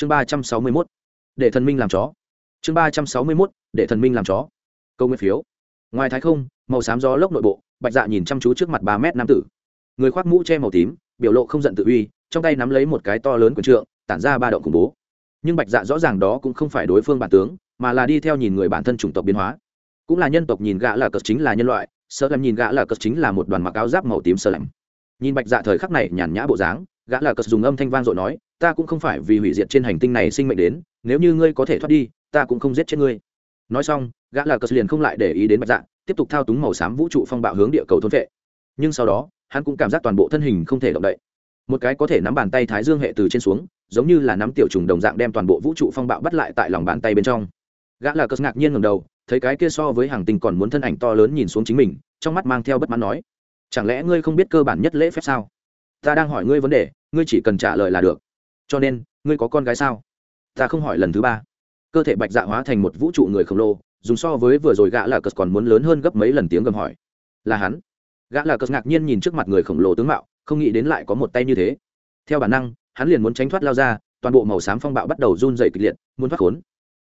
chương ba trăm sáu mươi mốt, để thần minh làm chó. Chương ba trăm sáu mươi mốt, để thần minh làm chó. Câu nguyên phiếu. Ngoài thái không, màu xám gió lốc nội bộ, bạch dạ nhìn chăm chú trước mặt ba mét nam tử. Người khoác mũ che màu tím, biểu lộ không giận tự uy, trong tay nắm lấy một cái to lớn quần trượng, tản ra ba động khủng bố. Nhưng bạch dạ rõ ràng đó cũng không phải đối phương bản tướng, mà là đi theo nhìn người bản thân chủng tộc biến hóa. Cũng là nhân tộc nhìn gã là cờ chính là nhân loại sơ lem nhìn gã là cờ chính là một đoàn mặc áo giáp màu tím sơ lạnh nhìn bạch dạ thời khắc này nhàn nhã bộ dáng gã là cờ dùng âm thanh vang dội nói, ta cũng không phải vì hủy diệt trên hành tinh này sinh mệnh đến, nếu như ngươi có thể thoát đi, ta cũng không giết chết ngươi. Nói xong, gã là cờ liền không lại để ý đến bạch dạ tiếp tục thao túng màu xám vũ trụ phong bạo hướng địa cầu thôn vệ. Nhưng sau đó, hắn cũng cảm giác toàn bộ thân hình không thể động đậy. Một cái có thể nắm bàn tay thái dương hệ từ trên xuống, giống như là nắm tiểu trùng đồng dạng đem toàn bộ vũ trụ phong bạo bắt lại tại lòng bàn tay bên trong. Gã là cờ ngạc nhiên ngầm đầu, thấy cái kia so với hàng tinh còn muốn thân ảnh to lớn nhìn xuống chính mình, trong mắt mang theo bất mãn nói, chẳng lẽ ngươi không biết cơ bản nhất lễ phép sao? Ta đang hỏi ngươi vấn đề ngươi chỉ cần trả lời là được. Cho nên, ngươi có con gái sao? Ta không hỏi lần thứ ba. Cơ thể bạch dạ hóa thành một vũ trụ người khổng lồ, dùng so với vừa rồi gã là cờ còn muốn lớn hơn gấp mấy lần tiếng gầm hỏi. Là hắn. Gã là cờ ngạc nhiên nhìn trước mặt người khổng lồ tướng mạo, không nghĩ đến lại có một tay như thế. Theo bản năng, hắn liền muốn tránh thoát lao ra, toàn bộ màu xám phong bạo bắt đầu run dày kịch liệt, muốn thoát khốn.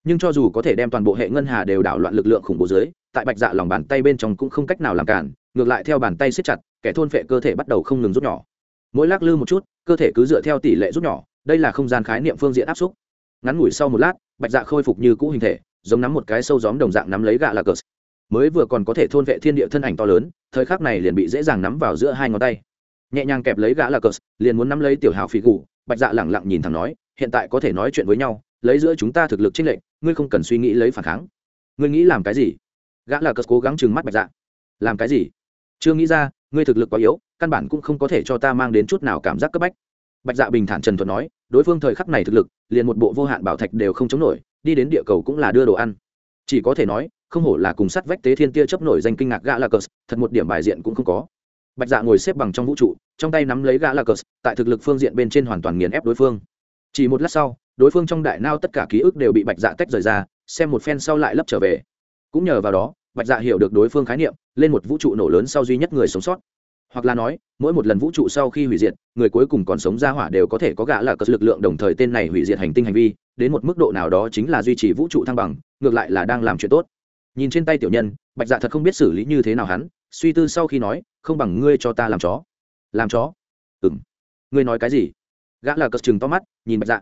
Nhưng cho dù có thể đem toàn bộ hệ ngân hà đều đảo loạn lực lượng khủng bố dưới, tại bạch dạ lòng bàn tay bên trong cũng không cách nào làm cản, ngược lại theo bàn tay siết chặt, kẻ thôn phệ cơ thể bắt đầu không ngừng rút nhỏ mỗi lắc lư một chút, cơ thể cứ dựa theo tỷ lệ rút nhỏ, đây là không gian khái niệm phương diện áp xúc. Ngắn ngủi sau một lát, bạch dạ khôi phục như cũ hình thể, giống nắm một cái sâu gióm đồng dạng nắm lấy gạ là cờ. Mới vừa còn có thể thôn vệ thiên địa thân ảnh to lớn, thời khắc này liền bị dễ dàng nắm vào giữa hai ngón tay. Nhẹ nhàng kẹp lấy gã là cờ, liền muốn nắm lấy tiểu hào phỉ gù, bạch dạ lẳng lặng nhìn thẳng nói, hiện tại có thể nói chuyện với nhau, lấy giữa chúng ta thực lực trinh lệnh ngươi không cần suy nghĩ lấy phản kháng. Ngươi nghĩ làm cái gì? Gã là cờ cố gắng trừng mắt bạch dạ. Làm cái gì? Chưa nghĩ ra, ngươi thực lực quá yếu căn bản cũng không có thể cho ta mang đến chút nào cảm giác cấp bách. Bạch dạ bình thản trần thuật nói, đối phương thời khắc này thực lực, liền một bộ vô hạn bảo thạch đều không chống nổi, đi đến địa cầu cũng là đưa đồ ăn. Chỉ có thể nói, không hổ là cùng sắt vách tế thiên tia chấp nổi danh kinh ngạc gã lacus thật một điểm bài diện cũng không có. Bạch dạ ngồi xếp bằng trong vũ trụ, trong tay nắm lấy gã lacus tại thực lực phương diện bên trên hoàn toàn nghiền ép đối phương. Chỉ một lát sau, đối phương trong đại nao tất cả ký ức đều bị bạch dạ tách rời ra, xem một phen sau lại lấp trở về. Cũng nhờ vào đó, bạch dạ hiểu được đối phương khái niệm, lên một vũ trụ nổ lớn sau duy nhất người sống sót hoặc là nói, mỗi một lần vũ trụ sau khi hủy diệt, người cuối cùng còn sống ra hỏa đều có thể có gã là cờ lực lượng đồng thời tên này hủy diệt hành tinh hành vi, đến một mức độ nào đó chính là duy trì vũ trụ thăng bằng, ngược lại là đang làm chuyện tốt. Nhìn trên tay tiểu nhân, bạch dạ thật không biết xử lý như thế nào hắn, suy tư sau khi nói, không bằng ngươi cho ta làm chó. Làm chó? Ừng ngươi nói cái gì? Gã là cờ chừng to mắt, nhìn bạch dạ.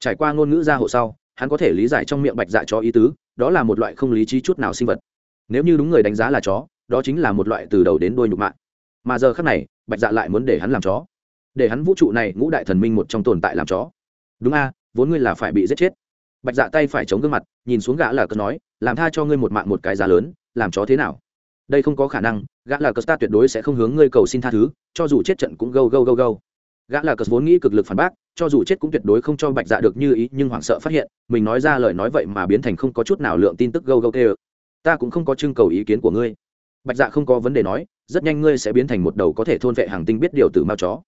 Trải qua ngôn ngữ gia hộ sau, hắn có thể lý giải trong miệng bạch dạ chó ý tứ, đó là một loại không lý trí chút nào sinh vật. Nếu như đúng người đánh giá là chó, đó chính là một loại từ đầu đến đuôi nhục mạng mà giờ khác này, bạch dạ lại muốn để hắn làm chó. Để hắn vũ trụ này ngũ đại thần minh một trong tồn tại làm chó. Đúng a, vốn ngươi là phải bị giết chết. Bạch dạ tay phải chống gương mặt, nhìn xuống gã là cờ nói, làm tha cho ngươi một mạng một cái giá lớn, làm chó thế nào? Đây không có khả năng, gã là cờ ta tuyệt đối sẽ không hướng ngươi cầu xin tha thứ, cho dù chết trận cũng gâu gâu gâu gâu. Gã là cờ vốn nghĩ cực lực phản bác, cho dù chết cũng tuyệt đối không cho bạch dạ được như ý, nhưng hoảng sợ phát hiện, mình nói ra lời nói vậy mà biến thành không có chút nào lượng tin tức gâu gâu tê ta cũng không có trưng cầu ý kiến của ngươi. Bạch dạ không có vấn đề nói rất nhanh ngươi sẽ biến thành một đầu có thể thôn vệ hàng tinh biết điều từ mao chó.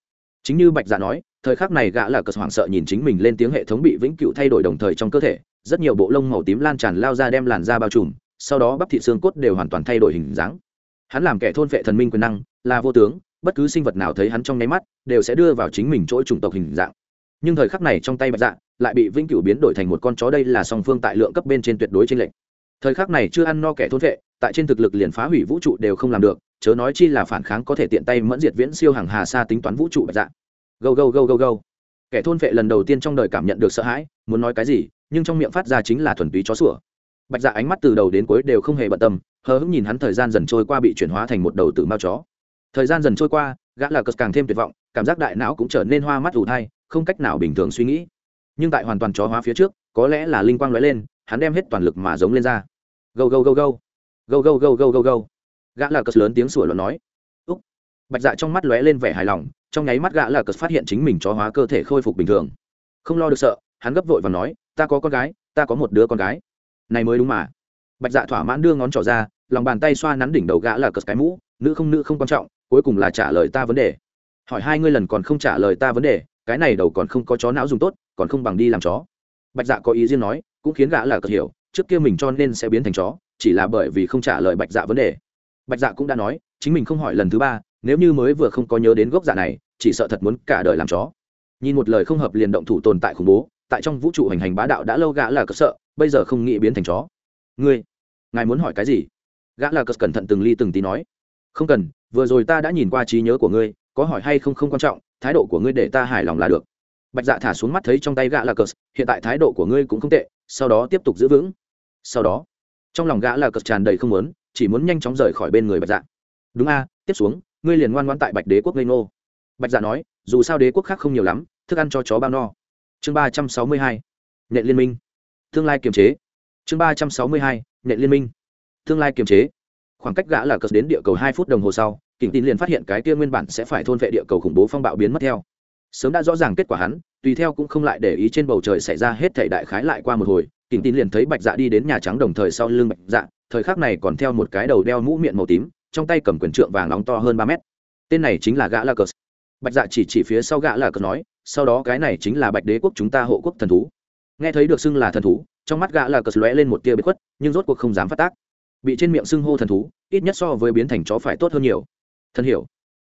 Chính như bạch dạ nói, thời khắc này gã là cờ hoảng sợ nhìn chính mình lên tiếng hệ thống bị vĩnh cựu thay đổi đồng thời trong cơ thể, rất nhiều bộ lông màu tím lan tràn lao ra đem làn da bao trùm, sau đó bắp thị xương cốt đều hoàn toàn thay đổi hình dáng. Hắn làm kẻ thôn vệ thần minh quyền năng, là vô tướng, bất cứ sinh vật nào thấy hắn trong nháy mắt, đều sẽ đưa vào chính mình chỗ chủng tộc hình dạng. Nhưng thời khắc này trong tay bạch dạ lại bị vĩnh cửu biến đổi thành một con chó đây là song phương tại lượng cấp bên trên tuyệt đối trên lệnh thời khắc này chưa ăn no kẻ thôn vệ, tại trên thực lực liền phá hủy vũ trụ đều không làm được chớ nói chi là phản kháng có thể tiện tay mẫn diệt viễn siêu hàng hà xa tính toán vũ trụ bạch dạ. Gâu gâu gâu gâu gâu. Kẻ thôn vệ lần đầu tiên trong đời cảm nhận được sợ hãi, muốn nói cái gì, nhưng trong miệng phát ra chính là thuần túy chó sủa. Bạch dạ ánh mắt từ đầu đến cuối đều không hề bận tâm, hờ hững nhìn hắn thời gian dần trôi qua bị chuyển hóa thành một đầu tử mao chó. Thời gian dần trôi qua, gã là cờ càng thêm tuyệt vọng, cảm giác đại não cũng trở nên hoa mắt ủ thai, không cách nào bình thường suy nghĩ. Nhưng tại hoàn toàn chó hóa phía trước, có lẽ là linh quang lóe lên, hắn đem hết toàn lực mà giống lên ra. Gâu gâu gâu gâu. Gâu gâu gâu gâu go go gã là cờ lớn tiếng sủa luận nói. Úc. Bạch dạ trong mắt lóe lên vẻ hài lòng, trong nháy mắt gã là cờ phát hiện chính mình chó hóa cơ thể khôi phục bình thường. Không lo được sợ, hắn gấp vội và nói, ta có con gái, ta có một đứa con gái. Này mới đúng mà. Bạch dạ thỏa mãn đưa ngón trỏ ra, lòng bàn tay xoa nắn đỉnh đầu gã là cờ cái mũ, nữ không nữ không quan trọng, cuối cùng là trả lời ta vấn đề. Hỏi hai ngươi lần còn không trả lời ta vấn đề, cái này đầu còn không có chó não dùng tốt, còn không bằng đi làm chó. Bạch dạ có ý riêng nói, cũng khiến gã là cờ hiểu, trước kia mình cho nên sẽ biến thành chó, chỉ là bởi vì không trả lời bạch dạ vấn đề bạch dạ cũng đã nói, chính mình không hỏi lần thứ ba, nếu như mới vừa không có nhớ đến gốc dạ này, chỉ sợ thật muốn cả đời làm chó. Nhìn một lời không hợp liền động thủ tồn tại khủng bố, tại trong vũ trụ hành hành bá đạo đã lâu gã là cất sợ, bây giờ không nghĩ biến thành chó. Ngươi, ngài muốn hỏi cái gì? Gã là cất cẩn thận từng ly từng tí nói. Không cần, vừa rồi ta đã nhìn qua trí nhớ của ngươi, có hỏi hay không không quan trọng, thái độ của ngươi để ta hài lòng là được. Bạch dạ thả xuống mắt thấy trong tay gã là cất hiện tại thái độ của ngươi cũng không tệ, sau đó tiếp tục giữ vững. Sau đó, trong lòng gã là cất tràn đầy không muốn chỉ muốn nhanh chóng rời khỏi bên người bạch dạ. Đúng a, tiếp xuống, ngươi liền ngoan ngoan tại bạch đế quốc ngây ngô. Bạch dạ nói, dù sao đế quốc khác không nhiều lắm, thức ăn cho chó bao no. Chương ba trăm sáu mươi hai, nhện liên minh. Tương lai kiềm chế. Chương ba trăm sáu mươi hai, nhện liên minh. Tương lai kiềm chế. Khoảng cách gã là cờ đến địa cầu hai phút đồng hồ sau kỉnh tin liền phát hiện cái kia nguyên bản sẽ phải thôn vệ địa cầu khủng bố phong bạo biến mất theo. Sớm đã rõ ràng kết quả hắn, tùy theo cũng không lại để ý trên bầu trời xảy ra hết thảy đại khái lại qua một hồi kỉnh tin liền thấy bạch dạ đi đến nhà trắng đồng thời sau lưng bạch dạ thời khắc này còn theo một cái đầu đeo mũ miệng màu tím, trong tay cầm quyền trượng vàng nóng to hơn ba mét. Tên này chính là gã la cờ. Bạch dạ chỉ chỉ phía sau gã la cờ nói, sau đó cái này chính là bạch đế quốc chúng ta hộ quốc thần thú. Nghe thấy được xưng là thần thú, trong mắt gã la cờ lóe lên một tia bếp khuất, nhưng rốt cuộc không dám phát tác. Bị trên miệng xưng hô thần thú, ít nhất so với biến thành chó phải tốt hơn nhiều. Thân hiểu.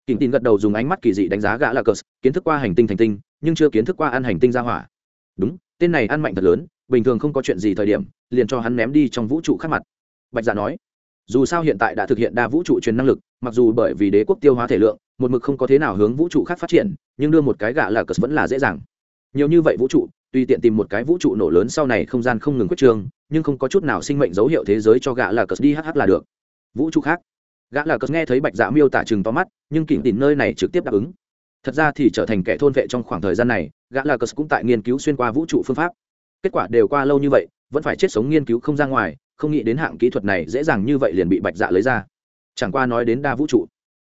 Kỉnh tin gật đầu dùng ánh mắt kỳ dị đánh giá gã là cờ, kiến thức qua hành tinh thành tinh, nhưng chưa kiến thức qua ăn hành tinh ra hỏa. Đúng, tên này ăn mạnh thật lớn, bình thường không có chuyện gì thời điểm, liền cho hắn ném đi trong vũ trụ khác mặt bạch giả dạ nói, dù sao hiện tại đã thực hiện đa vũ trụ truyền năng lực, mặc dù bởi vì đế quốc tiêu hóa thể lượng, một mực không có thế nào hướng vũ trụ khác phát triển, nhưng đưa một cái gã là cờ vẫn là dễ dàng. Nhiều như vậy vũ trụ tuy tiện tìm một cái vũ trụ nổ lớn sau này không gian không ngừng quyết trường nhưng không có chút nào sinh mệnh dấu hiệu thế giới cho gã là cờ đi hh là được. Vũ trụ khác, gã là cờ nghe thấy bạch dạ miêu tả chừng to mắt, nhưng kỉnh tìm nơi này trực tiếp đáp ứng. Thật ra thì trở thành kẻ thôn vệ trong khoảng thời gian này, gã là cờ cũng tại nghiên cứu xuyên qua vũ trụ phương pháp. Kết quả đều qua lâu như vậy, vẫn phải chết sống nghiên cứu không ra ngoài không nghĩ đến hạng kỹ thuật này dễ dàng như vậy liền bị bạch dạ lấy ra. Chẳng qua nói đến đa vũ trụ.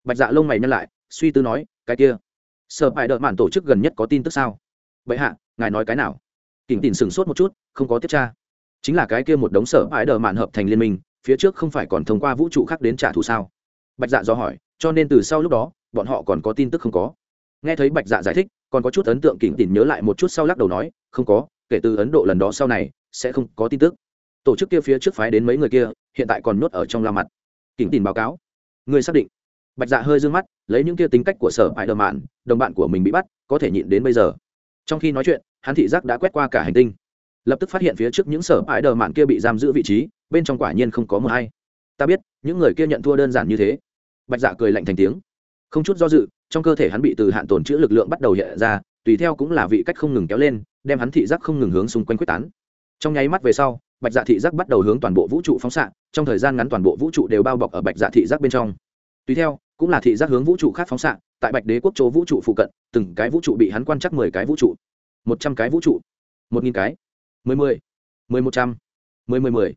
Bạch dạ lông mày nhăn lại, suy tư nói, cái kia sợ hãi đợt mạn tổ chức gần nhất có tin tức sao? Vậy hạ, ngài nói cái nào? Kỉnh tìm sửng sốt một chút, không có tiếp tra. Chính là cái kia một đống sở hãi đờ mạn hợp thành liên minh, phía trước không phải còn thông qua vũ trụ khác đến trả thù sao? Bạch dạ do hỏi, cho nên từ sau lúc đó, bọn họ còn có tin tức không có. Nghe thấy bạch dạ giải thích, còn có chút ấn tượng kỉnh tìm nhớ lại một chút sau lắc đầu nói, không có, kể từ ấn độ lần đó sau này, sẽ không có tin tức tổ chức kia phía trước phái đến mấy người kia, hiện tại còn nhốt ở trong la mặt. Kỉnh tìm báo cáo. Người xác định. Bạch dạ hơi d ư ơ n g mắt, lấy những kia tính cách của sở hại đờ mạn đồng bạn của mình bị bắt, có thể nhịn đến bây giờ. Trong khi nói chuyện, hắn thị giác đã quét qua cả hành tinh. Lập tức phát hiện phía trước những sở hại đờ mạn kia bị giam giữ vị trí, bên trong quả nhiên không có mờ hay. Ta biết, những người kia nhận thua đơn giản như thế. Bạch dạ cười lạnh thành tiếng. Không chút do dự, trong cơ thể hắn bị từ hạn tồn chữ lực lượng bắt đầu hiện ra, tùy theo cũng là vị cách không ngừng kéo lên, đem hắn thị giác không ngừng hướng xung quanh quyết tán. Trong nháy mắt về sau bạch dạ thị giác bắt đầu hướng toàn bộ vũ trụ phóng xạ, trong thời gian ngắn toàn bộ vũ trụ đều bao bọc ở bạch dạ thị giác bên trong. Tùy theo, cũng là thị giác hướng vũ trụ khác phóng xạ, tại bạch đế quốc chỗ vũ trụ phụ cận, từng cái vũ trụ bị hắn quan chắc mười cái vũ trụ. Một trăm cái vũ trụ. Một nghìn cái. Mười mười. Mười một trăm. Mười mười mười.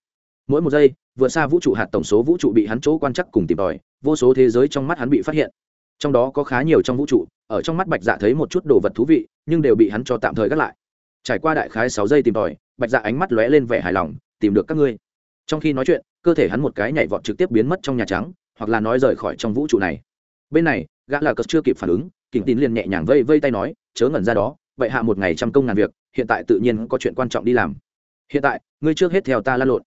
Mỗi một giây, vượt xa vũ trụ hạt tổng số vũ trụ bị hắn chỗ quan chắc cùng tìm tòi, vô số thế giới trong mắt hắn bị phát hiện. Trong đó có khá nhiều trong vũ trụ, ở trong mắt bạch dạ thấy một chút đồ vật thú vị, nhưng đều bị hắn cho tạm thời gác lại trải qua đại khái sáu giây tìm tòi, bạch dạ ánh mắt lóe lên vẻ hài lòng, tìm được các ngươi. Trong khi nói chuyện, cơ thể hắn một cái nhảy vọt trực tiếp biến mất trong nhà trắng, hoặc là nói rời khỏi trong vũ trụ này. Bên này, gã là cờ chưa kịp phản ứng, kình tín liền nhẹ nhàng vây vây tay nói, chớ ngẩn ra đó, vậy hạ một ngày trăm công ngàn việc, hiện tại tự nhiên có chuyện quan trọng đi làm. Hiện tại, ngươi trước hết theo ta la lộn.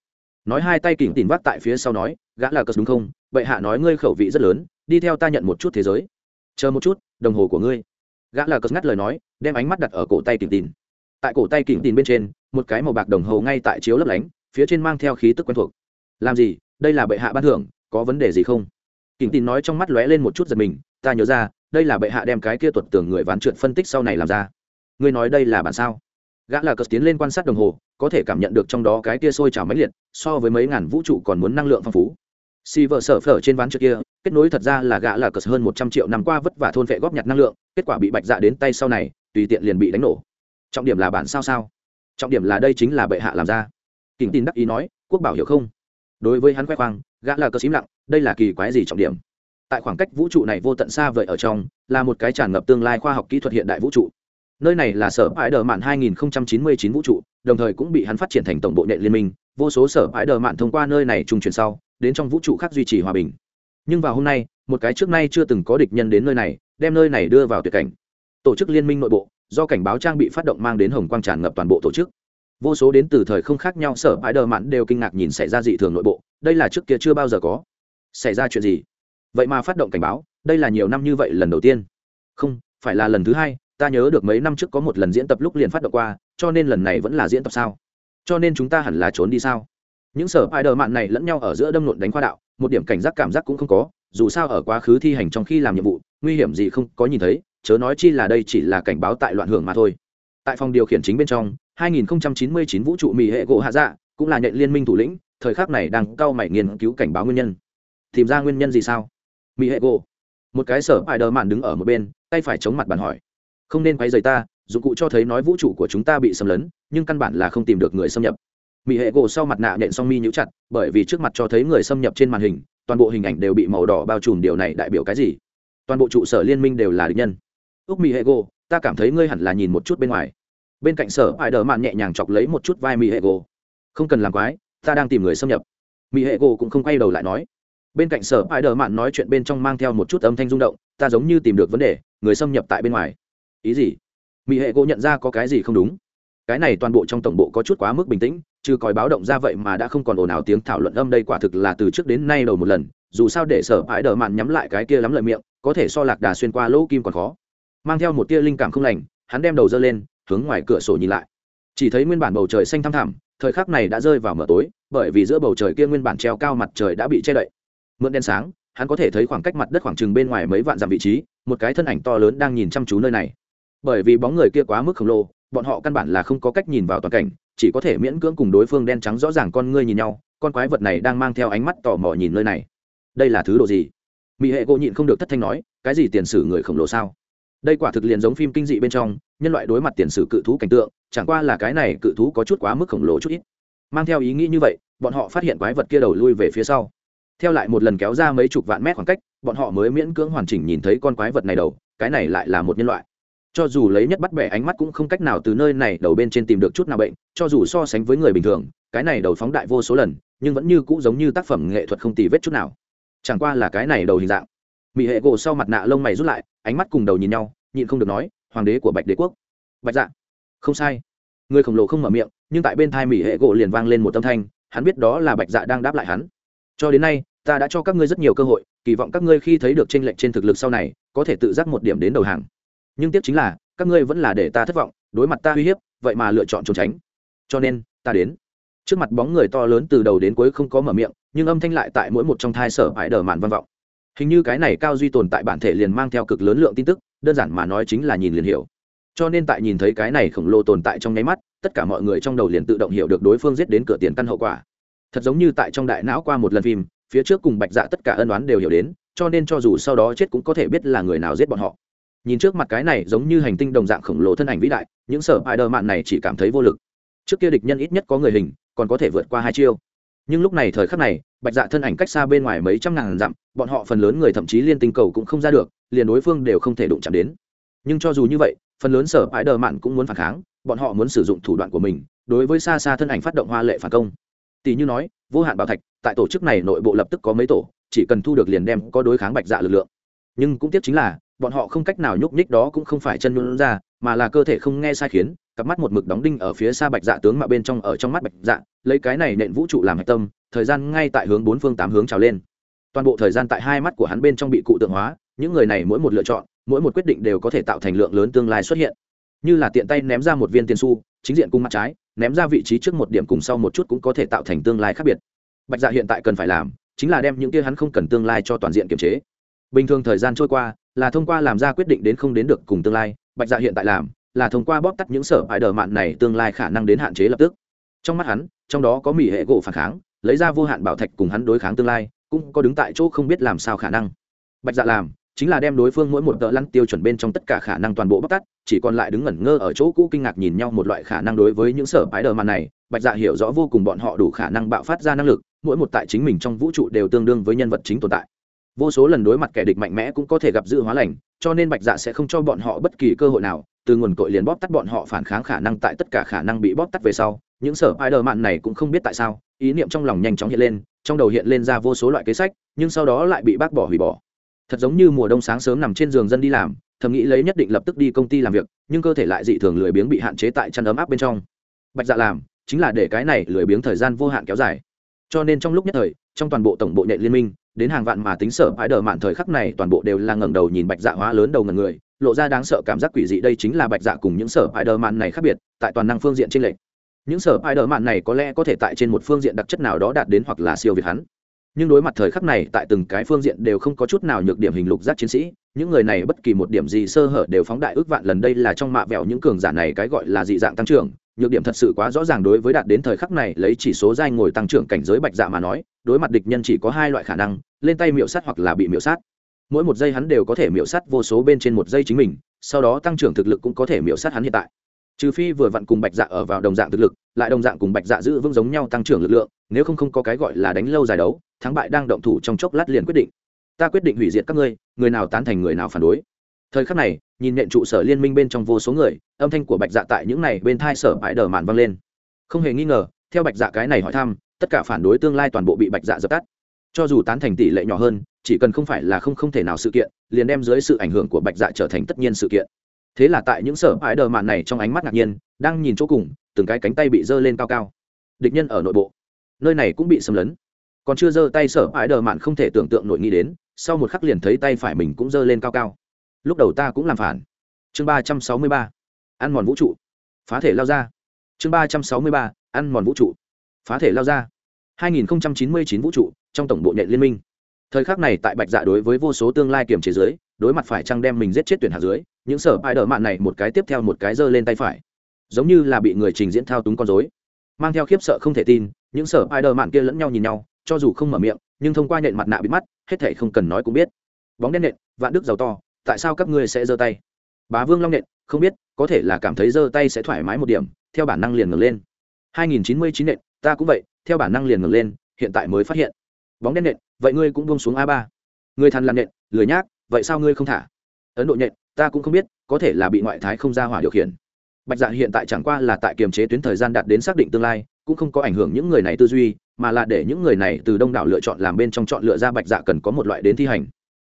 Nói hai tay kình tín vác tại phía sau nói, gã là cờ đúng không? Vậy hạ nói ngươi khẩu vị rất lớn, đi theo ta nhận một chút thế giới. Chờ một chút, đồng hồ của ngươi. Gã là cờ ngắt lời nói, đem ánh mắt đặt ở cổ tay kình tín tại cổ tay kỉnh tìm bên trên, một cái màu bạc đồng hồ ngay tại chiếu lấp lánh, phía trên mang theo khí tức quen thuộc. Làm gì? Đây là bệ hạ ban thưởng, có vấn đề gì không? Kỉnh tìm nói trong mắt lóe lên một chút giật mình, ta nhớ ra, đây là bệ hạ đem cái kia tuột tưởng người ván trượt phân tích sau này làm ra. Ngươi nói đây là bản sao? Gã là cờ tiến lên quan sát đồng hồ, có thể cảm nhận được trong đó cái kia sôi trào máy liệt, so với mấy ngàn vũ trụ còn muốn năng lượng phong phú. Si vợ sở phở trên ván trước kia, kết nối thật ra là gã là cờ hơn một trăm triệu năm qua vất vả thôn vệ góp nhặt năng lượng, kết quả bị bạch dạ đến tay sau này, tùy tiện liền bị đánh nổ trọng điểm là bản sao sao? Trọng điểm là đây chính là bệ hạ làm ra. Kính tin đắc ý nói, quốc bảo hiểu không? Đối với hắn khoe khoang, gã là cơ xím lặng, đây là kỳ quái gì trọng điểm? Tại khoảng cách vũ trụ này vô tận xa vời ở trong, là một cái tràn ngập tương lai khoa học kỹ thuật hiện đại vũ trụ. Nơi này là sở ái đờ mạn 2099 vũ trụ, đồng thời cũng bị hắn phát triển thành tổng bộ nệ liên minh. Vô số sở ái đờ mạn thông qua nơi này trung chuyển sau, đến trong vũ trụ khác duy trì hòa bình. Nhưng vào hôm nay, một cái trước nay chưa từng có địch nhân đến nơi này, đem nơi này đưa vào tuyệt cảnh. Tổ chức liên minh nội bộ do cảnh báo trang bị phát động mang đến hồng quang tràn ngập toàn bộ tổ chức. Vô số đến từ thời không khác nhau sở bãi đờ Mạn đều kinh ngạc nhìn xảy ra dị thường nội bộ, đây là trước kia chưa bao giờ có. Xảy ra chuyện gì? Vậy mà phát động cảnh báo, đây là nhiều năm như vậy lần đầu tiên. Không, phải là lần thứ hai, ta nhớ được mấy năm trước có một lần diễn tập lúc liền phát động qua, cho nên lần này vẫn là diễn tập sao? Cho nên chúng ta hẳn là trốn đi sao? Những sở bãi đờ mạn này lẫn nhau ở giữa đâm lộn đánh khoa đạo, một điểm cảnh giác cảm giác cũng không có, dù sao ở quá khứ thi hành trong khi làm nhiệm vụ, nguy hiểm gì không có nhìn thấy chớ nói chi là đây chỉ là cảnh báo tại loạn hưởng mà thôi. Tại phòng điều khiển chính bên trong 2099 vũ trụ mỹ hệ gỗ hạ dạ cũng là nhận liên minh thủ lĩnh, thời khắc này đang cao mày nghiên cứu cảnh báo nguyên nhân. Tìm ra nguyên nhân gì sao? Mỹ hệ gỗ. Một cái sở bài đờ mạn đứng ở một bên, tay phải chống mặt bàn hỏi. Không nên quay rời ta, dụng cụ cho thấy nói vũ trụ của chúng ta bị xâm lấn, nhưng căn bản là không tìm được người xâm nhập. Mỹ hệ gỗ sau mặt nạ nện song mi nhũ chặt, bởi vì trước mặt cho thấy người xâm nhập trên màn hình, toàn bộ hình ảnh đều bị màu đỏ bao trùm điều này đại biểu cái gì? Toàn bộ trụ sở liên minh đều là địch nhân úc mỹ hệ gỗ, ta cảm thấy ngươi hẳn là nhìn một chút bên ngoài. Bên cạnh sở ai đờ mạn nhẹ nhàng chọc lấy một chút vai mỹ hệ gỗ. Không cần làm quái, ta đang tìm người xâm nhập. Mỹ hệ gỗ cũng không quay đầu lại nói. Bên cạnh sở ai đờ mạn nói chuyện bên trong mang theo một chút âm thanh rung động, ta giống như tìm được vấn đề, người xâm nhập tại bên ngoài. Ý gì? Mỹ hệ gỗ nhận ra có cái gì không đúng? Cái này toàn bộ trong tổng bộ có chút quá mức bình tĩnh chứ còi báo động ra vậy mà đã không còn ồn ào tiếng thảo luận âm đây quả thực là từ trước đến nay đầu một lần, dù sao để sở hãi đờ mạn nhắm lại cái kia lắm lợi miệng, có thể so lạc đà xuyên qua lỗ kim còn khó mang theo một tia linh cảm không lành, hắn đem đầu dơ lên, hướng ngoài cửa sổ nhìn lại. Chỉ thấy nguyên bản bầu trời xanh thăm thẳm, thời khắc này đã rơi vào mờ tối, bởi vì giữa bầu trời kia nguyên bản treo cao mặt trời đã bị che đậy. Mượn đen sáng, hắn có thể thấy khoảng cách mặt đất khoảng chừng bên ngoài mấy vạn dặm vị trí, một cái thân ảnh to lớn đang nhìn chăm chú nơi này. Bởi vì bóng người kia quá mức khổng lồ, bọn họ căn bản là không có cách nhìn vào toàn cảnh, chỉ có thể miễn cưỡng cùng đối phương đen trắng rõ ràng con ngươi nhìn nhau, con quái vật này đang mang theo ánh mắt tò mò nhìn nơi này. Đây là thứ đồ gì? Mỹ hệ gỗ nhịn không được thất thanh nói, cái gì tiền sử người khổng lồ sao? Đây quả thực liền giống phim kinh dị bên trong, nhân loại đối mặt tiền sử cự thú cảnh tượng, chẳng qua là cái này cự thú có chút quá mức khổng lồ chút ít. Mang theo ý nghĩ như vậy, bọn họ phát hiện quái vật kia đầu lui về phía sau. Theo lại một lần kéo ra mấy chục vạn mét khoảng cách, bọn họ mới miễn cưỡng hoàn chỉnh nhìn thấy con quái vật này đầu, cái này lại là một nhân loại. Cho dù lấy nhất bắt bẻ ánh mắt cũng không cách nào từ nơi này đầu bên trên tìm được chút nào bệnh, cho dù so sánh với người bình thường, cái này đầu phóng đại vô số lần, nhưng vẫn như cũ giống như tác phẩm nghệ thuật không tì vết chút nào. Chẳng qua là cái này đầu hình dạng mỹ hệ gỗ sau mặt nạ lông mày rút lại, ánh mắt cùng đầu nhìn nhau, nhịn không được nói, hoàng đế của bạch đế quốc. Bạch dạ. Không sai. Người khổng lồ không mở miệng, nhưng tại bên thai mỹ hệ gỗ liền vang lên một âm thanh, hắn biết đó là bạch dạ đang đáp lại hắn. Cho đến nay, ta đã cho các ngươi rất nhiều cơ hội, kỳ vọng các ngươi khi thấy được tranh lệch trên thực lực sau này, có thể tự giác một điểm đến đầu hàng. Nhưng tiếc chính là, các ngươi vẫn là để ta thất vọng, đối mặt ta uy hiếp, vậy mà lựa chọn trốn tránh. Cho nên, ta đến. Trước mặt bóng người to lớn từ đầu đến cuối không có mở miệng, nhưng âm thanh lại tại mỗi một trong thai sở ải đờ màn văn vọng hình như cái này cao duy tồn tại bản thể liền mang theo cực lớn lượng tin tức, đơn giản mà nói chính là nhìn liền hiểu. Cho nên tại nhìn thấy cái này khổng lồ tồn tại trong nháy mắt, tất cả mọi người trong đầu liền tự động hiểu được đối phương giết đến cửa tiền căn hậu quả. Thật giống như tại trong đại não qua một lần phim, phía trước cùng bạch dạ tất cả ân đoán đều hiểu đến, cho nên cho dù sau đó chết cũng có thể biết là người nào giết bọn họ. Nhìn trước mặt cái này giống như hành tinh đồng dạng khổng lồ thân ảnh vĩ đại, những sở bài đờ mạn này chỉ cảm thấy vô lực. Trước kia địch nhân ít nhất có người hình, còn có thể vượt qua hai chiêu nhưng lúc này thời khắc này, bạch dạ thân ảnh cách xa bên ngoài mấy trăm ngàn dặm, bọn họ phần lớn người thậm chí liên tinh cầu cũng không ra được, liền đối phương đều không thể đụng chạm đến. Nhưng cho dù như vậy, phần lớn sở bãi đờ mạn cũng muốn phản kháng, bọn họ muốn sử dụng thủ đoạn của mình, đối với xa xa thân ảnh phát động hoa lệ phản công. Tỷ như nói, vô hạn bảo thạch, tại tổ chức này nội bộ lập tức có mấy tổ, chỉ cần thu được liền đem có đối kháng bạch dạ lực lượng. Nhưng cũng tiếc chính là, bọn họ không cách nào nhúc nhích đó cũng không phải chân luôn ra, mà là cơ thể không nghe sai khiến cặp mắt một mực đóng đinh ở phía xa bạch dạ tướng mà bên trong ở trong mắt bạch dạ lấy cái này nện vũ trụ làm hạch tâm, thời gian ngay tại hướng bốn phương tám hướng trào lên. Toàn bộ thời gian tại hai mắt của hắn bên trong bị cụ tượng hóa, những người này mỗi một lựa chọn, mỗi một quyết định đều có thể tạo thành lượng lớn tương lai xuất hiện. Như là tiện tay ném ra một viên tiền su, chính diện cung mặt trái, ném ra vị trí trước một điểm cùng sau một chút cũng có thể tạo thành tương lai khác biệt. Bạch dạ hiện tại cần phải làm, chính là đem những kia hắn không cần tương lai cho toàn diện kiềm chế. Bình thường thời gian trôi qua, là thông qua làm ra quyết định đến không đến được cùng tương lai, bạch dạ hiện tại làm là thông qua bóp tắt những sở hại đờ mạn này tương lai khả năng đến hạn chế lập tức. Trong mắt hắn, trong đó có mỹ hệ gỗ phản kháng, lấy ra vô hạn bảo thạch cùng hắn đối kháng tương lai, cũng có đứng tại chỗ không biết làm sao khả năng. Bạch dạ làm chính là đem đối phương mỗi một tợ lăn tiêu chuẩn bên trong tất cả khả năng toàn bộ bóc tắt, chỉ còn lại đứng ngẩn ngơ ở chỗ cũ kinh ngạc nhìn nhau một loại khả năng đối với những sở bãi đờ mạn này. Bạch dạ hiểu rõ vô cùng bọn họ đủ khả năng bạo phát ra năng lực, mỗi một tại chính mình trong vũ trụ đều tương đương với nhân vật chính tồn tại. Vô số lần đối mặt kẻ địch mạnh mẽ cũng có thể gặp dự hóa lành, cho nên bạch dạ sẽ không cho bọn họ bất kỳ cơ hội nào từ nguồn cội liền bóp tắt bọn họ phản kháng khả năng tại tất cả khả năng bị bóp tắt về sau, những sở ai đờ mạn này cũng không biết tại sao, ý niệm trong lòng nhanh chóng hiện lên, trong đầu hiện lên ra vô số loại kế sách, nhưng sau đó lại bị bác bỏ hủy bỏ. Thật giống như mùa đông sáng sớm nằm trên giường dân đi làm, thầm nghĩ lấy nhất định lập tức đi công ty làm việc, nhưng cơ thể lại dị thường lười biếng bị hạn chế tại chăn ấm áp bên trong. Bạch dạ làm, chính là để cái này lười biếng thời gian vô hạn kéo dài. Cho nên trong lúc nhất thời, trong toàn bộ tổng bộ nhện liên minh, đến hàng vạn mà tính sở bãi đờ mạn thời khắc này toàn bộ đều là ngẩng đầu nhìn bạch dạ hóa lớn đầu ngần người lộ ra đáng sợ cảm giác quỷ dị. Đây chính là bạch dạ cùng những sở ải đờ mạn này khác biệt, tại toàn năng phương diện trên lệch. Những sở ải đờ mạn này có lẽ có thể tại trên một phương diện đặc chất nào đó đạt đến hoặc là siêu việt hắn. Nhưng đối mặt thời khắc này, tại từng cái phương diện đều không có chút nào nhược điểm hình lục giác chiến sĩ, những người này bất kỳ một điểm gì sơ hở đều phóng đại ước vạn lần. Đây là trong mạ vẹo những cường giả này cái gọi là dị dạng tăng trưởng. Nhược điểm thật sự quá rõ ràng đối với đạt đến thời khắc này, lấy chỉ số dai ngồi tăng trưởng cảnh giới bạch dạ mà nói, đối mặt địch nhân chỉ có hai loại khả năng, lên tay miệu sát hoặc là bị miệu sát mỗi một giây hắn đều có thể miệu sát vô số bên trên một giây chính mình, sau đó tăng trưởng thực lực cũng có thể miệu sát hắn hiện tại. Trừ phi vừa vặn cùng bạch dạ ở vào đồng dạng thực lực, lại đồng dạng cùng bạch dạ giữ vững giống nhau tăng trưởng lực lượng, nếu không không có cái gọi là đánh lâu dài đấu, thắng bại đang động thủ trong chốc lát liền quyết định. Ta quyết định hủy diệt các ngươi, người nào tán thành người nào phản đối. Thời khắc này, nhìn nện trụ sở liên minh bên trong vô số người, âm thanh của bạch dạ tại những này bên thai sở bãi đờ màn vang lên. Không hề nghi ngờ, theo bạch dạ cái này hỏi thăm, tất cả phản đối tương lai toàn bộ bị bạch dạ dập tắt. Cho dù tán thành tỷ lệ nhỏ hơn chỉ cần không phải là không không thể nào sự kiện, liền đem dưới sự ảnh hưởng của bạch dạ trở thành tất nhiên sự kiện. Thế là tại những sở ái đờ mạn này trong ánh mắt ngạc nhiên, đang nhìn chỗ cùng, từng cái cánh tay bị giơ lên cao cao. Địch nhân ở nội bộ. Nơi này cũng bị xâm lấn. Còn chưa giơ tay sở ái đờ mạn không thể tưởng tượng nội nghĩ đến, sau một khắc liền thấy tay phải mình cũng giơ lên cao cao. Lúc đầu ta cũng làm phản. Chương ba trăm sáu mươi ba. Ăn mòn vũ trụ. Phá thể lao ra. Chương ba trăm sáu mươi ba. Ăn mòn vũ trụ. Phá thể lao ra. Hai nghìn chín mươi chín vũ trụ, trong tổng bộ nhện liên minh thời khắc này tại bạch dạ đối với vô số tương lai kiềm chế giới đối mặt phải chăng đem mình giết chết tuyển hạ dưới, những sở ai đỡ mạn này một cái tiếp theo một cái giơ lên tay phải. Giống như là bị người trình diễn thao túng con dối mang theo khiếp sợ không thể tin, những sở ai đỡ mạn kia lẫn nhau nhìn nhau, cho dù không mở miệng, nhưng thông qua nhện mặt nạ bị mắt, hết thể không cần nói cũng biết. Bóng đen nện vạn đức giàu to, tại sao các ngươi sẽ giơ tay? Bá vương long nện không biết, có thể là cảm thấy giơ tay sẽ thoải mái một điểm, theo bản năng liền ngẩng lên. 2099 nện ta cũng vậy, theo bản năng liền ngẩng lên, hiện tại mới phát hiện. Bóng đen nện vậy ngươi cũng buông xuống a ba. Người thằn làm nện lười nhác, vậy sao ngươi không thả? Ấn độ nhện, ta cũng không biết, có thể là bị ngoại thái không ra hỏa điều khiển. Bạch dạ hiện tại chẳng qua là tại kiềm chế tuyến thời gian đạt đến xác định tương lai, cũng không có ảnh hưởng những người này tư duy, mà là để những người này từ đông đảo lựa chọn làm bên trong chọn lựa ra bạch dạ cần có một loại đến thi hành.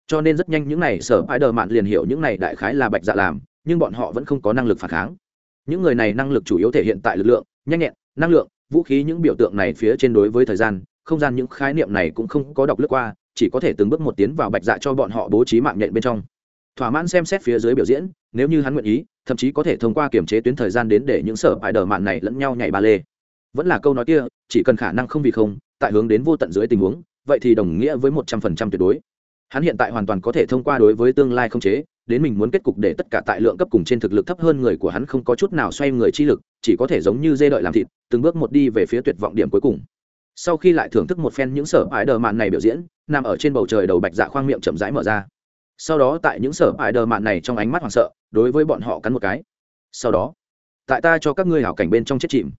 Cho nên rất nhanh những này sở ai đờ mạn liền hiểu những này đại khái là bạch dạ làm, nhưng bọn họ vẫn không có năng lực phản kháng. Những người này năng lực chủ yếu thể hiện tại lực lượng, nhanh nhẹn, năng lượng, vũ khí những biểu tượng này phía trên đối với thời gian không gian những khái niệm này cũng không có đọc lướt qua, chỉ có thể từng bước một tiến vào bạch dạ cho bọn họ bố trí mạng nhện bên trong. Thỏa mãn xem xét phía dưới biểu diễn, nếu như hắn nguyện ý, thậm chí có thể thông qua kiểm chế tuyến thời gian đến để những sở bài đờ mạn này lẫn nhau nhảy ba lê. Vẫn là câu nói kia, chỉ cần khả năng không vì không, tại hướng đến vô tận dưới tình huống, vậy thì đồng nghĩa với một trăm phần trăm tuyệt đối. Hắn hiện tại hoàn toàn có thể thông qua đối với tương lai không chế, đến mình muốn kết cục để tất cả tại lượng cấp cùng trên thực lực thấp hơn người của hắn không có chút nào xoay người chi lực, chỉ có thể giống như dê đợi làm thịt, từng bước một đi về phía tuyệt vọng điểm cuối cùng sau khi lại thưởng thức một phen những sở ái đờ mạn này biểu diễn, nằm ở trên bầu trời đầu bạch dạ khoang miệng chậm rãi mở ra. Sau đó tại những sở ái đờ mạn này trong ánh mắt hoảng sợ, đối với bọn họ cắn một cái. Sau đó, tại ta cho các ngươi hảo cảnh bên trong chết chìm.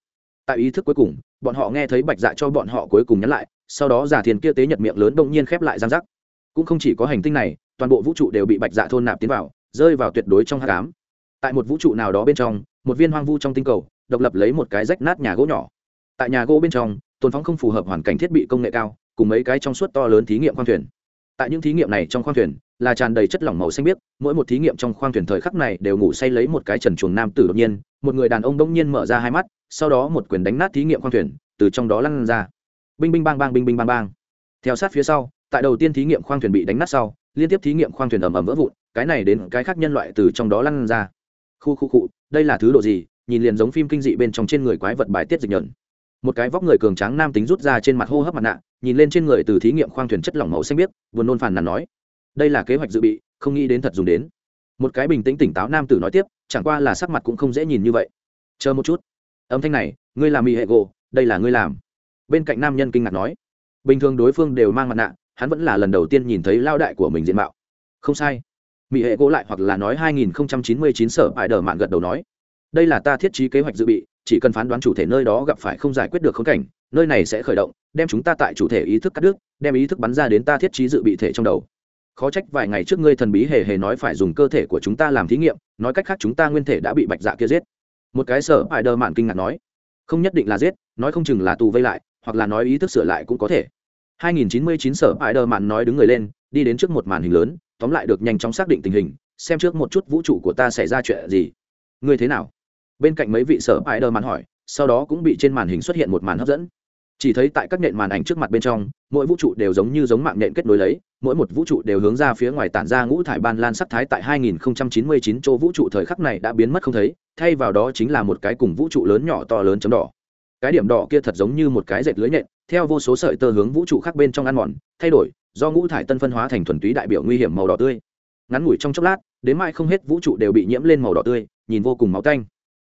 Tại ý thức cuối cùng, bọn họ nghe thấy bạch dạ cho bọn họ cuối cùng nhắn lại, sau đó giả thiền kia tế nhật miệng lớn đông nhiên khép lại giang giác cũng không chỉ có hành tinh này, toàn bộ vũ trụ đều bị bạch dạ thôn nạp tiến vào, rơi vào tuyệt đối trong hát cám tại một vũ trụ nào đó bên trong, một viên hoang vu trong tinh cầu, độc lập lấy một cái rách nát nhà gỗ nhỏ. Tại nhà gỗ bên trong tồn phóng không phù hợp hoàn cảnh thiết bị công nghệ cao, cùng mấy cái trong suốt to lớn thí nghiệm khoang thuyền. Tại những thí nghiệm này trong khoang thuyền, là tràn đầy chất lỏng màu xanh biếc, mỗi một thí nghiệm trong khoang thuyền thời khắc này đều ngủ say lấy một cái trần chuồng nam tử đột nhiên, một người đàn ông đông nhiên mở ra hai mắt, sau đó một quyền đánh nát thí nghiệm khoang thuyền, từ trong đó lăn ra. Binh binh bang bang binh binh bang bang. Theo sát phía sau, tại đầu tiên thí nghiệm khoang thuyền bị đánh nát sau, liên tiếp thí nghiệm khoang thuyền ầm ầm vỡ vụn, cái này đến cái khác nhân loại từ trong đó lăn ra. Khu khu cụ đây là thứ độ gì? Nhìn liền giống phim kinh dị bên trong trên người quái vật bài tiết dịch nhợn một cái vóc người cường tráng nam tính rút ra trên mặt hô hấp mặt nạ, nhìn lên trên người từ thí nghiệm khoang thuyền chất lỏng màu xanh biếc vừa nôn phàn nàn nói. Đây là kế hoạch dự bị, không nghĩ đến thật dùng đến. Một cái bình tĩnh tỉnh táo nam tử nói tiếp, chẳng qua là sắc mặt cũng không dễ nhìn như vậy. Chờ một chút. Âm thanh này, ngươi làm mỹ hệ gỗ đây là ngươi làm. Bên cạnh nam nhân kinh ngạc nói. Bình thường đối phương đều mang mặt nạ, hắn vẫn là lần đầu tiên nhìn thấy lao đại của mình diện mạo. Không sai. Mỹ hệ gỗ lại hoặc là nói 2099 sở ải đờ mạn gật đầu nói. Đây là ta thiết trí kế hoạch dự bị chỉ cần phán đoán chủ thể nơi đó gặp phải không giải quyết được khống cảnh, nơi này sẽ khởi động, đem chúng ta tại chủ thể ý thức cắt đứt, đem ý thức bắn ra đến ta thiết trí dự bị thể trong đầu. Khó trách vài ngày trước ngươi thần bí hề hề nói phải dùng cơ thể của chúng ta làm thí nghiệm, nói cách khác chúng ta nguyên thể đã bị bạch dạ kia giết. Một cái sở ải đờ mạn kinh ngạc nói, không nhất định là giết, nói không chừng là tù vây lại, hoặc là nói ý thức sửa lại cũng có thể. 2099 sở ải đờ mạn nói đứng người lên, đi đến trước một màn hình lớn, tóm lại được nhanh chóng xác định tình hình, xem trước một chút vũ trụ của ta xảy ra chuyện gì. Ngươi thế nào? Bên cạnh mấy vị sở ái đờ mạn hỏi sau đó cũng bị trên màn hình xuất hiện một màn hấp dẫn. Chỉ thấy tại các nện màn ảnh trước mặt bên trong mỗi vũ trụ đều giống như giống mạng nện kết nối lấy mỗi một vũ trụ đều hướng ra phía ngoài tản ra ngũ thải ban lan sắc thái tại 2099 chỗ vũ trụ thời khắc này đã biến mất không thấy thay vào đó chính là một cái cùng vũ trụ lớn nhỏ to lớn chấm đỏ. Cái điểm đỏ kia thật giống như một cái dệt lưới nện, theo vô số sợi tơ hướng vũ trụ khác bên trong ăn mòn thay đổi do ngũ thải tân phân hóa thành thuần túy đại biểu nguy hiểm màu đỏ tươi. Ngắn ngủi trong chốc lát đến mai không hết vũ trụ đều bị nhiễm lên màu đỏ tươi nhìn vô cùng máu tanh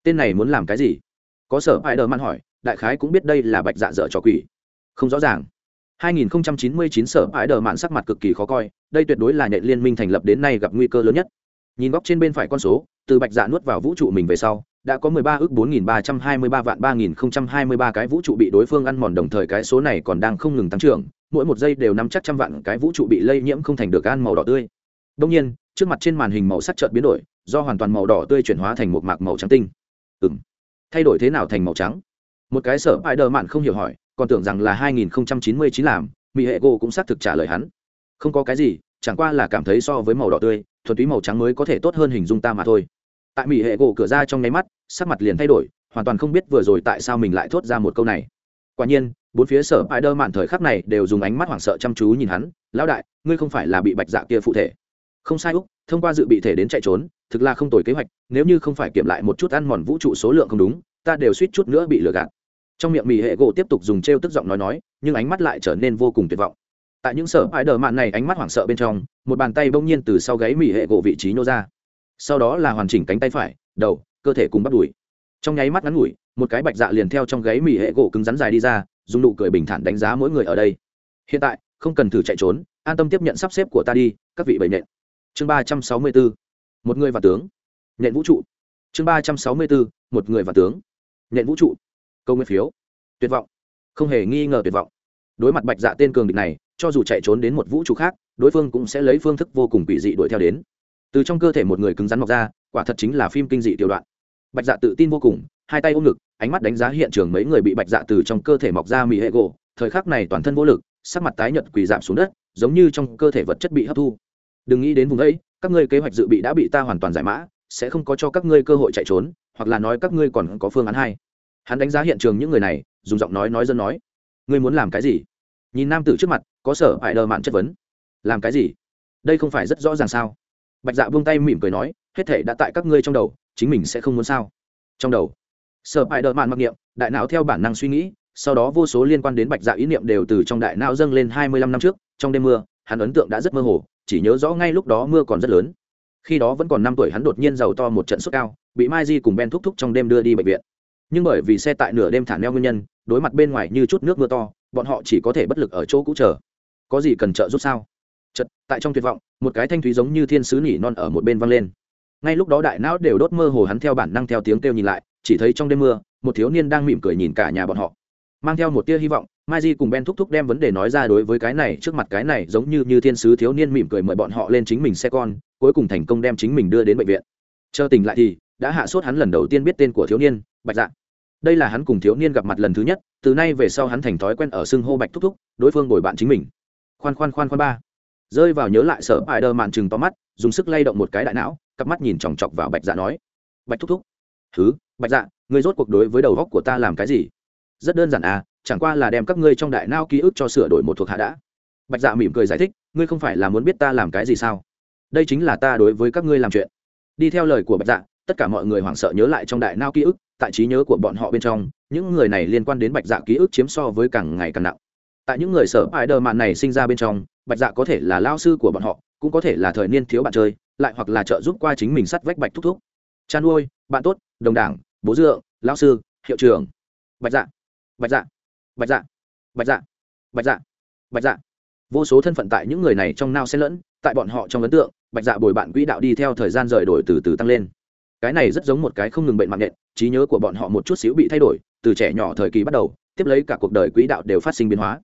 tên này muốn làm cái gì? Có sở ai đờ man hỏi, đại khái cũng biết đây là bạch dạ dở trò quỷ. Không rõ ràng. 2099 sở ái đờ mạn sắc mặt cực kỳ khó coi, đây tuyệt đối là nhện liên minh thành lập đến nay gặp nguy cơ lớn nhất. Nhìn góc trên bên phải con số, từ bạch dạ nuốt vào vũ trụ mình về sau, đã có 13 ước 4.323 vạn 3.023 cái vũ trụ bị đối phương ăn mòn, đồng thời cái số này còn đang không ngừng tăng trưởng, mỗi một giây đều nắm chắc trăm vạn cái vũ trụ bị lây nhiễm không thành được gan màu đỏ tươi. Đông nhiên, trước mặt trên màn hình màu sắc chợt biến đổi, do hoàn toàn màu đỏ tươi chuyển hóa thành một mạc màu trắng tinh ừng thay đổi thế nào thành màu trắng? Một cái sở ai đờ mạn không hiểu hỏi, còn tưởng rằng là 2099 làm mỹ hệ gỗ cũng xác thực trả lời hắn. Không có cái gì, chẳng qua là cảm thấy so với màu đỏ tươi, thuần túy màu trắng mới có thể tốt hơn hình dung ta mà thôi. Tại mỹ hệ gỗ cửa ra trong nháy mắt, sắc mặt liền thay đổi, hoàn toàn không biết vừa rồi tại sao mình lại thốt ra một câu này. Quả nhiên, bốn phía sở ai đơ mạn thời khắc này đều dùng ánh mắt hoảng sợ chăm chú nhìn hắn, lão đại, ngươi không phải là bị bạch dạ kia phụ thể? Không sai úc, thông qua dự bị thể đến chạy trốn thực là không tồi kế hoạch, nếu như không phải kiểm lại một chút ăn mòn vũ trụ số lượng không đúng, ta đều suýt chút nữa bị lừa gạt. Trong miệng mỹ hệ gỗ tiếp tục dùng t r e o tức giọng nói nói, nhưng ánh mắt lại trở nên vô cùng tuyệt vọng. Tại những sở hãi đờ mạn này ánh mắt hoảng sợ bên trong, một bàn tay bỗng nhiên từ sau gáy mỹ hệ gỗ vị trí nhô ra. Sau đó là hoàn chỉnh cánh tay phải, đầu, cơ thể cùng bắt đùi. Trong nháy mắt ngắn ngủi, một cái bạch dạ liền theo trong gáy mỹ hệ gỗ cứng rắn dài đi ra, dùng nụ cười bình thản đánh giá mỗi người ở đây. Hiện tại, không cần thử chạy trốn, an tâm tiếp nhận sắp xếp của ta đi, các vị bảy nện. Chương ba trăm sáu mươi bốn một người và tướng. Nhện vũ trụ. Chương ba trăm sáu mươi bốn, một người và tướng. Nhện vũ trụ. Câu nguyên phiếu. Tuyệt vọng. Không hề nghi ngờ tuyệt vọng. Đối mặt bạch dạ tên cường địch này, cho dù chạy trốn đến một vũ trụ khác, đối phương cũng sẽ lấy phương thức vô cùng quỷ dị đuổi theo đến. Từ trong cơ thể một người cứng rắn mọc ra, quả thật chính là phim kinh dị tiểu đoạn. Bạch dạ tự tin vô cùng, hai tay ôm ngực, ánh mắt đánh giá hiện trường mấy người bị bạch dạ từ trong cơ thể mọc ra mỹ hệ gỗ. Thời khắc này toàn thân vô lực, sắc mặt tái nhợt quỳ giảm xuống đất, giống như trong cơ thể vật chất bị hấp thu đừng nghĩ đến vùng ấy, các ngươi kế hoạch dự bị đã bị ta hoàn toàn giải mã, sẽ không có cho các ngươi cơ hội chạy trốn, hoặc là nói các ngươi còn có phương án hai. Hắn đánh giá hiện trường những người này, dùng giọng nói nói dân nói. Ngươi muốn làm cái gì? Nhìn nam tử trước mặt, có sở hại đờ mạn chất vấn. Làm cái gì? Đây không phải rất rõ ràng sao? Bạch dạ buông tay mỉm cười nói, hết thể đã tại các ngươi trong đầu, chính mình sẽ không muốn sao? Trong đầu. Sở hại đờ mạn mặc niệm, đại não theo bản năng suy nghĩ, sau đó vô số liên quan đến bạch dạ ý niệm đều từ trong đại não dâng lên hai mươi lăm năm trước, trong đêm mưa, hắn ấn tượng đã rất mơ hồ chỉ nhớ rõ ngay lúc đó mưa còn rất lớn. Khi đó vẫn còn năm tuổi hắn đột nhiên giàu to một trận sốt cao, bị mai di cùng ben thúc thúc trong đêm đưa đi bệnh viện. Nhưng bởi vì xe tại nửa đêm thả neo nguyên nhân, đối mặt bên ngoài như chút nước mưa to, bọn họ chỉ có thể bất lực ở chỗ cũ chờ. Có gì cần trợ giúp sao? Chật tại trong tuyệt vọng, một cái thanh thúy giống như thiên sứ nỉ non ở một bên văng lên. Ngay lúc đó đại não đều đốt mơ hồ hắn theo bản năng theo tiếng kêu nhìn lại, chỉ thấy trong đêm mưa, một thiếu niên đang mỉm cười nhìn cả nhà bọn họ mang theo một tia hy vọng, mai di cùng ben thúc thúc đem vấn đề nói ra đối với cái này trước mặt cái này giống như như thiên sứ thiếu niên mỉm cười mời bọn họ lên chính mình xe con, cuối cùng thành công đem chính mình đưa đến bệnh viện. Chờ tỉnh lại thì, đã hạ sốt hắn lần đầu tiên biết tên của thiếu niên, bạch dạ. Đây là hắn cùng thiếu niên gặp mặt lần thứ nhất, từ nay về sau hắn thành thói quen ở xưng hô bạch thúc thúc, đối phương bồi bạn chính mình. Khoan khoan khoan khoan ba. Rơi vào nhớ lại sở bài đơ màn chừng to mắt, dùng sức lay động một cái đại não, cặp mắt nhìn chòng chọc vào bạch dạ nói, bạch thúc thúc. Thứ bạch dạ người rốt cuộc đối với đầu góc của ta làm cái gì? Rất đơn giản à chẳng qua là đem các ngươi trong đại nao ký ức cho sửa đổi một thuộc hạ đã. Bạch dạ mỉm cười giải thích, ngươi không phải là muốn biết ta làm cái gì sao? Đây chính là ta đối với các ngươi làm chuyện. Đi theo lời của bạch dạ tất cả mọi người hoảng sợ nhớ lại trong đại nao ký ức, tại trí nhớ của bọn họ bên trong, những người này liên quan đến bạch dạ ký ức chiếm so với càng ngày càng nặng. Tại những người sở ải đờ mạn này sinh ra bên trong, bạch dạ có thể là lao sư của bọn họ, cũng có thể là thời niên thiếu bạn chơi, lại hoặc là trợ giúp qua chính mình sắt vách bạch thúc thúc. Chăn nuôi bạn tốt, đồng đảng, bố dựa lao sư, hiệu trưởng. Bạch dạ bạch dạ. Bạch dạ. Bạch dạ. Bạch dạ. Bạch dạ. Vô số thân phận tại những người này trong nao xen lẫn, tại bọn họ trong ấn tượng, bạch dạ bồi bạn quỹ đạo đi theo thời gian rời đổi từ từ tăng lên. Cái này rất giống một cái không ngừng bệnh mạng nhện trí nhớ của bọn họ một chút xíu bị thay đổi, từ trẻ nhỏ thời kỳ bắt đầu, tiếp lấy cả cuộc đời quỹ đạo đều phát sinh biến hóa.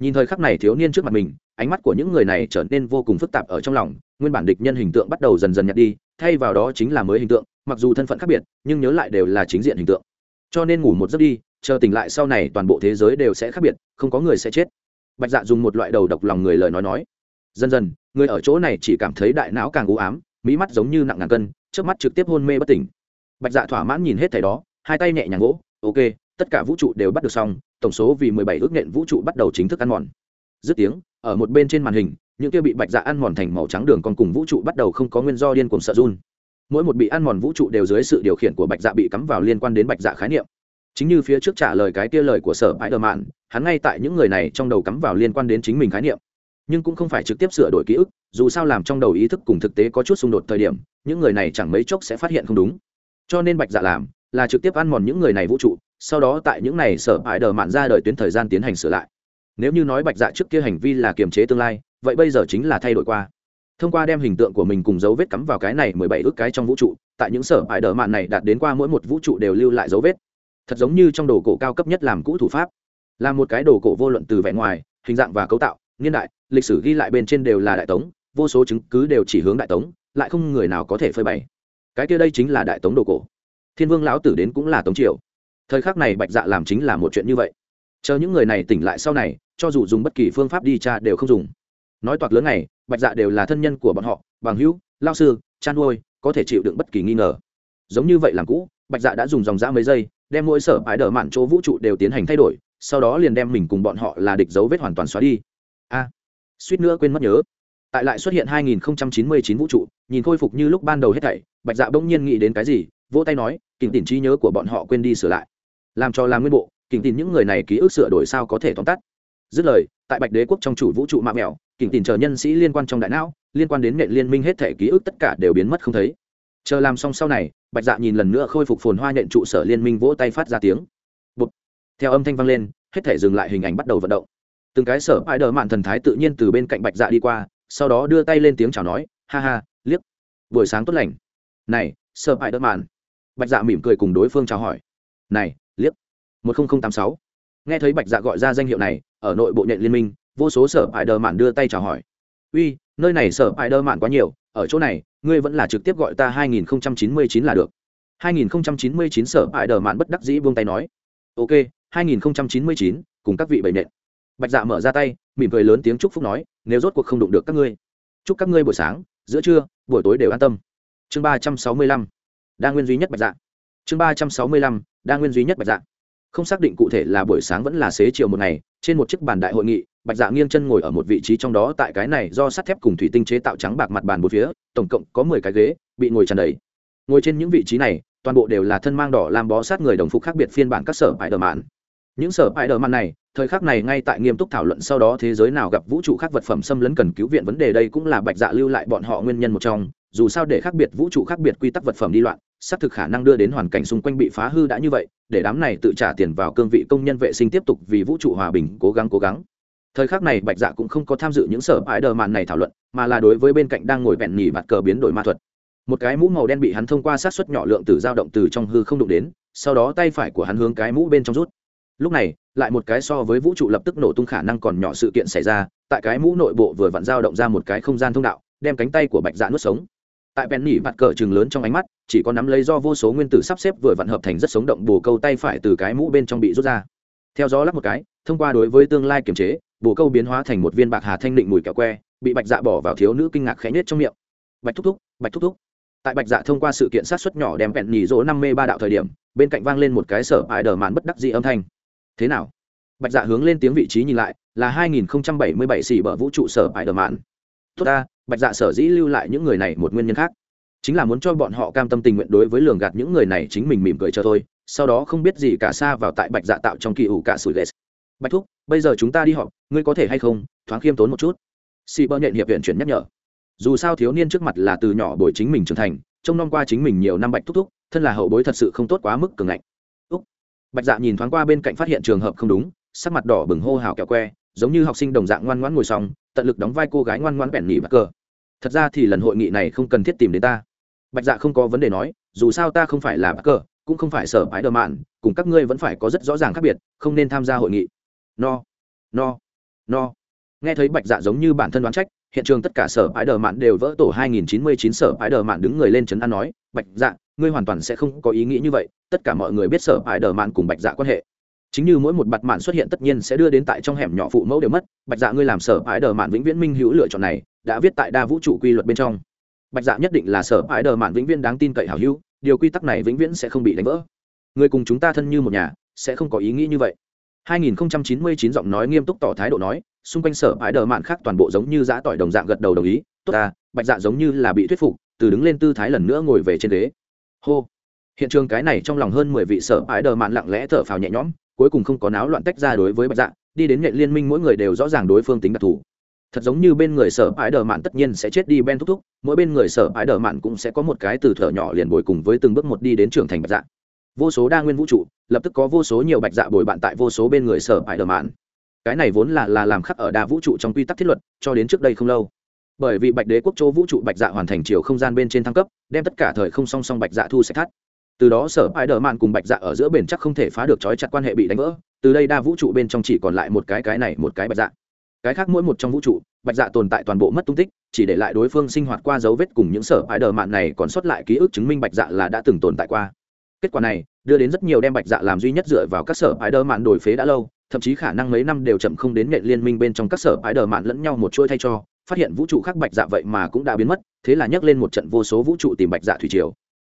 Nhìn thời khắc này thiếu niên trước mặt mình, ánh mắt của những người này trở nên vô cùng phức tạp ở trong lòng, nguyên bản địch nhân hình tượng bắt đầu dần dần nhạt đi, thay vào đó chính là mới hình tượng, mặc dù thân phận khác biệt, nhưng nhớ lại đều là chính diện hình tượng. Cho nên ngủ một giấc đi chờ tỉnh lại sau này toàn bộ thế giới đều sẽ khác biệt, không có người sẽ chết. Bạch dạ dùng một loại đầu độc lòng người lời nói nói. Dần dần, người ở chỗ này chỉ cảm thấy đại não càng u ám, mỹ mắt giống như nặng ngàn cân trước mắt trực tiếp hôn mê bất tỉnh. Bạch dạ thỏa mãn nhìn hết thảy đó, hai tay nhẹ nhàng gỗ ok, tất cả vũ trụ đều bắt được xong, tổng số vì mười bảy ước nện vũ trụ bắt đầu chính thức ăn mòn. Dứt tiếng, ở một bên trên màn hình, những kia bị bạch dạ ăn mòn thành màu trắng đường còn cùng vũ trụ bắt đầu không có nguyên do điên cùng sợ run. Mỗi một bị ăn mòn vũ trụ đều dưới sự điều khiển của bạch dạ bị cắm vào liên quan đến bạch dạ khái niệm chính như phía trước trả lời cái kia lời của sở bãi đờ mạn, hắn ngay tại những người này trong đầu cắm vào liên quan đến chính mình khái niệm. Nhưng cũng không phải trực tiếp sửa đổi ký ức, dù sao làm trong đầu ý thức cùng thực tế có chút xung đột thời điểm, những người này chẳng mấy chốc sẽ phát hiện không đúng. Cho nên bạch dạ làm, là trực tiếp ăn mòn những người này vũ trụ, sau đó tại những này sở hại đờ mạn ra đời tuyến thời gian tiến hành sửa lại. Nếu như nói bạch dạ trước kia hành vi là kiềm chế tương lai, vậy bây giờ chính là thay đổi qua. Thông qua đem hình tượng của mình cùng dấu vết cắm vào cái này mười bảy ước cái trong vũ trụ, tại những sở hại đờ mạn này đạt đến qua mỗi một vũ trụ đều lưu lại dấu vết thật giống như trong đồ cổ cao cấp nhất làm cũ thủ pháp. Là một cái đồ cổ vô luận từ vẻ ngoài, hình dạng và cấu tạo, niên đại, lịch sử ghi lại bên trên đều là đại tống, vô số chứng cứ đều chỉ hướng đại tống, lại không người nào có thể phơi bày. Cái kia đây chính là đại tống đồ cổ. Thiên vương lão tử đến cũng là tống triều. Thời khắc này bạch dạ làm chính là một chuyện như vậy. Chờ những người này tỉnh lại sau này, cho dù dùng bất kỳ phương pháp đi tra đều không dùng. Nói toạc lớn này bạch dạ đều là thân nhân của bọn họ, bằng hữu, lao sư chăn nuôi, có thể chịu đựng bất kỳ nghi ngờ. Giống như vậy làm cũ, bạch dạ đã dùng dòng dã mấy giây đem mỗi sở bãi đờ mạn chỗ vũ trụ đều tiến hành thay đổi, sau đó liền đem mình cùng bọn họ là địch dấu vết hoàn toàn xóa đi. A, suýt nữa quên mất nhớ. Tại lại xuất hiện 2099 vũ trụ, nhìn khôi phục như lúc ban đầu hết thảy, bạch dạ bỗng nhiên nghĩ đến cái gì, vỗ tay nói kỉnh tỉnh trí nhớ của bọn họ quên đi sửa lại. Làm cho làm nguyên bộ kỉnh tỉnh những người này ký ức sửa đổi sao có thể tóm tắt. Dứt lời, tại bạch đế quốc trong chủ vũ trụ mạng mèo kỉnh tỉnh chờ nhân sĩ liên quan trong đại não, liên quan đến nghệ liên minh hết thể ký ức tất cả đều biến mất không thấy. Chờ làm xong sau này bạch dạ nhìn lần nữa khôi phục phồn hoa nhện trụ sở liên minh vỗ tay phát ra tiếng. Bụt. theo âm thanh vang lên, hết thể dừng lại hình ảnh bắt đầu vận động. Từng cái sở ai đờ mạn thần thái tự nhiên từ bên cạnh bạch dạ đi qua, sau đó đưa tay lên tiếng chào nói, ha ha, liếc. Buổi sáng tốt lành. Này, sở ai đờ mạn. Bạch dạ mỉm cười cùng đối phương chào hỏi. Này, liếc. Một nghìn tám sáu. Nghe thấy bạch dạ gọi ra danh hiệu này, ở nội bộ nhện liên minh, vô số sở ai đờ mạn đưa tay chào hỏi. Uy, nơi này sở ai đờ mạn quá nhiều ở chỗ này ngươi vẫn là trực tiếp gọi ta 2099 là được. 2099 sở ai đờ mạn bất đắc dĩ buông tay nói. Ok 2099, cùng các vị bảy nện. Bạch dạ mở ra tay mỉm cười lớn tiếng chúc phúc nói nếu rốt cuộc không đụng được các ngươi chúc các ngươi buổi sáng giữa trưa buổi tối đều an tâm. Chương ba trăm sáu mươi lăm đa nguyên duy nhất bạch dạ. Chương ba trăm sáu mươi lăm đa nguyên duy nhất bạch dạ. Không xác định cụ thể là buổi sáng vẫn là xế chiều một ngày trên một chiếc bàn đại hội nghị bạch dạ nghiêng chân ngồi ở một vị trí trong đó tại cái này do sắt thép cùng thủy tinh chế tạo trắng bạc mặt bàn một phía, tổng cộng có mười cái ghế, bị ngồi tràn đầy. Ngồi trên những vị trí này, toàn bộ đều là thân mang đỏ làm bó sát người đồng phục khác biệt phiên bản các sở bãi đờ mạn. Những sở bãi đờ mạn này, thời khắc này ngay tại nghiêm túc thảo luận sau đó thế giới nào gặp vũ trụ khác vật phẩm xâm lấn cần cứu viện vấn đề đây cũng là bạch dạ lưu lại bọn họ nguyên nhân một trong. Dù sao để khác biệt vũ trụ khác biệt quy tắc vật phẩm đi loạn, xác thực khả năng đưa đến hoàn cảnh xung quanh bị phá hư đã như vậy, để đám này tự trả tiền vào cương vị công nhân vệ sinh tiếp tục vì vũ trụ hòa bình cố gắng cố gắng thời khắc này bạch dạ cũng không có tham dự những sở ái đờ mạn này thảo luận, mà là đối với bên cạnh đang ngồi bẹn nhỉ mặt cờ biến đổi ma thuật. Một cái mũ màu đen bị hắn thông qua sát xuất nhỏ lượng từ dao động từ trong hư không đụng đến, sau đó tay phải của hắn hướng cái mũ bên trong rút. Lúc này, lại một cái so với vũ trụ lập tức nổ tung khả năng còn nhỏ sự kiện xảy ra, tại cái mũ nội bộ vừa vặn dao động ra một cái không gian thông đạo, đem cánh tay của bạch dạ nuốt sống. Tại bèn nỉ mặt cờ chừng lớn trong ánh mắt, chỉ có nắm lấy do vô số nguyên tử sắp xếp vừa vặn hợp thành rất sống động bồ câu tay phải từ cái mũ bên trong bị rút ra. Theo gió lắp một cái, thông qua đối với tương lai kiểm chế bồ câu biến hóa thành một viên bạc hà thanh định mùi kẹo que, bị bạch dạ bỏ vào thiếu nữ kinh ngạc khẽ nhết trong miệng. Bạch thúc thúc, bạch thúc thúc. Tại bạch dạ thông qua sự kiện sát xuất nhỏ đem vẹn nhì rỗ năm mê ba đạo thời điểm, bên cạnh vang lên một cái sở ải đờ màn bất đắc dị âm thanh. Thế nào? Bạch dạ hướng lên tiếng vị trí nhìn lại, là 2077 xỉ bở vũ trụ sở ải đờ màn tốt ta, bạch dạ sở dĩ lưu lại những người này một nguyên nhân khác. Chính là muốn cho bọn họ cam tâm tình nguyện đối với lường gạt những người này chính mình mỉm cười cho thôi, sau đó không biết gì cả xa vào tại bạch dạ tạo trong kỳ ủ cả sủi ghét bạch thúc, bây giờ chúng ta đi họp ngươi có thể hay không, thoáng khiêm tốn một chút. Xì bơ nhện hiệp viện chuyển nhắc nhở. Dù sao thiếu niên trước mặt là từ nhỏ bồi chính mình trưởng thành, trông nom qua chính mình nhiều năm bạch thúc thúc, thân là hậu bối thật sự không tốt quá mức cường ngạnh. Úc. Bạch dạ nhìn thoáng qua bên cạnh phát hiện trường hợp không đúng, sắc mặt đỏ bừng hô hào kẹo que, giống như học sinh đồng dạng ngoan ngoãn ngồi xong, tận lực đóng vai cô gái ngoan ngoãn bẻn nghỉ bắc cờ. Thật ra thì lần hội nghị này không cần thiết tìm đến ta. Bạch dạ không có vấn đề nói, dù sao ta không phải là bắc cờ, cũng không phải sở bãi đờ mạn cùng các ngươi vẫn phải có rất rõ ràng khác biệt, không nên tham gia hội nghị. No. No no. Nghe thấy bạch dạ giống như bản thân đoán trách, hiện trường tất cả sở ái đờ mạn đều vỡ tổ 2099 sở ái đờ mạn đứng người lên trấn an nói, bạch dạ ngươi hoàn toàn sẽ không có ý nghĩ như vậy, tất cả mọi người biết sở ái đờ mạn cùng bạch dạ quan hệ. Chính như mỗi một bạt mạn xuất hiện tất nhiên sẽ đưa đến tại trong hẻm nhỏ phụ mẫu đều mất, bạch dạ ngươi làm sở ái đờ mạn vĩnh viễn minh hữu lựa chọn này, đã viết tại đa vũ trụ quy luật bên trong. Bạch dạ nhất định là sở ái đờ mạn vĩnh viễn đáng tin cậy hảo hữu, điều quy tắc này vĩnh viễn sẽ không bị đánh vỡ. Người cùng chúng ta thân như một nhà, sẽ không có ý nghĩ như vậy. 2099 giọng nói nghiêm túc tỏ thái độ nói, xung quanh sở ái đờ mạn khác toàn bộ giống như dã tỏi đồng dạng gật đầu đồng ý, tốt ta, bạch dạ giống như là bị thuyết phục, từ đứng lên tư thái lần nữa ngồi về trên ghế. Hô. Hiện trường cái này trong lòng hơn mười vị sở ái đờ mạn lặng lẽ thở phào nhẹ nhõm, cuối cùng không có náo loạn tách ra đối với bạch dạ đi đến nhện liên minh mỗi người đều rõ ràng đối phương tính đặc thù. Thật giống như bên người sở ái đờ mạn tất nhiên sẽ chết đi ben thúc thúc, mỗi bên người sở ái đờ mạn cũng sẽ có một cái từ thở nhỏ liền bồi cùng với từng bước một đi đến trưởng thành bạch dạ vô số đa nguyên vũ trụ, lập tức có vô số nhiều bạch dạ bồi bạn tại vô số bên người sở ái đờ mạn. Cái này vốn là là làm khắc ở đa vũ trụ trong quy tắc thiết luật, cho đến trước đây không lâu. Bởi vì bạch đế quốc châu vũ trụ bạch dạ hoàn thành chiều không gian bên trên thăng cấp, đem tất cả thời không song song bạch dạ thu sạch thắt. Từ đó sở ái đờ mạn cùng bạch dạ ở giữa bền chắc không thể phá được trói chặt quan hệ bị đánh vỡ. Từ đây đa vũ trụ bên trong chỉ còn lại một cái cái này, một cái bạch dạ. Cái khác mỗi một trong vũ trụ, bạch dạ tồn tại toàn bộ mất tung tích, chỉ để lại đối phương sinh hoạt qua dấu vết cùng những sở ái đờ mạn này còn sót lại ký ức chứng minh bạch dạ là đã từng tồn tại qua kết quả này, đưa đến rất nhiều đem bạch dạ làm duy nhất dựa vào các sở ái đơ mạn đổi phế đã lâu, thậm chí khả năng mấy năm đều chậm không đến nghệ liên minh bên trong các sở ái đơ mạn lẫn nhau một chuỗi thay cho, phát hiện vũ trụ khác bạch dạ vậy mà cũng đã biến mất, thế là nhắc lên một trận vô số vũ trụ tìm bạch dạ thủy triều.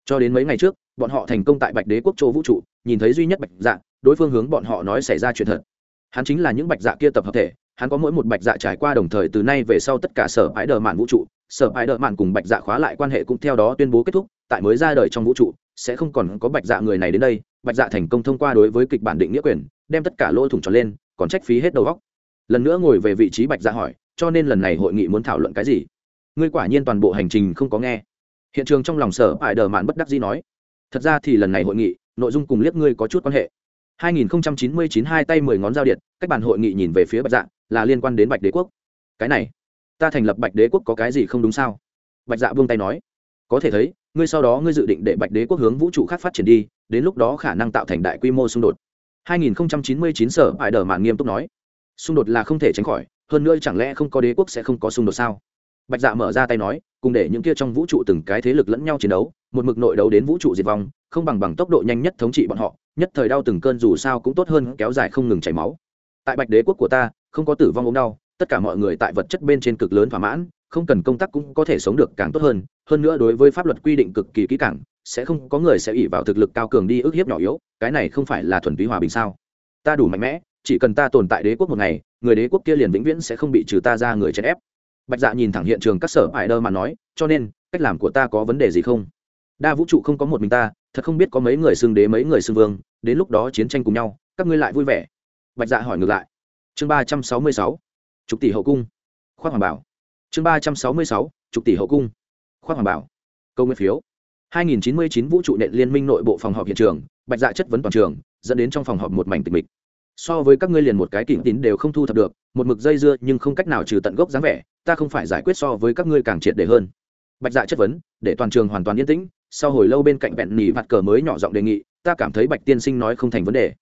Cho đến mấy ngày trước, bọn họ thành công tại bạch đế quốc châu vũ trụ, nhìn thấy duy nhất bạch dạ đối phương hướng bọn họ nói xảy ra chuyện thật. Hắn chính là những bạch dạ kia tập hợp thể, hắn có mỗi một bạch dạ trải qua đồng thời từ nay về sau tất cả sở ái đờ mạn vũ trụ, sở ái đờ mạn cùng bạch dạ khóa lại quan hệ cũng theo đó tuyên bố kết thúc, tại mới ra đời trong vũ trụ sẽ không còn có bạch dạ người này đến đây. Bạch dạ thành công thông qua đối với kịch bản định nghĩa quyền, đem tất cả lỗ thủng tròn lên, còn trách phí hết đầu góc lần nữa ngồi về vị trí bạch dạ hỏi, cho nên lần này hội nghị muốn thảo luận cái gì? Ngươi quả nhiên toàn bộ hành trình không có nghe. Hiện trường trong lòng sở ải đờ mạn bất đắc dĩ nói, thật ra thì lần này hội nghị, nội dung cùng liếc ngươi có chút quan hệ. 2099 hai tay mười ngón giao điện, cách bàn hội nghị nhìn về phía bạch dạ là liên quan đến bạch đế quốc. Cái này, ta thành lập bạch đế quốc có cái gì không đúng sao? Bạch dạ buông tay nói có thể thấy, ngươi sau đó ngươi dự định để bạch đế quốc hướng vũ trụ khác phát triển đi, đến lúc đó khả năng tạo thành đại quy mô xung đột. 2099 sở bại đờ mạn nghiêm túc nói, xung đột là không thể tránh khỏi, hơn nữa chẳng lẽ không có đế quốc sẽ không có xung đột sao? Bạch dạ mở ra tay nói, cùng để những kia trong vũ trụ từng cái thế lực lẫn nhau chiến đấu, một mực nội đấu đến vũ trụ diệt vong, không bằng bằng tốc độ nhanh nhất thống trị bọn họ, nhất thời đau từng cơn dù sao cũng tốt hơn kéo dài không ngừng chảy máu. Tại bạch đế quốc của ta, không có tử vong ốm đau, tất cả mọi người tại vật chất bên trên cực lớn thỏa mãn không cần công tác cũng có thể sống được càng tốt hơn hơn nữa đối với pháp luật quy định cực kỳ kỹ càng, sẽ không có người sẽ ỉ vào thực lực cao cường đi ức hiếp nhỏ yếu, cái này không phải là thuần túy hòa bình sao? Ta đủ mạnh mẽ, chỉ cần ta tồn tại đế quốc một ngày, người đế quốc kia liền vĩnh viễn sẽ không bị trừ ta ra người chèn ép. Bạch dạ nhìn thẳng hiện trường các sở ải đơ mà nói, cho nên, cách làm của ta có vấn đề gì không? Đa vũ trụ không có một mình ta, thật không biết có mấy người xưng đế, mấy người xưng vương, đến lúc đó chiến tranh cùng nhau, các ngươi lại vui vẻ. Bạch dạ hỏi ngược lại. Chương ba trăm sáu mươi sáu. Chục tỷ hậu cung. Khoác hoàng bảo chương ba trăm sáu mươi sáu chục tỷ hậu cung. Khoác hoàng bảo. Câu nguyên phiếu. hai nghìn chín mươi chín vũ trụ nện liên minh nội bộ phòng họp hiện trường, bạch dạ chất vấn toàn trường, dẫn đến trong phòng họp một mảnh tịch mịch. So với các ngươi liền một cái kỉnh tín đều không thu thập được, một mực dây dưa nhưng không cách nào trừ tận gốc dáng vẻ, ta không phải giải quyết so với các ngươi càng triệt để hơn. Bạch dạ chất vấn, để toàn trường hoàn toàn yên tĩnh, sau hồi lâu bên cạnh vẹn nỉ vặt cờ mới nhỏ giọng đề nghị, ta cảm thấy bạch tiên sinh nói không thành vấn đề.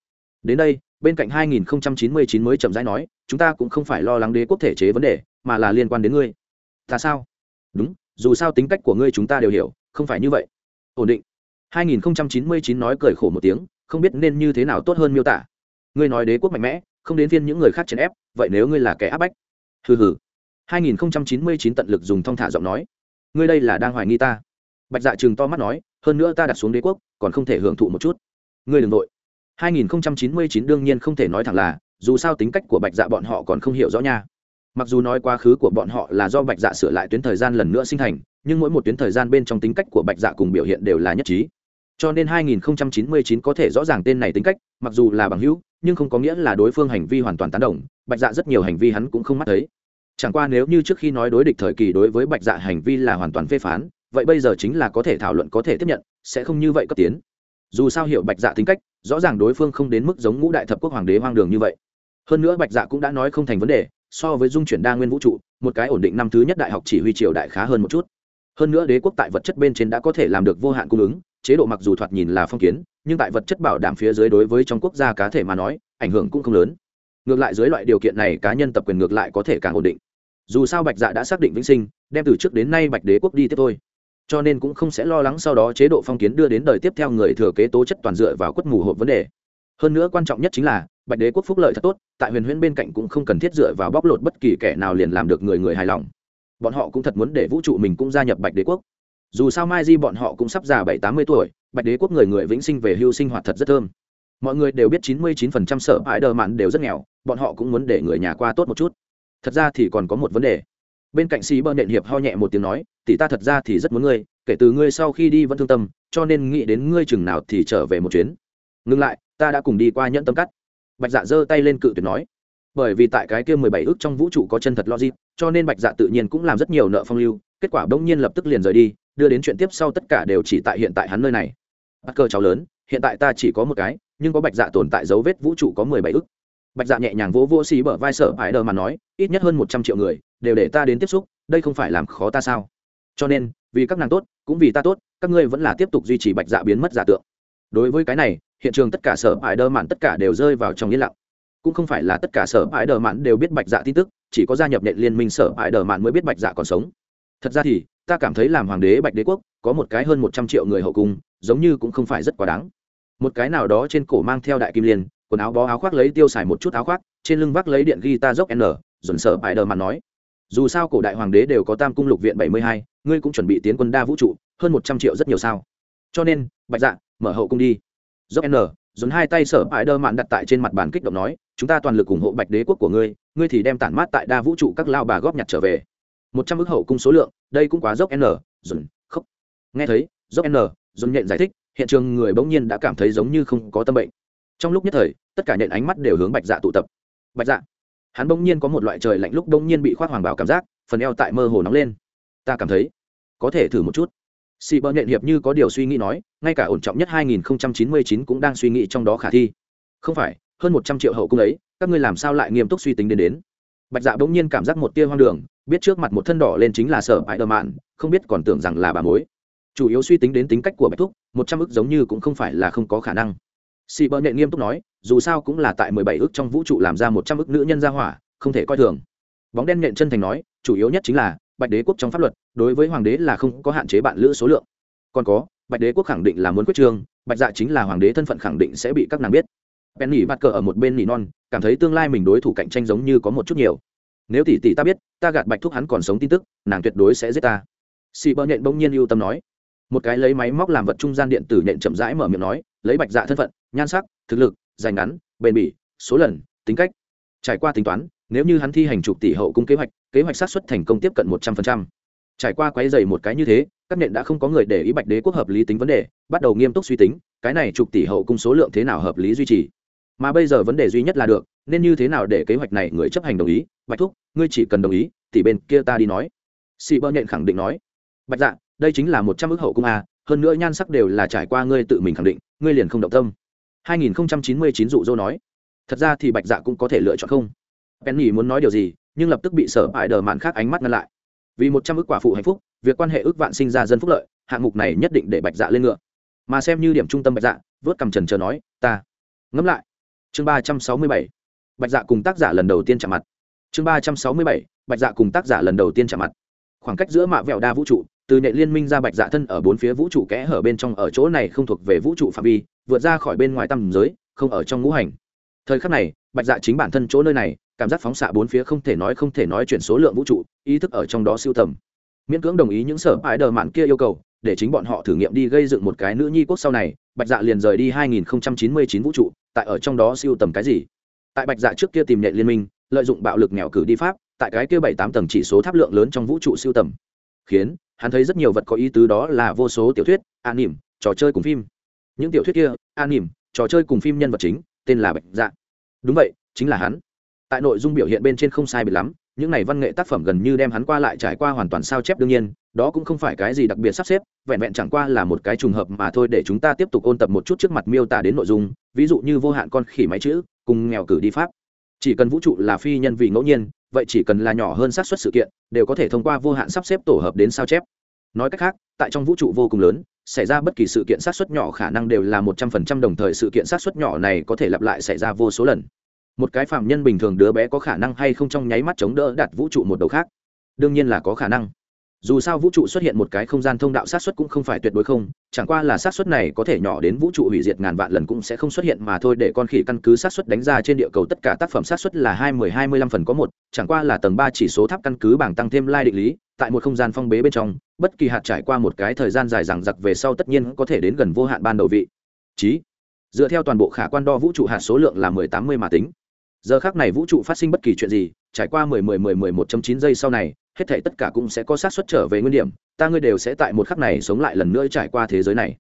Đến đây, bên cạnh 2099 mới chậm rãi nói, chúng ta cũng không phải lo lắng đế quốc thể chế vấn đề, mà là liên quan đến ngươi ta sao? Đúng, dù sao tính cách của ngươi chúng ta đều hiểu, không phải như vậy. Ổn định. 2099 nói cười khổ một tiếng, không biết nên như thế nào tốt hơn miêu tả. Ngươi nói đế quốc mạnh mẽ, không đến phiên những người khác chèn ép, vậy nếu ngươi là kẻ áp bách? Hừ hừ. 2099 tận lực dùng thong thả giọng nói. Ngươi đây là đang hoài nghi ta. Bạch dạ chừng to mắt nói, hơn nữa ta đặt xuống đế quốc, còn không thể hưởng thụ một chút. Ngươi đừng nội 2099 đương nhiên không thể nói thẳng là, dù sao tính cách của bạch dạ bọn họ còn không hiểu rõ nha mặc dù nói quá khứ của bọn họ là do bạch dạ sửa lại tuyến thời gian lần nữa sinh thành, nhưng mỗi một tuyến thời gian bên trong tính cách của bạch dạ cùng biểu hiện đều là nhất trí. Cho nên 2099 có thể rõ ràng tên này tính cách, mặc dù là bằng hữu, nhưng không có nghĩa là đối phương hành vi hoàn toàn tán đồng, bạch dạ rất nhiều hành vi hắn cũng không mắt thấy. Chẳng qua nếu như trước khi nói đối địch thời kỳ đối với bạch dạ hành vi là hoàn toàn phê phán, vậy bây giờ chính là có thể thảo luận, có thể tiếp nhận, sẽ không như vậy cấp tiến. Dù sao hiểu bạch dạ tính cách, rõ ràng đối phương không đến mức giống ngũ đại thập quốc hoàng đế hoang đường như vậy. Hơn nữa bạch dạ cũng đã nói không thành vấn đề so với dung chuyển đa nguyên vũ trụ, một cái ổn định năm thứ nhất đại học chỉ huy triều đại khá hơn một chút. Hơn nữa đế quốc tại vật chất bên trên đã có thể làm được vô hạn cung ứng, chế độ mặc dù thoạt nhìn là phong kiến, nhưng tại vật chất bảo đảm phía dưới đối với trong quốc gia cá thể mà nói, ảnh hưởng cũng không lớn. Ngược lại dưới loại điều kiện này, cá nhân tập quyền ngược lại có thể càng ổn định. Dù sao bạch dạ đã xác định vĩnh sinh, đem từ trước đến nay bạch đế quốc đi tiếp thôi. Cho nên cũng không sẽ lo lắng sau đó chế độ phong kiến đưa đến đời tiếp theo người thừa kế tố chất toàn dựa vào quất mù hộp vấn đề. Hơn nữa quan trọng nhất chính là bạch đế quốc phúc lợi thật tốt, tại huyền huyễn bên cạnh cũng không cần thiết dựa vào bóc lột bất kỳ kẻ nào liền làm được người người hài lòng. Bọn họ cũng thật muốn để vũ trụ mình cũng gia nhập bạch đế quốc. Dù sao mai di bọn họ cũng sắp già bảy tám mươi tuổi, bạch đế quốc người người vĩnh sinh về hưu sinh hoạt thật rất thơm. Mọi người đều biết chín mươi chín phần trăm sở hãi đờ mạn đều rất nghèo, bọn họ cũng muốn để người nhà qua tốt một chút. Thật ra thì còn có một vấn đề. Bên cạnh sĩ bơ nện hiệp ho nhẹ một tiếng nói, tỷ ta thật ra thì rất muốn ngươi, kể từ ngươi sau khi đi vẫn thương tâm, cho nên nghĩ đến ngươi chừng nào thì trở về một chuyến. Ngừng lại, ta đã cùng đi qua nhẫn tâm cắt bạch dạ giơ tay lên cự tuyệt nói, bởi vì tại cái kia mười bảy ước trong vũ trụ có chân thật logic, cho nên bạch dạ tự nhiên cũng làm rất nhiều nợ phong lưu, kết quả bỗng nhiên lập tức liền rời đi, đưa đến chuyện tiếp sau tất cả đều chỉ tại hiện tại hắn nơi này. Bắt cơ cháu lớn, hiện tại ta chỉ có một cái, nhưng có bạch dạ tồn tại dấu vết vũ trụ có mười bảy ước. Bạch dạ nhẹ nhàng vỗ vỗ xì bở vai sở ải đờ mà nói, ít nhất hơn một trăm triệu người, đều để ta đến tiếp xúc, đây không phải làm khó ta sao? Cho nên, vì các nàng tốt, cũng vì ta tốt, các ngươi vẫn là tiếp tục duy trì bạch dạ biến mất giả tượng. Đối với cái này hiện trường tất cả sở ải đờ mạn tất cả đều rơi vào trong yên lặng. Cũng không phải là tất cả sở ải đờ mạn đều biết bạch dạ tin tức, chỉ có gia nhập nện liên minh sở ải đờ mạn mới biết bạch dạ còn sống. Thật ra thì, ta cảm thấy làm hoàng đế bạch đế quốc có một cái hơn một trăm triệu người hậu cung, giống như cũng không phải rất quá đáng. Một cái nào đó trên cổ mang theo đại kim liên, quần áo bó áo khoác lấy tiêu xài một chút áo khoác, trên lưng vác lấy điện guitar dốc n, dồn Sở bài đờ Mạn nói, dù sao cổ đại hoàng đế đều có tam cung lục viện bảy mươi hai, ngươi cũng chuẩn bị tiến quân đa vũ trụ, hơn một trăm triệu rất nhiều sao. Cho nên, bạch dạ mở hậu cung đi dốc n, dồn hai tay sở bãi đơ mạn đặt tại trên mặt bàn kích động nói, chúng ta toàn lực ủng hộ bạch đế quốc của ngươi ngươi thì đem tản mát tại đa vũ trụ các lao bà góp nhặt trở về. Một trăm ước hậu cung số lượng, đây cũng quá dốc n, dồn, khóc. Nghe thấy, dốc n, dồn nhện giải thích, hiện trường người bỗng nhiên đã cảm thấy giống như không có tâm bệnh. Trong lúc nhất thời, tất cả nhện ánh mắt đều hướng bạch dạ tụ tập. Bạch dạ hắn bỗng nhiên có một loại trời lạnh lúc bỗng nhiên bị khoác hoàng bảo cảm giác, phần eo tại mơ hồ nóng lên. Ta cảm thấy, có thể thử một chút. Sĩ bờ nhện hiệp như có điều suy nghĩ nói, ngay cả ổn trọng nhất 2099 cũng đang suy nghĩ trong đó khả thi. Không phải, hơn một trăm triệu hậu cung ấy, các ngươi làm sao lại nghiêm túc suy tính đến đến? Bạch dạ bỗng nhiên cảm giác một tia hoang đường, biết trước mặt một thân đỏ lên chính là sở bãi đờ mạn, không biết còn tưởng rằng là bà mối chủ yếu suy tính đến tính cách của bạch thúc, một trăm ức giống như cũng không phải là không có khả năng. Sĩ bờ nện nghiêm túc nói, dù sao cũng là tại mười bảy ước trong vũ trụ làm ra một trăm ước nữ nhân gia hỏa, không thể coi thường. Bóng đen nện chân thành nói, chủ yếu nhất chính là bạch đế quốc trong pháp luật, đối với hoàng đế là không có hạn chế bạn lữ số lượng. Còn có, bạch đế quốc khẳng định là muốn quyết trương bạch dạ chính là hoàng đế thân phận khẳng định sẽ bị các nàng biết. Penny bắt cờ ở một bên nỉ non, cảm thấy tương lai mình đối thủ cạnh tranh giống như có một chút nhiều. Nếu tỷ tỷ ta biết, ta gạt bạch thúc hắn còn sống tin tức, nàng tuyệt đối sẽ giết ta. Xì bơ nhện bỗng nhiên ưu tâm nói. Một cái lấy máy móc làm vật trung gian điện tử nhện chậm rãi mở miệng nói, lấy bạch dạ thân phận, nhan sắc, thực lực dành ngắn, bền bỉ, số lần, tính cách. Trải qua tính toán nếu như hắn thi hành chục tỷ hậu cung kế hoạch kế hoạch sát xuất thành công tiếp cận một trăm phần trăm. Trải qua quấy dày một cái như thế, các nện đã không có người để ý bạch đế quốc hợp lý tính vấn đề, bắt đầu nghiêm túc suy tính, cái này chục tỷ hậu cung số lượng thế nào hợp lý duy trì. Mà bây giờ vấn đề duy nhất là được, nên như thế nào để kế hoạch này người chấp hành đồng ý? Bạch thúc, ngươi chỉ cần đồng ý, thì bên kia ta đi nói. Sĩ bơ nhện khẳng định nói. Bạch dạ đây chính là một trăm ước hậu cung a hơn nữa nhan sắc đều là trải qua ngươi tự mình khẳng định, ngươi liền không động tâm. 2099 dụ dỗ nói. Thật ra thì bạch dạ cũng có thể lựa chọn không penny muốn nói điều gì, nhưng lập tức bị sở bại đờ mạn khác ánh mắt ngăn lại. Vì một trăm ước quả phụ hạnh phúc, việc quan hệ ước vạn sinh ra dân phúc lợi, hạng mục này nhất định để bạch dạ lên ngựa. Mà xem như điểm trung tâm bạch dạ vớt cầm trần chờ nói, ta. Ngẫm lại. Chương ba trăm sáu mươi bảy. Bạch dạ cùng tác giả lần đầu tiên chạm mặt. Chương ba trăm sáu mươi bảy, bạch dạ cùng tác giả lần đầu tiên chạm mặt. Khoảng cách giữa mạ vẹo đa vũ trụ, từ nệ liên minh ra bạch dạ thân ở bốn phía vũ trụ kẽ hở bên trong ở chỗ này không thuộc về vũ trụ phạm vi, vượt ra khỏi bên ngoài tầm giới, không ở trong ngũ hành. Thời khắc này, bạch dạ chính bản thân chỗ nơi này cảm giác phóng xạ bốn phía không thể nói không thể nói chuyển số lượng vũ trụ, ý thức ở trong đó siêu tầm. Miễn cưỡng đồng ý những sở ái đờ mạn kia yêu cầu, để chính bọn họ thử nghiệm đi gây dựng một cái nữ nhi quốc sau này, bạch dạ liền rời đi 2099 vũ trụ, tại ở trong đó siêu tầm cái gì? Tại bạch dạ trước kia tìm nhện liên minh, lợi dụng bạo lực nghèo cử đi pháp, tại cái kia bảy tám tầng chỉ số tháp lượng lớn trong vũ trụ siêu tầm. Khiến, hắn thấy rất nhiều vật có ý tứ đó là vô số tiểu thuyết, an nỉm, trò chơi cùng phim. Những tiểu thuyết kia, an nỉm, trò chơi cùng phim nhân vật chính, tên là bạch dạ. Đúng vậy, chính là hắn tại nội dung biểu hiện bên trên không sai biệt lắm, những này văn nghệ tác phẩm gần như đem hắn qua lại trải qua hoàn toàn sao chép đương nhiên, đó cũng không phải cái gì đặc biệt sắp xếp, vẹn vẹn chẳng qua là một cái trùng hợp mà thôi để chúng ta tiếp tục ôn tập một chút trước mặt miêu tả đến nội dung, ví dụ như vô hạn con khỉ máy chữ, cùng nghèo cử đi pháp. Chỉ cần vũ trụ là phi nhân vì ngẫu nhiên, vậy chỉ cần là nhỏ hơn xác suất sự kiện, đều có thể thông qua vô hạn sắp xếp tổ hợp đến sao chép. Nói cách khác, tại trong vũ trụ vô cùng lớn, xảy ra bất kỳ sự kiện sát xuất nhỏ khả năng đều là một trăm phần trăm đồng thời sự kiện sát xuất nhỏ này có thể lặp lại xảy ra vô số lần một cái phạm nhân bình thường đứa bé có khả năng hay không trong nháy mắt chống đỡ đặt vũ trụ một đầu khác? Đương nhiên là có khả năng. Dù sao vũ trụ xuất hiện một cái không gian thông đạo sát xuất cũng không phải tuyệt đối không, chẳng qua là sát xuất này có thể nhỏ đến vũ trụ hủy diệt ngàn vạn lần cũng sẽ không xuất hiện mà thôi, để con khỉ căn cứ sát xuất đánh ra trên địa cầu tất cả tác phẩm sát xuất là hai mươi hai mươi lăm phần có một, chẳng qua là tầng ba chỉ số tháp căn cứ bảng tăng thêm lai định lý, tại một không gian phong bế bên trong, bất kỳ hạt trải qua một cái thời gian dài rằng giặc về sau tất nhiên có thể đến gần vô hạn ban đầu vị. Trí dựa theo toàn bộ khả quan đo vũ trụ hạt số lượng là mười tám mươi mà tính giờ khác này vũ trụ phát sinh bất kỳ chuyện gì, trải qua mười mười mười mười một chấm chín giây sau này, hết thể tất cả cũng sẽ có sát xuất trở về nguyên điểm, ta ngươi đều sẽ tại một khắc này sống lại lần nữa trải qua thế giới này.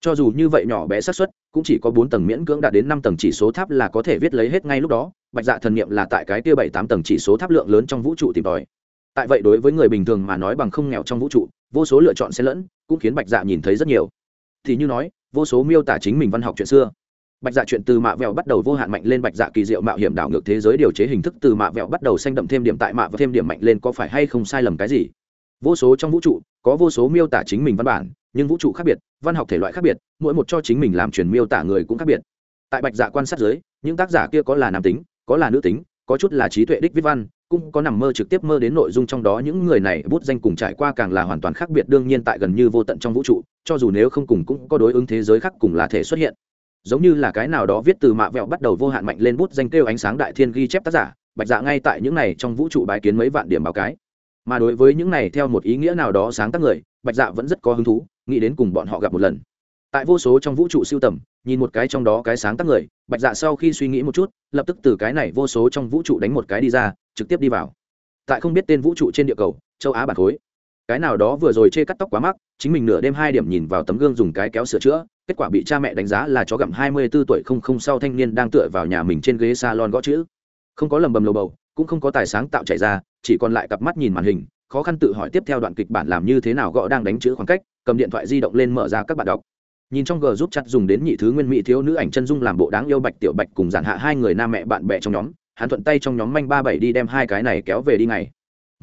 Cho dù như vậy nhỏ bé xác suất, cũng chỉ có bốn tầng miễn cưỡng đạt đến năm tầng chỉ số tháp là có thể viết lấy hết ngay lúc đó, bạch dạ thần niệm là tại cái kia bảy tám tầng chỉ số tháp lượng lớn trong vũ trụ tìm tòi. Tại vậy đối với người bình thường mà nói bằng không nghèo trong vũ trụ, vô số lựa chọn xen lẫn, cũng khiến bạch dạ nhìn thấy rất nhiều. Thì như nói, vô số miêu tả chính mình văn học chuyện xưa bạch dạ chuyện từ mạ vẹo bắt đầu vô hạn mạnh lên, bạch dạ kỳ diệu mạo hiểm đảo ngược thế giới điều chế hình thức từ mạ vẹo bắt đầu xanh đậm thêm điểm tại mạ và thêm điểm mạnh lên, có phải hay không sai lầm cái gì? Vô số trong vũ trụ, có vô số miêu tả chính mình văn bản, nhưng vũ trụ khác biệt, văn học thể loại khác biệt, mỗi một cho chính mình làm truyền miêu tả người cũng khác biệt. Tại bạch dạ quan sát giới những tác giả kia có là nam tính, có là nữ tính, có chút là trí tuệ đích viết văn, cũng có nằm mơ trực tiếp mơ đến nội dung trong đó, những người này bút danh cùng trải qua càng là hoàn toàn khác biệt, đương nhiên tại gần như vô tận trong vũ trụ, cho dù nếu không cùng cũng có đối ứng thế giới khác cùng là thể xuất hiện giống như là cái nào đó viết từ mạ vẹo bắt đầu vô hạn mạnh lên bút danh kêu ánh sáng đại thiên ghi chép tác giả, bạch dạ ngay tại những này trong vũ trụ bái kiến mấy vạn điểm báo cái. Mà đối với những này theo một ý nghĩa nào đó sáng tác người, bạch dạ vẫn rất có hứng thú, nghĩ đến cùng bọn họ gặp một lần. Tại vô số trong vũ trụ siêu tầm, nhìn một cái trong đó cái sáng tác người, bạch dạ sau khi suy nghĩ một chút, lập tức từ cái này vô số trong vũ trụ đánh một cái đi ra, trực tiếp đi vào. Tại không biết tên vũ trụ trên địa cầu, châu á bản khối cái nào đó vừa rồi chê cắt tóc quá mắc, chính mình nửa đêm hai điểm nhìn vào tấm gương dùng cái kéo sửa chữa, kết quả bị cha mẹ đánh giá là chó gặm hai mươi b ố tuổi không không sau thanh niên đang tựa vào nhà mình trên ghế salon gõ chữ. Không có lầm bầm lầu bầu, cũng không có tài sáng tạo chạy ra, chỉ còn lại cặp mắt nhìn màn hình, khó khăn tự hỏi tiếp theo đoạn kịch bản làm như thế nào gõ đang đánh chữ khoảng cách, cầm điện thoại di động lên mở ra các bạn đọc. Nhìn trong g giúp chặt dùng đến nhị thứ nguyên mỹ thiếu nữ ảnh chân dung làm bộ đáng yêu bạch tiểu bạch cùng giản hạ hai người nam mẹ bạn bè trong nhóm, hắn thuận tay trong nhóm manh ba bảy đi đem hai cái này kéo về đi ngày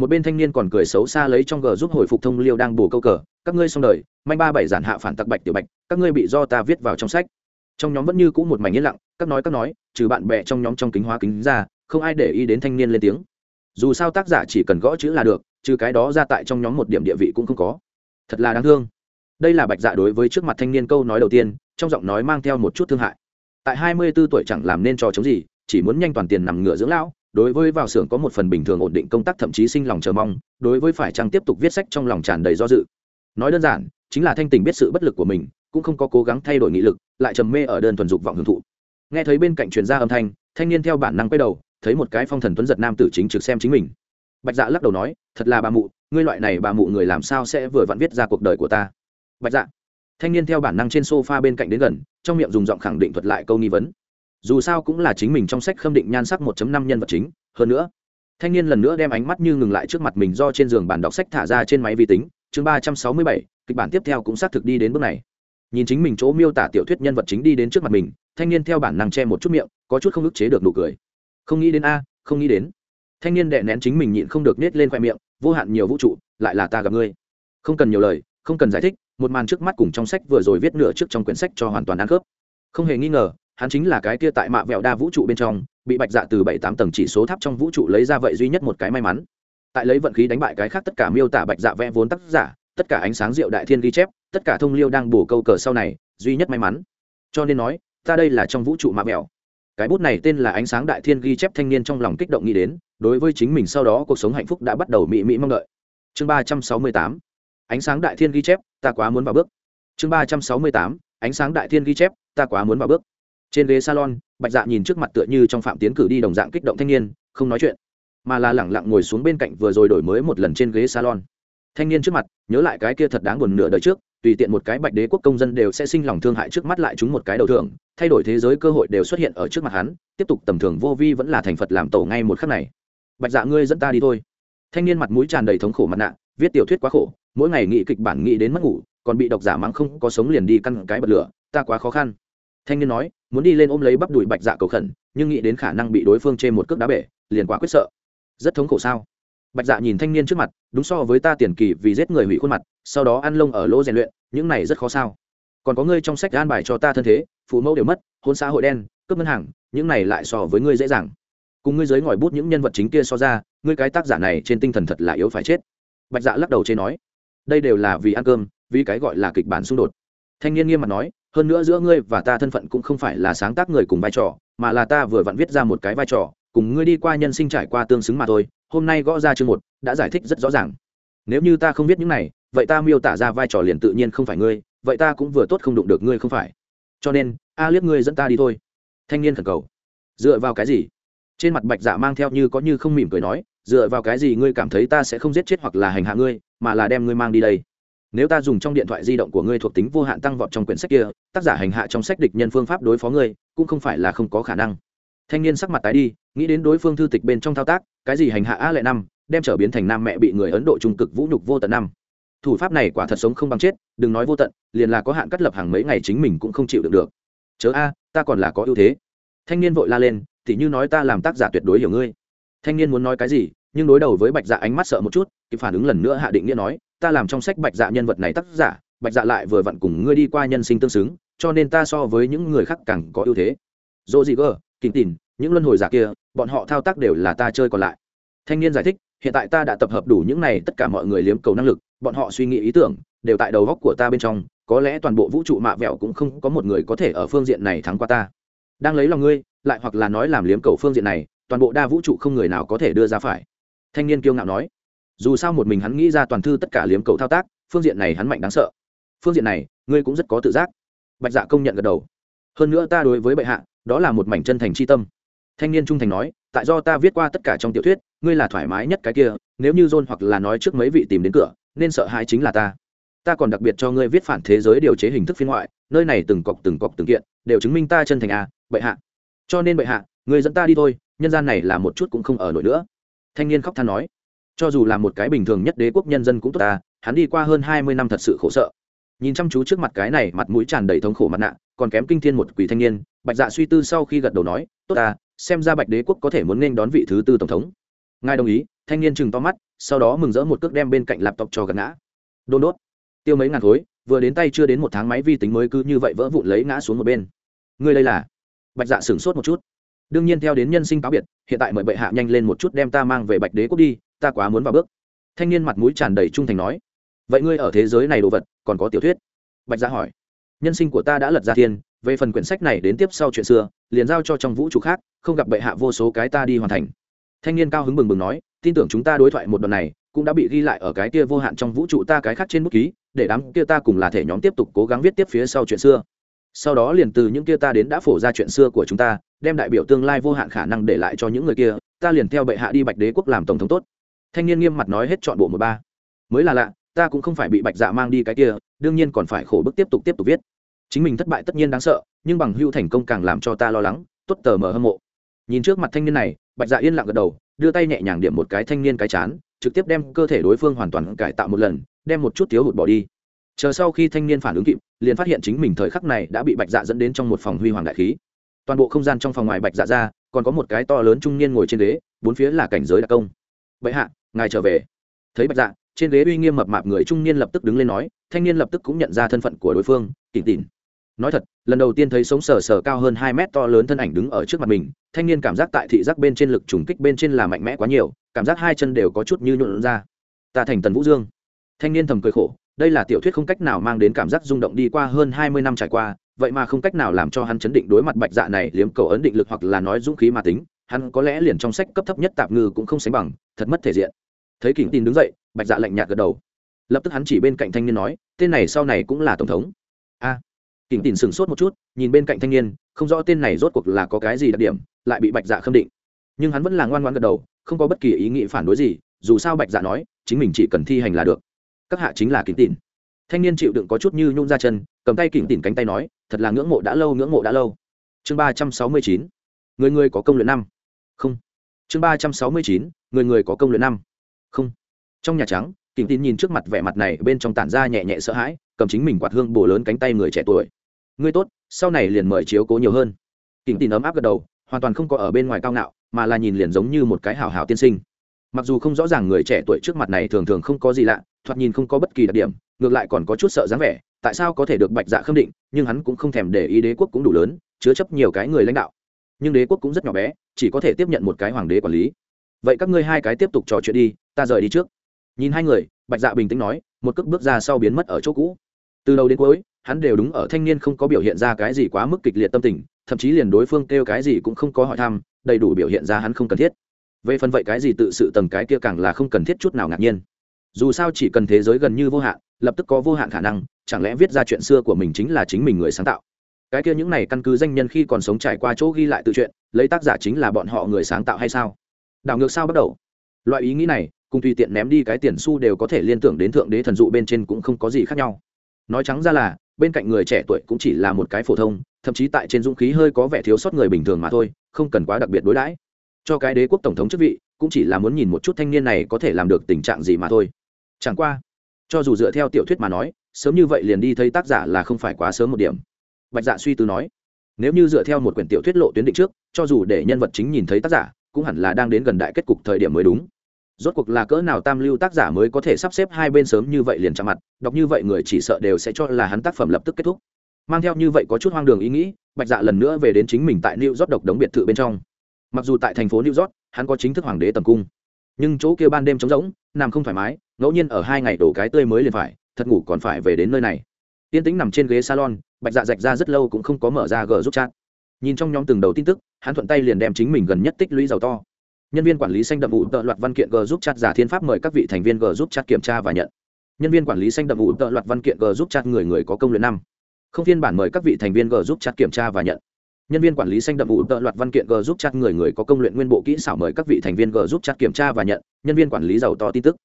một bên thanh niên còn cười xấu xa lấy trong g giúp hồi phục thông liêu đang bù câu cờ, các ngươi xong đời, manh ba bảy giản hạ phản tặc bạch tiểu bạch, các ngươi bị do ta viết vào trong sách. Trong nhóm vẫn như cũ một mảnh yên lặng, các nói các nói, trừ bạn bè trong nhóm trong kính hóa kính ra, không ai để ý đến thanh niên lên tiếng. Dù sao tác giả chỉ cần gõ chữ là được, trừ cái đó ra tại trong nhóm một điểm địa vị cũng không có. Thật là đáng thương. Đây là bạch dạ đối với trước mặt thanh niên câu nói đầu tiên, trong giọng nói mang theo một chút thương hại. Tại hai mươi 24 tuổi chẳng làm nên trò chống gì, chỉ muốn nhanh toàn tiền nằm ngựa dưỡng lão đối với vào xưởng có một phần bình thường ổn định công tác thậm chí sinh lòng chờ mong, đối với phải chăng tiếp tục viết sách trong lòng tràn đầy do dự. Nói đơn giản, chính là thanh tình biết sự bất lực của mình, cũng không có cố gắng thay đổi nghị lực, lại trầm mê ở đơn thuần dục vọng hưởng thụ. Nghe thấy bên cạnh truyền ra âm thanh thanh niên theo bản năng quay đầu, thấy một cái phong thần tuấn giật nam tử chính trực xem chính mình. Bạch dạ lắc đầu nói, thật là bà mụ, ngươi loại này bà mụ người làm sao sẽ vừa vặn viết ra cuộc đời của ta? Bạch dạ. Thanh niên theo bản năng trên sofa bên cạnh đến gần, trong miệng dùng giọng khẳng định thuật lại câu nghi vấn dù sao cũng là chính mình trong sách khâm định nhan sắc 1 năm nhân vật chính, hơn nữa, thanh niên lần nữa đem ánh mắt như ngừng lại trước mặt mình do trên giường bàn đọc sách thả ra trên máy vi tính, chương ba trăm sáu mươi bảy, kịch bản tiếp theo cũng xác thực đi đến bước này. Nhìn chính mình chỗ miêu tả tiểu thuyết nhân vật chính đi đến trước mặt mình, thanh niên theo bản năng che một chút miệng, có chút không ức chế được nụ cười. Không nghĩ đến a, không nghĩ đến. Thanh niên đệ nén chính mình nhịn không được nết lên khoe miệng, vô hạn nhiều vũ trụ, lại là ta gặp ngươi. Không cần nhiều lời, không cần giải thích, một màn trước mắt cùng trong sách vừa rồi viết nửa trước trong quyển sách cho hoàn toàn ăn khớp. Không hề nghi ngờ hắn chính là cái kia tại mạ vẹo đa vũ trụ bên trong, bị bạch dạ từ bảy tám tầng chỉ số tháp trong vũ trụ lấy ra vậy duy nhất một cái may mắn. Tại lấy vận khí đánh bại cái khác tất cả miêu tả bạch dạ vẽ vốn tác giả, tất cả ánh sáng rượu đại thiên ghi chép, tất cả thông liêu đang bổ câu cờ sau này, duy nhất may mắn. Cho nên nói, ta đây là trong vũ trụ mạ vẹo. Cái bút này tên là ánh sáng đại thiên ghi chép thanh niên trong lòng kích động nghĩ đến, đối với chính mình sau đó cuộc sống hạnh phúc đã bắt đầu mị mị mong đợi. Chương ba trăm sáu mươi tám, ánh sáng đại thiên ghi chép, ta quá muốn vào bước. Chương ba trăm sáu mươi tám, ánh sáng đại thiên ghi chép, ta quá muốn vào bước trên ghế salon, bạch dạ nhìn trước mặt tựa như trong phạm tiến cử đi đồng dạng kích động thanh niên, không nói chuyện, mà là lẳng lặng ngồi xuống bên cạnh vừa rồi đổi mới một lần trên ghế salon. Thanh niên trước mặt, nhớ lại cái kia thật đáng buồn nửa đời trước, tùy tiện một cái bạch đế quốc công dân đều sẽ sinh lòng thương hại trước mắt lại chúng một cái đầu thưởng, thay đổi thế giới cơ hội đều xuất hiện ở trước mặt hắn, tiếp tục tầm thường vô vi vẫn là thành phật làm tổ ngay một khắc này. Bạch dạ ngươi dẫn ta đi thôi. Thanh niên mặt mũi tràn đầy thống khổ mặt nạ, viết tiểu thuyết quá khổ, mỗi ngày nghị kịch bản nghĩ đến mất ngủ, còn bị độc giả mắng không có sống liền đi căn cái bật lửa, ta quá khó khăn thanh niên nói, muốn đi lên ôm lấy bắp đùi bạch dạ cầu khẩn, nhưng nghĩ đến khả năng bị đối phương chê một cước đá bể, liền quá quyết sợ. Rất thống khổ sao? Bạch dạ nhìn thanh niên trước mặt, đúng so với ta tiền kỳ vì giết người hủy khuôn mặt, sau đó ăn lông ở lỗ rèn luyện, những này rất khó sao. Còn có ngươi trong sách an bài cho ta thân thế, phụ mẫu đều mất, hôn xã hội đen, cướp ngân hàng, những này lại so với ngươi dễ dàng. Cùng ngươi giới ngòi bút những nhân vật chính kia so ra, ngươi cái tác giả này trên tinh thần thật là yếu phải chết. Bạch dạ lắc đầu chế nói, đây đều là vì ăn cơm, vì cái gọi là kịch bản xung đột. Thanh niên nghiêm mặt nói hơn nữa giữa ngươi và ta thân phận cũng không phải là sáng tác người cùng vai trò, mà là ta vừa vặn viết ra một cái vai trò, cùng ngươi đi qua nhân sinh trải qua tương xứng mà thôi, hôm nay gõ ra chương một, đã giải thích rất rõ ràng. Nếu như ta không biết những này, vậy ta miêu tả ra vai trò liền tự nhiên không phải ngươi, vậy ta cũng vừa tốt không đụng được ngươi không phải. Cho nên, a liếc ngươi dẫn ta đi thôi. Thanh niên khẩn cầu. Dựa vào cái gì? Trên mặt bạch dạ mang theo như có như không mỉm cười nói, dựa vào cái gì ngươi cảm thấy ta sẽ không giết chết hoặc là hành hạ ngươi, mà là đem ngươi mang đi đây? Nếu ta dùng trong điện thoại di động của ngươi thuộc tính vô hạn tăng vọt trong quyển sách kia, tác giả hành hạ trong sách địch nhân phương pháp đối phó ngươi, cũng không phải là không có khả năng. Thanh niên sắc mặt tái đi, nghĩ đến đối phương thư tịch bên trong thao tác, cái gì hành hạ a lệ năm, đem trở biến thành nam mẹ bị người ấn độ trung cực vũ nhục vô tận năm. Thủ pháp này quả thật sống không bằng chết, đừng nói vô tận, liền là có hạn cắt lập hàng mấy ngày chính mình cũng không chịu được được. Chớ a, ta còn là có ưu thế. Thanh niên vội la lên thì như nói ta làm tác giả tuyệt đối hiểu ngươi. Thanh niên muốn nói cái gì nhưng đối đầu với bạch dạ ánh mắt sợ một chút, kịp phản ứng lần nữa hạ định nghĩa nói, ta làm trong sách bạch dạ nhân vật này tác giả, bạch dạ lại vừa vặn cùng ngươi đi qua nhân sinh tương xứng, cho nên ta so với những người khác càng có ưu thế. Dỗ gì cơ kính tìn, những luân hồi giả kia, bọn họ thao tác đều là ta chơi còn lại. Thanh niên giải thích, hiện tại ta đã tập hợp đủ những này, tất cả mọi người liếm cầu năng lực, bọn họ suy nghĩ ý tưởng, đều tại đầu góc của ta bên trong, có lẽ toàn bộ vũ trụ mạ vẹo cũng không có một người có thể ở phương diện này thắng qua ta. Đang lấy lòng ngươi, lại hoặc là nói làm liếm cầu phương diện này, toàn bộ đa vũ trụ không người nào có thể đưa ra phải thanh niên kiêu ngạo nói, dù sao một mình hắn nghĩ ra toàn thư tất cả liếm cầu thao tác, phương diện này hắn mạnh đáng sợ. Phương diện này, ngươi cũng rất có tự giác. Bạch dạ công nhận gật đầu. Hơn nữa ta đối với bệ hạ, đó là một mảnh chân thành c h i tâm. Thanh niên trung thành nói, tại do ta viết qua tất cả trong tiểu thuyết, ngươi là thoải mái nhất cái kia, nếu như john hoặc là nói trước mấy vị tìm đến cửa, nên sợ hãi chính là ta. Ta còn đặc biệt cho ngươi viết phản thế giới điều chế hình thức phiên ngoại, nơi này từng cọc từng cọc từng kiện, đều chứng minh ta chân thành à bệ hạ. Cho nên bệ hạ người dẫn ta đi thôi, nhân gian này là một chút cũng không ở nổi nữa thanh niên khóc than nói, cho dù là một cái bình thường nhất đế quốc nhân dân cũng tốt ta, hắn đi qua hơn hai mươi năm thật sự khổ sợ. Nhìn chăm chú trước mặt cái này mặt mũi tràn đầy thống khổ mặt nạ, còn kém kinh thiên một quỷ thanh niên, bạch dạ suy tư sau khi gật đầu nói, tốt ta, xem ra bạch đế quốc có thể muốn nên đón vị thứ tư tổng thống. Ngài đồng ý, thanh niên chừng to mắt, sau đó mừng rỡ một cước đem bên cạnh laptop cho gật ngã. Đôn đốt. Tiêu mấy ngàn khối, vừa đến tay chưa đến một tháng máy vi tính mới cứ như vậy vỡ vụn lấy ngã xuống một bên. Ngươi đây là? Bạch dạ sửng sốt một chút đương nhiên theo đến nhân sinh cáo biệt, hiện tại mời bệ hạ nhanh lên một chút đem ta mang về bạch đế quốc đi, ta quá muốn vào bước. Thanh niên mặt mũi tràn đầy trung thành nói. Vậy ngươi ở thế giới này đồ vật, còn có tiểu thuyết? Bạch gia hỏi. Nhân sinh của ta đã lật ra thiên, về phần quyển sách này đến tiếp sau chuyện xưa, liền giao cho trong vũ trụ khác, không gặp bệ hạ vô số cái ta đi hoàn thành. Thanh niên cao hứng bừng bừng nói, tin tưởng chúng ta đối thoại một đoạn này, cũng đã bị ghi lại ở cái kia vô hạn trong vũ trụ ta cái khác trên bút ký, để đám kia ta cùng là thể nhóm tiếp tục cố gắng viết tiếp phía sau chuyện xưa sau đó liền từ những kia ta đến đã phổ ra chuyện xưa của chúng ta, đem đại biểu tương lai vô hạn khả năng để lại cho những người kia, ta liền theo bệ hạ đi bạch đế quốc làm tổng thống tốt. Thanh niên nghiêm mặt nói hết chọn bộ một ba. Mới là lạ, ta cũng không phải bị bạch dạ mang đi cái kia, đương nhiên còn phải khổ bức tiếp tục tiếp tục viết. Chính mình thất bại tất nhiên đáng sợ, nhưng bằng hưu thành công càng làm cho ta lo lắng, tốt tờ mờ hâm mộ. Nhìn trước mặt thanh niên này, bạch dạ yên lặng gật đầu, đưa tay nhẹ nhàng điểm một cái thanh niên cái chán, trực tiếp đem cơ thể đối phương hoàn toàn cải tạo một lần, đem một chút thiếu hụt bỏ đi chờ sau khi thanh niên phản ứng kịp, liền phát hiện chính mình thời khắc này đã bị bạch dạ dẫn đến trong một phòng huy hoàng đại khí. Toàn bộ không gian trong phòng ngoài bạch dạ ra, còn có một cái to lớn trung niên ngồi trên ghế, bốn phía là cảnh giới đặc công. Bệ hạ, ngài trở về. Thấy bạch dạ trên ghế uy nghiêm mập mạp người trung niên lập tức đứng lên nói, thanh niên lập tức cũng nhận ra thân phận của đối phương, kỉnh tỉn nói thật, lần đầu tiên thấy sống sờ sờ cao hơn hai mét to lớn thân ảnh đứng ở trước mặt mình, thanh niên cảm giác tại thị giác bên trên lực trùng kích bên trên là mạnh mẽ quá nhiều, cảm giác hai chân đều có chút như nhuộn ra. Ta thành tần vũ dương. Thanh niên thầm cười khổ đây là tiểu thuyết không cách nào mang đến cảm giác rung động đi qua hơn hai mươi năm trải qua vậy mà không cách nào làm cho hắn chấn định đối mặt bạch dạ này liếm cầu ấn định lực hoặc là nói dũng khí mà tính hắn có lẽ liền trong sách cấp thấp nhất tạp ngư cũng không sánh bằng thật mất thể diện. Thấy kỉnh tin đứng dậy bạch dạ lạnh nhạt gật đầu. Lập tức hắn chỉ bên cạnh thanh niên nói tên này sau này cũng là tổng thống. A. À, kỉnh tin sửng sốt một chút nhìn bên cạnh thanh niên không rõ tên này rốt cuộc là có cái gì đặc điểm lại bị bạch dạ khâm định. Nhưng hắn vẫn là ngoan ngoan gật đầu không có bất kỳ ý nghĩ phản đối gì dù sao bạch dạ nói chính mình chỉ cần thi hành là được các hạ chính là kính tỉn. Thanh niên chịu đựng có chút như nhung ra chân, cầm tay kính tỉn cánh tay nói, thật là ngưỡng mộ đã lâu, ngưỡng mộ đã lâu. Chương ba trăm sáu mươi chín, người người có công luyện năm. Không. Chương ba trăm sáu mươi chín, người người có công luyện năm. Không. Trong nhà trắng, kính tín nhìn trước mặt vẻ mặt này, bên trong tản ra nhẹ nhẹ sợ hãi, cầm chính mình quạt hương bổ lớn cánh tay người trẻ tuổi. Ngươi tốt, sau này liền mời chiếu cố nhiều hơn. Kính tín ấm áp gật đầu, hoàn toàn không có ở bên ngoài cao ngạo, mà là nhìn liền giống như một cái hào hào tiên sinh. Mặc dù không rõ ràng người trẻ tuổi trước mặt này thường thường không có gì lạ thoạt nhìn không có bất kỳ đặc điểm, ngược lại còn có chút sợ dáng vẻ, tại sao có thể được bạch dạ khâm định, nhưng hắn cũng không thèm để ý đế quốc cũng đủ lớn, chứa chấp nhiều cái người lãnh đạo. Nhưng đế quốc cũng rất nhỏ bé, chỉ có thể tiếp nhận một cái hoàng đế quản lý. Vậy các ngươi hai cái tiếp tục trò chuyện đi, ta rời đi trước. Nhìn hai người, bạch dạ bình tĩnh nói, một cước bước ra sau biến mất ở chỗ cũ. Từ đầu đến cuối, hắn đều đúng ở thanh niên không có biểu hiện ra cái gì quá mức kịch liệt tâm tình, thậm chí liền đối phương kêu cái gì cũng không có hỏi thăm, đầy đủ biểu hiện ra hắn không cần thiết. Về phần vậy cái gì tự sự tầng cái kia càng là không cần thiết chút nào ngạc nhiên dù sao chỉ cần thế giới gần như vô hạn, lập tức có vô hạn khả năng, chẳng lẽ viết ra chuyện xưa của mình chính là chính mình người sáng tạo? Cái kia những này căn cứ danh nhân khi còn sống trải qua chỗ ghi lại tự chuyện, lấy tác giả chính là bọn họ người sáng tạo hay sao? Đảo ngược sao bắt đầu? Loại ý nghĩ này, cùng tùy tiện ném đi cái tiền xu đều có thể liên tưởng đến thượng đế thần dụ bên trên cũng không có gì khác nhau. Nói trắng ra là, bên cạnh người trẻ tuổi cũng chỉ là một cái phổ thông, thậm chí tại trên dũng khí hơi có vẻ thiếu sót người bình thường mà thôi, không cần quá đặc biệt đối đãi. Cho cái đế quốc tổng thống chức vị, cũng chỉ là muốn nhìn một chút thanh niên này có thể làm được tình trạng gì mà thôi chẳng qua, cho dù dựa theo tiểu thuyết mà nói, sớm như vậy liền đi thấy tác giả là không phải quá sớm một điểm. Bạch dạ suy tư nói, nếu như dựa theo một quyển tiểu thuyết lộ tuyến định trước, cho dù để nhân vật chính nhìn thấy tác giả, cũng hẳn là đang đến gần đại kết cục thời điểm mới đúng. Rốt cuộc là cỡ nào tam lưu tác giả mới có thể sắp xếp hai bên sớm như vậy liền chạm mặt, đọc như vậy người chỉ sợ đều sẽ cho là hắn tác phẩm lập tức kết thúc. Mang theo như vậy có chút hoang đường ý nghĩ, bạch dạ lần nữa về đến chính mình tại new york độc đống biệt thự bên trong. Mặc dù tại thành phố new york, hắn có chính thức hoàng đế tầm cung, nhưng chỗ kia ban đêm trống rỗng, nằm không thoải mái ngẫu nhiên ở hai ngày đổ cái tươi mới liền phải, thật ngủ còn phải về đến nơi này. Tiên tĩnh nằm trên ghế salon, bạch dạ dạch ra rất lâu cũng không có mở ra gờ giúp chat. Nhìn trong nhóm từng đầu tin tức, hắn thuận tay liền đem chính mình gần nhất tích lũy giàu to. Nhân viên quản lý xanh đậm ủ tợ loạt văn kiện g giúp chat giả thiên pháp mời các vị thành viên g giúp chat kiểm tra và nhận. Nhân viên quản lý xanh đậm ủ tợ loạt văn kiện g giúp chat người người có công luyện năm. Không phiên bản mời các vị thành viên g giúp chat kiểm tra và nhận. Nhân viên quản lý xanh đậm ủ tợ loạt văn kiện g giúp chat người người có công luyện nguyên bộ kỹ xảo mời các vị thành viên g giúp chat kiểm tra và nhận. Nhân viên quản lý giàu to tin tức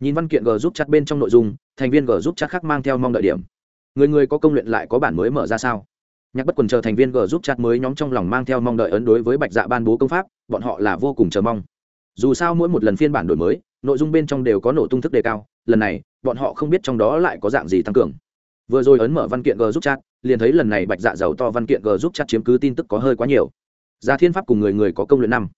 nhìn văn kiện g giúp chat bên trong nội dung, thành viên g giúp chat khác mang theo mong đợi điểm. Người người có công luyện lại có bản mới mở ra sao? Nhạc bất quần chờ thành viên g giúp chat mới nhóm trong lòng mang theo mong đợi ấn đối với bạch dạ ban bố công pháp, bọn họ là vô cùng chờ mong. Dù sao mỗi một lần phiên bản đổi mới, nội dung bên trong đều có nổ tung thức đề cao, lần này, bọn họ không biết trong đó lại có dạng gì tăng cường. Vừa rồi ấn mở văn kiện g giúp chat, liền thấy lần này bạch dạ giàu to văn kiện g giúp chat chiếm cứ tin tức có hơi quá nhiều. Gia thiên pháp cùng người người có công luyện năm.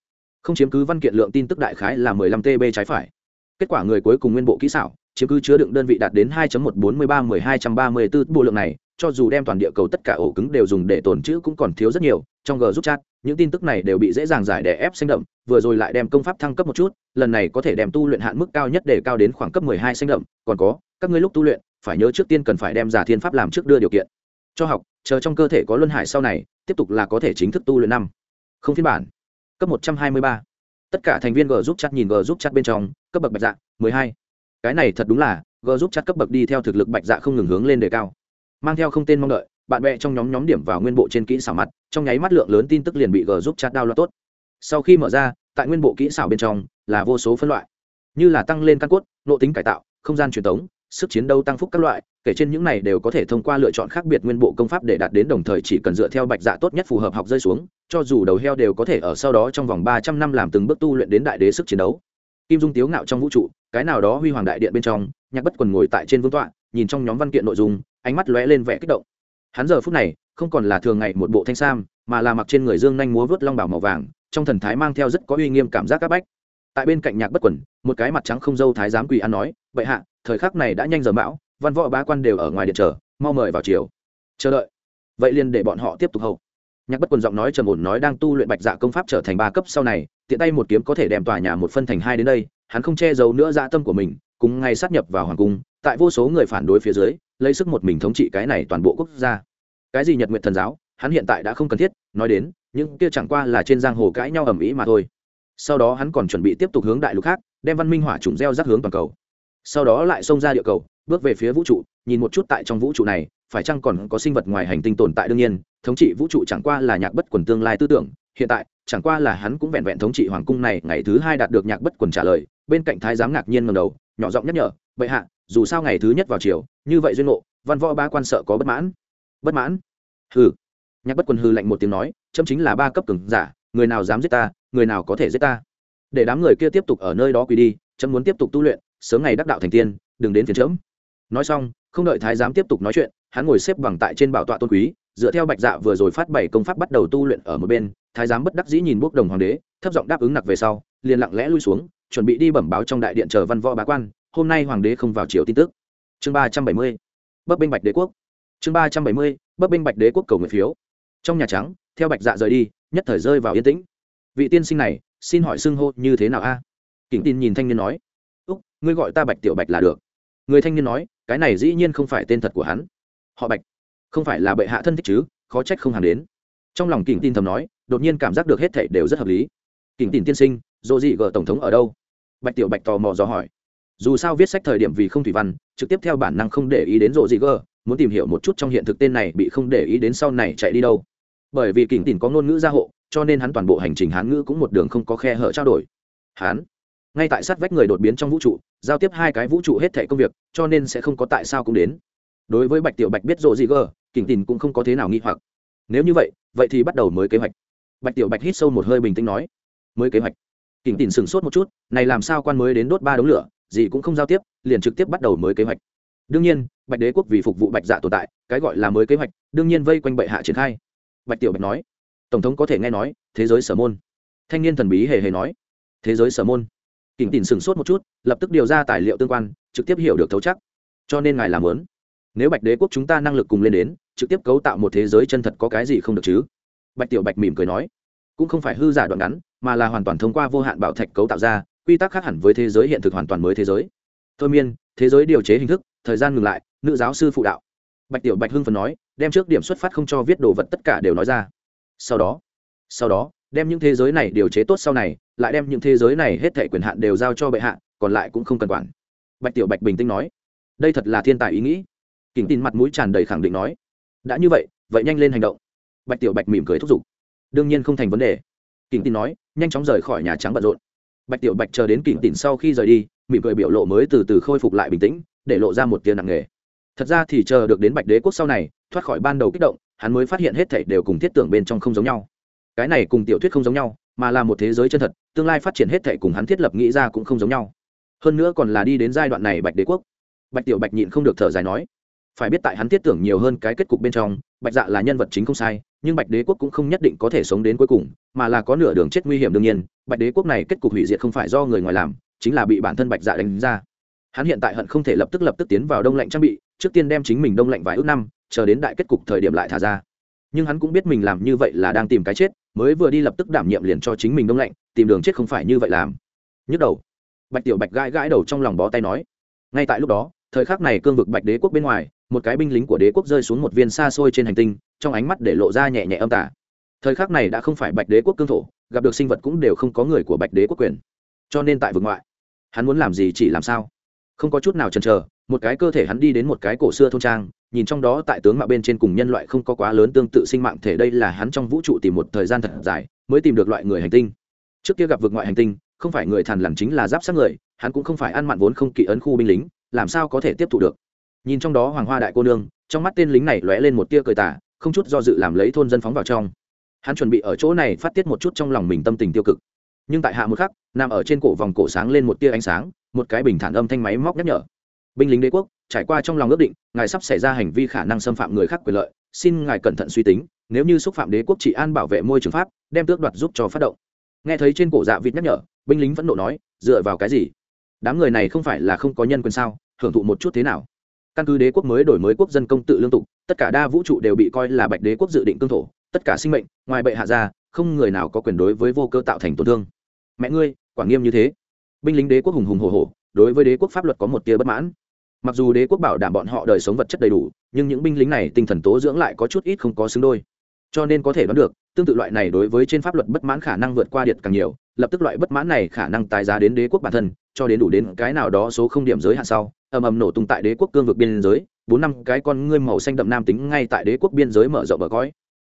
Không chiếm cứ văn kiện lượng tin tức đại khái là mười lăm tb trái phải kết quả người cuối cùng nguyên bộ kỹ xảo chiếm cứ chứa đựng đơn vị đạt đến 2.143-1234 bộ lượng này, cho dù đem toàn địa cầu tất cả ổ cứng đều dùng để tồn trữ cũng còn thiếu rất nhiều, trong G giúp chat, những tin tức này đều bị dễ dàng giải để ép sinh động, vừa rồi lại đem công pháp thăng cấp một chút, lần này có thể đem tu luyện hạn mức cao nhất để cao đến khoảng cấp 12 sinh động. còn có, các ngươi lúc tu luyện, phải nhớ trước tiên cần phải đem giả thiên pháp làm trước đưa điều kiện. Cho học, chờ trong cơ thể có luân hải sau này, tiếp tục là có thể chính thức tu luyện năm. Không phiên bản. Cấp 123. Tất cả thành viên G giúp chat nhìn G giúp chat bên trong, cấp bậc bạch dạ, 12 cái này thật đúng là g giúp chắc cấp bậc đi theo thực lực bạch dạ không ngừng hướng lên đề cao. Mang theo không tên mong đợi bạn bè trong nhóm nhóm điểm vào nguyên bộ trên kỹ xảo mặt trong nháy mắt lượng lớn tin tức liền bị g giúp chat đao loạt tốt. Sau khi mở ra tại nguyên bộ kỹ xảo bên trong là vô số phân loại. Như là tăng lên căn cốt nộ tính cải tạo không gian truyền thống sức chiến đấu tăng phúc các loại, kể trên những này đều có thể thông qua lựa chọn khác biệt nguyên bộ công pháp để đạt đến đồng thời chỉ cần dựa theo bạch dạ tốt nhất phù hợp học rơi xuống, cho dù đầu heo đều có thể ở sau đó trong vòng ba trăm năm làm từng bước tu luyện đến đại đế sức chiến đấu. Kim dung tiếu ngạo trong vũ trụ, cái nào đó huy hoàng đại điện bên trong, nhạc bất quần ngồi tại trên vương tọa, nhìn trong nhóm văn kiện nội dung, ánh mắt lóe lên vẻ kích động. Hắn giờ phút này, không còn là thường ngày một bộ thanh sam, mà là mặc trên người dương nhanh múa vớt long bảo màu vàng, trong thần thái mang theo rất có uy nghiêm cảm giác áp bách. Tại bên cạnh nhạc bất quần, một cái mặt trắng không dâu thái giám quỳ ăn nói vậy hạ, thời khắc này đã nhanh giờ mão, văn võ bá quan đều ở ngoài điện chờ, mau mời vào chiều chờ đợi. Vậy liền để bọn họ tiếp tục hầu. Nhạc bất quần giọng nói trầm ổn nói đang tu luyện bạch dạ công pháp trở thành ba cấp sau này, tiện tay một kiếm có thể đem tòa nhà một phân thành hai đến đây, hắn không che giấu nữa dạ tâm của mình, cùng ngay sát nhập vào hoàng cung, tại vô số người phản đối phía dưới, lấy sức một mình thống trị cái này toàn bộ quốc gia. Cái gì nhật nguyện thần giáo, hắn hiện tại đã không cần thiết, nói đến, những kia chẳng qua là trên giang hồ cãi nhau ầm ĩ mà thôi. Sau đó hắn còn chuẩn bị tiếp tục hướng đại lục khác, đem văn minh hỏa trùng gieo rắc hướng toàn cầu sau đó lại xông ra địa cầu, bước về phía vũ trụ, nhìn một chút tại trong vũ trụ này, phải chăng còn có sinh vật ngoài hành tinh tồn tại đương nhiên, thống trị vũ trụ chẳng qua là nhạc bất quần tương lai tư tưởng, hiện tại, chẳng qua là hắn cũng vẹn vẹn thống trị hoàng cung này, ngày thứ hai đạt được nhạc bất quần trả lời, bên cạnh thái giám ngạc nhiên ngầm đầu, nhỏ giọng nhắc nhở, bệ hạ, dù sao ngày thứ nhất vào chiều, như vậy duyên ngộ, văn võ ba quan sợ có bất mãn. Bất mãn? Hừ. Nhạc bất quần hư lạnh một tiếng nói, chấm chính là ba cấp cường giả, người nào dám giết ta, người nào có thể giết ta? Để đám người kia tiếp tục ở nơi đó quỳ đi, chấm muốn tiếp tục tu luyện sớm ngày đắc đạo thành tiên, đừng đến phiền chấm. Nói xong, không đợi thái giám tiếp tục nói chuyện, hắn ngồi xếp bằng tại trên bảo tọa tôn quý, dựa theo bạch dạ vừa rồi phát bảy công pháp bắt đầu tu luyện ở một bên, thái giám bất đắc dĩ nhìn bốc đồng hoàng đế, thấp giọng đáp ứng nặc về sau, liền lặng lẽ lui xuống, chuẩn bị đi bẩm báo trong đại điện chờ văn võ bá quan, hôm nay hoàng đế không vào chiều tin tức. Chương ba trăm bảy mươi, bấp binh bạch đế quốc. Chương ba trăm bảy mươi, bấp binh bạch đế quốc cầu nguyện phiếu. Trong nhà trắng, theo bạch dạ rời đi, nhất thời rơi vào yên tĩnh. Vị tiên sinh này, xin hỏi xưng hô như thế nào a? À? kỉnh tin nhìn thanh niên nói úc, ngươi gọi ta bạch tiểu bạch là được. Người thanh niên nói, cái này dĩ nhiên không phải tên thật của hắn. Họ bạch, không phải là bệ hạ thân thích chứ, khó trách không hàng đến. Trong lòng kỉnh tin thầm nói, đột nhiên cảm giác được hết thảy đều rất hợp lý. Kỉnh tin tiên sinh, dỗ dị gờ tổng thống ở đâu? Bạch tiểu bạch tò mò dò hỏi. Dù sao viết sách thời điểm vì không thủy văn, trực tiếp theo bản năng không để ý đến rộ dị gờ, muốn tìm hiểu một chút trong hiện thực tên này bị không để ý đến sau này chạy đi đâu. Bởi vì kỉnh tìn có ngôn ngữ gia hộ, cho nên hắn toàn bộ hành trình hán ngữ cũng một đường không có khe hở trao đổi. Hán? Ngay tại sát vách người đột biến trong vũ trụ, giao tiếp hai cái vũ trụ hết thẻ công việc, cho nên sẽ không có tại sao cũng đến. Đối với bạch tiểu bạch biết rộ gì gờ kỉnh tìn cũng không có thế nào nghi hoặc. Nếu như vậy vậy thì bắt đầu mới kế hoạch. Bạch tiểu bạch hít sâu một hơi bình tĩnh nói, mới kế hoạch. Kỉnh tìn sửng sốt một chút, này làm sao quan mới đến đốt ba đống lửa, gì cũng không giao tiếp, liền trực tiếp bắt đầu mới kế hoạch. Đương nhiên, bạch đế quốc vì phục vụ bạch dạ tồn tại, cái gọi là mới kế hoạch, đương nhiên vây quanh bệ hạ triển khai. Bạch tiểu bạch nói, tổng thống có thể nghe nói, thế giới sở môn. Thanh niên thần bí hề hề nói, thế giới sở môn kỉnh tỉn sửng sốt một chút, lập tức điều ra tài liệu tương quan, trực tiếp hiểu được thấu chắc. Cho nên ngài làm lớn nếu bạch đế quốc chúng ta năng lực cùng lên đến, trực tiếp cấu tạo một thế giới chân thật có cái gì không được chứ? Bạch tiểu bạch mỉm cười nói. Cũng không phải hư giả đoạn ngắn, mà là hoàn toàn thông qua vô hạn bảo thạch cấu tạo ra, quy tắc khác hẳn với thế giới hiện thực hoàn toàn mới thế giới. Thôi miên, thế giới điều chế hình thức, thời gian ngừng lại, nữ giáo sư phụ đạo. Bạch tiểu bạch hưng phần nói, đem trước điểm xuất phát không cho viết đồ vật tất cả đều nói ra. Sau đó sau đó đem những thế giới này điều chế tốt sau này, lại đem những thế giới này hết thể quyền hạn đều giao cho bệ hạ, còn lại cũng không cần quản. Bạch tiểu bạch bình tĩnh nói. Đây thật là thiên tài ý nghĩ. Kỉnh tin mặt mũi tràn đầy khẳng định nói. Đã như vậy vậy nhanh lên hành động. Bạch tiểu bạch mỉm cười thúc giục. Đương nhiên không thành vấn đề. Kỉnh tin nói, nhanh chóng rời khỏi nhà trắng bận rộn. Bạch tiểu bạch chờ đến kỉnh tin sau khi rời đi, mỉm cười biểu lộ mới từ từ khôi phục lại bình tĩnh, để lộ ra một tia nặng nề. Thật ra thì chờ được đến bạch đế quốc sau này, thoát khỏi ban đầu kích động, hắn mới phát hiện hết thảy đều cùng thiết tưởng bên trong không giống nhau cái này cùng tiểu thuyết không giống nhau, mà là một thế giới chân thật, tương lai phát triển hết thảy cùng hắn thiết lập nghĩ ra cũng không giống nhau. Hơn nữa còn là đi đến giai đoạn này bạch đế quốc. Bạch tiểu bạch nhịn không được thở dài nói, phải biết tại hắn thiết tưởng nhiều hơn cái kết cục bên trong, bạch dạ là nhân vật chính không sai, nhưng bạch đế quốc cũng không nhất định có thể sống đến cuối cùng, mà là có nửa đường chết nguy hiểm đương nhiên, bạch đế quốc này kết cục hủy diệt không phải do người ngoài làm, chính là bị bản thân bạch dạ đánh ra. Hắn hiện tại hận không thể lập tức lập tức tiến vào đông lạnh trang bị, trước tiên đem chính mình đông lạnh vài ước năm, chờ đến đại kết cục thời điểm lại thả ra nhưng hắn cũng biết mình làm như vậy là đang tìm cái chết, mới vừa đi lập tức đảm nhiệm liền cho chính mình đông lạnh, tìm đường chết không phải như vậy làm. Nhức đầu. Bạch tiểu bạch gãi gãi đầu trong lòng bó tay nói. Ngay tại lúc đó, thời khắc này cương vực bạch đế quốc bên ngoài, một cái binh lính của đế quốc rơi xuống một viên xa xôi trên hành tinh, trong ánh mắt để lộ ra nhẹ nhẹ âm tả thời khắc này đã không phải bạch đế quốc cương thổ, gặp được sinh vật cũng đều không có người của bạch đế quốc quyền. Cho nên tại vực ngoại, hắn muốn làm gì chỉ làm sao? Không có chút nào chần chờ một cái cơ thể hắn đi đến một cái cổ xưa thôn trang, nhìn trong đó tại tướng mạo bên trên cùng nhân loại không có quá lớn tương tự sinh mạng thể, đây là hắn trong vũ trụ tìm một thời gian thật dài mới tìm được loại người hành tinh. Trước kia gặp vực ngoại hành tinh, không phải người thằn lằn chính là giáp sát người, hắn cũng không phải ăn mặn vốn không kỵ ấn khu binh lính, làm sao có thể tiếp thụ được? Nhìn trong đó hoàng hoa đại cô nương, trong mắt tên lính này lóe lên một tia cười tả không chút do dự làm lấy thôn dân phóng vào trong. Hắn chuẩn bị ở chỗ này phát tiết một chút trong lòng mình tâm tình tiêu cực. Nhưng tại hạ một khắc, nằm ở trên cổ vòng cổ sáng lên một tia ánh sáng, một cái bình thản âm thanh máy móc nhắc nhở binh lính đế quốc, trải qua trong lòng ước định, ngài sắp xảy ra hành vi khả năng xâm phạm người khác quyền lợi, xin ngài cẩn thận suy tính, nếu như xúc phạm đế quốc trị an bảo vệ môi trường pháp, đem tước đoạt giúp cho phát động. Nghe thấy trên cổ dạ vịt nhắc nhở, binh lính vẫn nộ nói, dựa vào cái gì? Đám người này không phải là không có nhân quyền sao, hưởng thụ một chút thế nào? Căn cứ đế quốc mới đổi mới quốc dân công tự lương tục, tất cả đa vũ trụ đều bị coi là bạch đế quốc dự định cương thổ, tất cả sinh mệnh, ngoài bệ hạ ra, không người nào có quyền đối với vô cơ tạo thành tổn thương. Mẹ ngươi, quả nghiêm như thế. Binh lính đế quốc hùng hùng hồ hồ đối với đế quốc pháp luật có một tia bất mãn mặc dù đế quốc bảo đảm bọn họ đời sống vật chất đầy đủ, nhưng những binh lính này tinh thần tố dưỡng lại có chút ít không có xứng đôi. Cho nên có thể đoán được, tương tự loại này đối với trên pháp luật bất mãn khả năng vượt qua điện càng nhiều, lập tức loại bất mãn này khả năng tài giá đến đế quốc bản thân, cho đến đủ đến cái nào đó số không điểm giới hạn sau, ầm ầm nổ tung tại đế quốc cương vực biên giới, bốn năm cái con ngươi màu xanh đậm nam tính ngay tại đế quốc biên giới mở rộng bờ cõi.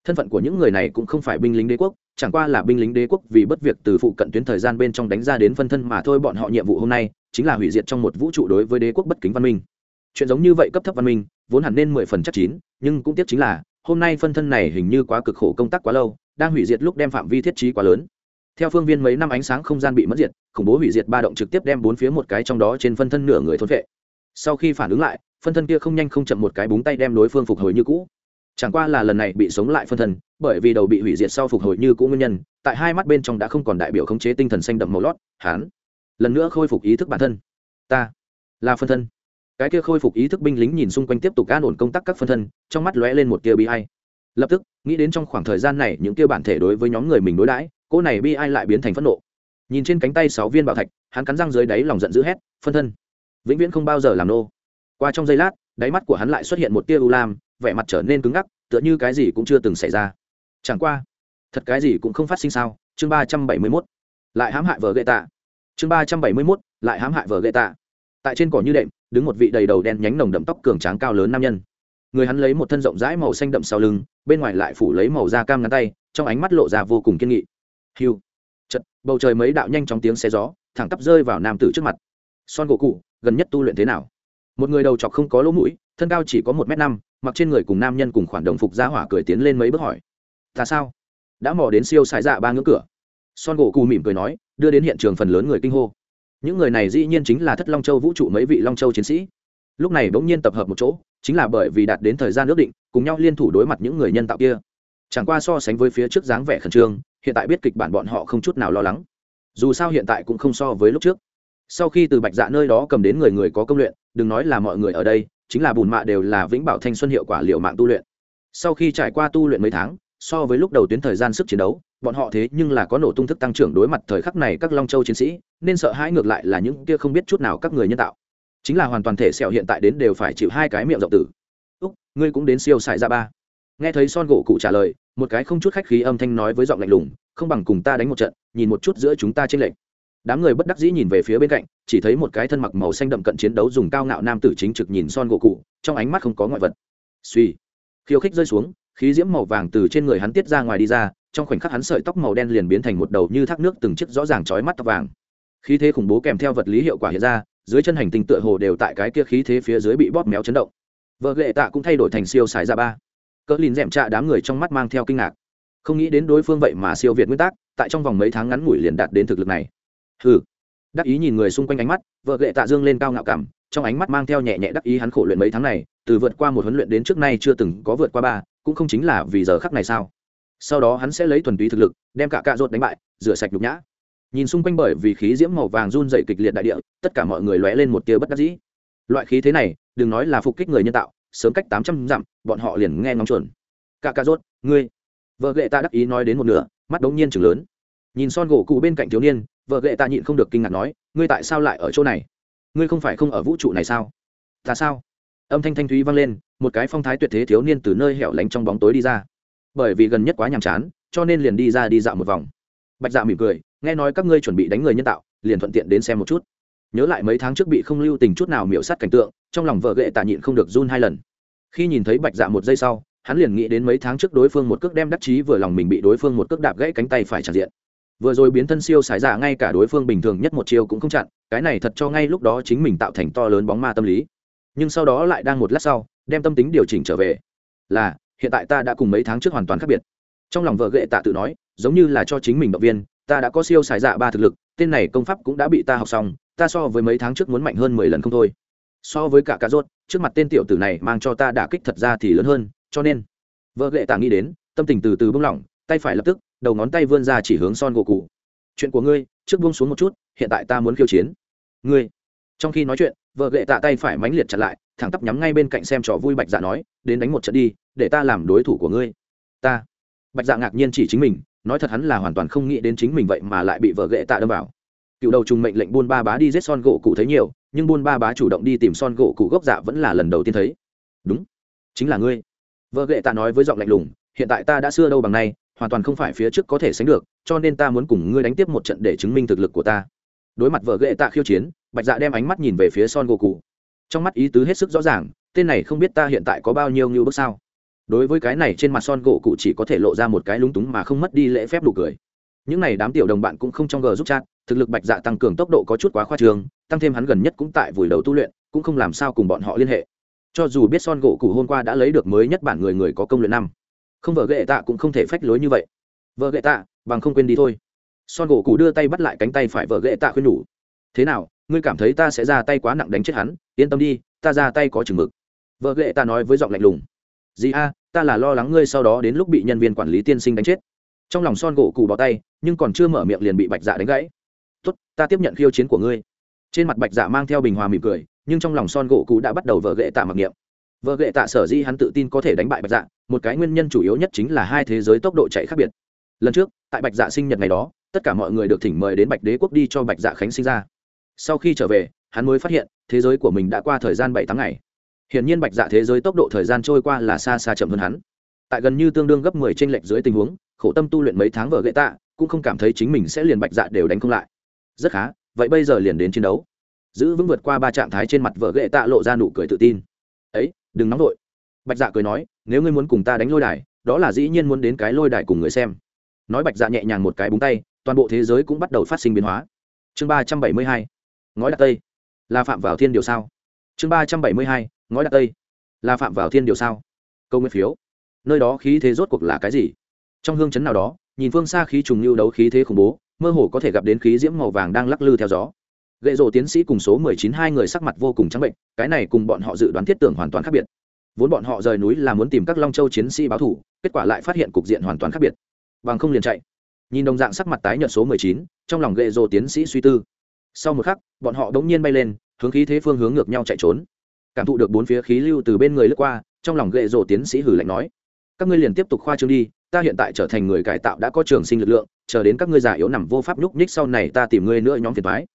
Thân phận của những người này cũng không phải binh lính đế quốc, chẳng qua là binh lính đế quốc vì bất việc từ phụ cận tuyến thời gian bên trong đánh ra đến phân thân mà thôi bọn họ nhiệm vụ hôm nay chính là hủy diệt trong một vũ trụ đối với đế quốc bất kính văn minh. Chuyện giống như vậy cấp thấp văn minh, vốn hẳn nên mười phần chắc chín, nhưng cũng tiếc chính là, hôm nay phân thân này hình như quá cực khổ công tác quá lâu, đang hủy diệt lúc đem phạm vi thiết trí quá lớn. Theo phương viên mấy năm ánh sáng không gian bị mất diệt, khủng bố hủy diệt ba động trực tiếp đem bốn phía một cái trong đó trên phân thân nửa người thốn vệ. Sau khi phản ứng lại, phân thân kia không nhanh không chậm một cái búng tay đem đối phương phục hồi như cũ. Chẳng qua là lần này bị sống lại phân thân, bởi vì đầu bị hủy diệt sau phục hồi như cũ nguyên nhân, tại hai mắt bên trong đã không còn đại biểu khống chế tinh thần xanh đậm màu lót, hán lần nữa khôi phục ý thức bản thân. Ta là phân thân. Cái kia khôi phục ý thức binh lính nhìn xung quanh tiếp tục an ổn công tác các phân thân, trong mắt lóe lên một tia bi ai. Lập tức, nghĩ đến trong khoảng thời gian này những kia bản thể đối với nhóm người mình đối đãi cô này bi ai lại biến thành phẫn nộ. Nhìn trên cánh tay sáu viên bảo thạch, hắn cắn răng dưới đáy lòng giận dữ hét, phân thân, vĩnh viễn không bao giờ làm nô. Qua trong giây lát, đáy mắt của hắn lại xuất hiện một tia u lam, vẻ mặt trở nên cứng ngắc, tựa như cái gì cũng chưa từng xảy ra. Chẳng qua, thật cái gì cũng không phát sinh sao? Chương ba trăm bảy mươi mốt, lại hãm hại vợ gậy tạ chương ba trăm bảy mươi mốt, lại hãm hại vợ gậy tạ. Tại trên cỏ như đệm, đứng một vị đầy đầu đen nhánh nồng đậm tóc cường tráng cao lớn nam nhân. Người hắn lấy một thân rộng rãi màu xanh đậm sau lưng, bên ngoài lại phủ lấy màu da cam ngắn tay, trong ánh mắt lộ ra vô cùng kiên nghị. Hiu chật bầu trời mấy đạo nhanh chóng tiếng xe gió, thẳng tắp rơi vào nam tử trước mặt. Son gỗ cụ, gần nhất tu luyện thế nào? Một người đầu chọc không có lỗ mũi, thân cao chỉ có một m năm, mặc trên người cùng nam nhân cùng khoản đồng phục ra hỏa cười tiến lên mấy bước hỏi. Ta sao? Đã mò đến siêu xài dạ ba ngưỡng cửa son gỗ cù mỉm cười nói, đưa đến hiện trường phần lớn người kinh hô. Những người này dĩ nhiên chính là thất long châu vũ trụ mấy vị long châu chiến sĩ. Lúc này bỗng nhiên tập hợp một chỗ, chính là bởi vì đạt đến thời gian ước định, cùng nhau liên thủ đối mặt những người nhân tạo kia. Chẳng qua so sánh với phía trước dáng vẻ khẩn trương, hiện tại biết kịch bản bọn họ không chút nào lo lắng. Dù sao hiện tại cũng không so với lúc trước. Sau khi từ bạch dạ nơi đó cầm đến người người có công luyện, đừng nói là mọi người ở đây, chính là bùn mạ đều là vĩnh bảo thanh xuân hiệu quả liệu mạng tu luyện. Sau khi trải qua tu luyện mấy tháng so với lúc đầu tuyến thời gian sức chiến đấu, bọn họ thế nhưng là có nổ tung thức tăng trưởng đối mặt thời khắc này các long châu chiến sĩ, nên sợ hãi ngược lại là những kia không biết chút nào các người nhân tạo. Chính là hoàn toàn thể sẹo hiện tại đến đều phải chịu hai cái miệng rộng tử. Úc, ngươi cũng đến siêu xài ra ba. Nghe thấy son gỗ cụ trả lời, một cái không chút khách khí âm thanh nói với giọng lạnh lùng, không bằng cùng ta đánh một trận, nhìn một chút giữa chúng ta trên lệnh đám người bất đắc dĩ nhìn về phía bên cạnh, chỉ thấy một cái thân mặc màu xanh đậm cận chiến đấu dùng cao ngạo nam tử chính trực nhìn son gỗ cụ, trong ánh mắt không có ngoại vật. Suy khiêu khích rơi xuống khí diễm màu vàng từ trên người hắn tiết ra ngoài đi ra, trong khoảnh khắc hắn sợi tóc màu đen liền biến thành một đầu như thác nước từng chiếc rõ ràng chói mắt tóc vàng. Khí thế khủng bố kèm theo vật lý hiệu quả hiện ra, dưới chân hành tinh tựa hồ đều tại cái kia khí thế phía dưới bị bóp méo chấn động. Vợ ghệ tạ cũng thay đổi thành siêu sải ra ba. Cỡ lìn d trạ đám người trong mắt mang theo kinh ngạc. Không nghĩ đến đối phương vậy mà siêu việt nguyên tắc, tại trong vòng mấy tháng ngắn ngủi liền đạt đến thực lực này. Hừ. Đắc ý nhìn người xung quanh ánh mắt, vợ ghệ tạ dương lên cao ngạo cảm trong ánh mắt mang theo nhẹ nhẹ đắc ý hắn khổ luyện mấy tháng này, từ vượt qua một huấn luyện đến trước nay chưa từng có vượt qua ba, cũng không chính là vì giờ khắc này sao? Sau đó hắn sẽ lấy thuần túy thực lực, đem cả cạ rốt đánh bại, rửa sạch nhục nhã. Nhìn xung quanh bởi vì khí diễm màu vàng run dày kịch liệt đại địa, tất cả mọi người lóe lên một tia bất đắc dĩ. Loại khí thế này, đừng nói là phục kích người nhân tạo, sớm cách tám trăm dặm, bọn họ liền nghe ngóng chuẩn. Cả cạ rốt, ngươi. Vợ ghệ ta đắc ý nói đến một nửa, mắt đống nhiên chừng lớn. Nhìn son gỗ cụ bên cạnh thiếu niên, vợ ghệ ta nhịn không được kinh ngạc nói, ngươi tại sao lại ở chỗ này? Ngươi không phải không ở vũ trụ này sao? Ta sao? Âm thanh thanh thúy vang lên, một cái phong thái tuyệt thế thiếu niên từ nơi hẻo lánh trong bóng tối đi ra. Bởi vì gần nhất quá nhàm chán, cho nên liền đi ra đi dạo một vòng. Bạch dạ mỉm cười, nghe nói các ngươi chuẩn bị đánh người nhân tạo, liền thuận tiện đến xem một chút. Nhớ lại mấy tháng trước bị không lưu tình chút nào miễu sát cảnh tượng, trong lòng vợ ghệ tạ nhịn không được run hai lần. Khi nhìn thấy bạch dạ một giây sau, hắn liền nghĩ đến mấy tháng trước đối phương một cước đem đắc chí vừa lòng mình bị đối phương một cước đạp gãy cánh tay phải tràn diện vừa rồi biến thân siêu xài giả dạ ngay cả đối phương bình thường nhất một chiêu cũng không chặn, cái này thật cho ngay lúc đó chính mình tạo thành to lớn bóng ma tâm lý. Nhưng sau đó lại đang một lát sau, đem tâm tính điều chỉnh trở về. Là, hiện tại ta đã cùng mấy tháng trước hoàn toàn khác biệt. Trong lòng vợ ghệ tạ tự nói, giống như là cho chính mình động viên, ta đã có siêu xài dạ ba thực lực, tên này công pháp cũng đã bị ta học xong, ta so với mấy tháng trước muốn mạnh hơn mười lần không thôi. So với cả cá rốt, trước mặt tên tiểu tử này mang cho ta đả kích thật ra thì lớn hơn, cho nên, vợ ghệ tạ nghĩ đến, tâm tình từ từ bung lỏng, tay phải lập tức đầu ngón tay vươn ra chỉ hướng son gỗ cụ chuyện của ngươi, trước buông xuống một chút, hiện tại ta muốn khiêu chiến. Ngươi? Trong khi nói chuyện, vợ ghệ tạ tay phải mãnh liệt chặt lại, thẳng tắp nhắm ngay bên cạnh xem trò vui bạch dạ nói, đến đánh một trận đi, để ta làm đối thủ của ngươi. Ta? Bạch dạ ngạc nhiên chỉ chính mình, nói thật hắn là hoàn toàn không nghĩ đến chính mình vậy mà lại bị vợ ghệ tạ đâm vào. Cựu đầu trùng mệnh lệnh buôn ba bá đi giết son gỗ cụ thấy nhiều, nhưng buôn ba bá chủ động đi tìm son gỗ cụ gốc dạ vẫn là lần đầu tiên thấy. Đúng, chính là ngươi. Vợ ghệ tạ nói với giọng lạnh lùng, hiện tại ta đã xưa đâu bằng nay hoàn toàn không phải phía trước có thể sánh được, cho nên ta muốn cùng ngươi đánh tiếp một trận để chứng minh thực lực của ta. Đối mặt vợ ghệ tạ khiêu chiến, bạch dạ đem ánh mắt nhìn về phía son gỗ cụ trong mắt ý tứ hết sức rõ ràng, tên này không biết ta hiện tại có bao nhiêu ngưu bước sao. Đối với cái này trên mặt son gỗ cụ chỉ có thể lộ ra một cái lúng túng mà không mất đi lễ phép đủ cười. Những này đám tiểu đồng bạn cũng không trong gờ giúp chat, thực lực bạch dạ tăng cường tốc độ có chút quá khoa trường tăng thêm hắn gần nhất cũng tại vùi đầu tu luyện, cũng không làm sao cùng bọn họ liên hệ. Cho dù biết son gỗ cụ hôm qua đã lấy được mới nhất bản người người có công luyện năm không vợ ghệ tạ cũng không thể phách lối như vậy. Vợ ghệ tạ, bằng không quên đi thôi. Son gỗ cụ đưa tay bắt lại cánh tay phải vợ ghệ tạ khuyên nhủ. Thế nào, ngươi cảm thấy ta sẽ ra tay quá nặng đánh chết hắn? Yên tâm đi, ta ra tay có chừng mực. Vợ ghệ ta nói với giọng lạnh lùng. Gì a, ta là lo lắng ngươi sau đó đến lúc bị nhân viên quản lý tiên sinh đánh chết. Trong lòng son gỗ cụ bỏ tay, nhưng còn chưa mở miệng liền bị bạch dạ đánh gãy. Tốt, ta tiếp nhận khiêu chiến của ngươi. Trên mặt bạch dạ mang theo bình hòa mỉm cười, nhưng trong lòng son gỗ cụ đã bắt đầu vợ ghệ tạ mặc niệm vợ gệ tạ sở di hắn tự tin có thể đánh bại bạch dạ một cái nguyên nhân chủ yếu nhất chính là hai thế giới tốc độ chạy khác biệt. Lần trước, tại bạch dạ sinh nhật ngày đó, tất cả mọi người được thỉnh mời đến bạch đế quốc đi cho bạch dạ khánh sinh ra. Sau khi trở về, hắn mới phát hiện, thế giới của mình đã qua thời gian bảy tháng ngày. Hiển nhiên bạch dạ thế giới tốc độ thời gian trôi qua là xa xa chậm hơn hắn. Tại gần như tương đương gấp mười trên lệch dưới tình huống, khổ tâm tu luyện mấy tháng vợ gậy tạ, cũng không cảm thấy chính mình sẽ liền bạch dạ đều đánh không lại. Rất khá, vậy bây giờ liền đến chiến đấu. Giữ vững vượt qua ba trạng thái trên mặt vợ gậy tạ lộ ra nụ cười tự tin. Ấy đừng nóng vội. Bạch dạ cười nói, nếu ngươi muốn cùng ta đánh lôi đài, đó là dĩ nhiên muốn đến cái lôi đài cùng người xem. Nói bạch dạ nhẹ nhàng một cái búng tay, toàn bộ thế giới cũng bắt đầu phát sinh biến hóa. Chương ba trăm bảy mươi hai, ngói đặt tây. Là phạm vào thiên điều sao? Chương ba trăm bảy mươi hai, ngói đặt tây. Là phạm vào thiên điều sao? Câu nguyên phiếu. Nơi đó khí thế rốt cuộc là cái gì? Trong hương chấn nào đó, nhìn phương xa khí trùng lưu đấu khí thế khủng bố, mơ hồ có thể gặp đến khí diễm màu vàng đang lắc lư theo gió gậy rổ tiến sĩ cùng số mười chín hai người sắc mặt vô cùng trắng bệnh, cái này cùng bọn họ dự đoán thiết tưởng hoàn toàn khác biệt. Vốn bọn họ rời núi là muốn tìm các long châu chiến sĩ báo thủ, kết quả lại phát hiện cục diện hoàn toàn khác biệt. Bằng không liền chạy. Nhìn đồng dạng sắc mặt tái nhợt số mười chín, trong lòng gậy rổ tiến sĩ suy tư. Sau một khắc, bọn họ đống nhiên bay lên, hướng khí thế phương hướng ngược nhau chạy trốn. Cảm thụ được bốn phía khí lưu từ bên người lướt qua, trong lòng gậy rổ tiến sĩ hử lạnh nói, các ngươi liền tiếp tục khoa trương đi, ta hiện tại trở thành người cải tạo đã có trường sinh lực lượng, chờ đến các ngươi già yếu nằm vô pháp nhúc nhích sau này ta tìm ngươi nữa nhóm phiền thoái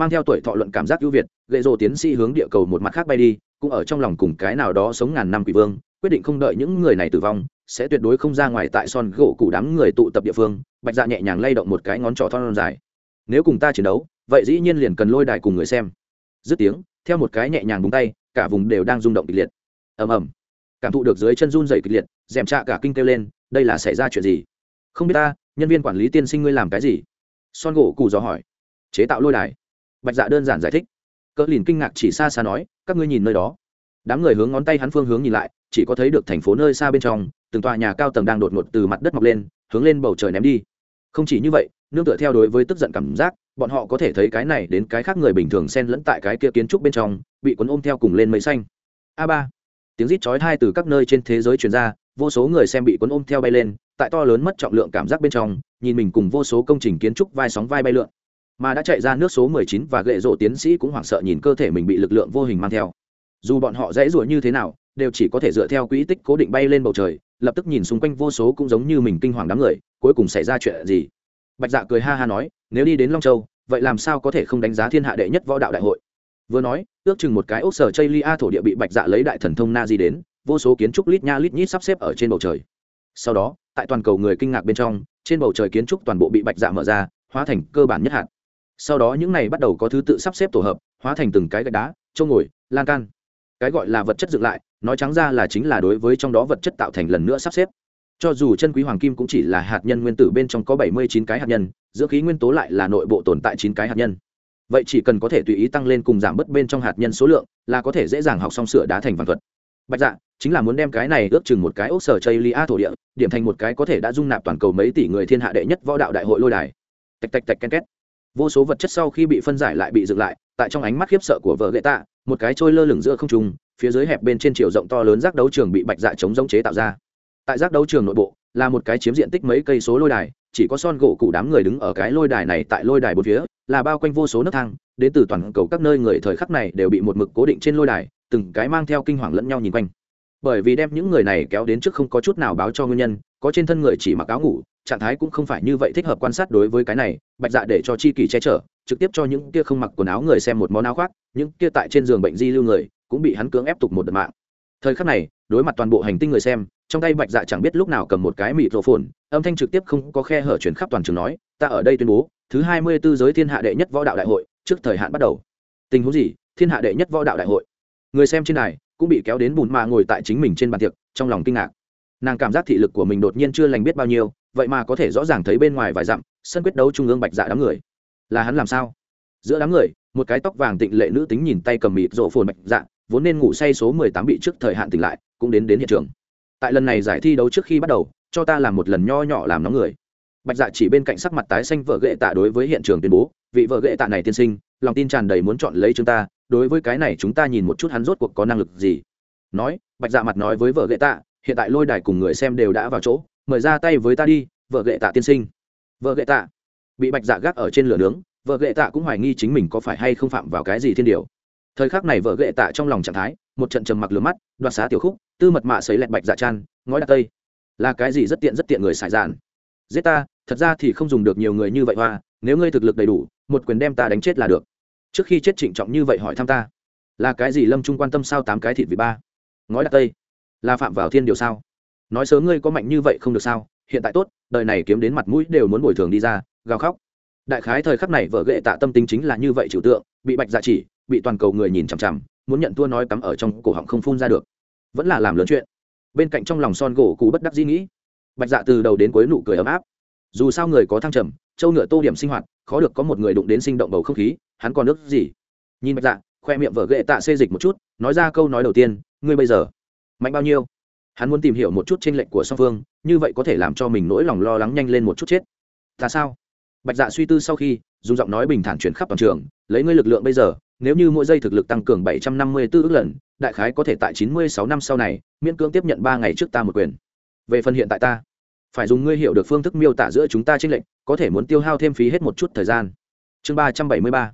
mang theo tuổi thọ luận cảm giác ưu việt gậy rồ tiến sĩ hướng địa cầu một mặt khác bay đi, cũng ở trong lòng cùng cái nào đó sống ngàn năm quỷ vương, quyết định không đợi những người này tử vong, sẽ tuyệt đối không ra ngoài tại son gỗ cụ đám người tụ tập địa phương, bạch dạ nhẹ nhàng lay động một cái ngón trỏ thon dài. Nếu cùng ta chiến đấu, vậy dĩ nhiên liền cần lôi đài cùng người xem. Dứt tiếng, theo một cái nhẹ nhàng búng tay, cả vùng đều đang rung động kịch liệt. Ầm ầm. Cảm thụ được dưới chân run dày kịch liệt dèm trạ cả kinh kêu lên, đây là xảy ra chuyện gì? Không biết ta, nhân viên quản lý tiên sinh ngươi làm cái gì? Son gỗ cụ dò hỏi. Chế tạo lôi đài bạch dạ đơn giản giải thích. Cỡ lìn kinh ngạc chỉ xa xa nói, các ngươi nhìn nơi đó. Đám người hướng ngón tay hắn phương hướng nhìn lại, chỉ có thấy được thành phố nơi xa bên trong, từng tòa nhà cao tầng đang đột ngột từ mặt đất mọc lên, hướng lên bầu trời ném đi. Không chỉ như vậy, nương tựa theo đối với tức giận cảm giác, bọn họ có thể thấy cái này đến cái khác người bình thường xen lẫn tại cái kia kiến trúc bên trong, bị cuốn ôm theo cùng lên mây xanh. A ba. Tiếng rít chói tai từ các nơi trên thế giới truyền ra, vô số người xem bị cuốn ôm theo bay lên, tại to lớn mất trọng lượng cảm giác bên trong, nhìn mình cùng vô số công trình kiến trúc vai sóng vai bay lượn mà đã chạy ra nước số 19 và gậy rổ tiến sĩ cũng hoảng sợ nhìn cơ thể mình bị lực lượng vô hình mang theo. Dù bọn họ dễ dụa như thế nào, đều chỉ có thể dựa theo quỹ tích cố định bay lên bầu trời, lập tức nhìn xung quanh vô số cũng giống như mình kinh hoàng đám người, cuối cùng xảy ra chuyện gì? Bạch dạ cười ha ha nói, nếu đi đến long châu, vậy làm sao có thể không đánh giá thiên hạ đệ nhất võ đạo đại hội? Vừa nói, ước chừng một cái ốc sở chây lia thổ địa bị bạch dạ lấy đại thần thông na di đến, vô số kiến trúc lít nha lít nhít sắp xếp ở trên bầu trời. Sau đó, tại toàn cầu người kinh ngạc bên trong, trên bầu trời kiến trúc toàn bộ bị bạch dạ mở ra, hóa thành cơ bản nhất hạn sau đó những này bắt đầu có thứ tự sắp xếp tổ hợp, hóa thành từng cái gạch đá trâu ngồi, lan can. Cái gọi là vật chất dựng lại, nói trắng ra là chính là đối với trong đó vật chất tạo thành lần nữa sắp xếp. Cho dù chân quý hoàng kim cũng chỉ là hạt nhân nguyên tử bên trong có bảy mươi chín cái hạt nhân, giữa khí nguyên tố lại là nội bộ tồn tại chín cái hạt nhân. Vậy chỉ cần có thể tùy ý tăng lên cùng giảm bớt bên trong hạt nhân số lượng, là có thể dễ dàng học xong sửa đá thành văn thuật. Bạch dạ chính là muốn đem cái này ước chừng một cái ốc sở chây lia thổ địa, điểm thành một cái có thể đã dung nạp toàn cầu mấy tỷ người thiên hạ đệ nhất võ đạo đại hội lôi đài. Tạch tạch tạch ken két vô số vật chất sau khi bị phân giải lại bị dựng lại, tại trong ánh mắt khiếp sợ của vợ gậy tạ, một cái trôi lơ lửng giữa không trung, phía dưới hẹp bên trên chiều rộng to lớn rác đấu trường bị bạch dạ chống giống chế tạo ra. Tại rác đấu trường nội bộ, là một cái chiếm diện tích mấy cây số lôi đài, chỉ có son gỗ cụ đám người đứng ở cái lôi đài này tại lôi đài bốn phía, là bao quanh vô số nước thang, đến từ toàn cầu các nơi người thời khắc này đều bị một mực cố định trên lôi đài, từng cái mang theo kinh hoàng lẫn nhau nhìn quanh. Bởi vì đem những người này kéo đến trước không có chút nào báo cho nguyên nhân, có trên thân người chỉ mặc áo ngủ trạng thái cũng không phải như vậy thích hợp quan sát đối với cái này, bạch dạ để cho chi kỳ che chở, trực tiếp cho những kia không mặc quần áo người xem một món áo khoác, những kia tại trên giường bệnh di lưu người, cũng bị hắn cưỡng ép tục một đợt mạng. Thời khắc này, đối mặt toàn bộ hành tinh người xem, trong tay bạch dạ chẳng biết lúc nào cầm một cái mịt rổ phồn âm thanh trực tiếp không có khe hở chuyển khắp toàn trường nói, ta ở đây tuyên bố, thứ hai mươi 24 giới thiên hạ đệ nhất võ đạo đại hội, trước thời hạn bắt đầu. Tình huống gì? Thiên hạ đệ nhất võ đạo đại hội. Người xem trên này cũng bị kéo đến bùn mà ngồi tại chính mình trên bàn tiệc, trong lòng kinh ngạc. Nàng cảm giác thị lực của mình đột nhiên chưa lành biết bao nhiêu vậy mà có thể rõ ràng thấy bên ngoài vài dặm, sân quyết đấu trung ương bạch dạ đám người. Là hắn làm sao? Giữa đám người, một cái tóc vàng tịnh lệ nữ tính nhìn tay cầm mịt rổ phồn bạch dạ vốn nên ngủ say số mười tám bị trước thời hạn tỉnh lại, cũng đến đến hiện trường. Tại lần này giải thi đấu trước khi bắt đầu, cho ta làm một lần nho nhỏ làm nóng người. Bạch dạ chỉ bên cạnh sắc mặt tái xanh vợ ghệ tạ đối với hiện trường tuyên bố, vị vợ ghệ tạ này tiên sinh, lòng tin tràn đầy muốn chọn lấy chúng ta, đối với cái này chúng ta nhìn một chút hắn rốt cuộc có năng lực gì. Nói, bạch dạ mặt nói với vợ ghệ tạ, hiện tại lôi đài cùng người xem đều đã vào chỗ mời ra tay với ta đi, vợ ghệ tạ tiên sinh. Vợ ghệ tạ? Bị bạch dạ gác ở trên lửa nướng, vợ ghệ tạ cũng hoài nghi chính mình có phải hay không phạm vào cái gì thiên điều. Thời khắc này vợ ghệ tạ trong lòng trạng thái, một trận trầm mặc lửa mắt, đoạt xá tiểu khúc, tư mật mạ xấy lẹt bạch dạ chan, ngói đặt tây. Là cái gì rất tiện rất tiện người xài dạn giết ta, thật ra thì không dùng được nhiều người như vậy hoa, nếu ngươi thực lực đầy đủ, một quyền đem ta đánh chết là được. Trước khi chết trịnh trọng như vậy hỏi thăm ta. Là cái gì lâm trung quan tâm sao tám cái thịt vị ba? Ngói đặt tây. Là phạm vào thiên điều sao? Nói sớm ngươi có mạnh như vậy không được sao, hiện tại tốt, đời này kiếm đến mặt mũi đều muốn bồi thường đi ra, gào khóc. Đại khái thời khắc này vợ ghệ tạ tâm tính chính là như vậy trừu tượng, bị bạch dạ chỉ, bị toàn cầu người nhìn chằm chằm, muốn nhận thua nói cắm ở trong cổ họng không phun ra được. Vẫn là làm lớn chuyện. Bên cạnh trong lòng son gỗ cụ bất đắc dĩ nghĩ, bạch dạ từ đầu đến cuối nụ cười ấm áp. Dù sao người có thăng trầm, châu ngựa tô điểm sinh hoạt, khó được có một người đụng đến sinh động bầu không khí, hắn còn nước gì? Nhìn bạch dạ khoe miệng vợ ghệ tạ xê dịch một chút, nói ra câu nói đầu tiên, ngươi bây giờ mạnh bao nhiêu? Hắn muốn tìm hiểu một chút trên lệnh lệch của song phương, như vậy có thể làm cho mình nỗi lòng lo lắng nhanh lên một chút chết. Ta sao? Bạch dạ suy tư sau khi, dùng giọng nói bình thản chuyển khắp toàn trường, lấy ngươi lực lượng bây giờ, nếu như mỗi giây thực lực tăng cường bảy trăm năm mươi 754 ước lần, đại khái có thể tại chín mươi sáu năm sau này, miễn cưỡng tiếp nhận ba ngày trước ta một quyền. Về phần hiện tại ta, phải dùng ngươi hiểu được phương thức miêu tả giữa chúng ta tranh lệch, có thể muốn tiêu hao thêm phí hết một chút thời gian. Chương ba trăm bảy mươi ba.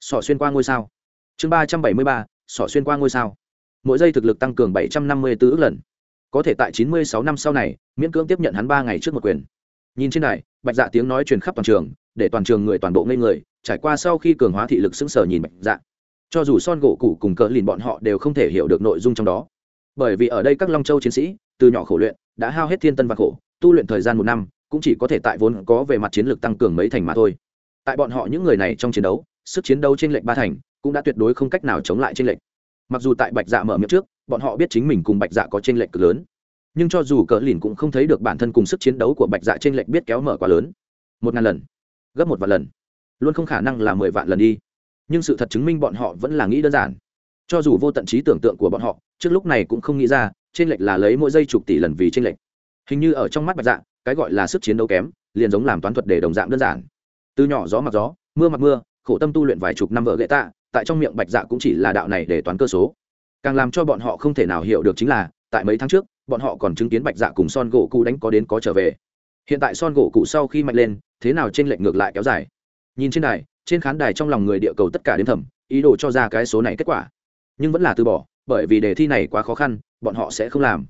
Sỏ xuyên qua ngôi sao. Chương ba trăm bảy mươi ba. Sỏ xuyên qua ngôi sao. Mỗi giây thực lực tăng cường bảy trăm năm mươi bốn ước lần có thể tại chín mươi sáu năm sau này, miễn cưỡng tiếp nhận hắn ba ngày trước một quyền. Nhìn trên này bạch dạ tiếng nói truyền khắp toàn trường, để toàn trường người toàn bộ ngây người, trải qua sau khi cường hóa thị lực sững sờ nhìn bạch dạ. Cho dù son gỗ cụ cùng cỡ lìn bọn họ đều không thể hiểu được nội dung trong đó. Bởi vì ở đây các long châu chiến sĩ, từ nhỏ khổ luyện, đã hao hết thiên tân và khổ, tu luyện thời gian một năm, cũng chỉ có thể tại vốn có về mặt chiến lược tăng cường mấy thành mà thôi. Tại bọn họ những người này trong chiến đấu, sức chiến đấu trên lệnh ba thành, cũng đã tuyệt đối không cách nào chống lại trên lệnh mặc dù tại bạch dạ mở miệng trước, bọn họ biết chính mình cùng bạch dạ có trên lệch cực lớn. Nhưng cho dù cỡ lìn cũng không thấy được bản thân cùng sức chiến đấu của bạch dạ trên lệch biết kéo mở quá lớn. Một ngàn lần, gấp một vạn lần, luôn không khả năng là mười vạn lần đi. Nhưng sự thật chứng minh bọn họ vẫn là nghĩ đơn giản. Cho dù vô tận trí tưởng tượng của bọn họ, trước lúc này cũng không nghĩ ra trên lệch là lấy mỗi giây chục tỷ lần vì trên lệch. hình như ở trong mắt bạch dạ cái gọi là sức chiến đấu kém, liền giống làm toán thuật để đồng dạng đơn giản. Từ nhỏ gió mặc gió, mưa mặc mưa, khổ tâm tu luyện vài chục năm vợ gậy tạ tại trong miệng bạch dạ cũng chỉ là đạo này để toán cơ số. Càng làm cho bọn họ không thể nào hiểu được chính là, tại mấy tháng trước, bọn họ còn chứng kiến bạch dạ cùng son gỗ cụ đánh có đến có trở về. Hiện tại son gỗ cụ sau khi mạnh lên, thế nào trên lệnh ngược lại kéo dài. Nhìn trên đài, trên khán đài trong lòng người địa cầu tất cả đến thầm, ý đồ cho ra cái số này kết quả. Nhưng vẫn là từ bỏ, bởi vì đề thi này quá khó khăn, bọn họ sẽ không làm.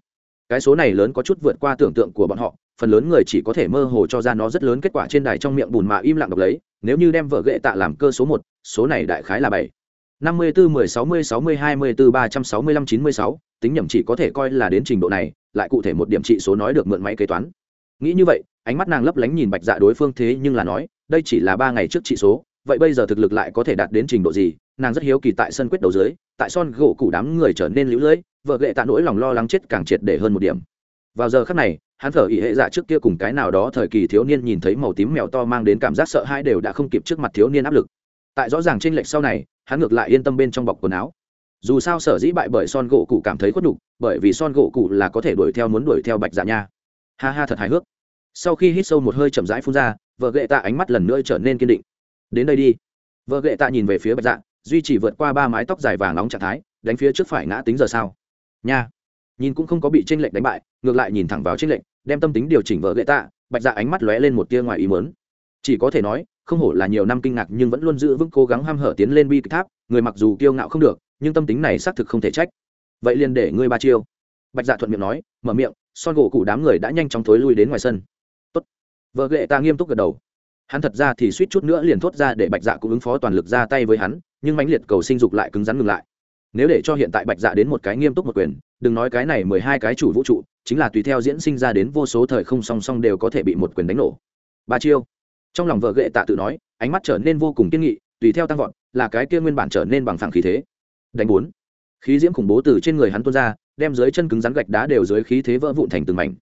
Cái số này lớn có chút vượt qua tưởng tượng của bọn họ, phần lớn người chỉ có thể mơ hồ cho ra nó rất lớn kết quả trên đài trong miệng bùn mà im lặng đọc lấy nếu như đem vợ ghệ tạ làm cơ số một, số này đại khái là bảy. năm mươi bốn mười sáu mươi sáu mươi hai mươi bốn ba trăm sáu mươi lăm, chín mươi sáu, tính nhầm chỉ có thể coi là đến trình độ này, lại cụ thể một điểm trị số nói được mượn máy kế toán. Nghĩ như vậy, ánh mắt nàng lấp lánh nhìn bạch dạ đối phương thế nhưng là nói, đây chỉ là ba ngày trước trị số, vậy bây giờ thực lực lại có thể đạt đến trình độ gì? Nàng rất hiếu kỳ tại sân quyết đầu dưới, tại son gỗ củ đám người trở nên lũ lưỡi, vợ ghệ tạ nỗi lòng lo lắng chết càng triệt để hơn một điểm vào giờ khắc này, hắn thở ỉ hệ dạ trước kia cùng cái nào đó thời kỳ thiếu niên nhìn thấy màu tím mèo to mang đến cảm giác sợ hãi đều đã không kịp trước mặt thiếu niên áp lực. Tại rõ ràng trên lệch sau này, hắn ngược lại yên tâm bên trong bọc quần áo. Dù sao sở dĩ bại bởi son gỗ cụ cảm thấy khuất đục bởi vì son gỗ cụ là có thể đuổi theo muốn đuổi theo bạch dạ nha. Ha ha thật hài hước. Sau khi hít sâu một hơi chậm rãi phun ra, vợ gệ tạ ánh mắt lần nữa trở nên kiên định. Đến đây đi. Vợ gệ tạ nhìn về phía bạch dạ duy trì vượt qua ba mái tóc dài vàng nóng trạng thái, đánh phía trước phải ngã tính giờ sao? Nha nhìn cũng không có bị tranh lệnh đánh bại, ngược lại nhìn thẳng vào tranh lệnh đem tâm tính điều chỉnh vợ gậy tạ, bạch dạ ánh mắt lóe lên một tia ngoài ý mớn chỉ có thể nói, không hổ là nhiều năm kinh ngạc nhưng vẫn luôn giữ vững cố gắng ham hở tiến lên bi kịch tháp, người mặc dù kiêu ngạo không được, nhưng tâm tính này xác thực không thể trách. Vậy liền để ngươi ba chiêu. Bạch dạ thuận miệng nói, mở miệng, son gỗ cụ đám người đã nhanh chóng thối lui đến ngoài sân. Tốt. vợ ghệ ta nghiêm túc gật đầu. Hắn thật ra thì suýt chút nữa liền thốt ra để bạch dạ cũng ứng phó toàn lực ra tay với hắn, nhưng mãnh liệt cầu sinh dục lại cứng rắn ngừng lại. Nếu để cho hiện tại bạch dạ đến một cái nghiêm túc một quyền đừng nói cái này mười hai cái chủ vũ trụ, chính là tùy theo diễn sinh ra đến vô số thời không song song đều có thể bị một quyền đánh nổ. Ba chiêu. Trong lòng vợ ghệ tạ tự nói, ánh mắt trở nên vô cùng kiên nghị, tùy theo tăng vọt, là cái kia nguyên bản trở nên bằng phẳng khí thế. Đánh bốn. Khí diễm khủng bố từ trên người hắn tuôn ra, đem dưới chân cứng rắn gạch đá đều dưới khí thế vỡ vụn thành từng mảnh.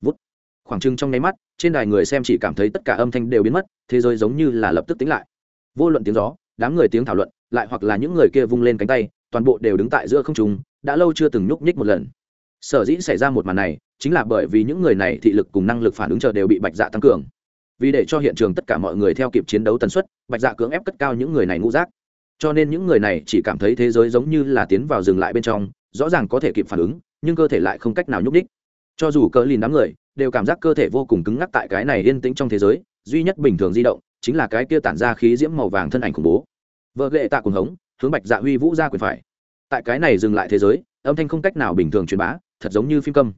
Vút. Khoảng trưng trong nháy mắt, trên đài người xem chỉ cảm thấy tất cả âm thanh đều biến mất, thế giới giống như là lập tức tính lại. Vô luận tiếng gió, đám người tiếng thảo luận, lại hoặc là những người kia vung lên cánh tay, toàn bộ đều đứng tại giữa không trung đã lâu chưa từng nhúc nhích một lần. Sở dĩ xảy ra một màn này, chính là bởi vì những người này thị lực cùng năng lực phản ứng chờ đều bị bạch dạ tăng cường. Vì để cho hiện trường tất cả mọi người theo kịp chiến đấu tần suất, bạch dạ cưỡng ép cất cao những người này ngũ rác cho nên những người này chỉ cảm thấy thế giới giống như là tiến vào dừng lại bên trong, rõ ràng có thể kịp phản ứng, nhưng cơ thể lại không cách nào nhúc nhích. Cho dù cỡ lìn đám người, đều cảm giác cơ thể vô cùng cứng ngắc tại cái này yên tĩnh trong thế giới, duy nhất bình thường di động, chính là cái kia tản ra khí diễm màu vàng thân ảnh khủng bố. Vợ lệ tạ cùng hống, hướng bạch dạ huy vũ ra quyền phải tại cái này dừng lại thế giới, âm thanh không cách nào bình thường truyền bá, thật giống như phim câm.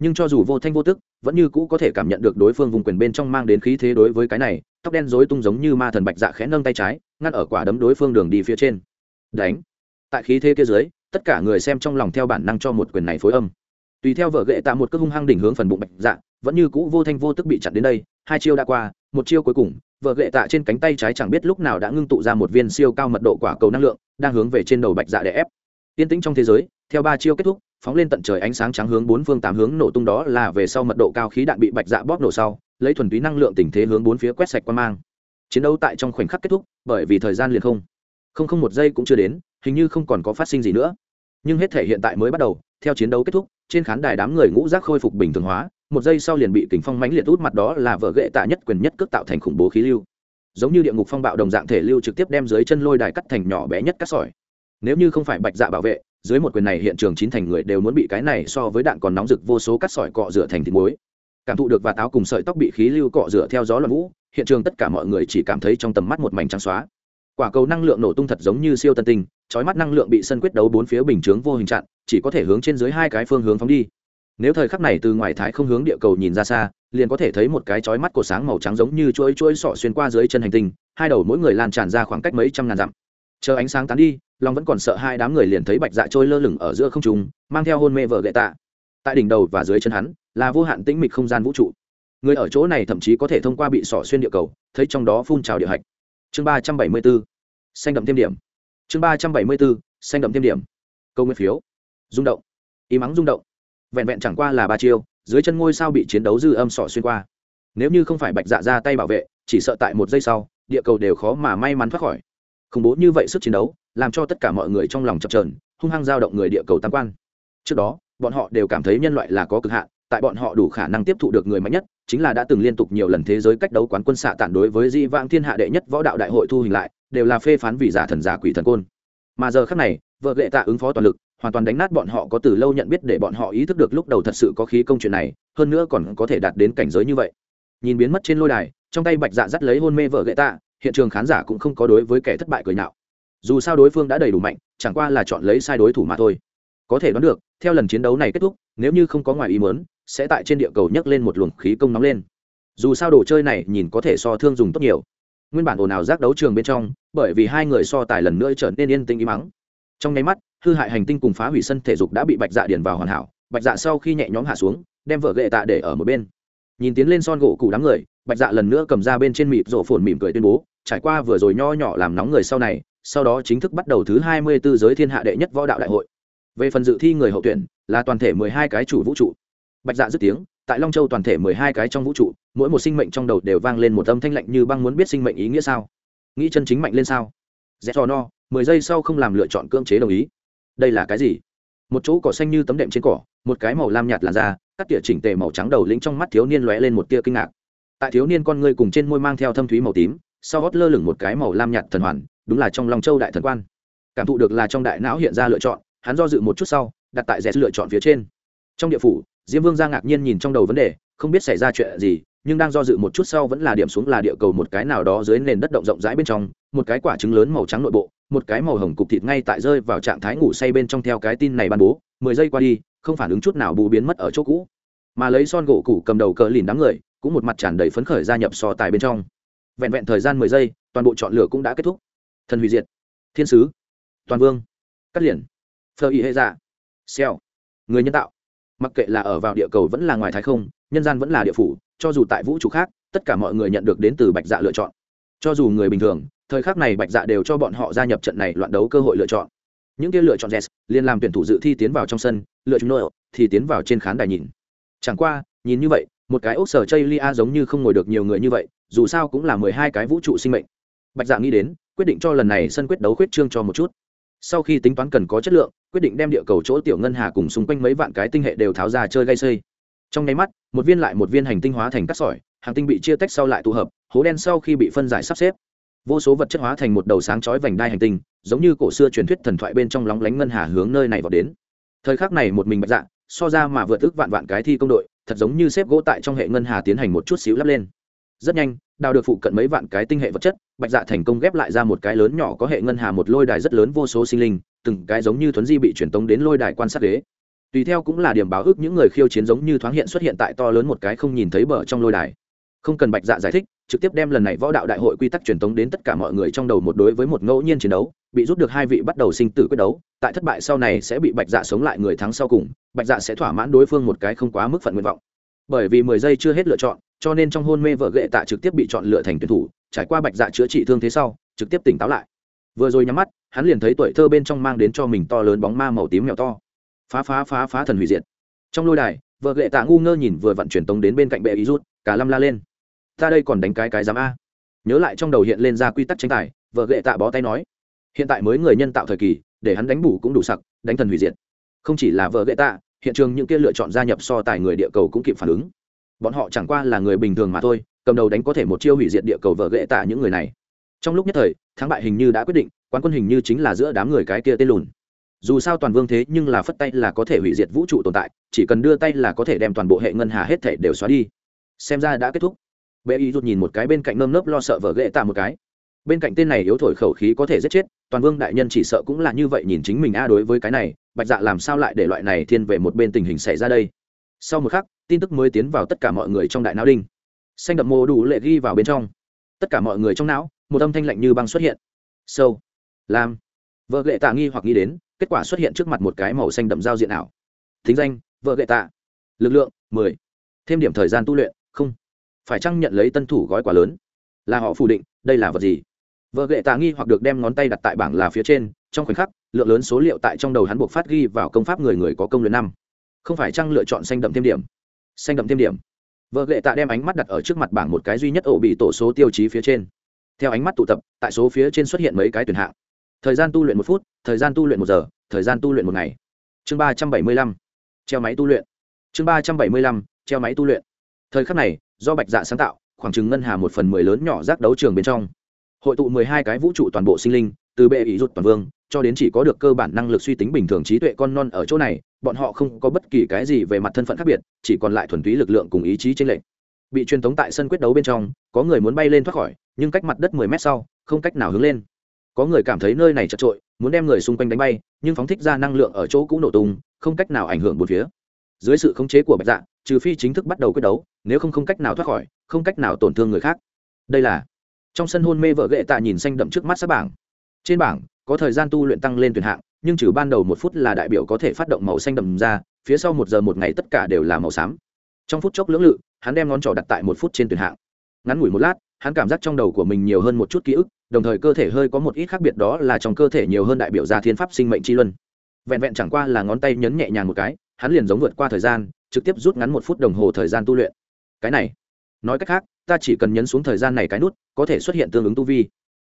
Nhưng cho dù vô thanh vô tức, vẫn như cũ có thể cảm nhận được đối phương vùng quyền bên trong mang đến khí thế đối với cái này, tóc đen rối tung giống như ma thần bạch dạ khẽ nâng tay trái, ngăn ở quả đấm đối phương đường đi phía trên. Đánh. Tại khí thế kia dưới, tất cả người xem trong lòng theo bản năng cho một quyền này phối âm. Tùy theo vợ gậy tạ một cước hung hăng đỉnh hướng phần bụng bạch dạ vẫn như cũ vô thanh vô tức bị chặn đến đây, hai chiêu đã qua, một chiêu cuối cùng, vợ gậy tạ trên cánh tay trái chẳng biết lúc nào đã ngưng tụ ra một viên siêu cao mật độ quả cầu năng lượng, đang hướng về trên đầu bạch dạ để ép tiên tĩnh trong thế giới, theo ba chiêu kết thúc, phóng lên tận trời ánh sáng trắng hướng bốn phương tám hướng nổ tung đó là về sau mật độ cao khí đạn bị bạch dạ bóp nổ sau, lấy thuần túy năng lượng tình thế hướng bốn phía quét sạch quan mang. Chiến đấu tại trong khoảnh khắc kết thúc, bởi vì thời gian liền không. Không không một giây cũng chưa đến, hình như không còn có phát sinh gì nữa. Nhưng hết thể hiện tại mới bắt đầu, theo chiến đấu kết thúc, trên khán đài đám người ngũ giác khôi phục bình thường hóa, một giây sau liền bị kính phong mãnh liệt út mặt đó là vợ ghệ tạ nhất quyền nhất cước tạo thành khủng bố khí lưu. Giống như địa ngục phong bạo đồng dạng thể lưu trực tiếp đem dưới chân lôi đài cắt thành nhỏ bé nhất cắt sỏi nếu như không phải bạch dạ bảo vệ, dưới một quyền này hiện trường chín thành người đều muốn bị cái này so với đạn còn nóng rực vô số cắt sỏi cọ rửa thành thịt muối. Cảm thụ được và táo cùng sợi tóc bị khí lưu cọ rửa theo gió loạn vũ, hiện trường tất cả mọi người chỉ cảm thấy trong tầm mắt một mảnh trắng xóa. Quả cầu năng lượng nổ tung thật giống như siêu tân tinh trói mắt năng lượng bị sân quyết đấu bốn phía bình chướng vô hình chặn, chỉ có thể hướng trên dưới hai cái phương hướng phóng đi. Nếu thời khắc này từ ngoài thái không hướng địa cầu nhìn ra xa, liền có thể thấy một cái chói mắt của sáng màu trắng giống như chuỗi chuỗi sọ xuyên qua dưới chân hành tinh, hai đầu mỗi người lan tràn ra khoảng cách mấy trăm ngàn dặm. Chờ ánh sáng tán đi long vẫn còn sợ hai đám người liền thấy bạch dạ trôi lơ lửng ở giữa không trung, mang theo hôn mê vợ gậy tạ. Tại đỉnh đầu và dưới chân hắn, là vô hạn tĩnh mịch không gian vũ trụ. Người ở chỗ này thậm chí có thể thông qua bị sỏ xuyên địa cầu, thấy trong đó phun trào địa hạch. Chương ba trăm bảy mươi bốn, xanh đậm thêm điểm. Chương ba trăm bảy mươi bốn, xanh đậm thêm điểm. Câu nguyên phiếu. Rung động. Y mắng rung động. Vẹn vẹn chẳng qua là ba chiêu, dưới chân ngôi sao bị chiến đấu dư âm sỏ xuyên qua. Nếu như không phải bạch dạ ra tay bảo vệ, chỉ sợ tại một giây sau, địa cầu đều khó mà may mắn thoát khỏi khủng bố như vậy sức chiến đấu, làm cho tất cả mọi người trong lòng chập trờn hung hăng dao động người địa cầu tam quan. Trước đó, bọn họ đều cảm thấy nhân loại là có cực hạn, tại bọn họ đủ khả năng tiếp thụ được người mạnh nhất, chính là đã từng liên tục nhiều lần thế giới cách đấu quán quân xạ tản đối với di vãng thiên hạ đệ nhất võ đạo đại hội thu hình lại, đều là phê phán vì giả thần giả quỷ thần côn. Mà giờ khác này, vợ lệ tạ ứng phó toàn lực, hoàn toàn đánh nát bọn họ có từ lâu nhận biết để bọn họ ý thức được lúc đầu thật sự có khí công chuyện này, hơn nữa còn có thể đạt đến cảnh giới như vậy. Nhìn biến mất trên lôi đài, trong tay bạch dạ dắt lấy hôn mê vợ lệ tạ hiện trường khán giả cũng không có đối với kẻ thất bại cười nhạo. Dù sao đối phương đã đầy đủ mạnh, chẳng qua là chọn lấy sai đối thủ mà thôi. Có thể đoán được, theo lần chiến đấu này kết thúc, nếu như không có ngoài ý mớn sẽ tại trên địa cầu nhấc lên một luồng khí công nóng lên. Dù sao đồ chơi này nhìn có thể so thương dùng tốt nhiều. Nguyên bản ồn ào giác đấu trường bên trong, bởi vì hai người so tài lần nữa trở nên yên tĩnh im mắng trong nháy mắt, hư hại hành tinh cùng phá hủy sân thể dục đã bị bạch dạ điền vào hoàn hảo. Bạch dạ sau khi nhẹ nhõm hạ xuống, đem vợ gậy tạ để ở một bên. Nhìn tiến lên son gỗ cụ đám người, bạch dạ lần nữa cầm ra bên trên mịp rổ phồn mỉm cười tuyên bố trải qua vừa rồi nho nhỏ làm nóng người sau này, sau đó chính thức bắt đầu thứ hai mươi 24 giới thiên hạ đệ nhất võ đạo đại hội. Về phần dự thi người hậu tuyển, là toàn thể mười hai cái chủ vũ trụ. Bạch dạ dứt tiếng, tại long châu toàn thể mười hai cái trong vũ trụ, mỗi một sinh mệnh trong đầu đều vang lên một âm thanh lạnh như băng muốn biết sinh mệnh ý nghĩa sao. Nghĩ chân chính mạnh lên sao? Dễ cho no, mười giây sau không làm lựa chọn cưỡng chế đồng ý. Đây là cái gì? Một chỗ cỏ xanh như tấm đệm trên cỏ, một cái màu lam nhạt làn da các tỉa chỉnh tề màu trắng đầu lĩnh trong mắt thiếu niên lóe lên một tia kinh ngạc. Tại thiếu niên con ngươi cùng trên môi mang theo thâm thúy màu tím sau gót lơ lửng một cái màu lam nhạt thần hoàn, đúng là trong lòng châu đại thần quan. Cảm thụ được là trong đại não hiện ra lựa chọn, hắn do dự một chút sau, đặt tại rẽ lựa chọn phía trên. Trong địa phủ, diêm vương ra ngạc nhiên nhìn trong đầu vấn đề, không biết xảy ra chuyện gì, nhưng đang do dự một chút sau vẫn là điểm xuống là địa cầu một cái nào đó dưới nền đất động rộng rãi bên trong, một cái quả trứng lớn màu trắng nội bộ, một cái màu hồng cục thịt ngay tại rơi vào trạng thái ngủ say bên trong theo cái tin này ban bố, mười giây qua đi, không phản ứng chút nào bù biến mất ở chỗ cũ. Mà lấy son gỗ cũ cầm đầu cờ lìn đám người, cũng một mặt tràn đầy phấn khởi gia nhập so tài bên trong vẹn vẹn thời gian mười giây, toàn bộ chọn lựa cũng đã kết thúc. Thần hủy diệt. Thiên sứ. Toàn vương. Cắt liền. Phơ y hệ dạ. Xeo người nhân tạo. Mặc kệ là ở vào địa cầu vẫn là ngoài thái không, nhân gian vẫn là địa phủ, cho dù tại vũ trụ khác, tất cả mọi người nhận được đến từ bạch dạ lựa chọn. Cho dù người bình thường, thời khắc này bạch dạ đều cho bọn họ gia nhập trận này loạn đấu cơ hội lựa chọn. Những kia lựa chọn jess liên làm tuyển thủ dự thi tiến vào trong sân, lựa chúng nội thì tiến vào trên khán đài nhìn. Chẳng qua, nhìn như vậy, một cái ốc sở chây lia giống như không ngồi được nhiều người như vậy dù sao cũng là mười hai cái vũ trụ sinh mệnh. Bạch dạ nghĩ đến, quyết định cho lần này sân quyết đấu khuyết trương cho một chút. Sau khi tính toán cần có chất lượng, quyết định đem địa cầu chỗ tiểu ngân hà cùng xung quanh mấy vạn cái tinh hệ đều tháo ra chơi gây xây. Trong nháy mắt, một viên lại một viên hành tinh hóa thành cát sỏi, hàng tinh bị chia tách sau lại tụ hợp, hố đen sau khi bị phân giải sắp xếp. Vô số vật chất hóa thành một đầu sáng chói vành đai hành tinh, giống như cổ xưa truyền thuyết thần thoại bên trong lóng lánh ngân hà hướng nơi này vào đến. Thời khắc này một mình bạch dạ so ra mà vượt ức vạn vạn cái thi công đội, thật giống như xếp gỗ tại trong hệ ngân hà tiến hành một chút xíu lắp lên rất nhanh, đào được phụ cận mấy vạn cái tinh hệ vật chất, bạch dạ thành công ghép lại ra một cái lớn nhỏ có hệ ngân hà một lôi đài rất lớn vô số sinh linh, từng cái giống như thuấn di bị truyền tống đến lôi đài quan sát ghế. Tùy theo cũng là điểm báo ước những người khiêu chiến giống như thoáng hiện xuất hiện tại to lớn một cái không nhìn thấy bờ trong lôi đài. Không cần bạch dạ giải thích, trực tiếp đem lần này võ đạo đại hội quy tắc truyền tống đến tất cả mọi người trong đầu một đối với một ngẫu nhiên chiến đấu, bị rút được hai vị bắt đầu sinh tử quyết đấu, tại thất bại sau này sẽ bị bạch dạ sống lại người thắng sau cùng, bạch dạ sẽ thỏa mãn đối phương một cái không quá mức phận nguyện vọng. Bởi vì mười giây chưa hết lựa chọn cho nên trong hôn mê vợ gệ tạ trực tiếp bị chọn lựa thành tuyển thủ, trải qua bạch dạ chữa trị thương thế sau, trực tiếp tỉnh táo lại. Vừa rồi nhắm mắt, hắn liền thấy tuổi thơ bên trong mang đến cho mình to lớn bóng ma màu tím mèo to. Phá phá phá phá thần hủy diệt. Trong lôi đài, vợ gệ tạ ngu ngơ nhìn vừa vận chuyển tống đến bên cạnh bệ ý rút, cả lâm la lên. Ta đây còn đánh cái cái dám a. Nhớ lại trong đầu hiện lên ra quy tắc tranh tài, vợ gệ tạ bó tay nói. Hiện tại mới người nhân tạo thời kỳ, để hắn đánh bù cũng đủ sặc, đánh thần hủy diệt. Không chỉ là vợ gệ tạ, hiện trường những kia lựa chọn gia nhập so tài người địa cầu cũng kịp phản ứng bọn họ chẳng qua là người bình thường mà thôi, cầm đầu đánh có thể một chiêu hủy diệt địa cầu vợ ghệ tạ những người này. Trong lúc nhất thời, thắng bại hình như đã quyết định, quán quân hình như chính là giữa đám người cái kia tên lùn. Dù sao toàn vương thế nhưng là phất tay là có thể hủy diệt vũ trụ tồn tại, chỉ cần đưa tay là có thể đem toàn bộ hệ ngân hà hết thể đều xóa đi. Xem ra đã kết thúc. Bệ y rút nhìn một cái bên cạnh nơm nớp lo sợ vợ ghệ tạ một cái. Bên cạnh tên này yếu thổi khẩu khí có thể giết chết, toàn vương đại nhân chỉ sợ cũng là như vậy nhìn chính mình a đối với cái này, bạch dạ làm sao lại để loại này thiên về một bên tình hình xảy ra đây? Sau một khắc, tin tức mới tiến vào tất cả mọi người trong đại não đinh. Xanh đậm mô đủ lệ ghi vào bên trong. Tất cả mọi người trong não, một âm thanh lạnh như băng xuất hiện. Sâu làm vợ lệ tạ nghi hoặc nghĩ đến, kết quả xuất hiện trước mặt một cái màu xanh đậm giao diện ảo. Thính danh, vợ lệ tạ. Lực lượng, mười. Thêm điểm thời gian tu luyện, không. Phải chăng nhận lấy tân thủ gói quá lớn? Là họ phủ định, đây là vật gì? Vợ lệ tạ nghi hoặc được đem ngón tay đặt tại bảng là phía trên, trong khoảnh khắc, lượng lớn số liệu tại trong đầu hắn buộc phát ghi vào công pháp người người có công luyện năm không phải chăng lựa chọn xanh đậm thêm điểm. Xanh đậm thêm điểm. Vợ lệ tạ đem ánh mắt đặt ở trước mặt bảng một cái duy nhất ổ bị tổ số tiêu chí phía trên. Theo ánh mắt tụ tập, tại số phía trên xuất hiện mấy cái tuyển hạng. Thời gian tu luyện một phút, thời gian tu luyện một giờ, thời gian tu luyện một ngày. Chương ba trăm bảy mươi lăm. Treo máy tu luyện. Chương ba trăm bảy mươi lăm, treo máy tu luyện. Thời khắc này, do bạch dạ sáng tạo, khoảng chừng ngân hà một phần mười lớn nhỏ rác đấu trường bên trong. Hội tụ mười hai cái vũ trụ toàn bộ sinh linh, từ bệ ý rụt toàn vương, cho đến chỉ có được cơ bản năng lực suy tính bình thường trí tuệ con non ở chỗ này bọn họ không có bất kỳ cái gì về mặt thân phận khác biệt, chỉ còn lại thuần túy lực lượng cùng ý chí trên lệnh bị truyền thống tại sân quyết đấu bên trong, có người muốn bay lên thoát khỏi, nhưng cách mặt đất mười mét sau, không cách nào hướng lên. Có người cảm thấy nơi này chật trội, muốn đem người xung quanh đánh bay, nhưng phóng thích ra năng lượng ở chỗ cũ nổ tung, không cách nào ảnh hưởng bốn phía. Dưới sự khống chế của bạch dạ trừ phi chính thức bắt đầu quyết đấu, nếu không không cách nào thoát khỏi, không cách nào tổn thương người khác. Đây là trong sân hôn mê vợ ghệ tạ nhìn xanh đậm trước mắt sát bảng. Trên bảng, có thời gian tu luyện tăng lên tuyển hạng nhưng trừ ban đầu một phút là đại biểu có thể phát động màu xanh đậm ra, phía sau một giờ một ngày tất cả đều là màu xám. Trong phút chốc lưỡng lự, hắn đem ngón trỏ đặt tại một phút trên tuyển hạng. Ngắn ngủi một lát, hắn cảm giác trong đầu của mình nhiều hơn một chút ký ức, đồng thời cơ thể hơi có một ít khác biệt đó là trong cơ thể nhiều hơn đại biểu ra thiên pháp sinh mệnh chi luân. Vẹn vẹn chẳng qua là ngón tay nhấn nhẹ nhàng một cái, hắn liền giống vượt qua thời gian, trực tiếp rút ngắn một phút đồng hồ thời gian tu luyện. Cái này, nói cách khác, ta chỉ cần nhấn xuống thời gian này cái nút, có thể xuất hiện tương ứng tu vi.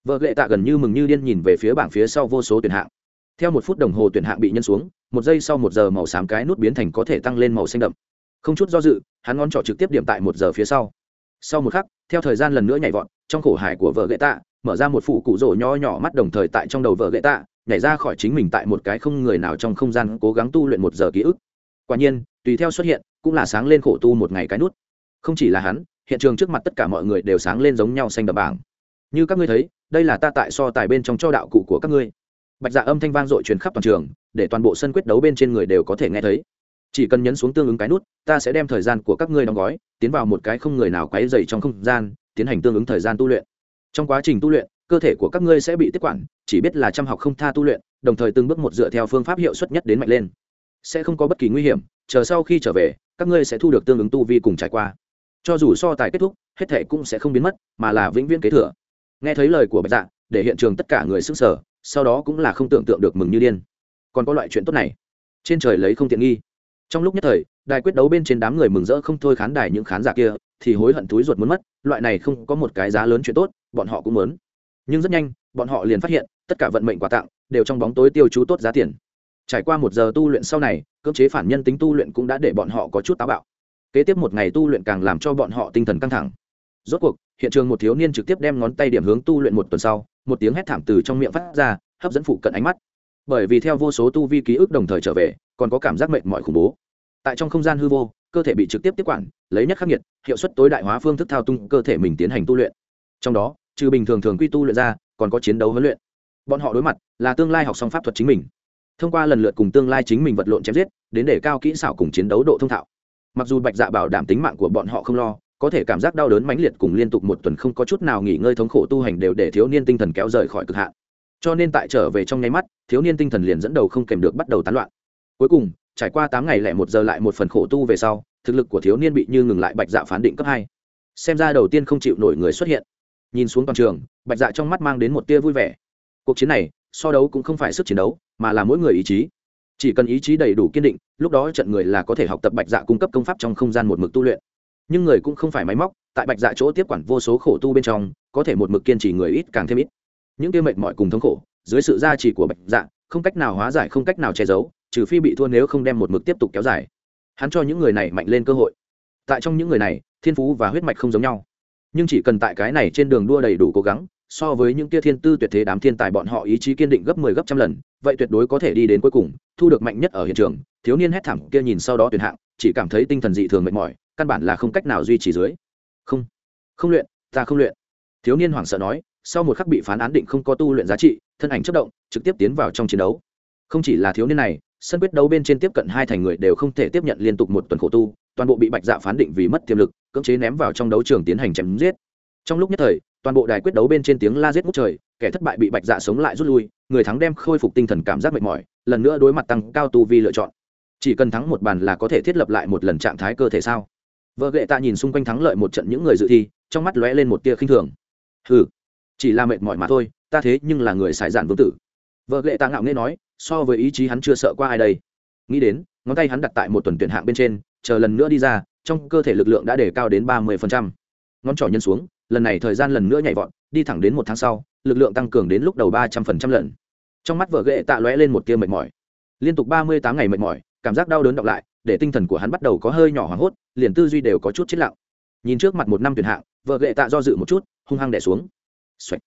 Vợ lệ tạ gần như mừng như điên nhìn về phía bảng phía sau vô số tuyển hạng theo một phút đồng hồ tuyển hạng bị nhân xuống, một giây sau một giờ màu xám cái nút biến thành có thể tăng lên màu xanh đậm. Không chút do dự, hắn ngón trỏ trực tiếp điểm tại một giờ phía sau. Sau một khắc, theo thời gian lần nữa nhảy vọt, trong khổ hải của vợ gậy tạ, mở ra một phụ cụ rổ nho nhỏ mắt đồng thời tại trong đầu vợ gậy tạ, nhảy ra khỏi chính mình tại một cái không người nào trong không gian cố gắng tu luyện một giờ ký ức. Quả nhiên, tùy theo xuất hiện, cũng là sáng lên khổ tu một ngày cái nút. Không chỉ là hắn, hiện trường trước mặt tất cả mọi người đều sáng lên giống nhau xanh đập bảng. Như các ngươi thấy, đây là ta tại so tài bên trong cho đạo cụ của các ngươi bạch dạ âm thanh vang dội truyền khắp toàn trường, để toàn bộ sân quyết đấu bên trên người đều có thể nghe thấy. Chỉ cần nhấn xuống tương ứng cái nút, ta sẽ đem thời gian của các ngươi đóng gói, tiến vào một cái không người nào quấy dày trong không gian, tiến hành tương ứng thời gian tu luyện. Trong quá trình tu luyện, cơ thể của các ngươi sẽ bị tiếp quản, chỉ biết là chăm học không tha tu luyện, đồng thời từng bước một dựa theo phương pháp hiệu suất nhất đến mạnh lên. Sẽ không có bất kỳ nguy hiểm, chờ sau khi trở về, các ngươi sẽ thu được tương ứng tu vi cùng trải qua. Cho dù so tài kết thúc, hết thể cũng sẽ không biến mất, mà là vĩnh viễn kế thừa. Nghe thấy lời của bạch dạ để hiện trường tất cả người sức sở sau đó cũng là không tưởng tượng được mừng như điên. Còn có loại chuyện tốt này. Trên trời lấy không tiện nghi. Trong lúc nhất thời, đài quyết đấu bên trên đám người mừng rỡ không thôi khán đài những khán giả kia, thì hối hận túi ruột muốn mất, loại này không có một cái giá lớn chuyện tốt, bọn họ cũng muốn. Nhưng rất nhanh, bọn họ liền phát hiện, tất cả vận mệnh quà tặng, đều trong bóng tối tiêu chú tốt giá tiền. Trải qua một giờ tu luyện sau này cơ chế phản nhân tính tu luyện cũng đã để bọn họ có chút táo bạo. Kế tiếp một ngày tu luyện càng làm cho bọn họ tinh thần căng thẳng rốt cuộc, hiện trường một thiếu niên trực tiếp đem ngón tay điểm hướng tu luyện một tuần sau, một tiếng hét thảm từ trong miệng phát ra, hấp dẫn phụ cận ánh mắt. Bởi vì theo vô số tu vi ký ức đồng thời trở về, còn có cảm giác mệnh mọi khủng bố. Tại trong không gian hư vô, cơ thể bị trực tiếp tiếp quản, lấy nhất khắc nghiệt, hiệu suất tối đại hóa phương thức thao tung cơ thể mình tiến hành tu luyện. Trong đó, trừ bình thường thường quy tu luyện ra, còn có chiến đấu huấn luyện. Bọn họ đối mặt là tương lai học xong pháp thuật chính mình. Thông qua lần lượt cùng tương lai chính mình vật lộn chém giết, đến để cao kỹ xảo cùng chiến đấu độ thông thạo. Mặc dù bạch dạ bảo đảm tính mạng của bọn họ không lo có thể cảm giác đau đớn mãnh liệt cùng liên tục một tuần không có chút nào nghỉ ngơi thống khổ tu hành đều để thiếu niên tinh thần kéo rời khỏi cực hạn. Cho nên tại trở về trong nháy mắt, thiếu niên tinh thần liền dẫn đầu không kèm được bắt đầu tán loạn. Cuối cùng, trải qua tám ngày lẻ một giờ lại một phần khổ tu về sau, thực lực của thiếu niên bị như ngừng lại bạch dạ phán định cấp hai. Xem ra đầu tiên không chịu nổi người xuất hiện. Nhìn xuống toàn trường, bạch dạ trong mắt mang đến một tia vui vẻ. Cuộc chiến này, so đấu cũng không phải sức chiến đấu, mà là mỗi người ý chí. Chỉ cần ý chí đầy đủ kiên định, lúc đó trận người là có thể học tập bạch dạ cung cấp công pháp trong không gian một mực tu luyện nhưng người cũng không phải máy móc, tại bạch dạ chỗ tiếp quản vô số khổ tu bên trong, có thể một mực kiên trì người ít càng thêm ít. Những kia mệt mỏi cùng thống khổ, dưới sự gia trì của bạch dạ không cách nào hóa giải, không cách nào che giấu, trừ phi bị thua nếu không đem một mực tiếp tục kéo dài. Hắn cho những người này mạnh lên cơ hội. Tại trong những người này, thiên phú và huyết mạch không giống nhau. Nhưng chỉ cần tại cái này trên đường đua đầy đủ cố gắng, so với những tia thiên tư tuyệt thế đám thiên tài bọn họ ý chí kiên định gấp 10 gấp trăm lần, vậy tuyệt đối có thể đi đến cuối cùng, thu được mạnh nhất ở hiện trường. Thiếu niên hét thảm kia nhìn sau đó tuyển hạng, chỉ cảm thấy tinh thần dị thường mệt mỏi căn bản là không cách nào duy trì dưới. Không không luyện, ta không luyện. Thiếu niên hoảng sợ nói, sau một khắc bị phán án định không có tu luyện giá trị, thân ảnh chất động, trực tiếp tiến vào trong chiến đấu. Không chỉ là thiếu niên này, sân quyết đấu bên trên tiếp cận hai thành người đều không thể tiếp nhận liên tục một tuần khổ tu, toàn bộ bị bạch dạ phán định vì mất tiềm lực, cưỡng chế ném vào trong đấu trường tiến hành chém giết. Trong lúc nhất thời, toàn bộ đài quyết đấu bên trên tiếng la giết ngút trời, kẻ thất bại bị bạch dạ sống lại rút lui, người thắng đem khôi phục tinh thần cảm giác mệt mỏi, lần nữa đối mặt tăng cao tu vi lựa chọn. Chỉ cần thắng một bàn là có thể thiết lập lại một lần trạng thái cơ thể sao? Vợ ghệ tạ nhìn xung quanh thắng lợi một trận những người dự thi, trong mắt lóe lên một tia khinh thường. Ừ chỉ là mệt mỏi mà thôi, ta thế nhưng là người sải giản vương tử. Vợ ghệ tạ ngạo nghê nói, so với ý chí hắn chưa sợ qua ai đây. Nghĩ đến, ngón tay hắn đặt tại một tuần tuyển hạng bên trên, chờ lần nữa đi ra, trong cơ thể lực lượng đã để cao đến ba mươi ngón trỏ nhân xuống, lần này thời gian lần nữa nhảy vọt, đi thẳng đến một tháng sau, lực lượng tăng cường đến lúc đầu ba trăm phần trăm lần. Trong mắt vợ ghệ tạ lóe lên một tia mệt mỏi. Liên tục ba mươi tám ngày mệt mỏi, cảm giác đau đớn đọc lại để tinh thần của hắn bắt đầu có hơi nhỏ hoảng hốt, liền tư duy đều có chút chết lặng. Nhìn trước mặt một năm tuyển hạng, vợ gệ tạ do dự một chút, hung hăng đẻ xuống. Xoạch.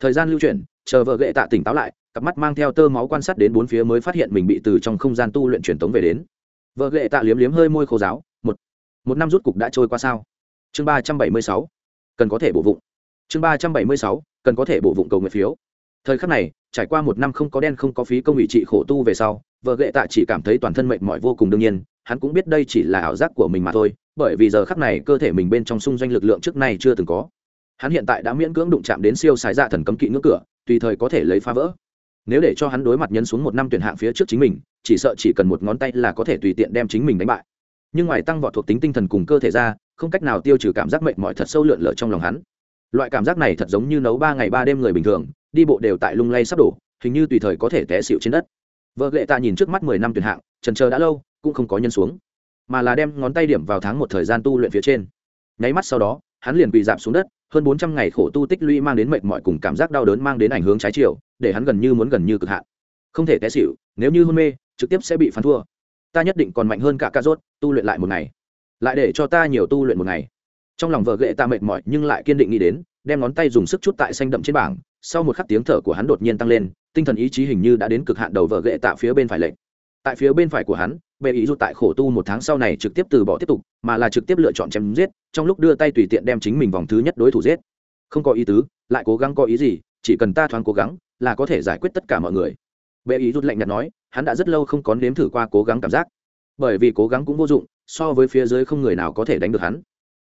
thời gian lưu chuyển, chờ vợ gệ tạ tỉnh táo lại, cặp mắt mang theo tơ máu quan sát đến bốn phía mới phát hiện mình bị từ trong không gian tu luyện truyền tống về đến. Vợ gệ tạ liếm liếm hơi môi khô giáo một một năm rút cục đã trôi qua sao? Chương ba trăm bảy mươi sáu, cần có thể bổ vụng. Chương ba trăm bảy mươi sáu, cần có thể bổ vụng cầu nguyện phiếu. Thời khắc này, trải qua một năm không có đen không có phí công ủy trị khổ tu về sau, vợ gệ tạ chỉ cảm thấy toàn thân mệt mỏi vô cùng đương nhiên hắn cũng biết đây chỉ là ảo giác của mình mà thôi, bởi vì giờ khắc này cơ thể mình bên trong xung doanh lực lượng trước nay chưa từng có. Hắn hiện tại đã miễn cưỡng đụng chạm đến siêu sái dạ thần cấm kỵ ngưỡng cửa, tùy thời có thể lấy phá vỡ. Nếu để cho hắn đối mặt nhấn xuống một năm tuyển hạng phía trước chính mình, chỉ sợ chỉ cần một ngón tay là có thể tùy tiện đem chính mình đánh bại. Nhưng ngoài tăng vọt thuộc tính tinh thần cùng cơ thể ra, không cách nào tiêu trừ cảm giác mệt mỏi thật sâu lượn lở trong lòng hắn. Loại cảm giác này thật giống như nấu ba ngày ba đêm người bình thường, đi bộ đều tại lung lay sắp đổ, hình như tùy thời có thể té xịu trên đất. Vợ lệ ta nhìn trước mắt mười năm tuyển hạng trần chờ đã lâu cũng không có nhân xuống, mà là đem ngón tay điểm vào tháng một thời gian tu luyện phía trên. Nháy mắt sau đó, hắn liền bị giảm xuống đất, hơn bốn trăm ngày khổ tu tích lũy mang đến mệt mỏi cùng cảm giác đau đớn mang đến ảnh hướng trái chiều, để hắn gần như muốn gần như cực hạn. Không thể té xịu nếu như hôn mê, trực tiếp sẽ bị phán thua. Ta nhất định còn mạnh hơn cả ca rốt, tu luyện lại một ngày. Lại để cho ta nhiều tu luyện một ngày. Trong lòng vợ ghệ ta mệt mỏi, nhưng lại kiên định nghĩ đến, đem ngón tay dùng sức chút tại xanh đậm trên bảng. Sau một khắc tiếng thở của hắn đột nhiên tăng lên, tinh thần ý chí hình như đã đến cực hạn đầu vợ ghệ tạ phía bên phải lệnh tại phía bên phải của hắn, bệ ý rút tại khổ tu một tháng sau này trực tiếp từ bỏ tiếp tục, mà là trực tiếp lựa chọn chém giết, trong lúc đưa tay tùy tiện đem chính mình vòng thứ nhất đối thủ giết. Không có ý tứ, lại cố gắng có ý gì, chỉ cần ta thoáng cố gắng, là có thể giải quyết tất cả mọi người. Bệ ý rút lạnh nhạt nói, hắn đã rất lâu không có nếm thử qua cố gắng cảm giác. Bởi vì cố gắng cũng vô dụng, so với phía dưới không người nào có thể đánh được hắn.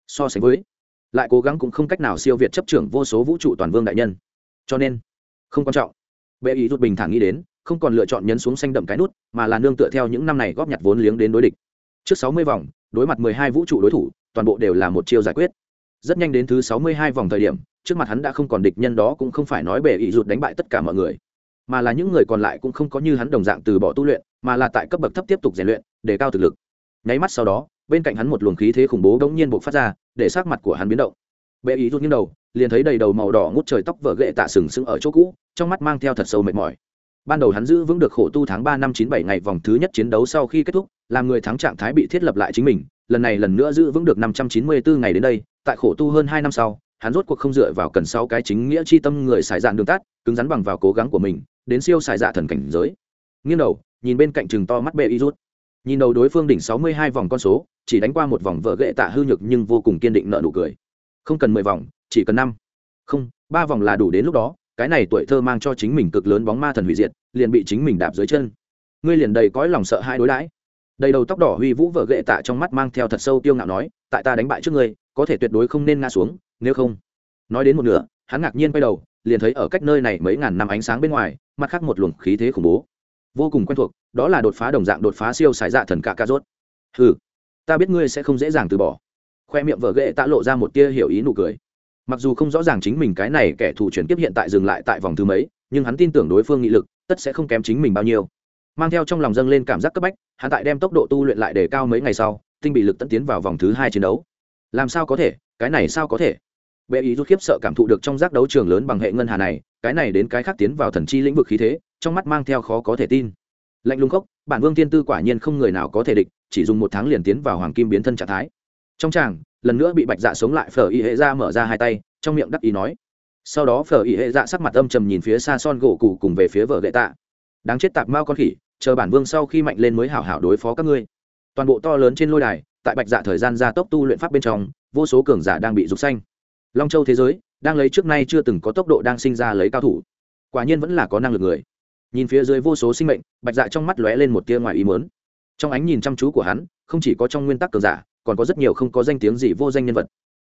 So sánh với, lại cố gắng cũng không cách nào siêu việt chấp trưởng vô số vũ trụ toàn vương đại nhân. Cho nên, không quan trọng. Bệ ý rút bình thản nghĩ đến không còn lựa chọn nhấn xuống xanh đậm cái nút, mà là nương tựa theo những năm này góp nhặt vốn liếng đến đối địch. Trước sáu mươi vòng, đối mặt mười hai vũ trụ đối thủ, toàn bộ đều là một chiêu giải quyết. Rất nhanh đến thứ sáu mươi hai vòng thời điểm, trước mặt hắn đã không còn địch nhân đó cũng không phải nói bể ý rụt đánh bại tất cả mọi người, mà là những người còn lại cũng không có như hắn đồng dạng từ bỏ tu luyện, mà là tại cấp bậc thấp tiếp tục rèn luyện để cao thực lực. Nháy mắt sau đó, bên cạnh hắn một luồng khí thế khủng bố đống nhiên buộc phát ra, để sắc mặt của hắn biến động. Bệ ý rút nghiêng đầu, liền thấy đầy đầu màu đỏ ngút trời tóc vợ ghệ tạ sừng sững ở chỗ cũ, trong mắt mang theo thật sâu mệt mỏi ban đầu hắn giữ vững được khổ tu tháng ba năm chín bảy ngày vòng thứ nhất chiến đấu sau khi kết thúc, làm người thắng trạng thái bị thiết lập lại chính mình, lần này lần nữa giữ vững được năm trăm chín mươi bốn ngày đến đây, tại khổ tu hơn hai năm sau, hắn rốt cuộc không dựa vào cần sau cái chính nghĩa chi tâm người xài dạn đường tắt, cứng rắn bằng vào cố gắng của mình, đến siêu xài dạ thần cảnh giới. Nghiêng đầu, nhìn bên cạnh chừng to mắt bệ y rút. Nhìn đầu đối phương đỉnh sáu mươi hai vòng con số, chỉ đánh qua một vòng vợ ghệ tạ hư nhược nhưng vô cùng kiên định nợ nụ cười. Không cần mười vòng, chỉ cần năm. Không, ba vòng là đủ đến lúc đó cái này tuổi thơ mang cho chính mình cực lớn bóng ma thần hủy diệt, liền bị chính mình đạp dưới chân. Ngươi liền đầy cõi lòng sợ hai đối đãi. Đầy đầu tóc đỏ huy vũ vợ ghệ tạ trong mắt mang theo thật sâu tiêu ngạo nói, tại ta đánh bại trước ngươi, có thể tuyệt đối không nên ngã xuống, nếu không. Nói đến một nửa, hắn ngạc nhiên quay đầu, liền thấy ở cách nơi này mấy ngàn năm ánh sáng bên ngoài, mặt khác một luồng khí thế khủng bố. Vô cùng quen thuộc, đó là đột phá đồng dạng đột phá siêu sải dạ thần cả ca rốt. Ừ ta biết ngươi sẽ không dễ dàng từ bỏ. Khoe miệng vợ ghệ tạ lộ ra một tia hiểu ý nụ cười mặc dù không rõ ràng chính mình cái này kẻ thù chuyển tiếp hiện tại dừng lại tại vòng thứ mấy, nhưng hắn tin tưởng đối phương nghị lực, tất sẽ không kém chính mình bao nhiêu. Mang theo trong lòng dâng lên cảm giác cấp bách, hắn tại đem tốc độ tu luyện lại để cao mấy ngày sau, tinh bị lực tận tiến vào vòng thứ hai chiến đấu. Làm sao có thể? Cái này sao có thể? Bệ ý rút khiếp sợ cảm thụ được trong giác đấu trường lớn bằng hệ ngân hà này, cái này đến cái khác tiến vào thần chi lĩnh vực khí thế, trong mắt mang theo khó có thể tin. Lạnh lùng khốc, bản vương tiên tư quả nhiên không người nào có thể địch, chỉ dùng một tháng liền tiến vào hoàng kim biến thân trạng thái. Trong tràng lần nữa bị bạch dạ sống lại, phở y hệ ra mở ra hai tay, trong miệng đắc ý nói. Sau đó phở y hệ dạ sắc mặt âm trầm nhìn phía xa son gỗ cụ cùng về phía vợ gậy tạ. Đáng chết tạp mao con khỉ, chờ bản vương sau khi mạnh lên mới hảo hảo đối phó các ngươi. Toàn bộ to lớn trên lôi đài, tại bạch dạ thời gian gia tốc tu luyện pháp bên trong, vô số cường giả đang bị rục xanh long châu thế giới, đang lấy trước nay chưa từng có tốc độ đang sinh ra lấy cao thủ. Quả nhiên vẫn là có năng lực người. Nhìn phía dưới vô số sinh mệnh, bạch dạ trong mắt lóe lên một tia ngoài ý mớn trong ánh nhìn chăm chú của hắn, không chỉ có trong nguyên tắc cường giả còn có rất nhiều không có danh tiếng gì vô danh nhân vật.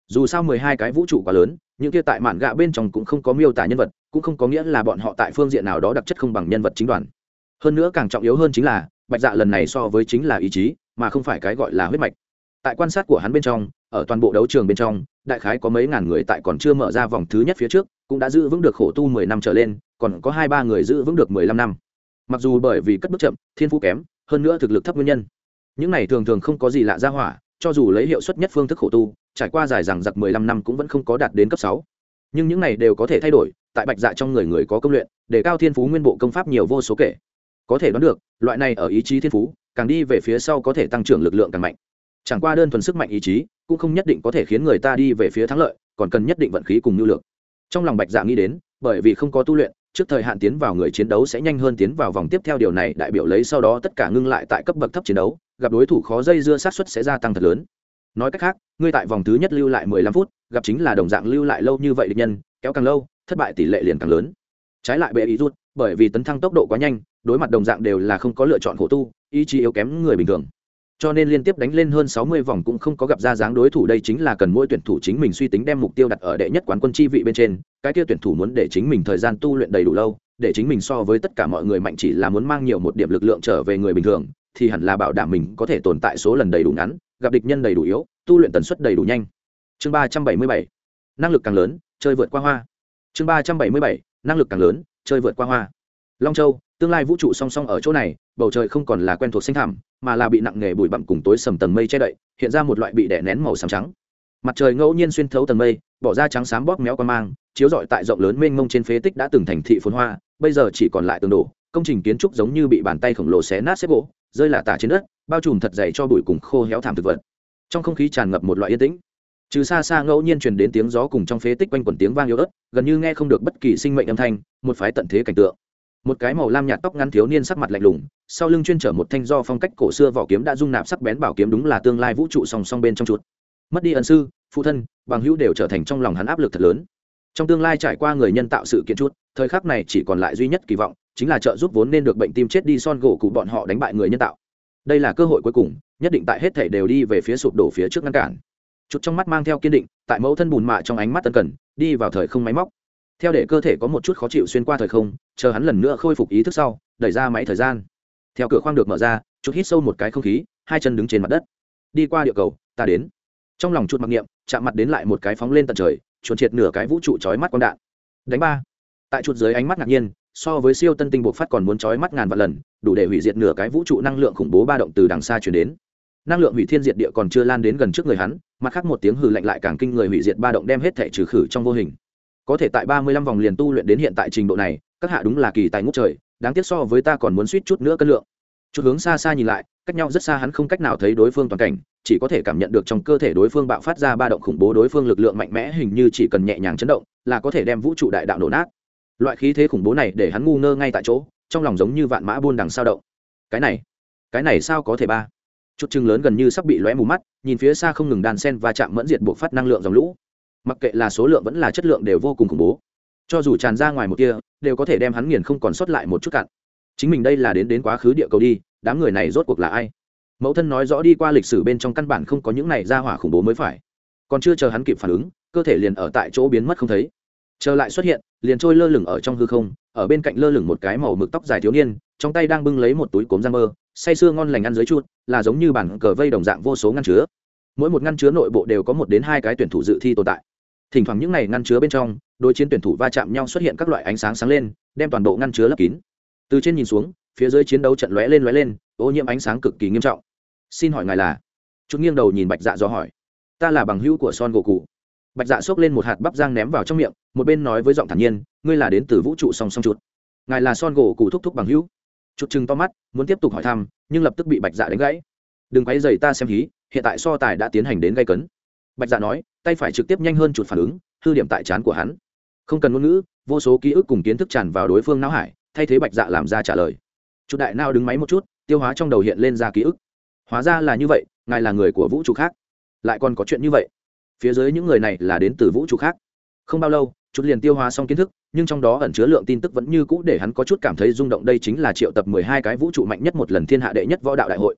Dù sao mười hai cái vũ trụ quá lớn, những kia tại mạn gạ bên trong cũng không có miêu tả nhân vật, cũng không có nghĩa là bọn họ tại phương diện nào đó đặc chất không bằng nhân vật chính đoàn. Hơn nữa càng trọng yếu hơn chính là, bạch dạ lần này so với chính là ý chí, mà không phải cái gọi là huyết mạch. Tại quan sát của hắn bên trong, ở toàn bộ đấu trường bên trong, đại khái có mấy ngàn người tại còn chưa mở ra vòng thứ nhất phía trước, cũng đã giữ vững được khổ tu mười năm trở lên, còn có hai ba người giữ vững được mười lăm năm. Mặc dù bởi vì cất bước chậm, thiên phú kém, hơn nữa thực lực thấp nguyên nhân. Những này thường thường không có gì lạ ra hỏa cho dù lấy hiệu suất nhất phương thức khổ tu, trải qua dài rằng giặc mười lăm năm cũng vẫn không có đạt đến cấp sáu. Nhưng những này đều có thể thay đổi, tại bạch dạ trong người người có công luyện, để cao thiên phú nguyên bộ công pháp nhiều vô số kể. Có thể đoán được, loại này ở ý chí thiên phú, càng đi về phía sau có thể tăng trưởng lực lượng càng mạnh. Chẳng qua đơn thuần sức mạnh ý chí, cũng không nhất định có thể khiến người ta đi về phía thắng lợi, còn cần nhất định vận khí cùng nhu lược trong lòng bạch dạ nghĩ đến, bởi vì không có tu luyện trước thời hạn tiến vào người chiến đấu sẽ nhanh hơn tiến vào vòng tiếp theo điều này đại biểu lấy sau đó tất cả ngưng lại tại cấp bậc thấp chiến đấu, gặp đối thủ khó dây dưa sát xuất sẽ gia tăng thật lớn. Nói cách khác, ngươi tại vòng thứ nhất lưu lại mười lăm phút, gặp chính là đồng dạng lưu lại lâu như vậy địch nhân, kéo càng lâu, thất bại tỷ lệ liền càng lớn. Trái lại bệ ý rút, bởi vì tấn thăng tốc độ quá nhanh, đối mặt đồng dạng đều là không có lựa chọn khổ tu, ý chí yếu kém người bình thường cho nên liên tiếp đánh lên hơn sáu mươi vòng cũng không có gặp ra dáng đối thủ. Đây chính là cần mỗi tuyển thủ chính mình suy tính đem mục tiêu đặt ở đệ nhất quán quân chi vị bên trên. Cái kia tuyển thủ muốn để chính mình thời gian tu luyện đầy đủ lâu, để chính mình so với tất cả mọi người mạnh chỉ là muốn mang nhiều một điểm lực lượng trở về người bình thường, thì hẳn là bảo đảm mình có thể tồn tại số lần đầy đủ ngắn, gặp địch nhân đầy đủ yếu, tu luyện tần suất đầy đủ nhanh. Chương ba trăm bảy mươi bảy, năng lực càng lớn, chơi vượt qua hoa. Chương ba trăm bảy mươi bảy, năng lực càng lớn, chơi vượt qua hoa. Long châu, tương lai vũ trụ song song ở chỗ này, bầu trời không còn là quen thuộc xanh thảm mà là bị nặng nghề bụi bặm cùng tối sầm tầng mây che đậy, hiện ra một loại bị đè nén màu xám trắng. Mặt trời ngẫu nhiên xuyên thấu tầng mây, bỏ ra trắng xám bóp méo qua mang, chiếu rọi tại rộng lớn mênh mông trên phế tích đã từng thành thị phồn hoa, bây giờ chỉ còn lại tường đổ, công trình kiến trúc giống như bị bàn tay khổng lồ xé nát xếp gỗ, rơi lả tả trên đất, bao trùm thật dày cho bụi cùng khô héo thảm thực vật. Trong không khí tràn ngập một loại yên tĩnh. Trừ xa xa ngẫu nhiên truyền đến tiếng gió cùng trong phế tích quanh quần tiếng vang yếu ớt, gần như nghe không được bất kỳ sinh mệnh âm thanh, một phái tận thế cảnh tượng một cái màu lam nhạt tóc ngắn thiếu niên sắc mặt lạnh lùng, sau lưng chuyên trở một thanh do phong cách cổ xưa vỏ kiếm đã dung nạp sắc bén bảo kiếm đúng là tương lai vũ trụ song song bên trong chuột. Mất đi ân sư, phụ thân, bằng hữu đều trở thành trong lòng hắn áp lực thật lớn. Trong tương lai trải qua người nhân tạo sự kiện chút thời khắc này chỉ còn lại duy nhất kỳ vọng, chính là trợ giúp vốn nên được bệnh tim chết đi son gỗ cụ bọn họ đánh bại người nhân tạo. Đây là cơ hội cuối cùng, nhất định tại hết thể đều đi về phía sụp đổ phía trước ngăn cản. Chút trong mắt mang theo kiên định, tại mẫu thân bùn mạ trong ánh mắt tân cần, đi vào thời không máy móc. Theo để cơ thể có một chút khó chịu xuyên qua thời không chờ hắn lần nữa khôi phục ý thức sau, đẩy ra máy thời gian. Theo cửa khoang được mở ra chút hít sâu một cái không khí, hai chân đứng trên mặt đất. Đi qua địa cầu, ta đến. Trong lòng chút mặc niệm, chạm mặt đến lại một cái phóng lên tận trời, chuồn triệt nửa cái vũ trụ chói mắt con đạn. Đánh ba. Tại chuột dưới ánh mắt ngạc nhiên, so với siêu tân tinh bộc phát còn muốn chói mắt ngàn vạn lần, đủ để hủy diệt nửa cái vũ trụ năng lượng khủng bố ba động từ đằng xa chuyển đến. Năng lượng hủy thiên diệt địa còn chưa lan đến gần trước người hắn, mặt khác một tiếng hừ lạnh lại càng kinh người hủy diệt ba động đem hết thể trừ khử trong vô hình. Có thể tại ba mươi lăm vòng liền tu luyện đến hiện tại trình độ này các hạ đúng là kỳ tài ngút trời, đáng tiếc so với ta còn muốn suýt chút nữa cân lượng. Chút hướng xa xa nhìn lại, cách nhau rất xa hắn không cách nào thấy đối phương toàn cảnh, chỉ có thể cảm nhận được trong cơ thể đối phương bạo phát ra ba động khủng bố đối phương lực lượng mạnh mẽ hình như chỉ cần nhẹ nhàng chấn động, là có thể đem vũ trụ đại đạo nổ nát. Loại khí thế khủng bố này để hắn ngu ngơ ngay tại chỗ, trong lòng giống như vạn mã buôn đằng sao động. Cái này cái này sao có thể ba? Chút chừng lớn gần như sắp bị lóe mù mắt, nhìn phía xa không ngừng đàn sen và chạm mẫn diệt buộc phát năng lượng dòng lũ. Mặc kệ là số lượng vẫn là chất lượng đều vô cùng khủng bố cho dù tràn ra ngoài một kia đều có thể đem hắn nghiền không còn sót lại một chút cặn. chính mình đây là đến đến quá khứ địa cầu đi, đám người này rốt cuộc là ai? Mẫu thân nói rõ đi qua lịch sử bên trong căn bản không có những này ra hỏa khủng bố mới phải. Còn chưa chờ hắn kịp phản ứng, cơ thể liền ở tại chỗ biến mất không thấy. Trở lại xuất hiện, liền trôi lơ lửng ở trong hư không, ở bên cạnh lơ lửng một cái màu mực tóc dài thiếu niên, trong tay đang bưng lấy một túi cốm giang mơ, say sưa ngon lành ăn dưới chuột, là giống như bản cờ vây đồng dạng vô số ngăn chứa. Mỗi một ngăn chứa nội bộ đều có một đến hai cái tuyển thủ dự thi tồn tại thỉnh thoảng những này ngăn chứa bên trong đôi chiến tuyển thủ va chạm nhau xuất hiện các loại ánh sáng sáng lên, đem toàn bộ ngăn chứa lấp kín. Từ trên nhìn xuống, phía dưới chiến đấu trận lóe lên lóe lên, ô nhiễm ánh sáng cực kỳ nghiêm trọng. Xin hỏi ngài là? Chúng nghiêng đầu nhìn bạch dạ do hỏi. Ta là bằng hữu của son gỗ cụ bạch dạ xốc lên một hạt bắp giang ném vào trong miệng, một bên nói với giọng thản nhiên, ngươi là đến từ vũ trụ song song chút ngài là son gỗ cụ thúc thúc bằng hữu. Chút chừng to mắt, muốn tiếp tục hỏi thăm, nhưng lập tức bị bạch dạ đánh gãy. Đừng quay dày ta xem hí, hiện tại so tài đã tiến hành đến gây cấn. Bạch dạ nói tay phải trực tiếp nhanh hơn chuột phản ứng, hư điểm tại chán của hắn. Không cần ngôn ngữ, vô số ký ức cùng kiến thức tràn vào đối phương não hải, thay thế bạch dạ làm ra trả lời. Chuột đại nao đứng máy một chút, tiêu hóa trong đầu hiện lên ra ký ức. Hóa ra là như vậy, ngài là người của vũ trụ khác. Lại còn có chuyện như vậy. Phía dưới những người này là đến từ vũ trụ khác. Không bao lâu chút liền tiêu hóa xong kiến thức, nhưng trong đó ẩn chứa lượng tin tức vẫn như cũ để hắn có chút cảm thấy rung động. Đây chính là triệu tập mười hai cái vũ trụ mạnh nhất một lần thiên hạ đệ nhất võ đạo đại hội.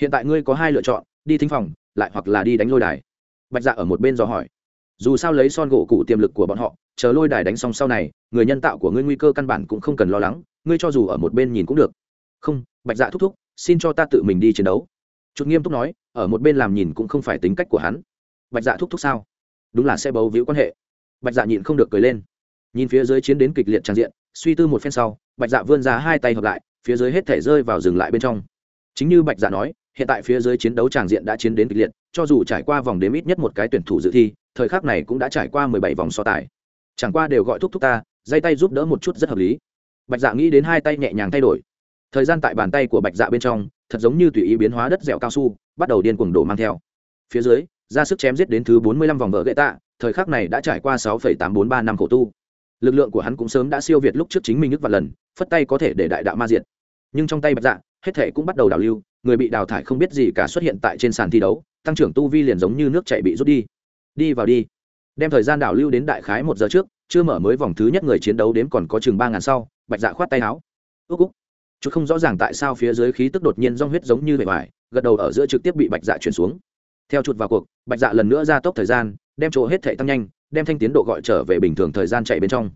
Hiện tại ngươi có hai lựa chọn, đi thính phòng, lại hoặc là đi đánh lôi đài bạch dạ ở một bên dò hỏi. Dù sao lấy son gỗ cụ tiềm lực của bọn họ, chờ lôi đài đánh xong sau này, người nhân tạo của ngươi nguy cơ căn bản cũng không cần lo lắng, ngươi cho dù ở một bên nhìn cũng được. Không, bạch dạ thúc thúc, xin cho ta tự mình đi chiến đấu. Chút nghiêm túc nói, ở một bên làm nhìn cũng không phải tính cách của hắn. Bạch dạ thúc thúc sao? Đúng là sẽ bấu víu quan hệ. Bạch dạ nhịn không được cười lên. Nhìn phía dưới chiến đến kịch liệt trang diện, suy tư một phen sau, bạch dạ vươn ra hai tay hợp lại, phía dưới hết thể rơi vào dừng lại bên trong. Chính như bạch dạ nói hiện tại phía dưới chiến đấu tràng diện đã chiến đến kịch liệt, cho dù trải qua vòng đếm ít nhất một cái tuyển thủ dự thi, thời khắc này cũng đã trải qua mười bảy vòng so tài. Chẳng qua đều gọi thúc thúc ta, dây tay giúp đỡ một chút rất hợp lý. Bạch dạ nghĩ đến hai tay nhẹ nhàng thay đổi. Thời gian tại bàn tay của bạch dạ bên trong, thật giống như tùy ý biến hóa đất dẻo cao su, bắt đầu điên cuồng đổ mang theo. Phía dưới, ra sức chém giết đến thứ bốn mươi lăm vòng vợ gậy tạ, thời khắc này đã trải qua sáu phẩy tám bốn ba năm khổ tu. Lực lượng của hắn cũng sớm đã siêu việt lúc trước chính mình nhất và lần, phất tay có thể để đại đạo ma diệt. Nhưng trong tay bạch dạ hết thể cũng bắt đầu đào lưu người bị đào thải không biết gì cả xuất hiện tại trên sàn thi đấu, tăng trưởng tu vi liền giống như nước chạy bị rút đi. Đi vào đi. Đem thời gian đảo lưu đến đại khái một giờ trước, chưa mở mới vòng thứ nhất người chiến đấu đến còn có chừng ba ngàn sau, bạch dạ khoát tay áo. Ước úc. Chút không rõ ràng tại sao phía dưới khí tức đột nhiên rong huyết giống như bề ngoài gật đầu ở giữa trực tiếp bị bạch dạ chuyển xuống. Theo chuột vào cuộc, bạch dạ lần nữa ra tốc thời gian, đem chỗ hết thể tăng nhanh, đem thanh tiến độ gọi trở về bình thường thời gian chạy bên trong.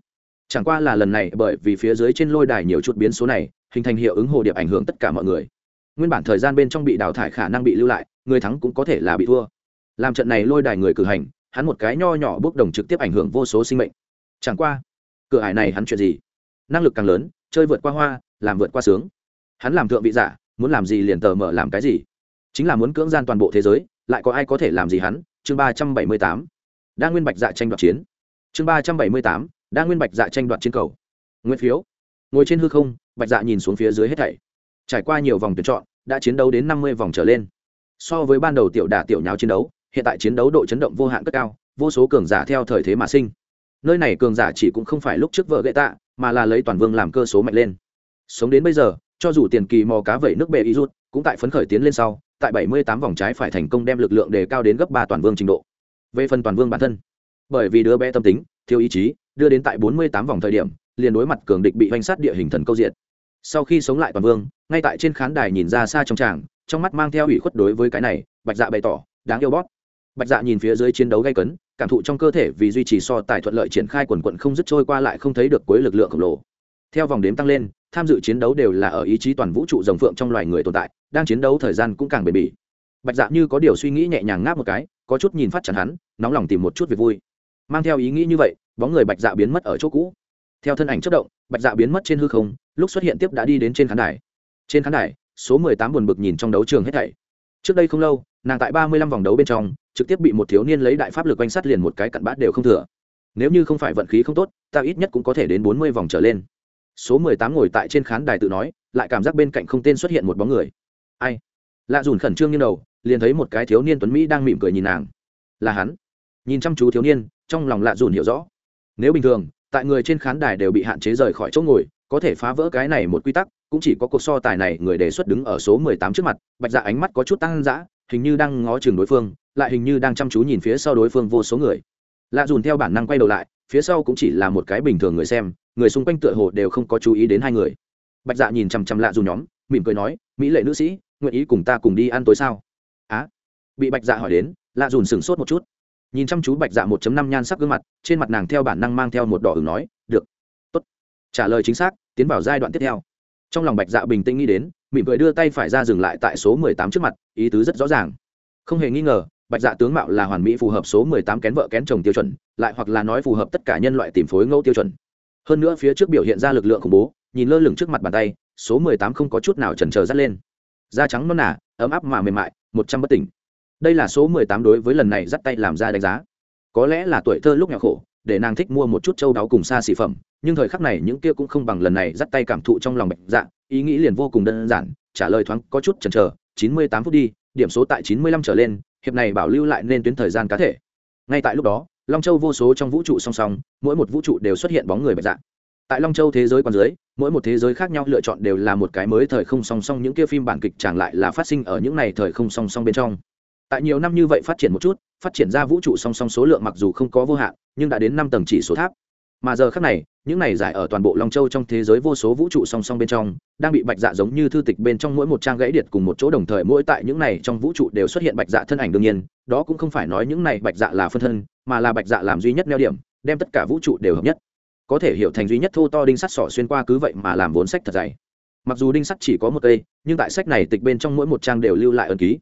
Chẳng qua là lần này bởi vì phía dưới trên lôi đài nhiều chút biến số này, hình thành hiệu ứng hồ điệp ảnh hưởng tất cả mọi người nguyên bản thời gian bên trong bị đào thải khả năng bị lưu lại, người thắng cũng có thể là bị thua. Làm trận này lôi đài người cử hành, hắn một cái nho nhỏ bốc đồng trực tiếp ảnh hưởng vô số sinh mệnh. Chẳng qua, cửa hải này hắn chuyện gì? Năng lực càng lớn, chơi vượt qua hoa, làm vượt qua sướng. Hắn làm thượng vị giả, muốn làm gì liền tờ mở làm cái gì. Chính là muốn cưỡng gian toàn bộ thế giới, lại có ai có thể làm gì hắn? Chương ba trăm bảy mươi tám. Đa nguyên bạch dạ tranh đoạt chiến. Chương ba trăm bảy mươi tám. Đa nguyên bạch dạ tranh đoạt chiến cầu. Nguyên phiếu. Ngồi trên hư không, bạch dạ nhìn xuống phía dưới hết thảy trải qua nhiều vòng tuyển chọn, đã chiến đấu đến năm mươi vòng trở lên. So với ban đầu tiểu đà tiểu nháo chiến đấu, hiện tại chiến đấu độ chấn động vô hạn cất cao, vô số cường giả theo thời thế mà sinh. Nơi này cường giả chỉ cũng không phải lúc trước vợ gậy tạ, mà là lấy toàn vương làm cơ số mạnh lên. Sống đến bây giờ, cho dù tiền kỳ mò cá vẩy nước bệ y rút, cũng tại phấn khởi tiến lên sau, tại bảy mươi tám vòng trái phải thành công đem lực lượng đề cao đến gấp ba toàn vương trình độ. Về phần toàn vương bản thân, bởi vì đứa bé tâm tính, thiếu ý chí, đưa đến tại bốn mươi tám vòng thời điểm, liền đối mặt cường địch bị vanh sát địa hình thần câu diện sau khi sống lại toàn vương, ngay tại trên khán đài nhìn ra xa trong tràng, trong mắt mang theo ủy khuất đối với cái này, bạch dạ bày tỏ, đáng yêu bót bạch dạ nhìn phía dưới chiến đấu gây cấn, cảm thụ trong cơ thể vì duy trì so tài thuận lợi triển khai quần quận không dứt trôi qua lại không thấy được cuối lực lượng khổng lồ. Theo vòng đếm tăng lên, tham dự chiến đấu đều là ở ý chí toàn vũ trụ rồng phượng trong loài người tồn tại, đang chiến đấu thời gian cũng càng bền bỉ. Bạch dạ như có điều suy nghĩ nhẹ nhàng ngáp một cái, có chút nhìn phát chẳng hắn, nóng lòng tìm một chút việc vui. Mang theo ý nghĩ như vậy, bóng người bạch dạ biến mất ở chỗ cũ. Theo thân ảnh chất động, bạch dạ biến mất trên hư không lúc xuất hiện tiếp đã đi đến trên khán đài. Trên khán đài, số mười tám buồn bực nhìn trong đấu trường hết thảy. Trước đây không lâu, nàng tại ba mươi lăm vòng đấu bên trong, trực tiếp bị một thiếu niên lấy đại pháp lực quanh sát liền một cái cặn bát đều không thừa. Nếu như không phải vận khí không tốt, ta ít nhất cũng có thể đến bốn mươi vòng trở lên. Số mười tám ngồi tại trên khán đài tự nói, lại cảm giác bên cạnh không tên xuất hiện một bóng người. Ai? Lạ dùn khẩn trương như đầu, liền thấy một cái thiếu niên tuấn mỹ đang mỉm cười nhìn nàng. Là hắn. Nhìn chăm chú thiếu niên, trong lòng lạ dùn hiểu rõ. Nếu bình thường, tại người trên khán đài đều bị hạn chế rời khỏi chỗ ngồi có thể phá vỡ cái này một quy tắc, cũng chỉ có cuộc so tài này người đề xuất đứng ở số mười tám trước mặt, bạch dạ ánh mắt có chút tăng dã, hình như đang ngó chừng đối phương, lại hình như đang chăm chú nhìn phía sau đối phương vô số người. Lạ dùn theo bản năng quay đầu lại, phía sau cũng chỉ là một cái bình thường người xem, người xung quanh tựa hồ đều không có chú ý đến hai người. Bạch dạ nhìn chằm chằm lạ dùn nhóm, mỉm cười nói, mỹ lệ nữ sĩ, nguyện ý cùng ta cùng đi ăn tối sao? Á? bị bạch dạ hỏi đến, lạ dùn sửng sốt một chút. Nhìn chăm chú bạch dạ một năm nhan sắc gương mặt, trên mặt nàng theo bản năng mang theo một đỏ ửng nói, được, tốt. Trả lời chính xác tiến vào giai đoạn tiếp theo. Trong lòng bạch dạ bình tĩnh nghĩ đến, mỉm cười đưa tay phải ra dừng lại tại số mười tám trước mặt, ý tứ rất rõ ràng. Không hề nghi ngờ, bạch dạ tướng mạo là hoàn mỹ phù hợp số mười tám kén vợ kén chồng tiêu chuẩn, lại hoặc là nói phù hợp tất cả nhân loại tìm phối ngẫu tiêu chuẩn. Hơn nữa phía trước biểu hiện ra lực lượng khủng bố, nhìn lơ lửng trước mặt bàn tay, số mười tám không có chút nào chần trờ dắt lên. Da trắng non nả ấm áp mà mềm mại, một trăm bất tỉnh. Đây là số mười tám đối với lần này dắt tay làm ra đánh giá. Có lẽ là tuổi thơ lúc nhỏ khổ để nàng thích mua một chút châu đáo cùng xa xỉ phẩm, nhưng thời khắc này những kia cũng không bằng lần này dắt tay cảm thụ trong lòng bạch dạ ý nghĩ liền vô cùng đơn giản, trả lời thoáng, có chút chần chờ, chín mươi tám phút đi, điểm số tại chín mươi lăm trở lên, hiệp này bảo lưu lại nên tuyến thời gian cá thể. Ngay tại lúc đó, long châu vô số trong vũ trụ song song, mỗi một vũ trụ đều xuất hiện bóng người bạch dạ. Tại long châu thế giới còn dưới, mỗi một thế giới khác nhau lựa chọn đều là một cái mới thời không song song, những kia phim bản kịch chẳng lại là phát sinh ở những này thời không song song bên trong tại nhiều năm như vậy phát triển một chút, phát triển ra vũ trụ song song số lượng mặc dù không có vô hạn, nhưng đã đến năm tầng chỉ số tháp. Mà giờ khác này, những này giải ở toàn bộ long châu trong thế giới vô số vũ trụ song song bên trong, đang bị bạch dạ giống như thư tịch bên trong mỗi một trang gãy điệt cùng một chỗ đồng thời mỗi tại những này trong vũ trụ đều xuất hiện bạch dạ thân ảnh đương nhiên, đó cũng không phải nói những này bạch dạ là phân thân, mà là bạch dạ làm duy nhất neo điểm, đem tất cả vũ trụ đều hợp nhất. Có thể hiểu thành duy nhất thô to đinh sắt sỏ xuyên qua cứ vậy mà làm vốn sách thật dày. Mặc dù đinh sắt chỉ có một cây, nhưng tại sách này tịch bên trong mỗi một trang đều lưu lại ẩn ký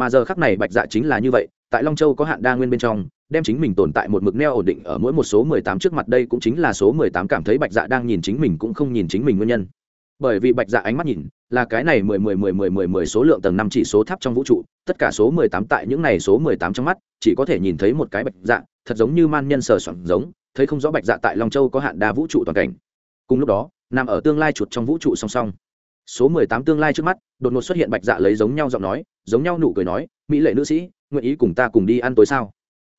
mà giờ khắc này bạch dạ chính là như vậy, tại long châu có hạn đa nguyên bên trong, đem chính mình tồn tại một mực neo ổn định ở mỗi một số mười tám trước mặt đây cũng chính là số mười tám cảm thấy bạch dạ đang nhìn chính mình cũng không nhìn chính mình nguyên nhân. Bởi vì bạch dạ ánh mắt nhìn, là cái này mười mười mười mười mười mười số lượng tầng năm chỉ số tháp trong vũ trụ, tất cả số mười tám tại những này số mười tám trong mắt, chỉ có thể nhìn thấy một cái bạch dạ thật giống như man nhân sờ soạn giống, thấy không rõ bạch dạ tại long châu có hạn đa vũ trụ toàn cảnh. Cùng lúc đó, nằm ở tương lai chuột trong vũ trụ song song số mười tám tương lai trước mắt, đột ngột xuất hiện bạch dạ lấy giống nhau giọng nói, giống nhau nụ cười nói, mỹ lệ nữ sĩ, nguyện ý cùng ta cùng đi ăn tối sao?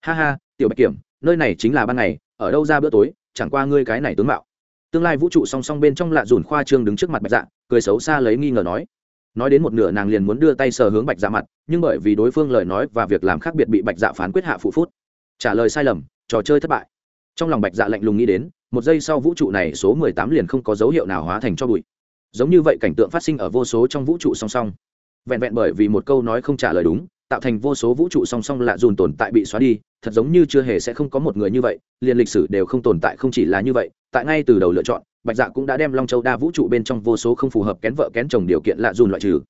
Ha ha, tiểu bạch kiểm, nơi này chính là ban ngày, ở đâu ra bữa tối, chẳng qua ngươi cái này tướng mạo. Tương lai vũ trụ song song bên trong lạ dùn khoa trương đứng trước mặt bạch dạ cười xấu xa lấy nghi ngờ nói. Nói đến một nửa nàng liền muốn đưa tay sờ hướng bạch dạ mặt, nhưng bởi vì đối phương lời nói và việc làm khác biệt bị bạch dạ phán quyết hạ phụ phút. Trả lời sai lầm, trò chơi thất bại. Trong lòng bạch dạ lạnh lùng nghĩ đến, một giây sau vũ trụ này số mười tám liền không có dấu hiệu nào hóa thành cho bụi giống như vậy cảnh tượng phát sinh ở vô số trong vũ trụ song song. Vẹn vẹn bởi vì một câu nói không trả lời đúng, tạo thành vô số vũ trụ song song lạ dùn tồn tại bị xóa đi, thật giống như chưa hề sẽ không có một người như vậy, liền lịch sử đều không tồn tại không chỉ là như vậy, tại ngay từ đầu lựa chọn, bạch dạ cũng đã đem long châu đa vũ trụ bên trong vô số không phù hợp kén vợ kén chồng điều kiện lạ dùn loại trừ.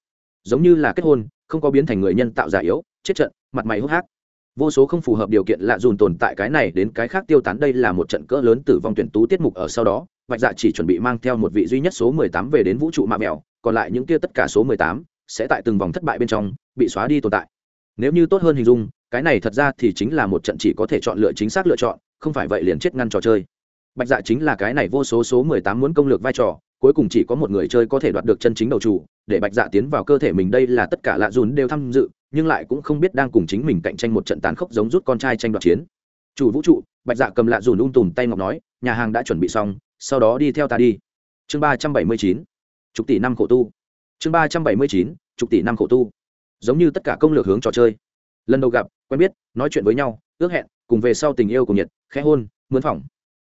Giống như là kết hôn, không có biến thành người nhân tạo giả yếu, chết trận, mặt mày hốc hác vô số không phù hợp điều kiện lạ dùn tồn tại cái này đến cái khác tiêu tán, đây là một trận cỡ lớn tử vong tuyển tú tiết mục ở sau đó, bạch dạ chỉ chuẩn bị mang theo một vị duy nhất số mười tám về đến vũ trụ mạ mẹo, còn lại những kia tất cả số mười tám sẽ tại từng vòng thất bại bên trong, bị xóa đi tồn tại. Nếu như tốt hơn hình dung, cái này thật ra thì chính là một trận chỉ có thể chọn lựa chính xác lựa chọn, không phải vậy liền chết ngăn trò chơi. Bạch dạ chính là cái này vô số số mười tám muốn công lược vai trò, cuối cùng chỉ có một người chơi có thể đoạt được chân chính đầu chủ, để bạch dạ tiến vào cơ thể mình, đây là tất cả lạ dùn đều tham dự nhưng lại cũng không biết đang cùng chính mình cạnh tranh một trận tàn khốc giống rút con trai tranh đoạt chiến. Chủ vũ trụ, bạch dạ cầm lạ dùn ung tùm tay ngọc nói, nhà hàng đã chuẩn bị xong, sau đó đi theo ta đi. Chương ba trăm bảy mươi chín chục tỷ năm khổ tu. Chương ba trăm bảy mươi chín chục tỷ năm khổ tu. Giống như tất cả công lược hướng trò chơi. Lần đầu gặp, quen biết, nói chuyện với nhau, ước hẹn, cùng về sau tình yêu cùng nhiệt, khẽ hôn, mướn phỏng.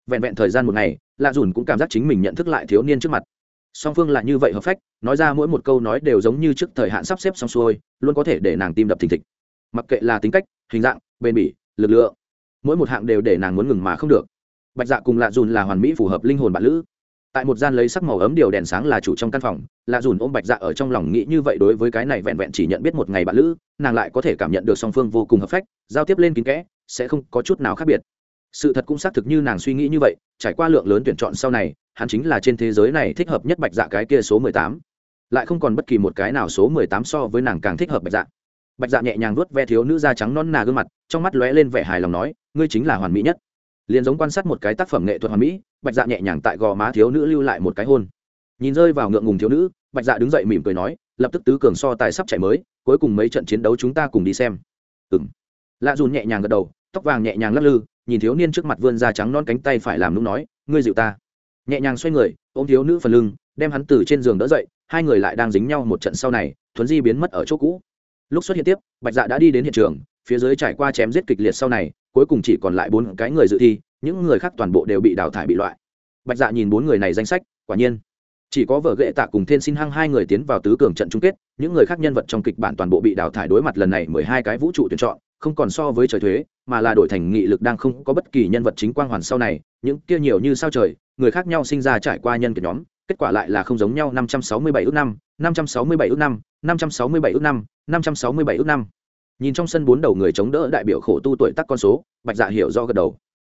Vẹn vẹn thời gian một ngày, lạ dùn cũng cảm giác chính mình nhận thức lại thiếu niên trước mặt song phương là như vậy hợp phách, nói ra mỗi một câu nói đều giống như trước thời hạn sắp xếp xong xuôi, luôn có thể để nàng tim đập thình thịch. Mặc kệ là tính cách, hình dạng, bền bỉ, lực lượng, mỗi một hạng đều để nàng muốn ngừng mà không được. Bạch dạ cùng lạ dùn là hoàn mỹ phù hợp linh hồn bạn lữ. Tại một gian lấy sắc màu ấm điều đèn sáng là chủ trong căn phòng, lạ dùn ôm bạch dạ ở trong lòng nghĩ như vậy đối với cái này vẹn vẹn chỉ nhận biết một ngày bạn lữ, nàng lại có thể cảm nhận được song phương vô cùng hợp phách, giao tiếp lên kín kẽ, sẽ không có chút nào khác biệt. Sự thật cũng xác thực như nàng suy nghĩ như vậy, trải qua lượng lớn tuyển chọn sau này hắn chính là trên thế giới này thích hợp nhất bạch dạ cái kia số mười tám. Lại không còn bất kỳ một cái nào số mười tám so với nàng càng thích hợp bạch dạ. Bạch dạ nhẹ nhàng vuốt ve thiếu nữ da trắng non nà gương mặt, trong mắt lóe lên vẻ hài lòng nói, ngươi chính là hoàn mỹ nhất. Liền giống quan sát một cái tác phẩm nghệ thuật hoàn mỹ, bạch dạ nhẹ nhàng tại gò má thiếu nữ lưu lại một cái hôn. Nhìn rơi vào ngượng ngùng thiếu nữ, bạch dạ đứng dậy mỉm cười nói, lập tức tứ cường so tài sắp chạy mới, cuối cùng mấy trận chiến đấu chúng ta cùng đi xem. Ừng lạ dùn nhẹ nhàng gật đầu, tóc vàng nhẹ nhàng lắc lư, nhìn thiếu niên trước mặt vươn da trắng non cánh tay phải làm lúc nói, ngươi dịu ta nhẹ nhàng xoay người, ôm thiếu nữ phần lưng, đem hắn từ trên giường đỡ dậy, hai người lại đang dính nhau một trận sau này, thuấn di biến mất ở chỗ cũ. Lúc xuất hiện tiếp, bạch dạ đã đi đến hiện trường, phía dưới trải qua chém giết kịch liệt sau này, cuối cùng chỉ còn lại bốn cái người dự thi, những người khác toàn bộ đều bị đào thải bị loại. Bạch dạ nhìn bốn người này danh sách, quả nhiên, chỉ có vợ ghệ tạ cùng thiên xin hăng hai người tiến vào tứ cường trận chung kết, những người khác nhân vật trong kịch bản toàn bộ bị đào thải đối mặt lần này mười hai cái vũ trụ tuyển chọn không còn so với trời thuế, mà là đổi thành nghị lực đang không có bất kỳ nhân vật chính quang hoàn sau này, những kia nhiều như sao trời, người khác nhau sinh ra trải qua nhân kiệt nhóm, kết quả lại là không giống nhau, năm trăm sáu mươi bảy ước năm năm trăm sáu mươi bảy ước năm năm trăm sáu mươi bảy ước năm năm trăm sáu mươi bảy ước năm. Nhìn trong sân bốn đầu người chống đỡ đại biểu khổ tu tuổi tắc con số, bạch dạ hiểu do gật đầu.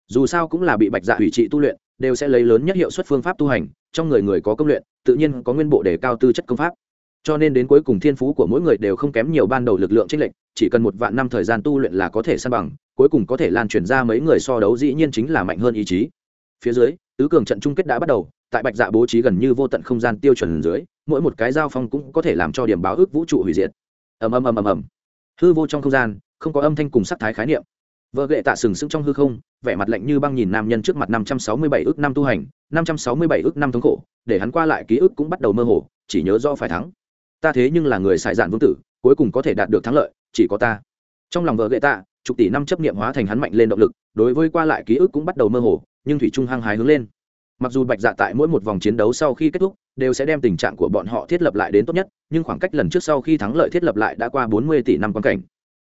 Dù sao cũng là bị bạch dạ hủy trị tu luyện, đều sẽ lấy lớn nhất hiệu suất phương pháp tu hành, trong người người có công luyện, tự nhiên có nguyên bộ để cao tư chất công pháp. Cho nên đến cuối cùng thiên phú của mỗi người đều không kém nhiều ban đầu lực lượng trích lệnh chỉ cần một vạn năm thời gian tu luyện là có thể san bằng, cuối cùng có thể lan truyền ra mấy người so đấu dĩ nhiên chính là mạnh hơn ý chí. Phía dưới, tứ cường trận chung kết đã bắt đầu, tại bạch dạ bố trí gần như vô tận không gian tiêu chuẩn dưới, mỗi một cái giao phong cũng có thể làm cho điểm báo ước vũ trụ hủy diệt. Ầm ầm ầm ầm ầm. Hư vô trong không gian, không có âm thanh cùng sắc thái khái niệm. Vợ gệ tạ sừng sững trong hư không, vẻ mặt lạnh như băng nhìn nam nhân trước mặt năm trăm sáu mươi bảy ước năm tu hành, năm trăm sáu mươi bảy ước năm thống khổ, để hắn qua lại ký ức cũng bắt đầu mơ hồ, chỉ nhớ do phải thắng. Ta thế nhưng là người xài dạn vương tử, cuối cùng có thể đạt được thắng lợi chỉ có ta. Trong lòng vợ gậy tạ, chục tỷ năm chấp niệm hóa thành hắn mạnh lên động lực, đối với qua lại ký ức cũng bắt đầu mơ hồ, nhưng thủy trung hăng hái hướng lên. Mặc dù bạch dạ tại mỗi một vòng chiến đấu sau khi kết thúc, đều sẽ đem tình trạng của bọn họ thiết lập lại đến tốt nhất, nhưng khoảng cách lần trước sau khi thắng lợi thiết lập lại đã qua bốn mươi tỷ năm quan cảnh.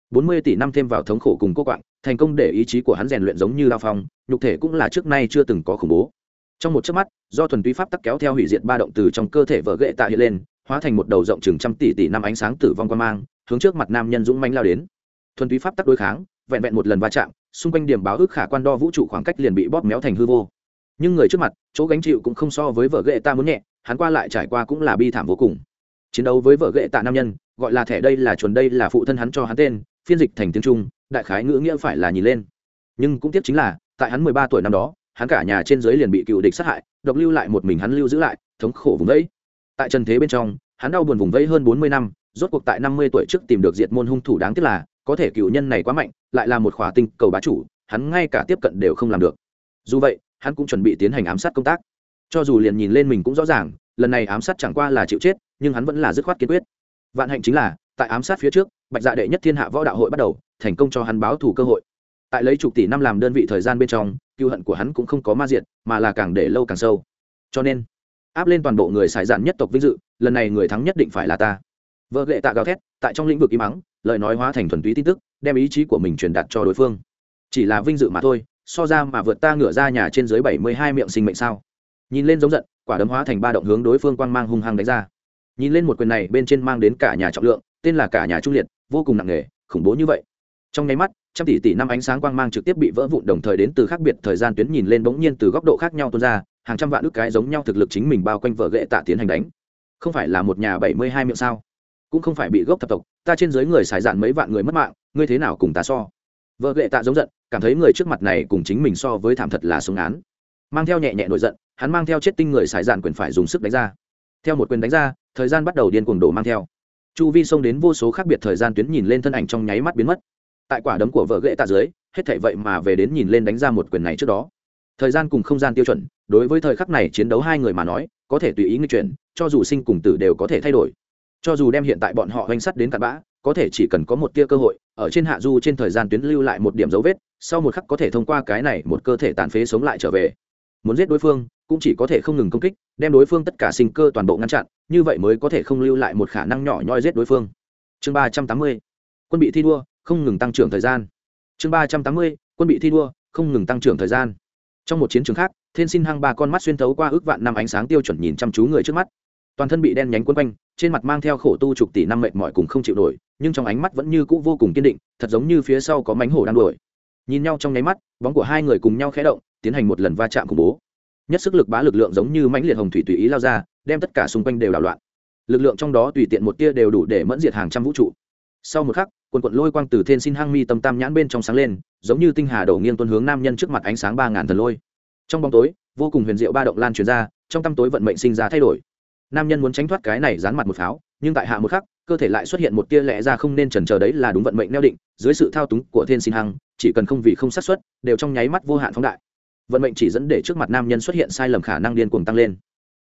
Bốn mươi tỷ năm thêm vào thống khổ cùng cô quạng, thành công để ý chí của hắn rèn luyện giống như lao phong, nhục thể cũng là trước nay chưa từng có khủng bố. Trong một chớp mắt, do thuần túy pháp tắc kéo theo hủy diệt ba động từ trong cơ thể vỡ gậy tạ hiện lên, hóa thành một đầu rộng chừng trăm tỷ tỷ năm ánh sáng tử vong quan mang hướng trước mặt nam nhân dũng manh lao đến. Thuần túy pháp tắc đối kháng, vẹn vẹn một lần va chạm, xung quanh điểm báo ước khả quan đo vũ trụ khoảng cách liền bị bóp méo thành hư vô. Nhưng người trước mặt, chỗ gánh chịu cũng không so với vợ ghệ ta muốn nhẹ, hắn qua lại trải qua cũng là bi thảm vô cùng. Chiến đấu với vợ ghệ tạ nam nhân, gọi là thẻ đây là chuẩn đây là phụ thân hắn cho hắn tên, phiên dịch thành tiếng trung, đại khái ngữ nghĩa phải là nhìn lên. Nhưng cũng tiếp chính là, tại hắn mười ba tuổi năm đó, hắn cả nhà trên dưới liền bị cựu địch sát hại, độc lưu lại một mình hắn lưu giữ lại, thống khổ vùng vẫy. Tại trần thế bên trong, hắn đau buồn vùng vẫy hơn bốn mươi năm rốt cuộc tại năm mươi tuổi trước tìm được diệt môn hung thủ đáng tiếc là, có thể cựu nhân này quá mạnh, lại là một khỏa tinh cầu bá chủ, hắn ngay cả tiếp cận đều không làm được. Dù vậy, hắn cũng chuẩn bị tiến hành ám sát công tác. Cho dù liền nhìn lên mình cũng rõ ràng, lần này ám sát chẳng qua là chịu chết, nhưng hắn vẫn là dứt khoát kiên quyết. Vạn hạnh chính là, tại ám sát phía trước, bạch dạ đệ nhất thiên hạ võ đạo hội bắt đầu, thành công cho hắn báo thủ cơ hội. Tại lấy chục tỷ năm làm đơn vị thời gian bên trong, cựu hận của hắn cũng không có ma diệt, mà là càng để lâu càng sâu. Cho nên, áp lên toàn bộ người xài dạn nhất tộc vinh dự, lần này người thắng nhất định phải là ta vợ lệ tạ gào thét, tại trong lĩnh vực im mắng lời nói hóa thành thuần túy tin tức, đem ý chí của mình truyền đạt cho đối phương. Chỉ là vinh dự mà thôi, so ra mà vượt ta ngửa ra nhà trên dưới bảy mươi hai miệng sinh mệnh sao? Nhìn lên giống giận, quả đấm hóa thành ba động hướng đối phương quang mang hung hăng đánh ra. Nhìn lên một quyền này, bên trên mang đến cả nhà trọng lượng, tên là cả nhà trung liệt, vô cùng nặng nề, khủng bố như vậy. Trong nháy mắt, trăm tỷ tỷ năm ánh sáng quang mang trực tiếp bị vỡ vụn đồng thời đến từ khác biệt thời gian tuyến nhìn lên bỗng nhiên từ góc độ khác nhau tuôn ra, hàng trăm vạn ước cái giống nhau thực lực chính mình bao quanh vợ ghệ tạ tiến hành đánh. Không phải là một nhà bảy mươi hai miệng sao? Cũng không phải bị gốc thập tộc, ta trên dưới người xài dạn mấy vạn người mất mạng, ngươi thế nào cùng ta so? Vợ ghệ tạ giống giận, cảm thấy người trước mặt này cùng chính mình so với thảm thật là sống án. Mang theo nhẹ nhẹ nổi giận, hắn mang theo chết tinh người xài dạn quyền phải dùng sức đánh ra. Theo một quyền đánh ra, thời gian bắt đầu điên cuồng đổ mang theo. Chu vi xông đến vô số khác biệt thời gian tuyến nhìn lên thân ảnh trong nháy mắt biến mất. Tại quả đấm của vợ ghệ tạ dưới, hết thảy vậy mà về đến nhìn lên đánh ra một quyền này trước đó. Thời gian cùng không gian tiêu chuẩn, đối với thời khắc này chiến đấu hai người mà nói, có thể tùy ý nghi chuyển, cho dù sinh cùng tử đều có thể thay đổi cho dù đem hiện tại bọn họ hoành sắt đến cặn bã, có thể chỉ cần có một tia cơ hội, ở trên hạ du trên thời gian tuyến lưu lại một điểm dấu vết, sau một khắc có thể thông qua cái này một cơ thể tàn phế sống lại trở về. Muốn giết đối phương, cũng chỉ có thể không ngừng công kích, đem đối phương tất cả sinh cơ toàn bộ ngăn chặn, như vậy mới có thể không lưu lại một khả năng nhỏ nhoi giết đối phương. Chương ba trăm tám mươi, quân bị thi đua, không ngừng tăng trưởng thời gian. Chương ba trăm tám mươi, quân bị thi đua, không ngừng tăng trưởng thời gian. Trong một chiến trường khác, thiên xin hăng ba con mắt xuyên thấu qua ước vạn năm ánh sáng tiêu chuẩn nhìn chăm chú người trước mắt toàn thân bị đen nhánh quấn quanh, trên mặt mang theo khổ tu chục tỷ năm mệt mỏi cùng không chịu nổi, nhưng trong ánh mắt vẫn như cũ vô cùng kiên định, thật giống như phía sau có mánh hổ đang đuổi. Nhìn nhau trong nháy mắt, bóng của hai người cùng nhau khẽ động, tiến hành một lần va chạm khủng bố. Nhất sức lực bá lực lượng giống như mãnh liệt hồng thủy tùy ý lao ra, đem tất cả xung quanh đều đảo loạn. Lực lượng trong đó tùy tiện một tia đều đủ để mẫn diệt hàng trăm vũ trụ. Sau một khắc, quần quận lôi quang từ thiên xin hang mi tâm tam nhãn bên trong sáng lên, giống như tinh hà đổ nghiêng tuân hướng nam nhân trước mặt ánh sáng ba ngàn thần lôi. Trong bóng tối, vô cùng huyền diệu ba động lan truyền ra, trong tăm tối vận mệnh sinh ra thay đổi nam nhân muốn tránh thoát cái này dán mặt một pháo, nhưng tại hạ một khắc, cơ thể lại xuất hiện một tia lẽ ra không nên trần chờ đấy là đúng vận mệnh neo định, dưới sự thao túng của thiên Sinh hăng chỉ cần không vì không sát xuất đều trong nháy mắt vô hạn phóng đại. Vận mệnh chỉ dẫn để trước mặt nam nhân xuất hiện sai lầm khả năng điên cuồng tăng lên.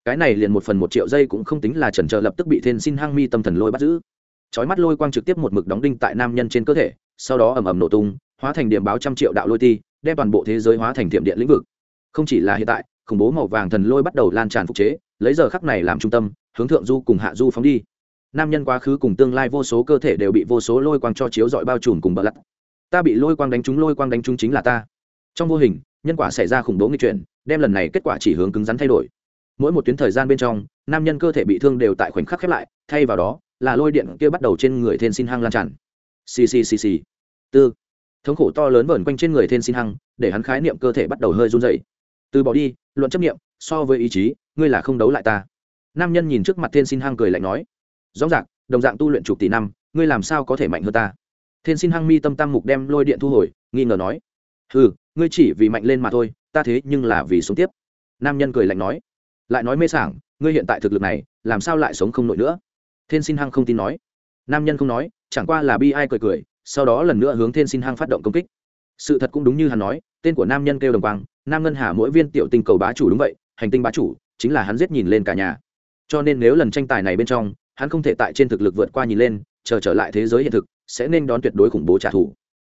Cái này liền một phần một triệu giây cũng không tính là trần chờ lập tức bị thiên Sinh hăng mi tâm thần lôi bắt giữ. Chói mắt lôi quang trực tiếp một mực đóng đinh tại nam nhân trên cơ thể, sau đó ầm ầm nổ tung, hóa thành điểm báo trăm triệu đạo lôi ti, đem toàn bộ thế giới hóa thành tiệm điện lĩnh vực. Không chỉ là hiện tại khủng bố màu vàng thần lôi bắt đầu lan tràn phục chế, lấy giờ khắc này làm trung tâm, hướng thượng du cùng hạ du phóng đi. Nam nhân quá khứ cùng tương lai vô số cơ thể đều bị vô số lôi quang cho chiếu dọi bao trùm cùng bờ lặt ta bị lôi quang đánh trúng, lôi quang đánh trúng chính là ta. Trong vô hình, nhân quả xảy ra khủng bố nghi chuyển, đem lần này kết quả chỉ hướng cứng rắn thay đổi. Mỗi một tuyến thời gian bên trong, nam nhân cơ thể bị thương đều tại khoảnh khắc khép lại, thay vào đó, là lôi điện kia bắt đầu trên người thiên xin hăng lan tràn. Xì xì xì xì. Tư. Thống khổ to lớn vờn quanh trên người thiên xin hăng, để hắn khái niệm cơ thể bắt đầu hơi run dậy từ bỏ đi luận chấp niệm, so với ý chí, ngươi là không đấu lại ta. Nam nhân nhìn trước mặt thiên xin hăng cười lạnh nói, rõ ràng, đồng dạng tu luyện chục tỷ năm, ngươi làm sao có thể mạnh hơn ta? Thiên xin hăng mi tâm tam mục đem lôi điện thu hồi, nghi ngờ nói ừ ngươi chỉ vì mạnh lên mà thôi, ta thế nhưng là vì sống tiếp. Nam nhân cười lạnh nói, lại nói mê sảng, ngươi hiện tại thực lực này, làm sao lại sống không nổi nữa? Thiên xin hăng không tin nói. Nam nhân không nói, chẳng qua là bi ai cười cười, sau đó lần nữa hướng thiên xin hăng phát động công kích. Sự thật cũng đúng như hắn nói, tên của nam nhân kêu đồng quang nam ngân hà mỗi viên tiểu tinh cầu bá chủ đúng vậy, hành tinh bá chủ chính là hắn giết nhìn lên cả nhà. Cho nên nếu lần tranh tài này bên trong, hắn không thể tại trên thực lực vượt qua nhìn lên, chờ trở lại thế giới hiện thực, sẽ nên đón tuyệt đối khủng bố trả thù.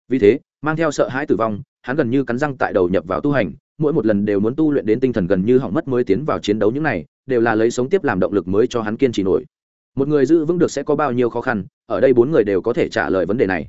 Vì thế, mang theo sợ hãi tử vong, hắn gần như cắn răng tại đầu nhập vào tu hành, mỗi một lần đều muốn tu luyện đến tinh thần gần như hỏng mất mới tiến vào chiến đấu những này, đều là lấy sống tiếp làm động lực mới cho hắn kiên trì nổi. Một người giữ vững được sẽ có bao nhiêu khó khăn, ở đây bốn người đều có thể trả lời vấn đề này.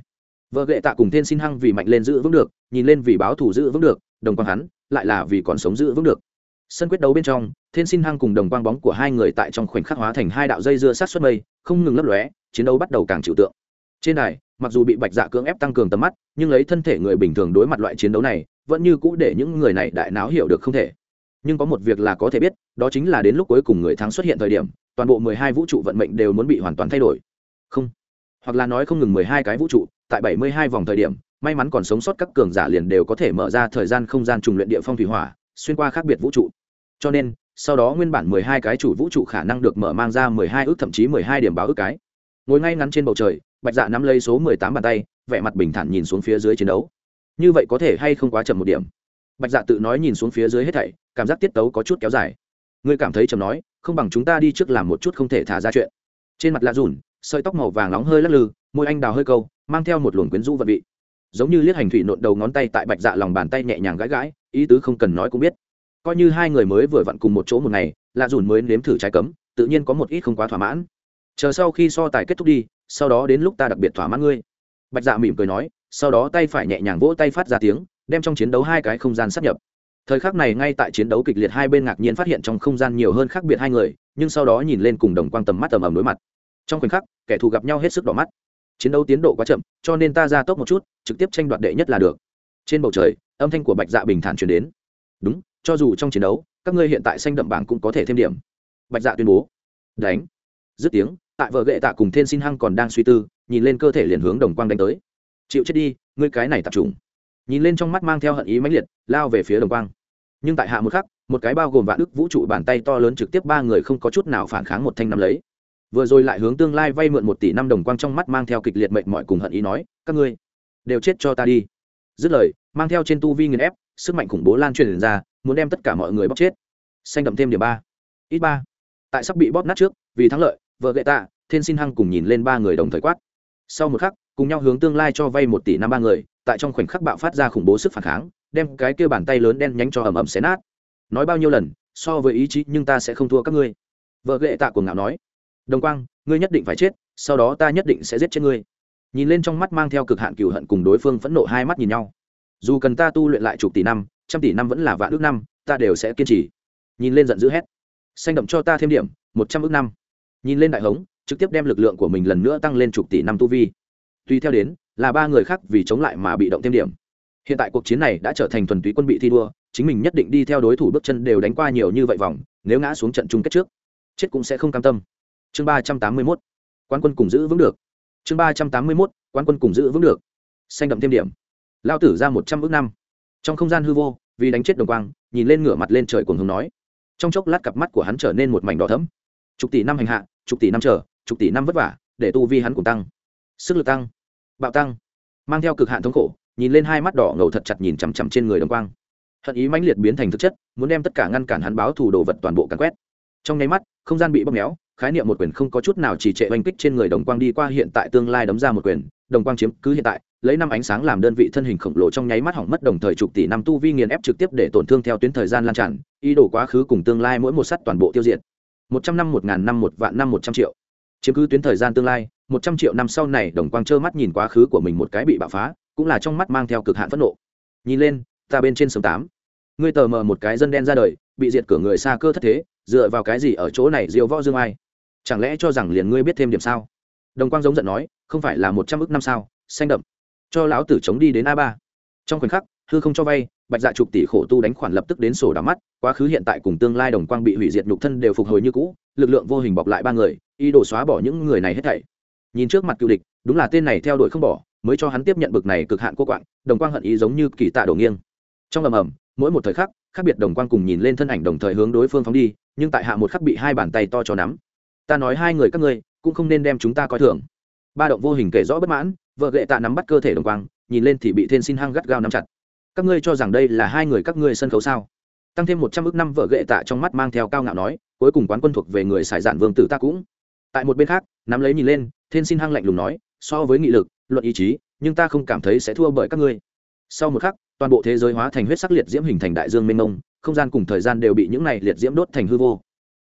Vợ ghệ tạ cùng tên xin hăng vì mạnh lên giữ vững được, nhìn lên vì báo thù giữ vững được, đồng quang hắn lại là vì còn sống giữ vững được. Sân quyết đấu bên trong, thiên xin hăng cùng đồng quang bóng của hai người tại trong khoảnh khắc hóa thành hai đạo dây dưa sát xuất mây, không ngừng lấp lóe, chiến đấu bắt đầu càng chịu tượng. Trên đài, mặc dù bị bạch dạ cưỡng ép tăng cường tầm mắt, nhưng lấy thân thể người bình thường đối mặt loại chiến đấu này, vẫn như cũ để những người này đại náo hiểu được không thể. Nhưng có một việc là có thể biết, đó chính là đến lúc cuối cùng người thắng xuất hiện thời điểm, toàn bộ mười hai vũ trụ vận mệnh đều muốn bị hoàn toàn thay đổi. Không. Hoặc là nói không ngừng mười hai cái vũ trụ, tại bảy mươi hai vòng thời điểm may mắn còn sống sót các cường giả liền đều có thể mở ra thời gian không gian trùng luyện địa phong thủy hỏa, xuyên qua khác biệt vũ trụ. Cho nên, sau đó nguyên bản mười hai cái chủ vũ trụ khả năng được mở mang ra mười hai ước thậm chí mười hai điểm báo ước cái. Ngồi ngay ngắn trên bầu trời, bạch dạ nắm lấy số mười tám bàn tay, vẻ mặt bình thản nhìn xuống phía dưới chiến đấu. Như vậy có thể hay không quá chậm một điểm? Bạch dạ tự nói nhìn xuống phía dưới hết thảy, cảm giác tiết tấu có chút kéo dài. Ngươi cảm thấy chậm nói, không bằng chúng ta đi trước làm một chút không thể thả ra chuyện. Trên mặt lạ rủn sợi tóc màu vàng nóng hơi lắc lư, môi anh đào hơi câu, mang theo một luồng quyến rũ vật vị giống như liếc hành thủy nộn đầu ngón tay tại bạch dạ lòng bàn tay nhẹ nhàng gãi gãi, ý tứ không cần nói cũng biết. Coi như hai người mới vừa vặn cùng một chỗ một ngày, lạ dùn mới nếm thử trái cấm, tự nhiên có một ít không quá thỏa mãn. Chờ sau khi so tài kết thúc đi, sau đó đến lúc ta đặc biệt thỏa mãn ngươi. Bạch dạ mỉm cười nói, sau đó tay phải nhẹ nhàng vỗ tay phát ra tiếng, đem trong chiến đấu hai cái không gian sắp nhập. Thời khắc này ngay tại chiến đấu kịch liệt hai bên ngạc nhiên phát hiện trong không gian nhiều hơn khác biệt hai người, nhưng sau đó nhìn lên cùng đồng quang tầm mắt tầm ầm đối mặt. Trong khoảnh khắc, kẻ thù gặp nhau hết sức đỏ mắt chiến đấu tiến độ quá chậm, cho nên ta ra tốc một chút, trực tiếp tranh đoạt đệ nhất là được. Trên bầu trời, âm thanh của bạch dạ bình thản chuyển đến. Đúng, cho dù trong chiến đấu, các ngươi hiện tại xanh đậm bảng cũng có thể thêm điểm. Bạch dạ tuyên bố. Đánh. Dứt tiếng, tại vợ gệ tạ cùng thiên xin hăng còn đang suy tư, nhìn lên cơ thể liền hướng đồng quang đánh tới. Chịu chết đi, ngươi cái này tập trung nhìn lên trong mắt mang theo hận ý mãnh liệt, lao về phía đồng quang. Nhưng tại hạ một khắc, một cái bao gồm vạn ức vũ trụ bàn tay to lớn trực tiếp ba người không có chút nào phản kháng một thanh nắm lấy vừa rồi lại hướng tương lai vay mượn một tỷ năm đồng quang trong mắt mang theo kịch liệt mệnh mọi cùng hận ý nói, các ngươi đều chết cho ta đi. Dứt lời, mang theo trên tu vi nghiền ép, sức mạnh khủng bố lan truyền ra, muốn đem tất cả mọi người bóc chết. Xanh đậm thêm điểm ba. Ít ba. Tại sắp bị bóp nát trước, vì thắng lợi, vợ gậy tạ, thiên xin hăng cùng nhìn lên ba người đồng thời quát. Sau một khắc, cùng nhau hướng tương lai cho vay một tỷ năm ba người, tại trong khoảnh khắc bạo phát ra khủng bố sức phản kháng, đem cái kia bàn tay lớn đen nhánh cho ầm ầm xé nát. Nói bao nhiêu lần, so với ý chí nhưng ta sẽ không thua các ngươi. Vợ gậy tạ cuồng ngạo nói đồng quang, ngươi nhất định phải chết, sau đó ta nhất định sẽ giết chết ngươi. Nhìn lên trong mắt mang theo cực hạn cừu hận cùng đối phương phẫn nộ hai mắt nhìn nhau. Dù cần ta tu luyện lại chục tỷ năm, trăm tỷ năm vẫn là vạn ước năm, ta đều sẽ kiên trì. Nhìn lên giận dữ hét. Xanh đậm cho ta thêm điểm, một trăm ước năm. Nhìn lên đại hống, trực tiếp đem lực lượng của mình lần nữa tăng lên chục tỷ năm tu vi. Tùy theo đến, là ba người khác vì chống lại mà bị động thêm điểm. Hiện tại cuộc chiến này đã trở thành thuần túy quân bị thi đua, chính mình nhất định đi theo đối thủ bước chân đều đánh qua nhiều như vậy vòng, nếu ngã xuống trận chung kết trước, chết cũng sẽ không cam tâm chương ba trăm tám mươi mốt quan quân cùng giữ vững được. Chương ba trăm tám mươi mốt quan quân cùng giữ vững được. Xanh đậm thêm điểm. Lao tử ra một trăm ước năm. Trong không gian hư vô, vì đánh chết đồng quang, nhìn lên ngửa mặt lên trời cùng hùng nói. Trong chốc lát cặp mắt của hắn trở nên một mảnh đỏ thấm chục tỷ năm hành hạ, chục tỷ năm chờ, chục tỷ năm vất vả, để tu vi hắn cùng tăng. Sức lực tăng. Bạo tăng. Mang theo cực hạn thống khổ, nhìn lên hai mắt đỏ ngầu thật chặt nhìn chằm chằm trên người đồng quang. Hận ý mãnh liệt biến thành thực chất, muốn đem tất cả ngăn cản hắn báo thủ đồ vật toàn bộ càn quét trong nháy mắt, không gian bị bóp méo, khái niệm một quyền không có chút nào chỉ trệ oanh kích trên người đồng quang đi qua hiện tại tương lai đấm ra một quyền, đồng quang chiếm cứ hiện tại, lấy năm ánh sáng làm đơn vị thân hình khổng lồ trong nháy mắt hỏng mất đồng thời chục tỷ năm tu vi nghiền ép trực tiếp để tổn thương theo tuyến thời gian lan tràn, ý đồ quá khứ cùng tương lai mỗi một sắt toàn bộ tiêu diệt. Một trăm năm, một ngàn năm, một vạn năm, một trăm triệu. Chiếm cứ tuyến thời gian tương lai, một trăm triệu năm sau này đồng quang trơ mắt nhìn quá khứ của mình một cái bị bạo phá, cũng là trong mắt mang theo cực hạn phẫn nộ. Nhìn lên, ta bên trên sông tám. Ngươi tờ mờ một cái dân đen ra đời, bị diệt cửa người xa cơ thất thế dựa vào cái gì ở chỗ này diều võ dương ai? Chẳng lẽ cho rằng liền ngươi biết thêm điểm sao? Đồng quang giống giận nói, không phải là một trăm ước năm sao, xanh đậm. Cho lão tử chống đi đến a ba. Trong khoảnh khắc, hư không cho vay, bạch dạ chục tỷ khổ tu đánh khoản lập tức đến sổ đắm mắt, quá khứ hiện tại cùng tương lai đồng quang bị hủy diệt nhục thân đều phục hồi như cũ, lực lượng vô hình bọc lại ba người, ý đồ xóa bỏ những người này hết thảy. Nhìn trước mặt cựu địch, đúng là tên này theo đuổi không bỏ, mới cho hắn tiếp nhận bực này cực hạn cô quạng, đồng quang hận ý giống như kỳ tạ đổ nghiêng. Trong ầm ầm, mỗi một thời khắc, khác biệt đồng quang cùng nhìn lên thân ảnh đồng thời hướng đối phương phóng đi nhưng tại hạ một khắc bị hai bàn tay to cho nắm. Ta nói hai người các ngươi, cũng không nên đem chúng ta coi thường. Ba động vô hình kể rõ bất mãn, vợ gệ tạ nắm bắt cơ thể đồng quang, nhìn lên thì bị thiên xin hăng gắt gao nắm chặt. Các ngươi cho rằng đây là hai người các ngươi sân khấu sao? Tăng thêm một trăm ước năm vợ gệ tạ trong mắt mang theo cao ngạo nói, cuối cùng quán quân thuộc về người sải dạn vương tử ta cũng. Tại một bên khác, nắm lấy nhìn lên, thiên xin hăng lạnh lùng nói, so với nghị lực, luận ý chí, nhưng ta không cảm thấy sẽ thua bởi các ngươi. Sau một khắc, toàn bộ thế giới hóa thành huyết sắc liệt diễm hình thành đại dương mênh mông không gian cùng thời gian đều bị những này liệt diễm đốt thành hư vô.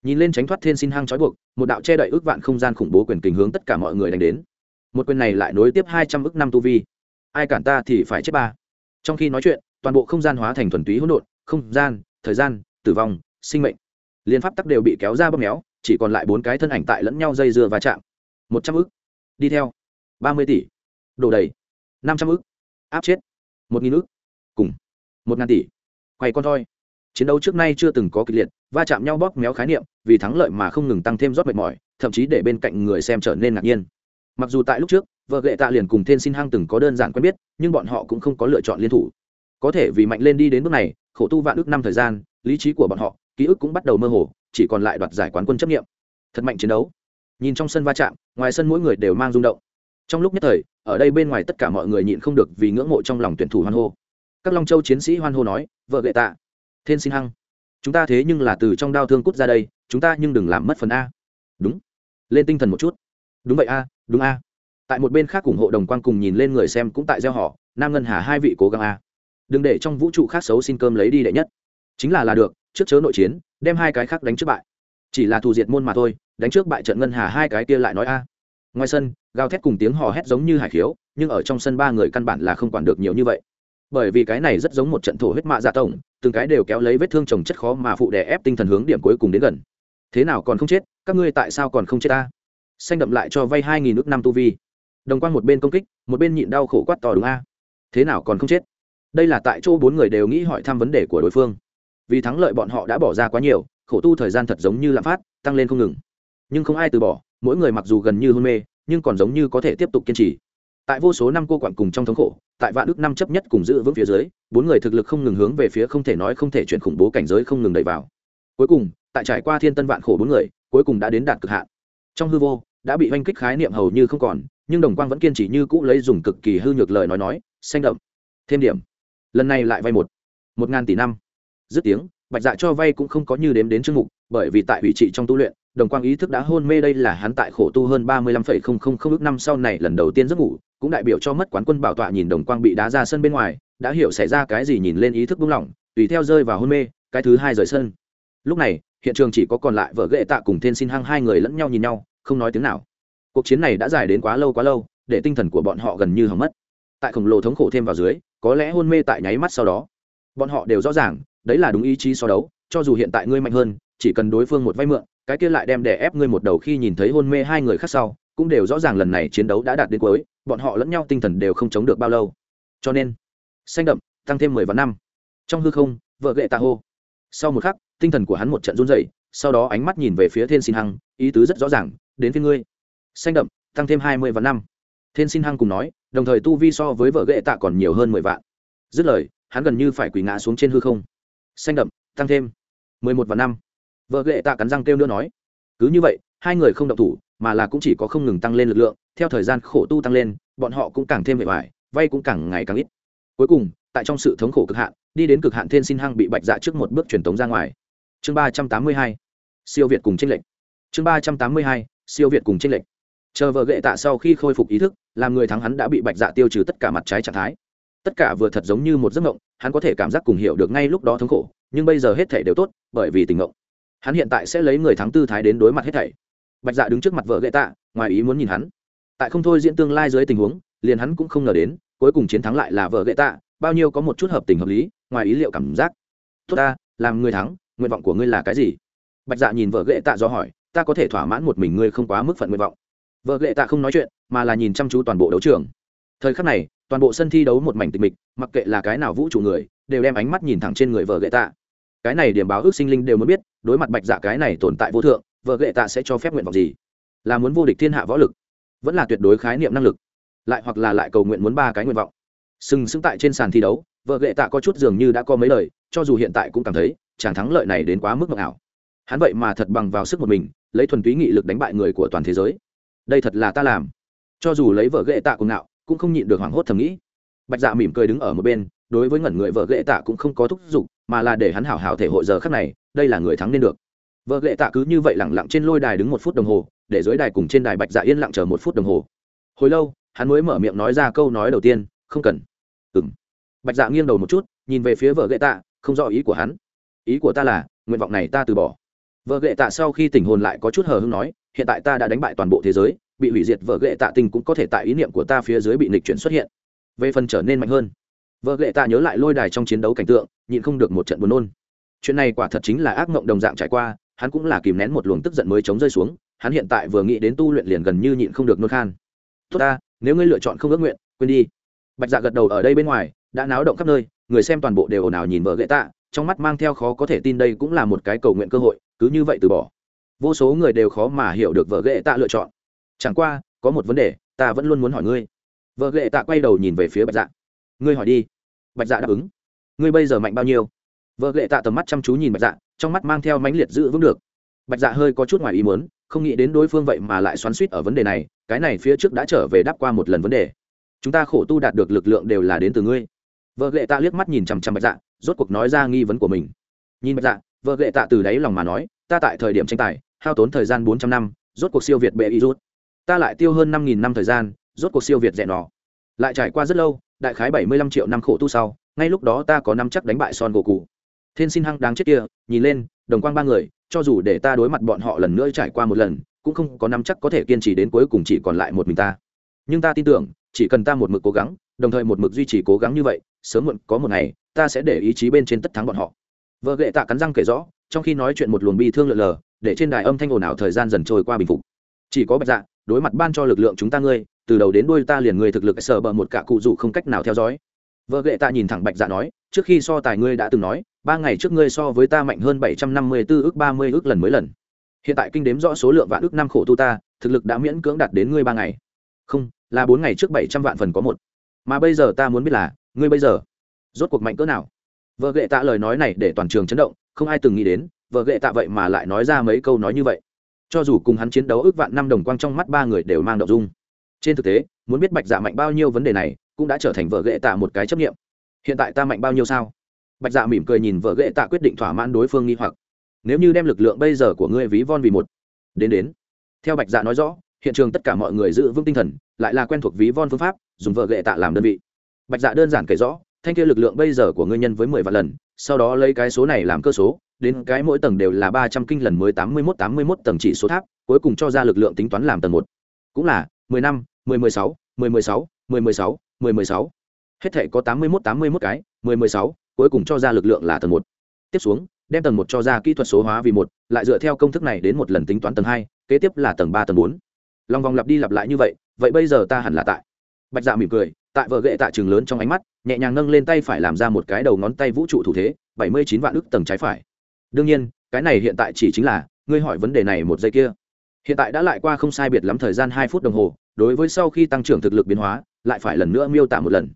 Nhìn lên tránh thoát thiên xin hang trói buộc, một đạo che đậy ước vạn không gian khủng bố quyền kình hướng tất cả mọi người đánh đến. Một quyền này lại nối tiếp hai trăm ước năm tu vi. Ai cản ta thì phải chết ba. Trong khi nói chuyện, toàn bộ không gian hóa thành thuần túy hỗn độn, không gian, thời gian, tử vong, sinh mệnh. Liên pháp tắc đều bị kéo ra bóp méo, chỉ còn lại bốn cái thân ảnh tại lẫn nhau dây dưa và chạm. Một trăm ước. Đi theo. Ba mươi tỷ. Đổ đầy. Năm trăm ước. Áp chết. Một nghìn ước. Cùng. Một ngàn tỷ. Quay con thoi chiến đấu trước nay chưa từng có kịch liệt, va chạm nhau bóp méo khái niệm, vì thắng lợi mà không ngừng tăng thêm rót mệt mỏi, thậm chí để bên cạnh người xem trở nên ngạc nhiên. Mặc dù tại lúc trước, vợ gệ tạ liền cùng thiên xin hăng từng có đơn giản quen biết, nhưng bọn họ cũng không có lựa chọn liên thủ. Có thể vì mạnh lên đi đến bước này, khổ tu vạn ước năm thời gian, lý trí của bọn họ, ký ức cũng bắt đầu mơ hồ, chỉ còn lại đoạt giải quán quân chấp nghiệm thật mạnh chiến đấu. Nhìn trong sân va chạm, ngoài sân mỗi người đều mang rung động. Trong lúc nhất thời, ở đây bên ngoài tất cả mọi người nhịn không được vì ngưỡng mộ trong lòng tuyển thủ hoan hô. Các long châu chiến sĩ hoan hô nói, vợ gệ tạ thiên sinh hăng. Chúng ta thế nhưng là từ trong đau thương cút ra đây, chúng ta nhưng đừng làm mất phần a. Đúng. Lên tinh thần một chút. Đúng vậy a, đúng a. Tại một bên khác ủng hộ đồng quang cùng nhìn lên người xem cũng tại gieo họ, nam ngân hà hai vị cố gắng a. Đừng để trong vũ trụ khác xấu xin cơm lấy đi đệ nhất. Chính là là được, trước chớ nội chiến, đem hai cái khác đánh trước bại. Chỉ là thù diệt môn mà thôi, đánh trước bại trận ngân hà hai cái kia lại nói a. Ngoài sân, gào thét cùng tiếng hò hét giống như hải khiếu, nhưng ở trong sân ba người căn bản là không quản được nhiều như vậy bởi vì cái này rất giống một trận thổ huyết mạ dạ tổng, từng cái đều kéo lấy vết thương chồng chất khó mà phụ đè ép tinh thần hướng điểm cuối cùng đến gần. Thế nào còn không chết? Các ngươi tại sao còn không chết ta? Xanh đậm lại cho vay hai nghìn nước năm tu vi. Đồng quan một bên công kích, một bên nhịn đau khổ quát to đúng a. Thế nào còn không chết? Đây là tại chỗ bốn người đều nghĩ hỏi thăm vấn đề của đối phương. Vì thắng lợi bọn họ đã bỏ ra quá nhiều, khổ tu thời gian thật giống như lạm phát, tăng lên không ngừng. Nhưng không ai từ bỏ, mỗi người mặc dù gần như hôn mê, nhưng còn giống như có thể tiếp tục kiên trì tại vô số năm cô quản cùng trong thống khổ, tại vạn đức năm chấp nhất cùng giữ vững phía dưới, bốn người thực lực không ngừng hướng về phía không thể nói không thể chuyển khủng bố cảnh giới không ngừng đẩy vào. Cuối cùng, tại trải qua thiên tân vạn khổ bốn người, cuối cùng đã đến đạt cực hạn. Trong hư vô, đã bị oanh kích khái niệm hầu như không còn, nhưng đồng quang vẫn kiên trì như cũ lấy dùng cực kỳ hư nhược lời nói nói, xanh đậm. Thêm điểm. Lần này lại vay một một ngàn tỷ năm. Dứt tiếng, bạch dạ cho vay cũng không có như đếm đến chương mục, bởi vì tại ủy trị trong tu luyện đồng quang ý thức đã hôn mê đây là hắn tại khổ tu hơn ba mươi lăm phẩy không không không ước năm sau này lần đầu tiên giấc ngủ, cũng đại biểu cho mất quán quân bảo tọa nhìn đồng quang bị đá ra sân bên ngoài, đã hiểu xảy ra cái gì nhìn lên ý thức buông lỏng, tùy theo rơi vào hôn mê, cái thứ hai rời sân. Lúc này, hiện trường chỉ có còn lại vợ ghệ tạ cùng thiên xin hăng hai người lẫn nhau nhìn nhau, không nói tiếng nào. Cuộc chiến này đã dài đến quá lâu quá lâu, để tinh thần của bọn họ gần như hỏng mất. Tại khổng lồ thống khổ thêm vào dưới, có lẽ hôn mê tại nháy mắt sau đó. Bọn họ đều rõ ràng, đấy là đúng ý chí so đấu, cho dù hiện tại ngươi mạnh hơn, chỉ cần đối phương một vay mượn cái kia lại đem đè ép ngươi một đầu khi nhìn thấy hôn mê hai người khác sau, cũng đều rõ ràng lần này chiến đấu đã đạt đến cuối, bọn họ lẫn nhau tinh thần đều không chống được bao lâu. Cho nên, xanh đậm, tăng thêm mười vạn năm. Trong hư không, vợ gệ tạ hô. Sau một khắc, tinh thần của hắn một trận run dậy sau đó ánh mắt nhìn về phía thiên xin hăng ý tứ rất rõ ràng, đến phía ngươi. Xanh đậm, tăng thêm hai mươi vạn năm. Thiên xin hăng cùng nói, đồng thời tu vi so với vợ gệ tạ còn nhiều hơn mười vạn. Dứt lời, hắn gần như phải quỳ ngã xuống trên hư không. Xanh đậm, tăng thêm mười một vạn năm vợ lệ tạ cắn răng kêu nữa nói, cứ như vậy, hai người không động thủ, mà là cũng chỉ có không ngừng tăng lên lực lượng, theo thời gian khổ tu tăng lên, bọn họ cũng càng thêm vệ vải vay cũng càng ngày càng ít. Cuối cùng, tại trong sự thống khổ cực hạn, đi đến cực hạn thiên xin hăng bị bạch dạ trước một bước truyền tống ra ngoài. Chương ba trăm tám mươi hai, siêu việt cùng tranh lệch. Chương ba trăm tám mươi hai, siêu việt cùng tranh lệch. Chờ vợ gệ tạ sau khi khôi phục ý thức, làm người thắng hắn đã bị bạch dạ tiêu trừ tất cả mặt trái trạng thái. Tất cả vừa thật giống như một giấc mộng, hắn có thể cảm giác cùng hiểu được ngay lúc đó thống khổ, nhưng bây giờ hết thể đều tốt, bởi vì tình ngộng hắn hiện tại sẽ lấy người thắng tư thái đến đối mặt hết thảy. Bạch dạ đứng trước mặt vợ gậy tạ, ngoài ý muốn nhìn hắn. Tại không thôi diễn tương lai dưới tình huống, liền hắn cũng không ngờ đến, cuối cùng chiến thắng lại là vợ gậy tạ, bao nhiêu có một chút hợp tình hợp lý, ngoài ý liệu cảm giác. Tốt ta, làm người thắng, nguyện vọng của ngươi là cái gì? Bạch dạ nhìn vợ gậy tạ do hỏi, ta có thể thỏa mãn một mình ngươi không quá mức phận nguyện vọng. Vợ gậy tạ không nói chuyện, mà là nhìn chăm chú toàn bộ đấu trường. Thời khắc này, toàn bộ sân thi đấu một mảnh tịch mịch, mặc kệ là cái nào vũ trụ người, đều đem ánh mắt nhìn thẳng trên người vợ gậy tạ cái này điểm báo ước sinh linh đều muốn biết, đối mặt bạch dạ cái này tồn tại vô thượng, vợ ghệ tạ sẽ cho phép nguyện vọng gì? Là muốn vô địch thiên hạ võ lực, vẫn là tuyệt đối khái niệm năng lực, lại hoặc là lại cầu nguyện muốn ba cái nguyện vọng. Sừng sững tại trên sàn thi đấu, vợ ghệ tạ có chút dường như đã có mấy lời, cho dù hiện tại cũng cảm thấy, chàng thắng lợi này đến quá mức ngọc ảo hắn vậy mà thật bằng vào sức một mình, lấy thuần túy nghị lực đánh bại người của toàn thế giới. Đây thật là ta làm. Cho dù lấy vợ ghệ tạ cùng ngạo, cũng không nhịn được hoảng hốt thầm nghĩ. Bạch dạ mỉm cười đứng ở một bên đối với ngẩn người vợ ghệ tạ cũng không có thúc giục, mà là để hắn hảo hảo thể hội giờ khắc này, đây là người thắng nên được. Vợ ghệ tạ cứ như vậy lẳng lặng trên lôi đài đứng một phút đồng hồ, để dưới đài cùng trên đài bạch dạ yên lặng chờ một phút đồng hồ. Hồi lâu, hắn mới mở miệng nói ra câu nói đầu tiên, không cần. Ừng bạch dạ nghiêng đầu một chút, nhìn về phía vợ ghệ tạ, không rõ ý của hắn. Ý của ta là, nguyện vọng này ta từ bỏ. Vợ ghệ tạ sau khi tỉnh hồn lại có chút hờ hưng nói, hiện tại ta đã đánh bại toàn bộ thế giới, bị hủy diệt vợ ghệ tạ tình cũng có thể tại ý niệm của ta phía dưới bị nịch chuyển xuất hiện. Về phần trở nên mạnh hơn vợ lệ tạ nhớ lại lôi đài trong chiến đấu cảnh tượng, nhịn không được một trận buồn nôn. Chuyện này quả thật chính là ác mộng đồng dạng trải qua, hắn cũng là kìm nén một luồng tức giận mới chống rơi xuống, hắn hiện tại vừa nghĩ đến tu luyện liền gần như nhịn không được nôn khan. Tốt ta, nếu ngươi lựa chọn không ước nguyện, quên đi. Bạch dạ gật đầu ở đây bên ngoài, đã náo động khắp nơi, người xem toàn bộ đều ồn ào nhìn vợ ghệ tạ, trong mắt mang theo khó có thể tin đây cũng là một cái cầu nguyện cơ hội, cứ như vậy từ bỏ. Vô số người đều khó mà hiểu được vợ ghệ tạ lựa chọn. Chẳng qua, có một vấn đề, ta vẫn luôn muốn hỏi ngươi. Vợ ghệ tạ quay đầu nhìn về phía bạch dạ. Ngươi hỏi đi bạch dạ đáp ứng. Ngươi bây giờ mạnh bao nhiêu? Vợ lệ tạ tầm mắt chăm chú nhìn bạch dạ trong mắt mang theo mãnh liệt giữ vững được. Bạch dạ hơi có chút ngoài ý muốn, không nghĩ đến đối phương vậy mà lại xoắn suýt ở vấn đề này, cái này phía trước đã trở về đáp qua một lần vấn đề. Chúng ta khổ tu đạt được lực lượng đều là đến từ ngươi. Vợ lệ tạ liếc mắt nhìn chằm chằm bạch dạ rốt cuộc nói ra nghi vấn của mình. Nhìn bạch dạ vợ lệ tạ từ đáy lòng mà nói, ta tại thời điểm tranh tài, hao tốn thời gian bốn trăm năm, rốt cuộc siêu việt bệ y rút. Ta lại tiêu hơn năm nghìn năm thời gian, rốt cuộc siêu việt rẻ nọ. Lại trải qua rất lâu đại khái bảy mươi lăm triệu năm khổ tu sau, ngay lúc đó ta có năm chắc đánh bại son gỗ cụ thiên xin hăng đáng chết kia, nhìn lên, đồng quang ba người, cho dù để ta đối mặt bọn họ lần nữa trải qua một lần, cũng không có năm chắc có thể kiên trì đến cuối cùng chỉ còn lại một mình ta. Nhưng ta tin tưởng, chỉ cần ta một mực cố gắng, đồng thời một mực duy trì cố gắng như vậy, sớm muộn có một ngày, ta sẽ để ý chí bên trên tất thắng bọn họ. Vợ ghệ tạ cắn răng kể rõ, trong khi nói chuyện một luồng bi thương lượn lờ, để trên đài âm thanh ồn ào thời gian dần trôi qua bình phục. Chỉ có bạch dạ đối mặt ban cho lực lượng chúng ta ngươi từ đầu đến đuôi ta liền người thực lực sở bờ một cả cụ dù không cách nào theo dõi. Vợ ghệ tạ nhìn thẳng bạch dạ nói, trước khi so tài ngươi đã từng nói, ba ngày trước ngươi so với ta mạnh hơn bảy trăm năm mươi 754 ước ba mươi ước lần mới lần. Hiện tại kinh đếm rõ số lượng vạn ước năm khổ tu ta, thực lực đã miễn cưỡng đạt đến ngươi ba ngày. Không, là bốn ngày trước bảy trăm vạn phần có một. Mà bây giờ ta muốn biết là, ngươi bây giờ, rốt cuộc mạnh cỡ nào? Vợ ghệ tạ lời nói này để toàn trường chấn động, không ai từng nghĩ đến, vợ ghệ tạ vậy mà lại nói ra mấy câu nói như vậy. Cho dù cùng hắn chiến đấu ước vạn năm đồng quang trong mắt ba người đều mang đ dung trên thực tế, muốn biết bạch dạ mạnh bao nhiêu vấn đề này, cũng đã trở thành vợ ghệ tạ một cái chấp nghiệm hiện tại ta mạnh bao nhiêu sao? Bạch dạ mỉm cười nhìn vợ ghệ tạ quyết định thỏa mãn đối phương nghi hoặc. Nếu như đem lực lượng bây giờ của ngươi ví von vì một, đến đến. Theo bạch dạ nói rõ, hiện trường tất cả mọi người giữ vững tinh thần, lại là quen thuộc ví von phương pháp, dùng vợ ghệ tạ làm đơn vị. Bạch dạ đơn giản kể rõ, thanh kia lực lượng bây giờ của ngươi nhân với mười vạn lần, sau đó lấy cái số này làm cơ số, đến cái mỗi tầng đều là ba trăm kinh lần mới tám mươi mốt tám mươi mốt tầng chỉ số tháp, cuối cùng cho ra lực lượng tính toán làm tầng một. Cũng là mười năm mười mười sáu, mười mười sáu, mười mười sáu, mười mười sáu. Hết thể có tám mươi mốt, tám mươi mốt cái, mười mười sáu, cuối cùng cho ra lực lượng là tầng một. Tiếp xuống, đem tầng một cho ra kỹ thuật số hóa vì một, lại dựa theo công thức này đến một lần tính toán tầng hai, kế tiếp là tầng ba, tầng bốn. Lòng vòng lặp đi lặp lại như vậy vậy bây giờ ta hẳn là tại. Bạch dạ mỉm cười, tại vợ ghệ tạ trường lớn trong ánh mắt, nhẹ nhàng nâng lên tay phải làm ra một cái đầu ngón tay vũ trụ thủ thế, bảy mươi chín vạn ức tầng trái phải. Đương nhiên, cái này hiện tại chỉ chính là, ngươi hỏi vấn đề này một giây kia. Hiện tại đã lại qua không sai biệt lắm thời gian hai phút đồng hồ đối với sau khi tăng trưởng thực lực biến hóa, lại phải lần nữa miêu tả một lần.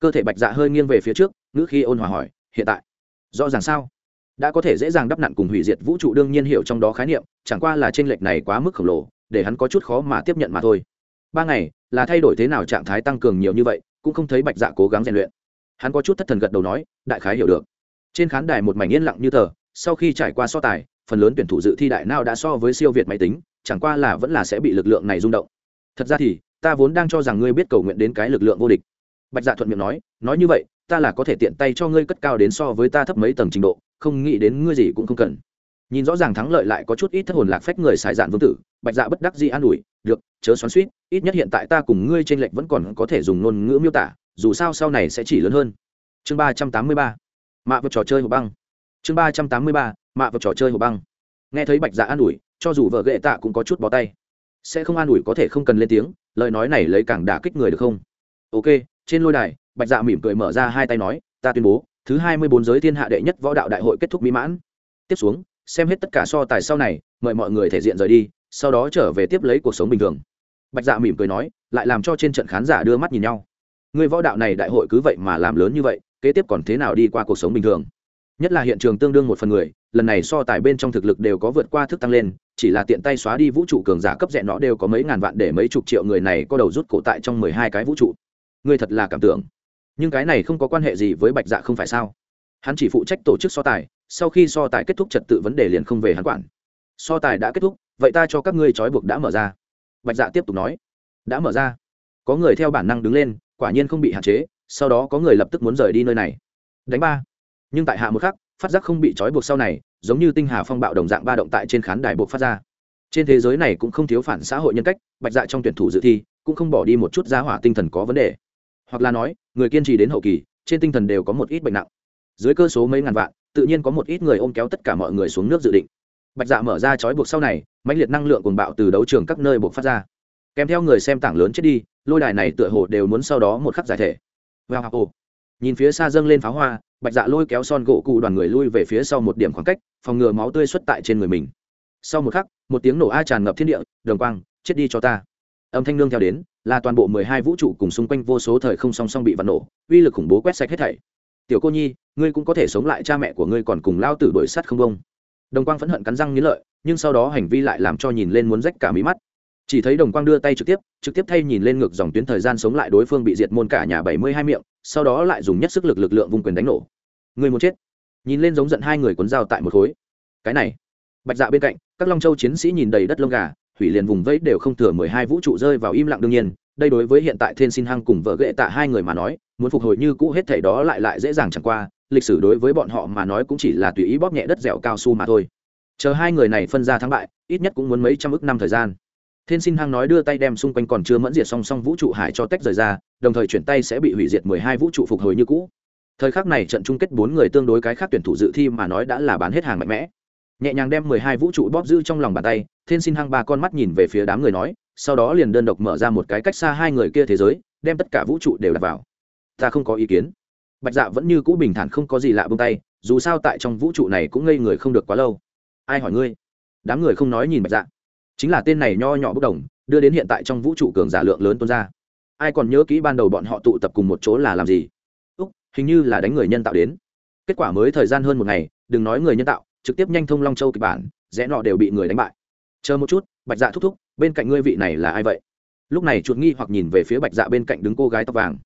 Cơ thể bạch dạ hơi nghiêng về phía trước, ngữ khi ôn hòa hỏi, hiện tại, rõ ràng sao? Đã có thể dễ dàng đắp nặn cùng hủy diệt vũ trụ đương nhiên hiểu trong đó khái niệm, chẳng qua là t r ê n lệch này quá mức khổng lồ, để hắn có chút khó mà tiếp nhận mà thôi. Ba ngày, là thay đổi thế nào trạng thái tăng cường nhiều như vậy, cũng không thấy bạch dạ cố gắng rèn luyện. Hắn có chút thất thần gật đầu nói, đại khái hiểu được. Trên khán đài một mảnh yên lặng như tờ, sau khi trải qua so tài, phần lớn tuyển thủ dự thi đại nào đã so với siêu việt máy tính, chẳng qua là vẫn là sẽ bị lực lượng này rung động thật ra thì, ta vốn đang cho rằng ngươi biết cầu nguyện đến cái lực lượng vô địch. Bạch dạ thuận miệng nói nói như vậy, ta là có thể tiện tay cho ngươi cất cao đến so với ta thấp mấy tầng trình độ, không nghĩ đến ngươi gì cũng không cần. Nhìn rõ ràng thắng lợi lại có chút ít thất hồn lạc phách người xài dạn vương tử, bạch dạ bất đắc dĩ an ủi, được, chớ xoắn suýt ít nhất hiện tại ta cùng ngươi trên lệnh vẫn còn có thể dùng ngôn ngữ miêu tả, dù sao sau này sẽ chỉ lớn hơn. Chương ba trăm tám mươi ba, mạ vật trò chơi hộp băng. Chương ba trăm tám mươi ba, mạ vật trò chơi hộp băng. Nghe thấy bạch dạ an ủi, cho dù vợ ghệ tạ cũng có chút bó tay sẽ không an ủi có thể không cần lên tiếng, lời nói này lấy càng đả kích người được không? Ok, trên lôi đài, bạch dạ mỉm cười mở ra hai tay nói, ta tuyên bố, thứ hai mươi bốn giới thiên hạ đệ nhất võ đạo đại hội kết thúc mỹ mãn. Tiếp xuống, xem hết tất cả so tài sau này, mời mọi người thể diện rời đi, sau đó trở về tiếp lấy cuộc sống bình thường. Bạch dạ mỉm cười nói, lại làm cho trên trận khán giả đưa mắt nhìn nhau. Người võ đạo này đại hội cứ vậy mà làm lớn như vậy, kế tiếp còn thế nào đi qua cuộc sống bình thường? Nhất là hiện trường tương đương một phần người, lần này so tài bên trong thực lực đều có vượt qua thức tăng lên, chỉ là tiện tay xóa đi vũ trụ cường giả cấp rẽ nó đều có mấy ngàn vạn để mấy chục triệu người này có đầu rút cổ tại trong mười hai cái vũ trụ. Người thật là cảm tưởng. Nhưng cái này không có quan hệ gì với bạch dạ không phải sao? Hắn chỉ phụ trách tổ chức so tài, sau khi so tài kết thúc trật tự vấn đề liền không về hắn quản. So tài đã kết thúc, vậy ta cho các ngươi trói buộc đã mở ra. Bạch dạ tiếp tục nói. Đã mở ra. Có người theo bản năng đứng lên, quả nhiên không bị hạn chế, sau đó có người lập tức muốn rời đi nơi này. Đánh ba nhưng tại hạ một khắc, phát giác không bị trói buộc sau này, giống như tinh hà phong bạo đồng dạng ba động tại trên khán đài buộc phát ra. Trên thế giới này cũng không thiếu phản xã hội nhân cách, bạch dạ trong tuyển thủ dự thi, cũng không bỏ đi một chút giá hỏa tinh thần có vấn đề. Hoặc là nói, người kiên trì đến hậu kỳ, trên tinh thần đều có một ít bệnh nặng. Dưới cơ số mấy ngàn vạn, tự nhiên có một ít người ôm kéo tất cả mọi người xuống nước dự định. Bạch dạ mở ra trói buộc sau này, mãnh liệt năng lượng cuồng bạo từ đấu trường các nơi buộc phát ra. Kèm theo người xem tảng lớn chết đi, lôi đài này tựa hồ đều muốn sau đó một khắc giải thể. Wow oh nhìn phía xa dâng lên pháo hoa, bạch dạ lôi kéo son gỗ cụ đoàn người lui về phía sau một điểm khoảng cách, phòng ngừa máu tươi xuất tại trên người mình. Sau một khắc, một tiếng nổ a tràn ngập thiên địa, đồng quang, chết đi cho ta. Âm thanh nương theo đến, là toàn bộ mười hai vũ trụ cùng xung quanh vô số thời không song song bị vặt nổ, uy lực khủng bố quét sạch hết thảy. Tiểu cô nhi, ngươi cũng có thể sống lại, cha mẹ của ngươi còn cùng lao tử đổi sắt không bông. Đồng quang phẫn hận cắn răng nghĩ lợi, nhưng sau đó hành vi lại làm cho nhìn lên muốn rách cả mí mắt chỉ thấy đồng quang đưa tay trực tiếp trực tiếp thay nhìn lên ngược dòng tuyến thời gian sống lại đối phương bị diệt môn cả nhà bảy mươi hai miệng, sau đó lại dùng nhất sức lực lực lượng vung quyền đánh nổ. Người muốn chết. Nhìn lên giống giận hai người cuốn dao tại một khối. Cái này. Bạch dạ bên cạnh, các long châu chiến sĩ nhìn đầy đất lông gà, hủy liền vùng vẫy đều không thừa mười hai vũ trụ rơi vào im lặng đương nhiên. Đây đối với hiện tại thiên xin hăng cùng vợ ghệ tạ hai người mà nói, muốn phục hồi như cũ hết thảy đó lại lại dễ dàng chẳng qua, lịch sử đối với bọn họ mà nói cũng chỉ là tùy ý bóp nhẹ đất dẻo cao su mà thôi. Chờ hai người này phân ra thắng bại, ít nhất cũng muốn mấy trăm ước năm thời gian thiên xin hăng nói đưa tay đem xung quanh còn chưa mẫn diệt song song vũ trụ hải cho tách rời ra, đồng thời chuyển tay sẽ bị hủy diệt mười hai vũ trụ phục hồi như cũ. Thời khắc này trận chung kết bốn người tương đối cái khác tuyển thủ dự thi mà nói đã là bán hết hàng mạnh mẽ. Nhẹ nhàng đem mười hai vũ trụ bóp giữ trong lòng bàn tay, thiên xin hăng ba con mắt nhìn về phía đám người nói, sau đó liền đơn độc mở ra một cái cách xa hai người kia thế giới, đem tất cả vũ trụ đều đặt vào. Ta không có ý kiến. Bạch dạ vẫn như cũ bình thản không có gì lạ bông tay, dù sao tại trong vũ trụ này cũng ngây người không được quá lâu. Ai hỏi ngươi? Đám người không nói nhìn bạch dạ chính là tên này nho nhỏ bốc đồng, đưa đến hiện tại trong vũ trụ cường giả lượng lớn tuôn ra. Ai còn nhớ kỹ ban đầu bọn họ tụ tập cùng một chỗ là làm gì? Úc, hình như là đánh người nhân tạo đến. Kết quả mới thời gian hơn một ngày, đừng nói người nhân tạo, trực tiếp nhanh thông long châu kịch bản, rẽ nọ đều bị người đánh bại. Chờ một chút, bạch dạ thúc thúc, bên cạnh ngươi vị này là ai vậy? Lúc này chuột nghi hoặc nhìn về phía bạch dạ bên cạnh đứng cô gái tóc vàng.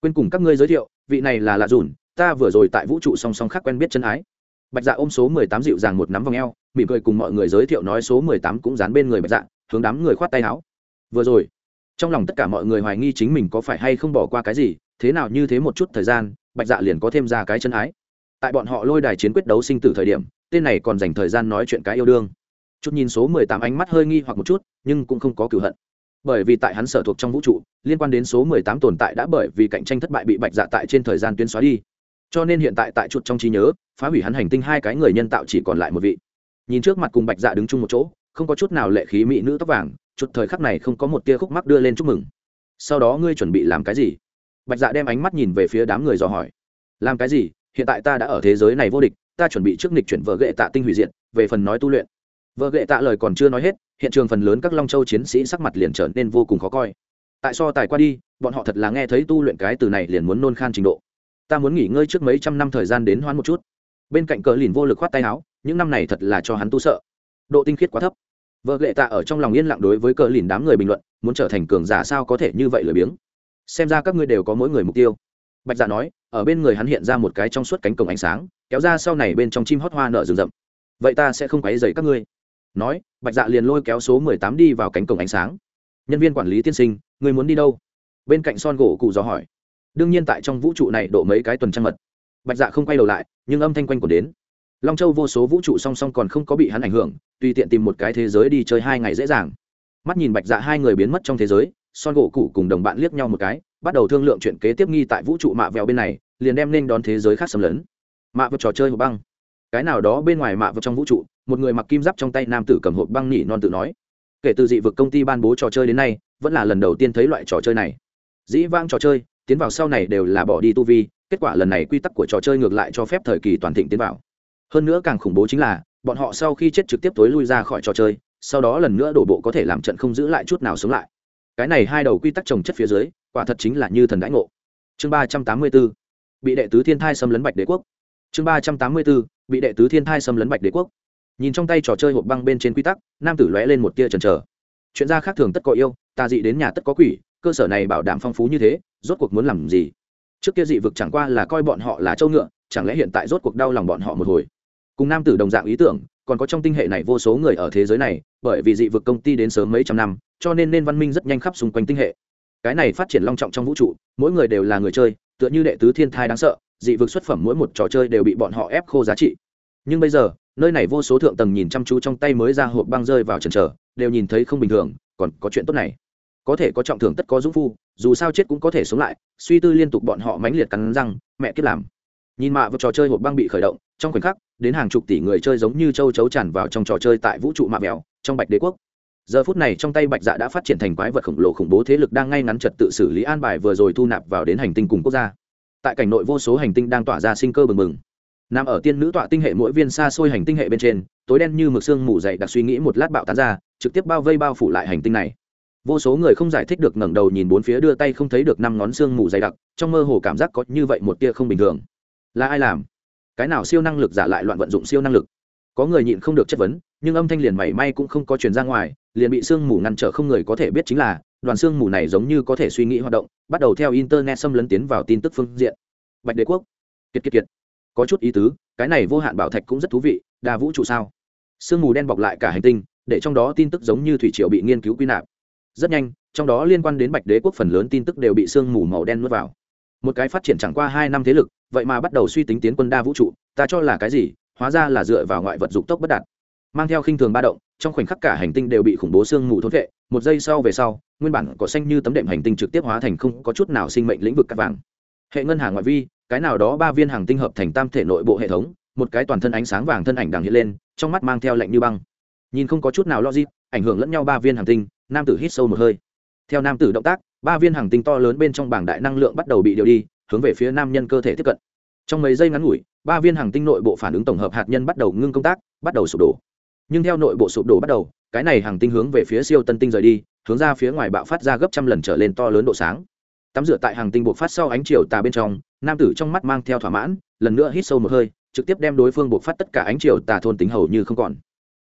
Quên cùng các ngươi giới thiệu, vị này là lạ dùn, ta vừa rồi tại vũ trụ song song khác quen biết chân ái bạch dạ ôm số mười tám dịu dàng một nắm vòng eo, mỉm cười cùng mọi người giới thiệu nói số mười tám cũng dán bên người bạch dạ hướng đám người khoát tay áo. Vừa rồi, trong lòng tất cả mọi người hoài nghi chính mình có phải hay không bỏ qua cái gì, thế nào như thế một chút thời gian, bạch dạ liền có thêm ra cái chân ái. Tại bọn họ lôi đài chiến quyết đấu sinh tử thời điểm, tên này còn dành thời gian nói chuyện cái yêu đương. Chút nhìn số mười tám ánh mắt hơi nghi hoặc một chút, nhưng cũng không có cửu hận. Bởi vì tại hắn sở thuộc trong vũ trụ, liên quan đến số mười tám tồn tại đã bởi vì cạnh tranh thất bại bị bạch dạ tại trên thời gian tuyến xóa đi cho nên hiện tại tại chuột trong trí nhớ, phá hủy hắn hành tinh hai cái người nhân tạo chỉ còn lại một vị. Nhìn trước mặt cùng bạch dạ đứng chung một chỗ, không có chút nào lệ khí mỹ nữ tóc vàng, chuột thời khắc này không có một tia khúc mắc đưa lên chúc mừng. Sau đó ngươi chuẩn bị làm cái gì? Bạch dạ đem ánh mắt nhìn về phía đám người dò hỏi. Làm cái gì? Hiện tại ta đã ở thế giới này vô địch, ta chuẩn bị trước nịch chuyển vợ ghệ tạ tinh hủy diện về phần nói tu luyện. Vợ ghệ tạ lời còn chưa nói hết, hiện trường phần lớn các long châu chiến sĩ sắc mặt liền trở nên vô cùng khó coi. Tại so tài qua đi, bọn họ thật là nghe thấy tu luyện cái từ này liền muốn nôn khan trình độ ta muốn nghỉ ngơi trước mấy trăm năm thời gian đến hoán một chút. Bên cạnh cờ lìn vô lực khoát tay áo, những năm này thật là cho hắn tu sợ. Độ tinh khiết quá thấp. Vợ lệ tạ ở trong lòng yên lặng đối với cờ lìn đám người bình luận, muốn trở thành cường giả sao có thể như vậy lười biếng? Xem ra các ngươi đều có mỗi người mục tiêu. Bạch dạ nói, ở bên người hắn hiện ra một cái trong suốt cánh cổng ánh sáng, kéo ra sau này bên trong chim hót hoa nở rừng rậm. Vậy ta sẽ không quấy dày các ngươi. Nói, bạch dạ liền lôi kéo số mười tám đi vào cánh cổng ánh sáng. Nhân viên quản lý tiên sinh người muốn đi đâu? Bên cạnh son gỗ cụ dò hỏi đương nhiên tại trong vũ trụ này độ mấy cái tuần trăng mật. Bạch dạ không quay đầu lại, nhưng âm thanh quanh của đến. Long châu vô số vũ trụ song song còn không có bị hắn ảnh hưởng, tùy tiện tìm một cái thế giới đi chơi hai ngày dễ dàng. Mắt nhìn bạch dạ hai người biến mất trong thế giới, son gỗ cụ cùng đồng bạn liếc nhau một cái, bắt đầu thương lượng chuyện kế tiếp nghi tại vũ trụ mạ vẹo bên này, liền đem nên đón thế giới khác xâm lấn. Mạ vật trò chơi hộp băng. Cái nào đó bên ngoài mạ vật trong vũ trụ, một người mặc kim giáp trong tay nam tử cầm hộp băng nhỉ non tự nói. Kể từ dị vực công ty ban bố trò chơi đến nay, vẫn là lần đầu tiên thấy loại trò chơi này. Dĩ vang trò chơi tiến vào sau này đều là bỏ đi tu vi, kết quả lần này quy tắc của trò chơi ngược lại cho phép thời kỳ toàn thịnh tiến vào. Hơn nữa càng khủng bố chính là, bọn họ sau khi chết trực tiếp tối lui ra khỏi trò chơi, sau đó lần nữa đổ bộ có thể làm trận không giữ lại chút nào sống lại. Cái này hai đầu quy tắc trồng chất phía dưới, quả thật chính là như thần đãi ngộ. Chương ba trăm tám mươi b ố bị đệ tứ thiên thai xâm lấn bạch đế quốc. Chương ba trăm tám mươi b ố bị đệ tứ thiên thai xâm lấn bạch đế quốc. Nhìn trong tay trò chơi hộp băng bên trên quy tắc, nam tử lóe lên một tia trần trờ chuyện ra khác thường tất có yêu, tà dị đến nhà tất có quỷ cơ sở này bảo đảm phong phú như thế, rốt cuộc muốn làm gì? Trước kia dị vực chẳng qua là coi bọn họ là châu ngựa, chẳng lẽ hiện tại rốt cuộc đau lòng bọn họ một hồi? Cùng nam tử đồng dạng ý tưởng, còn có trong tinh hệ này vô số người ở thế giới này, bởi vì dị vực công ty đến sớm mấy trăm năm, cho nên nên văn minh rất nhanh khắp xung quanh tinh hệ. Cái này phát triển long trọng trong vũ trụ, mỗi người đều là người chơi, tựa như đệ tứ thiên thai đáng sợ, dị vực xuất phẩm mỗi một trò chơi đều bị bọn họ ép khô giá trị. Nhưng bây giờ, nơi này vô số thượng tầng nhìn chăm chú trong tay mới ra hộp băng rơi vào trần trở đều nhìn thấy không bình thường, còn có chuyện tốt này có thể có trọng thưởng tất có dũng phu, dù sao chết cũng có thể sống lại, suy tư liên tục bọn họ mãnh liệt cắn răng, mẹ kiếp làm. Nhìn mạ vào trò chơi hộp băng bị khởi động, trong khoảnh khắc, đến hàng chục tỷ người chơi giống như châu chấu tràn vào trong trò chơi tại vũ trụ mạ mèo, trong bạch đế quốc. Giờ phút này trong tay bạch dạ đã phát triển thành quái vật khổng lồ khủng bố thế lực đang ngay ngắn trật tự xử lý an bài vừa rồi thu nạp vào đến hành tinh cùng quốc gia. Tại cảnh nội vô số hành tinh đang tỏa ra sinh cơ bừng bừng. Nằm ở tiên nữ tọa tinh hệ mỗi viên xa xôi hành tinh hệ bên trên, tối đen như mực xương mù dậy đặc suy nghĩ một lát bạo tán ra, trực tiếp bao vây bao phủ lại hành tinh này vô số người không giải thích được ngẩng đầu nhìn bốn phía đưa tay không thấy được năm ngón xương mù dày đặc, trong mơ hồ cảm giác có như vậy một tia không bình thường. Là ai làm? Cái nào siêu năng lực giả lại loạn vận dụng siêu năng lực? Có người nhịn không được chất vấn, nhưng âm thanh liền mảy may cũng không có truyền ra ngoài, liền bị sương mù ngăn trở không người có thể biết chính là, đoàn sương mù này giống như có thể suy nghĩ hoạt động, bắt đầu theo internet xâm lấn tiến vào tin tức phương diện. Bạch đế quốc. Kiệt kiệt kiệt. Có chút ý tứ, cái này vô hạn bảo thạch cũng rất thú vị, đa vũ trụ sao? Sương mù đen bọc lại cả hành tinh, để trong đó tin tức giống như thủy triều bị nghiên cứu quy nạp rất nhanh, trong đó liên quan đến bạch đế quốc phần lớn tin tức đều bị sương mù màu đen nuốt vào. Một cái phát triển chẳng qua hai năm thế lực, vậy mà bắt đầu suy tính tiến quân đa vũ trụ, ta cho là cái gì? Hóa ra là dựa vào ngoại vật dục tốc bất đạt. Mang theo khinh thường ba động, trong khoảnh khắc cả hành tinh đều bị khủng bố sương mù thốt vệ, một giây sau về sau, nguyên bản có xanh như tấm đệm hành tinh trực tiếp hóa thành không có chút nào sinh mệnh lĩnh vực cắt vàng. Hệ ngân hàng ngoại vi, cái nào đó ba viên hàng tinh hợp thành tam thể nội bộ hệ thống, một cái toàn thân ánh sáng vàng thân ảnh đằng hiện lên, trong mắt mang theo lạnh như băng. Nhìn không có chút nào logic, ảnh hưởng lẫn nhau ba viên hàng tinh nam tử hít sâu một hơi. Theo nam tử động tác, ba viên hàng tinh to lớn bên trong bảng đại năng lượng bắt đầu bị điều đi, hướng về phía nam nhân cơ thể tiếp cận. Trong mấy giây ngắn ngủi, ba viên hàng tinh nội bộ phản ứng tổng hợp hạt nhân bắt đầu ngưng công tác, bắt đầu sụp đổ. Nhưng theo nội bộ sụp đổ bắt đầu, cái này hàng tinh hướng về phía siêu tân tinh rời đi, hướng ra phía ngoài bạo phát ra gấp trăm lần trở lên to lớn độ sáng. Tắm rửa tại hàng tinh buộc phát sau ánh chiều tà bên trong, nam tử trong mắt mang theo thỏa mãn, lần nữa hít sâu một hơi, trực tiếp đem đối phương buộc phát tất cả ánh chiều tà thôn tính hầu như không còn.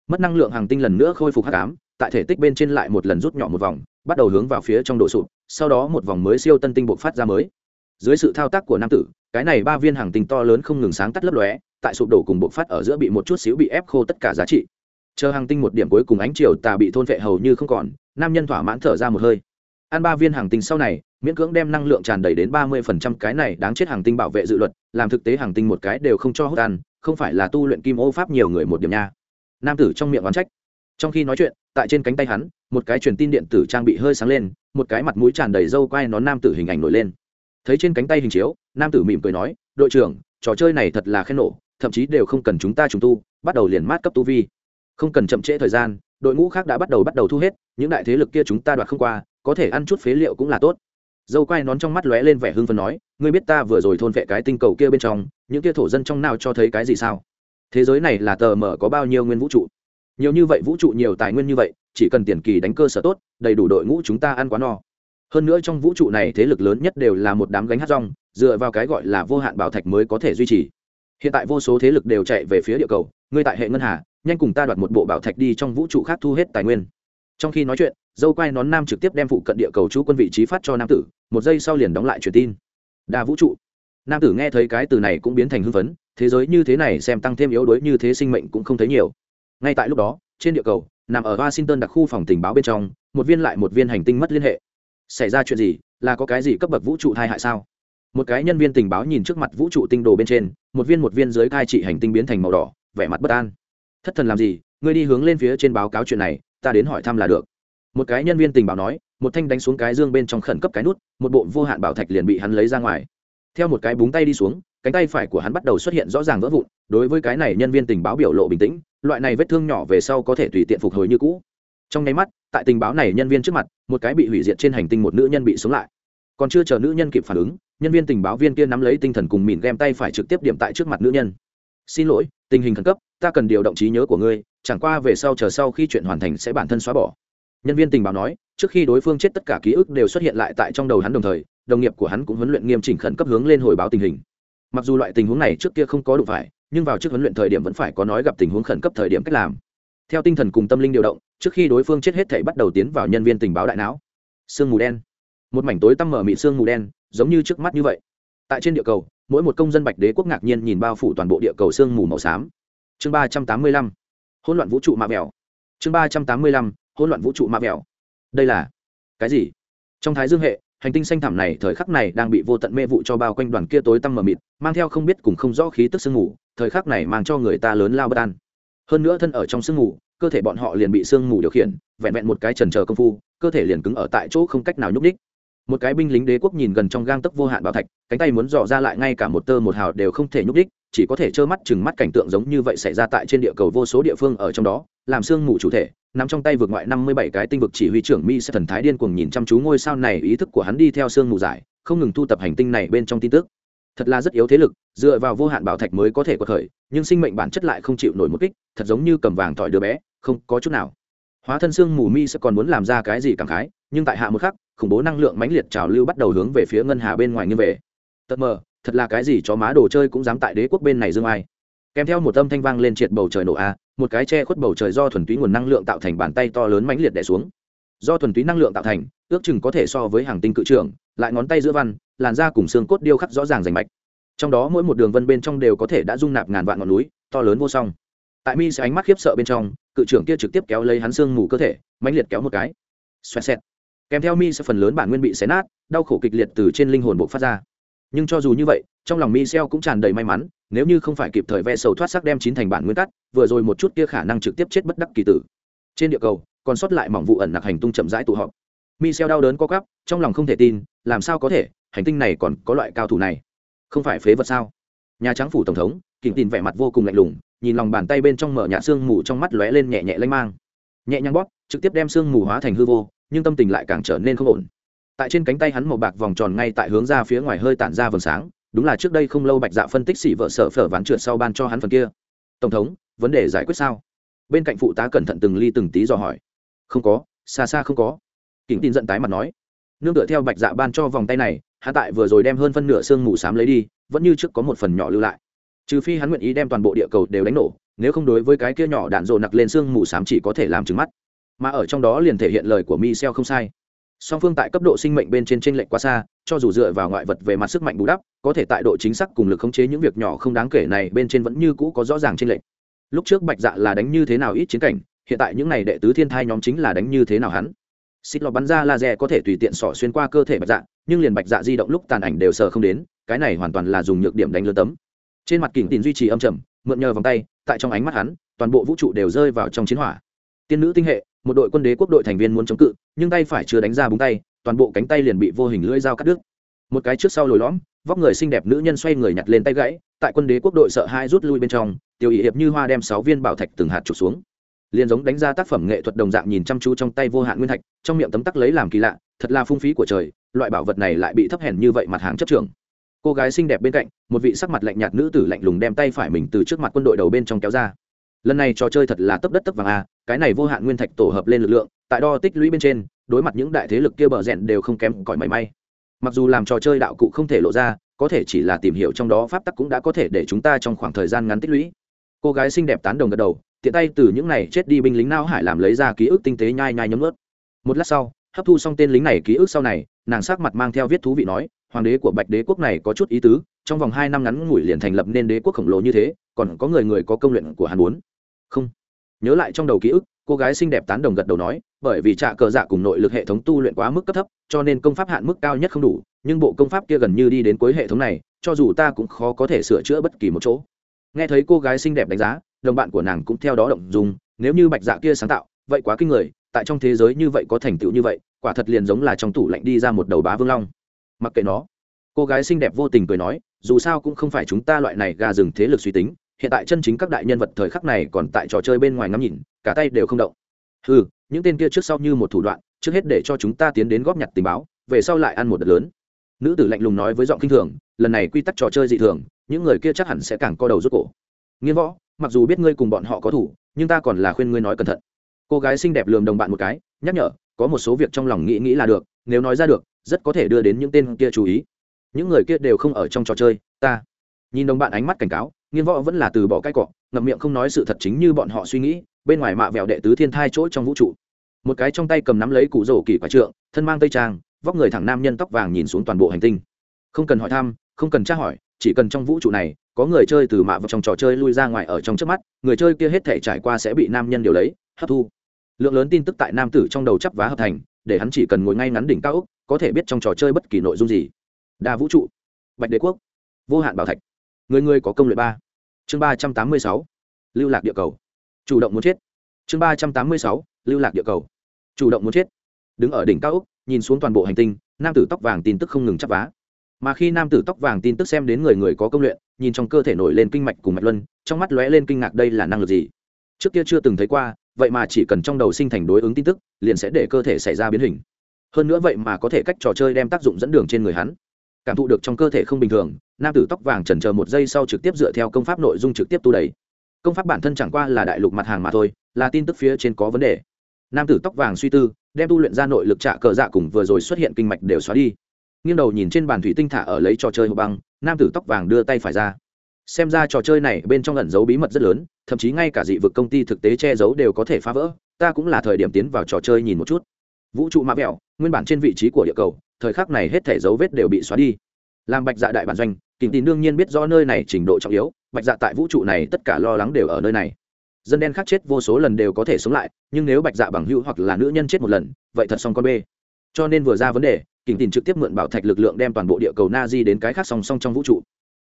Mất năng lượng hàng tinh lần nữa khôi phục hắc ám tại thể tích bên trên lại một lần rút nhỏ một vòng, bắt đầu hướng vào phía trong độ sụp, sau đó một vòng mới siêu tân tinh bộc phát ra mới. Dưới sự thao tác của nam tử, cái này ba viên hàng tinh to lớn không ngừng sáng tắt lấp lóe, tại sụp đổ cùng bộc phát ở giữa bị một chút xíu bị ép khô tất cả giá trị. Chờ hàng tinh một điểm cuối cùng ánh chiều tà bị thôn vệ hầu như không còn, nam nhân thỏa mãn thở ra một hơi. Ăn ba viên hàng tinh sau này, miễn cưỡng đem năng lượng tràn đầy đến ba mươi phần trăm cái này đáng chết hàng tinh bảo vệ dự luật, làm thực tế hàng tinh một cái đều không cho hốt ăn, không phải là tu luyện kim ô pháp nhiều người một điểm nha. Nam tử trong miệng oán trách. Trong khi nói chuyện tại trên cánh tay hắn, một cái truyền tin điện tử trang bị hơi sáng lên, một cái mặt mũi tràn đầy râu quai nón nam tử hình ảnh nổi lên. Thấy trên cánh tay hình chiếu, nam tử mỉm cười nói, đội trưởng, trò chơi này thật là khen nổ, thậm chí đều không cần chúng ta trùng tu, bắt đầu liền mát cấp tu vi. Không cần chậm trễ thời gian, đội ngũ khác đã bắt đầu bắt đầu thu hết, những đại thế lực kia chúng ta đoạt không qua, có thể ăn chút phế liệu cũng là tốt. Dâu quai nón trong mắt lóe lên vẻ hưng phấn nói, ngươi biết ta vừa rồi thôn vệ cái tinh cầu kia bên trong, những kia thổ dân trong nào cho thấy cái gì sao? Thế giới này là tờ mở có bao nhiêu nguyên vũ trụ? Nhiều như vậy vũ trụ, nhiều tài nguyên như vậy, chỉ cần tiền kỳ đánh cơ sở tốt, đầy đủ đội ngũ chúng ta ăn quá no. Hơn nữa trong vũ trụ này thế lực lớn nhất đều là một đám gánh hát rong, dựa vào cái gọi là vô hạn bảo thạch mới có thể duy trì. Hiện tại vô số thế lực đều chạy về phía địa cầu, ngươi tại hệ ngân hà, nhanh cùng ta đoạt một bộ bảo thạch đi trong vũ trụ khác thu hết tài nguyên. Trong khi nói chuyện, dâu quai nón nam trực tiếp đem phụ cận địa cầu chú quân vị trí phát cho nam tử, một giây sau liền đóng lại truyền tin. Đa vũ trụ. Nam tử nghe thấy cái từ này cũng biến thành hưng phấn, thế giới như thế này xem tăng thêm yếu đuối như thế sinh mệnh cũng không thấy nhiều ngay tại lúc đó, trên địa cầu, nằm ở washington đặc khu phòng tình báo bên trong, một viên lại một viên hành tinh mất liên hệ. Xảy ra chuyện gì? Là có cái gì cấp bậc vũ trụ tai hại sao? Một cái nhân viên tình báo nhìn trước mặt vũ trụ tinh đồ bên trên, một viên một viên dưới cai trị hành tinh biến thành màu đỏ, vẻ mặt bất an. Thất thần làm gì? Ngươi đi hướng lên phía trên báo cáo chuyện này, ta đến hỏi thăm là được. Một cái nhân viên tình báo nói, một thanh đánh xuống cái dương bên trong khẩn cấp cái nút, một bộ vô hạn bảo thạch liền bị hắn lấy ra ngoài. Theo một cái búng tay đi xuống, cánh tay phải của hắn bắt đầu xuất hiện rõ ràng vỡ vụn, đối với cái này nhân viên tình báo biểu lộ bình tĩnh loại này vết thương nhỏ về sau có thể tùy tiện phục hồi như cũ. Trong nháy mắt, tại tình báo này nhân viên trước mặt, một cái bị hủy diệt trên hành tinh một nữ nhân bị sống lại. Còn chưa chờ nữ nhân kịp phản ứng, nhân viên tình báo viên kia nắm lấy tinh thần cùng mìn đem tay phải trực tiếp điểm tại trước mặt nữ nhân. Xin lỗi, tình hình khẩn cấp, ta cần điều động trí nhớ của ngươi, chẳng qua về sau chờ sau khi chuyện hoàn thành sẽ bản thân xóa bỏ. Nhân viên tình báo nói, trước khi đối phương chết tất cả ký ức đều xuất hiện lại tại trong đầu hắn đồng thời, đồng nghiệp của hắn cũng huấn luyện nghiêm chỉnh khẩn cấp hướng lên hồi báo tình hình. Mặc dù loại tình huống này trước kia không có đủ phải nhưng vào trước huấn luyện thời điểm vẫn phải có nói gặp tình huống khẩn cấp thời điểm cách làm. Theo tinh thần cùng tâm linh điều động, trước khi đối phương chết hết thể bắt đầu tiến vào nhân viên tình báo đại não. Sương mù đen. Một mảnh tối tăm mở mịt sương mù đen, giống như trước mắt như vậy. Tại trên địa cầu, mỗi một công dân bạch đế quốc ngạc nhiên nhìn bao phủ toàn bộ địa cầu sương mù màu xám. Chương ba trăm tám mươi lăm. Hỗn loạn vũ trụ mạ mèo chương ba trăm tám mươi lăm. Hỗn loạn vũ trụ mạ mèo đây là cái gì? Trong thái dương hệ, hành tinh xanh thẳm này thời khắc này đang bị vô tận mê vụ cho bao quanh đoàn kia tối tăm mờ mịt, mang theo không biết cùng không rõ khí tức sương mù thời khắc này mang cho người ta lớn lao bất an hơn nữa thân ở trong sương mù cơ thể bọn họ liền bị sương mù điều khiển vẹn vẹn một cái trần chờ công phu cơ thể liền cứng ở tại chỗ không cách nào nhúc nhích. một cái binh lính đế quốc nhìn gần trong gang tấc vô hạn bảo thạch cánh tay muốn dò ra lại ngay cả một tơ một hào đều không thể nhúc nhích, chỉ có thể trơ mắt chừng mắt cảnh tượng giống như vậy xảy ra tại trên địa cầu vô số địa phương ở trong đó làm sương mù chủ thể nằm trong tay vượt ngoại năm mươi bảy cái tinh vực chỉ huy trưởng mi sẽ thần thái điên cuồng nhìn chăm chú ngôi sao này ý thức của hắn đi theo sương mù giải không ngừng thu tập hành tinh này bên trong tin tức thật là rất yếu thế lực, dựa vào vô hạn bảo thạch mới có thể quật khởi, nhưng sinh mệnh bản chất lại không chịu nổi một kích, thật giống như cầm vàng tỏi đứa bé, không có chút nào. Hóa thân xương mù mi sẽ còn muốn làm ra cái gì cảm khái, nhưng tại hạ một khắc, khủng bố năng lượng mãnh liệt trào lưu bắt đầu hướng về phía ngân hà bên ngoài như về. Tật mờ, thật là cái gì cho má đồ chơi cũng dám tại đế quốc bên này dương ai. Kèm theo một âm thanh vang lên triệt bầu trời nổ a, một cái che khuất bầu trời do thuần túy nguồn năng lượng tạo thành bàn tay to lớn mãnh liệt đẻ xuống. Do thuần túy năng lượng tạo thành, ước chừng có thể so với hàng tinh cự trưởng, lại ngón tay giữa văn làn da cùng xương cốt điêu khắc rõ ràng rành mạch. Trong đó mỗi một đường vân bên trong đều có thể đã dung nạp ngàn vạn ngọn núi, to lớn vô song. Tại mi sẽ ánh mắt khiếp sợ bên trong, cự trưởng kia trực tiếp kéo lấy hắn xương mù cơ thể, mãnh liệt kéo một cái. Xoẹt xẹt. Kèm theo mi sẽ phần lớn bản nguyên bị xé nát, đau khổ kịch liệt từ trên linh hồn buộc phát ra. Nhưng cho dù như vậy, trong lòng mi xeo cũng tràn đầy may mắn, nếu như không phải kịp thời ve sầu thoát sắc đem chín thành bản nguyên cắt, vừa rồi một chút kia khả năng trực tiếp chết bất đắc kỳ tử. Trên địa cầu, còn sót lại mỏng vụ ẩn nặc hành tung chậm rãi tụ họp michel đau đớn co cắp trong lòng không thể tin, làm sao có thể, hành tinh này còn có loại cao thủ này. Không phải phế vật sao? Nhà trắng phủ tổng thống kỉnh tin vẻ mặt vô cùng lạnh lùng, nhìn lòng bàn tay bên trong mở nhạt xương mù trong mắt lóe lên nhẹ nhẹ lanh mang. Nhẹ nhàng bóp, trực tiếp đem xương mù hóa thành hư vô, nhưng tâm tình lại càng trở nên không ổn. Tại trên cánh tay hắn màu bạc vòng tròn ngay tại hướng ra phía ngoài hơi tản ra vầng sáng, đúng là trước đây không lâu bạch dạ phân tích xỉ vợ sợ phở ván trượt sau ban cho hắn phần kia. Tổng thống, vấn đề giải quyết sao? Bên cạnh phụ tá cẩn thận từng ly từng tí dò hỏi. Không có, xa xa không có kính tin giận tái mặt nói, nương tựa theo bạch dạ ban cho vòng tay này, hạ tại vừa rồi đem hơn phân nửa xương mù xám lấy đi, vẫn như trước có một phần nhỏ lưu lại. Trừ phi hắn nguyện ý đem toàn bộ địa cầu đều đánh nổ, nếu không đối với cái kia nhỏ đạn rộ nặc lên xương mù xám chỉ có thể làm trứng mắt. Mà ở trong đó liền thể hiện lời của Michel không sai. Song phương tại cấp độ sinh mệnh bên trên trên lệch quá xa, cho dù dựa vào ngoại vật về mặt sức mạnh bù đắp, có thể tại độ chính xác cùng lực khống chế những việc nhỏ không đáng kể này bên trên vẫn như cũ có rõ ràng trên lệch. Lúc trước bạch dạ là đánh như thế nào ít chiến cảnh, hiện tại những n à y đệ tứ thiên thai nhóm chính là đánh như thế nào hắn? Xịt lọc bắn ra laser có thể tùy tiện sỏ xuyên qua cơ thể bạch dạ nhưng liền bạch dạ di động lúc tàn ảnh đều sờ không đến, cái này hoàn toàn là dùng nhược điểm đánh lơ tấm. Trên mặt kỉnh tin duy trì âm trầm, mượn nhờ vòng tay, tại trong ánh mắt hắn, toàn bộ vũ trụ đều rơi vào trong chiến hỏa. Tiên nữ tinh hệ, một đội quân đế quốc đội thành viên muốn chống cự, nhưng tay phải chưa đánh ra búng tay, toàn bộ cánh tay liền bị vô hình lưỡi dao cắt đứt. Một cái trước sau lồi lõm, vóc người xinh đẹp nữ nhân xoay người nhặt lên tay gãy, tại quân đế quốc đội sợ hai rút lui bên trong tiêu ý hiệp như hoa đem sáu viên bảo thạch từng hạt trục xuống liền giống đánh ra tác phẩm nghệ thuật đồng dạng nhìn chăm chú trong tay vô hạn nguyên thạch, trong miệng tấm tắc lấy làm kỳ lạ, thật là phung phí của trời, loại bảo vật này lại bị thấp hèn như vậy mặt hàng chấp trưởng. Cô gái xinh đẹp bên cạnh, một vị sắc mặt lạnh nhạt nữ tử lạnh lùng đem tay phải mình từ trước mặt quân đội đầu bên trong kéo ra. Lần này trò chơi thật là tấp đất tấp vàng a, cái này vô hạn nguyên thạch tổ hợp lên lực lượng, tại đo tích lũy bên trên, đối mặt những đại thế lực kia bờ rẽn đều không kém cỏi mảy may. Mặc dù làm trò chơi đạo cụ không thể lộ ra, có thể chỉ là tìm hiểu trong đó pháp tắc cũng đã có thể để chúng ta trong khoảng thời gian ngắn tích lũy. Cô gái xinh đẹp tán đồng gật đầu tiện tay từ những này chết đi binh lính não hải làm lấy ra ký ức tinh tế nhai nhai nhấm ướt một lát sau, hấp thu xong tên lính này ký ức sau này, nàng sắc mặt mang theo viết thú vị nói, hoàng đế của bạch đế quốc này có chút ý tứ, trong vòng hai năm ngắn ngủi liền thành lập nên đế quốc khổng lồ như thế, còn có người người có công luyện của hắn muốn. Không. Nhớ lại trong đầu ký ức, cô gái xinh đẹp tán đồng gật đầu nói, bởi vì trạ cờ dạ cùng nội lực hệ thống tu luyện quá mức cấp thấp, cho nên công pháp hạn mức cao nhất không đủ, nhưng bộ công pháp kia gần như đi đến cuối hệ thống này, cho dù ta cũng khó có thể sửa chữa bất kỳ một chỗ. Nghe thấy cô gái xinh đẹp đánh giá đồng bạn của nàng cũng theo đó động dùng, nếu như bạch dạ kia sáng tạo, vậy quá kinh người, tại trong thế giới như vậy có thành tựu như vậy, quả thật liền giống là trong tủ lạnh đi ra một đầu bá vương long. Mặc kệ nó, cô gái xinh đẹp vô tình cười nói, dù sao cũng không phải chúng ta loại này gà rừng thế lực suy tính, hiện tại chân chính các đại nhân vật thời khắc này còn tại trò chơi bên ngoài ngắm nhìn, cả tay đều không động. Ừ những tên kia trước sau như một thủ đoạn, trước hết để cho chúng ta tiến đến góp nhặt tình báo, về sau lại ăn một đợt lớn. Nữ tử lạnh lùng nói với giọng kinh thường, lần này quy tắc trò chơi dị thường, những người kia chắc hẳn sẽ càng co đầu rút cổ. Nghiên võ mặc dù biết ngươi cùng bọn họ có thủ, nhưng ta còn là khuyên ngươi nói cẩn thận. Cô gái xinh đẹp lườm đồng bạn một cái, nhắc nhở, có một số việc trong lòng nghĩ nghĩ là được, nếu nói ra được, rất có thể đưa đến những tên kia chú ý. Những người kia đều không ở trong trò chơi, ta. Nhìn đồng bạn ánh mắt cảnh cáo, nghiên võ vẫn là từ bỏ cái cọ, ngậm miệng không nói sự thật chính như bọn họ suy nghĩ, bên ngoài mạ vẹo đệ tứ thiên thai chỗ trong vũ trụ. Một cái trong tay cầm nắm lấy cụ rổ kỳ quả trượng, thân mang tây trang, vóc người thẳng nam nhân tóc vàng nhìn xuống toàn bộ hành tinh. Không cần hỏi thăm, không cần tra hỏi, chỉ cần trong vũ trụ này có người chơi từ mạ vào trong trò chơi lui ra ngoài ở trong trước mắt, người chơi kia hết thể trải qua sẽ bị nam nhân điều lấy, hấp thu. Lượng lớn tin tức tại nam tử trong đầu chắp vá hợp thành, để hắn chỉ cần ngồi ngay ngắn đỉnh cao có thể biết trong trò chơi bất kỳ nội dung gì. Đa vũ trụ, bạch đế quốc, vô hạn bảo thạch. Người người có công luyện ba. Chương ba trăm tám mươi sáu, lưu lạc địa cầu. Chủ động muốn chết. Chương ba trăm tám mươi sáu, lưu lạc địa cầu. Chủ động muốn chết. Đứng ở đỉnh cao nhìn xuống toàn bộ hành tinh, nam tử tóc vàng tin tức không ngừng chắp vá. Mà khi nam tử tóc vàng tin tức xem đến người người có công luyện nhìn trong cơ thể nổi lên kinh mạch cùng mạch luân, trong mắt lóe lên kinh ngạc đây là năng lực gì? Trước kia chưa từng thấy qua, vậy mà chỉ cần trong đầu sinh thành đối ứng tin tức, liền sẽ để cơ thể xảy ra biến hình. Hơn nữa vậy mà có thể cách trò chơi đem tác dụng dẫn đường trên người hắn. Cảm thụ được trong cơ thể không bình thường, nam tử tóc vàng trần chờ một giây sau trực tiếp dựa theo công pháp nội dung trực tiếp tu đầy công pháp bản thân chẳng qua là đại lục mặt hàng mà thôi, là tin tức phía trên có vấn đề. Nam tử tóc vàng suy tư, đem tu luyện ra nội lực trạ cờ dạ cùng vừa rồi xuất hiện kinh mạch đều xóa đi. Nghiêng đầu nhìn trên bàn thủy tinh thả ở lấy trò chơi hộp băng nam tử tóc vàng đưa tay phải ra. Xem ra trò chơi này bên trong ẩn giấu bí mật rất lớn, thậm chí ngay cả dị vực công ty thực tế che giấu đều có thể phá vỡ, ta cũng là thời điểm tiến vào trò chơi nhìn một chút. Vũ trụ mã vẹo, nguyên bản trên vị trí của địa cầu, thời khắc này hết thể dấu vết đều bị xóa đi. Làm bạch dạ đại bản doanh, kình tín đương nhiên biết do nơi này trình độ trọng yếu, bạch dạ tại vũ trụ này tất cả lo lắng đều ở nơi này. Dân đen khác chết vô số lần đều có thể sống lại, nhưng nếu bạch dạ bằng hữu hoặc là nữ nhân chết một lần, vậy thật xong con bê. Cho nên vừa ra vấn đề kình tín trực tiếp mượn bảo thạch lực lượng đem toàn bộ địa cầu na di đến cái khác song song trong vũ trụ.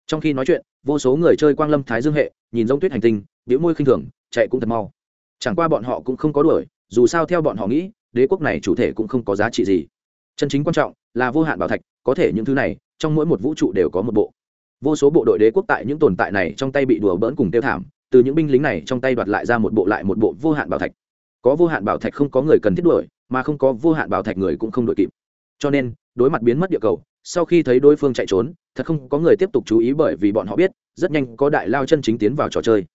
Trong khi nói chuyện, vô số người chơi quang lâm thái dương hệ, nhìn giống tuyết hành tinh biểu môi khinh thường, chạy cũng thật mau. Chẳng qua bọn họ cũng không có đuổi, dù sao theo bọn họ nghĩ, đế quốc này chủ thể cũng không có giá trị gì. Chân chính quan trọng là vô hạn bảo thạch, có thể những thứ này, trong mỗi một vũ trụ đều có một bộ. Vô số bộ đội đế quốc tại những tồn tại này trong tay bị đùa bỡn cùng tiêu thảm, từ những binh lính này trong tay đoạt lại ra một bộ lại một bộ vô hạn bảo thạch. Có vô hạn bảo thạch không có người cần thiết đuổi, mà không có vô hạn bảo thạch người cũng không đuổi kịp cho nên, đối mặt biến mất địa cầu, sau khi thấy đối phương chạy trốn, thật không có người tiếp tục chú ý bởi vì bọn họ biết, rất nhanh có đại lao chân chính tiến vào trò chơi.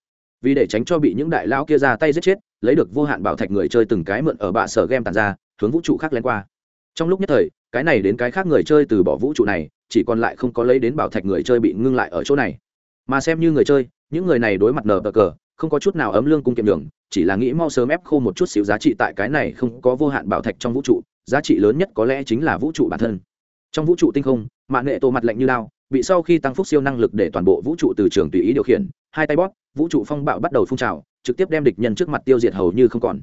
Vì để tránh cho bị những đại lao kia ra tay giết chết, lấy được vô hạn bảo thạch người chơi từng cái mượn ở bạ sở game tàn ra, hướng vũ trụ khác len qua. Trong lúc nhất thời, cái này đến cái khác người chơi từ bỏ vũ trụ này, chỉ còn lại không có lấy đến bảo thạch người chơi bị ngưng lại ở chỗ này mà xem như người chơi, những người này đối mặt nờ bờ cờ, không có chút nào ấm lương cung kiệm đường chỉ là nghĩ mau sớm ép khô một chút xíu giá trị tại cái này không có vô hạn bảo thạch trong vũ trụ, giá trị lớn nhất có lẽ chính là vũ trụ bản thân. Trong vũ trụ tinh không, mạng nghệ tổ mặt lạnh như lao bị sau khi tăng phúc siêu năng lực để toàn bộ vũ trụ từ trường tùy ý điều khiển, hai tay bóp, vũ trụ phong bạo bắt đầu phun trào, trực tiếp đem địch nhân trước mặt tiêu diệt hầu như không còn.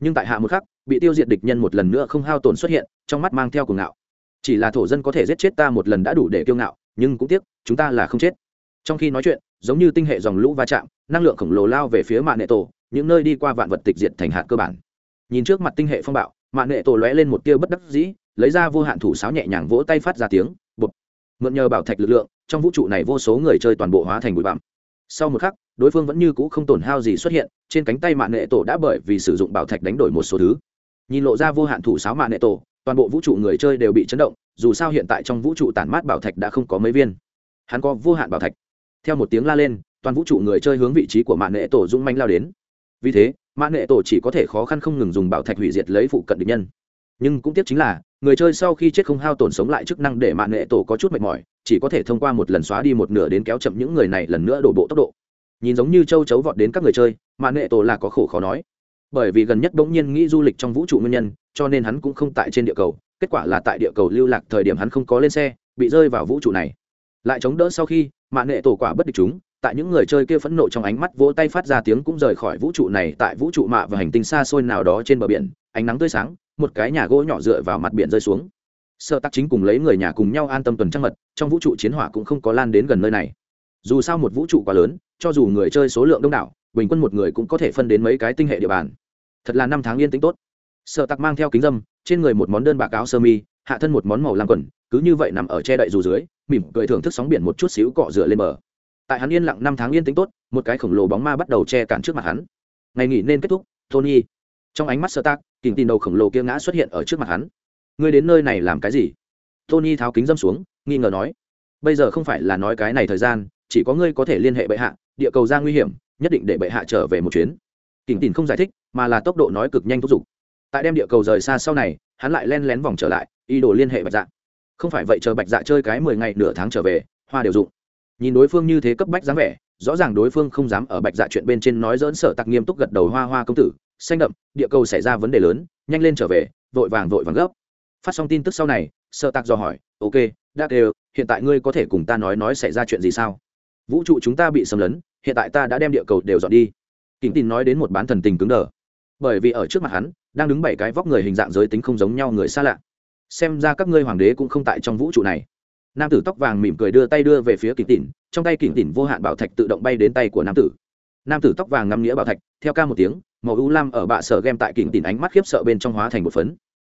Nhưng tại hạ một khắc, bị tiêu diệt địch nhân một lần nữa không hao tổn xuất hiện, trong mắt mang theo cuồng ngạo. Chỉ là thổ dân có thể giết chết ta một lần đã đủ để kiêu ngạo, nhưng cũng tiếc, chúng ta là không chết trong khi nói chuyện, giống như tinh hệ dòng lũ va chạm, năng lượng khổng lồ lao về phía mạng nệ tổ, những nơi đi qua vạn vật tịch diệt thành hạt cơ bản. Nhìn trước mặt tinh hệ phong bạo mạng nệ tổ lóe lên một tia bất đắc dĩ, lấy ra vô hạn thủ sáo nhẹ nhàng vỗ tay phát ra tiếng bột mượn nhờ bảo thạch lực lượng, trong vũ trụ này vô số người chơi toàn bộ hóa thành bụi bặm. Sau một khắc, đối phương vẫn như cũ không tổn hao gì xuất hiện, trên cánh tay mạng nệ tổ đã bởi vì sử dụng bảo thạch đánh đổi một số thứ. Nhìn lộ ra vô hạn thủ sáo mạng nệ tổ, toàn bộ vũ trụ người chơi đều bị chấn động, dù sao hiện tại trong vũ trụ tản mát bảo thạch đã không có mấy viên. Hắn có vô hạn bảo thạch theo một tiếng la lên, toàn vũ trụ người chơi hướng vị trí của mạng nghệ tổ dũng manh lao đến. Vì thế mạng nghệ tổ chỉ có thể khó khăn không ngừng dùng bảo thạch hủy diệt lấy phụ cận địch nhân. Nhưng cũng tiếc chính là, người chơi sau khi chết không hao tổn sống lại chức năng để mạng nghệ tổ có chút mệt mỏi, chỉ có thể thông qua một lần xóa đi một nửa đến kéo chậm những người này lần nữa đổ bộ tốc độ. Nhìn giống như châu chấu vọt đến các người chơi mạng nghệ tổ là có khổ khó nói. Bởi vì gần nhất bỗng nhiên nghĩ du lịch trong vũ trụ nguyên nhân, cho nên hắn cũng không tại trên địa cầu, kết quả là tại địa cầu lưu lạc thời điểm hắn không có lên xe, bị rơi vào vũ trụ này. Lại chống đỡ sau khi mạ nệ tổ quả bất địch chúng, tại những người chơi kia phẫn nộ trong ánh mắt vỗ tay phát ra tiếng cũng rời khỏi vũ trụ này tại vũ trụ mạ và hành tinh xa xôi nào đó trên bờ biển, ánh nắng tươi sáng, một cái nhà gỗ nhỏ dựa vào mặt biển rơi xuống. Sợ tắc chính cùng lấy người nhà cùng nhau an tâm tuần trăng mật, trong vũ trụ chiến hỏa cũng không có lan đến gần nơi này. Dù sao một vũ trụ quá lớn, cho dù người chơi số lượng đông đảo, bình quân một người cũng có thể phân đến mấy cái tinh hệ địa bàn. Thật là năm tháng yên tĩnh tốt. Sợ tặc mang theo kính dâm, trên người một món đơn bạc áo sơ mi, hạ thân một món màu lam quần, cứ như vậy nằm ở che đậy dù dưới mỉm cười thưởng thức sóng biển một chút xíu cọ rửa lên bờ. Tại hắn yên lặng năm tháng yên tĩnh tốt, một cái khổng lồ bóng ma bắt đầu che cản trước mặt hắn. Ngày nghỉ nên kết thúc, tony. Trong ánh mắt sơ tác, kình tin đầu khổng lồ kia ngã xuất hiện ở trước mặt hắn. Ngươi đến nơi này làm cái gì? Tony tháo kính dâm xuống, nghi ngờ nói. Bây giờ không phải là nói cái này thời gian, chỉ có ngươi có thể liên hệ bệ hạ, địa cầu ra nguy hiểm, nhất định để bệ hạ trở về một chuyến. Kỉnh tin không giải thích, mà là tốc độ nói cực nhanh thúc giục. Tại đem địa cầu rời xa sau này, hắn lại len lén vòng trở lại, ý đồ liên hệ bạch dạng không phải vậy chờ bạch dạ chơi cái mười ngày nửa tháng trở về, hoa đều dụng. Nhìn đối phương như thế cấp bách dáng vẻ, rõ ràng đối phương không dám ở bạch dạ chuyện bên trên nói dỡn sở tặc nghiêm túc gật đầu hoa hoa công tử, xanh đậm, địa cầu xảy ra vấn đề lớn, nhanh lên trở về, vội vàng vội vàng gấp. Phát xong tin tức sau này sở tặc do hỏi, ok, đã kêu hiện tại ngươi có thể cùng ta nói nói xảy ra chuyện gì sao? Vũ trụ chúng ta bị xâm lấn, hiện tại ta đã đem địa cầu đều dọn đi. Kính tin nói đến một bán thần tình cứng đờ. Bởi vì ở trước mặt hắn, đang đứng bảy cái vóc người hình dạng giới tính không giống nhau người xa lạ xem ra các ngươi hoàng đế cũng không tại trong vũ trụ này. Nam tử tóc vàng mỉm cười đưa tay đưa về phía kỉnh tỉn trong tay kỉnh tỉn vô hạn bảo thạch tự động bay đến tay của nam tử. Nam tử tóc vàng ngắm nghĩa bảo thạch, theo ca một tiếng, màu u lam ở bạ sở game tại kỉnh tỉn ánh mắt khiếp sợ bên trong hóa thành một phấn.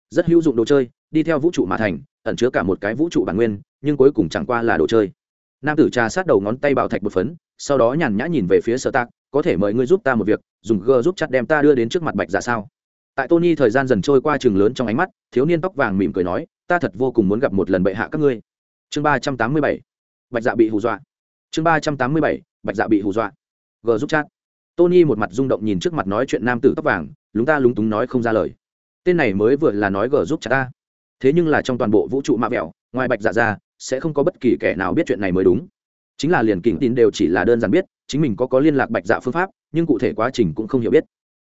Rất hữu dụng đồ chơi, đi theo vũ trụ mà thành, ẩn chứa cả một cái vũ trụ bản nguyên, nhưng cuối cùng chẳng qua là đồ chơi. Nam tử trà sát đầu ngón tay bảo thạch một phấn, sau đó nhàn nhã nhìn về phía sở tạc, có thể mời ngươi giúp ta một việc, dùng g giúp chặt đem ta đưa đến trước mặt bạch giả sao? Tại tony thời gian dần trôi qua chừng lớn trong ánh mắt, thiếu niên tóc vàng mỉm cười nói, ta thật vô cùng muốn gặp một lần bệ hạ các ngươi. Chương ba trăm tám mươi bảy, bạch dạ bị hù dọa. Chương ba trăm tám mươi bảy, bạch dạ bị hù dọa. G giúp chat. Tony một mặt rung động nhìn trước mặt nói chuyện nam tử tóc vàng, lúng ta lúng túng nói không ra lời. Tên này mới vừa là nói g giúp chat ta. Thế nhưng là trong toàn bộ vũ trụ mạ vẹo, ngoài bạch dạ ra, sẽ không có bất kỳ kẻ nào biết chuyện này mới đúng. Chính là liền kỉnh tin đều chỉ là đơn giản biết, chính mình có có liên lạc bạch dạ phương pháp, nhưng cụ thể quá trình cũng không hiểu biết.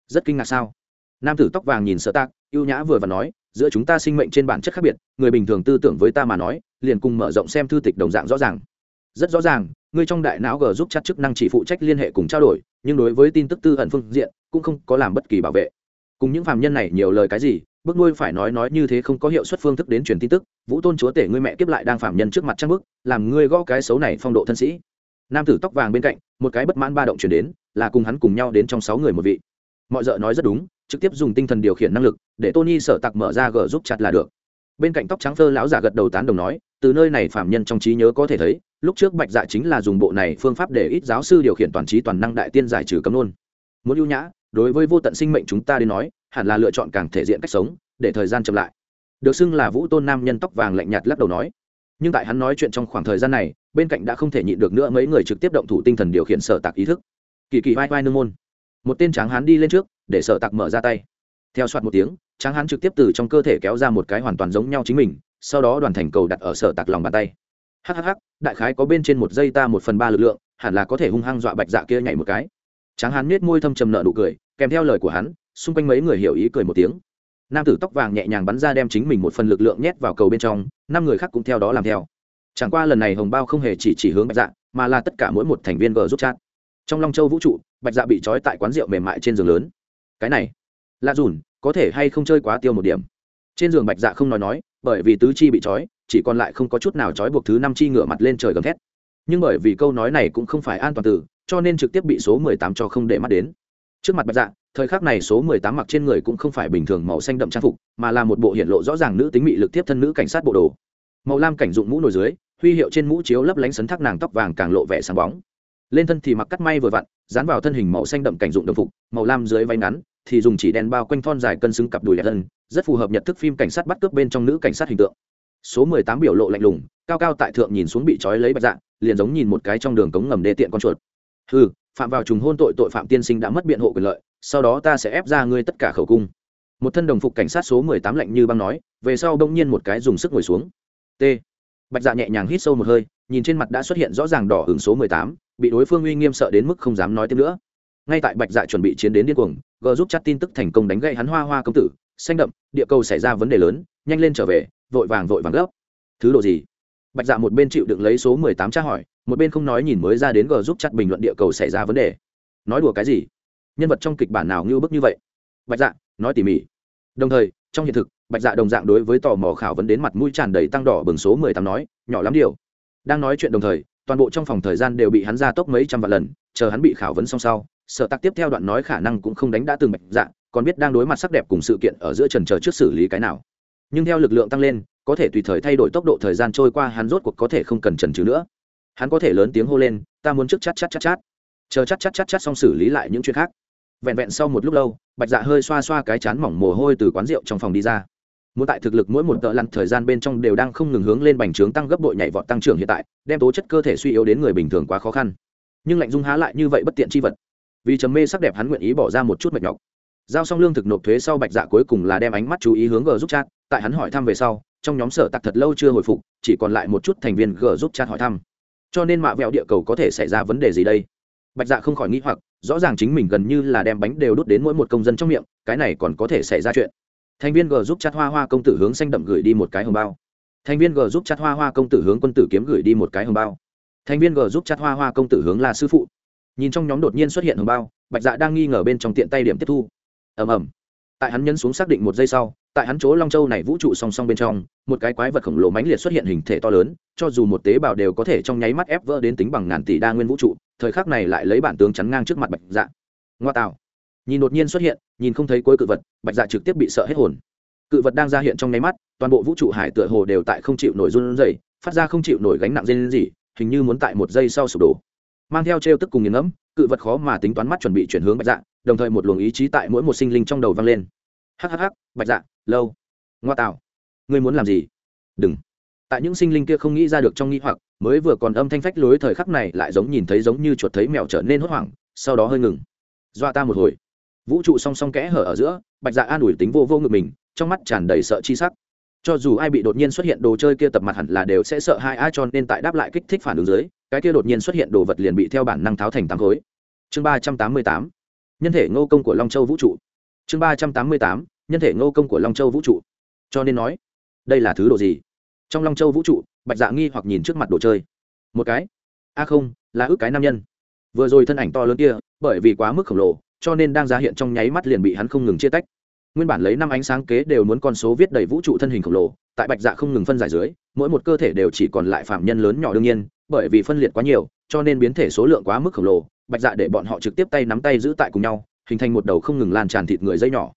Rất kinh ngạc sao? Nam tử tóc vàng nhìn sợ tạc, ưu nhã vừa và nói, giữa chúng ta sinh mệnh trên bản chất khác biệt, người bình thường tư tưởng với ta mà nói, liền cùng mở rộng xem thư tịch đồng dạng rõ ràng. Rất rõ ràng, ngươi trong đại não g giúp chắc chức năng chỉ phụ trách liên hệ cùng trao đổi, nhưng đối với tin tức tư ẩn phương diện, cũng không có làm bất kỳ bảo vệ. Cùng những phạm nhân này nhiều lời cái gì, bước nuôi phải nói nói như thế không có hiệu suất phương thức đến truyền tin tức, vũ tôn chúa tể ngươi mẹ kiếp lại đang phạm nhân trước mặt trang bức, làm ngươi gõ cái xấu này phong độ thân sĩ. Nam tử tóc vàng bên cạnh, một cái bất mãn ba động chuyển đến, là cùng hắn cùng nhau đến trong sáu người một vị. Mọi d nói rất đúng trực tiếp dùng tinh thần điều khiển năng lực, để tony sở tặc mở ra gờ giúp chặt là được. Bên cạnh tóc trắng phơ lão giả gật đầu tán đồng nói, từ nơi này phạm nhân trong trí nhớ có thể thấy, lúc trước bạch dạ chính là dùng bộ này phương pháp để ít giáo sư điều khiển toàn trí toàn năng đại tiên giải trừ cấm nôn muốn ưu nhã, đối với vô tận sinh mệnh chúng ta đến nói, hẳn là lựa chọn càng thể diện cách sống, để thời gian chậm lại. Được xưng là vũ tôn nam nhân tóc vàng lạnh nhạt lắc đầu nói. Nhưng tại hắn nói chuyện trong khoảng thời gian này, bên cạnh đã không thể nhịn được nữa mấy người trực tiếp động thủ tinh thần điều khiển sở tạc ý thức. Kỳ kỳ vai vai nương môn. Một tên tráng hán đi lên trước để sở tạc mở ra tay. Theo soạt một tiếng, tráng hán trực tiếp từ trong cơ thể kéo ra một cái hoàn toàn giống nhau chính mình, sau đó đoàn thành cầu đặt ở sở tạc lòng bàn tay. Hhh đại khái có bên trên một giây ta một phần ba lực lượng, hẳn là có thể hung hăng dọa bạch dạ kia nhảy một cái. Tráng hán nết môi thâm trầm nợ nụ cười, kèm theo lời của hắn, xung quanh mấy người hiểu ý cười một tiếng. Nam tử tóc vàng nhẹ nhàng bắn ra đem chính mình một phần lực lượng nhét vào cầu bên trong, năm người khác cũng theo đó làm theo. Chẳng qua lần này hồng bao không hề chỉ chỉ hướng bạch dạ mà là tất cả mỗi một thành viên g giúp chat. Trong long châu vũ trụ, bạch dạ bị trói tại quán rượu mềm mại trên giường lớn cái này, lạ dùn, có thể hay không chơi quá tiêu một điểm. Trên giường bạch dạ không nói nói, bởi vì tứ chi bị trói, chỉ còn lại không có chút nào trói buộc thứ năm chi ngửa mặt lên trời gầm thét. Nhưng bởi vì câu nói này cũng không phải an toàn từ, cho nên trực tiếp bị số mười tám cho không để mắt đến. Trước mặt bạch dạ thời khắc này số mười tám mặc trên người cũng không phải bình thường màu xanh đậm trang phục, mà là một bộ hiện lộ rõ ràng nữ tính mị lực tiếp thân nữ cảnh sát bộ đồ. Màu lam cảnh dụng mũ nổi dưới, huy hiệu trên mũ chiếu lấp lánh sấn thác nàng tóc vàng càng lộ vẻ sáng bóng lên thân thì mặc cắt may vừa vặn, dán vào thân hình màu xanh đậm cảnh dụng đồng phục, màu lam dưới váy ngắn, thì dùng chỉ đèn bao quanh thon dài cân xứng cặp đùi đẹp thân rất phù hợp nhận thức phim cảnh sát bắt cướp bên trong nữ cảnh sát hình tượng. Số mười tám biểu lộ lạnh lùng, cao cao tại thượng nhìn xuống bị trói lấy bạch dạ liền giống nhìn một cái trong đường cống ngầm đê tiện con chuột. Ừ phạm vào trùng hôn tội tội phạm tiên sinh đã mất biện hộ quyền lợi, sau đó ta sẽ ép ra ngươi tất cả khẩu cung. Một thân đồng phục cảnh sát số mười tám lạnh như băng nói, về sau đông nhiên một cái dùng sức ngồi xuống. T. Bạch dạ nhẹ nhàng hít sâu một hơi, nhìn trên mặt đã xuất hiện rõ ràng đỏ hưởng số mười tám bị đối phương uy nghiêm sợ đến mức không dám nói tiếp nữa. Ngay tại bạch dạ chuẩn bị chiến đến điên cuồng, g giúp chắc tin tức thành công đánh gậy hắn hoa hoa công tử, xanh đậm, địa cầu xảy ra vấn đề lớn, nhanh lên trở về, vội vàng vội vàng gấp. Thứ độ gì? Bạch dạ một bên chịu đựng lấy số mười tám tra hỏi, một bên không nói nhìn mới ra đến g giúp chặt bình luận địa cầu xảy ra vấn đề. Nói đùa cái gì? Nhân vật trong kịch bản nào ngu bức như vậy? Bạch dạ nói tỉ mỉ. Đồng thời, trong hiện thực, bạch dạ đồng dạng đối với tò mò khảo vấn đến mặt mũi tràn đầy tăng đỏ bừng số mười tám nói, nhỏ lắm điều. Đang nói chuyện đồng thời toàn bộ trong phòng thời gian đều bị hắn ra tốc mấy trăm vạn lần, chờ hắn bị khảo vấn xong sau sợ tắc tiếp theo đoạn nói khả năng cũng không đánh đã từng bạch dạ còn biết đang đối mặt sắc đẹp cùng sự kiện ở giữa trần chờ trước xử lý cái nào. Nhưng theo lực lượng tăng lên, có thể tùy thời thay đổi tốc độ thời gian trôi qua hắn rốt cuộc có thể không cần trần trừ nữa. Hắn có thể lớn tiếng hô lên, ta muốn trước chát chát chát chát. Chờ chát chát chát chát xong xử lý lại những chuyện khác. Vẹn vẹn sau một lúc lâu, bạch dạ hơi xoa xoa cái chán mỏng mồ hôi từ quán rượu trong phòng đi ra muốn tại thực lực mỗi một tợ lặn thời gian bên trong đều đang không ngừng hướng lên bành trướng tăng gấp bội nhảy vọt tăng trưởng hiện tại, đem tố chất cơ thể suy yếu đến người bình thường quá khó khăn. Nhưng lạnh dung há lại như vậy bất tiện chi vật. Vì trầm mê sắc đẹp hắn nguyện ý bỏ ra một chút mệt nhọc. Giao xong lương thực nộp thuế sau bạch dạ cuối cùng là đem ánh mắt chú ý hướng g giúp chat, tại hắn hỏi thăm về sau, trong nhóm sở tặc thật lâu chưa hồi phục, chỉ còn lại một chút thành viên g giúp chat hỏi thăm. Cho nên mạ vẹo địa cầu có thể xảy ra vấn đề gì đây? Bạch dạ không khỏi nghĩ hoặc, rõ ràng chính mình gần như là đem bánh đều đút đến mỗi một công dân trong miệng, cái này còn có thể xảy ra chuyện thành viên g giúp chặt hoa hoa công tử hướng xanh đậm gửi đi một cái hồng bao. Thành viên g giúp chặt hoa hoa công tử hướng quân tử kiếm gửi đi một cái hồng bao. Thành viên g giúp chặt hoa hoa công tử hướng là sư phụ. Nhìn trong nhóm đột nhiên xuất hiện hồng bao, bạch dạ đang nghi ngờ bên trong tiện tay điểm tiếp thu. Ầm ầm. Tại hắn nhấn xuống xác định một giây sau, tại hắn chỗ long châu này vũ trụ song song bên trong, một cái quái vật khổng lồ mãnh liệt xuất hiện hình thể to lớn, cho dù một tế bào đều có thể trong nháy mắt ép vỡ đến tính bằng ngàn tỷ đa nguyên vũ trụ, thời khắc này lại lấy bản tướng chắn ngang trước mặt bạch dạ. Ngoa tạo nhìn đột nhiên xuất hiện, nhìn không thấy cuối cự vật, bạch dạ trực tiếp bị sợ hết hồn. Cự vật đang ra hiện trong nháy mắt, toàn bộ vũ trụ hải tựa hồ đều tại không chịu nổi run rẩy, phát ra không chịu nổi gánh nặng dây gì hình như muốn tại một giây sau sụp đổ. Mang theo trêu tức cùng nghiền ngẫm, cự vật khó mà tính toán mắt chuẩn bị chuyển hướng bạch dạ đồng thời một luồng ý chí tại mỗi một sinh linh trong đầu vang lên. Hhh bạch dạ lâu. Ngoa tạo. Ngươi muốn làm gì? Đừng. Tại những sinh linh kia không nghĩ ra được trong nghĩ hoặc, mới vừa còn âm thanh phách lối thời khắc này lại giống nhìn thấy giống như chuột thấy mèo trở nên hốt hoảng, sau đó hơi ngừng. Dọa ta một hồi vũ trụ song song kẽ hở ở giữa, bạch dạ an ủi tính vô vô ngực mình, trong mắt tràn đầy sợ chi sắc. Cho dù ai bị đột nhiên xuất hiện đồ chơi kia tập mặt hẳn là đều sẽ sợ hai ai, cho nên tại đáp lại kích thích phản ứng dưới, cái kia đột nhiên xuất hiện đồ vật liền bị theo bản năng tháo thành tám khối. Chương ba trăm tám mươi tám, nhân thể ngô công của long châu vũ trụ. Chương ba trăm tám mươi tám, nhân thể ngô công của long châu vũ trụ. Cho nên nói, đây là thứ đồ gì? Trong long châu vũ trụ, bạch dạ nghi hoặc nhìn trước mặt đồ chơi. Một cái. A không, là ước cái nam nhân. Vừa rồi thân ảnh to lớn kia, bởi vì quá mức khổng lồ cho nên đang ra hiện trong nháy mắt liền bị hắn không ngừng chia tách. Nguyên bản lấy năm ánh sáng kế đều muốn con số viết đầy vũ trụ thân hình khổng lồ, tại bạch dạ không ngừng phân giải dưới, mỗi một cơ thể đều chỉ còn lại phạm nhân lớn nhỏ đương nhiên, bởi vì phân liệt quá nhiều, cho nên biến thể số lượng quá mức khổng lồ, bạch dạ để bọn họ trực tiếp tay nắm tay giữ tại cùng nhau, hình thành một đầu không ngừng lan tràn thịt người dây nhỏ.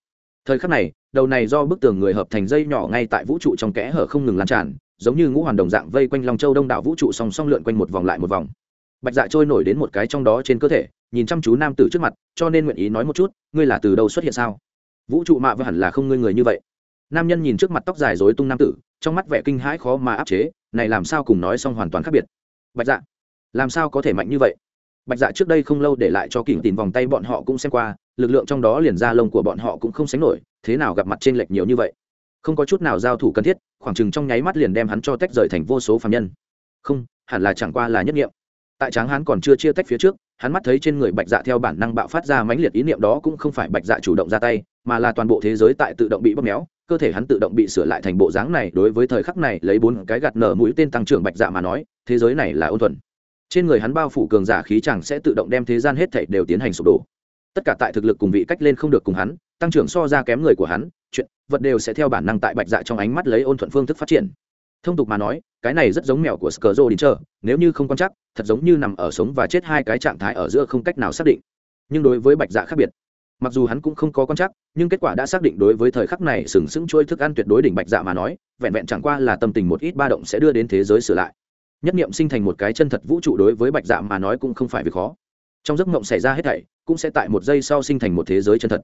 Thời khắc này, đầu này do bức tường người hợp thành dây nhỏ ngay tại vũ trụ trong kẽ hở không ngừng lan tràn, giống như ngũ hoàn đồng dạng vây quanh long châu đông đảo vũ trụ song song lượn quanh một vòng lại một vòng bạch dạ trôi nổi đến một cái trong đó trên cơ thể, nhìn chăm chú nam tử trước mặt, cho nên nguyện ý nói một chút, ngươi là từ đâu xuất hiện sao? Vũ trụ mạ và hẳn là không ngươi người như vậy. Nam nhân nhìn trước mặt tóc dài dối tung nam tử, trong mắt vẻ kinh hãi khó mà áp chế, này làm sao cùng nói xong hoàn toàn khác biệt? Bạch dạ làm sao có thể mạnh như vậy? Bạch dạ trước đây không lâu để lại cho kỉnh tìm vòng tay bọn họ cũng xem qua, lực lượng trong đó liền ra lông của bọn họ cũng không sánh nổi, thế nào gặp mặt t r ê n lệch nhiều như vậy? Không có chút nào giao thủ cần thiết, khoảng chừng trong nháy mắt liền đem hắn cho tách rời thành vô số phạm nhân. Không, hẳn là chẳng qua là nhất nghiệm tại tráng hắn còn chưa chia tách phía trước, hắn mắt thấy trên người bạch dạ theo bản năng bạo phát ra mãnh liệt ý niệm đó cũng không phải bạch dạ chủ động ra tay, mà là toàn bộ thế giới tại tự động bị bóp méo, cơ thể hắn tự động bị sửa lại thành bộ dáng này, đối với thời khắc này lấy bốn cái gạt nở mũi tên tăng trưởng bạch dạ mà nói, thế giới này là ôn thuần. Trên người hắn bao phủ cường giả khí chẳng sẽ tự động đem thế gian hết thảy đều tiến hành sụp đổ. Tất cả tại thực lực cùng vị cách lên không được cùng hắn, tăng trưởng so ra kém người của hắn, chuyện, vật đều sẽ theo bản năng tại bạch dạ trong ánh mắt lấy ôn thuận phương thức phát triển thông tục mà nói, cái này rất giống mèo của skr đình chờ nếu như không quan chắc thật giống như nằm ở sống và chết hai cái trạng thái ở giữa không cách nào xác định. Nhưng đối với bạch dạ khác biệt, mặc dù hắn cũng không có quan chắc nhưng kết quả đã xác định đối với thời khắc này sừng sững trôi thức ăn tuyệt đối đỉnh bạch dạ mà nói, vẹn vẹn chẳng qua là tâm tình một ít ba động sẽ đưa đến thế giới sửa lại. Nhất niệm sinh thành một cái chân thật vũ trụ đối với bạch dạ mà nói cũng không phải việc khó. Trong giấc mộng xảy ra hết thảy, cũng sẽ tại một giây sau sinh thành một thế giới chân thật.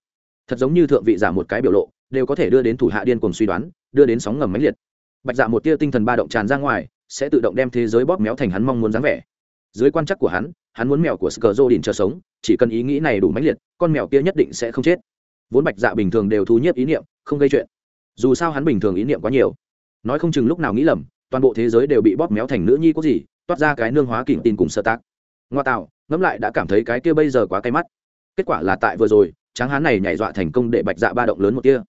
Thật giống như thượng vị giả một cái biểu lộ, đều có thể đưa đến thủ hạ điên cùng suy đoán, đưa đến sóng ngầm máy liệt bạch dạ một tia tinh thần ba động tràn ra ngoài, sẽ tự động đem thế giới bóp méo thành hắn mong muốn dáng vẻ. Dưới quan chắc của hắn hắn muốn mèo của sờ dô đình chờ sống, chỉ cần ý nghĩ này đủ mãnh liệt, con mèo kia nhất định sẽ không chết. Vốn bạch dạ bình thường đều thu nhiếp ý niệm, không gây chuyện. Dù sao hắn bình thường ý niệm quá nhiều. Nói không chừng lúc nào nghĩ lầm, toàn bộ thế giới đều bị bóp méo thành nữ nhi có gì, toát ra cái nương hóa kỉnh tin cùng sơ tác ngoa tạo, ngẫm lại đã cảm thấy cái kia bây giờ quá cay mắt. Kết quả là tại vừa rồi, tráng hán này nhảy dọa thành công để bạch dạ ba động lớn một tia.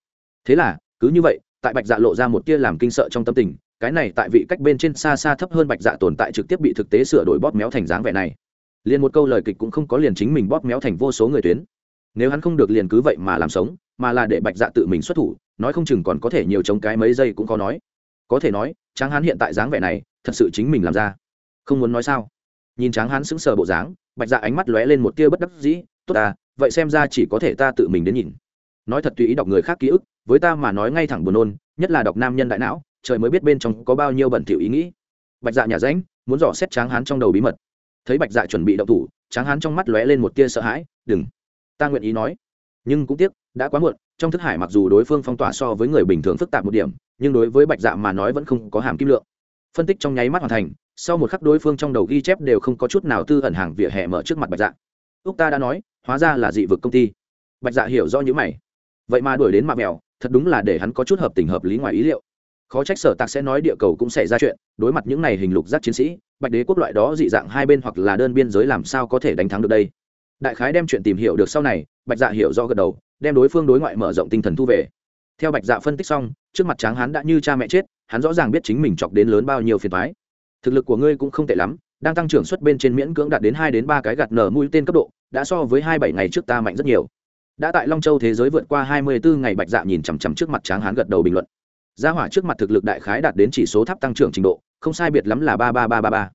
Thế là, cứ như vậy tại bạch dạ lộ ra một tia làm kinh sợ trong tâm tình, cái này tại vị cách bên trên xa xa thấp hơn bạch dạ tồn tại trực tiếp bị thực tế sửa đổi bóp méo thành dáng vẻ này. Liền một câu lời kịch cũng không có liền chính mình bóp méo thành vô số người tuyến. Nếu hắn không được liền cứ vậy mà làm sống, mà là để bạch dạ tự mình xuất thủ, nói không chừng còn có thể nhiều chống cái mấy giây cũng có nói. Có thể nói, tráng hán hiện tại dáng vẻ này, thật sự chính mình làm ra. Không muốn nói sao? Nhìn tráng hán sững sờ bộ dáng, bạch dạ ánh mắt lóe lên một tia bất đắc dĩ, tốt à vậy xem ra chỉ có thể ta tự mình đến nhìn. Nói thật tùy ý đọc người khác ký ức với ta mà nói ngay thẳng buồn nôn, nhất là đọc nam nhân đại não, trời mới biết bên trong có bao nhiêu bẩn thỉu ý nghĩ. Bạch dạ nhà ránh, muốn dò xét tráng hán trong đầu bí mật. Thấy bạch dạ chuẩn bị động thủ, tráng hán trong mắt lóe lên một tia sợ hãi, đừng. Ta nguyện ý nói. Nhưng cũng tiếc, đã quá muộn, trong thức hải mặc dù đối phương phong tỏa so với người bình thường phức tạp một điểm, nhưng đối với bạch dạ mà nói vẫn không có hàm kim lượng. Phân tích trong nháy mắt hoàn thành, sau một khắc đối phương trong đầu ghi chép đều không có chút nào tư ẩn hàng vỉa hè mở trước mặt bạch dạ. Úc ta đã nói, hóa ra là dị vực công ty. Bạch dạ hiểu rõ những mày vậy mà đuổi đến mạ mèo, thật đúng là để hắn có chút hợp tình hợp lý ngoài ý liệu. Khó trách sở tạc sẽ nói địa cầu cũng xảy ra chuyện, đối mặt những này hình lục giác chiến sĩ, bạch đế quốc loại đó dị dạng hai bên hoặc là đơn biên giới làm sao có thể đánh thắng được đây? Đại khái đem chuyện tìm hiểu được sau này, bạch dạ hiểu do gật đầu, đem đối phương đối ngoại mở rộng tinh thần thu về. Theo bạch dạ phân tích xong, trước mặt tráng hắn đã như cha mẹ chết, hắn rõ ràng biết chính mình chọc đến lớn bao nhiêu phiền thoái thực lực của ngươi cũng không tệ lắm, đang tăng trưởng suất bên trên miễn cưỡng đạt đến hai đến ba cái gạt nở mũi tên cấp độ, đã so với hai bảy ngày trước ta mạnh rất nhiều đã tại long châu thế giới vượt qua hai mươi bốn ngày bạch dạ nhìn chằm chằm trước mặt tráng hán gật đầu bình luận. Gia hỏa trước mặt thực lực đại khái đạt đến chỉ số tháp tăng trưởng trình độ, không sai biệt lắm là ba ba ba ba ba.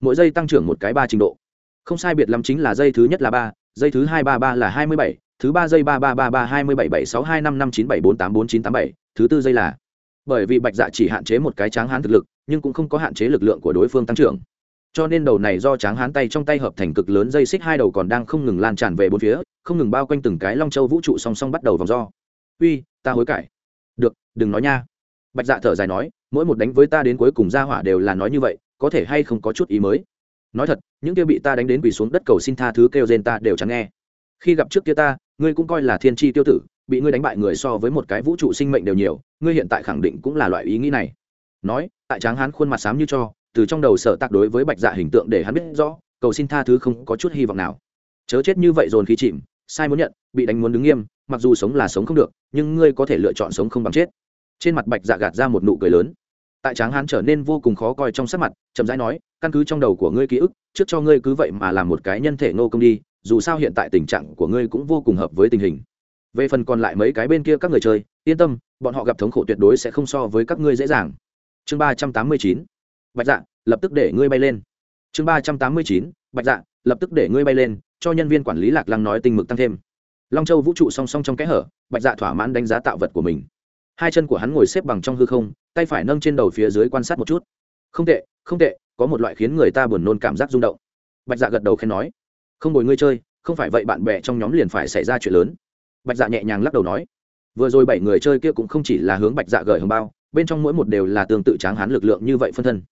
Mỗi giây tăng trưởng một cái ba trình độ. Không sai biệt lắm chính là dây thứ nhất là ba dây thứ hai ba ba là hai mươi bảy, thứ ba dây ba ba ba ba hai mươi bảy bảy sáu hai năm năm chín bảy bốn tám bốn chín tám bảy, thứ tư dây là. Bởi vì bạch dạ chỉ hạn chế một cái tráng hán thực lực, nhưng cũng không có hạn chế lực lượng của đối phương tăng trưởng cho nên đầu này do tráng hán tay trong tay hợp thành cực lớn dây xích hai đầu còn đang không ngừng lan tràn về bốn phía, không ngừng bao quanh từng cái long châu vũ trụ song song bắt đầu vòng do uy, ta hối cải. Được, đừng nói nha. Bạch dạ thở dài nói, mỗi một đánh với ta đến cuối cùng ra hỏa đều là nói như vậy, có thể hay không có chút ý mới? Nói thật, những kia bị ta đánh đến quỳ xuống đất cầu xin tha thứ kêu rên ta đều chẳng nghe. Khi gặp trước kia ta, ngươi cũng coi là thiên tri tiêu tử, bị ngươi đánh bại người so với một cái vũ trụ sinh mệnh đều nhiều, ngươi hiện tại khẳng định cũng là loại ý nghĩ này. Nói, tại tráng hán khuôn mặt xám như cho từ trong đầu sợ tạc đối với bạch dạ hình tượng để hắn biết rõ, cầu xin tha thứ không có chút hy vọng nào. Chớ chết như vậy dồn khí chìm, sai muốn nhận, bị đánh muốn đứng nghiêm, mặc dù sống là sống không được, nhưng ngươi có thể lựa chọn sống không bằng chết. Trên mặt bạch dạ gạt ra một nụ cười lớn. Tại tráng hán trở nên vô cùng khó coi trong sắc mặt, chậm rãi nói, căn cứ trong đầu của ngươi ký ức, trước cho ngươi cứ vậy mà làm một cái nhân thể nô công đi, dù sao hiện tại tình trạng của ngươi cũng vô cùng hợp với tình hình. Về phần còn lại mấy cái bên kia các người chơi, yên tâm, bọn họ gặp thống khổ tuyệt đối sẽ không so với các ngươi dễ dàng. Chương ba trăm tám mươi chín bạch dạ lập tức để ngươi bay lên. Chương ba trăm tám mươi chín, bạch dạ lập tức để ngươi bay lên, cho nhân viên quản lý lạc lăng nói tinh mực tăng thêm. Long châu vũ trụ song song trong kẽ hở, bạch dạ thỏa mãn đánh giá tạo vật của mình. Hai chân của hắn ngồi xếp bằng trong hư không, tay phải nâng trên đầu phía dưới quan sát một chút. Không tệ không tệ, có một loại khiến người ta buồn nôn cảm giác rung động. Bạch dạ gật đầu khen nói. Không bồi ngươi chơi, không phải vậy bạn bè trong nhóm liền phải xảy ra chuyện lớn. Bạch dạ nhẹ nhàng lắc đầu nói. Vừa rồi bảy người chơi kia cũng không chỉ là hướng bạch dạ gởi hồng bao, bên trong mỗi một đều là tương tự tráng hán lực lượng như vậy phân thân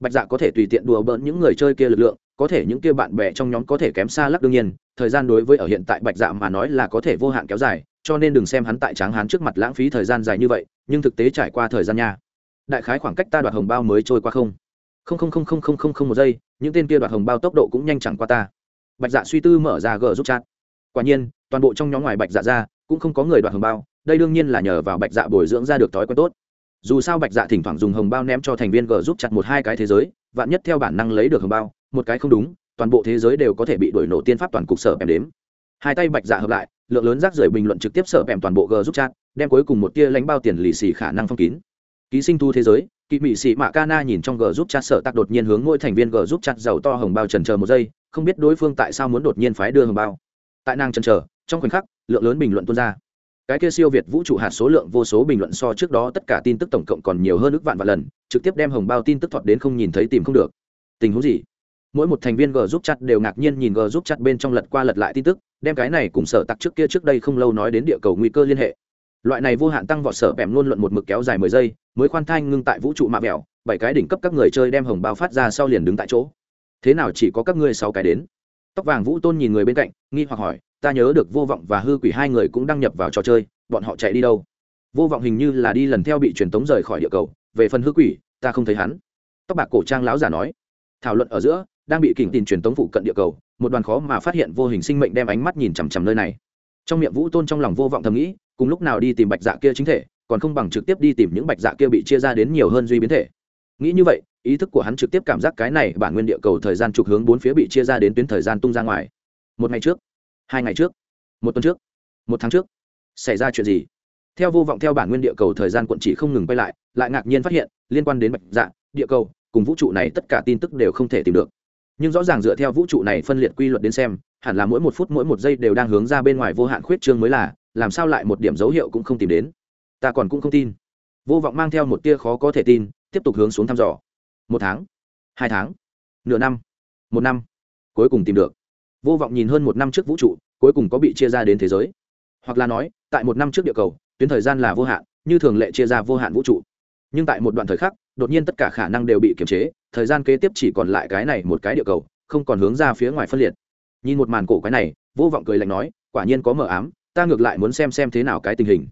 bạch dạ có thể tùy tiện đùa bỡn những người chơi kia lực lượng, có thể những kia bạn bè trong nhóm có thể kém xa lắc đương nhiên, thời gian đối với ở hiện tại bạch dạ mà nói là có thể vô hạn kéo dài, cho nên đừng xem hắn tại tráng hán trước mặt lãng phí thời gian dài như vậy, nhưng thực tế trải qua thời gian nha. Đại khái khoảng cách ta đoạt hồng bao mới trôi qua không? Không không không không không không không một giây, những tên kia đoạt hồng bao tốc độ cũng nhanh chẳng qua ta. Bạch dạ suy tư mở ra gờ giúp chat. Quả nhiên, toàn bộ trong nhóm ngoài bạch dạ ra, cũng không có người đoạt hồng bao, đây đương nhiên là nhờ vào bạch dạ bồi dưỡng ra được thói quen tốt dù sao bạch dạ thỉnh thoảng dùng hồng bao ném cho thành viên g giúp chặt một hai cái thế giới, vạn nhất theo bản năng lấy được hồng bao, một cái không đúng, toàn bộ thế giới đều có thể bị đổi nổ tiên pháp toàn cục sở bèm đếm. Hai tay bạch dạ hợp lại, lượng lớn rác rưởi bình luận trực tiếp sở bèm toàn bộ g giúp chat đem cuối cùng một tia lánh bao tiền lì xì khả năng phong kín. Ký sinh thu thế giới, kỵ mị sĩ mạ ca na nhìn trong g giúp chat sở tắc đột nhiên hướng mỗi thành viên g giúp chat giàu to hồng bao trần chờ một giây, không biết đối phương tại sao muốn đột nhiên phái đưa hồng bao. Tại nàng trần chờ, trong khoảnh khắc, lượng lớn bình luận tuôn ra cái kia siêu việt vũ trụ hạt số lượng vô số bình luận so trước đó tất cả tin tức tổng cộng còn nhiều hơn ước vạn vạn lần, trực tiếp đem hồng bao tin tức thọt đến không nhìn thấy tìm không được. Tình huống gì? Mỗi một thành viên g giúp chặt đều ngạc nhiên nhìn g giúp chặt bên trong lật qua lật lại tin tức, đem cái này cùng sở tặc trước kia trước đây không lâu nói đến địa cầu nguy cơ liên hệ. Loại này vô hạn tăng vọt sở bẻm luôn luận một mực kéo dài mười giây, mới khoan thai ngưng tại vũ trụ mạ vẹo, bảy cái đỉnh cấp các người chơi đem hồng bao phát ra sau liền đứng tại chỗ. Thế nào chỉ có các ngươi sáu cái đến? Tóc vàng vũ tôn nhìn người bên cạnh, nghi hoặc hỏi ta nhớ được vô vọng và hư quỷ hai người cũng đăng nhập vào trò chơi, bọn họ chạy đi đâu? Vô vọng hình như là đi lần theo bị truyền tống rời khỏi địa cầu, về phần hư quỷ, ta không thấy hắn. Tóc bạc cổ trang lão giả nói. Thảo luận ở giữa, đang bị kỉnh tin truyền tống phụ cận địa cầu, một đoàn khó mà phát hiện vô hình sinh mệnh đem ánh mắt nhìn chằm chằm nơi này. Trong miệng vũ tôn trong lòng vô vọng thầm nghĩ, cùng lúc nào đi tìm bạch dạ kia chính thể, còn không bằng trực tiếp đi tìm những bạch dạ kia bị chia ra đến nhiều hơn duy biến thể. Nghĩ như vậy, ý thức của hắn trực tiếp cảm giác cái này bản nguyên địa cầu thời gian trục hướng bốn phía bị chia ra đến tuyến thời gian tung ra ngoài. Một ngày trước hai ngày trước, một tuần trước, một tháng trước, xảy ra chuyện gì? Theo vô vọng theo bản nguyên địa cầu thời gian quận chỉ không ngừng quay lại lại ngạc nhiên phát hiện, liên quan đến bạch dạ địa cầu, cùng vũ trụ này tất cả tin tức đều không thể tìm được. Nhưng rõ ràng dựa theo vũ trụ này phân liệt quy luật đến xem, hẳn là mỗi một phút mỗi một giây đều đang hướng ra bên ngoài vô hạn khuyết trương mới là, làm sao lại một điểm dấu hiệu cũng không tìm đến. Ta còn cũng không tin. Vô vọng mang theo một tia khó có thể tin, tiếp tục hướng xuống thăm dò. Một tháng, hai tháng, nửa năm, một năm, cuối cùng tìm được vô vọng nhìn hơn một năm trước vũ trụ, cuối cùng có bị chia ra đến thế giới. Hoặc là nói, tại một năm trước địa cầu, tuyến thời gian là vô hạn, như thường lệ chia ra vô hạn vũ trụ. Nhưng tại một đoạn thời khắc, đột nhiên tất cả khả năng đều bị kiềm chế, thời gian kế tiếp chỉ còn lại cái này một cái địa cầu, không còn hướng ra phía ngoài phân liệt. Nhìn một màn cổ cái này, vô vọng cười lạnh nói, quả nhiên có mờ ám, ta ngược lại muốn xem xem thế nào cái tình hình.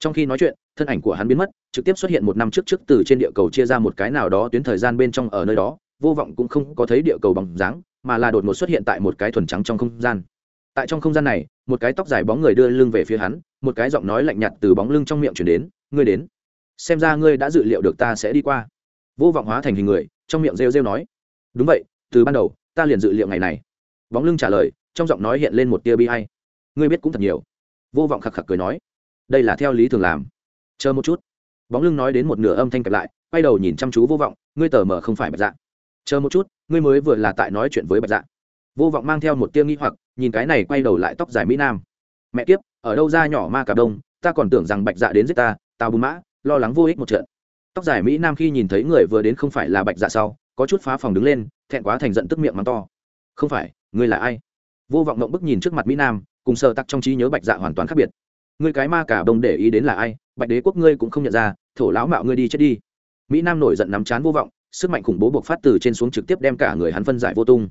Trong khi nói chuyện, thân ảnh của hắn biến mất, trực tiếp xuất hiện một năm trước trước từ trên địa cầu chia ra một cái nào đó tuyến thời gian bên trong ở nơi đó, vô vọng cũng không có thấy địa cầu bằng dáng mà là đột ngột xuất hiện tại một cái thuần trắng trong không gian. Tại trong không gian này, một cái tóc dài bóng người đưa lưng về phía hắn, một cái giọng nói lạnh nhạt từ bóng lưng trong miệng chuyển đến, ngươi đến. Xem ra ngươi đã dự liệu được ta sẽ đi qua. Vô vọng hóa thành hình người, trong miệng rêu rêu nói, đúng vậy, từ ban đầu, ta liền dự liệu ngày này. Bóng lưng trả lời, trong giọng nói hiện lên một tia bi hay ngươi biết cũng thật nhiều. Vô vọng khạc khạc cười nói, đây là theo lý thường làm. Chờ một chút. Bóng lưng nói đến một nửa âm thanh kẹp lại, quay đầu nhìn chăm chú vô vọng, ngươi tờ mờ không phải bạch dạ chờ một chút, ngươi mới vừa là tại nói chuyện với bạch dạ. Vô vọng mang theo một tia nghi hoặc, nhìn cái này quay đầu lại tóc dài mỹ nam. Mẹ kiếp, ở đâu ra nhỏ ma cà đông, ta còn tưởng rằng bạch dạ đến giết ta, tao bùn mã, lo lắng vô ích một trận. Tóc dài mỹ nam khi nhìn thấy người vừa đến không phải là bạch dạ sau, có chút phá phòng đứng lên, thẹn quá thành giận tức miệng mắng to. Không phải, ngươi là ai? Vô vọng mộng bức nhìn trước mặt mỹ nam, cùng sơ tắc trong trí nhớ bạch dạ hoàn toàn khác biệt. Ngươi cái ma cả đông để ý đến là ai? Bạch đế quốc ngươi cũng không nhận ra, thổ lão mạo ngươi đi chết đi. Mỹ nam nổi giận nắm chán vô vọng sức mạnh khủng bố buộc phát từ trên xuống trực tiếp đem cả người hắn phân giải vô tung.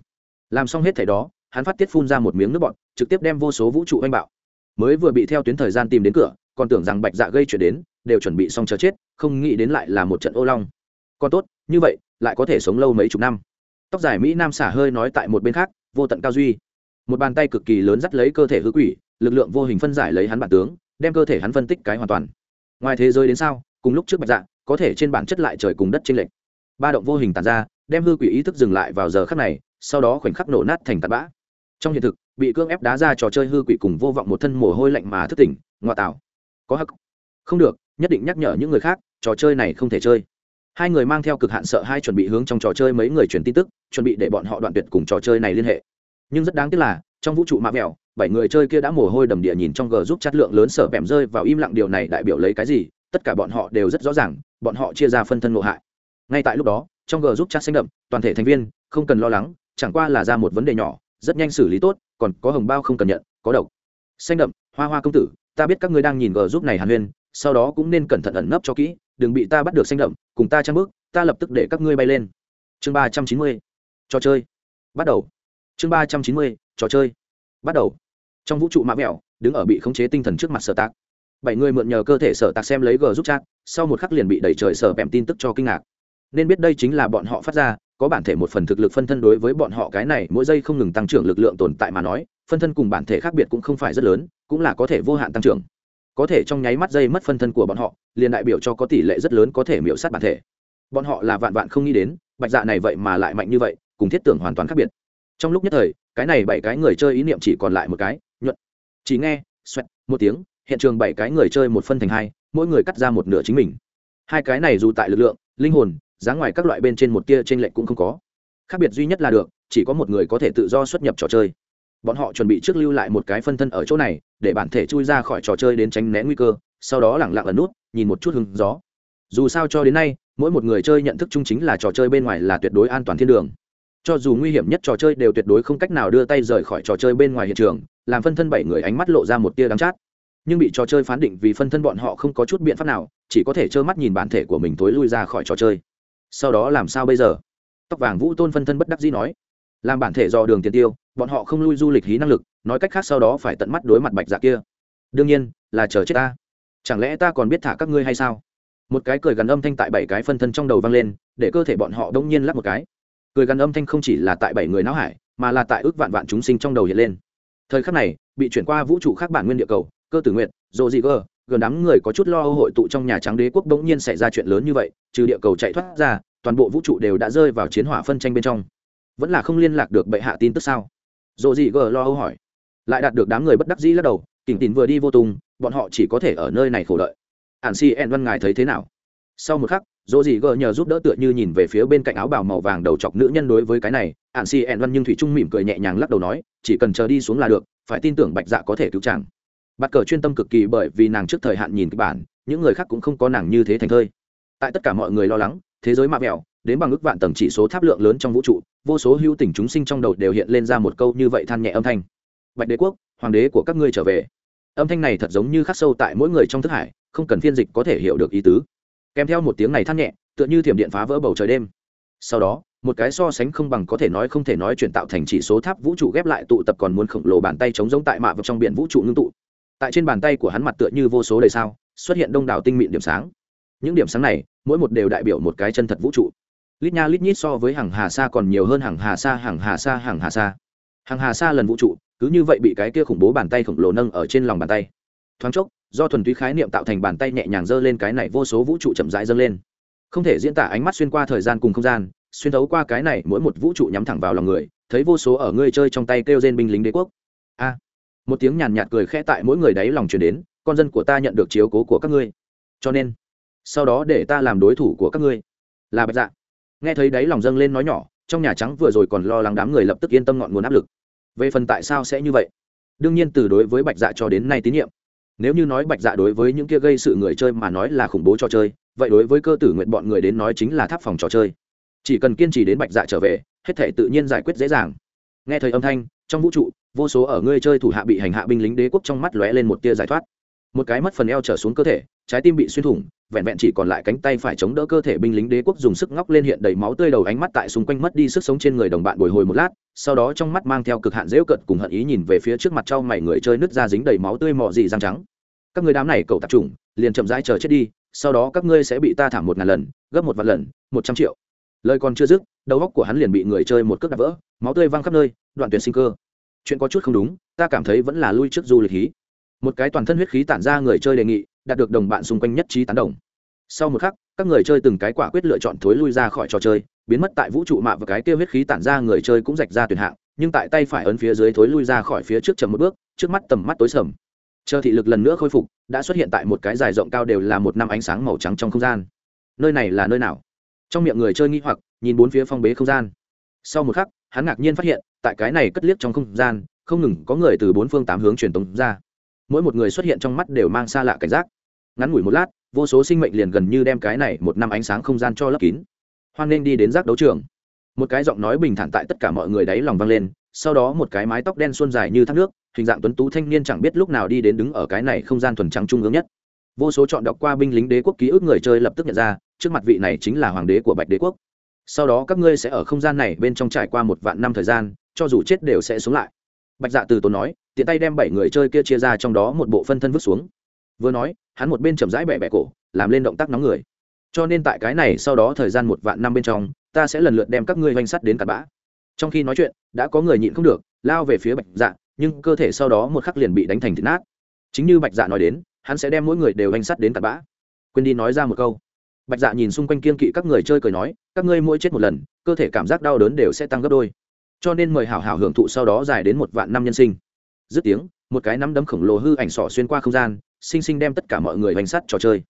Làm xong hết thảy đó, hắn phát tiết phun ra một miếng nước bọt, trực tiếp đem vô số vũ trụ oanh bạo. Mới vừa bị theo tuyến thời gian tìm đến cửa, còn tưởng rằng bạch dạ gây chuyện đến, đều chuẩn bị xong chờ chết, không nghĩ đến lại là một trận ô long. Còn tốt, như vậy, lại có thể sống lâu mấy chục năm. Tóc dài mỹ nam xả hơi nói tại một bên khác, vô tận cao duy. Một bàn tay cực kỳ lớn dắt lấy cơ thể hư quỷ, lực lượng vô hình phân giải lấy hắn bản tướng, đem cơ thể hắn phân tích cái hoàn toàn. Ngoài thế giới đến sao, cùng lúc trước bạch dạ có thể trên bản chất lại trời cùng đất trên lệch ba động vô hình tàn ra, đem hư quỷ ý thức dừng lại vào giờ khắc này, sau đó khoảnh khắc nổ nát thành tạt bã. Trong hiện thực, bị cưỡng ép đá ra trò chơi hư quỷ cùng vô vọng một thân mồ hôi lạnh mà thức tỉnh ngoại tạo. Có hắc. Không được, nhất định nhắc nhở những người khác, trò chơi này không thể chơi. Hai người mang theo cực hạn sợ hai chuẩn bị hướng trong trò chơi mấy người truyền tin tức, chuẩn bị để bọn họ đoạn tuyệt cùng trò chơi này liên hệ. Nhưng rất đáng tiếc là, trong vũ trụ mạ mẹo, bảy người chơi kia đã mồ hôi đầm địa nhìn trong g giúp chất lượng lớn sở bẻm rơi vào im lặng điều này đại biểu lấy cái gì, tất cả bọn họ đều rất rõ ràng, bọn họ chia ra phân thân ngộ hại ngay tại lúc đó, trong g giúp chat xanh đậm, toàn thể thành viên, không cần lo lắng, chẳng qua là ra một vấn đề nhỏ, rất nhanh xử lý tốt, còn có hồng bao không cần nhận, có độc. Xanh đậm, hoa hoa công tử, ta biết các ngươi đang nhìn g giúp này hàn huyên, sau đó cũng nên cẩn thận ẩn nấp cho kỹ, đừng bị ta bắt được xanh đậm, cùng ta trang bước ta lập tức để các ngươi bay lên. Chương ba trăm chín mươi, trò chơi. Bắt đầu. Chương ba trăm chín mươi, trò chơi. Bắt đầu. Trong vũ trụ mã mẹo, đứng ở bị khống chế tinh thần trước mặt sở tạc. Bảy người mượn nhờ cơ thể sở tạc xem lấy g giúp chat, sau một khắc liền bị đẩy trời sở bèm tin tức cho kinh ngạc nên biết đây chính là bọn họ phát ra, có bản thể một phần thực lực phân thân đối với bọn họ cái này, mỗi giây không ngừng tăng trưởng lực lượng tồn tại mà nói, phân thân cùng bản thể khác biệt cũng không phải rất lớn, cũng là có thể vô hạn tăng trưởng. Có thể trong nháy mắt dây mất phân thân của bọn họ, liền đại biểu cho có tỷ lệ rất lớn có thể miễu sát bản thể. Bọn họ là vạn vạn không nghĩ đến, bạch dạ này vậy mà lại mạnh như vậy, cùng thiết tưởng hoàn toàn khác biệt. Trong lúc nhất thời, cái này bảy cái người chơi ý niệm chỉ còn lại một cái, nhuận. Chỉ nghe, xoẹt, một tiếng, hiện trường bảy cái người chơi một phân thành hai, mỗi người cắt ra một nửa chính mình. Hai cái này dù tại lực lượng, linh hồn giá ngoài các loại bên trên một tia trên lệnh cũng không có. Khác biệt duy nhất là được, chỉ có một người có thể tự do xuất nhập trò chơi. Bọn họ chuẩn bị trước lưu lại một cái phân thân ở chỗ này, để bản thể chui ra khỏi trò chơi đến tránh né nguy cơ, sau đó lẳng lặng ẩn nút, nhìn một chút hứng gió. Dù sao cho đến nay, mỗi một người chơi nhận thức chung chính là trò chơi bên ngoài là tuyệt đối an toàn thiên đường. Cho dù nguy hiểm nhất trò chơi đều tuyệt đối không cách nào đưa tay rời khỏi trò chơi bên ngoài hiện trường, làm phân thân bảy người ánh mắt lộ ra một tia đắng chát. Nhưng bị trò chơi phán định vì phân thân bọn họ không có chút biện pháp nào, chỉ có thể trơ mắt nhìn bản thể của mình tối lui ra khỏi trò chơi sau đó làm sao bây giờ? Tóc vàng vũ tôn phân thân bất đắc dĩ nói. Làm bản thể do đường tiền tiêu, bọn họ không lui du lịch hí năng lực, nói cách khác sau đó phải tận mắt đối mặt bạch dạ kia. Đương nhiên, là chờ chết ta. Chẳng lẽ ta còn biết thả các ngươi hay sao? Một cái cười gắn âm thanh tại bảy cái phân thân trong đầu vang lên, để cơ thể bọn họ đông nhiên lắp một cái. Cười gắn âm thanh không chỉ là tại bảy người não hải, mà là tại ước vạn vạn chúng sinh trong đầu hiện lên. Thời khắc này, bị chuyển qua vũ trụ khác bản nguyên địa cầu, cơ tử nguyện dồ dị cơ? Gần đám người có chút lo âu hội tụ trong nhà trắng đế quốc bỗng nhiên xảy ra chuyện lớn như vậy, trừ địa cầu chạy thoát ra, toàn bộ vũ trụ đều đã rơi vào chiến hỏa phân tranh bên trong. Vẫn là không liên lạc được bệ hạ tin tức sao? Dồ dị gờ lo âu hỏi. Lại đạt được đám người bất đắc dĩ lắc đầu, kỉnh tín vừa đi vô tung, bọn họ chỉ có thể ở nơi này khổ đợi. Ản si en văn ngài thấy thế nào? Sau một khắc, dỗ dị gờ nhờ giúp đỡ tựa như nhìn về phía bên cạnh áo bào màu vàng đầu chọc nữ nhân đối với cái này ạn si ẹn văn nhưng thủy trung mỉm cười nhẹ nhàng lắc đầu nói, chỉ cần chờ đi xuống là được, phải tin tưởng bạch dạ có thể cứu chàng bắt cờ chuyên tâm cực kỳ bởi vì nàng trước thời hạn nhìn kịch bản, những người khác cũng không có nàng như thế thành thơi. Tại tất cả mọi người lo lắng, thế giới mạ mẹo đến bằng ước vạn tầng chỉ số tháp lượng lớn trong vũ trụ, vô số hữu tình chúng sinh trong đầu đều hiện lên ra một câu như vậy than nhẹ âm thanh. Bạch đế quốc, hoàng đế của các ngươi trở về. Âm thanh này thật giống như khắc sâu tại mỗi người trong thức hải, không cần phiên dịch có thể hiểu được ý tứ. Kèm theo một tiếng này than nhẹ, tựa như thiểm điện phá vỡ bầu trời đêm. Sau đó, một cái so sánh không bằng có thể nói không thể nói chuyển tạo thành chỉ số tháp vũ trụ ghép lại tụ tập còn muốn khổng lồ bàn tay chống giống tại mạ vào trong biển vũ trụ ngưng tụ tại trên bàn tay của hắn mặt tựa như vô số đầy sao, xuất hiện đông đảo tinh mịn điểm sáng. Những điểm sáng này, mỗi một đều đại biểu một cái chân thật vũ trụ. Lít nha lít nhít so với hàng hà sa còn nhiều hơn hàng hà sa, hàng hà sa, hàng hà sa. Hàng hà sa lần vũ trụ, cứ như vậy bị cái kia khủng bố bàn tay khổng lồ nâng ở trên lòng bàn tay. Thoáng chốc, do thuần túy khái niệm tạo thành bàn tay nhẹ nhàng giơ lên cái này vô số vũ trụ chậm rãi dâng lên. Không thể diễn tả ánh mắt xuyên qua thời gian cùng không gian, xuyên thấu qua cái này mỗi một vũ trụ nhắm thẳng vào lòng người, thấy vô số ở ngươi chơi trong tay kêu trên binh lính đế quốc. A một tiếng nhàn nhạt cười khẽ tại mỗi người đáy lòng truyền đến, con dân của ta nhận được chiếu cố của các ngươi. Cho nên, sau đó để ta làm đối thủ của các ngươi. Là bạch dạ. Nghe thấy đáy lòng dâng lên nói nhỏ, trong nhà trắng vừa rồi còn lo lắng đám người lập tức yên tâm ngọn nguồn áp lực. Về phần tại sao sẽ như vậy? Đương nhiên từ đối với bạch dạ cho đến nay tín nhiệm. Nếu như nói bạch dạ đối với những kia gây sự người chơi mà nói là khủng bố trò chơi, vậy đối với cơ tử nguyện bọn người đến nói chính là tháp phòng trò chơi. Chỉ cần kiên trì đến bạch dạ trở về, hết thể tự nhiên giải quyết dễ dàng. Nghe thấy âm thanh trong vũ trụ, vô số ở ngươi chơi thủ hạ bị hành hạ binh lính đế quốc trong mắt lóe lên một tia giải thoát. Một cái mất phần eo trở xuống cơ thể, trái tim bị xuyên thủng, vẹn vẹn chỉ còn lại cánh tay phải chống đỡ cơ thể binh lính đế quốc dùng sức ngóc lên hiện đầy máu tươi đầu ánh mắt tại xung quanh mất đi sức sống trên người đồng bạn bồi hồi một lát, sau đó trong mắt mang theo cực hạn dễu cận cùng hận ý nhìn về phía trước mặt trao mày người chơi nứt ra dính đầy máu tươi mọ dị răng trắng. Các người đám này cậu tập trung liền chậm rãi chờ chết đi, sau đó các ngươi sẽ bị ta thảm một ngàn lần, gấp một vạn lần, một trăm triệu. Lời còn chưa dứt, đầu óc của hắn liền bị người chơi một cước đạp vỡ, máu tươi văng khắp nơi đoạn tuyệt sinh cơ. Chuyện có chút không đúng, ta cảm thấy vẫn là lui trước du lịch hí. Một cái toàn thân huyết khí tản ra người chơi đề nghị, đạt được đồng bạn xung quanh nhất trí tán đồng. Sau một khắc, các người chơi từng cái quả quyết lựa chọn thối lui ra khỏi trò chơi, biến mất tại vũ trụ mạ và cái kêu huyết khí tản ra người chơi cũng rạch ra tuyển hạng, nhưng tại tay phải ấn phía dưới thối lui ra khỏi phía trước chậm một bước, trước mắt tầm mắt tối sầm. Chờ thị lực lần nữa khôi phục, đã xuất hiện tại một cái dài rộng cao đều là một năm ánh sáng màu trắng trong không gian. Nơi này là nơi nào? Trong miệng người chơi nghi hoặc, nhìn bốn phía phong bế không gian. Sau một khắc, hắn ngạc nhiên phát hiện tại cái này cất liếc trong không gian, không ngừng có người từ bốn phương tám hướng truyền tống ra. Mỗi một người xuất hiện trong mắt đều mang xa lạ cảnh giác. Ngắn ngủi một lát, vô số sinh mệnh liền gần như đem cái này một năm ánh sáng không gian cho lấp kín. Hoan nên đi đến giác đấu trường. Một cái giọng nói bình thản tại tất cả mọi người đáy lòng vang lên, sau đó một cái mái tóc đen xuân dài như thác nước, hình dạng tuấn tú thanh niên chẳng biết lúc nào đi đến đứng ở cái này không gian thuần trắng trung ương nhất. Vô số chọn đọc qua binh lính đế quốc ký ức người chơi lập tức nhận ra, trước mặt vị này chính là hoàng đế của bạch đế quốc. Sau đó các ngươi sẽ ở không gian này bên trong trải qua một vạn năm thời gian cho dù chết đều sẽ sống lại. Bạch dạ từ tốn nói, tiện tay đem bảy người chơi kia chia ra trong đó một bộ phân thân vứt xuống. Vừa nói, hắn một bên chậm rãi bẻ bẻ cổ, làm lên động tác nóng người. Cho nên tại cái này sau đó thời gian một vạn năm bên trong, ta sẽ lần lượt đem các ngươi oanh sắt đến cặp bã. Trong khi nói chuyện, đã có người nhịn không được, lao về phía bạch dạ nhưng cơ thể sau đó một khắc liền bị đánh thành thịt nát. Chính như bạch dạ nói đến, hắn sẽ đem mỗi người đều oanh sắt đến cặp bã. Quên đi nói ra một câu. Bạch dạ nhìn xung quanh kiên kỵ các người chơi cười nói, các ngươi mỗi chết một lần, cơ thể cảm giác đau đớn đều sẽ tăng gấp đôi cho nên mời hảo hảo hưởng thụ sau đó dài đến một vạn năm nhân sinh. Dứt tiếng, một cái nắm đấm khổng lồ hư ảnh sỏ xuyên qua không gian sinh sinh đem tất cả mọi người bánh sắt trò chơi.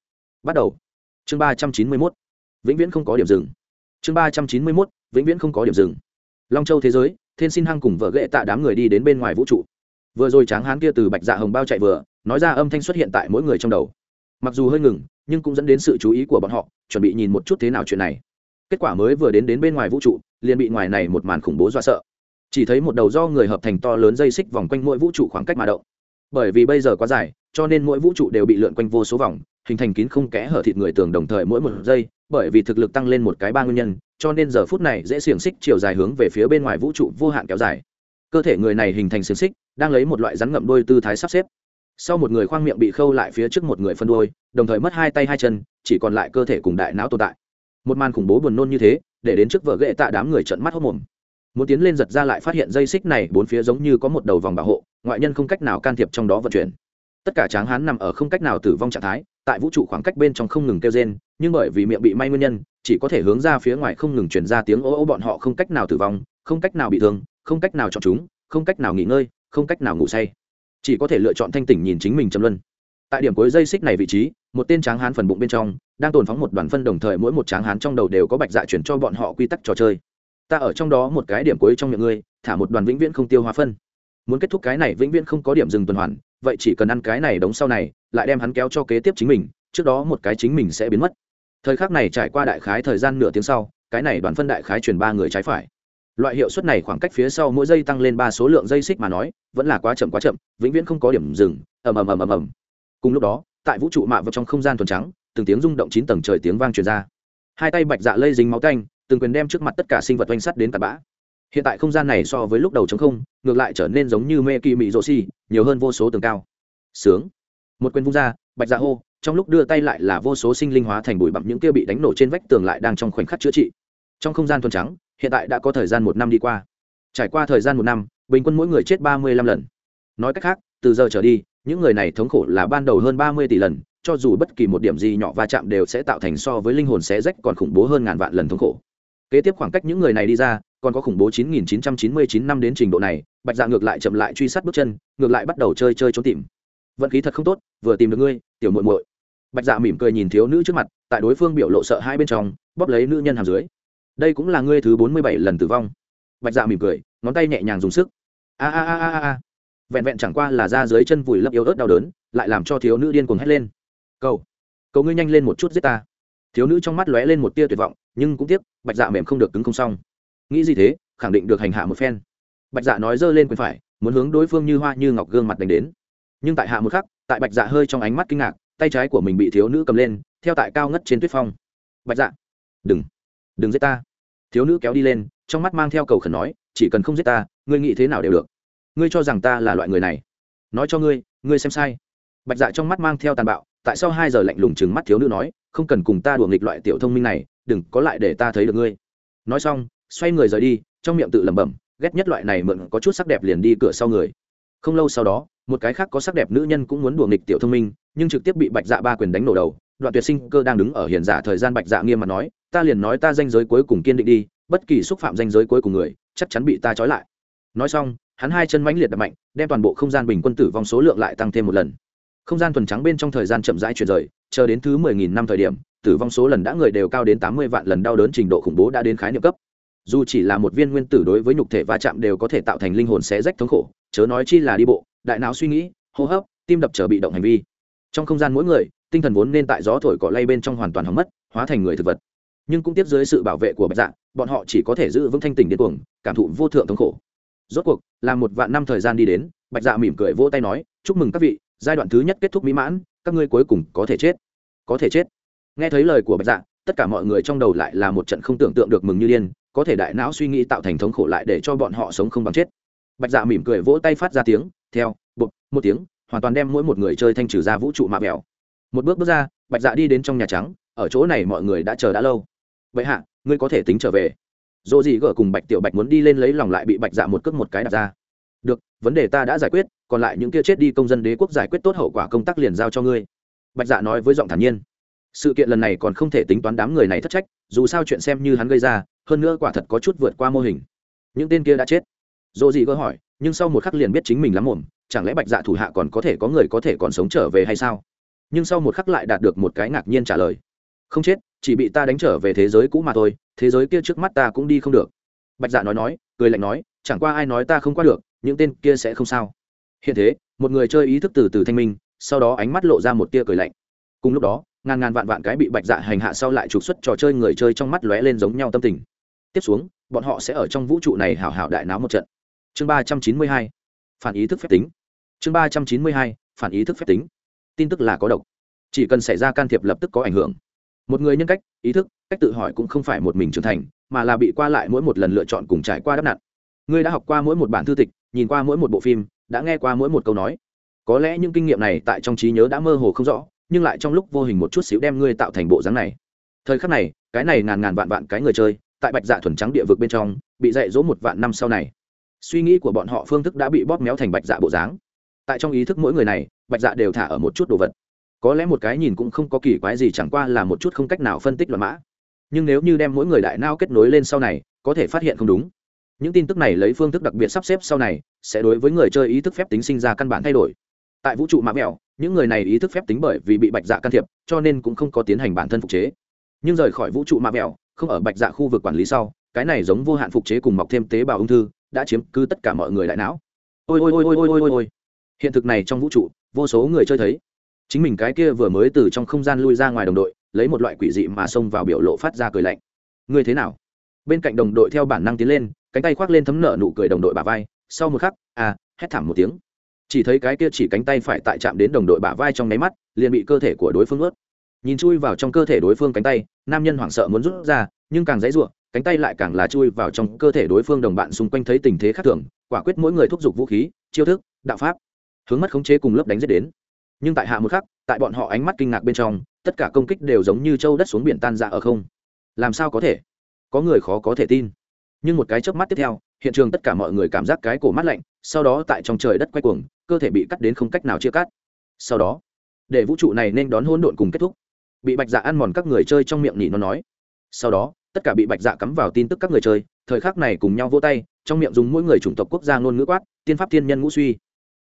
Bắt đầu. Chương ba trăm chín mươi mốt. Vĩnh viễn không có điểm dừng. Chương ba trăm chín mươi mốt. Vĩnh viễn không có điểm dừng. Long châu thế giới, thiên xin hăng cùng vợ ghệ tạ đám người đi đến bên ngoài vũ trụ. Vừa rồi tráng hán kia từ bạch dạ hồng bao chạy vừa, nói ra âm thanh xuất hiện tại mỗi người trong đầu. Mặc dù hơi ngừng, nhưng cũng dẫn đến sự chú ý của bọn họ, chuẩn bị nhìn một chút thế nào chuyện này kết quả mới vừa đến đến bên ngoài vũ trụ, liền bị ngoài này một màn khủng bố dọa sợ. Chỉ thấy một đầu do người hợp thành to lớn dây xích vòng quanh mỗi vũ trụ khoảng cách mà động. Bởi vì bây giờ quá dài, cho nên mỗi vũ trụ đều bị lượn quanh vô số vòng, hình thành kín không kẽ hở thịt người tường đồng thời mỗi một giây, bởi vì thực lực tăng lên một cái ba nguyên nhân, cho nên giờ phút này dễ xiềng xích chiều dài hướng về phía bên ngoài vũ trụ vô hạn kéo dài. Cơ thể người này hình thành xiềng xích, đang lấy một loại rắn ngậm đôi tư thái sắp xếp. Sau một người khoang miệng bị khâu lại phía trước một người phân đôi đồng thời mất hai tay hai chân, chỉ còn lại cơ thể cùng đại não tồn tại một màn khủng bố buồn nôn như thế, để đến trước vợ ghệ tạ đám người trận mắt hốc mồm. Muốn tiến lên giật ra lại phát hiện dây xích này, bốn phía giống như có một đầu vòng bảo hộ, ngoại nhân không cách nào can thiệp trong đó vận chuyển. Tất cả tráng hán nằm ở không cách nào tử vong trạng thái, tại vũ trụ khoảng cách bên trong không ngừng kêu rên, nhưng bởi vì miệng bị may nguyên nhân, chỉ có thể hướng ra phía ngoài không ngừng chuyển ra tiếng ô ô bọn họ không cách nào tử vong, không cách nào bị thương, không cách nào chọn chúng, không cách nào nghỉ ngơi, không cách nào ngủ say. Chỉ có thể lựa chọn thanh tỉnh nhìn chính mình châm luân. Tại điểm cuối dây xích này vị trí, một tên tráng hán phần bụng bên trong đang tồn phóng một đoàn phân đồng thời mỗi một tráng hán trong đầu đều có bạch dạ chuyển cho bọn họ quy tắc trò chơi. Ta ở trong đó một cái điểm cuối trong miệng ngươi, thả một đoàn vĩnh viễn không tiêu hóa phân. Muốn kết thúc cái này vĩnh viễn không có điểm dừng tuần hoàn, vậy chỉ cần ăn cái này đóng sau này, lại đem hắn kéo cho kế tiếp chính mình, trước đó một cái chính mình sẽ biến mất. Thời khắc này trải qua đại khái thời gian nửa tiếng sau, cái này đoàn phân đại khái chuyển ba người trái phải. Loại hiệu suất này khoảng cách phía sau mỗi giây tăng lên ba số lượng dây xích mà nói, vẫn là quá chậm quá chậm, vĩnh viễn không có điểm dừng, ầm ầm ầm ầm ầm. Cùng lúc đó, tại vũ trụ mạ vào trong không gian thuần trắng từng tiếng rung động chín tầng trời tiếng vang truyền ra. Hai tay bạch dạ lây dính máu canh từng quyền đem trước mặt tất cả sinh vật oanh sắt đến tạt bã. Hiện tại không gian này so với lúc đầu chống không, ngược lại trở nên giống như mê kỳ mị rộ xi nhiều hơn vô số tường cao. Sướng. Một quyền vung ra, bạch dạ hô, trong lúc đưa tay lại là vô số sinh linh hóa thành bụi bặm những kia bị đánh nổ trên vách tường lại đang trong khoảnh khắc chữa trị. Trong không gian thuần trắng, hiện tại đã có thời gian một năm đi qua. Trải qua thời gian một năm, bình quân mỗi người chết ba mươi lăm lần. Nói cách khác, từ giờ trở đi, những người này thống khổ là ban đầu hơn ba mươi tỷ lần cho dù bất kỳ một điểm gì nhỏ va chạm đều sẽ tạo thành so với linh hồn xé rách còn khủng bố hơn ngàn vạn lần thống khổ. Kế tiếp khoảng cách những người này đi ra, còn có khủng bố 9999 năm đến trình độ này, bạch dạ ngược lại chậm lại truy sát bước chân, ngược lại bắt đầu chơi chơi trốn tìm. Vận khí thật không tốt, vừa tìm được ngươi, tiểu muội muội. Bạch dạ mỉm cười nhìn thiếu nữ trước mặt, tại đối phương biểu lộ sợ hai bên trong, bóp lấy nữ nhân hàm dưới. Đây cũng là ngươi thứ bốn mươi bảy lần tử vong. Bạch dạ mỉm cười, ngón tay nhẹ nhàng dùng sức. A a a a a vẹn vẹn chẳng qua là ra dưới chân vùi lấp yếu ớt đau đớn, lại làm cho thiếu nữ điên cuồng hét lên cầu. Cầu ngươi nhanh lên một chút giết ta. Thiếu nữ trong mắt lóe lên một tia tuyệt vọng, nhưng cũng tiếc, bạch dạ mềm không được cứng không xong. Nghĩ gì thế, khẳng định được hành hạ một phen. Bạch dạ nói giơ lên quyền phải, muốn hướng đối phương như hoa như ngọc gương mặt đánh đến. Nhưng tại hạ một khắc, tại bạch dạ hơi trong ánh mắt kinh ngạc, tay trái của mình bị thiếu nữ cầm lên, theo tại cao ngất trên tuyết phong. Bạch dạ đừng đừng giết ta. Thiếu nữ kéo đi lên, trong mắt mang theo cầu khẩn nói, chỉ cần không giết ta, ngươi nghĩ thế nào đều được. Ngươi cho rằng ta là loại người này. Nói cho ngươi ngươi xem sai. Bạch dạ trong mắt mang theo tàn bạo tại sao hai giờ lạnh lùng chừng mắt thiếu nữ nói, không cần cùng ta đùa nghịch loại tiểu thông minh này, đừng có lại để ta thấy được ngươi. Nói xong, xoay người rời đi, trong miệng tự lẩm bẩm, ghét nhất loại này mượn có chút sắc đẹp liền đi cửa sau người. Không lâu sau đó, một cái khác có sắc đẹp nữ nhân cũng muốn đùa nghịch tiểu thông minh, nhưng trực tiếp bị bạch dạ ba quyền đánh nổ đầu, đoạn tuyệt sinh cơ đang đứng ở hiền giả thời gian bạch dạ nghiêm mặt nói, ta liền nói ta danh giới cuối cùng kiên định đi, bất kỳ xúc phạm danh giới cuối cùng người, chắc chắn bị ta trói lại. Nói xong, hắn hai chân mãnh liệt đập mạnh, đem toàn bộ không gian bình quân tử vong số lượng lại tăng thêm một lần không gian thuần trắng bên trong thời gian chậm rãi chuyển rời, chờ đến thứ mười nghìn năm thời điểm, tử vong số lần đã người đều cao đến tám mươi vạn lần đau đớn trình độ khủng bố đã đến khái niệm cấp. Dù chỉ là một viên nguyên tử đối với nhục thể va chạm đều có thể tạo thành linh hồn xé rách thống khổ, chớ nói chi là đi bộ, đại não suy nghĩ, hô hấp, tim đập trở bị động hành vi. Trong không gian mỗi người, tinh thần vốn nên tại gió thổi cỏ lay bên trong hoàn toàn hỏng mất, hóa thành người thực vật. Nhưng cũng tiếp dưới sự bảo vệ của bạch dạ bọn họ chỉ có thể giữ vững thanh tình điên cuồng, cảm thụ vô thượng thống khổ. Rốt cuộc, là một vạn năm thời gian đi đến, bạch dạ mỉm cười vỗ tay nói, chúc mừng các vị giai đoạn thứ nhất kết thúc mỹ mãn, các ngươi cuối cùng có thể chết. Có thể chết. Nghe thấy lời của bạch dạ tất cả mọi người trong đầu lại là một trận không tưởng tượng được mừng như điên, có thể đại não suy nghĩ tạo thành thống khổ lại để cho bọn họ sống không bằng chết. Bạch dạ mỉm cười vỗ tay phát ra tiếng, theo bột một tiếng, hoàn toàn đem mỗi một người chơi thanh trừ ra vũ trụ mạ mèo một bước bước ra, bạch dạ đi đến trong nhà trắng, ở chỗ này mọi người đã chờ đã lâu. Vậy hạ, ngươi có thể tính trở về. Dỗ gì gở cùng bạch tiểu bạch muốn đi lên lấy lòng lại bị bạch dạ một cước một cái đặt ra được, vấn đề ta đã giải quyết, còn lại những kia chết đi công dân đế quốc giải quyết tốt hậu quả công tác liền giao cho ngươi. Bạch dạ nói với giọng thản nhiên. Sự kiện lần này còn không thể tính toán đám người này thất trách, dù sao chuyện xem như hắn gây ra, hơn nữa quả thật có chút vượt qua mô hình. Những tên kia đã chết. Dỗ gì gỡ hỏi, nhưng sau một khắc liền biết chính mình lắm mồm chẳng lẽ bạch dạ thủ hạ còn có thể có người có thể còn sống trở về hay sao? Nhưng sau một khắc lại đạt được một cái ngạc nhiên trả lời. Không chết, chỉ bị ta đánh trở về thế giới cũ mà thôi, thế giới kia trước mắt ta cũng đi không được. Bạch dạ nói nói, cười lạnh nói, chẳng qua ai nói ta không qua được những tên kia sẽ không sao. Hiện thế, một người chơi ý thức từ từ thanh minh, sau đó ánh mắt lộ ra một tia cười lạnh. Cùng lúc đó, ngàn ngàn vạn vạn cái bị bạch dạ hành hạ sau lại trục xuất trò chơi người chơi trong mắt lóe lên giống nhau tâm tình. Tiếp xuống, bọn họ sẽ ở trong vũ trụ này hảo hảo đại náo một trận. Chương ba trăm chín mươi hai, phản ý thức phép tính. Chương ba trăm chín mươi hai, phản ý thức phép tính. Tin tức là có độc. Chỉ cần xảy ra can thiệp lập tức có ảnh hưởng. Một người nhân cách, ý thức, cách tự hỏi cũng không phải một mình trưởng thành, mà là bị qua lại mỗi một lần lựa chọn cùng trải qua đắp nặn. Ngươi đã học qua mỗi một bản thư tịch nhìn qua mỗi một bộ phim, đã nghe qua mỗi một câu nói. Có lẽ những kinh nghiệm này tại trong trí nhớ đã mơ hồ không rõ, nhưng lại trong lúc vô hình một chút xíu đem ngươi tạo thành bộ dáng này. Thời khắc này, cái này ngàn ngàn vạn vạn cái người chơi, tại bạch dạ thuần trắng địa vực bên trong, bị dạy dỗ một vạn năm sau này. Suy nghĩ của bọn họ phương thức đã bị bóp méo thành bạch dạ bộ dáng. Tại trong ý thức mỗi người này, bạch dạ đều thả ở một chút đồ vật. Có lẽ một cái nhìn cũng không có kỳ quái gì chẳng qua là một chút không cách nào phân tích luận mã. Nhưng nếu như đem mỗi người đại nao kết nối lên sau này, có thể phát hiện không đúng những tin tức này lấy phương thức đặc biệt sắp xếp sau này, sẽ đối với người chơi ý thức phép tính sinh ra căn bản thay đổi. Tại vũ trụ mã mẹo, những người này ý thức phép tính bởi vì bị bạch dạ can thiệp, cho nên cũng không có tiến hành bản thân phục chế. Nhưng rời khỏi vũ trụ mã mẹo, không ở bạch dạ khu vực quản lý sau, cái này giống vô hạn phục chế cùng mọc thêm tế bào ung thư, đã chiếm cứ tất cả mọi người đại não. Ôi ôi ôi ôi ôi ôi ôi ôi. Hiện thực này trong vũ trụ, vô số người chơi thấy. Chính mình cái kia vừa mới từ trong không gian lui ra ngoài đồng đội, lấy một loại quỷ dị mà xông vào biểu lộ phát ra cười lạnh. Người thế nào? Bên cạnh đồng đội theo bản năng tiến lên cánh tay khoác lên thấm nợ nụ cười đồng đội bà vai, sau một khắc à hét thảm một tiếng. Chỉ thấy cái kia chỉ cánh tay phải tại chạm đến đồng đội bả vai trong nháy mắt, liền bị cơ thể của đối phương ướt. Nhìn chui vào trong cơ thể đối phương cánh tay, nam nhân hoảng sợ muốn rút ra, nhưng càng dãy ruộng, cánh tay lại càng là chui vào trong cơ thể đối phương đồng bạn xung quanh thấy tình thế khác thường, quả quyết mỗi người thúc giục vũ khí, chiêu thức, đạo pháp, hướng mắt khống chế cùng lớp đánh giết đến. Nhưng tại hạ một khắc, tại bọn họ ánh mắt kinh ngạc bên trong, tất cả công kích đều giống như châu đất xuống biển tan ra ở không. Làm sao có thể? Có người khó có thể tin nhưng một cái chớp mắt tiếp theo, hiện trường tất cả mọi người cảm giác cái cổ mắt lạnh, sau đó tại trong trời đất quay cuồng, cơ thể bị cắt đến không cách nào chia cắt. Sau đó, để vũ trụ này nên đón hỗn độn cùng kết thúc. Bị bạch dạ ăn mòn các người chơi trong miệng nhỉ nó nói. Sau đó, tất cả bị bạch dạ cắm vào tin tức các người chơi, thời khắc này cùng nhau vỗ tay, trong miệng dùng mỗi người chủng tộc quốc gia ngôn ngữ quát, tiên pháp thiên nhân ngũ suy.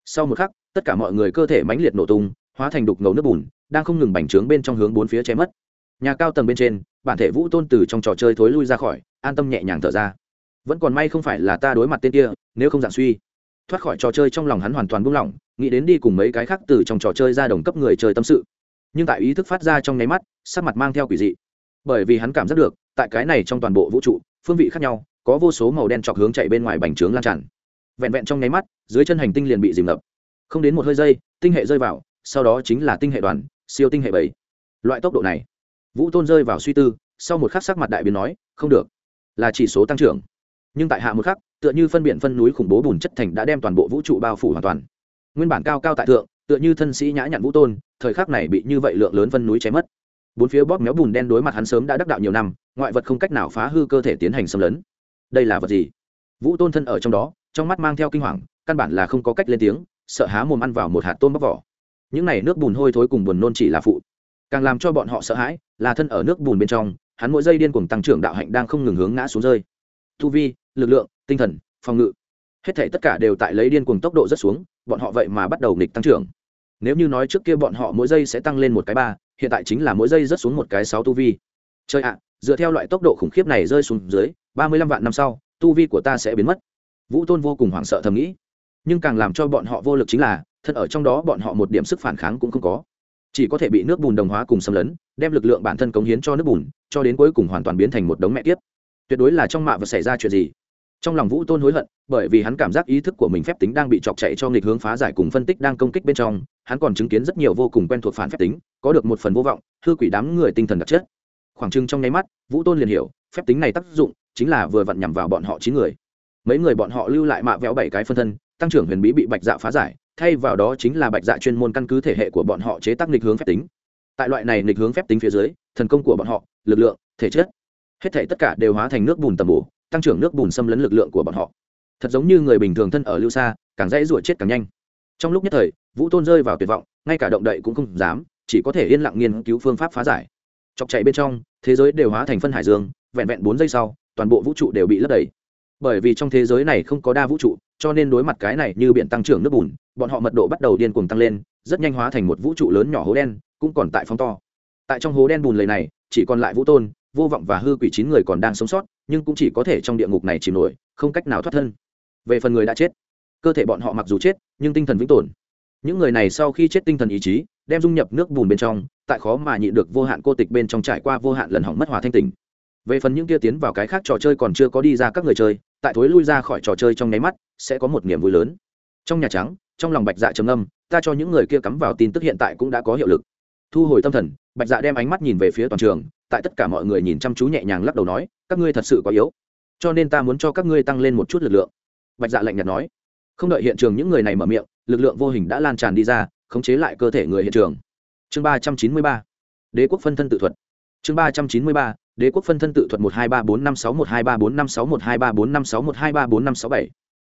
Sau một khắc, tất cả mọi người cơ thể mãnh liệt nổ tung, hóa thành đục ngầu nước bùn, đang không ngừng bành trướng bên trong hướng bốn phía cháy mất. Nhà cao tầng bên trên, bản thể vũ tôn từ trong trò chơi thối lui ra khỏi, an tâm nhẹ nhàng thở ra vẫn còn may không phải là ta đối mặt tên kia, nếu không dạng suy. Thoát khỏi trò chơi trong lòng hắn hoàn toàn buông lỏng, nghĩ đến đi cùng mấy cái khác từ trong trò chơi ra đồng cấp người chơi tâm sự. Nhưng tại ý thức phát ra trong nháy mắt, sắc mặt mang theo quỷ dị. Bởi vì hắn cảm giác được, tại cái này trong toàn bộ vũ trụ, phương vị khác nhau, có vô số màu đen chọc hướng chạy bên ngoài bành trướng lan tràn. Vẹn vẹn trong nháy mắt, dưới chân hành tinh liền bị dìm ngập. Không đến một hơi dây tinh hệ rơi vào, sau đó chính là tinh hệ đoàn, siêu tinh hệ bảy. Loại tốc độ này. Vũ tôn rơi vào suy tư, sau một khắc sắc mặt đại biến nói, không được. Là chỉ số tăng trưởng nhưng tại hạ một khắc, tựa như phân biện phân núi khủng bố bùn chất thành đã đem toàn bộ vũ trụ bao phủ hoàn toàn. Nguyên bản cao cao tại thượng, tựa như thân sĩ nhã nhặn vũ tôn, thời khắc này bị như vậy lượng lớn phân núi cháy mất. Bốn phía bóp méo bùn đen đối mặt hắn sớm đã đắc đạo nhiều năm, ngoại vật không cách nào phá hư cơ thể tiến hành xâm lấn. Đây là vật gì? Vũ tôn thân ở trong đó, trong mắt mang theo kinh hoàng, căn bản là không có cách lên tiếng, sợ há mồm ăn vào một hạt tôm bóc vỏ. Những này nước bùn hôi thối cùng buồn nôn chỉ là phụ. Càng làm cho bọn họ sợ hãi, là thân ở nước bùn bên trong, hắn mỗi giây điên cuồng tăng trưởng đạo hạnh đang không ngừng hướng ngã xuống rơi. Tu vi lực lượng, tinh thần, phòng ngự. Hết thể tất cả đều tại lấy điên cuồng tốc độ rất xuống, bọn họ vậy mà bắt đầu nghịch tăng trưởng. Nếu như nói trước kia bọn họ mỗi giây sẽ tăng lên một cái ba, hiện tại chính là mỗi giây rất xuống một cái sáu tu vi. Chơi ạ, dựa theo loại tốc độ khủng khiếp này rơi xuống dưới, ba mươi lăm vạn năm sau, tu vi của ta sẽ biến mất. Vũ tôn vô cùng hoảng sợ thầm nghĩ. Nhưng càng làm cho bọn họ vô lực chính là, thật ở trong đó bọn họ một điểm sức phản kháng cũng không có. Chỉ có thể bị nước bùn đồng hóa cùng xâm lấn, đem lực lượng bản thân cống hiến cho nước bùn, cho đến cuối cùng hoàn toàn biến thành một đống mẹ tiếp tuyệt đối là trong mạ và xảy ra chuyện gì trong lòng vũ tôn hối hận, bởi vì hắn cảm giác ý thức của mình phép tính đang bị chọc chạy cho nghịch hướng phá giải cùng phân tích đang công kích bên trong, hắn còn chứng kiến rất nhiều vô cùng quen thuộc phản phép tính, có được một phần vô vọng, hư quỷ đám người tinh thần đặc chất. Khoảng trưng trong nháy mắt, vũ tôn liền hiểu, phép tính này tác dụng chính là vừa vặn nhằm vào bọn họ chín người. Mấy người bọn họ lưu lại mạ véo bảy cái phân thân, tăng trưởng huyền bí bị bạch dạ phá giải, thay vào đó chính là bạch dạ chuyên môn căn cứ thể hệ của bọn họ chế tác nghịch hướng phép tính. Tại loại này nghịch hướng phép tính phía dưới, thần công của bọn họ, lực lượng, thể chất, hết thể tất cả đều hóa thành nước bùn tầm bổ tăng trưởng nước bùn xâm lấn lực lượng của bọn họ. Thật giống như người bình thường thân ở lưu xa càng dãy ruột chết càng nhanh. Trong lúc nhất thời, vũ tôn rơi vào tuyệt vọng, ngay cả động đậy cũng không dám, chỉ có thể yên lặng nghiên cứu phương pháp phá giải. Chọc chạy bên trong, thế giới đều hóa thành phân hải dương, vẹn vẹn bốn giây sau, toàn bộ vũ trụ đều bị lấp đầy. Bởi vì trong thế giới này không có đa vũ trụ, cho nên đối mặt cái này như biển tăng trưởng nước bùn, bọn họ mật độ bắt đầu điên cuồng tăng lên, rất nhanh hóa thành một vũ trụ lớn nhỏ hố đen, cũng còn tại phóng to. Tại trong hố đen bùn lầy này, chỉ còn lại vũ tôn, vô vọng và hư quỷ chín người còn đang sống sót nhưng cũng chỉ có thể trong địa ngục này chìm nổi, không cách nào thoát thân. Về phần người đã chết, cơ thể bọn họ mặc dù chết, nhưng tinh thần vĩnh tồn. Những người này sau khi chết tinh thần ý chí, đem dung nhập nước bùn bên trong, tại khó mà nhịn được vô hạn cô tịch bên trong trải qua vô hạn lần hỏng mất hòa thanh tình về phần những kia tiến vào cái khác trò chơi còn chưa có đi ra các người chơi, tại thối lui ra khỏi trò chơi trong nháy mắt, sẽ có một niềm vui lớn. Trong nhà trắng, trong lòng bạch dạ trầm âm ta cho những người kia cắm vào tin tức hiện tại cũng đã có hiệu lực. Thu hồi tâm thần, bạch dạ đem ánh mắt nhìn về phía toàn trường tại tất cả mọi người nhìn chăm chú nhẹ nhàng lắc đầu nói, các ngươi thật sự quá yếu. Cho nên ta muốn cho các ngươi tăng lên một chút lực lượng. Bạch dạ lạnh nhạt nói. Không đợi hiện trường những người này mở miệng, lực lượng vô hình đã lan tràn đi ra, khống chế lại cơ thể người hiện trường. Chương ba trăm chín mươi ba. Đế quốc phân thân tự thuật. Chương ba trăm chín mươi ba. Đế quốc phân thân tự thuật một hai ba bốn năm sáu một hai ba bốn năm sáu một hai ba bốn năm sáu một hai ba bốn năm sáu bảy.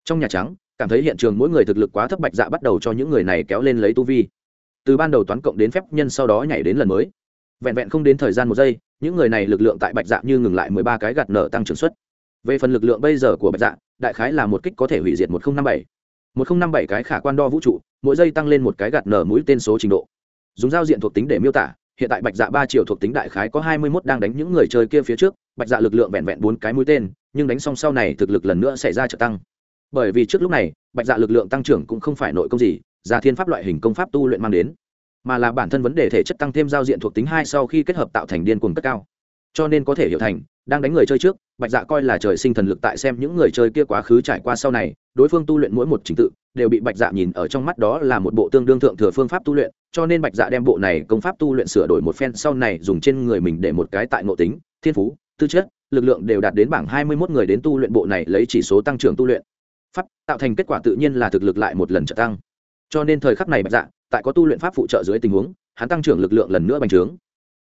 Trong nhà trắng, cảm thấy hiện trường mỗi người thực lực quá thấp bạch dạ bắt đầu cho những người này kéo lên lấy tu vi. Từ ban đầu toán cộng đến phép nhân sau đó nhảy đến lần mới. Vẹn vẹn không đến thời gian một giây những người này lực lượng tại bạch dạ như ngừng lại mười ba cái gạt nở tăng trưởng suất. Về phần lực lượng bây giờ của bạch dạ đại khái là một kích có thể hủy diệt một nghìn năm bảy. Một nghìn năm bảy cái khả quan đo vũ trụ, mỗi giây tăng lên một cái gạt nở mũi tên số trình độ. Dùng giao diện thuộc tính để miêu tả, hiện tại bạch dạ ba triệu thuộc tính đại khái có hai mươi mốt đang đánh những người chơi kia phía trước, bạch dạ lực lượng vẹn vẹn bốn cái mũi tên, nhưng đánh xong sau này thực lực lần nữa xảy ra trợ tăng. Bởi vì trước lúc này, bạch dạ lực lượng tăng trưởng cũng không phải nội công gì già thiên pháp loại hình công pháp tu luyện mang đến mà là bản thân vấn đề thể chất tăng thêm giao diện thuộc tính hai sau khi kết hợp tạo thành điên cuồng cất cao. Cho nên có thể hiểu thành, đang đánh người chơi trước, bạch dạ coi là trời sinh thần lực tại xem những người chơi kia quá khứ trải qua sau này, đối phương tu luyện mỗi một trình tự, đều bị bạch dạ nhìn ở trong mắt đó là một bộ tương đương thượng thừa phương pháp tu luyện, cho nên bạch dạ đem bộ này công pháp tu luyện sửa đổi một phen sau này dùng trên người mình để một cái tại ngộ tính, thiên phú, tư chất, lực lượng đều đạt đến bảng hai mươi 21 người đến tu luyện bộ này lấy chỉ số tăng trưởng tu luyện. Pháp, tạo thành kết quả tự nhiên là thực lực lại một lần trở tăng. Cho nên thời khắc này bạch dạ tại có tu luyện pháp phụ trợ dưới tình huống, hắn tăng trưởng lực lượng lần nữa bành trướng.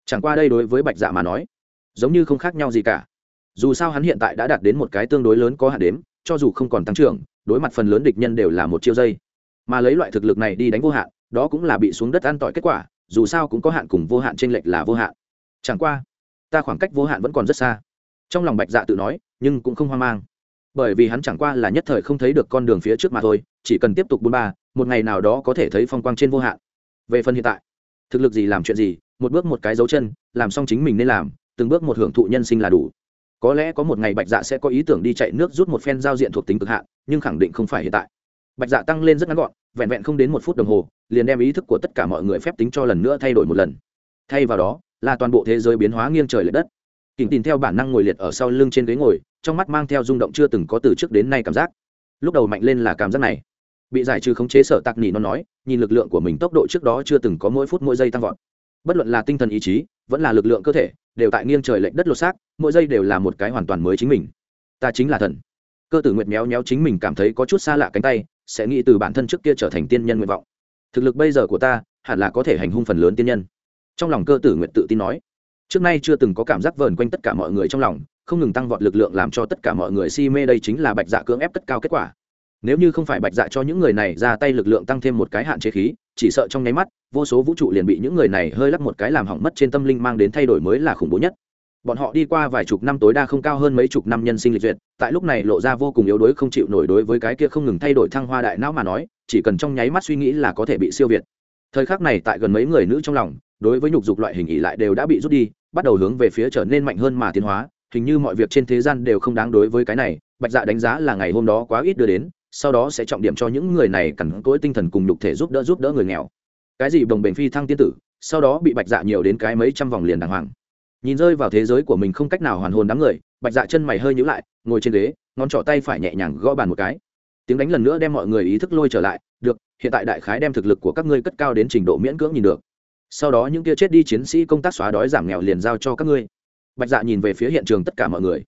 Chẳng qua đây đối với bạch dạ mà nói, giống như không khác nhau gì cả. Dù sao hắn hiện tại đã đạt đến một cái tương đối lớn có hạn đếm, cho dù không còn tăng trưởng, đối mặt phần lớn địch nhân đều là một chiêu dây. Mà lấy loại thực lực này đi đánh vô hạn, đó cũng là bị xuống đất ăn tỏi kết quả, dù sao cũng có hạn cùng vô hạn t r ê n lệch là vô hạn. Chẳng qua, ta khoảng cách vô hạn vẫn còn rất xa. Trong lòng bạch dạ tự nói, nhưng cũng không hoang mang. Bởi vì hắn chẳng qua là nhất thời không thấy được con đường phía trước mà thôi, chỉ cần tiếp tục bôn ba một ngày nào đó có thể thấy phong quang trên vô hạn. Về phần hiện tại, thực lực gì làm chuyện gì, một bước một cái dấu chân, làm xong chính mình nên làm, từng bước một hưởng thụ nhân sinh là đủ. Có lẽ có một ngày bạch dạ sẽ có ý tưởng đi chạy nước rút một phen giao diện thuộc tính cực hạn, nhưng khẳng định không phải hiện tại. Bạch dạ tăng lên rất ngắn gọn, vẹn vẹn không đến một phút đồng hồ, liền đem ý thức của tất cả mọi người phép tính cho lần nữa thay đổi một lần. Thay vào đó, là toàn bộ thế giới biến hóa nghiêng trời l ệ đất. Kỉnh tìm theo bản năng ngồi liệt ở sau lưng trên ghế ngồi, trong mắt mang theo rung động chưa từng có từ trước đến nay cảm giác. Lúc đầu mạnh lên là cảm giác này bị giải trừ khống chế sở tạc nỉ nó nói, nhìn lực lượng của mình tốc độ trước đó chưa từng có mỗi phút mỗi giây tăng vọt. Bất luận là tinh thần ý chí, vẫn là lực lượng cơ thể, đều tại nghiêng trời lệch đất lột xác, mỗi giây đều là một cái hoàn toàn mới chính mình. Ta chính là thần. Cơ tử nguyệt méo méo chính mình cảm thấy có chút xa lạ cánh tay, sẽ nghĩ từ bản thân trước kia trở thành tiên nhân nguyện vọng. Thực lực bây giờ của ta, hẳn là có thể hành hung phần lớn tiên nhân. Trong lòng cơ tử nguyệt tự tin nói. Trước nay chưa từng có cảm giác vờn quanh tất cả mọi người trong lòng, không ngừng tăng vọt lực lượng làm cho tất cả mọi người si mê đây chính là bạch dạ cưỡng ép tất cao kết quả nếu như không phải bạch dạ cho những người này ra tay lực lượng tăng thêm một cái hạn chế khí, chỉ sợ trong nháy mắt, vô số vũ trụ liền bị những người này hơi lắc một cái làm hỏng mất trên tâm linh mang đến thay đổi mới là khủng bố nhất. Bọn họ đi qua vài chục năm tối đa không cao hơn mấy chục năm nhân sinh lịch duyệt, tại lúc này lộ ra vô cùng yếu đuối không chịu nổi đối với cái kia không ngừng thay đổi thăng hoa đại não mà nói, chỉ cần trong nháy mắt suy nghĩ là có thể bị siêu việt. Thời khắc này tại gần mấy người nữ trong lòng, đối với nhục dục loại hình ỉ lại đều đã bị rút đi, bắt đầu hướng về phía trở nên mạnh hơn mà tiến hóa, hình như mọi việc trên thế gian đều không đáng đối với cái này, bạch dạ đánh giá là ngày hôm đó quá ít đưa đến sau đó sẽ trọng điểm cho những người này cẩn cỗi tinh thần cùng nhục thể giúp đỡ giúp đỡ người nghèo. Cái gì đồng bền phi thăng tiên tử, sau đó bị bạch dạ nhiều đến cái mấy trăm vòng liền đàng hoàng. Nhìn rơi vào thế giới của mình không cách nào hoàn hồn đám người, bạch dạ chân mày hơi nhữ lại, ngồi trên ghế, ngón trỏ tay phải nhẹ nhàng gõ bàn một cái. Tiếng đánh lần nữa đem mọi người ý thức lôi trở lại, được, hiện tại đại khái đem thực lực của các ngươi cất cao đến trình độ miễn cưỡng nhìn được. Sau đó những kia chết đi chiến sĩ công tác xóa đói giảm nghèo liền giao cho các ngươi. Bạch dạ nhìn về phía hiện trường tất cả mọi người.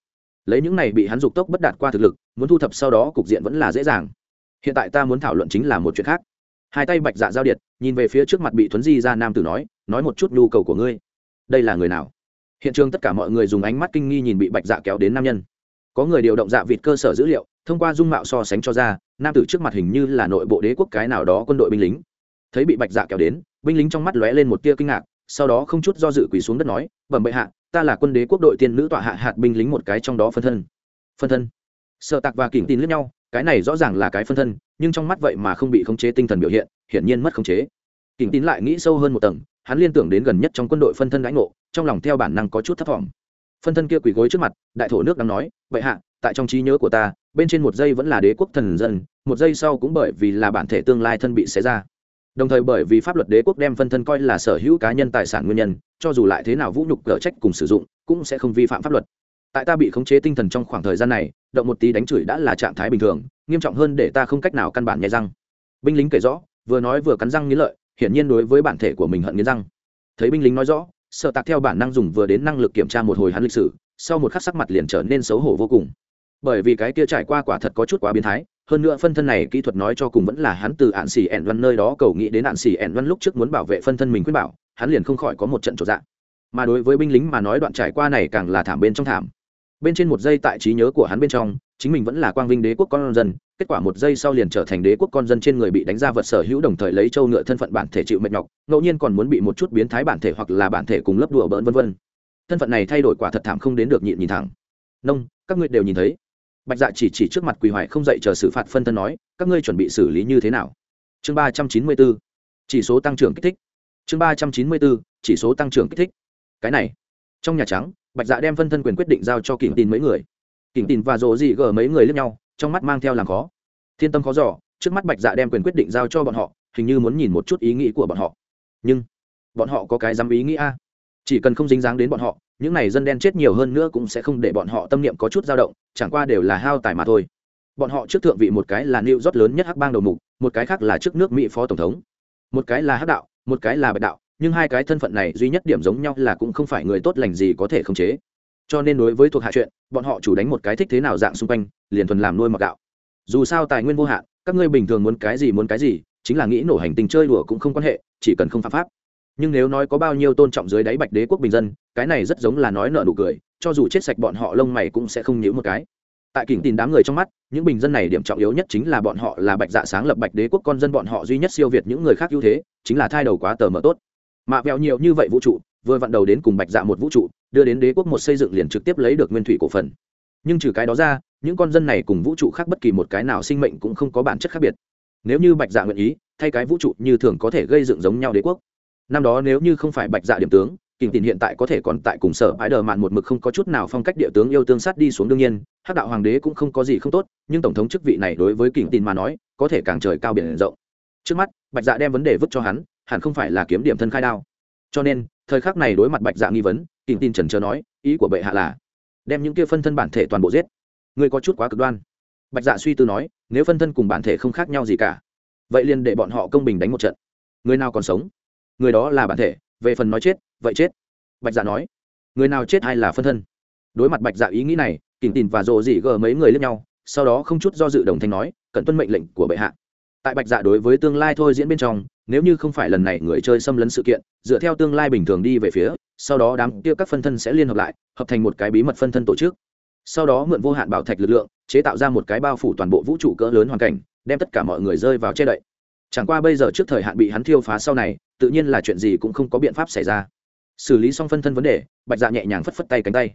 Lấy những này bị hắn dục tốc bất đạt qua thực lực muốn thu thập sau đó cục diện vẫn là dễ dàng. Hiện tại ta muốn thảo luận chính là một chuyện khác. Hai tay bạch dạ giao điện nhìn về phía trước mặt bị thuấn di ra nam tử nói nói một chút nhu cầu của ngươi. Đây là người nào? Hiện trường tất cả mọi người dùng ánh mắt kinh nghi nhìn bị bạch dạ kéo đến nam nhân. Có người điều động dạ vịt cơ sở dữ liệu, thông qua dung mạo so sánh cho ra, nam tử trước mặt hình như là nội bộ đế quốc cái nào đó quân đội binh lính. Thấy bị bạch dạ kéo đến, binh lính trong mắt lóe lên một tia kinh ngạc, sau đó không chút do dự quỳ xuống đất nói, bẩm bệ hạ, ta là quân đế quốc đội tiên nữ tọa hạ hạt binh lính một cái trong đó phân thân. Phân thân? Sợ tạc và kỉnh tin lẫn nhau, cái này rõ ràng là cái phân thân, nhưng trong mắt vậy mà không bị khống chế tinh thần biểu hiện, hiển nhiên mất khống chế. Kỉnh tín lại nghĩ sâu hơn một tầng, hắn liên tưởng đến gần nhất trong quân đội phân thân đãi ngộ, trong lòng theo bản năng có chút thấp t phân thân kia quỳ gối trước mặt, đại thổ nước đang nói, vậy hạ, tại trong trí nhớ của ta, bên trên một giây vẫn là đế quốc thần dân, một giây sau cũng bởi vì là bản thể tương lai thân bị xé ra. Đồng thời bởi vì pháp luật đế quốc đem phân thân coi là sở hữu cá nhân tài sản nguyên nhân, cho dù lại thế nào vũ nhục cở trách cùng sử dụng, cũng sẽ không vi phạm pháp luật tại ta bị khống chế tinh thần trong khoảng thời gian này, động một tí đánh chửi đã là trạng thái bình thường, nghiêm trọng hơn để ta không cách nào căn bản nhai răng. Binh lính kể rõ, vừa nói vừa cắn răng nghĩ lợi, hiển nhiên đối với bản thể của mình hận nghiến răng. Thấy binh lính nói rõ, sợ tạc theo bản năng dùng vừa đến năng lực kiểm tra một hồi hắn lịch sử, sau một khắc sắc mặt liền trở nên xấu hổ vô cùng. Bởi vì cái kia trải qua quả thật có chút quá biến thái, hơn nữa phân thân này kỹ thuật nói cho cùng vẫn là hắn từ ạn xỉ ẻn văn nơi đó cầu nghĩ đến ạn xỉ ẻn văn lúc trước muốn bảo vệ phân thân mình khuyên bảo, hắn liền không khỏi có một trận trộn dạng mà đối với binh lính mà nói đoạn trải qua này càng là thảm bên trong thảm bên trên một giây tại trí nhớ của hắn bên trong, chính mình vẫn là quang vinh đế quốc con dân, kết quả một giây sau liền trở thành đế quốc con dân trên người bị đánh ra vật sở hữu đồng thời lấy châu ngựa thân phận bản thể chịu mệt nhọc, ngẫu nhiên còn muốn bị một chút biến thái bản thể hoặc là bản thể cùng lớp đùa bỡn vân vân. Thân phận này thay đổi quả thật thảm không đến được nhịn nhìn thẳng. Nông, các ngươi đều nhìn thấy. Bạch dạ chỉ chỉ trước mặt quỳ hoài không dậy chờ xử phạt phân thân nói, các ngươi chuẩn bị xử lý như thế nào? Chương ba trăm chín mươi bốn chỉ số tăng trưởng kích thích. Chương ba trăm chín mươi bốn chỉ số tăng trưởng kích thích. Cái này, trong nhà trắng bạch dạ đem phân thân quyền quyết định giao cho kỉnh tin mấy người. Kỉnh tin và rộ dị gờ mấy người lướt nhau, trong mắt mang theo làm khó. Thiên tâm khó giỏ trước mắt bạch dạ đem quyền quyết định giao cho bọn họ, hình như muốn nhìn một chút ý nghĩ của bọn họ. Nhưng, bọn họ có cái dám ý nghĩ a? Chỉ cần không dính dáng đến bọn họ, những n à y dân đen chết nhiều hơn nữa cũng sẽ không để bọn họ tâm niệm có chút dao động, chẳng qua đều là hao tài mà thôi. Bọn họ trước thượng vị một cái là new rót lớn nhất hắc bang đầu mục, một cái khác là trước nước mỹ phó tổng thống. Một cái là hắc đạo, một cái là bạch đạo nhưng hai cái thân phận này duy nhất điểm giống nhau là cũng không phải người tốt lành gì có thể khống chế. Cho nên đối với thuộc hạ chuyện, bọn họ chủ đánh một cái thích thế nào dạng xung quanh, liền thuần làm nuôi mặc gạo. Dù sao tài nguyên vô hạn, các ngươi bình thường muốn cái gì muốn cái gì, chính là nghĩ nổ hành tình chơi đùa cũng không quan hệ, chỉ cần không phạm pháp. Nhưng nếu nói có bao nhiêu tôn trọng dưới đáy bạch đế quốc bình dân, cái này rất giống là nói nợ nụ cười, cho dù chết sạch bọn họ lông mày cũng sẽ không nhíu một cái. Tại kỉnh tìm đám người trong mắt, những bình dân này điểm trọng yếu nhất chính là bọn họ là bạch dạ sáng lập bạch đế quốc con dân bọn họ duy nhất siêu việt những người khác ưu thế, chính là thai đầu quá tờ mở tốt mạ vẹo nhiều như vậy vũ trụ, vừa vặn đầu đến cùng bạch dạ một vũ trụ, đưa đến đế quốc một xây dựng liền trực tiếp lấy được nguyên thủy cổ phần. Nhưng trừ cái đó ra, những con dân này cùng vũ trụ khác bất kỳ một cái nào sinh mệnh cũng không có bản chất khác biệt. Nếu như bạch dạ nguyện ý, thay cái vũ trụ như thường có thể gây dựng giống nhau đế quốc. Năm đó nếu như không phải bạch dạ điểm tướng, kình tiền hiện tại có thể còn tại cùng sở ái đờ mạn một mực không có chút nào phong cách địa tướng yêu tương sát đi xuống đương nhiên, hắc đạo hoàng đế cũng không có gì không tốt, nhưng tổng thống chức vị này đối với kình tiền mà nói, có thể càng trời cao biển rộng. Trước mắt, bạch dạ đem vấn đề vứt cho hắn hẳn không phải là kiếm điểm thân khai đao. Cho nên, thời khắc này đối mặt bạch dạ nghi vấn, kình tin trần trờ nói, ý của bệ hạ là, đem những kia phân thân bản thể toàn bộ giết. Ngươi có chút quá cực đoan. Bạch dạ suy tư nói, nếu phân thân cùng bản thể không khác nhau gì cả, vậy liền để bọn họ công bình đánh một trận. Người nào còn sống? Người đó là bản thể, về phần nói chết, vậy chết. Bạch dạ nói, người nào chết hay là phân thân? Đối mặt bạch dạ ý nghĩ này, kình tin và rồ dị gờ mấy người lên nhau, sau đó không chút do dự đồng thanh nói cận tuân mệnh lệnh của bệ hạ tại bạch dạ đối với tương lai thôi diễn bên trong, nếu như không phải lần này người chơi xâm lấn sự kiện, dựa theo tương lai bình thường đi về phía, sau đó đám kia các phân thân sẽ liên hợp lại, hợp thành một cái bí mật phân thân tổ chức. Sau đó mượn vô hạn bảo thạch lực lượng, chế tạo ra một cái bao phủ toàn bộ vũ trụ cỡ lớn hoàn cảnh, đem tất cả mọi người rơi vào che đậy. Chẳng qua bây giờ trước thời hạn bị hắn thiêu phá sau này, tự nhiên là chuyện gì cũng không có biện pháp xảy ra. Xử lý xong phân thân vấn đề, bạch dạ nhẹ nhàng phất phất tay cánh tay.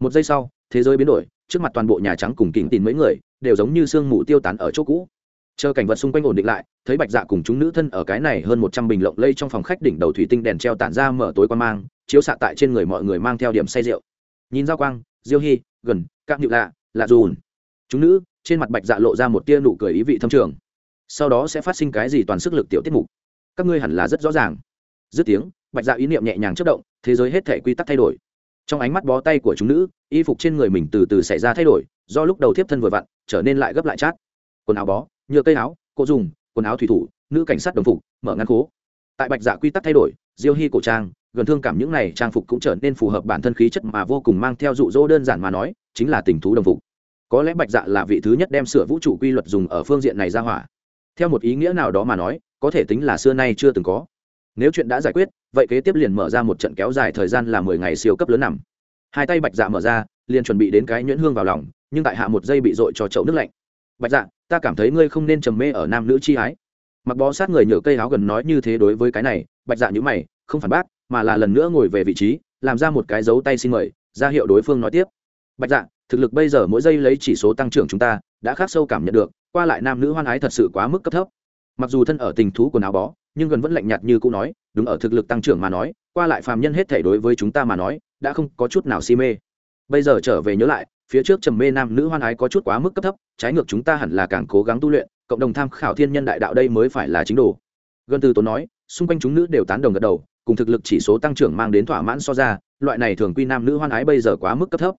Một giây sau, thế giới biến đổi, trước mặt toàn bộ nhà trắng cùng kỉnh tìm mấy người, đều giống như sương mù tiêu tán ở chỗ cũ chờ cảnh vật xung quanh ổn định lại, thấy bạch dạ cùng chúng nữ thân ở cái này hơn một trăm bình lộng lây trong phòng khách đỉnh đầu thủy tinh đèn treo tản ra mở tối quan mang, chiếu xạ tại trên người mọi người mang theo điểm say rượu. Nhìn giao quang, diêu hy gần các nhự lạ lạ dùn. Chúng nữ, trên mặt bạch dạ lộ ra một tia nụ cười ý vị thâm trường. Sau đó sẽ phát sinh cái gì toàn sức lực tiểu tiết mục? Các ngươi hẳn là rất rõ ràng. Dứt tiếng, bạch dạ ý niệm nhẹ nhàng chất động, thế giới hết thể quy tắc thay đổi. Trong ánh mắt bó tay của chúng nữ, y phục trên người mình từ từ xảy ra thay đổi, do lúc đầu tiếp thân vừa vặn, trở nên lại gấp lại chát. Quần áo bó nhựa cây áo cô dùng, quần áo thủy thủ, nữ cảnh sát đồng phục, mở ngăn khố. Tại bạch dạ quy tắc thay đổi, diêu hy cổ trang, gần thương cảm những này trang phục cũng trở nên phù hợp bản thân khí chất mà vô cùng mang theo dụ dỗ đơn giản mà nói, chính là tình thú đồng phục. Có lẽ bạch dạ là vị thứ nhất đem sửa vũ trụ quy luật dùng ở phương diện này ra hỏa. Theo một ý nghĩa nào đó mà nói, có thể tính là xưa nay chưa từng có. Nếu chuyện đã giải quyết, vậy kế tiếp liền mở ra một trận kéo dài thời gian là mười ngày siêu cấp lớn nằm. Hai tay bạch dạ mở ra, liền chuẩn bị đến cái nhuyễn hương vào lòng, nhưng tại hạ một giây bị dội cho chậu nước lạnh bạch dạ ta cảm thấy ngươi không nên trầm mê ở nam nữ chi ái. Mặc bó sát người nhựa cây áo gần nói như thế đối với cái này, bạch dạ nhữ mày, không phản bác, mà là lần nữa ngồi về vị trí, làm ra một cái dấu tay xin mời, ra hiệu đối phương nói tiếp. Bạch dạ thực lực bây giờ mỗi giây lấy chỉ số tăng trưởng chúng ta, đã khắc sâu cảm nhận được, qua lại nam nữ hoan ái thật sự quá mức cấp thấp. Mặc dù thân ở tình thú của áo bó, nhưng gần vẫn lạnh nhạt như cũ nói, đúng ở thực lực tăng trưởng mà nói, qua lại phàm nhân hết thể đối với chúng ta mà nói, đã không có chút nào si mê. Bây giờ trở về nhớ lại phía trước trầm mê nam nữ hoan ái có chút quá mức cấp thấp, trái ngược chúng ta hẳn là càng cố gắng tu luyện, cộng đồng tham khảo thiên nhân đại đạo đây mới phải là chính đồ. Gần từ tốn nói, xung quanh chúng nữ đều tán đồng gật đầu, cùng thực lực chỉ số tăng trưởng mang đến thỏa mãn so ra, loại này thường quy nam nữ hoan ái bây giờ quá mức cấp thấp.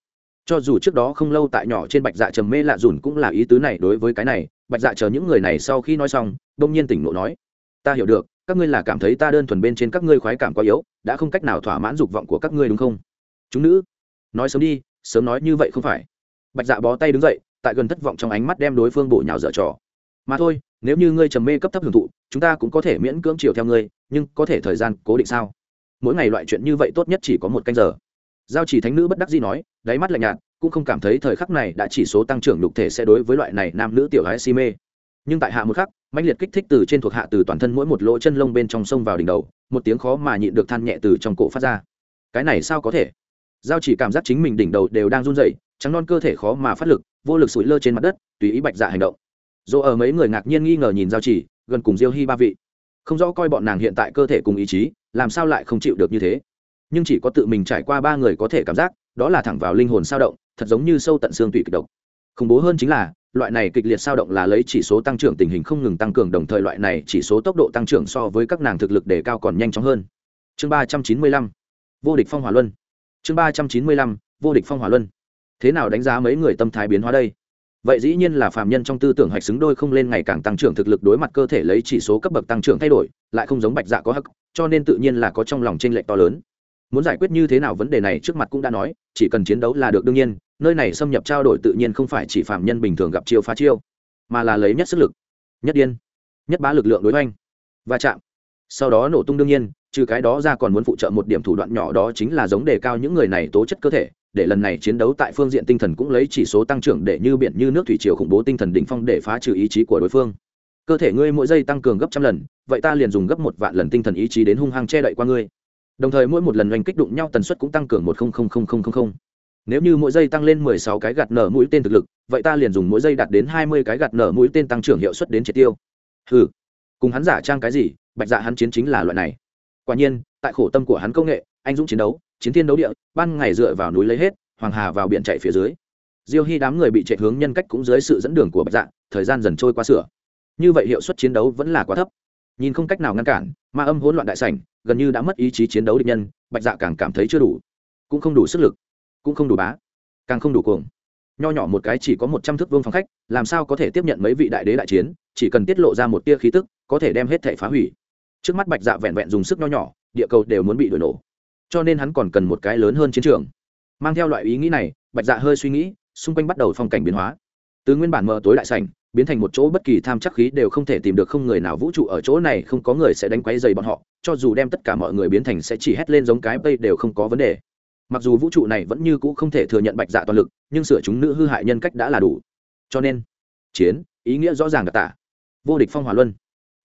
Cho dù trước đó không lâu tại nhỏ trên bạch dạ trầm mê lạ dùn cũng là ý tứ này đối với cái này, bạch dạ chờ những người này sau khi nói xong đông nhiên tỉnh ngộ nói, ta hiểu được, các ngươi là cảm thấy ta đơn thuần bên trên các ngươi khoái cảm quá yếu, đã không cách nào thỏa mãn dục vọng của các ngươi đúng không? Chúng nữ, nói sớm đi sớm nói như vậy không phải. Bạch dạ bó tay đứng dậy, tại gần thất vọng trong ánh mắt đem đối phương bổ nhào dở trò. Mà thôi, nếu như ngươi trầm mê cấp thấp hưởng thụ, chúng ta cũng có thể miễn cưỡng chiều theo ngươi, nhưng có thể thời gian cố định sao? Mỗi ngày loại chuyện như vậy tốt nhất chỉ có một canh giờ. Giao chỉ thánh nữ bất đắc dĩ nói, đáy mắt lạnh nhạt, cũng không cảm thấy thời khắc này đã chỉ số tăng trưởng lục thể sẽ đối với loại này nam nữ tiểu hái si mê. Nhưng tại hạ một khắc, mãnh liệt kích thích từ trên thuộc hạ từ toàn thân mỗi một lỗ chân lông bên trong sông vào đỉnh đầu, một tiếng khó mà nhịn được than nhẹ từ trong cổ phát ra. Cái này sao có thể? Giao chỉ cảm giác chính mình đỉnh đầu đều đang run rẩy, trắng non cơ thể khó mà phát lực, vô lực sủi lơ trên mặt đất, tùy ý bạch dạ hành động. Dỗ ở mấy người ngạc nhiên nghi ngờ nhìn giao chỉ, gần cùng diêu hy ba vị. Không rõ coi bọn nàng hiện tại cơ thể cùng ý chí, làm sao lại không chịu được như thế. Nhưng chỉ có tự mình trải qua ba người có thể cảm giác, đó là thẳng vào linh hồn sao động, thật giống như sâu tận xương tủy kịch độc. Khủng bố hơn chính là, loại này kịch liệt sao động là lấy chỉ số tăng trưởng tình hình không ngừng tăng cường, đồng thời loại này chỉ số tốc độ tăng trưởng so với các nàng thực lực đề cao còn nhanh chóng hơn. Chương ba trăm chín mươi lăm. Vô địch phong hỏa luân chương ba trăm chín mươi lăm, vô địch phong hỏa luân. Thế nào đánh giá mấy người tâm thái biến hóa đây? Vậy dĩ nhiên là phàm nhân trong tư tưởng hạch xứng đôi không lên ngày càng tăng trưởng thực lực đối mặt cơ thể lấy chỉ số cấp bậc tăng trưởng thay đổi, lại không giống bạch dạ có hắc, cho nên tự nhiên là có trong lòng t r ê n lệch to lớn. Muốn giải quyết như thế nào vấn đề này trước mặt cũng đã nói, chỉ cần chiến đấu là được đương nhiên, nơi này xâm nhập trao đổi tự nhiên không phải chỉ phạm nhân bình thường gặp chiêu phá chiêu, mà là lấy nhất sức lực, nhất điên, nhất bá lực lượng đối oanh va chạm sau đó nổ tung đương nhiên, trừ cái đó ra còn muốn phụ trợ một điểm thủ đoạn nhỏ đó chính là giống đề cao những người này tố chất cơ thể, để lần này chiến đấu tại phương diện tinh thần cũng lấy chỉ số tăng trưởng để như biển như nước thủy triều khủng bố tinh thần đỉnh phong để phá trừ ý chí của đối phương. Cơ thể ngươi mỗi giây tăng cường gấp trăm lần, vậy ta liền dùng gấp một vạn lần tinh thần ý chí đến hung hăng che đậy qua ngươi. Đồng thời mỗi một lần oanh kích đụng nhau tần suất cũng tăng cường một nếu như mỗi giây tăng lên mười sáu cái gạt nở mũi tên thực lực, vậy ta liền dùng mỗi giây đạt đến hai mươi cái gạt nở mũi tên tăng trưởng hiệu suất đến triệt tiêu. Ừ cùng hắn giả trang cái gì bạch dạ hắn chiến chính là loại này. Quả nhiên, tại khổ tâm của hắn công nghệ, anh dũng chiến đấu, chiến thiên đấu địa, ban ngày dựa vào núi lấy hết, hoàng hà vào biển chạy phía dưới. Diêu hy đám người bị chạy hướng nhân cách cũng dưới sự dẫn đường của bạch dạ thời gian dần trôi qua sửa. Như vậy hiệu suất chiến đấu vẫn là quá thấp. Nhìn không cách nào ngăn cản, ma âm hỗn loạn đại sảnh, gần như đã mất ý chí chiến đấu địch nhân, bạch dạ càng cảm thấy chưa đủ. Cũng không đủ sức lực, cũng không đủ bá, càng không đủ cuồng. Nho nhỏ một cái chỉ có một trăm thước vương phòng khách, làm sao có thể tiếp nhận mấy vị đại đế đại chiến, chỉ cần tiết lộ ra một tia khí tức, có thể đem hết thể phá hủy trước mắt bạch dạ vẹn vẹn dùng sức nho nhỏ, địa cầu đều muốn bị đuổi nổ. Cho nên hắn còn cần một cái lớn hơn chiến trường. Mang theo loại ý nghĩ này, bạch dạ hơi suy nghĩ, xung quanh bắt đầu phong cảnh biến hóa. Từ nguyên bản mờ tối đại sảnh, biến thành một chỗ bất kỳ tham chắc khí đều không thể tìm được không người nào vũ trụ ở chỗ này, không có người sẽ đánh quấy dày bọn họ, cho dù đem tất cả mọi người biến thành sẽ chỉ hét lên giống cái bây đều không có vấn đề. Mặc dù vũ trụ này vẫn như cũ không thể thừa nhận bạch dạ toàn lực, nhưng sửa chúng nữ hư hại nhân cách đã là đủ. Cho nên, chiến, ý nghĩa rõ ràng đặc tả vô địch phong hỏa luân.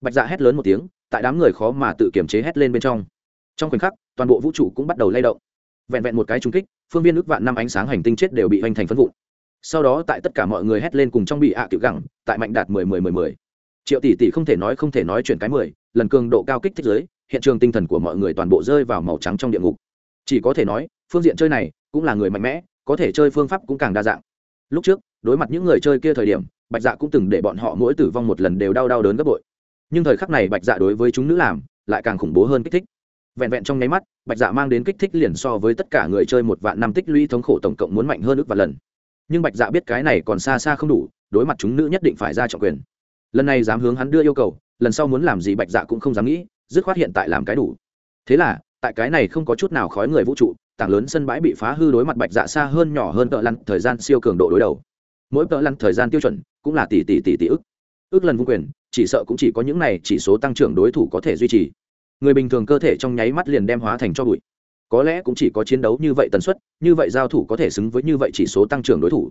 Bạch dạ hét lớn một tiếng tại đám người khó mà tự kiềm chế hét lên bên trong. Trong khoảnh khắc, toàn bộ vũ trụ cũng bắt đầu lay động. Vẹn vẹn một cái trung kích, phương viên ước vạn năm ánh sáng hành tinh chết đều bị hoành thành phân vụn. Sau đó tại tất cả mọi người hét lên cùng trong bị ạ à tiểu gẳng, tại mạnh đạt mười mười mười mười. Triệu tỷ tỷ không thể nói, không thể nói chuyển cái mười, lần cường độ cao kích thích giới, hiện trường tinh thần của mọi người toàn bộ rơi vào màu trắng trong địa ngục. Chỉ có thể nói, phương diện chơi này cũng là người mạnh mẽ, có thể chơi phương pháp cũng càng đa dạng. Lúc trước, đối mặt những người chơi kia thời điểm, bạch dạ cũng từng để bọn họ mỗi tử vong một lần đều đau đau đớn gấp bội nhưng thời khắc này bạch dạ đối với chúng nữ làm lại càng khủng bố hơn kích thích. Vẹn vẹn trong nháy mắt, bạch dạ mang đến kích thích liền so với tất cả người chơi một vạn năm tích lũy thống khổ tổng cộng muốn mạnh hơn ước và lần. Nhưng bạch dạ biết cái này còn xa xa không đủ, đối mặt chúng nữ nhất định phải ra trọng quyền. Lần này dám hướng hắn đưa yêu cầu, lần sau muốn làm gì bạch dạ cũng không dám nghĩ, dứt khoát hiện tại làm cái đủ. Thế là, tại cái này không có chút nào khói người vũ trụ, tảng lớn sân bãi bị phá hư đối mặt bạch dạ xa hơn nhỏ hơn tợ lăn, thời gian siêu cường độ đối đầu. Mỗi tợ lăn thời gian tiêu chuẩn cũng là tỷ tỷ tỷ tỷ ức. Ước lần vung quyền chỉ sợ cũng chỉ có những này chỉ số tăng trưởng đối thủ có thể duy trì. Người bình thường cơ thể trong nháy mắt liền đem hóa thành cho bụi. Có lẽ cũng chỉ có chiến đấu như vậy tần suất, như vậy giao thủ có thể xứng với như vậy chỉ số tăng trưởng đối thủ.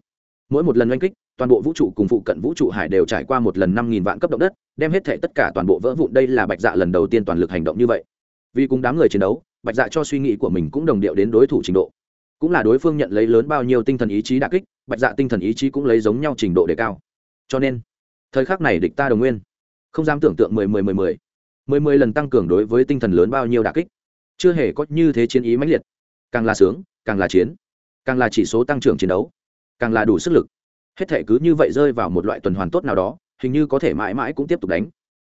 Mỗi một lần oanh kích, toàn bộ vũ trụ cùng phụ cận vũ trụ hải đều trải qua một lần năm nghìn vạn cấp động đất, đem hết thể tất cả toàn bộ vỡ vụn. Đây là bạch dạ lần đầu tiên toàn lực hành động như vậy. Vì cùng đám người chiến đấu, bạch dạ cho suy nghĩ của mình cũng đồng điệu đến đối thủ trình độ. Cũng là đối phương nhận lấy lớn bao nhiêu tinh thần ý chí đà kích, bạch dạ tinh thần ý chí cũng lấy giống nhau trình độ đề cao. Cho nên, thời khắc này địch ta đồng nguyên không dám tưởng tượng mười mười mười mười. Mười mười lần tăng cường đối với tinh thần lớn bao nhiêu đà kích. Chưa hề có như thế chiến ý mãnh liệt. Càng là sướng, càng là chiến. Càng là chỉ số tăng trưởng chiến đấu. Càng là đủ sức lực. Hết thể cứ như vậy rơi vào một loại tuần hoàn tốt nào đó, hình như có thể mãi mãi cũng tiếp tục đánh.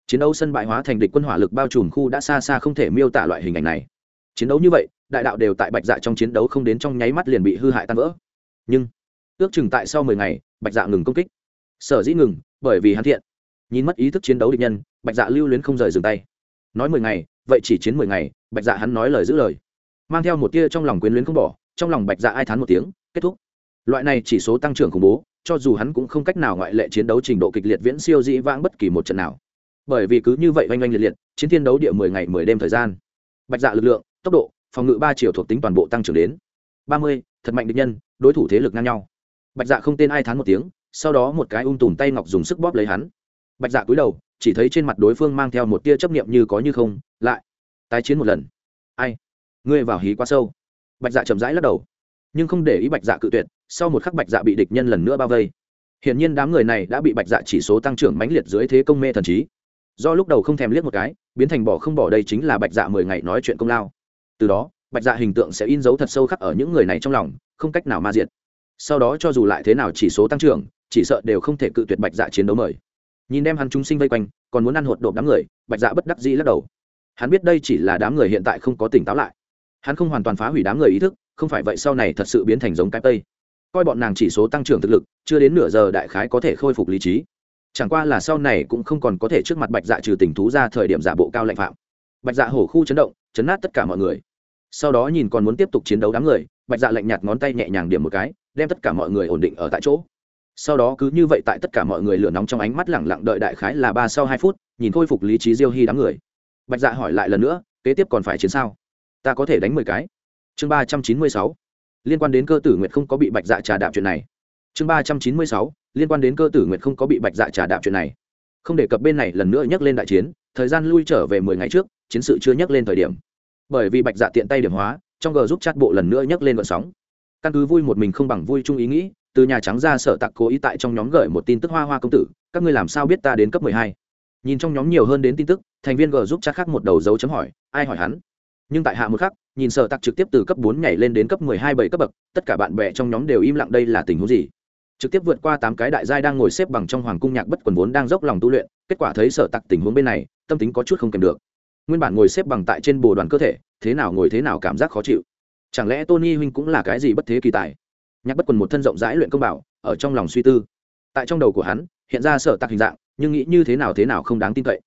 Chiến đấu sân bại hóa thành địch quân hỏa lực bao trùm khu đã xa xa không thể miêu tả loại hình ảnh này. Chiến đấu như vậy, đại đạo đều tại bạch dạ trong chiến đấu không đến trong nháy mắt liền bị hư hại tan vỡ. Nhưng, ước chừng tại sau mười ngày, bạch dạ ngừng công kích. Sở dĩ ngừng, bởi vì hắn thiện nhìn mất ý thức chiến đấu địch nhân, bạch dạ lưu luyến không rời dừng tay. Nói mười ngày, vậy chỉ chiến mười ngày, bạch dạ hắn nói lời giữ lời. Mang theo một tia trong lòng quyến luyến không bỏ, trong lòng bạch dạ ai thán một tiếng, kết thúc. Loại này chỉ số tăng trưởng khủng bố, cho dù hắn cũng không cách nào ngoại lệ chiến đấu trình độ kịch liệt viễn siêu dĩ vãng bất kỳ một trận nào. Bởi vì cứ như vậy oanh oanh liệt liệt, chiến thiên đấu địa mười ngày mười đêm thời gian. Bạch dạ lực lượng, tốc độ, phòng ngự ba chiều thuộc tính toàn bộ tăng trưởng đến ba mươi, thật mạnh địch nhân, đối thủ thế lực ngang nhau. Bạch dạ không tên ai thán một tiếng, sau đó một cái ung tùm tay ngọc dùng sức bóp lấy hắn bạch dạ cúi đầu, chỉ thấy trên mặt đối phương mang theo một tia chấp niệm như có như không, lại tái chiến một lần. Ai? Ngươi vào hí quá sâu. Bạch dạ chậm rãi lắc đầu. Nhưng không để ý bạch dạ cự tuyệt, sau một khắc bạch dạ bị địch nhân lần nữa bao vây. Hiển nhiên đám người này đã bị bạch dạ chỉ số tăng trưởng mãnh liệt dưới thế công mê thần trí. Do lúc đầu không thèm liếc một cái, biến thành bỏ không bỏ đây chính là bạch dạ mười ngày nói chuyện công lao. Từ đó, bạch dạ hình tượng sẽ in dấu thật sâu khắc ở những người này trong lòng, không cách nào ma diệt. Sau đó cho dù lại thế nào chỉ số tăng trưởng, chỉ sợ đều không thể cự tuyệt bạch dạ chiến đấu mời nhìn đem hắn chúng sinh vây quanh, còn muốn ăn hột đột đám người, bạch dạ bất đắc dĩ lắc đầu. Hắn biết đây chỉ là đám người hiện tại không có tỉnh táo lại. Hắn không hoàn toàn phá hủy đám người ý thức, không phải vậy sau này thật sự biến thành giống cái tây. Coi bọn nàng chỉ số tăng trưởng thực lực, chưa đến nửa giờ đại khái có thể khôi phục lý trí. Chẳng qua là sau này cũng không còn có thể trước mặt bạch dạ trừ tình thú ra thời điểm giả bộ cao lãnh phạm. Bạch dạ hổ khu chấn động, chấn nát tất cả mọi người. Sau đó nhìn còn muốn tiếp tục chiến đấu đám người, bạch dạ lạnh nhạt ngón tay nhẹ nhàng điểm một cái, đem tất cả mọi người ổn định ở tại chỗ sau đó cứ như vậy tại tất cả mọi người lửa nóng trong ánh mắt lẳng lặng đợi đại khái là ba sau hai phút, nhìn khôi phục lý trí diêu hy đám người. Bạch dạ hỏi lại lần nữa, kế tiếp còn phải chiến sao? Ta có thể đánh mười cái. Chương ba trăm chín mươi sáu. Liên quan đến cơ tử nguyệt không có bị bạch dạ trà đạp chuyện này. Chương ba trăm chín mươi sáu. Liên quan đến cơ tử nguyệt không có bị bạch dạ trà đạp chuyện này. Không đề cập bên này lần nữa nhắc lên đại chiến, thời gian lui trở về mười ngày trước, chiến sự chưa nhắc lên thời điểm. Bởi vì bạch dạ tiện tay điểm hóa, trong g giúp chat bộ lần nữa nhắc lên vận sóng. Căn cứ vui một mình không bằng vui chung ý nghĩ từ nhà trắng ra sở tặc cố ý tại trong nhóm gửi một tin tức hoa hoa công tử, các ngươi làm sao biết ta đến cấp mười hai? Nhìn trong nhóm nhiều hơn đến tin tức, thành viên g giúp chắc khác một đầu dấu chấm hỏi, ai hỏi hắn? Nhưng tại hạ một khắc, nhìn sở tặc trực tiếp từ cấp bốn nhảy lên đến cấp mười hai bảy cấp bậc, tất cả bạn bè trong nhóm đều im lặng đây là tình huống gì? Trực tiếp vượt qua tám cái đại giai đang ngồi xếp bằng trong hoàng cung nhạc bất quần vốn đang dốc lòng tu luyện, kết quả thấy sở tặc tình huống bên này, tâm tính có chút không kèm được. Nguyên bản ngồi xếp bằng tại trên bồ đoàn cơ thể, thế nào ngồi thế nào cảm giác khó chịu. Chẳng lẽ tony huynh cũng là cái gì bất thế kỳ tài? Nhạc bất quần một thân rộng rãi luyện công bảo, ở trong lòng suy tư. Tại trong đầu của hắn, hiện ra sở tặc hình dạng, nhưng nghĩ như thế nào thế nào không đáng tin cậy.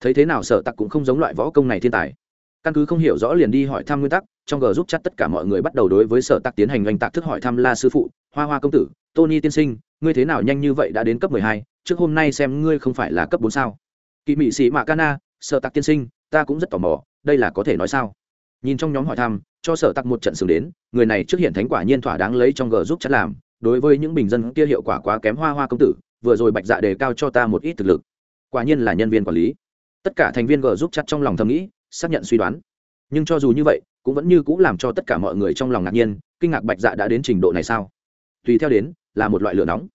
Thấy thế nào sở tặc cũng không giống loại võ công này thiên tài. Căn cứ không hiểu rõ liền đi hỏi thăm nguyên tắc, trong g giúp chắc tất cả mọi người bắt đầu đối với sở tặc tiến hành oanh tạc thức hỏi thăm la sư phụ, hoa hoa công tử, tony tiên sinh, ngươi thế nào nhanh như vậy đã đến cấp mười hai, trước hôm nay xem ngươi không phải là cấp bốn sao? Kỵ mị sĩ mạ cana sở tặc tiên sinh, ta cũng rất tò mò, đây là có thể nói sao? Nhìn trong nhóm hỏi thăm cho sở tặc một trận xử đến, người này trước hiện thánh quả nhiên thỏa đáng lấy trong g giúp chất làm, đối với những bình dân kia hiệu quả quá kém hoa hoa công tử, vừa rồi bạch dạ đề cao cho ta một ít thực lực. Quả nhiên là nhân viên quản lý. Tất cả thành viên g giúp chặt trong lòng thầm nghĩ, xác nhận suy đoán. Nhưng cho dù như vậy, cũng vẫn như cũng làm cho tất cả mọi người trong lòng ngạc nhiên, kinh ngạc bạch dạ đã đến trình độ này sao? Tùy theo đến, là một loại lửa nóng.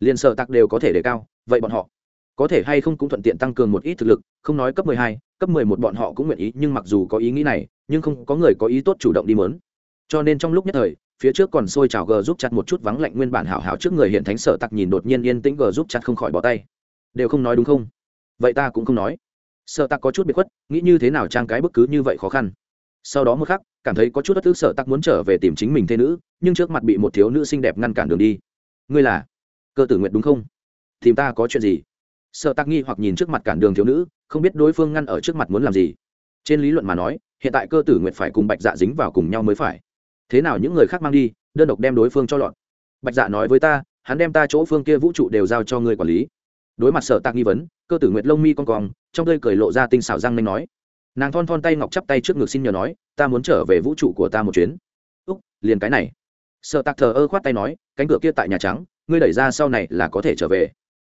Liền sợ tặc đều có thể đề cao, vậy bọn họ có thể hay không cũng thuận tiện tăng cường một ít thực lực, không nói cấp mười hai cấp mười một bọn họ cũng nguyện ý, nhưng mặc dù có ý nghĩ này, nhưng không có người có ý tốt chủ động đi mớn. Cho nên trong lúc nhất thời, phía trước còn sôi trào g giúp chặt một chút vắng lạnh nguyên bản hảo hảo trước người hiện thánh sở tặc nhìn đột nhiên yên tĩnh g giúp chặt không khỏi bỏ tay. Đều không nói đúng không? Vậy ta cũng không nói. Sợ tặc có chút bị khuất, nghĩ như thế nào trang cái bức cứ như vậy khó khăn. Sau đó một khắc, cảm thấy có chút bất tức sợ tặc muốn trở về tìm chính mình thế nữ, nhưng trước mặt bị một thiếu nữ xinh đẹp ngăn cản đường đi. Ngươi là? Cơ tử nguyện đúng không? Tìm ta có chuyện gì? Sợ tặc nghi hoặc nhìn trước mặt cản đường thiếu nữ không biết đối phương ngăn ở trước mặt muốn làm gì. Trên lý luận mà nói, hiện tại cơ tử Nguyệt phải cùng bạch dạ dính vào cùng nhau mới phải. Thế nào những người khác mang đi, đơn độc đem đối phương cho lọt. Bạch dạ nói với ta, hắn đem ta chỗ phương kia vũ trụ đều giao cho ngươi quản lý. Đối mặt sợ tạc nghi vấn, cơ tử nguyệt lông mi con cong, trong tơi cười lộ ra tinh xảo răng nanh nói. Nàng thon thon tay ngọc chắp tay trước ngực xin nhờ nói, ta muốn trở về vũ trụ của ta một chuyến. Úc, liền cái này. Sợ tạc thờ ơ khoát tay nói, cánh cửa kia tại nhà trắng, ngươi đẩy ra sau này là có thể trở về.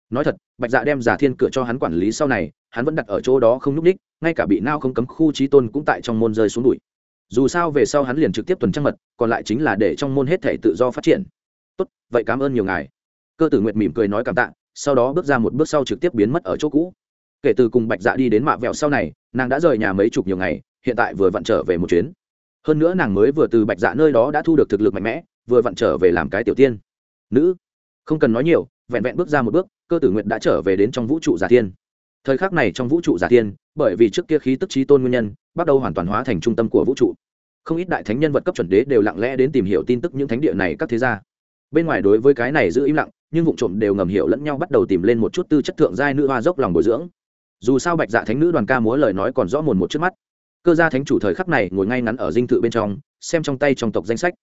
Nói thật, bạch dạ đem giả thiên cửa cho hắn quản lý sau này hắn vẫn đặt ở chỗ đó không n ú c ních, ngay cả bị nao không cấm khu trí tôn cũng tại trong môn rơi xuống đùi. Dù sao về sau hắn liền trực tiếp tuần trăng mật, còn lại chính là để trong môn hết thể tự do phát triển. Tốt, vậy cảm ơn nhiều ngài. Cơ tử nguyệt mỉm cười nói cảm tạ, sau đó bước ra một bước sau trực tiếp biến mất ở chỗ cũ. Kể từ cùng bạch dạ đi đến mạ vẹo sau này, nàng đã rời nhà mấy chục nhiều ngày, hiện tại vừa vặn trở về một chuyến. Hơn nữa nàng mới vừa từ bạch dạ nơi đó đã thu được thực lực mạnh mẽ, vừa vặn trở về làm cái tiểu tiên. Nữ, không cần nói nhiều, vẹn vẹn bước ra một bước, cơ tử nguyệt đã trở về đến trong vũ trụ giả thiên thời khắc này trong vũ trụ giả thiên bởi vì trước kia khí tức trí tôn nguyên nhân, bắt đầu hoàn toàn hóa thành trung tâm của vũ trụ. Không ít đại thánh nhân vật cấp chuẩn đế đều lặng lẽ đến tìm hiểu tin tức những thánh địa này các thế gia. Bên ngoài đối với cái này giữ im lặng, nhưng vụ trộm đều ngầm hiểu lẫn nhau bắt đầu tìm lên một chút tư chất thượng giai nữ hoa dốc lòng bồi dưỡng. Dù sao bạch dạ thánh nữ đoàn ca múa lời nói còn rõ mồn một trước mắt. Cơ gia thánh chủ thời khắc này ngồi ngay ngắn ở dinh thự bên trong, xem trong tay trong tộc danh sách.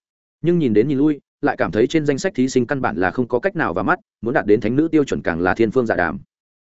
Nhưng nhìn đến nhìn lui, lại cảm thấy trên danh sách thí sinh căn bản là không có cách nào vào mắt, muốn đạt đến thánh nữ tiêu chuẩn càng là thiên phương giả đàm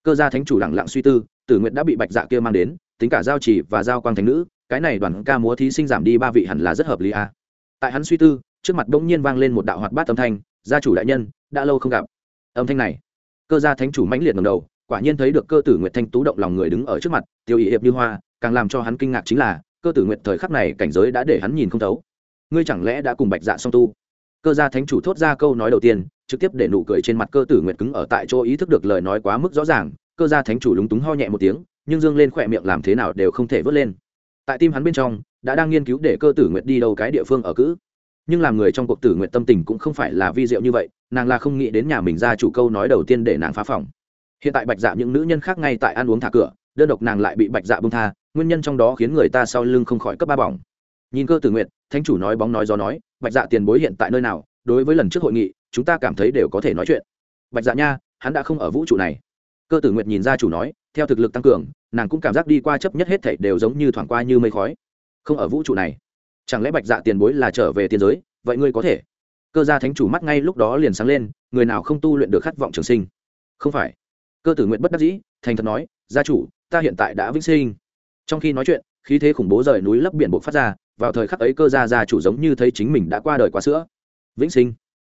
cơ gia thánh chủ lặng lặng suy tư, tử nguyện đã bị bạch dạ kia mang đến, tính cả giao chỉ và giao quang thánh nữ, cái này đoàn ca múa thí sinh giảm đi ba vị hẳn là rất hợp lý à. tại hắn suy tư, trước mặt bỗng nhiên vang lên một đạo hoạt bát âm thanh, gia chủ đại nhân, đã lâu không gặp. Âm thanh này, cơ gia thánh chủ mãnh liệt ngầm đầu, quả nhiên thấy được cơ tử nguyệt thanh tú động lòng người đứng ở trước mặt, tiêu ý hiệp như hoa, càng làm cho hắn kinh ngạc chính là, cơ tử nguyệt thời khắc này cảnh giới đã để hắn nhìn không thấu. Ngươi chẳng lẽ đã cùng bạch dạ song tu? Cơ gia thánh chủ thốt ra câu nói đầu tiên trực tiếp để nụ cười trên mặt cơ tử nguyệt cứng ở tại chỗ ý thức được lời nói quá mức rõ ràng, cơ gia thánh chủ lúng túng ho nhẹ một tiếng, nhưng dương lên khỏe miệng làm thế nào đều không thể vớt lên. Tại tim hắn bên trong, đã đang nghiên cứu để cơ tử nguyệt đi đâu cái địa phương ở cữ nhưng làm người trong cuộc tử nguyện tâm tình cũng không phải là vi diệu như vậy, nàng là không nghĩ đến nhà mình ra chủ câu nói đầu tiên để nàng phá phòng. Hiện tại bạch dạ những nữ nhân khác ngay tại ăn uống thả cửa, đơn độc nàng lại bị bạch dạ bông tha, nguyên nhân trong đó khiến người ta sau lưng không khỏi cấp ba bỏng. Nhìn cơ tử nguyện thánh chủ nói bóng nói gió nói, bạch dạ tiền bối hiện tại nơi nào đối với lần trước hội nghị, chúng ta cảm thấy đều có thể nói chuyện. Bạch dạ nha, hắn đã không ở vũ trụ này. Cơ tử nguyệt nhìn ra chủ nói, theo thực lực tăng cường, nàng cũng cảm giác đi qua chấp nhất hết thảy đều giống như thoảng qua như mây khói. Không ở vũ trụ này. Chẳng lẽ bạch dạ tiền bối là trở về tiền giới? Vậy ngươi có thể. Cơ gia thánh chủ mắt ngay lúc đó liền sáng lên, người nào không tu luyện được khát vọng trường sinh? Không phải. Cơ tử nguyện bất đắc dĩ, thành thật nói, gia chủ, ta hiện tại đã vĩnh sinh. Trong khi nói chuyện, khí thế khủng bố rời núi lấp biển buộc phát ra, vào thời khắc ấy cơ gia gia chủ giống như thấy chính mình đã qua đời quá sữa vĩnh sinh.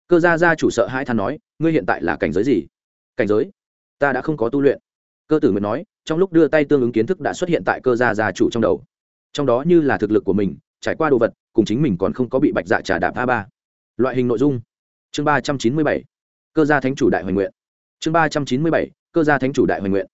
Cơ gia gia chủ sợ hai than nói, ngươi hiện tại là cảnh giới gì? Cảnh giới? Ta đã không có tu luyện. Cơ tử nguyệt nói, trong lúc đưa tay tương ứng kiến thức đã xuất hiện tại cơ gia gia chủ trong đầu. Trong đó như là thực lực của mình, trải qua đồ vật, cùng chính mình còn không có bị bạch dạ trả đạp a ba. Loại hình nội dung. Chương ba trăm chín mươi bảy. Cơ gia thánh chủ đại hoành nguyện. Chương ba trăm chín mươi bảy. Cơ gia thánh chủ đại hoành nguyện.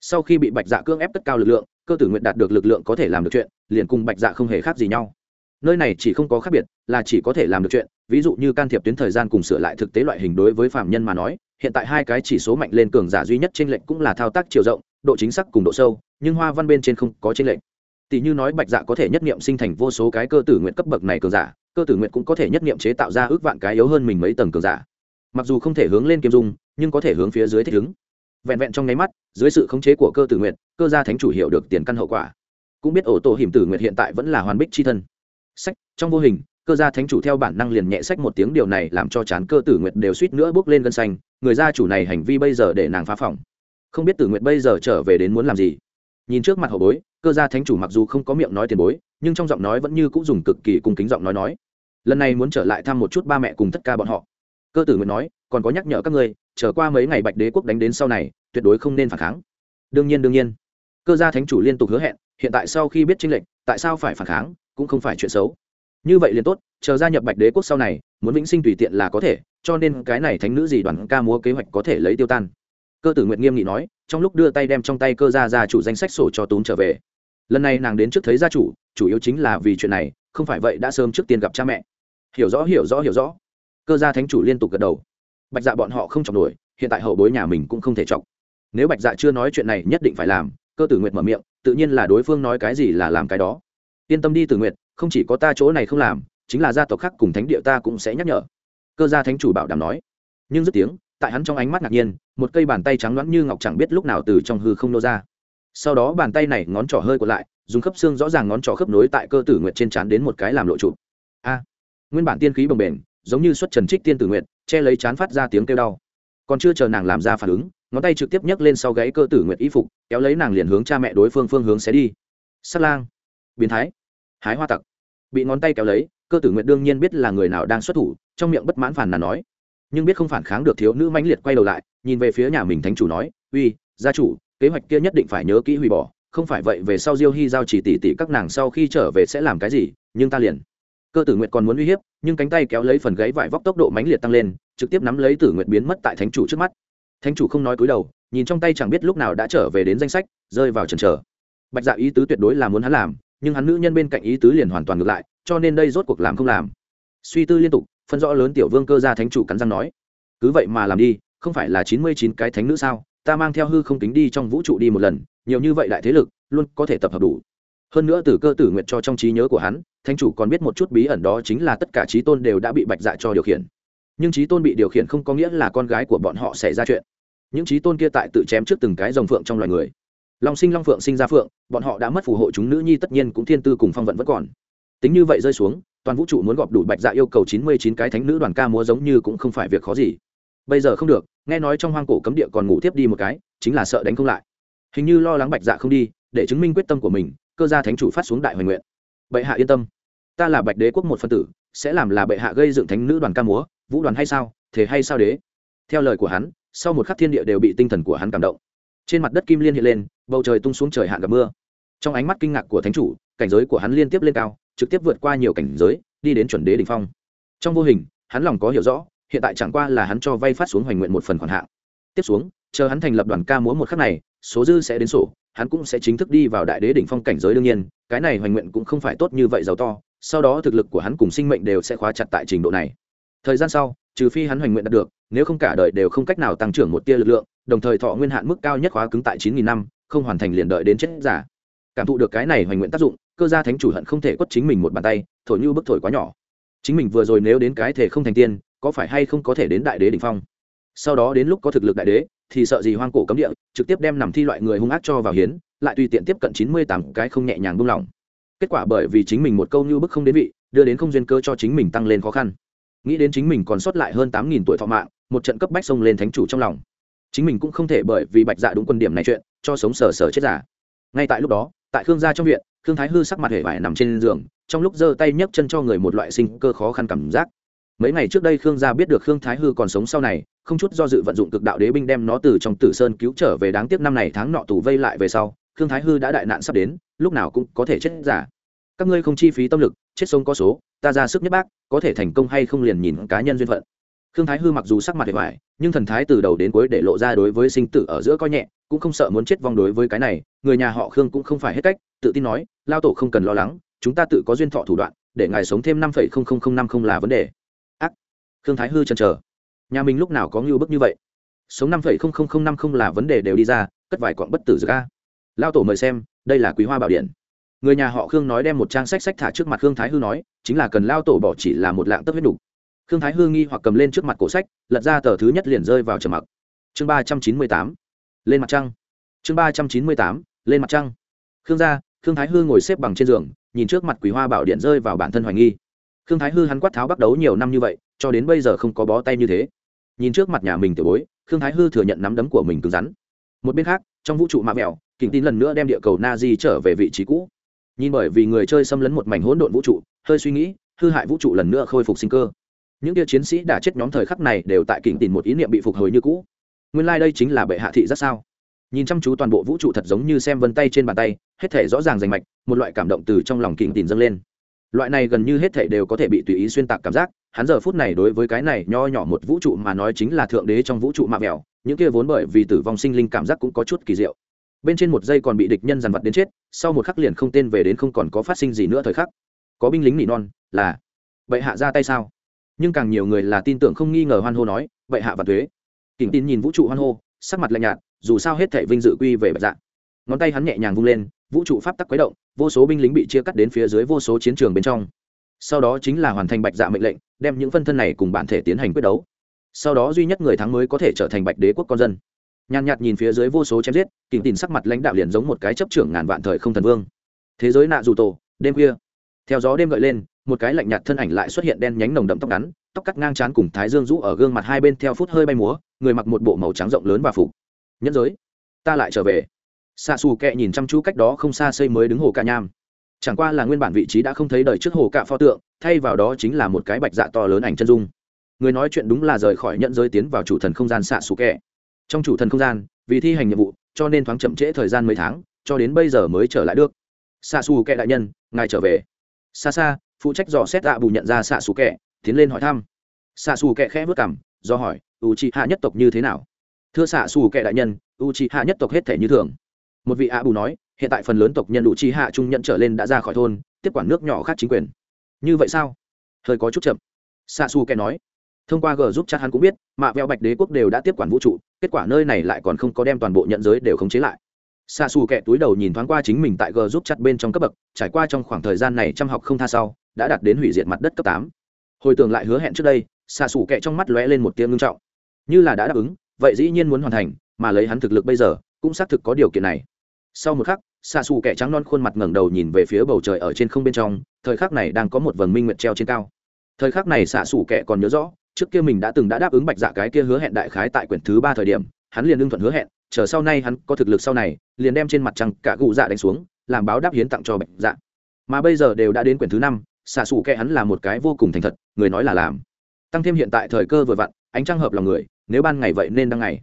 Sau khi bị bạch dạ cưỡng ép tất cao lực lượng, cơ tử nguyện đạt được lực lượng có thể làm được chuyện, liền cùng bạch dạ không hề khác gì nhau. Nơi này chỉ không có khác biệt, là chỉ có thể làm được chuyện ví dụ như can thiệp tuyến thời gian cùng sửa lại thực tế loại hình đối với phạm nhân mà nói, hiện tại hai cái chỉ số mạnh lên cường giả duy nhất trên lệnh cũng là thao tác chiều rộng, độ chính xác cùng độ sâu, nhưng hoa văn bên trên không có trên lệnh tỷ như nói bạch dạ có thể nhất nghiệm sinh thành vô số cái cơ tử nguyện cấp bậc này cường giả, cơ tử nguyện cũng có thể nhất nghiệm chế tạo ra ước vạn cái yếu hơn mình mấy tầng cường giả. Mặc dù không thể hướng lên kim dung, nhưng có thể hướng phía dưới thích ứng. Vẹn vẹn trong nháy mắt, dưới sự khống chế của cơ tử nguyện cơ gia thánh chủ hiểu được tiền căn hậu quả. Cũng biết ổ tổ hiểm tử nguyện hiện tại vẫn là hoàn bích c h i thân. Sách, trong vô hình cơ gia thánh chủ theo bản năng liền nhẹ sách một tiếng điều này làm cho chán cơ tử nguyệt đều suýt nữa bước lên gân xanh, người gia chủ này hành vi bây giờ để nàng phá phòng. Không biết tử nguyệt bây giờ trở về đến muốn làm gì. Nhìn trước mặt hậu bối, cơ gia thánh chủ mặc dù không có miệng nói tiền bối, nhưng trong giọng nói vẫn như cũng dùng cực kỳ cung kính giọng nói nói. Lần này muốn trở lại thăm một chút ba mẹ cùng tất cả bọn họ. Cơ tử nguyệt nói, còn có nhắc nhở các ngươi trở qua mấy ngày bạch đế quốc đánh đến sau này, tuyệt đối không nên phản kháng. Đương nhiên đương nhiên. Cơ gia thánh chủ liên tục hứa hẹn, hiện tại sau khi biết chính lệnh tại sao phải phản kháng, cũng không phải chuyện xấu như vậy liền tốt, chờ gia nhập bạch đế quốc sau này, muốn vĩnh sinh tùy tiện là có thể, cho nên cái này thánh nữ gì đoàn ca múa kế hoạch có thể lấy tiêu tan. Cơ tử nguyệt nghiêm nghị nói, trong lúc đưa tay đem trong tay cơ gia gia chủ danh sách sổ cho tốn trở về. Lần này nàng đến trước thấy gia chủ chủ yếu chính là vì chuyện này, không phải vậy đã sớm trước tiên gặp cha mẹ. Hiểu rõ hiểu rõ hiểu rõ. Cơ gia thánh chủ liên tục gật đầu. Bạch dạ bọn họ không chọc nổi, hiện tại hậu bối nhà mình cũng không thể chọc. Nếu bạch dạ chưa nói chuyện này nhất định phải làm, cơ tử nguyệt mở miệng, tự nhiên là đối phương nói cái gì là làm cái đó. Yên tâm đi tử nguyệt không chỉ có ta chỗ này không làm, chính là gia tộc khác cùng thánh địa ta cũng sẽ nhắc nhở. Cơ gia thánh chủ bảo đảm nói. Nhưng dứt tiếng, tại hắn trong ánh mắt ngạc nhiên, một cây bàn tay trắng loãng như ngọc chẳng biết lúc nào từ trong hư không nô ra. Sau đó bàn tay này ngón trỏ hơi còn lại, dùng khớp xương rõ ràng ngón trỏ khớp nối tại cơ tử nguyệt trên trán đến một cái làm lộ trụ. A! Nguyên bản tiên khí bồng bềnh, giống như xuất trần trích tiên tử nguyệt, che lấy chán phát ra tiếng kêu đau. Còn chưa chờ nàng làm ra phản ứng, ngón tay trực tiếp nhấc lên sau gáy cơ tử nguyệt y phục, kéo lấy nàng liền hướng cha mẹ đối phương phương hướng sẽ đi. Sắt lang! Biến thái! Hái hoa tặc. Bị ngón tay kéo lấy, cơ tử nguyệt đương nhiên biết là người nào đang xuất thủ, trong miệng bất mãn phản là nói. Nhưng biết không phản kháng được thiếu nữ mãnh liệt quay đầu lại, nhìn về phía nhà mình thánh chủ nói, uy, gia chủ, kế hoạch kia nhất định phải nhớ kỹ hủy bỏ, không phải vậy về sau diêu hy giao chỉ tỷ tỷ các nàng sau khi trở về sẽ làm cái gì, nhưng ta liền. Cơ tử nguyệt còn muốn uy hiếp, nhưng cánh tay kéo lấy phần gáy vải vóc tốc độ mãnh liệt tăng lên, trực tiếp nắm lấy tử nguyệt biến mất tại thánh chủ trước mắt. Thánh chủ không nói cúi đầu, nhìn trong tay chẳng biết lúc nào đã trở về đến danh sách, rơi vào trần trở bạch dạ ý tứ tuyệt đối là muốn hắn làm nhưng hắn nữ nhân bên cạnh ý tứ liền hoàn toàn ngược lại, cho nên đây rốt cuộc làm không làm. Suy tư liên tục, phân rõ lớn tiểu vương cơ ra thánh chủ cắn răng nói, cứ vậy mà làm đi, không phải là chín mươi chín cái thánh nữ sao? Ta mang theo hư không tính đi trong vũ trụ đi một lần, nhiều như vậy đại thế lực, luôn có thể tập hợp đủ. Hơn nữa từ cơ tử nguyện cho trong trí nhớ của hắn, thánh chủ còn biết một chút bí ẩn đó chính là tất cả trí tôn đều đã bị bạch dạ cho điều khiển. Nhưng trí tôn bị điều khiển không có nghĩa là con gái của bọn họ xảy ra chuyện. Những trí tôn kia tại tự chém trước từng cái dòng phượng trong loài người long sinh long phượng sinh ra phượng, bọn họ đã mất phù hộ chúng nữ nhi, tất nhiên cũng thiên tư cùng phong vận vẫn còn. Tính như vậy rơi xuống, toàn vũ trụ muốn gọp đủ bạch dạ yêu cầu chín mươi chín cái thánh nữ đoàn ca múa giống như cũng không phải việc khó gì. Bây giờ không được, nghe nói trong hoang cổ cấm địa còn ngủ tiếp đi một cái, chính là sợ đánh không lại. Hình như lo lắng bạch dạ không đi, để chứng minh quyết tâm của mình, cơ gia thánh chủ phát xuống đại hoành nguyện. Bệ hạ yên tâm. Ta là bạch đế quốc một phân tử, sẽ làm là bệ hạ gây dựng thánh nữ đoàn ca múa, vũ đoàn hay sao thế hay sao đế? Theo lời của hắn, sau một khắc thiên địa đều bị tinh thần của hắn cảm động trên mặt đất kim liên hiện lên, bầu trời tung xuống trời hạn gặp mưa. Trong ánh mắt kinh ngạc của thánh chủ, cảnh giới của hắn liên tiếp lên cao, trực tiếp vượt qua nhiều cảnh giới, đi đến chuẩn đế đ ỉ n h phong. Trong vô hình, hắn lòng có hiểu rõ, hiện tại chẳng qua là hắn cho vay phát xuống hoành nguyện một phần khoản hạng. Tiếp xuống, chờ hắn thành lập đoàn ca múa một khắc này, số dư sẽ đến sổ, hắn cũng sẽ chính thức đi vào đại đế đỉnh phong cảnh giới đương nhiên, cái này hoành nguyện cũng không phải tốt như vậy giàu to, sau đó thực lực của hắn cùng sinh mệnh đều sẽ khóa chặt tại trình độ này. Thời gian sau, trừ phi hắn hoành nguyện đạt được, nếu không cả đời đều không cách nào tăng trưởng một tia lực lượng đồng thời thọ nguyên hạn mức cao nhất khóa cứng tại chín nghìn năm, không hoàn thành liền đợi đến chết giả. Cảm thụ được cái này hoành nguyện tác dụng, cơ gia thánh chủ hận không thể quất chính mình một bàn tay, thổi như bức thổi quá nhỏ. Chính mình vừa rồi nếu đến cái thể không thành tiên, có phải hay không có thể đến đại đế đ ỉ n h phong? Sau đó đến lúc có thực lực đại đế, thì sợ gì hoang cổ cấm địa, trực tiếp đem nằm thi loại người hung ác cho vào hiến, lại tùy tiện tiếp cận chín mươi tám cái không nhẹ nhàng buông lỏng. Kết quả bởi vì chính mình một câu như bức không đến vị, đưa đến không duyên cơ cho chính mình tăng lên khó khăn. Nghĩ đến chính mình còn sót lại hơn tám nghìn tuổi thọ mạng, một trận cấp bách xông lên thánh chủ trong lòng chính mình cũng không thể bởi vì bạch dạ đúng quân điểm này chuyện, cho sống sờ sờ chết giả ngay tại lúc đó, tại khương gia trong viện, khương thái hư sắc mặt hề vải nằm trên giường, trong lúc giơ tay nhấc chân cho người một loại sinh cơ khó khăn cảm giác. Mấy ngày trước đây khương gia biết được khương thái hư còn sống sau này, không chút do dự vận dụng cực đạo đế binh đem nó từ trong tử sơn cứu trở về đáng tiếc năm này tháng nọ tù vây lại về sau, khương thái hư đã đại nạn sắp đến, lúc nào cũng có thể chết giả các ngươi không chi phí tâm lực, chết sống có số, ta ra sức nhất bác, có thể thành công hay không liền nhìn cá nhân duyên phận khương thái hư mặc dù sắc mặt hề vải nhưng thần thái từ đầu đến cuối để lộ ra đối với sinh tử ở giữa coi nhẹ, cũng không sợ muốn chết vong đối với cái này, người nhà họ khương cũng không phải hết cách, tự tin nói, lao tổ không cần lo lắng, chúng ta tự có duyên thọ thủ đoạn, để ngài sống thêm năm phẩy không không không năm không là vấn đề. Ác. Khương thái hư chần chờ. Nhà mình lúc nào có ngưu bức như vậy? Sống năm phẩy không không không năm không là vấn đề đều đi ra, cất vài quặng bất tử dược a. Lao tổ mời xem, đây là quý hoa bảo điện. Người nhà họ khương nói đem một trang sách sách thả trước mặt khương thái hư nói, chính là cần lao tổ bỏ chỉ là một lạng tấp huyết đục khương thái hư nghi hoặc cầm lên trước mặt cổ sách, lật ra tờ thứ nhất liền rơi vào trầm mặc. Chương ba trăm chín mươi tám, lên mặt trăng. Chương ba trăm chín mươi tám, lên mặt trăng. Khương gia, khương thái hư ngồi xếp bằng trên giường, nhìn trước mặt quý hoa bảo điện rơi vào bản thân hoài nghi. Khương thái hư hắn quát tháo bắt đấu nhiều năm như vậy, cho đến bây giờ không có bó tay như thế. Nhìn trước mặt nhà mình tiểu bối, khương thái hư thừa nhận nắm đấm của mình cứng rắn. Một bên khác, trong vũ trụ mạ mẹo, kình tin lần nữa đem địa cầu na di trở về vị trí cũ. Nhìn bởi vì người chơi xâm lấn một mảnh hỗn độn vũ trụ, hơi suy nghĩ, hư hại vũ trụ lần nữa khôi phục sinh cơ những kia chiến sĩ đã chết nhóm thời khắc này đều tại kình tìm một ý niệm bị phục hồi như cũ. Nguyên lai、like、đây chính là bệ hạ thị rất sao? Nhìn chăm chú toàn bộ vũ trụ thật giống như xem vân tay trên bàn tay, hết thể rõ ràng rành mạch, một loại cảm động từ trong lòng kình tìm dâng lên. Loại này gần như hết thể đều có thể bị tùy ý xuyên tạc cảm giác, hắn giờ phút này đối với cái này nho nhỏ một vũ trụ mà nói chính là thượng đế trong vũ trụ mạ mẹo, những kia vốn bởi vì tử vong sinh linh cảm giác cũng có chút kỳ diệu. Bên trên một giây còn bị địch nhân dằn vặt đến chết, sau một khắc liền không tên về đến không còn có phát sinh gì nữa thời khắc. Có binh lính nỉ non, là vậy hạ ra tay sao? Nhưng càng nhiều người là tin tưởng không nghi ngờ hoan hô nói vậy hạ và thuế. Kỉnh tin nhìn vũ trụ hoan hô, sắc mặt lạnh nhạt, dù sao hết thể vinh dự quy về bạch dạ. Ngón tay hắn nhẹ nhàng vung lên, vũ trụ pháp tắc quấy động, vô số binh lính bị chia cắt đến phía dưới vô số chiến trường bên trong. Sau đó chính là hoàn thành bạch dạ mệnh lệnh, đem những phân thân này cùng bản thể tiến hành quyết đấu. Sau đó duy nhất người thắng mới có thể trở thành bạch đế quốc con dân. Nhàn nhạt nhìn phía dưới vô số chém giết kỉnh tin sắc mặt lãnh đạo liền giống một cái chấp trưởng ngàn vạn thời không thần vương. Thế giới nạ dù tổ, đêm khuya. Theo gió đêm gợi lên một cái lạnh nhạt thân ảnh lại xuất hiện đen nhánh nồng đậm tóc ngắn, tóc cắt ngang trán cùng thái dương rũ ở gương mặt hai bên theo phút hơi bay múa, người mặc một bộ màu trắng rộng lớn và phục nhân giới, ta lại trở về. Xa xù kẹ nhìn chăm chú cách đó không xa xây mới đứng hồ ca nham. Chẳng qua là nguyên bản vị trí đã không thấy đời trước hồ cạ pho tượng, thay vào đó chính là một cái bạch dạ to lớn ảnh chân dung. Người nói chuyện đúng là rời khỏi nhận giới tiến vào chủ thần không gian xạ xù kẹ. Trong chủ thần không gian, vì thi hành nhiệm vụ, cho nên thoáng chậm trễ thời gian mấy tháng, cho đến bây giờ mới trở lại được. Xạ xù kẹ đại nhân, ngài trở về. Xa xa phụ trách dò xét ạ bù nhận ra xạ xù kẹ tiến lên hỏi thăm. Xạ xù kẹ khẽ vớt cảm do hỏi, u c hạ nhất tộc như thế nào? Thưa xạ xù kẹ đại nhân, u c hạ nhất tộc hết thể như thường. Một vị ạ bù nói, hiện tại phần lớn tộc nhân u c hạ trung nhận trở lên đã ra khỏi thôn, tiếp quản nước nhỏ khác chính quyền. Như vậy sao? Hơi có chút chậm. Xạ xù kẹ nói. Thông qua g giúp chắc hắn cũng biết, mạ veo bạch đế quốc đều đã tiếp quản vũ trụ, kết quả nơi này lại còn không có đem toàn bộ nhận giới đều khống chế lại. Xa xù kẹ túi đầu nhìn thoáng qua chính mình tại g giúp chặt bên trong cấp bậc, trải qua trong khoảng thời gian này chăm học không tha sau đã đạt đến hủy diệt mặt đất cấp tám. Hồi tưởng lại hứa hẹn trước đây, Sa Sủ kẹ trong mắt lóe lên một tiếng ngưng trọng. Như là đã đáp ứng, vậy dĩ nhiên muốn hoàn thành, mà lấy hắn thực lực bây giờ, cũng xác thực có điều kiện này. Sau một khắc, Sa xù Kệ trắng non khuôn mặt ngẩng đầu nhìn về phía bầu trời ở trên không bên trong, thời khắc này đang có một vầng minh nguyệt treo trên cao. Thời khắc này xạ xù Kệ còn nhớ rõ, trước kia mình đã từng đã đáp ứng bạch dạ cái kia hứa hẹn đại khái tại quyển thứ ba thời điểm, hắn liền đương thuận hứa hẹn, chờ sau này hắn có thực lực sau này, liền đem trên mặt trăng cả gù dạ đánh xuống, làm báo đáp hiến tặng cho bạch dạ. Mà bây giờ đều đã đến quyển thứ năm xạ xù kệ hắn là một cái vô cùng thành thật, người nói là làm. Tăng thêm hiện tại thời cơ vừa vặn, ánh trăng hợp lòng người, nếu ban ngày vậy nên đăng ngày.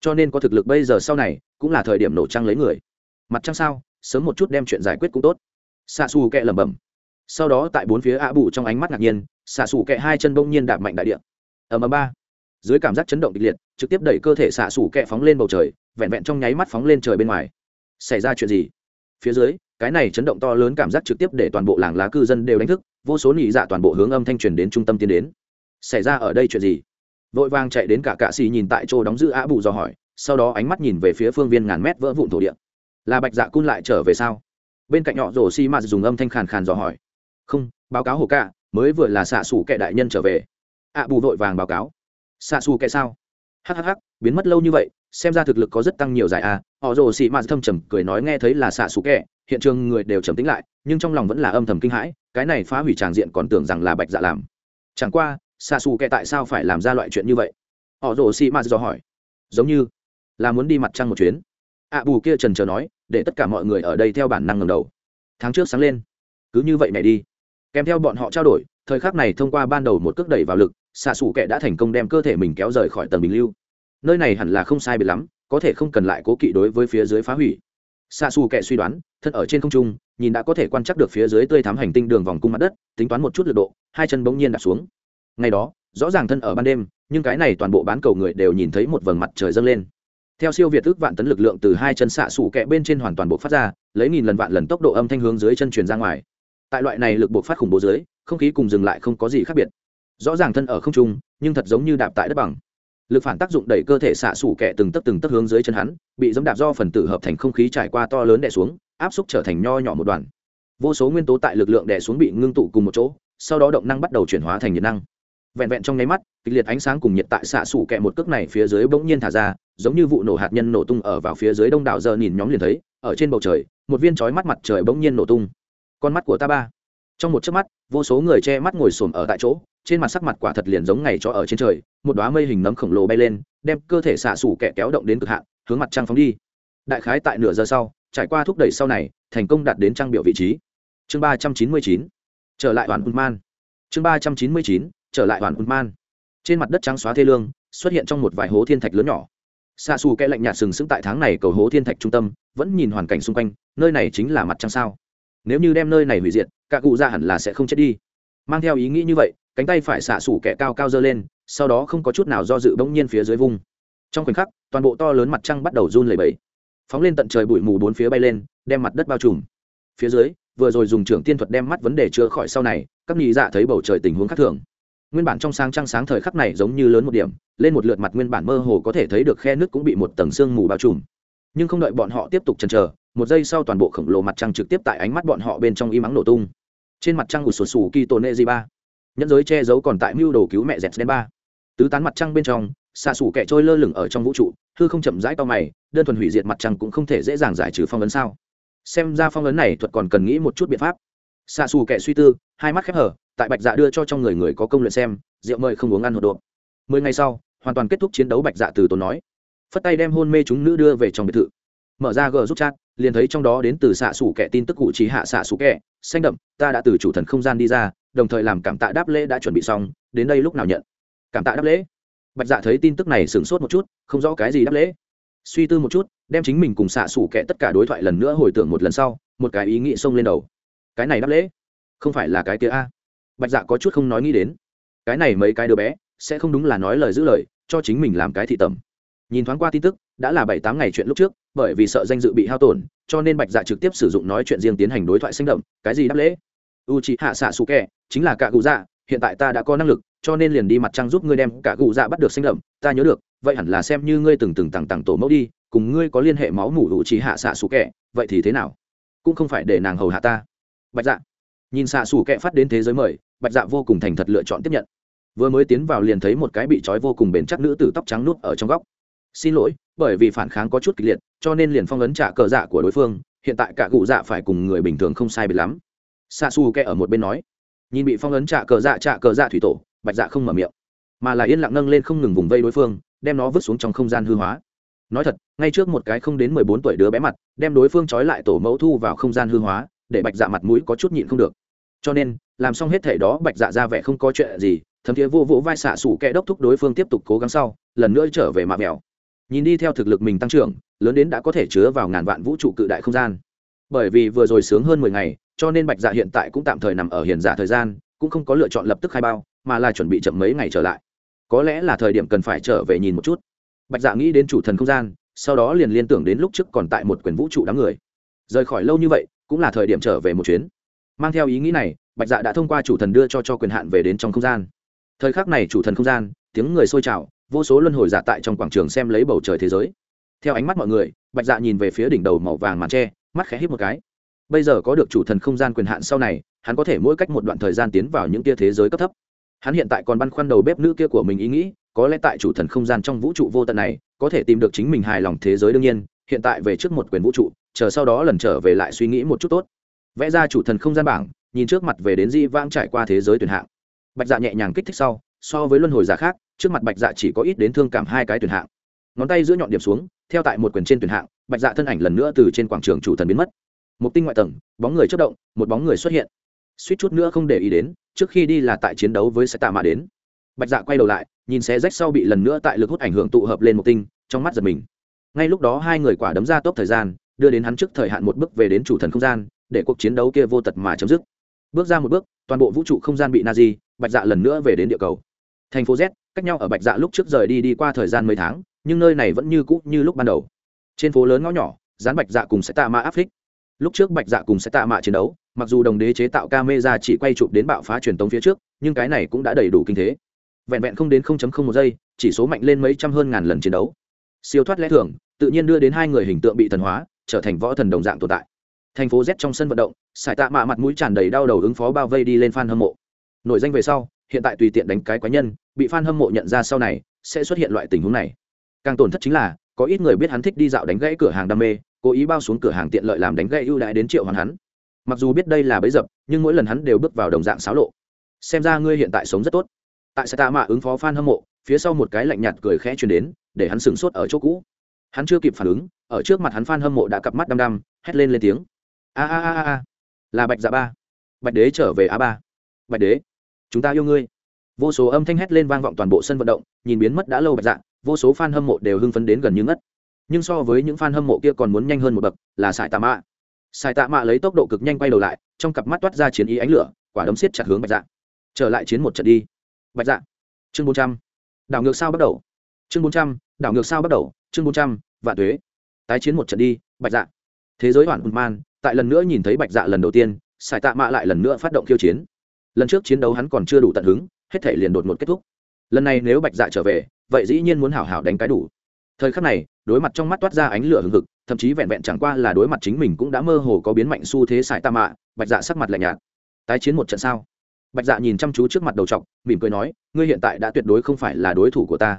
Cho nên có thực lực bây giờ sau này, cũng là thời điểm nổ trăng lấy người. Mặt trăng sao, sớm một chút đem chuyện giải quyết cũng tốt. Xạ xù kệ lẩm bẩm. Sau đó tại bốn phía ạ bù trong ánh mắt ngạc nhiên xạ xù kệ hai chân bỗng nhiên đạp mạnh đại địa. Ở mờ ba, dưới cảm giác chấn động kịch liệt, trực tiếp đẩy cơ thể xạ xù kẹ phóng lên bầu trời, vẹn vẹn trong nháy mắt phóng lên trời bên ngoài. Xảy ra chuyện gì? Phía dưới, cái này chấn động to lớn cảm giác trực tiếp để toàn bộ làng lá cư dân đều đánh thức, vô số nị dạ toàn bộ hướng âm thanh truyền đến trung tâm tiến đến. Xảy ra ở đây chuyện gì? Vội vàng chạy đến cả cạ xì nhìn tại chỗ đóng giữ á bù dò hỏi, sau đó ánh mắt nhìn về phía phương viên ngàn mét vỡ vụn thổ địa. Là bạch dạ cun lại trở về sao? Bên cạnh họ rổ xi mạt dùng âm thanh khàn khàn dò hỏi. Không, báo cáo hồ cạ mới vừa là xạ xủ kệ đại nhân trở về. Ạ bù vội vàng báo cáo. Xạ xù kệ sao? Hhh biến mất lâu như vậy xem ra thực lực có rất tăng nhiều giải à họ rồ xị mạt thâm trầm cười nói nghe thấy là xạ xù kệ hiện trường người đều trầm tĩnh lại, nhưng trong lòng vẫn là âm thầm kinh hãi, cái này phá hủy tràng diện còn tưởng rằng là bạch dạ làm. Chẳng qua, xạ xù kệ tại sao phải làm ra loại chuyện như vậy? Họ rồ xì mạt dò hỏi. Giống như là muốn đi mặt trăng một chuyến. Ạ bù kia trần trờ nói, để tất cả mọi người ở đây theo bản năng ngầm đầu. Tháng trước sáng lên, cứ như vậy mẹ đi. Kèm theo bọn họ trao đổi, thời khắc này thông qua ban đầu một cước đẩy vào lực, xạ xù kệ đã thành công đem cơ thể mình kéo rời khỏi tầng bình lưu nơi này hẳn là không sai biệt lắm, có thể không cần lại cố kỵ đối với phía dưới phá hủy. Xa xù kệ suy đoán, thân ở trên không trung, nhìn đã có thể quan trắc được phía dưới tươi thắm hành tinh đường vòng cung mặt đất, tính toán một chút lực độ, hai chân bỗng nhiên đặt xuống. Ngày đó, rõ ràng thân ở ban đêm, nhưng cái này toàn bộ bán cầu người đều nhìn thấy một vầng mặt trời dâng lên. Theo siêu việt ước vạn tấn lực lượng từ hai chân xạ xù kẹ bên trên hoàn toàn bộ phát ra, lấy nghìn lần vạn lần tốc độ âm thanh hướng dưới chân truyền ra ngoài. Tại loại này lực buộc phát khủng bố dưới, không khí cùng dừng lại không có gì khác biệt. Rõ ràng thân ở không trung, nhưng thật giống như đạp tại đất bằng lực phản tác dụng đẩy cơ thể xạ xủ kẻ từng tấc từng tấc hướng dưới chân hắn, bị dẫm đạp do phần tử hợp thành không khí trải qua to lớn đè xuống, áp xúc trở thành nho nhỏ một đoàn. Vô số nguyên tố tại lực lượng đè xuống bị ngưng tụ cùng một chỗ, sau đó động năng bắt đầu chuyển hóa thành nhiệt năng. Vẹn vẹn trong nháy mắt, kịch liệt ánh sáng cùng nhiệt tại xạ xủ kẹ một cước này phía dưới bỗng nhiên thả ra, giống như vụ nổ hạt nhân nổ tung ở vào phía dưới đông đảo giờ nhìn nhóm liền thấy, ở trên bầu trời, một viên chói mắt mặt trời bỗng nhiên nổ tung. Con mắt của ta ba trong một chớp mắt, vô số người che mắt ngồi xổm ở tại chỗ, trên mặt sắc mặt quả thật liền giống ngày cho ở trên trời, một đoá mây hình nấm khổng lồ bay lên, đem cơ thể xạ xủ kẻ kéo động đến cực hạn, hướng mặt trăng phóng đi. Đại khái tại nửa giờ sau, trải qua thúc đẩy sau này, thành công đạt đến trang biểu vị trí. Chương ba trăm chín mươi chín, trở lại hoàn man. Chương ba trăm chín mươi chín, trở lại hoàn man. Trên mặt đất trắng xóa thê lương, xuất hiện trong một vài hố thiên thạch lớn nhỏ. Xa xù kẽ lạnh nhạt sừng sững tại tháng này cầu hố thiên thạch trung tâm, vẫn nhìn hoàn cảnh xung quanh, nơi này chính là mặt trăng sao? Nếu như đem nơi này hủy diệt cả cụ ra hẳn là sẽ không chết đi. Mang theo ý nghĩ như vậy, cánh tay phải xả sủ kẻ cao cao dơ lên, sau đó không có chút nào do dự bỗng nhiên phía dưới vùng trong khoảnh khắc, toàn bộ to lớn mặt trăng bắt đầu run lẩy bẩy. Phóng lên tận trời bụi mù bốn phía bay lên, đem mặt đất bao trùm. Phía dưới, vừa rồi dùng trưởng tiên thuật đem mắt vấn đề chữa khỏi sau này, các nghị dạ thấy bầu trời tình huống khác thường. Nguyên bản trong sáng trăng sáng thời khắc này giống như lớn một điểm, lên một lượt mặt nguyên bản mơ hồ có thể thấy được khe nước cũng bị một tầng sương mù bao trùm. Nhưng không đợi bọn họ tiếp tục chần chờ, một giây sau toàn bộ khổng lồ mặt trăng trực tiếp tại ánh mắt bọn họ bên trong y mắng nổ tung trên mặt trăng của sổ sủ kỳ tổ nệ gì ba. Nhẫn giới che giấu còn tại mưu đồ cứu mẹ dẹt đen ba. Tứ tán mặt trăng bên trong, xạ sủ kẻ trôi lơ lửng ở trong vũ trụ, hư không chậm rãi to mày, đơn thuần hủy diệt mặt trăng cũng không thể dễ dàng giải trừ phong ấn sao. Xem ra phong ấn này thuật còn cần nghĩ một chút biện pháp. Xạ xù kẻ suy tư, hai mắt khép hở, tại bạch dạ đưa cho trong người người có công luyện xem, rượu mời không uống ăn hột độp mười ngày sau, hoàn toàn kết thúc chiến đấu bạch dạ từ tốn nói. Phất tay đem hôn mê chúng nữ đưa về trong biệt thự. Mở ra gờ rút chat liền thấy trong đó đến từ xạ xủ kẻ tin tức cụ trí hạ xạ xủ kẻ, xanh đậm, ta đã từ chủ thần không gian đi ra, đồng thời làm cảm tạ đáp lễ đã chuẩn bị xong, đến đây lúc nào nhận? Cảm tạ đáp lễ. Bạch dạ thấy tin tức này sửng sốt một chút, không rõ cái gì đáp lễ. Suy tư một chút, đem chính mình cùng xạ xủ kẻ tất cả đối thoại lần nữa hồi tưởng một lần sau, một cái ý nghĩ xông lên đầu. Cái này đáp lễ? Không phải là cái kia a? Bạch dạ có chút không nói nghĩ đến. Cái này mấy cái đứa bé, sẽ không đúng là nói lời giữ lời, cho chính mình làm cái thị tầm nhìn thoáng qua tin tức, đã là bảy tám ngày chuyện lúc trước bởi vì sợ danh dự bị hao tổn, cho nên bạch dạ trực tiếp sử dụng nói chuyện riêng tiến hành đối thoại sinh động, cái gì đáp lễ? U c h ị hạ xạ xù kẹ chính là cả cụ dạ hiện tại ta đã có năng lực, cho nên liền đi mặt trăng giúp ngươi đem cả cụ dạ bắt được sinh động, ta nhớ được, vậy hẳn là xem như ngươi từng từng tằng tằng tổ mẫu đi, cùng ngươi có liên hệ máu mủ u c h ị hạ xạ xù kẹ vậy thì thế nào? Cũng không phải để nàng hầu hạ ta. Bạch dạ nhìn xạ xù kẹ phát đến thế giới mời, bạch dạ vô cùng thành thật lựa chọn tiếp nhận. Vừa mới tiến vào liền thấy một cái bị trói vô cùng bền chắc nữ tử tóc trắng nút ở trong góc xin lỗi, bởi vì phản kháng có chút kịch liệt, cho nên liền phong ấn trả cờ dạ của đối phương, hiện tại cả cụ dạ phải cùng người bình thường không sai biệt lắm. Xa xù kẻ ở một bên nói. Nhìn bị phong ấn trả cờ dạ trả cờ dạ thủy tổ, bạch dạ không mở miệng, mà là yên lặng nâng lên không ngừng vùng vây đối phương, đem nó vứt xuống trong không gian hư hóa. Nói thật, ngay trước một cái không đến mười bốn tuổi đứa bé mặt, đem đối phương trói lại tổ mẫu thu vào không gian hư hóa, để bạch dạ mặt mũi có chút nhịn không được. Cho nên, làm xong hết thể đó, bạch dạ ra vẻ không có chuyện gì, thấm thiế vô vỗ vai xạ xủ kẽ đốc thúc đối phương tiếp tục cố gắng sau, lần nữa trở về mạ mèo nhìn đi theo thực lực mình tăng trưởng, lớn đến đã có thể chứa vào ngàn vạn vũ trụ cự đại không gian. Bởi vì vừa rồi sướng hơn mười ngày, cho nên bạch dạ hiện tại cũng tạm thời nằm ở hiền giả thời gian, cũng không có lựa chọn lập tức khai bao, mà là chuẩn bị chậm mấy ngày trở lại. Có lẽ là thời điểm cần phải trở về nhìn một chút. Bạch dạ nghĩ đến chủ thần không gian, sau đó liền liên tưởng đến lúc trước còn tại một quyền vũ trụ đám người. Rời khỏi lâu như vậy, cũng là thời điểm trở về một chuyến. Mang theo ý nghĩ này, bạch dạ đã thông qua chủ thần đưa cho cho quyền hạn về đến trong không gian. Thời khắc này chủ thần không gian, tiếng người sôi trào vô số luân hồi giả tại trong quảng trường xem lấy bầu trời thế giới. Theo ánh mắt mọi người, bạch dạ nhìn về phía đỉnh đầu màu vàng màn tre, mắt khẽ hít một cái. Bây giờ có được chủ thần không gian quyền hạn sau này, hắn có thể mỗi cách một đoạn thời gian tiến vào những tia thế giới cấp thấp. Hắn hiện tại còn băn khoăn đầu bếp nữ kia của mình ý nghĩ, có lẽ tại chủ thần không gian trong vũ trụ vô tận này, có thể tìm được chính mình hài lòng thế giới đương nhiên, hiện tại về trước một quyền vũ trụ, chờ sau đó lần trở về lại suy nghĩ một chút tốt. Vẽ ra chủ thần không gian bảng, nhìn trước mặt về đến di vãng trải qua thế giới tuyển hạng. Bạch dạ nhẹ nhàng kích thích sau, so với luân hồi giả khác trước mặt bạch dạ chỉ có ít đến thương cảm hai cái tuyển hạng. Ngón tay giữa nhọn điểm xuống, theo tại một quyền trên tuyển hạng, bạch dạ thân ảnh lần nữa từ trên quảng trường chủ thần biến mất. Một tinh ngoại tầng, bóng người chất động, một bóng người xuất hiện. Suýt chút nữa không để ý đến, trước khi đi là tại chiến đấu với xe tạ mạ đến. Bạch dạ quay đầu lại, nhìn xé rách sau bị lần nữa tại lực hút ảnh hưởng tụ hợp lên một tinh, trong mắt giật mình. Ngay lúc đó hai người quả đấm ra tốc thời gian, đưa đến hắn trước thời hạn một bước về đến chủ thần không gian, để cuộc chiến đấu kia vô tật mà chấm dứt. Bước ra một bước, toàn bộ vũ trụ không gian bị na di bạch dạ lần nữa về đến địa cầu. Thành phố z cách nhau ở bạch dạ lúc trước rời đi đi qua thời gian mấy tháng, nhưng nơi này vẫn như cũ như lúc ban đầu. Trên phố lớn ngõ nhỏ, dán bạch dạ cùng sẽ tạ mạ áp phích. Lúc trước bạch dạ cùng sẽ tạ mạ chiến đấu, mặc dù đồng đế chế tạo camera chỉ quay chụp đến bạo phá truyền tống phía trước, nhưng cái này cũng đã đầy đủ kinh thế. Vẹn vẹn không đến 0.0 một giây, chỉ số mạnh lên mấy trăm hơn ngàn lần chiến đấu. Siêu thoát lẽ thường, tự nhiên đưa đến hai người hình tượng bị thần hóa, trở thành võ thần đồng dạng tồn tại. Thành phố z trong sân vận động, sải tạ mạ mặt mũi tràn đầy đau đầu ứng phó bao vây đi lên fan hâm mộ. Nổi danh về sau hiện tại tùy tiện đánh cái quái nhân, bị fan hâm mộ nhận ra sau này, sẽ xuất hiện loại tình huống này. Càng tổn thất chính là, có ít người biết hắn thích đi dạo đánh gãy cửa hàng đam mê, cố ý bao xuống cửa hàng tiện lợi làm đánh gãy ưu đãi đến triệu hoàn hắn. Mặc dù biết đây là bấy dập, nhưng mỗi lần hắn đều bước vào đồng dạng xáo lộ. Xem ra ngươi hiện tại sống rất tốt. Tại sẽ tạ mạ ứng phó fan hâm mộ, phía sau một cái lạnh nhạt cười khẽ truyền đến, để hắn sửng sốt ở chỗ cũ. Hắn chưa kịp phản ứng, ở trước mặt hắn fan hâm mộ đã cặp mắt đăm đăm, hét lên lên tiếng. A a a a. Là bạch dạ ba. Bạch đế trở về a ba. Bạch đế chúng ta yêu ngươi. Vô số âm thanh hét lên vang vọng toàn bộ sân vận động, nhìn biến mất đã lâu bạch dạ vô số fan hâm mộ đều hưng phấn đến gần như ngất. Nhưng so với những fan hâm mộ kia còn muốn nhanh hơn một bậc, là sải tạ mạ. Sải tạ mạ lấy tốc độ cực nhanh quay đầu lại, trong cặp mắt toát ra chiến ý ánh lửa, quả đấm xiết chặt hướng bạch dạ. Trở lại chiến một trận đi. Bạch dạ. Chương bốn trăm. Đảo ngược sao bắt đầu. Chương bốn trăm. Đảo ngược sao bắt đầu. Chương bốn trăm. Vạn thuế tái chiến một trận đi, bạch dạ. Thế giới hoàn hùn man, tại lần nữa nhìn thấy bạch dạ lần đầu tiên sải tạ mạ lại lần nữa phát động khiêu chiến lần trước chiến đấu hắn còn chưa đủ tận hứng, hết thể liền đột ngột kết thúc. Lần này nếu bạch dạ trở về, vậy dĩ nhiên muốn hảo hảo đánh cái đủ. Thời khắc này, đối mặt trong mắt toát ra ánh lửa hừng hực, thậm chí vẹn vẹn chẳng qua là đối mặt chính mình cũng đã mơ hồ có biến mạnh xu thế sải tạ mạ bạch dạ sắc mặt lạnh nhạt. Tái chiến một trận sao? Bạch dạ nhìn chăm chú trước mặt đầu t mỉm cười nói, ngươi hiện tại đã tuyệt đối không phải là đối thủ của ta.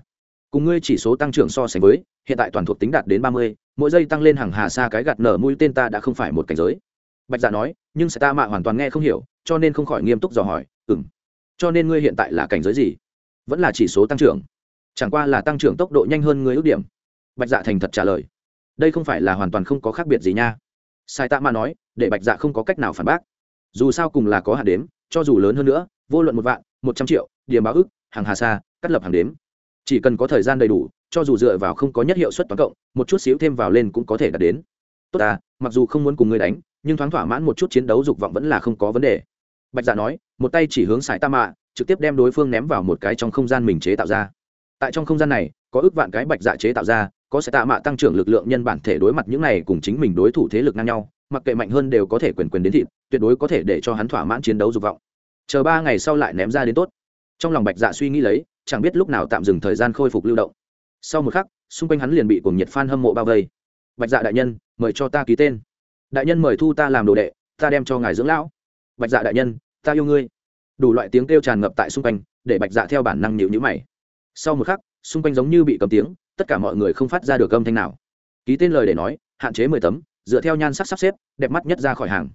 Cùng ngươi chỉ số tăng trưởng so sánh với, hiện tại toàn thuộc tính đạt đến ba mươi, mỗi giây tăng lên hàng hà xa cái gạt nở mũi tên ta đã không phải một cảnh giới. Bạch dạ nói, nhưng sẽ ta mạ hoàn toàn nghe không hiểu cho nên không khỏi nghiêm túc dò hỏi ừ m cho nên ngươi hiện tại là cảnh giới gì? Vẫn là chỉ số tăng trưởng? Chẳng qua là tăng trưởng tốc độ nhanh hơn người ước điểm. Bạch dạ thành thật trả lời, đây không phải là hoàn toàn không có khác biệt gì nha. Sai tạ mà nói, để bạch dạ không có cách nào phản bác. Dù sao cùng là có hạn đếm, cho dù lớn hơn nữa, vô luận một vạn, một trăm triệu, điểm báo ức, hàng hà sa, cắt lập hàng đếm. Chỉ cần có thời gian đầy đủ, cho dù dựa vào không có nhất hiệu suất toàn cộng, một chút xíu thêm vào lên cũng có thể đạt đến. Tốt ta, mặc dù không muốn cùng ngươi đánh, nhưng thoáng thỏa mãn một chút chiến đấu dục vọng vẫn là không có vấn đề bạch dạ nói, một tay chỉ hướng sải ta mạ, trực tiếp đem đối phương ném vào một cái trong không gian mình chế tạo ra. Tại trong không gian này, có ước vạn cái bạch dạ chế tạo ra, có sẽ tạ mạ tăng trưởng lực lượng nhân bản thể đối mặt những này cùng chính mình đối thủ thế lực ngang nhau, mặc kệ mạnh hơn đều có thể quyền quyền đến thịt, tuyệt đối có thể để cho hắn thỏa mãn chiến đấu dục vọng. Chờ ba ngày sau lại ném ra đến tốt. Trong lòng bạch dạ suy nghĩ lấy, chẳng biết lúc nào tạm dừng thời gian khôi phục lưu động. Sau một khắc, xung quanh hắn liền bị cùng nhiệt f hâm mộ bao vây. Bạch dạ đại nhân, mời cho ta ký tên. Đại nhân mời thu ta làm đồ đệ, ta đem cho ngài dưỡng lão bạch dạ đại nhân, ta yêu ngươi. Đủ loại tiếng kêu tràn ngập tại xung quanh, để bạch dạ theo bản năng nhịu nhữ mày. Sau một khắc, xung quanh giống như bị cầm tiếng, tất cả mọi người không phát ra được âm thanh nào. Ký tên lời để nói, hạn chế mười tấm, dựa theo nhan sắc sắp xếp, đẹp mắt nhất ra khỏi hàng.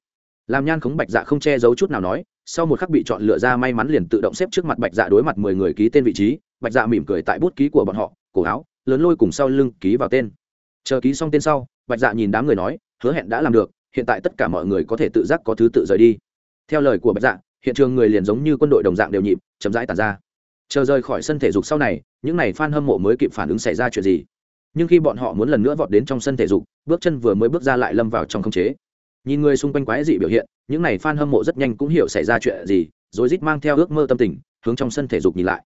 Làm nhan khống bạch dạ không che giấu chút nào nói, sau một khắc bị chọn lựa ra may mắn liền tự động xếp trước mặt bạch dạ đối mặt mười người ký tên vị trí, bạch dạ mỉm cười tại bút ký của bọn họ, cổ áo, lớn lôi cùng sau lưng ký vào tên. Chờ ký xong tên sau, bạch dạ nhìn đám người nói, hứa hẹn đã làm được, hiện tại tất cả mọi người có thể tự giác có thứ tự rời đi theo lời của bạch dạ hiện trường người liền giống như quân đội đồng dạng đều nhịp, chậm rãi tàn ra. Chờ rời khỏi sân thể dục sau này, những n à y f a n hâm mộ mới kịp phản ứng xảy ra chuyện gì. Nhưng khi bọn họ muốn lần nữa vọt đến trong sân thể dục, bước chân vừa mới bước ra lại lâm vào trong khống chế. Nhìn người xung quanh quái dị biểu hiện, những n à y f a n hâm mộ rất nhanh cũng hiểu xảy ra chuyện gì, rồi rít mang theo ước mơ tâm tình, hướng trong sân thể dục nhìn lại.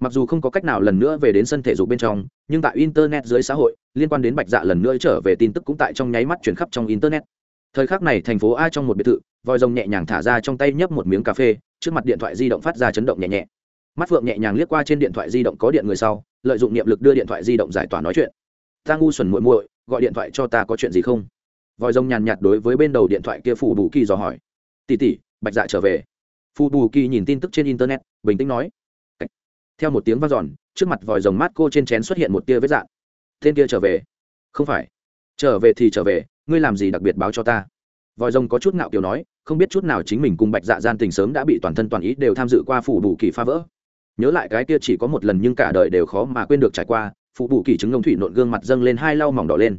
Mặc dù không có cách nào lần nữa về đến sân thể dục bên trong, nhưng tại internet dưới xã hội, liên quan đến bạch dạ lần nữa trở về tin tức cũng tại trong nháy mắt chuyển khắp trong internet. Thời khắc này, thành phố a trong một biệt thự vòi rồng nhẹ nhàng thả ra trong tay nhấp một miếng cà phê, trước mặt điện thoại di động phát ra chấn động nhẹ nhẹ. Mắt phượng nhẹ nhàng liếc qua trên điện thoại di động có điện người sau, lợi dụng niệm lực đưa điện thoại di động giải tỏa nói chuyện. Ta ngu xuẩn muội muội, gọi điện thoại cho ta có chuyện gì không? Vòi rồng nhàn nhạt đối với bên đầu điện thoại kia phù bù kỳ dò hỏi. Tỉ tỉ bạch dạ trở về. Phù bù kỳ nhìn tin tức trên internet, bình tĩnh nói. Theo một tiếng vang giòn trước mặt vòi rồng mát cô trên chén xuất hiện một tia vết dạn. Tên kia trở về. Không phải. Trở về thì trở về, ngươi làm gì đặc biệt báo cho ta? Vòi rồng có chút ngạo kiều nói, không biết chút nào chính mình cùng bạch dạ gian tình sớm đã bị toàn thân toàn ý đều tham dự qua phủ bù kỳ phá vỡ. Nhớ lại cái kia chỉ có một lần nhưng cả đời đều khó mà quên được trải qua phụ bù kỳ chứng ngông thủy nộn gương mặt dâng lên hai lau mỏng đỏ lên.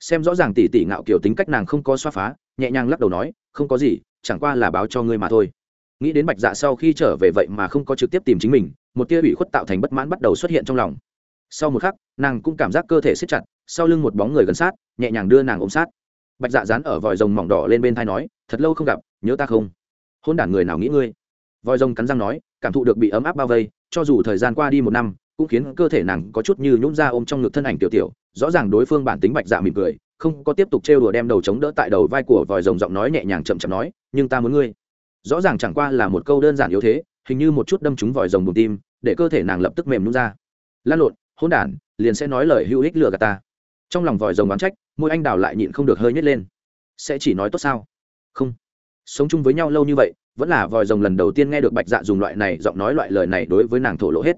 Xem rõ ràng tỉ tỉ ngạo kiểu tính cách nàng không có xoa phá, nhẹ nhàng lắc đầu nói, không có gì, chẳng qua là báo cho ngươi mà thôi. Nghĩ đến bạch dạ sau khi trở về vậy mà không có trực tiếp tìm chính mình, một tia ủy khuất tạo thành bất mãn bắt đầu xuất hiện trong lòng. Sau một khắc, nàng cũng cảm giác cơ thể siết chặt, sau lưng một bóng người gần sát, nhẹ nhàng đưa nàng ôm sát bạch dạ dán ở vòi rồng mỏng đỏ lên bên thai nói, thật lâu không gặp, nhớ ta không? Hôn đản người nào nghĩ ngươi? Vòi rồng cắn răng nói, cảm thụ được bị ấm áp bao vây, cho dù thời gian qua đi một năm, cũng khiến cơ thể nàng có chút như nhún ra ôm trong ngực thân ảnh tiểu tiểu. Rõ ràng đối phương bản tính bạch dạ mỉm cười, không có tiếp tục trêu đùa đem đầu chống đỡ tại đầu vai của vòi rồng giọng nói nhẹ nhàng chậm chậm nói, nhưng ta muốn ngươi. Rõ ràng chẳng qua là một câu đơn giản yếu thế, hình như một chút đâm trúng vòi rồng bùn tim, để cơ thể nàng lập tức mềm nhún ra. Lan lộn, hôn đản, liền sẽ nói lời hữu ích lừa gạt ta trong lòng vòi rồng oán trách, môi anh đào lại nhịn không được hơi nhét lên. Sẽ chỉ nói tốt sao? Không. Sống chung với nhau lâu như vậy, vẫn là vòi rồng lần đầu tiên nghe được bạch dạ dùng loại này giọng nói loại lời này đối với nàng thổ lộ hết.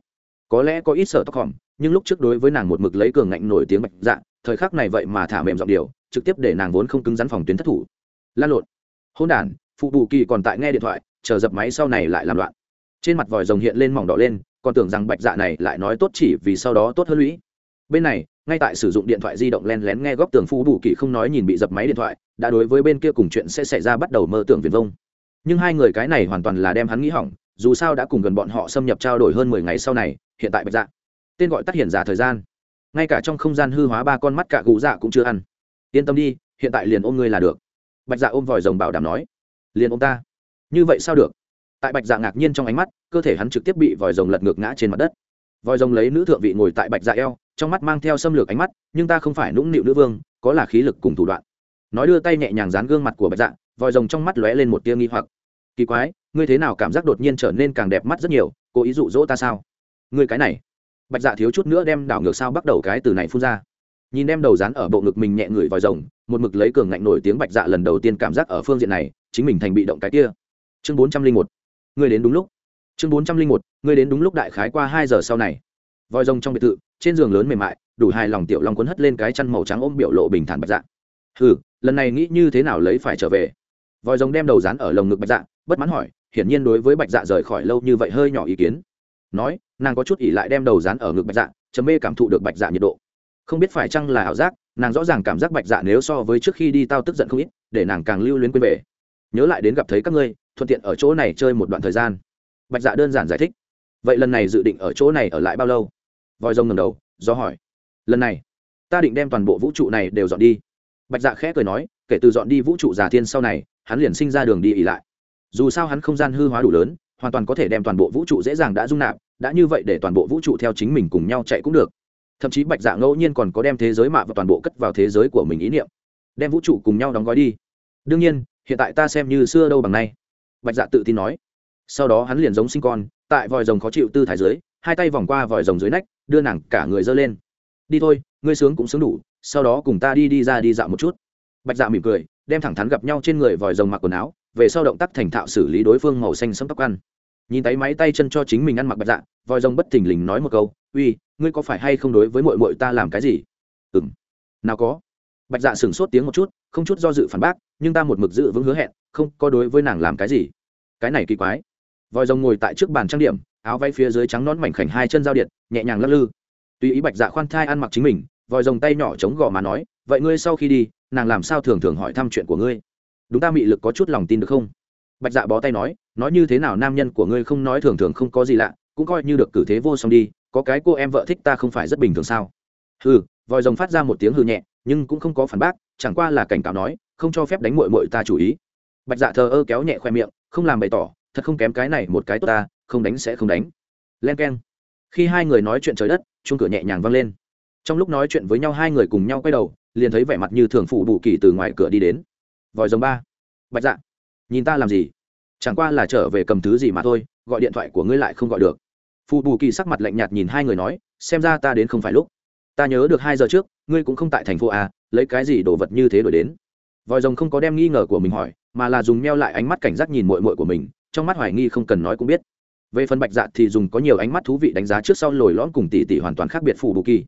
Có lẽ có ít sợ tóc hỏng nhưng lúc trước đối với nàng một mực lấy cường ngạnh nổi tiếng bạch dạ thời khắc này vậy mà thả mềm giọng điều trực tiếp để nàng vốn không cứng rắn phòng tuyến thất thủ. Lan lộn. Hôn đản, phụ bù kỳ còn tại nghe điện thoại, chờ dập máy sau này lại làm loạn. Trên mặt vòi rồng hiện lên mỏng đỏ lên, còn tưởng rằng bạch dạ này lại nói tốt chỉ vì sau đó tốt hơn lũy. Bên này ngay tại sử dụng điện thoại di động len lén nghe góc tường phu bù kỳ không nói nhìn bị dập máy điện thoại, đã đối với bên kia cùng chuyện sẽ xảy ra bắt đầu mơ tưởng viền vông. Nhưng hai người cái này hoàn toàn là đem hắn nghĩ hỏng, dù sao đã cùng gần bọn họ xâm nhập trao đổi hơn mười ngày sau này, hiện tại bạch dạ. Tên gọi tắt hiện giả thời gian. Ngay cả trong không gian hư hóa ba con mắt cả gù dạ cũng chưa ăn. Yên tâm đi, hiện tại liền ôm ngươi là được. Bạch dạ ôm vòi rồng bảo đảm nói. Liền ôm ta. Như vậy sao được? Tại bạch dạ ngạc nhiên trong ánh mắt, cơ thể hắn trực tiếp bị vòi rồng lật ngược ngã trên mặt đất vòi rồng lấy nữ thượng vị ngồi tại bạch dạ eo, trong mắt mang theo xâm lược ánh mắt, nhưng ta không phải nũng nịu nữ vương, có là khí lực cùng thủ đoạn. Nói đưa tay nhẹ nhàng dán gương mặt của bạch dạ vòi rồng trong mắt lóe lên một tia nghi hoặc. Kỳ quái, ngươi thế nào cảm giác đột nhiên trở nên càng đẹp mắt rất nhiều, cố ý dụ dỗ ta sao? Ngươi cái này. Bạch dạ thiếu chút nữa đem đảo ngược sao bắt đầu cái từ này phun ra. Nhìn đem đầu dán ở bộ ngực mình nhẹ ngửi vòi rồng, một mực lấy cường ngạnh nổi tiếng bạch dạ lần đầu tiên cảm giác ở phương diện này, chính mình thành bị động cái kia. Chương bốn trăm linh một. Ngươi đến đúng lúc chương bốn trăm linh một, ngươi đến đúng lúc đại khái qua hai giờ sau này. Voi rồng trong biệt thự, trên giường lớn mềm mại, đủ hài lòng tiểu long cuốn hất lên cái chăn màu trắng ôm biểu lộ bình thản bạch dạ. Hừ, lần này nghĩ như thế nào lấy phải trở về? Voi rồng đem đầu dán ở lồng ngực bạch dạ bất mãn hỏi, hiển nhiên đối với bạch dạ rời khỏi lâu như vậy hơi nhỏ ý kiến. Nói, nàng có chút ỉ lại đem đầu dán ở ngực bạch dạ chấm mê cảm thụ được bạch dạ nhiệt độ. Không biết phải chăng là ảo giác, nàng rõ ràng cảm giác bạch dạ nếu so với trước khi đi tao tức giận không ít, để nàng càng lưu luyến quên về. Nhớ lại đến gặp thấy các ngươi, thuận tiện ở chỗ này chơi một đoạn thời gian bạch dạ đơn giản giải thích. Vậy lần này dự định ở chỗ này ở lại bao lâu? Voi rông ngầm đầu, do hỏi. Lần này, ta định đem toàn bộ vũ trụ này đều dọn đi. Bạch dạ khẽ cười nói, kể từ dọn đi vũ trụ giả thiên sau này, hắn liền sinh ra đường đi ỉ lại. Dù sao hắn không gian hư hóa đủ lớn, hoàn toàn có thể đem toàn bộ vũ trụ dễ dàng đã dung nạp, đã như vậy để toàn bộ vũ trụ theo chính mình cùng nhau chạy cũng được. Thậm chí bạch dạ ngẫu nhiên còn có đem thế giới mạ và toàn bộ cất vào thế giới của mình ý niệm. Đem vũ trụ cùng nhau đóng gói đi. Đương nhiên, hiện tại ta xem như xưa đâu bằng nay. Bạch dạ tự tin nói sau đó hắn liền giống sinh con, tại vòi rồng khó chịu tư thái dưới, hai tay vòng qua vòi rồng dưới nách, đưa nàng cả người dơ lên. Đi thôi, ngươi sướng cũng sướng đủ, sau đó cùng ta đi đi ra đi dạo một chút. Bạch dạ mỉm cười, đem thẳng thắn gặp nhau trên người vòi rồng mặc quần áo, về sau động tác thành thạo xử lý đối phương màu xanh sẫm tóc ăn. Nhìn thấy máy tay chân cho chính mình ăn mặc bạch dạ vòi rồng bất thình lình nói một câu, uy, ngươi có phải hay không đối với mội mội ta làm cái gì? Ừ m nào có. Bạch dạ sửng sốt tiếng một chút, không chút do dự phản bác, nhưng ta một mực dự vững hứa hẹn, không có đối với nàng làm cái gì. Cái này kỳ quái vòi rồng ngồi tại trước bàn trang điểm, áo váy phía dưới trắng nón mảnh khảnh hai chân giao điện, nhẹ nhàng lắc lư. Tùy ý bạch dạ khoan thai ăn mặc chính mình, vòi rồng tay nhỏ chống gò mà nói, vậy ngươi sau khi đi, nàng làm sao thường thường hỏi thăm chuyện của ngươi? Đúng ta mị lực có chút lòng tin được không? Bạch dạ bó tay nói nói như thế nào nam nhân của ngươi không nói thường thường không có gì lạ, cũng coi như được cử thế vô song đi, có cái cô em vợ thích ta không phải rất bình thường sao? Hừ. Vòi rồng phát ra một tiếng hư nhẹ, nhưng cũng không có phản bác, chẳng qua là cảnh cáo nói, không cho phép đánh mội mội ta chủ ý. Bạch dạ thờ ơ kéo nhẹ khoe miệng, không làm bày tỏ thật không kém cái này một cái tốt ta, không đánh sẽ không đánh. Len k e n khi hai người nói chuyện trời đất chung cửa nhẹ nhàng vang lên. Trong lúc nói chuyện với nhau, hai người cùng nhau quay đầu, liền thấy vẻ mặt như thường phụ bù kỳ từ ngoài cửa đi đến. Vòi rồng ba. Bạch dạ. Nhìn ta làm gì? Chẳng qua là trở về cầm thứ gì mà thôi, gọi điện thoại của ngươi lại không gọi được. Phụ bù kỳ sắc mặt lạnh nhạt nhìn hai người nói, xem ra ta đến không phải lúc. Ta nhớ được hai giờ trước, ngươi cũng không tại thành phố à lấy cái gì đồ vật như thế đổi đến? Vòi rồng không có đem nghi ngờ của mình hỏi, mà là dùng meo lại ánh mắt cảnh giác nhìn mội mội của mình trong mắt hoài nghi không cần nói cũng biết. Về phần bạch dạ thì dùng có nhiều ánh mắt thú vị đánh giá trước sau lồi lõm cùng tỷ tỷ hoàn toàn khác biệt phù bù kỳ.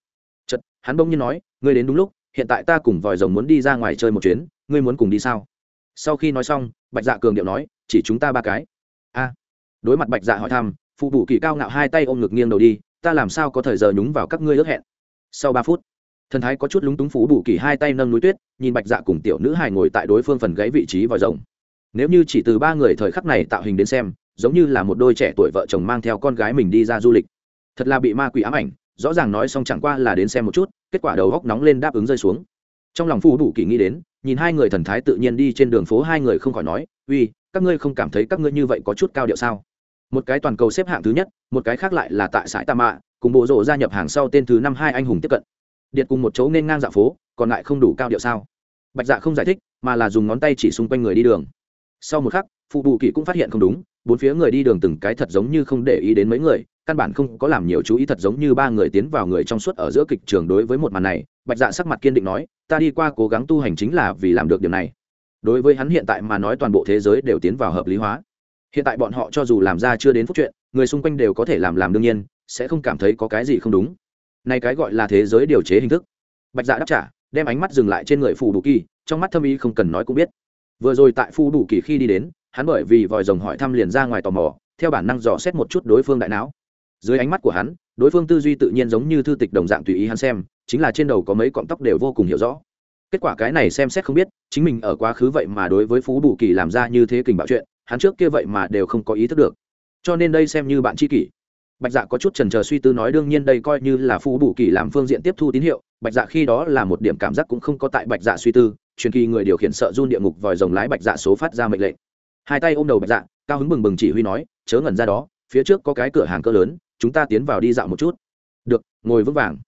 Chật hắn bỗng nhiên nói, ngươi đến đúng lúc, hiện tại ta cùng vòi rồng muốn đi ra ngoài chơi một chuyến, ngươi muốn cùng đi sao? Sau khi nói xong, bạch dạ cường điệu nói, chỉ chúng ta ba cái. A. Đối mặt bạch dạ hỏi thăm phụ bù kỳ cao ngạo hai tay ôm ngực nghiêng đầu đi, ta làm sao có thời giờ nhúng vào các ngươi ước hẹn? Sau ba phút, thần thái có chút lúng túng phú bù kỳ hai tay nâng núi tuyết, nhìn bạch dạ cùng tiểu nữ hài ngồi tại đối phương phần gáy vị trí vòi rồng nếu như chỉ từ ba người thời khắc này tạo hình đến xem, giống như là một đôi trẻ tuổi vợ chồng mang theo con gái mình đi ra du lịch. Thật là bị ma quỷ ám ảnh, rõ ràng nói xong chẳng qua là đến xem một chút, kết quả đầu góc nóng lên đáp ứng rơi xuống. Trong lòng phù đủ kỳ nghĩ đến, nhìn hai người thần thái tự nhiên đi trên đường phố hai người không khỏi nói, uy, các ngươi không cảm thấy các ngươi như vậy có chút cao điệu sao? Một cái toàn cầu xếp hạng thứ nhất, một cái khác lại là tại sải tam mạ, cùng bộ rộ gia nhập hàng sau tên thứ năm hai anh hùng tiếp cận. Điện cùng một chỗ nên ngang dạ phố, còn lại không đủ cao điệu sao? Bạch dạ không giải thích, mà là dùng ngón tay chỉ xung quanh người đi đường sau một khắc, phụ bù kỳ cũng phát hiện không đúng, bốn phía người đi đường từng cái thật giống như không để ý đến mấy người, căn bản không có làm nhiều chú ý thật giống như ba người tiến vào người trong suốt ở giữa kịch trường đối với một màn này, bạch dạ sắc mặt kiên định nói, ta đi qua cố gắng tu hành chính là vì làm được điều này. Đối với hắn hiện tại mà nói toàn bộ thế giới đều tiến vào hợp lý hóa. Hiện tại bọn họ cho dù làm ra chưa đến phút chuyện, người xung quanh đều có thể làm làm đương nhiên, sẽ không cảm thấy có cái gì không đúng. Này cái gọi là thế giới điều chế hình thức. Bạch dạ đáp trả, đem ánh mắt dừng lại trên người phù đủ kỳ, trong mắt thâm ý không cần nói cũng biết vừa rồi tại phu đủ kỳ khi đi đến, hắn bởi vì vòi rồng hỏi thăm liền ra ngoài tò mò, theo bản năng dò xét một chút đối phương đại não. Dưới ánh mắt của hắn, đối phương tư duy tự nhiên giống như thư tịch đồng dạng tùy ý hắn xem, chính là trên đầu có mấy cọng tóc đều vô cùng hiểu rõ. Kết quả cái này xem xét không biết, chính mình ở quá khứ vậy mà đối với phú bù kỳ làm ra như thế kình bạo chuyện, hắn trước kia vậy mà đều không có ý thức được. Cho nên đây xem như bạn tri kỷ. Bạch dạ có chút trần trờ suy tư nói đương nhiên đây coi như là phú bù kỳ làm phương diện tiếp thu tín hiệu, bạch dạ khi đó là một điểm cảm giác cũng không có tại bạch dạ suy tư truyền kỳ người điều khiển sợ run địa ngục vòi rồng lái bạch dạ số phát ra mệnh lệnh. Hai tay ôm đầu bạch dạ cao hứng bừng bừng chỉ huy nói, chớ ngẩn ra đó, phía trước có cái cửa hàng cỡ lớn, chúng ta tiến vào đi dạo một chút. Được, ngồi vững vàng.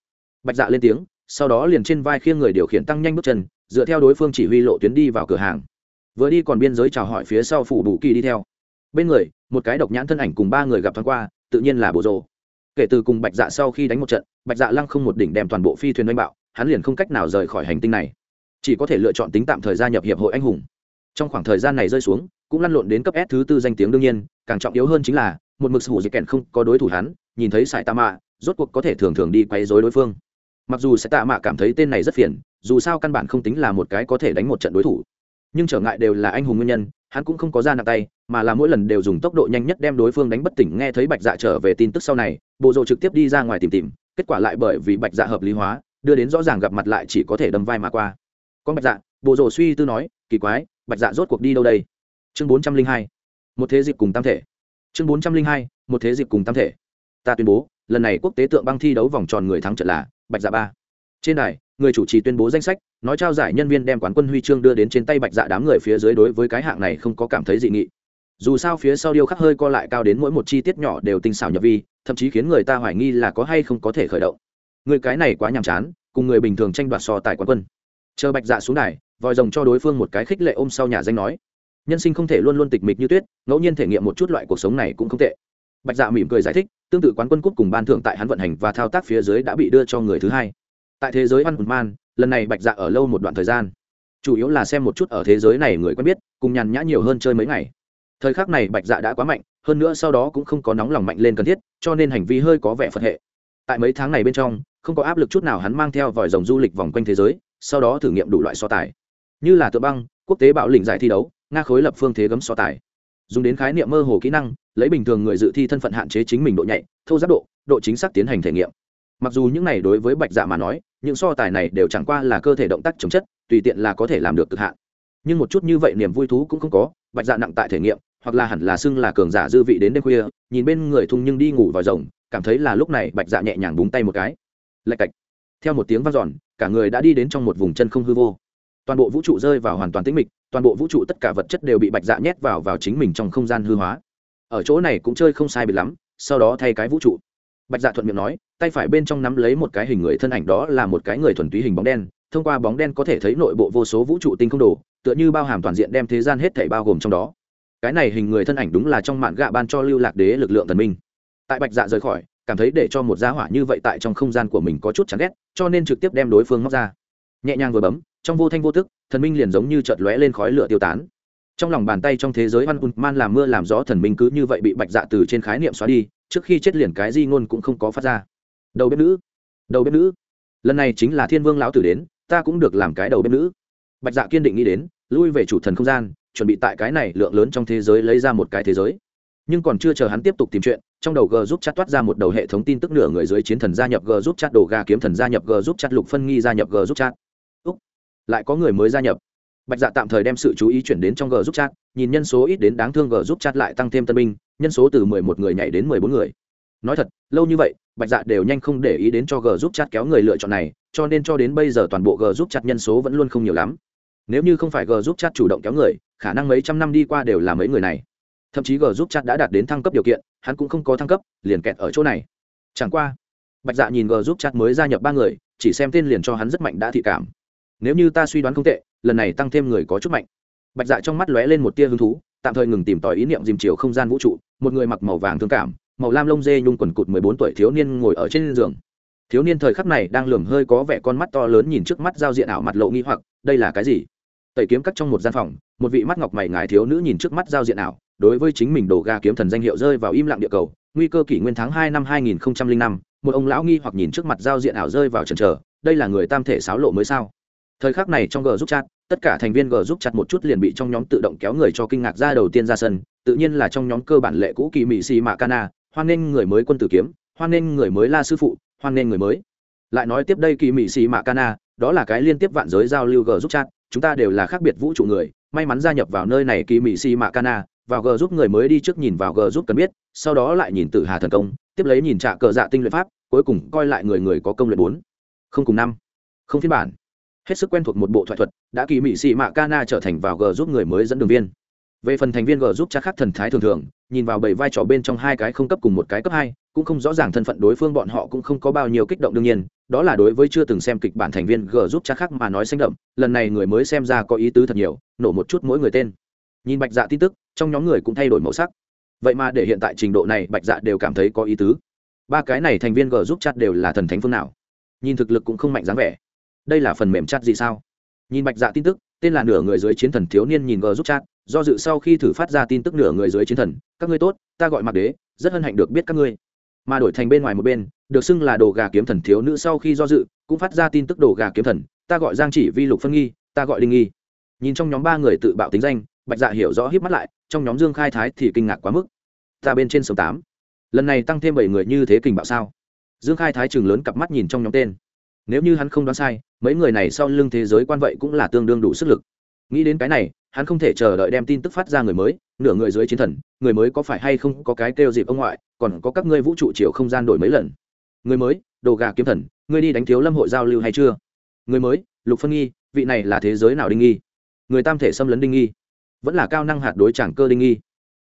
Bạch dạ lên tiếng, sau đó liền trên vai khiêng người điều khiển tăng nhanh bước chân, dựa theo đối phương chỉ huy lộ tuyến đi vào cửa hàng. Vừa đi còn biên giới chào hỏi phía sau phủ bù kỳ đi theo. Bên người, một cái độc nhãn thân ảnh cùng ba người gặp thoáng qua, tự nhiên là bộ rồ kể từ cùng bạch dạ sau khi đánh một trận, bạch dạ lăng không một đỉnh đem toàn bộ phi thuyền đánh bạo, hắn liền không cách nào rời khỏi hành tinh này chỉ có thể lựa chọn tính tạm thời gia nhập hiệp hội anh hùng. Trong khoảng thời gian này rơi xuống, cũng lăn lộn đến cấp s thứ tư danh tiếng đương nhiên, càng trọng yếu hơn chính là, một mực hủ dịch kèn không có đối thủ hắn, nhìn thấy sải tạ mạ, rốt cuộc có thể thường thường đi quay dối đối phương. Mặc dù sải tạ mạ cảm thấy tên này rất phiền, dù sao căn bản không tính là một cái có thể đánh một trận đối thủ. Nhưng trở ngại đều là anh hùng nguyên nhân, hắn cũng không có ra nặng tay, mà là mỗi lần đều dùng tốc độ nhanh nhất đem đối phương đánh bất tỉnh nghe thấy bạch dạ trở về tin tức sau này, bộ rộ trực tiếp đi ra ngoài tìm tìm, kết quả lại bởi vì bạch dạ hợp lý hóa, đưa đến rõ ràng gặp mặt lại chỉ có thể đâm vai mà qua con bạch dạ bộ rồ suy tư nói, kỳ quái, bạch dạ rốt cuộc đi đâu đây? Chương bốn trăm linh hai, một thế dịp cùng tam thể. Chương bốn trăm linh hai, một thế dịp cùng tam thể. Ta tuyên bố, lần này quốc tế tượng băng thi đấu vòng tròn người thắng trận là bạch dạ ba. Trên đài, người chủ trì tuyên bố danh sách, nói trao giải nhân viên đem quán quân huy chương đưa đến trên tay bạch dạ đám người phía dưới đối với cái hạng này không có cảm thấy dị nghị. Dù sao phía sau điêu khắc hơi co lại cao đến mỗi một chi tiết nhỏ đều tinh xảo nhập vi, thậm chí khiến người ta hoài nghi là có hay không có thể khởi động. Người cái này quá nhàm chán, cùng người bình thường tranh đoạt so tài quán quân chờ bạch dạ xuống đài, vòi rồng cho đối phương một cái khích lệ ôm sau nhà danh nói. Nhân sinh không thể luôn luôn tịch mịch như tuyết, ngẫu nhiên thể nghiệm một chút loại cuộc sống này cũng không tệ. Bạch dạ mỉm cười giải thích, tương tự quán quân cúp cùng ban thưởng tại hắn vận hành và thao tác phía dưới đã bị đưa cho người thứ hai. Tại thế giới văn hùn man lần này bạch dạ ở lâu một đoạn thời gian. Chủ yếu là xem một chút ở thế giới này người quen biết, cùng nhàn nhã nhiều hơn chơi mấy ngày. Thời khắc này bạch dạ đã quá mạnh, hơn nữa sau đó cũng không có nóng lòng mạnh lên cần thiết, cho nên hành vi hơi có vẻ phật hệ. Tại mấy tháng này bên trong, không có áp lực chút nào hắn mang theo vòi rồng du lịch vòng quanh thế giới sau đó thử nghiệm đủ loại so tài. Như là tự băng, quốc tế bạo lĩnh giải thi đấu, nga khối lập phương thế gấm so tài. Dùng đến khái niệm mơ hồ kỹ năng, lấy bình thường người dự thi thân phận hạn chế chính mình độ nhạy thâu giác độ độ chính xác tiến hành thể nghiệm. Mặc dù những này đối với bạch dạ mà nói, những so tài này đều chẳng qua là cơ thể động tác chống chất, tùy tiện là có thể làm được cực hạn. Nhưng một chút như vậy niềm vui thú cũng không có, bạch dạ nặng tại thể nghiệm, hoặc là hẳn là xưng là cường giả dư vị đến đêm khuya, nhìn bên người thung nhưng đi ngủ vào rồng, cảm thấy là lúc này bạch dạ nhẹ nhàng búng tay một cái. Lạch cạch. Theo một tiếng vang dọn cả người đã đi đến trong một vùng chân không hư vô. Toàn bộ vũ trụ rơi vào hoàn toàn tĩnh mịch, toàn bộ vũ trụ tất cả vật chất đều bị bạch dạ nhét vào vào chính mình trong không gian hư hóa. Ở chỗ này cũng chơi không sai biệt lắm, sau đó thay cái vũ trụ. Bạch dạ thuận miệng nói, tay phải bên trong nắm lấy một cái hình người thân ảnh đó là một cái người thuần túy hình bóng đen, thông qua bóng đen có thể thấy nội bộ vô số vũ trụ tinh không đồ, tựa như bao hàm toàn diện đem thế gian hết thảy bao gồm trong đó. Cái này hình người thân ảnh đúng là trong mạn gạ ban cho lưu lạc đế lực lượng thần minh. Tại bạch dạ rời khỏi cảm thấy để cho một gia hỏa như vậy tại trong không gian của mình có chút chán ghét, cho nên trực tiếp đem đối phương móc ra. Nhẹ nhàng vừa bấm, trong vô thanh vô tức, thần minh liền giống như chợt lóe lên khói lửa tiêu tán. Trong lòng bàn tay trong thế giới văn un man làm mưa làm gió thần minh cứ như vậy bị bạch dạ từ trên khái niệm xóa đi, trước khi chết liền cái di ngôn cũng không có phát ra. Đầu bếp nữ, đầu bếp nữ. Lần này chính là thiên vương lão tử đến, ta cũng được làm cái đầu bếp nữ. Bạch dạ kiên định nghĩ đến, lui về chủ thần không gian, chuẩn bị tại cái này lượng lớn trong thế giới lấy ra một cái thế giới. Nhưng còn chưa chờ hắn tiếp tục tìm chuyện trong đầu g giúp chat toát ra một đầu hệ thống tin tức nửa người dưới chiến thần gia nhập g giúp chat, đồ ga kiếm thần gia nhập g giúp chat, lục phân nghi gia nhập g giúp chat. Úc, lại có người mới gia nhập. Bạch dạ tạm thời đem sự chú ý chuyển đến trong g giúp chat, nhìn nhân số ít đến đáng thương g giúp chat lại tăng thêm tân binh, nhân số từ mười một người nhảy đến mười bốn người. Nói thật, lâu như vậy, bạch dạ đều nhanh không để ý đến cho g giúp chat kéo người lựa chọn này, cho nên cho đến bây giờ toàn bộ g giúp chat nhân số vẫn luôn không nhiều lắm. Nếu như không phải g giúp chat chủ động kéo người, khả năng mấy trăm năm đi qua đều là mấy người này thậm chí g giúp chat đã đạt đến thăng cấp điều kiện, hắn cũng không có thăng cấp, liền kẹt ở chỗ này. Chẳng qua, bạch dạ nhìn g giúp chat mới gia nhập ba người, chỉ xem tên liền cho hắn rất mạnh đã thị cảm. Nếu như ta suy đoán không tệ, lần này tăng thêm người có chút mạnh. Bạch dạ trong mắt lóe lên một tia hứng thú, tạm thời ngừng tìm tòi ý niệm dìm chiều không gian vũ trụ, một người mặc màu vàng thương cảm, màu lam lông dê nhung quần cụt mười bốn tuổi thiếu niên ngồi ở trên giường. Thiếu niên thời khắc này đang lường hơi có vẻ con mắt to lớn nhìn trước mắt giao diện ảo mặt lộ nghi hoặc, đây là cái gì? Tẩy kiếm cắt trong một gian phòng, một vị mắt ngọc mày ngài thiếu nữ nhìn trước mắt giao diện ảo đối với chính mình đồ ga kiếm thần danh hiệu rơi vào im lặng địa cầu, nguy cơ kỷ nguyên tháng hai năm hai nghìn năm, một ông lão nghi hoặc nhìn trước mặt giao diện ảo rơi vào trần trờ đây là người tam thể sáo lộ mới sao? Thời khắc này trong g giúp chat, tất cả thành viên g giúp chặt một chút liền bị trong nhóm tự động kéo người cho kinh ngạc ra đầu tiên ra sân, tự nhiên là trong nhóm cơ bản lệ cũ kỳ mỹ xì mạ cana hoan nghênh người mới quân tử kiếm, hoan nghênh người mới la sư phụ, hoan nghênh người mới. Lại nói tiếp đây kỳ mỹ xì mạ cana đó là cái liên tiếp vạn giới giao lưu g giúp chat, chúng ta đều là khác biệt vũ trụ người, may mắn gia nhập vào nơi này kỳ mỹ xì mạ cana vào g giúp người mới đi trước nhìn vào g giúp cần biết, sau đó lại nhìn tử hà thần công, tiếp lấy nhìn trạ cờ dạ tinh luyện pháp, cuối cùng coi lại người người có công luyện bốn. Không cùng năm. Không phiên bản. Hết sức quen thuộc một bộ thoại thuật, đã kỳ mỹ sĩ mạ cana trở thành vào g giúp người mới dẫn đường viên. Về phần thành viên g giúp cha khác thần thái thường thường, nhìn vào bảy vai trò bên trong hai cái không cấp cùng một cái cấp hai, cũng không rõ ràng thân phận đối phương bọn họ cũng không có bao nhiêu kích động đương nhiên, đó là đối với chưa từng xem kịch bản thành viên g giúp cha khác mà nói xanh đậm, lần này người mới xem ra có ý tứ thật nhiều, nổ một chút mỗi người tên nhìn bạch dạ tin tức, trong nhóm người cũng thay đổi màu sắc. Vậy mà để hiện tại trình độ này, bạch dạ đều cảm thấy có ý tứ. Ba cái này thành viên g giúp chat đều là thần thánh phương nào? Nhìn thực lực cũng không mạnh dáng vẻ. Đây là phần mềm chat gì sao? Nhìn bạch dạ tin tức, tên là nửa người dưới chiến thần thiếu niên nhìn g giúp chat, do dự sau khi thử phát ra tin tức nửa người dưới chiến thần, các ngươi tốt, ta gọi mặc đế, rất hân hạnh được biết các ngươi. Mà đổi thành bên ngoài một bên, được xưng là đồ gà kiếm thần thiếu nữ sau khi do dự, cũng phát ra tin tức đồ gà kiếm thần, ta gọi giang chỉ vi lục phân nghi, ta gọi linh nghi. Nhìn trong nhóm ba người tự bạo tính danh bạch dạ hiểu rõ híp mắt lại, trong nhóm dương khai thái thì kinh ngạc quá mức. Ta bên trên sông tám. Lần này tăng thêm bảy người như thế kình bạo sao? Dương khai thái chừng lớn cặp mắt nhìn trong nhóm tên. Nếu như hắn không đoán sai, mấy người này sau lưng thế giới quan vậy cũng là tương đương đủ sức lực. Nghĩ đến cái này, hắn không thể chờ đợi đem tin tức phát ra người mới, nửa người dưới chiến thần, người mới có phải hay không có cái kêu dịp ông ngoại, còn có các ngươi vũ trụ chiều không gian đổi mấy lần. Người mới, đồ gà kiếm thần, ngươi đi đánh thiếu lâm hội giao lưu hay chưa? Người mới, lục phân nghi, vị này là thế giới nào đinh nghi? Người tam thể xâm lấn đinh nghi vẫn là cao năng hạt đối chẳng cơ đinh nghi.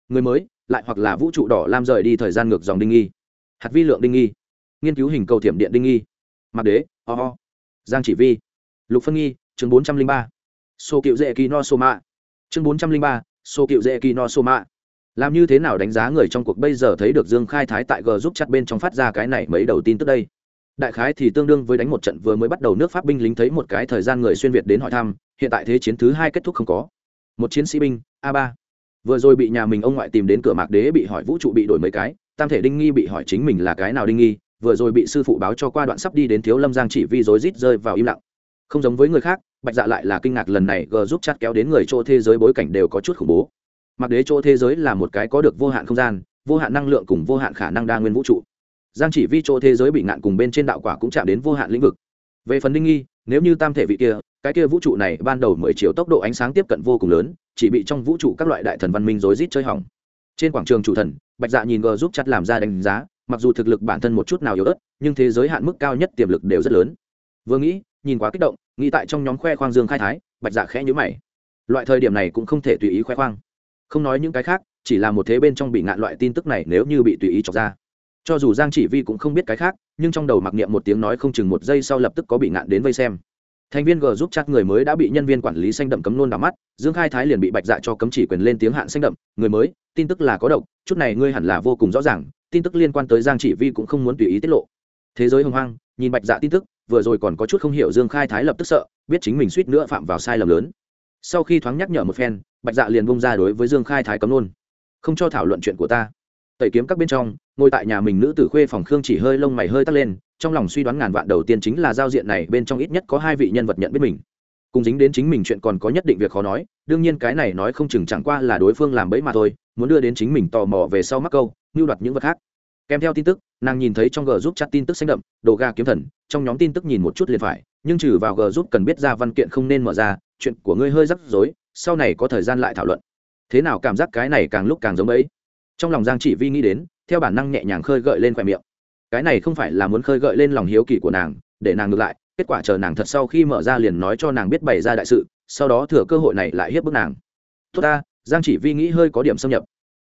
Người mới, lại hoặc là vũ trụ đỏ lam rời đi thời gian ngược dòng đinh nghi. Hạt vi lượng đinh nghi. Nghiên cứu hình cầu thiểm điện đinh nghi. Mặc đế, ho、oh. giang chỉ vi. Lục phân nghi, chương bốn trăm linh ba. Sô cựu dễ kỳ no sô mạ. Chương bốn trăm linh ba, sô cựu dễ kỳ no sô mạ. Làm như thế nào đánh giá người trong cuộc bây giờ thấy được dương khai thái tại g giúp chặt bên trong phát ra cái này mấy đầu tin tức đây? Đại khái thì tương đương với đánh một trận vừa mới bắt đầu nước pháp binh lính thấy một cái thời gian người xuyên việt đến hỏi thăm, hiện tại thế chiến thứ hai kết thúc không có một chiến sĩ binh, a ba. Vừa rồi bị nhà mình ông ngoại tìm đến cửa mạc đế bị hỏi vũ trụ bị đổi mấy cái, tam thể đinh nghi bị hỏi chính mình là cái nào đinh nghi, vừa rồi bị sư phụ báo cho qua đoạn sắp đi đến thiếu lâm giang chỉ vi rối rít rơi vào im lặng. Không giống với người khác, bạch dạ lại là kinh ngạc lần này g giúp chặt kéo đến người chỗ thế giới bối cảnh đều có chút khủng bố. Mặc đế chỗ thế giới là một cái có được vô hạn không gian, vô hạn năng lượng cùng vô hạn khả năng đa nguyên vũ trụ. Giang chỉ vi chỗ thế giới bị ngạn cùng bên trên đạo quả cũng chạm đến vô hạn lĩnh vực. Về phần đinh nghi nếu như tam thể vị kia, cái kia vũ trụ này ban đầu mười chiều tốc độ ánh sáng tiếp cận vô cùng lớn, chỉ bị trong vũ trụ các loại đại thần văn minh rối rít chơi hỏng. Trên quảng trường chủ thần, bạch dạ nhìn g giúp chặt làm ra đánh giá, mặc dù thực lực bản thân một chút nào yếu ớt, nhưng thế giới hạn mức cao nhất tiềm lực đều rất lớn. Vừa nghĩ, nhìn quá kích động, nghĩ tại trong nhóm khoe khoang dương khai thái, bạch dạ khẽ nhữ mày. Loại thời điểm này cũng không thể tùy ý khoe khoang. Không nói những cái khác, chỉ là một thế bên trong bị ngạn loại tin tức này nếu như bị tùy ý chọc ra cho dù giang chỉ vi cũng không biết cái khác, nhưng trong đầu mặc niệm một tiếng nói không chừng một giây sau lập tức có bị ngạn đến vây xem. Thành viên g giúp chắc người mới đã bị nhân viên quản lý xanh đậm cấm nôn đỏ mắt, dương khai thái liền bị bạch dạ cho cấm chỉ quyền lên tiếng hạn xanh đậm, người mới, tin tức là có độc, chút này ngươi hẳn là vô cùng rõ ràng, tin tức liên quan tới giang chỉ vi cũng không muốn tùy ý tiết lộ. Thế giới hồng hoang, nhìn bạch dạ tin tức, vừa rồi còn có chút không hiểu dương khai thái lập tức sợ, biết chính mình suýt nữa phạm vào sai lầm lớn. Sau khi thoáng nhắc nhở một phen, bạch dạ liền bông ra đối với dương khai thái cấm luôn. Không cho thảo luận chuyện của ta tẩy kiếm các bên trong, ngồi tại nhà mình nữ tử khuê phòng khương chỉ hơi lông mày hơi tắt lên, trong lòng suy đoán ngàn vạn đầu tiên chính là giao diện này bên trong ít nhất có hai vị nhân vật nhận biết mình. Cùng dính đến chính mình chuyện còn có nhất định việc khó nói, đương nhiên cái này nói không chừng chẳng qua là đối phương làm bẫy mà thôi, muốn đưa đến chính mình tò mò về sau mắc câu, mưu đoạt những vật khác. Kèm theo tin tức, nàng nhìn thấy trong g giúp chặt tin tức xanh đậm, đồ ga kiếm thần, trong nhóm tin tức nhìn một chút liền phải, nhưng trừ vào g giúp cần biết ra văn kiện không nên mở ra, chuyện của ngươi hơi rắc rối, sau này có thời gian lại thảo luận. Thế nào cảm giác cái này càng lúc càng giống ấy trong lòng giang chỉ vi nghĩ đến, theo bản năng nhẹ nhàng khơi gợi lên khoe miệng. Cái này không phải là muốn khơi gợi lên lòng hiếu kỳ của nàng, để nàng ngược lại, kết quả chờ nàng thật sau khi mở ra liền nói cho nàng biết bày ra đại sự, sau đó thừa cơ hội này lại hiếp bức nàng. Tốt ta, giang chỉ vi nghĩ hơi có điểm xâm nhập.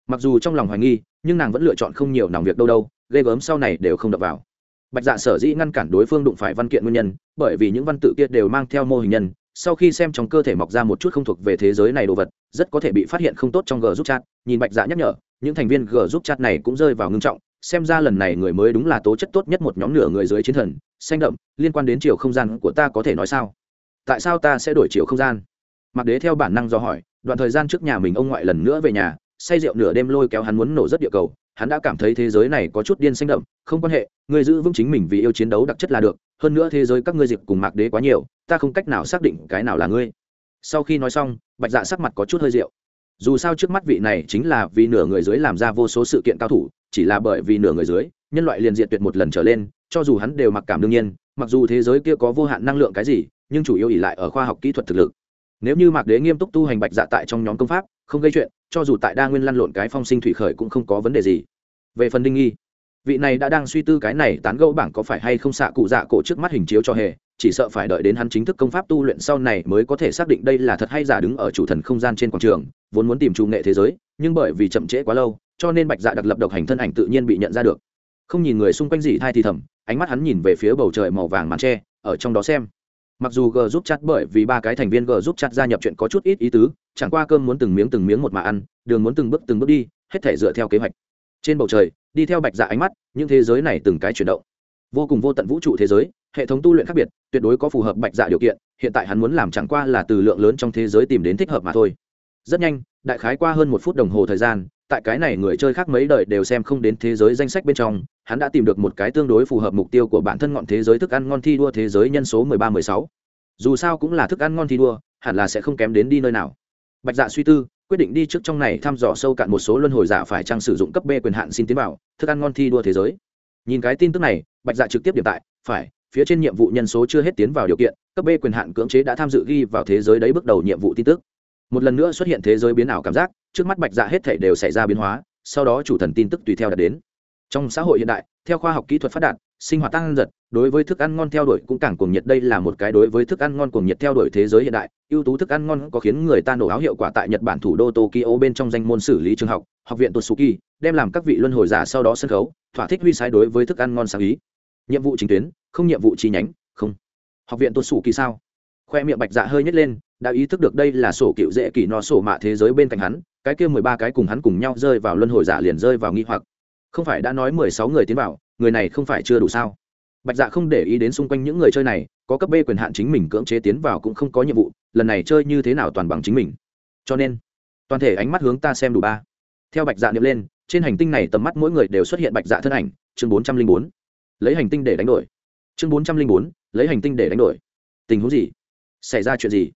Mặc dù trong lòng hoài nghi, nhưng nàng vẫn lựa chọn không nhiều nàng việc đâu đâu, ghê gớm sau này đều không đập vào. Bạch dạ sở dĩ ngăn cản đối phương đụng phải văn kiện nguyên nhân, bởi vì những văn tự kia đều mang theo mô hình nhân sau khi xem trong cơ thể mọc ra một chút không thuộc về thế giới này đồ vật, rất có thể bị phát hiện không tốt trong g giúp chat, nhìn bạch dạ nhắc nhở, những thành viên g giúp chat này cũng rơi vào ngưng trọng, xem ra lần này người mới đúng là tố chất tốt nhất một nhóm nửa người dưới chiến thần, xanh đậm, liên quan đến chiều không gian của ta có thể nói sao? Tại sao ta sẽ đổi chiều không gian? Mặc đế theo bản năng do hỏi, đoạn thời gian trước nhà mình ông ngoại lần nữa về nhà, say rượu nửa đêm lôi kéo hắn muốn nổ rất địa cầu, hắn đã cảm thấy thế giới này có chút điên xanh đậm, không quan hệ người giữ vững chính mình vì yêu chiến đấu đặc chất là được hơn nữa thế giới các ngươi dịp cùng mạc đế quá nhiều, ta không cách nào xác định cái nào là ngươi. Sau khi nói xong, bạch dạ sắc mặt có chút hơi rượu. Dù sao trước mắt vị này chính là vì nửa người dưới làm ra vô số sự kiện cao thủ, chỉ là bởi vì nửa người dưới, nhân loại liền diện tuyệt một lần trở lên, cho dù hắn đều mặc cảm đương nhiên, mặc dù thế giới kia có vô hạn năng lượng cái gì, nhưng chủ yếu ỉ lại ở khoa học kỹ thuật thực lực. Nếu như mạc đế nghiêm túc tu hành bạch dạ tại trong nhóm công pháp, không gây chuyện, cho dù tại đa nguyên lăn lộn cái phong sinh thủy khởi cũng không có vấn đề gì. Về phần đinh nghi vị này đã đang suy tư cái này tán gẫu bảng có phải hay không xạ cụ dạ cổ trước mắt hình chiếu cho hề, chỉ sợ phải đợi đến hắn chính thức công pháp tu luyện sau này mới có thể xác định đây là thật hay giả đứng ở chủ thần không gian trên quảng trường, vốn muốn tìm chủ nghệ thế giới, nhưng bởi vì chậm trễ quá lâu, cho nên bạch dạ đặc lập độc hành thân ảnh tự nhiên bị nhận ra được. Không nhìn người xung quanh gì thai thì thầm, ánh mắt hắn nhìn về phía bầu trời màu vàng màn tre, ở trong đó xem. Mặc dù g giúp chặt bởi vì ba cái thành viên g giúp chặt gia nhập chuyện có chút ít ý tứ, chẳng qua cơm muốn từng miếng từng miếng một mà ăn, đường muốn từng bước từng bước đi, hết thể dựa theo kế hoạch trên bầu trời, đi theo bạch dạ ánh mắt, những thế giới này từng cái chuyển động. Vô cùng vô tận vũ trụ thế giới, hệ thống tu luyện khác biệt, tuyệt đối có phù hợp bạch dạ điều kiện, hiện tại hắn muốn làm chẳng qua là từ lượng lớn trong thế giới tìm đến thích hợp mà thôi. Rất nhanh, đại khái qua hơn một phút đồng hồ thời gian, tại cái này người chơi khác mấy đời đều xem không đến thế giới danh sách bên trong, hắn đã tìm được một cái tương đối phù hợp mục tiêu của bản thân ngọn thế giới thức ăn ngon thi đua thế giới nhân số mười ba, mười sáu. Dù sao cũng là thức ăn ngon thi đua, hẳn là sẽ không kém đến đi nơi nào. Bạch dạ suy tư quyết định đi trước trong này thăm dò sâu cạn một số luân hồi giả phải chăng sử dụng cấp b quyền hạn xin tiến vào, thức ăn ngon thi đua thế giới. Nhìn cái tin tức này, bạch dạ trực tiếp điểm tại, phải, phía trên nhiệm vụ nhân số chưa hết tiến vào điều kiện, cấp b quyền hạn cưỡng chế đã tham dự ghi vào thế giới đấy bước đầu nhiệm vụ tin tức. Một lần nữa xuất hiện thế giới biến ảo cảm giác, trước mắt bạch dạ hết thể đều xảy ra biến hóa, sau đó chủ thần tin tức tùy theo đạt đến. Trong xã hội hiện đại, theo khoa học kỹ thuật phát đạt sinh hoạt tăng giật, đối với thức ăn ngon theo đuổi cũng càng cuồng nhiệt. Đây là một cái đối với thức ăn ngon cuồng nhiệt theo đuổi thế giới hiện đại. Ưu tú thức ăn ngon có khiến người ta nổ áo hiệu quả tại nhật bản thủ đô tokyo bên trong danh môn xử lý trường học học viện totsuki, đem làm các vị luân hồi giả sau đó sân khấu, thỏa thích huy sai đối với thức ăn ngon sáng ý. Nhiệm vụ chính tuyến, không nhiệm vụ chi nhánh, không. Học viện totsuki sao? Khoe miệng bạch dạ hơi nhét lên, đã ý thức được đây là sổ cựu dễ kỳ no sổ mạ thế giới bên cạnh hắn, cái kia mười ba cái cùng hắn cùng nhau rơi vào luân hồi giả liền rơi vào nghi hoặc. Không phải đã nói mười sáu người tiến vào người này không phải chưa đủ sao? Bạch dạ không để ý đến xung quanh những người chơi này, có cấp b quyền hạn chính mình cưỡng chế tiến vào cũng không có nhiệm vụ, lần này chơi như thế nào toàn bằng chính mình. Cho nên, toàn thể ánh mắt hướng ta xem đủ ba. Theo bạch dạ niệm lên, trên hành tinh này tầm mắt mỗi người đều xuất hiện bạch dạ thân ảnh, chương bốn trăm linh bốn. Lấy hành tinh để đánh đổi. Chương bốn trăm linh bốn, lấy hành tinh để đánh đổi. Tình huống gì? Xảy ra chuyện gì?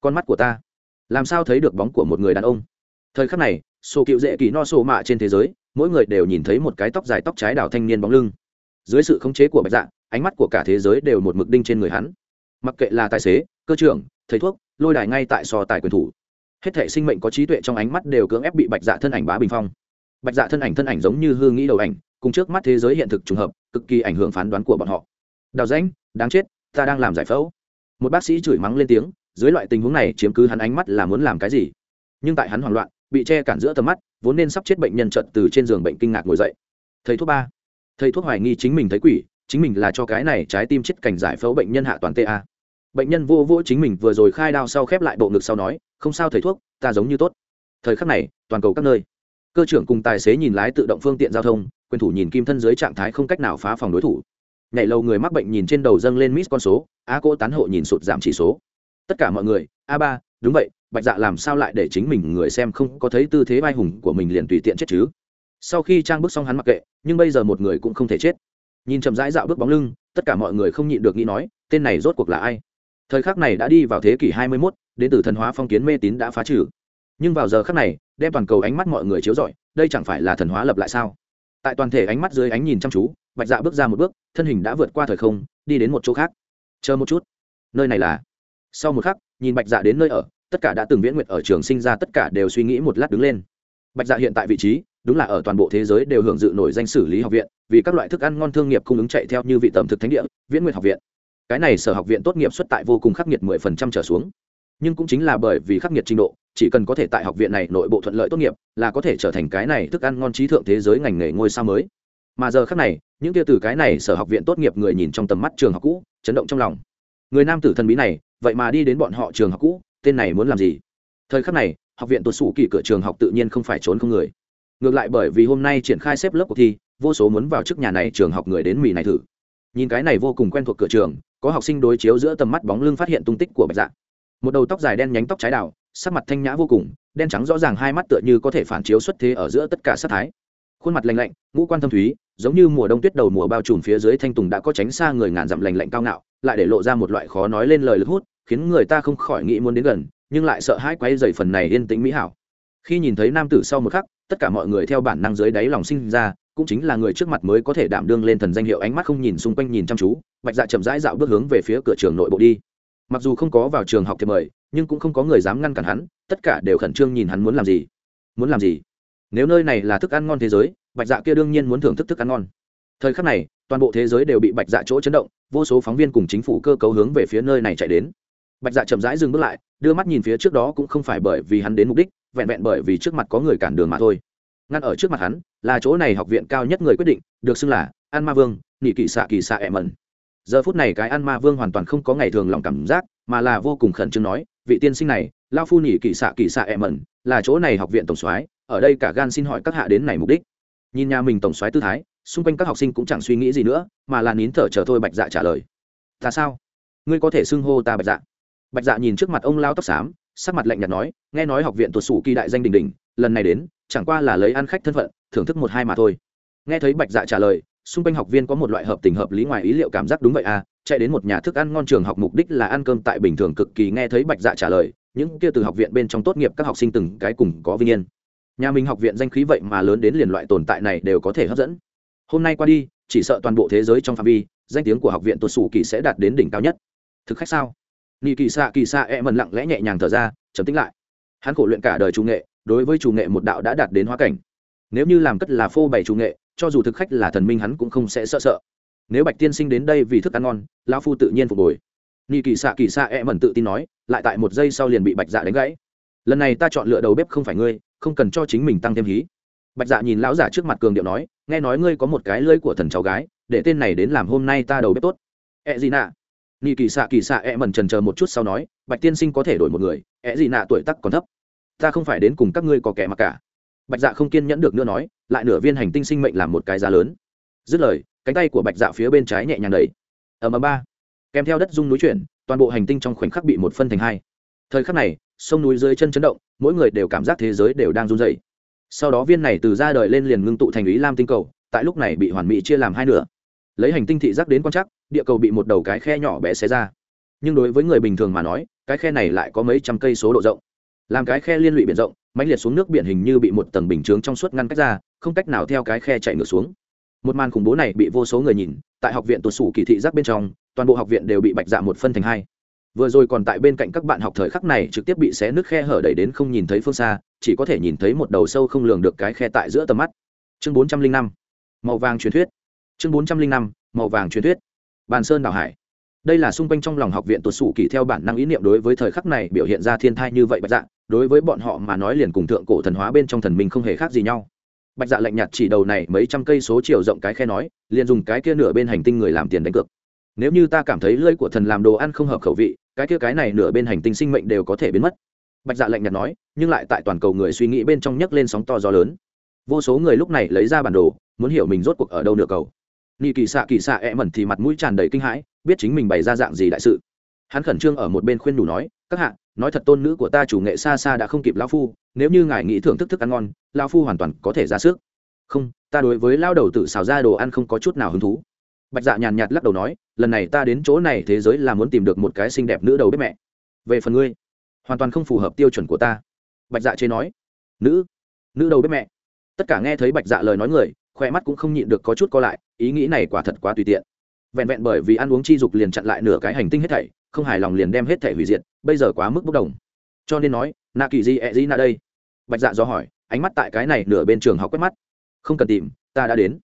Con mắt của ta. Làm sao thấy được bóng của một người đàn ông? Thời khắc này sổ cựu dễ kỳ no sổ mạ trên thế giới mỗi người đều nhìn thấy một cái tóc dài tóc trái đào thanh niên bóng lưng. Dưới sự khống chế của bạch dạ ánh mắt của cả thế giới đều một mực đinh trên người hắn. Mặc kệ là tài xế, cơ trưởng, thầy thuốc, lôi đài ngay tại so tài quyền thủ. Hết thể sinh mệnh có trí tuệ trong ánh mắt đều cưỡng ép bị bạch dạ thân ảnh bá bình phong. Bạch dạ thân ảnh thân ảnh giống như hư nghĩ đầu ảnh, cùng trước mắt thế giới hiện thực trùng hợp, cực kỳ ảnh hưởng phán đoán của bọn họ. Đào danh đáng chết, ta đang làm giải phẫu. Một bác sĩ chửi mắng lên tiếng, dưới loại tình huống này chiếm cứ hắn ánh mắt là muốn làm cái gì? Nhưng tại hắn hoảng loạn bị che cản giữa tầm mắt, vốn nên sắp chết bệnh nhân trận từ trên giường bệnh kinh ngạc ngồi dậy. Thầy thuốc ba. Thầy thuốc hoài nghi chính mình thấy quỷ, chính mình là cho cái này trái tim chết cảnh giải phẫu bệnh nhân hạ toàn ta bệnh nhân vô vô chính mình vừa rồi khai đao sau khép lại bộ ngực sau nói, không sao thầy thuốc, ta giống như tốt. Thời khắc này, toàn cầu các nơi, cơ trưởng cùng tài xế nhìn lái tự động phương tiện giao thông, quyền thủ nhìn kim thân dưới trạng thái không cách nào phá phòng đối thủ. Nhảy lâu người mắc bệnh nhìn trên đầu dâng lên mít con số, a cỗ tán hộ nhìn sụt giảm chỉ số. Tất cả mọi người, a ba, đúng vậy bạch dạ làm sao lại để chính mình người xem không có thấy tư thế vai hùng của mình liền tùy tiện chết chứ? Sau khi trang bước xong hắn mặc kệ nhưng bây giờ một người cũng không thể chết. Nhìn chậm rãi dạo bước bóng lưng tất cả mọi người không nhịn được nghĩ nói tên này rốt cuộc là ai? Thời khắc này đã đi vào thế kỷ 21, đến từ thần hóa phong kiến mê tín đã phá trừ. Nhưng vào giờ khắc này đem toàn cầu ánh mắt mọi người chiếu rọi đây chẳng phải là thần hóa lập lại sao? Tại toàn thể ánh mắt dưới ánh nhìn chăm chú bạch dạ bước ra một bước thân hình đã vượt qua thời không đi đến một chỗ khác. Chờ một chút. Nơi này là. Sau một khắc nhìn bạch dạ đến nơi ở tất cả đã từng viễn nguyện ở trường sinh ra tất cả đều suy nghĩ một lát đứng lên. Bạch dạ hiện tại vị trí, đúng là ở toàn bộ thế giới đều hưởng dự nổi danh xử lý học viện, vì các loại thức ăn ngon thương nghiệp cung ứng chạy theo như vị tầm thực thánh địa, viễn nguyện học viện. Cái này sở học viện tốt nghiệp xuất tại vô cùng khắc nghiệt mười phần trăm trở xuống. Nhưng cũng chính là bởi vì khắc nghiệt trình độ, chỉ cần có thể tại học viện này nội bộ thuận lợi tốt nghiệp, là có thể trở thành cái này thức ăn ngon trí thượng thế giới ngành nghề ngôi sao mới. Mà giờ khắc này, những kia từ cái này sở học viện tốt nghiệp người nhìn trong tầm mắt trường học cũ, chấn động trong lòng. Người nam tử thần bí này, vậy mà đi đến bọn họ trường học cũ tên này muốn làm gì? Thời khắc này, học viện tuột sủ kỳ cửa trường học tự nhiên không phải trốn không người. Ngược lại bởi vì hôm nay triển khai xếp lớp cuộc thi, vô số muốn vào trước nhà này trường học người đến mì này thử. Nhìn cái này vô cùng quen thuộc cửa trường, có học sinh đối chiếu giữa tầm mắt bóng lưng phát hiện tung tích của bạch dạ. Một đầu tóc dài đen nhánh tóc trái đào, sắc mặt thanh nhã vô cùng, đen trắng rõ ràng hai mắt tựa như có thể phản chiếu xuất thế ở giữa tất cả sát thái. Khuôn mặt lành lạnh, ngũ quan thâm thúy, giống như mùa đông tuyết đầu mùa bao trùm phía dưới thanh tùng đã có tránh xa người ngàn dặm lành lạnh cao ngạo, lại để lộ ra một loại khó nói lên lời lực hút khiến người ta không khỏi nghĩ muốn đến gần, nhưng lại sợ hãi quay dày phần này yên tĩnh mỹ hảo. Khi nhìn thấy nam tử sau một khắc, tất cả mọi người theo bản năng dưới đáy lòng sinh ra, cũng chính là người trước mặt mới có thể đảm đương lên thần danh hiệu ánh mắt không nhìn xung quanh nhìn chăm chú, bạch dạ chậm rãi dạo bước hướng về phía cửa trường nội bộ đi. Mặc dù không có vào trường học thì mời, nhưng cũng không có người dám ngăn cản hắn, tất cả đều khẩn trương nhìn hắn muốn làm gì. Muốn làm gì? Nếu nơi này là thức ăn ngon thế giới, bạch dạ kia đương nhiên muốn thưởng thức thức ăn ngon. Thời khắc này, toàn bộ thế giới đều bị bạch dạ chỗ chấn động, vô số phóng viên cùng chính phủ cơ cấu hướng về phía nơi này chạy đến bạch dạ chậm rãi dừng bước lại, đưa mắt nhìn phía trước đó cũng không phải bởi vì hắn đến mục đích, vẹn vẹn bởi vì trước mặt có người cản đường mà thôi. Ngăn ở trước mặt hắn, là chỗ này học viện cao nhất người quyết định, được xưng là an ma vương nghị kỳ xạ kỳ xạ ẹ mẩn. Giờ phút này cái an ma vương hoàn toàn không có ngày thường lòng cảm giác, mà là vô cùng khẩn trương nói, vị tiên sinh này lao phu nhị kỳ xạ kỳ xạ ẹ mẩn, là chỗ này học viện tổng soái, ở đây cả gan xin hỏi các hạ đến này mục đích. Nhìn nhà mình tổng soái tư thái, xung quanh các học sinh cũng chẳng suy nghĩ gì nữa, mà là nín thở chờ thôi bạch dạ trả lời. Ta sao? Ngươi có thể xưng hô ta bạch dạ? Bạch dạ nhìn trước mặt ông lao tóc xám, sắc mặt lạnh nhạt nói, nghe nói học viện tuột sủ kỳ đại danh đình đình lần này đến, chẳng qua là lấy ăn khách thân phận, thưởng thức một hai mà thôi. Nghe thấy bạch dạ trả lời, xung quanh học viên có một loại hợp tình hợp lý ngoài ý liệu cảm giác đúng vậy à chạy đến một nhà thức ăn ngon trường học mục đích là ăn cơm tại bình thường cực kỳ nghe thấy bạch dạ trả lời, những kia từ học viện bên trong tốt nghiệp các học sinh từng cái cùng có vinh yên. Nhà mình học viện danh khí vậy mà lớn đến liền loại tồn tại này đều có thể hấp dẫn. Hôm nay qua đi, chỉ sợ toàn bộ thế giới trong phạm vi, danh tiếng của học viện tuột sủ kỳ sẽ đạt đến đỉnh cao nhất. Thực khách sao? Nị kỳ xạ kỳ xạ e mần lặng lẽ nhẹ nhàng thở ra chấm tính lại. Hắn khổ luyện cả đời chủ nghệ, đối với chủ nghệ một đạo đã đạt đến hóa cảnh. Nếu như làm cất là phô bày chủ nghệ, cho dù thực khách là thần minh hắn cũng không sẽ sợ sợ. Nếu bạch tiên sinh đến đây vì thức ăn ngon lao phu tự nhiên phục hồi. Nị kỳ xạ kỳ xạ e mần tự tin nói, lại tại một giây sau liền bị bạch dạ đánh gãy. Lần này ta chọn lựa đầu bếp không phải ngươi, không cần cho chính mình tăng thêm hí. Bạch dạ nhìn lão giả trước mặt cường điệu nói, nghe nói ngươi có một cái lưỡi của thần cháu gái, để tên này đến làm hôm nay ta đầu bếp tốt. Ẹ gì nạ nị kỳ xạ kỳ xạ e mần trần chờ một chút sau nói, bạch tiên sinh có thể đổi một người e gì nạ tuổi tắc còn thấp. Ta không phải đến cùng các ngươi có kẻ mặc cả. Bạch dạ không kiên nhẫn được nữa nói, lại nửa viên hành tinh sinh mệnh làm một cái giá lớn. Dứt lời, cánh tay của bạch dạ phía bên trái nhẹ nhàng đầy ở mờ ba. Kèm theo đất dung núi chuyển, toàn bộ hành tinh trong khoảnh khắc bị một phân thành hai. Thời khắc này, sông núi dưới chân chấn động, mỗi người đều cảm giác thế giới đều đang run dày sau đó viên này từ ra đời lên liền ngưng tụ thành ý lam tinh cầu, tại lúc này bị hoàn mỹ chia làm hai nửa lấy hành tinh thị giác đến quan trắc, địa cầu bị một đầu cái khe nhỏ bé xé ra. Nhưng đối với người bình thường mà nói cái khe này lại có mấy trăm cây số độ rộng. Làm cái khe liên lụy biển rộng mãnh liệt xuống nước biển hình như bị một tầng bình chướng trong suốt ngăn cách ra không cách nào theo cái khe chạy ngược xuống. Một màn khủng bố này bị vô số người nhìn tại học viện tuột sủ kỳ thị giác bên trong toàn bộ học viện đều bị bạch dạ một phân thành hai. Vừa rồi còn tại bên cạnh các bạn học thời khắc này trực tiếp bị xé nước khe hở đẩy đến không nhìn thấy phương xa chỉ có thể nhìn thấy một đầu sâu không lường được cái khe tại giữa tầm mắt. Chương bốn trăm linh năm. Màu vàng truyền thuyết chương bốn trăm linh năm, màu vàng truyền thuyết. Bàn sơn đảo hải. Đây là xung quanh trong lòng học viện tuột sủ kỳ theo bản năng ý niệm đối với thời khắc này biểu hiện ra thiên thai như vậy bạch dạ đối với bọn họ mà nói liền cùng thượng cổ thần hóa bên trong thần minh không hề khác gì nhau. Bạch dạ lạnh nhạt chỉ đầu này mấy trăm cây số chiều rộng cái khe nói, liền dùng cái kia nửa bên hành tinh người làm tiền đánh cược. Nếu như ta cảm thấy lưỡi của thần làm đồ ăn không hợp khẩu vị, cái kia cái này nửa bên hành tinh sinh mệnh đều có thể biến mất. Bạch dạ lạnh nhạt nói, nhưng lại tại toàn cầu người suy nghĩ bên trong nhấc lên sóng to gió lớn. Vô số người lúc này lấy ra bản đồ, muốn hiểu mình rốt cuộc ở đâu nửa cầu nị kỳ xạ kỳ xạ ẹ mẩn thì mặt mũi tràn đầy kinh hãi, biết chính mình bày ra dạng gì đại sự. Hắn khẩn trương ở một bên khuyên đủ nói, các hạ, nói thật tôn nữ của ta chủ nghệ xa xa đã không kịp lao phu, nếu như ngài nghĩ thưởng thức thức ăn ngon lao phu hoàn toàn có thể ra sức. Không, ta đối với lao đầu tự xào ra đồ ăn không có chút nào hứng thú. Bạch dạ nhàn nhạt lắc đầu nói, lần này ta đến chỗ này thế giới là muốn tìm được một cái xinh đẹp nữ đầu bếp mẹ. Về phần ngươi, hoàn toàn không phù hợp tiêu chuẩn của ta. Bạch dạ chế nói, nữ nữ đầu bếp mẹ. Tất cả nghe thấy bạch dạ lời nói người khoe mắt cũng không nhịn được có chút co lại ý nghĩ này quả thật quá tùy tiện. Vẹn vẹn bởi vì ăn uống chi dục liền chặn lại nửa cái hành tinh hết thảy, không hài lòng liền đem hết thảy hủy diệt, bây giờ quá mức bốc đồng. Cho nên nói nạ kỳ Di ẹ Di nạ đây. Bạch dạ do hỏi, ánh mắt tại cái này nửa bên trường học quét mắt. Không cần tìm, ta đã đến.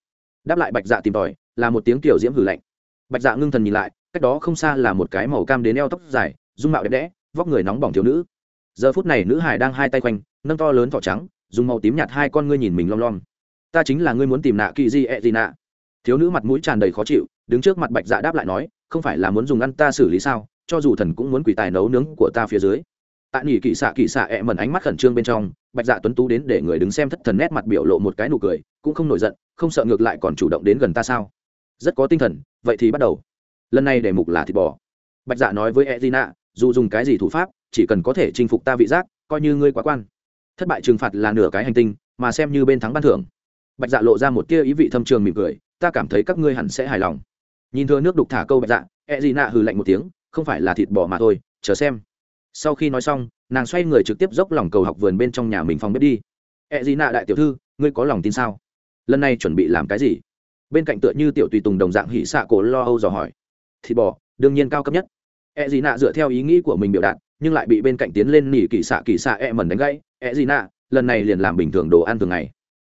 Đáp lại bạch dạ tìm tòi, là một tiếng kiểu diễm hử lạnh. Bạch dạ ngưng thần nhìn lại, cách đó không xa là một cái màu cam đến eo tóc dài, dung mạo đẹp đẽ, vóc người nóng bỏng thiếu nữ. Giờ phút này nữ hải đang hai tay quanh, nâng to lớn thỏ trắng, dùng màu tím nhạt hai con ngươi nhìn mình lom lom. Ta chính là ngươi muốn tìm nạ kỳ di ẹ Di nạ thiếu nữ mặt mũi tràn đầy khó chịu, đứng trước mặt bạch dạ đáp lại nói, không phải là muốn dùng ăn ta xử lý sao? Cho dù thần cũng muốn quỷ tài nấu nướng của ta phía dưới. Tạ nghỉ kỵ xạ kỵ xạ ẹ mẩn ánh mắt khẩn trương bên trong, bạch dạ tuấn tú đến để người đứng xem thất thần nét mặt biểu lộ một cái nụ cười, cũng không nổi giận, không sợ ngược lại còn chủ động đến gần ta sao? Rất có tinh thần, vậy thì bắt đầu. Lần này để mục là thịt bò. Bạch dạ nói với edina, dù dùng cái gì thủ pháp, chỉ cần có thể chinh phục ta vị giác, coi như ngươi quá quan. Thất bại trừng phạt là nửa cái hành tinh, mà xem như bên thắng ban thưởng. Bạch dạ lộ ra một tia ý vị thâm trường mỉm cười ta cảm thấy các ngươi hẳn sẽ hài lòng. Nhìn thưa nước đục thả câu bạch dạ edina hừ lạnh một tiếng, không phải là thịt bò mà thôi, chờ xem. Sau khi nói xong, nàng xoay người trực tiếp dốc lòng cầu học vườn bên trong nhà mình phòng bếp đi. E gì nạ đại tiểu thư, ngươi có lòng tin sao? Lần này chuẩn bị làm cái gì? Bên cạnh tựa như tiểu tùy tùng đồng dạng hỉ xạ cổ lo âu dò hỏi. Thịt bò, đương nhiên cao cấp nhất. E d nạ dựa theo ý nghĩ của mình biểu đạt, nhưng lại bị bên cạnh tiến lên nỉ kỳ xạ kỳ xạ e mần đánh gãy. E d nạ, lần này liền làm bình thường đồ ăn thường ngày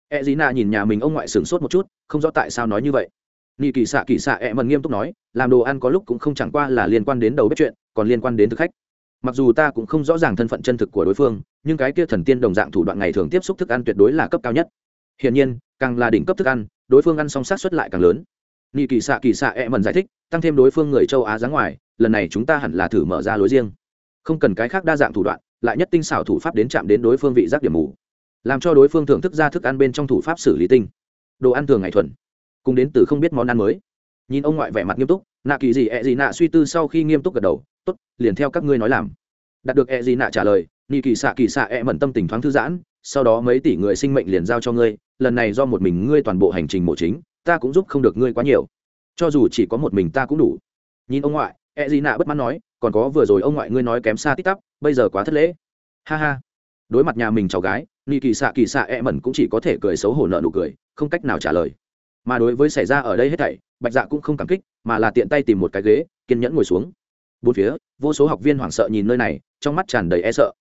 e dí nạ nhìn nhà mình ông ngoại sửng sốt một chút, không rõ tại sao nói như vậy. Nị kỳ xạ kỳ xạ e mần nghiêm túc nói, làm đồ ăn có lúc cũng không chẳng qua là liên quan đến đầu bếp chuyện, còn liên quan đến thực khách. Mặc dù ta cũng không rõ ràng thân phận chân thực của đối phương, nhưng cái kia thần tiên đồng dạng thủ đoạn ngày thường tiếp xúc thức ăn tuyệt đối là cấp cao nhất. Hiển nhiên, càng là đỉnh cấp thức ăn, đối phương ăn xong sát xuất lại càng lớn. Nị kỳ xạ kỳ xạ e mần giải thích, tăng thêm đối phương người châu á dáng ngoài, lần này chúng ta hẳn là thử mở ra lối riêng. Không cần cái khác đa dạng thủ đoạn, lại nhất tinh xảo thủ pháp đến chạm đến đối phương vị giác điểm mù làm cho đối phương thưởng thức ra thức ăn bên trong thủ pháp xử lý tinh. Đồ ăn thường ngày thuần, cùng đến từ không biết món ăn mới. Nhìn ông ngoại vẻ mặt nghiêm túc, nạ kỳ gì, ẹ、e、gì nạ suy tư sau khi nghiêm túc gật đầu t ố t liền theo các ngươi nói làm. Đạt được ẹ、e、gì nạ trả lời nị kỳ xạ kỳ xạ ẹ、e、mẩn tâm tình thoáng thư giãn, sau đó mấy tỷ người sinh mệnh liền giao cho ngươi, lần này do một mình ngươi toàn bộ hành trình mộ chính, ta cũng giúp không được ngươi quá nhiều. Cho dù chỉ có một mình ta cũng đủ. Nhìn ông ngoại e gì nạ bất mãn nói, còn có vừa rồi ông ngoại ngươi nói kém xa tít tắp, bây giờ quá thất lễ. Ha ha. Đối mặt nhà mình cháu gái nị kỳ xạ kỳ xạ e mẩn cũng chỉ có thể cười xấu hổ nợ nụ cười, không cách nào trả lời. Mà đối với xảy ra ở đây hết thảy, bạch dạ cũng không cảm kích, mà là tiện tay tìm một cái ghế, kiên nhẫn ngồi xuống. Bốn phía, vô số học viên hoảng sợ nhìn nơi này, trong mắt tràn đầy e sợ.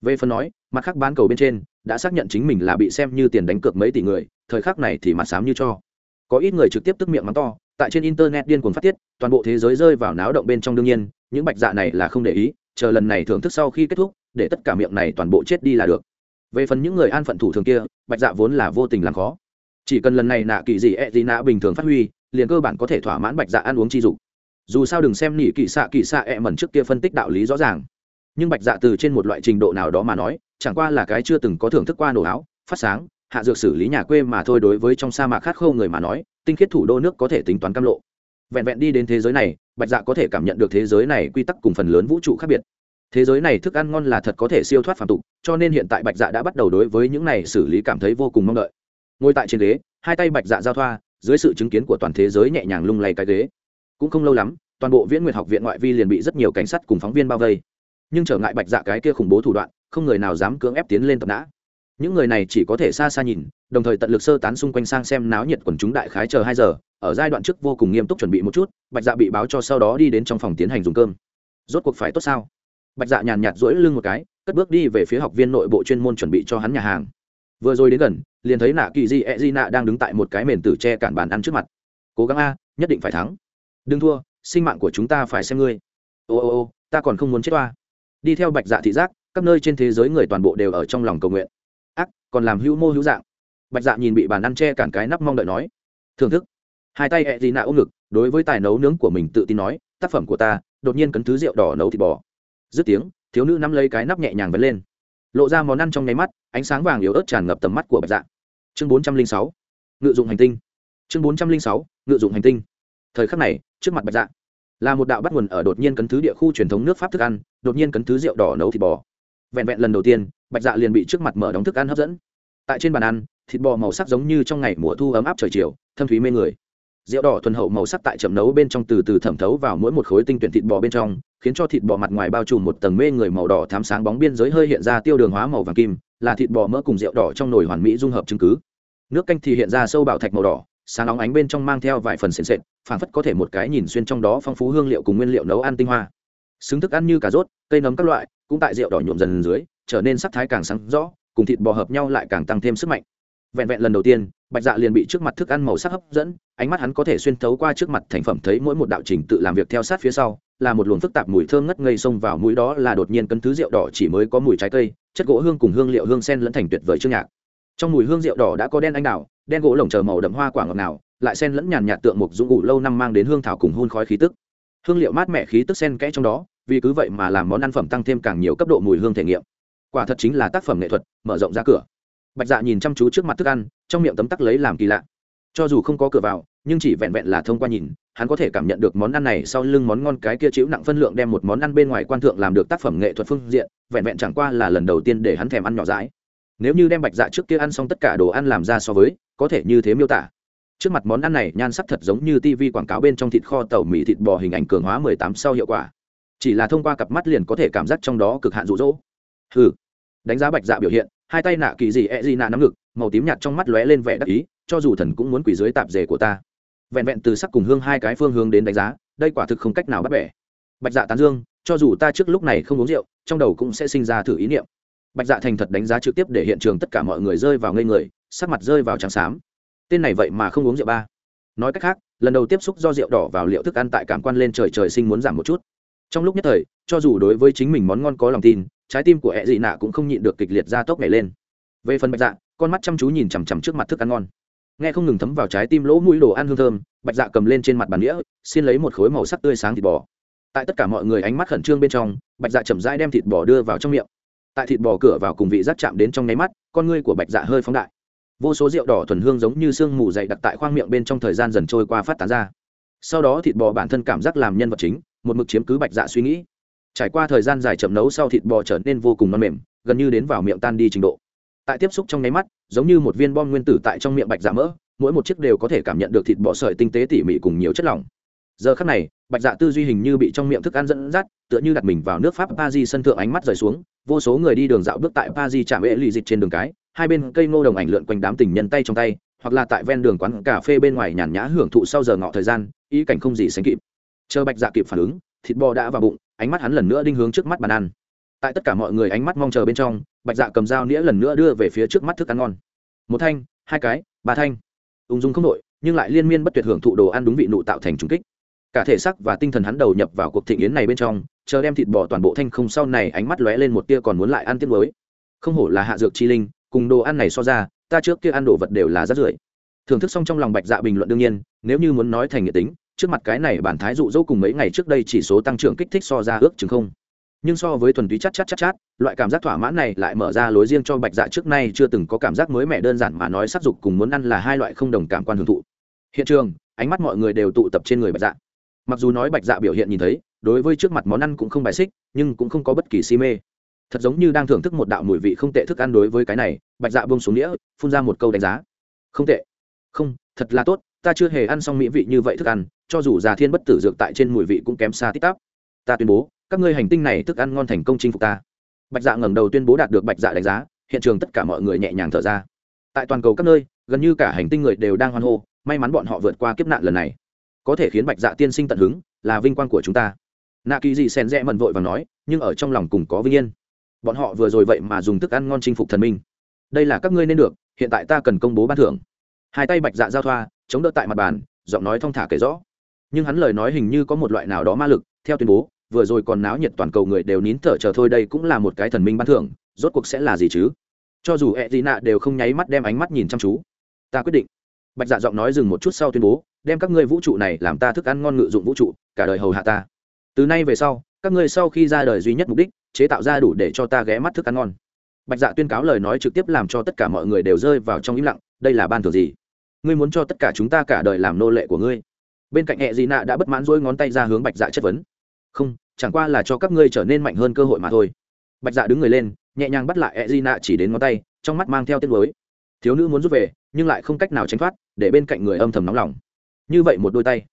Về phần nói, mặt khác bán cầu bên trên, đã xác nhận chính mình là bị xem như tiền đánh cược mấy tỷ người, thời khắc này thì mặt sám như cho. Có ít người trực tiếp tức miệng mắng to, tại trên internet điên cuồng phát tiết, toàn bộ thế giới rơi vào náo động bên trong đương nhiên, những bạch dạ này là không để ý, chờ lần này thưởng thức sau khi kết thúc, để tất cả miệng này toàn bộ chết đi là được về phần những người an phận thủ thường kia, bạch dạ vốn là vô tình làm khó. Chỉ cần lần này nạ kỳ gì ẹ、e、gì nạ bình thường phát huy, liền cơ bản có thể thỏa mãn bạch dạ ăn uống chi dục. Dù sao đừng xem nỉ kỳ xạ kỳ xạ ẹ、e、mẩn trước kia phân tích đạo lý rõ ràng. Nhưng bạch dạ từ trên một loại trình độ nào đó mà nói, chẳng qua là cái chưa từng có thưởng thức qua nổ áo, phát sáng, hạ dược xử lý nhà quê mà thôi đối với trong sa mạc khát khâu người mà nói, tinh khiết thủ đô nước có thể tính toán cam lộ. Vẹn vẹn đi đến thế giới này, bạch dạ có thể cảm nhận được thế giới này quy tắc cùng phần lớn vũ trụ khác biệt thế giới này thức ăn ngon là thật có thể siêu thoát phàm tục, cho nên hiện tại bạch dạ đã bắt đầu đối với những này xử lý cảm thấy vô cùng mong đợi. Ngồi tại trên ghế, hai tay bạch dạ giao thoa, dưới sự chứng kiến của toàn thế giới nhẹ nhàng lung lay cái ghế. Cũng không lâu lắm, toàn bộ viễn nguyệt học viện ngoại vi liền bị rất nhiều cảnh sát cùng phóng viên bao vây. Nhưng trở ngại bạch dạ cái kia khủng bố thủ đoạn, không người nào dám cưỡng ép tiến lên tập nã. Những người này chỉ có thể xa xa nhìn, đồng thời tận lực sơ tán xung quanh sang xem náo nhiệt quần chúng đại khái chờ hai giờ, ở giai đoạn trước vô cùng nghiêm túc chuẩn bị một chút, bạch dạ bị báo cho sau đó đi đến trong phòng tiến hành dùng cơm. Rốt cuộc phải tốt sao? Bạch dạ nhàn nhạt rỗi lưng một cái, cất bước đi về phía học viên nội bộ chuyên môn chuẩn bị cho hắn nhà hàng. Vừa rồi đến gần, liền thấy nạ kỳ di e di nạ đang đứng tại một cái mền tử tre cản bàn ăn trước mặt. Cố gắng a, nhất định phải thắng. Đừng thua, sinh mạng của chúng ta phải xem ngươi. Ô ô ô, ta còn không muốn chết toa đi theo bạch dạ thị giác các nơi trên thế giới người toàn bộ đều ở trong lòng cầu nguyện. Ác, còn làm hữu mô hữu dạng. Bạch dạ nhìn bị bàn ăn che cản cái nắp mong đợi nói. Thưởng thức. Hai tay E Di nạ ôm ngực, đối với tài nấu nướng của mình tự tin nói, tác phẩm của ta, đột nhiên cấn thứ rượu đỏ nấu thịt bò dứt tiếng, thiếu nữ nắm lấy cái nắp nhẹ nhàng vấn lên. Lộ ra món ăn trong nháy mắt, ánh sáng vàng yếu ớt tràn ngập tầm mắt của bạch dạ. Chương bốn trăm linh sáu, ngự dụng hành tinh. Chương bốn trăm linh sáu, ngự dụng hành tinh. Thời khắc này, trước mặt bạch dạ là một đạo bắt nguồn ở đột nhiên cấn thứ địa khu truyền thống nước pháp thức ăn, đột nhiên cấn thứ rượu đỏ nấu thịt bò. Vẹn vẹn lần đầu tiên, bạch dạ liền bị trước mặt mở đóng thức ăn hấp dẫn. Tại trên bàn ăn, thịt bò màu sắc giống như trong ngày mùa thu ấm áp trời chiều, thâm thúy mê người. Rượu đỏ thuần hậu màu sắc tại chậm nấu bên trong từ từ thẩm thấu vào mỗi một khối tinh tuyển thịt bò bên trong khiến cho thịt bò mặt ngoài bao trùm một tầng mê người màu đỏ thám sáng bóng biên giới hơi hiện ra tiêu đường hóa màu vàng kim, là thịt bò mỡ cùng rượu đỏ trong nồi hoàn mỹ dung hợp chứng cứ. Nước canh thì hiện ra sâu bảo thạch màu đỏ, sáng nóng ánh bên trong mang theo vài phần sền sệt, phảng phất có thể một cái nhìn xuyên trong đó phong phú hương liệu cùng nguyên liệu nấu ăn tinh hoa. Xứng thức ăn như cà rốt, cây nấm các loại, cũng tại rượu đỏ nhuộm dần dưới, trở nên sắc thái càng sáng rõ, cùng thịt bò hợp nhau lại càng tăng thêm sức mạnh. Vẹn vẹn lần đầu tiên, bạch dạ liền bị trước mặt thức ăn màu sắc hấp dẫn, ánh mắt hắn có thể xuyên thấu qua trước mặt thành phẩm thấy mỗi một đạo trình tự làm việc theo sát phía sau là một luồng phức tạp mùi thơm ngất ngây xông vào mũi đó là đột nhiên cấn thứ rượu đỏ chỉ mới có mùi trái cây, chất gỗ hương cùng hương liệu hương sen lẫn thành tuyệt vời chương nhạc. Trong mùi hương rượu đỏ đã có đen anh đào, đen gỗ lồng chờ màu đậm hoa quả ngọt nào lại sen lẫn nhàn nhạt tượng mục dụng cụ lâu năm mang đến hương thảo cùng hun khói khí tức. Hương liệu mát mẻ khí tức sen kẽ trong đó, vì cứ vậy mà làm món ăn phẩm tăng thêm càng nhiều cấp độ mùi hương thể nghiệm. Quả thật chính là tác phẩm nghệ thuật, mở rộng ra cửa. Bạch dạ nhìn chăm chú trước mặt thức ăn, trong miệng tấm tắc lấy làm kỳ lạ. Cho dù không có cửa vào nhưng chỉ vẹn vẹn là thông qua nhìn, hắn có thể cảm nhận được món ăn này sau lưng món ngon cái kia chịu nặng phân lượng đem một món ăn bên ngoài quan thượng làm được tác phẩm nghệ thuật phương diện, vẹn vẹn chẳng qua là lần đầu tiên để hắn thèm ăn nhỏ dãi. Nếu như đem bạch dạ trước kia ăn xong tất cả đồ ăn làm ra so với, có thể như thế miêu tả. Trước mặt món ăn này, nhan sắc thật giống như tv quảng cáo bên trong thịt kho tàu mì thịt bò hình ảnh cường hóa 18 sau hiệu quả. Chỉ là thông qua cặp mắt liền có thể cảm giác trong đó cực hạn rụ rỗ. Hừ. Đánh giá bạch dạ biểu hiện, hai tay nạ kỳ gì e gì nạ nắm ngực, màu tím nhạt trong mắt lóe lên vẻ đắc ý, cho dù thần cũng muốn quỳ dưới tạp dề của ta vẹn vẹn từ sắc cùng hương hai cái phương hướng đến đánh giá, đây quả thực không cách nào bắt bẻ. Bạch dạ tán dương, cho dù ta trước lúc này không uống rượu, trong đầu cũng sẽ sinh ra thử ý niệm. Bạch dạ thành thật đánh giá trực tiếp để hiện trường tất cả mọi người rơi vào ngây người, sắc mặt rơi vào trắng xám. Tên này vậy mà không uống rượu ba. Nói cách khác, lần đầu tiếp xúc do rượu đỏ vào liệu thức ăn tại cảm quan lên trời trời sinh muốn giảm một chút. Trong lúc nhất thời, cho dù đối với chính mình món ngon có lòng tin, trái tim của hẹ dị nạ cũng không nhịn được kịch liệt ra tốc nhảy lên. Về phần bạch dạ con mắt chăm chú nhìn chằm chằm trước mặt thức ăn ngon nghe không ngừng thấm vào trái tim lỗ mũi đồ ăn hương thơm, bạch dạ cầm lên trên mặt bàn đĩa, xin lấy một khối màu sắc tươi sáng thịt bò. Tại tất cả mọi người ánh mắt khẩn trương bên trong, bạch dạ chậm rãi đem thịt bò đưa vào trong miệng. Tại thịt bò cửa vào cùng vị giác chạm đến trong nháy mắt, con ngươi của bạch dạ hơi phóng đại. Vô số rượu đỏ thuần hương giống như sương mù dày đặc tại khoang miệng bên trong thời gian dần trôi qua phát tán ra. Sau đó thịt bò bản thân cảm giác làm nhân vật chính, một mực chiếm cứ bạch dạ suy nghĩ. Trải qua thời gian dài chậm nấu sau thịt bò trở nên vô cùng non mềm, gần như đến vào miệng tan đi trình độ tại tiếp xúc trong nháy mắt, giống như một viên bom nguyên tử tại trong miệng bạch dạ mỡ, mỗi một chiếc đều có thể cảm nhận được thịt bò sợi tinh tế tỉ mỉ cùng nhiều chất lỏng. Giờ khắc này, bạch dạ tư duy hình như bị trong miệng thức ăn dẫn dắt, tựa như đặt mình vào nước pháp pa di sân thượng ánh mắt rời xuống, vô số người đi đường dạo bước tại pa di chạm ệ lì dịch trên đường cái, hai bên cây ngô đồng ảnh lượn quanh đám tình nhân tay trong tay, hoặc là tại ven đường quán cà phê bên ngoài nhàn nhã hưởng thụ sau giờ ngọ thời gian, ý cảnh không gì sánh kịp. Chờ bạch dạ kịp phản ứng, thịt bò đã vào bụng, ánh mắt hắn lần nữa đinh hướng trước mắt bàn ăn. Tại tất cả mọi người ánh mắt mong chờ bên trong bạch dạ cầm dao nĩa lần nữa đưa về phía trước mắt thức ăn ngon. Một thanh, hai cái, ba thanh. Ung dung không nội nhưng lại liên miên bất tuyệt hưởng thụ đồ ăn đúng vị nụ tạo thành trung kích. Cả thể sắc và tinh thần hắn đầu nhập vào cuộc thịnh yến này bên trong, chờ đem thịt bò toàn bộ thanh không sau này ánh mắt lóe lên một tia còn muốn lại ăn tiếp mới không hổ là hạ dược chi linh, cùng đồ ăn này so ra, ta trước kia ăn đồ vật đều là rất rưởi. Thưởng thức xong trong lòng bạch dạ bình luận đương nhiên, nếu như muốn nói thành nghĩa tính, trước mặt cái này bản thái dụ dỗ cùng mấy ngày trước đây chỉ số tăng trưởng kích thích so ra ước chừng không nhưng so với thuần túy chát chát chát chát, loại cảm giác thỏa mãn này lại mở ra lối riêng cho bạch dạ trước nay chưa từng có cảm giác mới mẻ đơn giản mà nói sắc dục cùng muốn ăn là hai loại không đồng cảm quan hưởng thụ. Hiện trường, ánh mắt mọi người đều tụ tập trên người bạch dạ. Mặc dù nói bạch dạ biểu hiện nhìn thấy, đối với trước mặt món ăn cũng không bài xích, nhưng cũng không có bất kỳ si mê. Thật giống như đang thưởng thức một đạo mùi vị không tệ thức ăn đối với cái này, bạch dạ bông xuống nghĩa phun ra một câu đánh giá. Không tệ. Không, thật là tốt, ta chưa hề ăn xong mỹ vị như vậy thức ăn, cho dù già thiên bất tử dược tại trên mùi vị cũng kém xa tít tắp. Ta tuyên bố các ngươi hành tinh này thức ăn ngon thành công chinh phục ta. Bạch dạ ngẩng đầu tuyên bố đạt được bạch dạ đánh giá, hiện trường tất cả mọi người nhẹ nhàng thở ra. Tại toàn cầu các nơi, gần như cả hành tinh người đều đang hoan hô, may mắn bọn họ vượt qua kiếp nạn lần này. Có thể khiến bạch dạ tiên sinh tận hứng, là vinh quang của chúng ta. Nạ kỳ dị sen rẽ mận vội và nói, nhưng ở trong lòng cùng có vinh yên. Bọn họ vừa rồi vậy mà dùng thức ăn ngon chinh phục thần minh. Đây là các ngươi nên được, hiện tại ta cần công bố ban thưởng. Hai tay bạch dạ giao thoa, chống đỡ tại mặt bàn, giọng nói thong thả kể rõ. Nhưng hắn lời nói hình như có một loại nào đó ma lực, theo tuyên bố vừa rồi còn náo nhiệt toàn cầu người đều nín thở chờ thôi đây cũng là một cái thần minh ban thưởng, rốt cuộc sẽ là gì chứ? Cho dù ẹ gì nạ đều không nháy mắt đem ánh mắt nhìn chăm chú. Ta quyết định. Bạch dạ giọng nói dừng một chút sau tuyên bố, đem các ngươi vũ trụ này làm ta thức ăn ngon ngự dụng vũ trụ, cả đời hầu hạ ta. Từ nay về sau, các ngươi sau khi ra đời duy nhất mục đích, chế tạo ra đủ để cho ta ghé mắt thức ăn ngon. Bạch dạ tuyên cáo lời nói trực tiếp làm cho tất cả mọi người đều rơi vào trong im lặng, đây là ban thưởng gì? Ngươi muốn cho tất cả chúng ta cả đời làm nô lệ của ngươi. Bên cạnh hẹ dị nạ đã bất mãn rỗi ngón tay ra hướng bạch dạ chất vấn không, chẳng qua là cho các ngươi trở nên mạnh hơn cơ hội mà thôi. Bạch dạ đứng người lên, nhẹ nhàng bắt lại e d i n a chỉ đến ngón tay, trong mắt mang theo tiết mới thiếu nữ muốn rút về, nhưng lại không cách nào tránh thoát, để bên cạnh người âm thầm nóng lòng. Như vậy một đôi tay.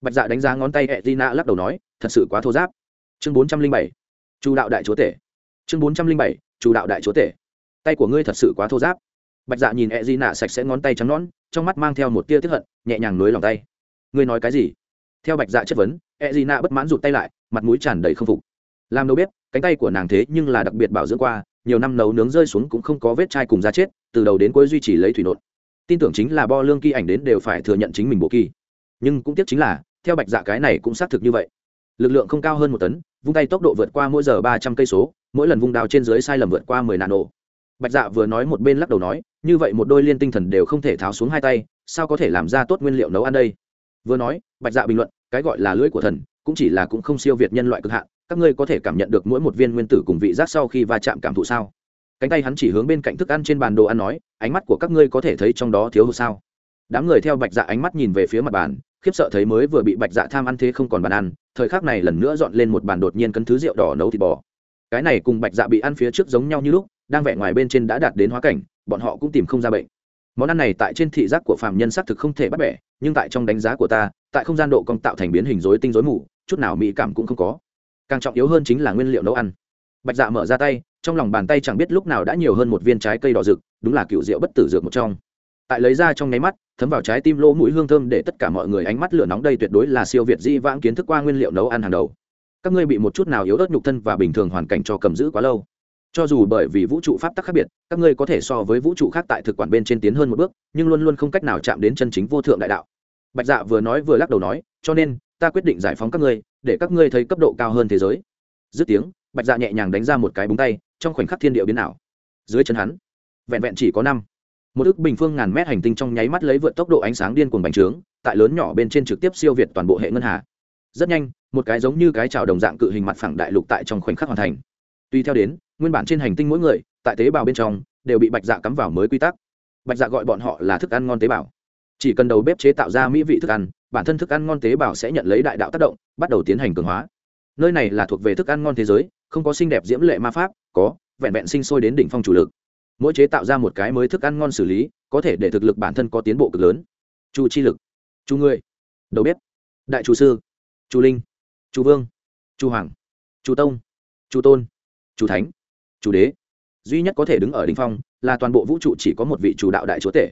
Bạch dạ đánh giá ngón tay ẹ d lắc đầu nói, thật sự quá thô giáp. Chương bốn trăm linh bảy. Chủ đạo đại chúa tể. Chương bốn trăm linh bảy. Chủ đạo đại chúa tể. Tay của ngươi thật sự quá thô giáp. Bạch dạ nhìn ẹ d sạch sẽ ngón tay trắng nón trong mắt mang theo một tia tiếp hận, nhẹ nhàng nối lòng tay. Ngươi nói cái gì? Theo bạch dạ chất vấn e d bất mãn rụt tay lại, mặt mũi tràn đầy k phục. Làm đâu biết cánh tay của nàng thế nhưng là đặc biệt bảo dưỡng qua, nhiều năm nấu nướng rơi xuống cũng không có vết chai cùng da chết, từ đầu đến cuối duy trì lấy thủy nộn. Tin tưởng chính là bo lương kỳ ảnh đến đều phải thừa nhận chính mình bộ kỳ. Nhưng cũng tiếc chính là, theo bạch dạ cái này cũng xác thực như vậy. Lực lượng không cao hơn một tấn, vung tay tốc độ vượt qua mỗi giờ ba trăm cây số, mỗi lần vung đao trên dưới sai lầm vượt qua mười nạn nổ. Bạch dạ vừa nói một bên lắc đầu nói, như vậy một đôi liên tinh thần đều không thể tháo xuống hai tay, sao có thể làm ra tốt nguyên liệu nấu ăn đây? Vừa nói, bạch dạ bình luận cái gọi là lưỡi của thần, cũng chỉ là cũng không siêu việt nhân loại cực hạn, các ngươi có thể cảm nhận được mỗi một viên nguyên tử cùng vị giác sau khi va chạm cảm thụ sao? Cánh tay hắn chỉ hướng bên cạnh thức ăn trên bàn đồ ăn nói, ánh mắt của các ngươi có thể thấy trong đó thiếu hụt sao? Đám người theo bạch dạ ánh mắt nhìn về phía mặt bàn, khiếp sợ thấy mới vừa bị bạch dạ tham ăn thế không còn bàn ăn, thời khắc này lần nữa dọn lên một bàn đột nhiên cấn thứ rượu đỏ nấu thịt bò. Cái này cùng bạch dạ bị ăn phía trước giống nhau như lúc, đang vẽ ngoài bên trên đã đạt đến hóa cảnh, bọn họ cũng tìm không ra bệnh. Món ăn này tại trên thị giác của phàm nhân xác thực không thể bắt bẻ, nhưng tại trong đánh giá của ta tại không gian độ còn tạo thành biến hình rối tinh rối mù, chút nào mỹ cảm cũng không có. Càng trọng yếu hơn chính là nguyên liệu nấu ăn. Bạch dạ mở ra tay, trong lòng bàn tay chẳng biết lúc nào đã nhiều hơn một viên trái cây đỏ rực, đúng là cựu rượu bất tử dược một trong. Tại lấy ra trong nháy mắt, thấm vào trái tim lỗ mũi hương thơm để tất cả mọi người ánh mắt lửa nóng đây tuyệt đối là siêu việt di vãng kiến thức qua nguyên liệu nấu ăn hàng đầu. Các ngươi bị một chút nào yếu ớt nhục thân và bình thường hoàn cảnh cho cầm giữ quá lâu. Cho dù bởi vì vũ trụ pháp tắc khác biệt, các ngươi có thể so với vũ trụ khác tại thực quản bên trên tiến hơn một bước, nhưng luôn luôn không cách nào chạm đến chân chính vô thượng đại đạo bạch dạ vừa nói vừa lắc đầu nói, cho nên, ta quyết định giải phóng các ngươi, để các ngươi thấy cấp độ cao hơn thế giới. Dứt tiếng, bạch dạ nhẹ nhàng đánh ra một cái búng tay, trong khoảnh khắc thiên địa biến ảo. Dưới chân hắn, vẹn vẹn chỉ có năm. Một ước bình phương ngàn mét hành tinh trong nháy mắt lấy vượt tốc độ ánh sáng điên cuồng bành trướng, tại lớn nhỏ bên trên trực tiếp siêu việt toàn bộ hệ ngân hà. Rất nhanh, một cái giống như cái trào đồng dạng cự hình mặt phẳng đại lục tại trong khoảnh khắc hoàn thành. Tùy theo đến, nguyên bản trên hành tinh mỗi người, tại tế bào bên trong, đều bị bạch dạ cắm vào mới quy tắc. Bạch dạ gọi bọn họ là thức ăn ngon tế bào chỉ cần đầu bếp chế tạo ra mỹ vị thức ăn, bản thân thức ăn ngon tế bào sẽ nhận lấy đại đạo tác động, bắt đầu tiến hành cường hóa. Nơi này là thuộc về thức ăn ngon thế giới, không có xinh đẹp diễm lệ ma pháp, có vẹn vẹn sinh sôi đến đỉnh phong chủ lực. Mỗi chế tạo ra một cái mới thức ăn ngon xử lý, có thể để thực lực bản thân có tiến bộ cực lớn. Chu chi lực, chu ngươi, đầu bếp, đại chủ sư, chu linh, chu vương, chu hoàng, chu tông, chu tôn, chu thánh, chu đế. Duy nhất có thể đứng ở đ ỉ n h phong là toàn bộ vũ trụ chỉ có một vị chủ đạo đại chúa tể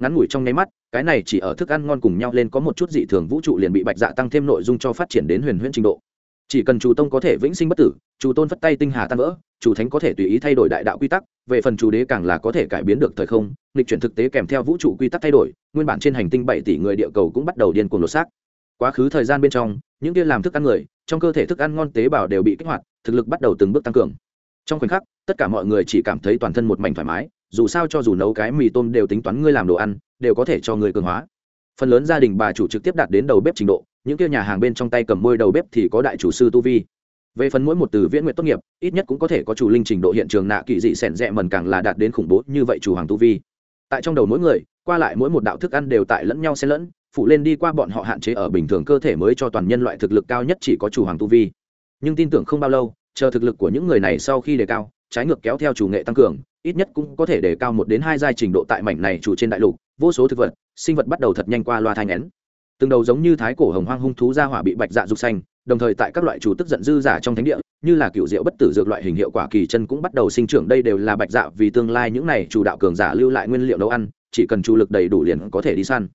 ngắn ngủi trong nháy mắt, cái này chỉ ở thức ăn ngon cùng nhau lên có một chút dị thường vũ trụ liền bị bạch dạ tăng thêm nội dung cho phát triển đến huyền huyễn trình độ. Chỉ cần chủ tông có thể vĩnh sinh bất tử, chủ tôn phất tay tinh hà tan vỡ, chủ thánh có thể tùy ý thay đổi đại đạo quy tắc, về phần chủ đế càng là có thể cải biến được thời không nghịch chuyển thực tế kèm theo vũ trụ quy tắc thay đổi, nguyên bản trên hành tinh bảy tỷ người địa cầu cũng bắt đầu điên cuồng lột xác. Quá khứ thời gian bên trong, những kia làm thức ăn người, trong cơ thể thức ăn ngon tế bào đều bị kích hoạt, thực lực bắt đầu từng bước tăng cường. Trong khoảnh khắc, tất cả mọi người chỉ cảm thấy toàn thân một mảnh thoải mái dù sao cho dù nấu cái mì tôm đều tính toán ngươi làm đồ ăn, đều có thể cho người cường hóa. Phần lớn gia đình bà chủ trực tiếp đạt đến đầu bếp trình độ, những kia nhà hàng bên trong tay cầm môi đầu bếp thì có đại chủ sư tu vi. Về phần mỗi một từ viễn nguyện tốt nghiệp, ít nhất cũng có thể có chủ linh trình độ hiện trường nạ kỳ dị sẻn rẽ mần càng là đạt đến khủng bố như vậy chủ hoàng tu vi. Tại trong đầu mỗi người, qua lại mỗi một đạo thức ăn đều tại lẫn nhau xen lẫn, phụ lên đi qua bọn họ hạn chế ở bình thường cơ thể mới cho toàn nhân loại thực lực cao nhất chỉ có chủ hoàng tu vi. Nhưng tin tưởng không bao lâu, chờ thực lực của những người này sau khi đề cao trái ngược kéo theo chủ nghệ tăng cường, ít nhất cũng có thể đề cao một đến hai giai trình độ tại mảnh này chủ trên đại lục, vô số thực vật, sinh vật bắt đầu thật nhanh qua loa thai ngén. Từng đầu giống như thái cổ hồng hoang hung thú ra hỏa bị bạch dạ dục xanh, đồng thời tại các loại chủ tức giận dư giả trong thánh địa, như là cựu diệu bất tử dược loại hình hiệu quả kỳ chân cũng bắt đầu sinh trưởng, đây đều là bạch dạ vì tương lai những này chủ đạo cường giả lưu lại nguyên liệu nấu ăn, chỉ cần chủ lực đầy đủ liền có thể đi săn.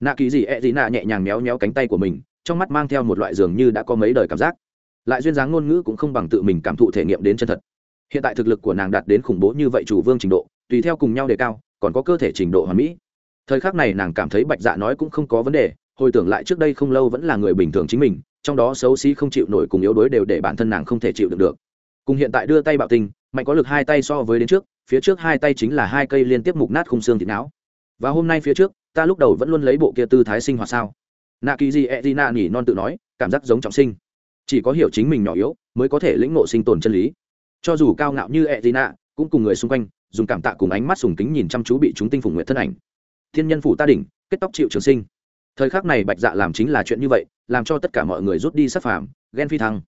Nạ kỳ gì e gì nạ nhẹ nhàng méo méo cánh tay của mình, trong mắt mang theo một loại dường như đã có mấy đời cảm giác. Lại duyên dáng ngôn ngữ cũng không bằng tự mình cảm thụ thể nghiệm đến chân thật hiện tại thực lực của nàng đạt đến khủng bố như vậy chủ vương trình độ, tùy theo cùng nhau đề cao, còn có cơ thể trình độ hoàn mỹ. Thời khắc này nàng cảm thấy bạch dạ nói cũng không có vấn đề, hồi tưởng lại trước đây không lâu vẫn là người bình thường chính mình, trong đó xấu xí không chịu nổi cùng yếu đuối đều để bản thân nàng không thể chịu được được. Cùng hiện tại đưa tay bạo tinh mạnh có lực hai tay so với đến trước, phía trước hai tay chính là hai cây liên tiếp mục nát khung xương thịt não. Và hôm nay phía trước, ta lúc đầu vẫn luôn lấy bộ kia tư thái sinh hoạt sao? Nạ kỳ di e d i nhỉ non tự nói, cảm giác giống trọng sinh. Chỉ có hiểu chính mình nhỏ yếu, mới có thể lĩnh ngộ sinh tồn chân lý cho dù cao ngạo như e d i n a cũng cùng người xung quanh, dùng cảm tạ cùng ánh mắt sùng kính nhìn chăm chú bị chúng tinh phùng nguyện thân ảnh. Thiên nhân phủ ta đỉnh, kết tóc chịu trường sinh. Thời khắc này bạch dạ làm chính là chuyện như vậy, làm cho tất cả mọi người rút đi sắc phàm, ghen phi thăng.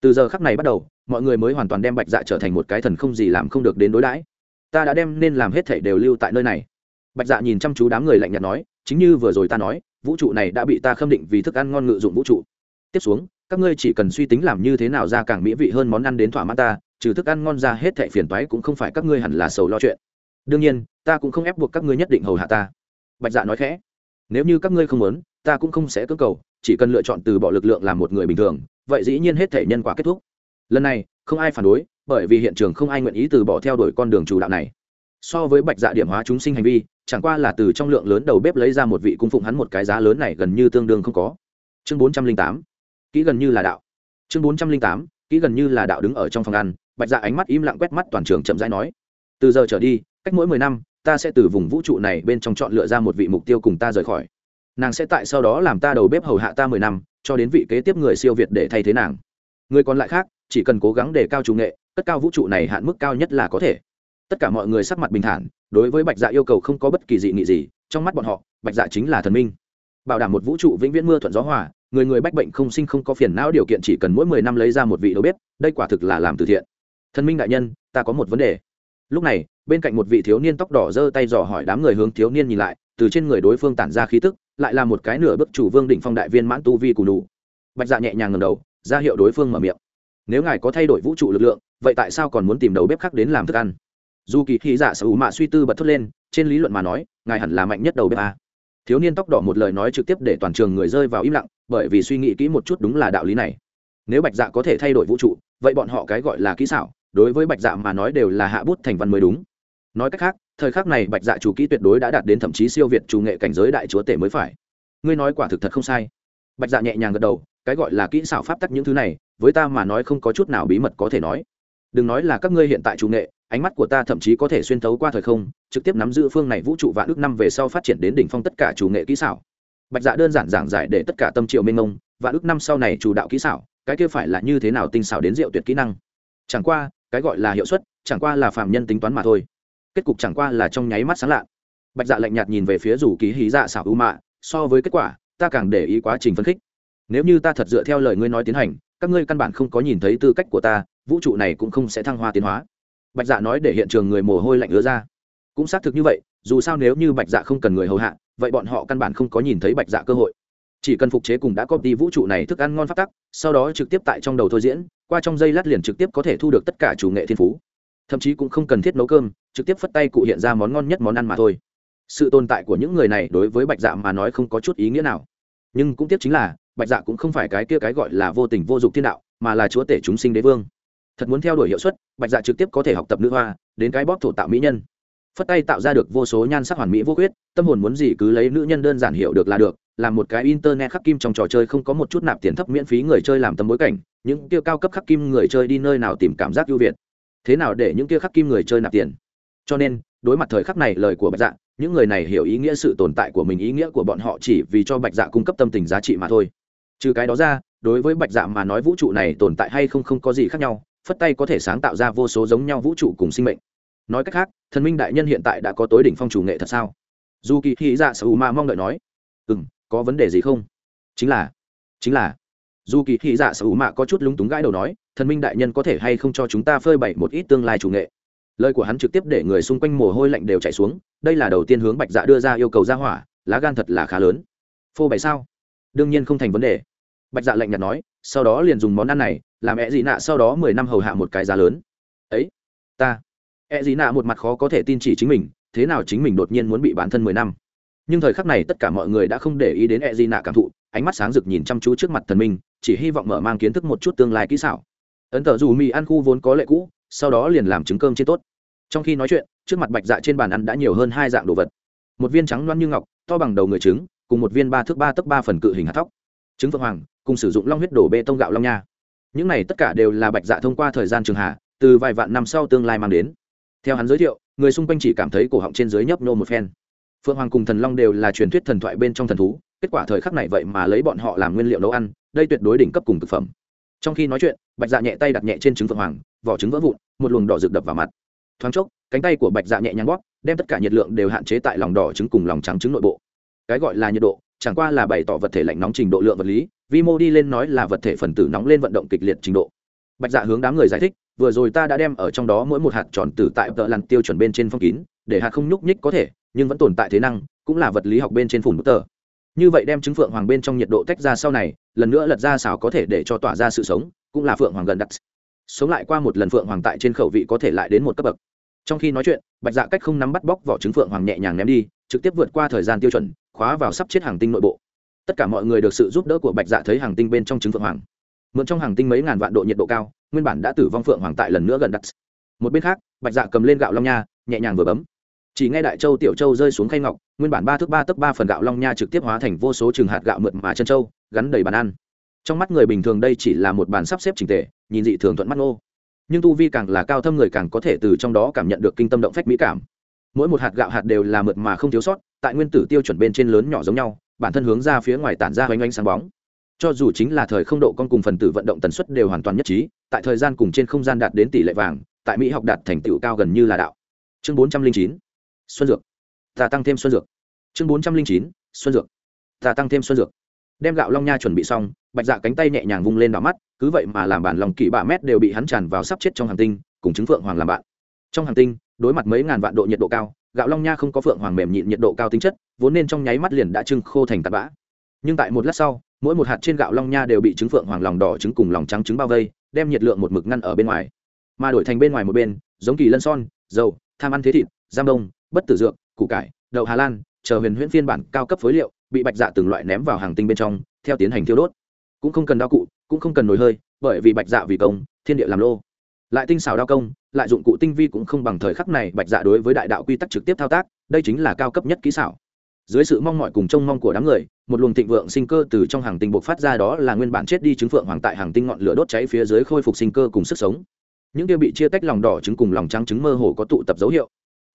Từ giờ khắc này bắt đầu, mọi người mới hoàn toàn đem bạch dạ trở thành một cái thần không gì làm không được đến đối đãi. Ta đã đem nên làm hết thể đều lưu tại nơi này. Bạch dạ nhìn chăm chú đám người lạnh nhạt nói, chính như vừa rồi ta nói, vũ trụ này đã bị ta khâm định vì thức ăn ngon ngự dụng vũ trụ. Tiếp xuống, các ngươi chỉ cần suy tính làm như thế nào ra càng mỹ vị hơn món ăn đến thỏa mãn ta trừ thức ăn ngon ra hết thệ phiền toái cũng không phải các ngươi hẳn là sầu lo chuyện. Đương nhiên, ta cũng không ép buộc các ngươi nhất định hầu hạ ta. Bạch dạ nói khẽ. Nếu như các ngươi không muốn, ta cũng không sẽ cưỡng cầu, chỉ cần lựa chọn từ bỏ lực lượng làm một người bình thường, vậy dĩ nhiên hết thể nhân quả kết thúc. Lần này, không ai phản đối, bởi vì hiện trường không ai nguyện ý từ bỏ theo đuổi con đường chủ đạo này. So với bạch dạ điểm hóa chúng sinh hành vi, chẳng qua là từ trong lượng lớn đầu bếp lấy ra một vị cung phụng hắn một cái giá lớn này gần như tương đương không có. Chương bốn trăm linh tám. Kỹ gần như là đạo. Chương bốn trăm linh tám. Kỹ gần như là đạo đứng ở trong phòng ăn bạch dạ ánh mắt im lặng quét mắt toàn trường chậm rãi nói, từ giờ trở đi, cách mỗi mười năm, ta sẽ từ vùng vũ trụ này bên trong chọn lựa ra một vị mục tiêu cùng ta rời khỏi. Nàng sẽ tại sau đó làm ta đầu bếp hầu hạ ta mười năm, cho đến vị kế tiếp người siêu việt để thay thế nàng. Người còn lại khác, chỉ cần cố gắng để cao chủ nghệ tất cao vũ trụ này hạn mức cao nhất là có thể. Tất cả mọi người sắc mặt bình thản, đối với bạch dạ yêu cầu không có bất kỳ dị nghị gì, trong mắt bọn họ, bạch dạ chính là thần minh. Bảo đảm một vũ trụ vĩnh viễn mưa thuận gió hòa, người người bách bệnh không sinh không có phiền não điều kiện chỉ cần mỗi mười năm lấy ra một vị đầu bếp, đây quả thực là làm từ thiện thần minh đại nhân, ta có một vấn đề. Lúc này, bên cạnh một vị thiếu niên tóc đỏ giơ tay dò hỏi đám người hướng thiếu niên nhìn lại, từ trên người đối phương tản ra khí tức, lại là một cái nửa bức chủ vương đỉnh phong đại viên mãn tu vi cù nụ. Bạch dạ nhẹ nhàng ngầm đầu, ra hiệu đối phương mở miệng. Nếu ngài có thay đổi vũ trụ lực lượng, vậy tại sao còn muốn tìm đầu bếp khác đến làm thức ăn? Dù kỳ thị giả dạ sở hữu mạ suy tư bật thốt lên, trên lý luận mà nói, ngài hẳn là mạnh nhất đầu bếp a. Thiếu niên tóc đỏ một lời nói trực tiếp để toàn trường người rơi vào im lặng, bởi vì suy nghĩ kỹ một chút đúng là đạo lý này. Nếu bạch dạ có thể thay đổi vũ trụ, vậy bọn họ cái gọi là kỹ xảo đối với bạch dạ mà nói đều là hạ bút thành văn mới đúng. Nói cách khác, thời khắc này bạch dạ chủ kỹ tuyệt đối đã đạt đến thậm chí siêu việt chủ nghệ cảnh giới đại chúa tể mới phải. Ngươi nói quả thực thật không sai. Bạch dạ nhẹ nhàng gật đầu, cái gọi là kỹ xảo pháp tắc những thứ này, với ta mà nói không có chút nào bí mật có thể nói. Đừng nói là các ngươi hiện tại chủ nghệ, ánh mắt của ta thậm chí có thể xuyên thấu qua thời không, trực tiếp nắm giữ phương này vũ trụ vạn ước năm về sau phát triển đến đỉnh phong tất cả chủ nghệ kỹ xảo. Bạch dạ đơn giản giảng giải để tất cả tâm triệu minh mông, vạn ước năm sau này chủ đạo kỹ xảo, cái kia phải là như thế nào tinh xảo đến diệu tuyệt kỹ năng? Chẳng qua cái gọi là hiệu suất, chẳng qua là phạm nhân tính toán mà thôi. Kết cục chẳng qua là trong nháy mắt sáng lạ. Bạch dạ lạnh nhạt nhìn về phía rủ ký hí dạ xảo ưu mạ, so với kết quả, ta càng để ý quá trình phân khích. Nếu như ta thật dựa theo lời ngươi nói tiến hành, các ngươi căn bản không có nhìn thấy tư cách của ta, vũ trụ này cũng không sẽ thăng hoa tiến hóa. Bạch dạ nói để hiện trường người mồ hôi lạnh ứa ra. Cũng xác thực như vậy, dù sao nếu như bạch dạ không cần người hầu hạ, vậy bọn họ căn bản không có nhìn thấy bạch dạ cơ hội. Chỉ cần phục chế cùng đã copy vũ trụ này thức ăn ngon phát tắc, sau đó trực tiếp tại trong đầu thôi diễn qua trong dây lát liền trực tiếp có thể thu được tất cả chủ nghệ thiên phú. Thậm chí cũng không cần thiết nấu cơm, trực tiếp phất tay cụ hiện ra món ngon nhất món ăn mà thôi. Sự tồn tại của những người này đối với bạch dạ mà nói không có chút ý nghĩa nào. Nhưng cũng tiếc chính là, bạch dạ cũng không phải cái kia cái gọi là vô tình vô dụng thiên đạo, mà là chúa tể chúng sinh đế vương. Thật muốn theo đuổi hiệu suất, bạch dạ trực tiếp có thể học tập nữ hoa, đến cái bóp thổ tạo mỹ nhân. Phất tay tạo ra được vô số nhan sắc hoàn mỹ vô quyết tâm hồn muốn gì cứ lấy nữ nhân đơn giản hiểu được là được làm một cái internet khắc kim trong trò chơi không có một chút nạp tiền thấp miễn phí người chơi làm tấm bối cảnh, những kia cao cấp khắc kim người chơi đi nơi nào tìm cảm giác ưu việt. Thế nào để những kia khắc kim người chơi nạp tiền? Cho nên, đối mặt thời khắc này lời của bạch dạ những người này hiểu ý nghĩa sự tồn tại của mình, ý nghĩa của bọn họ chỉ vì cho bạch dạ cung cấp tâm tình giá trị mà thôi. Trừ cái đó ra, đối với bạch dạ mà nói vũ trụ này tồn tại hay không không có gì khác nhau, phất tay có thể sáng tạo ra vô số giống nhau vũ trụ cùng sinh mệnh. Nói cách khác, thần minh đại nhân hiện tại đã có tối đỉnh phong chủ nghệ thật sao? Dù kỳ thị dạ sở ma mong đợi nói ừ m có vấn đề gì không? Chính là chính là, dù kỳ thị dạ sở mạ có chút lúng túng gãi đầu nói, thần minh đại nhân có thể hay không cho chúng ta phơi bày một ít tương lai chủ nghệ. Lời của hắn trực tiếp để người xung quanh mồ hôi lạnh đều chảy xuống, đây là đầu tiên hướng bạch dạ đưa ra yêu cầu ra hỏa, lá gan thật là khá lớn. Phô bày sao? Đương nhiên không thành vấn đề. Bạch dạ lạnh nhạt nói, sau đó liền dùng món ăn này, làm ẹ dị nạ sau đó mười năm hầu hạ một cái giá lớn. Ấy, ta. Ẹ dị nạ một mặt khó có thể tin chỉ chính mình, thế nào chính mình đột nhiên muốn bị bản thân mười năm? Nhưng thời khắc này tất cả mọi người đã không để ý đến e di nạ cảm thụ, ánh mắt sáng rực nhìn chăm chú trước mặt thần minh, chỉ hy vọng mở mang kiến thức một chút tương lai kỹ xảo. Ấn tờ dù mì ăn khu vốn có lệ cũ, sau đó liền làm trứng cơm trên tốt. Trong khi nói chuyện, trước mặt bạch dạ trên bàn ăn đã nhiều hơn hai dạng đồ vật. Một viên trắng loan như ngọc, to bằng đầu người trứng, cùng một viên ba thước ba tấc ba phần cự hình hạt thóc. Trứng phượng hoàng, cùng sử dụng long huyết đổ bê tông gạo long nha. Những này tất cả đều là bạch dạ thông qua thời gian trường hạ, từ vài vạn năm sau tương lai mang đến. Theo hắn giới thiệu, người xung quanh chỉ cảm thấy cổ họng trên dưới nhấp nô một phen phượng hoàng cùng thần long đều là truyền thuyết thần thoại bên trong thần thú, kết quả thời khắc này vậy mà lấy bọn họ làm nguyên liệu nấu ăn, đây tuyệt đối đỉnh cấp cùng thực phẩm. Trong khi nói chuyện, bạch dạ nhẹ tay đặt nhẹ trên trứng phượng hoàng, vỏ trứng vỡ vụn, một luồng đỏ rực đập vào mặt. Thoáng chốc, cánh tay của bạch dạ nhẹ nhàng bóp, đem tất cả nhiệt lượng đều hạn chế tại lòng đỏ trứng cùng lòng trắng trứng nội bộ. Cái gọi là nhiệt độ, chẳng qua là bày tỏ vật thể lạnh nóng trình độ lượng vật lý, vi mô đi lên nói là vật thể phần tử nóng lên vận động kịch liệt trình độ. Bạch dạ hướng đám người giải thích, vừa rồi ta đã đem ở trong đó mỗi một hạt tròn tử tại tợ lặn tiêu chuẩn bên trên phong kín, để hạt không nhúc nhích có thể nhưng vẫn tồn tại thế năng, cũng là vật lý học bên trên phủn bút tờ. Như vậy đem trứng phượng hoàng bên trong nhiệt độ tách ra sau này, lần nữa lật ra xào có thể để cho tỏa ra sự sống, cũng là phượng hoàng gần đặt sống lại qua một lần phượng hoàng tại trên khẩu vị có thể lại đến một cấp bậc. Trong khi nói chuyện, bạch dạ cách không nắm bắt bóc vỏ trứng phượng hoàng nhẹ nhàng ném đi, trực tiếp vượt qua thời gian tiêu chuẩn, khóa vào sắp chết hàng tinh nội bộ. Tất cả mọi người được sự giúp đỡ của bạch dạ thấy hàng tinh bên trong trứng phượng hoàng. Mượn trong hàng tinh mấy ngàn vạn độ nhiệt độ cao, nguyên bản đã tử vong phượng hoàng tại lần nữa gần đặt một bên khác, bạch dạ cầm lên gạo long nha, nhẹ nhàng vừa bấm chỉ nghe đại châu tiểu châu rơi xuống khay ngọc, nguyên bản ba thước ba tấc ba phần gạo long nha trực tiếp hóa thành vô số trường hạt gạo mượt mà chân châu, gắn đầy bàn ăn. Trong mắt người bình thường đây chỉ là một bàn sắp xếp trình tề, nhìn dị thường thuận mắt ngô. Nhưng tu vi càng là cao thâm người càng có thể từ trong đó cảm nhận được kinh tâm động phách mỹ cảm. Mỗi một hạt gạo hạt đều là mượt mà không thiếu sót, tại nguyên tử tiêu chuẩn bên trên lớn nhỏ giống nhau, bản thân hướng ra phía ngoài tản ra hoành oanh sáng bóng. Cho dù chính là thời không độ con cùng phần tử vận động tần suất đều hoàn toàn nhất trí, tại thời gian cùng trên không gian đạt đến tỷ lệ vàng, tại mỹ học đạt thành tựu cao gần như là đạo. Chương bốn trăm linh chín xuân dược. Ta tăng thêm xuân dược. Chương bốn trăm linh chín, xuân dược. Ta tăng thêm xuân dược. Đem gạo long nha chuẩn bị xong, bạch dạ cánh tay nhẹ nhàng vung lên đỏ mắt, cứ vậy mà làm bản lòng kỵ bạ mét đều bị hắn tràn vào sắp chết trong hàng tinh, cùng chứng phượng hoàng làm bạn. Trong hàng tinh, đối mặt mấy ngàn vạn độ nhiệt độ cao, gạo long nha không có phượng hoàng mềm nhịn nhiệt độ cao tính chất, vốn nên trong nháy mắt liền đã trưng khô thành tạt bã. Nhưng tại một lát sau, mỗi một hạt trên gạo long nha đều bị trứng phượng hoàng lòng đỏ trứng cùng lòng trắng trứng bao vây, đem nhiệt lượng một mực ngăn ở bên ngoài. Mà đổi thành bên ngoài một bên, giống kỳ lân son, dầu, tham ăn thế thịt, giam đông bất tử dược, củ cải, đậu hà lan, chờ huyền huyễn phiên bản cao cấp phối liệu, bị bạch dạ từng loại ném vào hàng tinh bên trong, theo tiến hành thiêu đốt. Cũng không cần đao cụ, cũng không cần nồi hơi, bởi vì bạch dạ vì công, thiên địa làm lô. Lại tinh xảo đao công, lại dụng cụ tinh vi cũng không bằng thời khắc này bạch dạ đối với đại đạo quy tắc trực tiếp thao tác, đây chính là cao cấp nhất kỹ xảo. Dưới sự mong mỏi cùng trông mong của đám người, một luồng thịnh vượng sinh cơ từ trong hàng tinh bộc phát ra đó là nguyên bản chết đi chứng phượng hoàng tại hàng tinh ngọn lửa đốt cháy phía dưới khôi phục sinh cơ cùng sức sống. Những kia bị chia tách lòng đỏ trứng cùng lòng trắng trứng mơ hồ có tụ tập dấu hiệu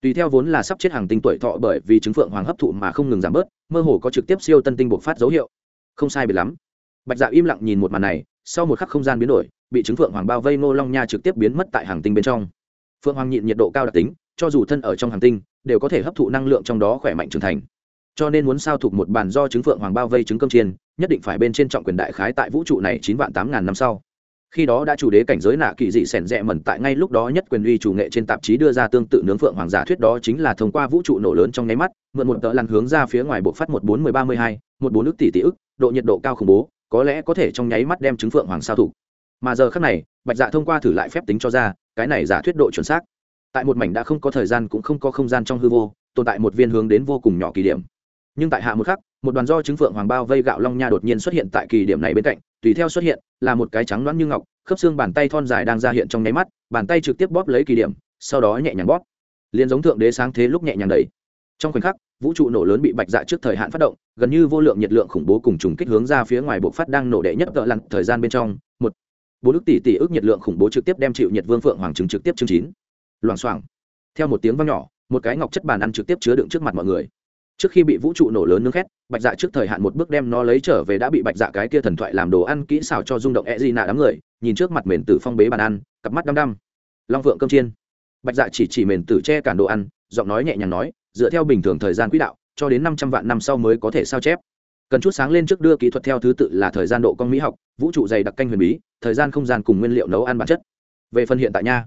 tùy theo vốn là sắp chết hàng tinh tuổi thọ bởi vì chứng phượng hoàng hấp thụ mà không ngừng giảm bớt, mơ hồ có trực tiếp siêu tân tinh bộc phát dấu hiệu. Không sai biệt lắm. Bạch dạ im lặng nhìn một màn này, sau một khắc không gian biến đổi, bị chứng phượng hoàng bao vây ngô long nha trực tiếp biến mất tại hàng tinh bên trong. Phượng hoàng nhịn nhiệt độ cao đặc tính, cho dù thân ở trong hàng tinh, đều có thể hấp thụ năng lượng trong đó khỏe mạnh trưởng thành. Cho nên muốn sao thuộc một bàn do chứng phượng hoàng bao vây chứng cơm chiên, nhất định phải bên trên trọng quyền đại khái tại vũ trụ này chín vạn tám ngàn năm sau khi đó đã chủ đế cảnh giới nạ kỳ dị sẻn rẽ mẩn tại ngay lúc đó nhất quyền uy chủ nghệ trên tạp chí đưa ra tương tự nướng phượng hoàng giả thuyết đó chính là thông qua vũ trụ nổ lớn trong nháy mắt, mượn một tợ lăn hướng ra phía ngoài bộ phát một bốn mười ba mươi hai, một bốn ước tỷ tỷ ức, độ nhiệt độ cao khủng bố, có lẽ có thể trong nháy mắt đem trứng phượng hoàng sao thủ mà giờ khác này, bạch dạ thông qua thử lại phép tính cho ra, cái này giả thuyết độ chuẩn xác. Tại một mảnh đã không có thời gian cũng không có không gian trong hư vô, tồn tại một viên hướng đến vô cùng nhỏ kỳ điểm nhưng tại hạ một khắc, một đoàn do trứng phượng hoàng bao vây gạo long nha đột nhiên xuất hiện tại kỳ điểm này bên cạnh, tùy theo xuất hiện, là một cái trắng loãng như ngọc, khớp xương bàn tay thon dài đang ra hiện trong nháy mắt, bàn tay trực tiếp bóp lấy kỳ điểm, sau đó nhẹ nhàng bóp. Liền giống thượng đế sáng thế lúc nhẹ nhàng đẩy. Trong khoảnh khắc, vũ trụ nổ lớn bị bạch dạ trước thời hạn phát động, gần như vô lượng nhiệt lượng khủng bố cùng trùng kích hướng ra phía ngoài bộ phát đang nổ đệ nhất cỡ lặn thời gian bên trong. Một bốn ước tỷ tỷ ước nhiệt lượng khủng bố trực tiếp đem chịu nhiệt vương phượng hoàng trứng trực tiếp chương chín. Loảng xoảng. Theo một tiếng vang nhỏ, một cái ngọc chất bàn ăn trực tiếp chứa đựng trước mặt mọi người trước khi bị vũ trụ nổ lớn nướng khét, bạch dạ trước thời hạn một bước đem nó lấy trở về đã bị bạch dạ cái kia thần thoại làm đồ ăn kỹ xảo cho rung động e di nạ đám người, nhìn trước mặt mền tử phong bế bàn ăn, cặp mắt đăm đăm. Long vượng cơm chiên. Bạch dạ chỉ chỉ mền tử che cản đồ ăn, giọng nói nhẹ nhàng nói, dựa theo bình thường thời gian quỹ đạo, cho đến năm trăm vạn năm sau mới có thể sao chép. Cần chút sáng lên trước đưa kỹ thuật theo thứ tự là thời gian độ con mỹ học, vũ trụ dày đặc canh huyền bí, thời gian không gian cùng nguyên liệu nấu ăn bản chất. Về phần hiện tại nha,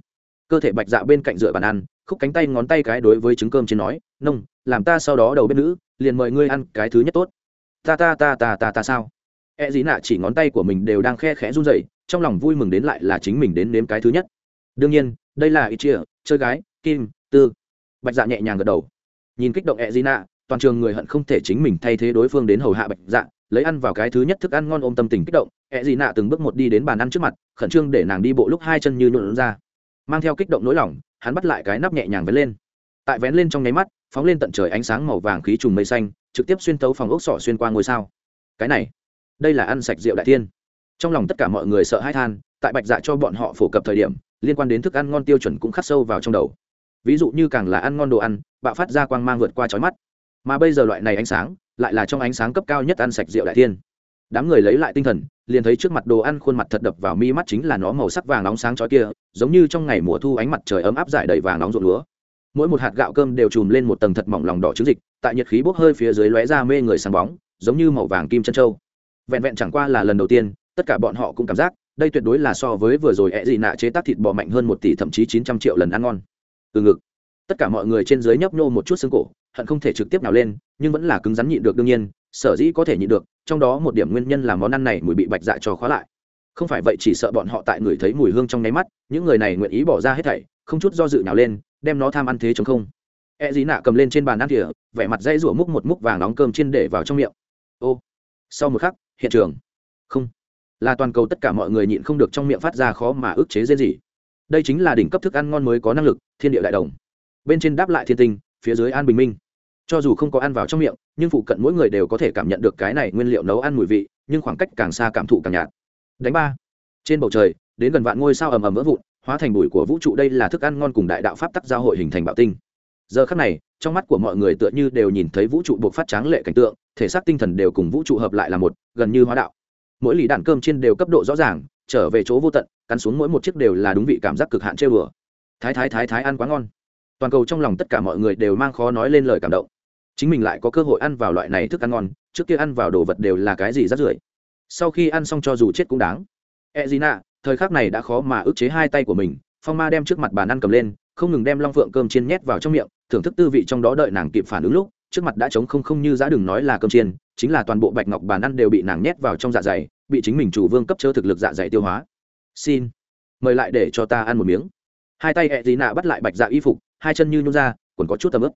cơ thể bạch dạ bên cạnh dựa bàn ăn khúc cánh tay ngón tay cái đối với trứng cơm trên nói, nông, làm ta sau đó đầu bếp nữ, liền mời ngươi ăn cái thứ nhất tốt. Ta ta ta ta ta ta sao? E dí nạ chỉ ngón tay của mình đều đang khe khẽ run rẩy, trong lòng vui mừng đến lại là chính mình đến nếm cái thứ nhất. Đương nhiên, đây là ít chia, chơi gái, kim, tư. Bạch dạ nhẹ nhàng gật đầu. Nhìn kích động e dí nạ, toàn trường người hận không thể chính mình thay thế đối phương đến hầu hạ bạch dạ lấy ăn vào cái thứ nhất thức ăn ngon ôm tâm tình kích động. E dí nạ từng bước một đi đến bàn ăn trước mặt, khẩn trương để nàng đi bộ lúc hai chân như nhuộn ra mang theo kích động nỗi lòng, hắn bắt lại cái nắp nhẹ nhàng vén lên. Tại vén lên trong nháy mắt, phóng lên tận trời ánh sáng màu vàng khí trùng mây xanh, trực tiếp xuyên tấu phòng ốc sỏ xuyên qua ngôi sao. Cái này, đây là ăn sạch rượu đại tiên trong lòng tất cả mọi người sợ hãi than, tại bạch dạ cho bọn họ phổ cập thời điểm, liên quan đến thức ăn ngon tiêu chuẩn cũng khắc sâu vào trong đầu. Ví dụ như càng là ăn ngon đồ ăn, bạo phát ra quang mang vượt qua trói mắt. Mà bây giờ loại này ánh sáng, lại là trong ánh sáng cấp cao nhất ăn sạch rượu đại tiên đám người lấy lại tinh thần, liền thấy trước mặt đồ ăn khuôn mặt thật đập vào mi mắt chính là nó màu sắc vàng nóng sáng chói kia, giống như trong ngày mùa thu ánh mặt trời ấm áp giải đầy vàng nóng ruộng lúa. Mỗi một hạt gạo cơm đều chùm lên một tầng thật mỏng lòng đỏ trứng dịch, tại nhiệt khí bốc hơi phía dưới lóe ra mê người sáng bóng, giống như màu vàng kim chân trâu vẹn vẹn chẳng qua là lần đầu tiên, tất cả bọn họ cũng cảm giác, đây tuyệt đối là so với vừa rồi ẹ gì nạ chế tác thịt bò mạnh hơn một tỷ thậm chí chín trăm triệu lần ăn ngon. Từ ngực, tất cả mọi người trên dưới nhấp nhô một chút xương cổ, hận không thể trực tiếp nào lên, nhưng vẫn là cứng rắn nhịn được đương nhiên, sở dĩ có thể nhịn được trong đó một điểm nguyên nhân là món ăn này mùi bị bạch dạ cho khóa lại. Không phải vậy chỉ sợ bọn họ tại người thấy mùi hương trong nháy mắt, những người này nguyện ý bỏ ra hết thảy, không chút do dự nào lên, đem nó tham ăn thế chống không. E dí nạ cầm lên trên bàn ăn thìa, vẻ mặt dây rủa múc một múc vàng nóng cơm chiên để vào trong miệng. Ô, sau một khắc, hiện trường. Không, là toàn cầu tất cả mọi người nhịn không được trong miệng phát ra khó mà ức chế dễ gì đây chính là đỉnh cấp thức ăn ngon mới có năng lực, thiên địa đại đồng. Bên trên đáp lại thiên tinh, phía dưới an bình minh cho dù không có ăn vào trong miệng, nhưng phụ cận mỗi người đều có thể cảm nhận được cái này nguyên liệu nấu ăn mùi vị, nhưng khoảng cách càng xa cảm thụ càng nhạt. Đánh ba. Trên bầu trời, đến gần vạn ngôi sao ầm ầm vỡ vụn, hóa thành bụi của vũ trụ đây là thức ăn ngon cùng đại đạo pháp tắc giao hội hình thành bạo tinh. Giờ khắc này, trong mắt của mọi người tựa như đều nhìn thấy vũ trụ buộc phát tráng lệ cảnh tượng, thể xác tinh thần đều cùng vũ trụ hợp lại là một, gần như hóa đạo. Mỗi lì đạn cơm trên đều cấp độ rõ ràng, trở về chỗ vô tận, cắn xuống mỗi một chiếc đều là đúng vị cảm giác cực hạn chơi bừa thái thái thái thái, ăn quá ngon. Toàn cầu trong lòng tất cả mọi người đều mang khó nói lên lời cảm động chính mình lại có cơ hội ăn vào loại này thức ăn ngon, trước kia ăn vào đồ vật đều là cái gì rắt rưởi. Sau khi ăn xong cho dù chết cũng đáng. E gì nạ thời khắc này đã khó mà ức chế hai tay của mình, phong ma đem trước mặt bàn ăn cầm lên, không ngừng đem long phượng cơm chiên nhét vào trong miệng, thưởng thức tư vị trong đó đợi nàng kịp phản ứng lúc, trước mặt đã trống không không như giá đừng nói là cơm chiên, chính là toàn bộ bạch ngọc bàn ăn đều bị nàng nhét vào trong dạ dày, bị chính mình chủ vương cấp chớ thực lực dạ dày tiêu hóa. Xin, mời lại để cho ta ăn một miếng. Hai tay ẹ gì nạ bắt lại bạch dạ y phục, hai chân như nhún ra còn có chút tầm ướp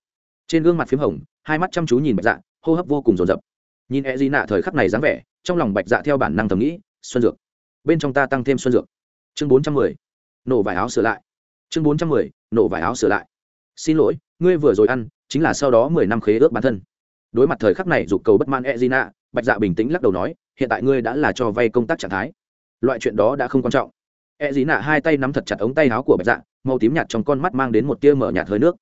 trên gương mặt p h í m hồng, hai mắt chăm chú nhìn bạch dạ hô hấp vô cùng rồn rập nhìn e di nạ thời khắc này dáng vẻ, trong lòng bạch dạ theo bản năng thầm nghĩ, xuân dược, bên trong ta tăng thêm xuân dược. Chương bốn trăm mười, nổ vải áo sửa lại. Chương bốn trăm mười, nổ vải áo sửa lại. Xin lỗi, ngươi vừa rồi ăn, chính là sau đó mười năm khế ước bản thân. Đối mặt thời khắc này giục cầu bất man e d bạch dạ bình tĩnh lắc đầu nói, hiện tại ngươi đã là cho vay công tác trạng thái. Loại chuyện đó đã không quan trọng. E dí nạ hai tay nắm thật chặt ống tay áo của bạch dạ màu tím nhạt trong con mắt mang đến một tia mở nhạt hơi nước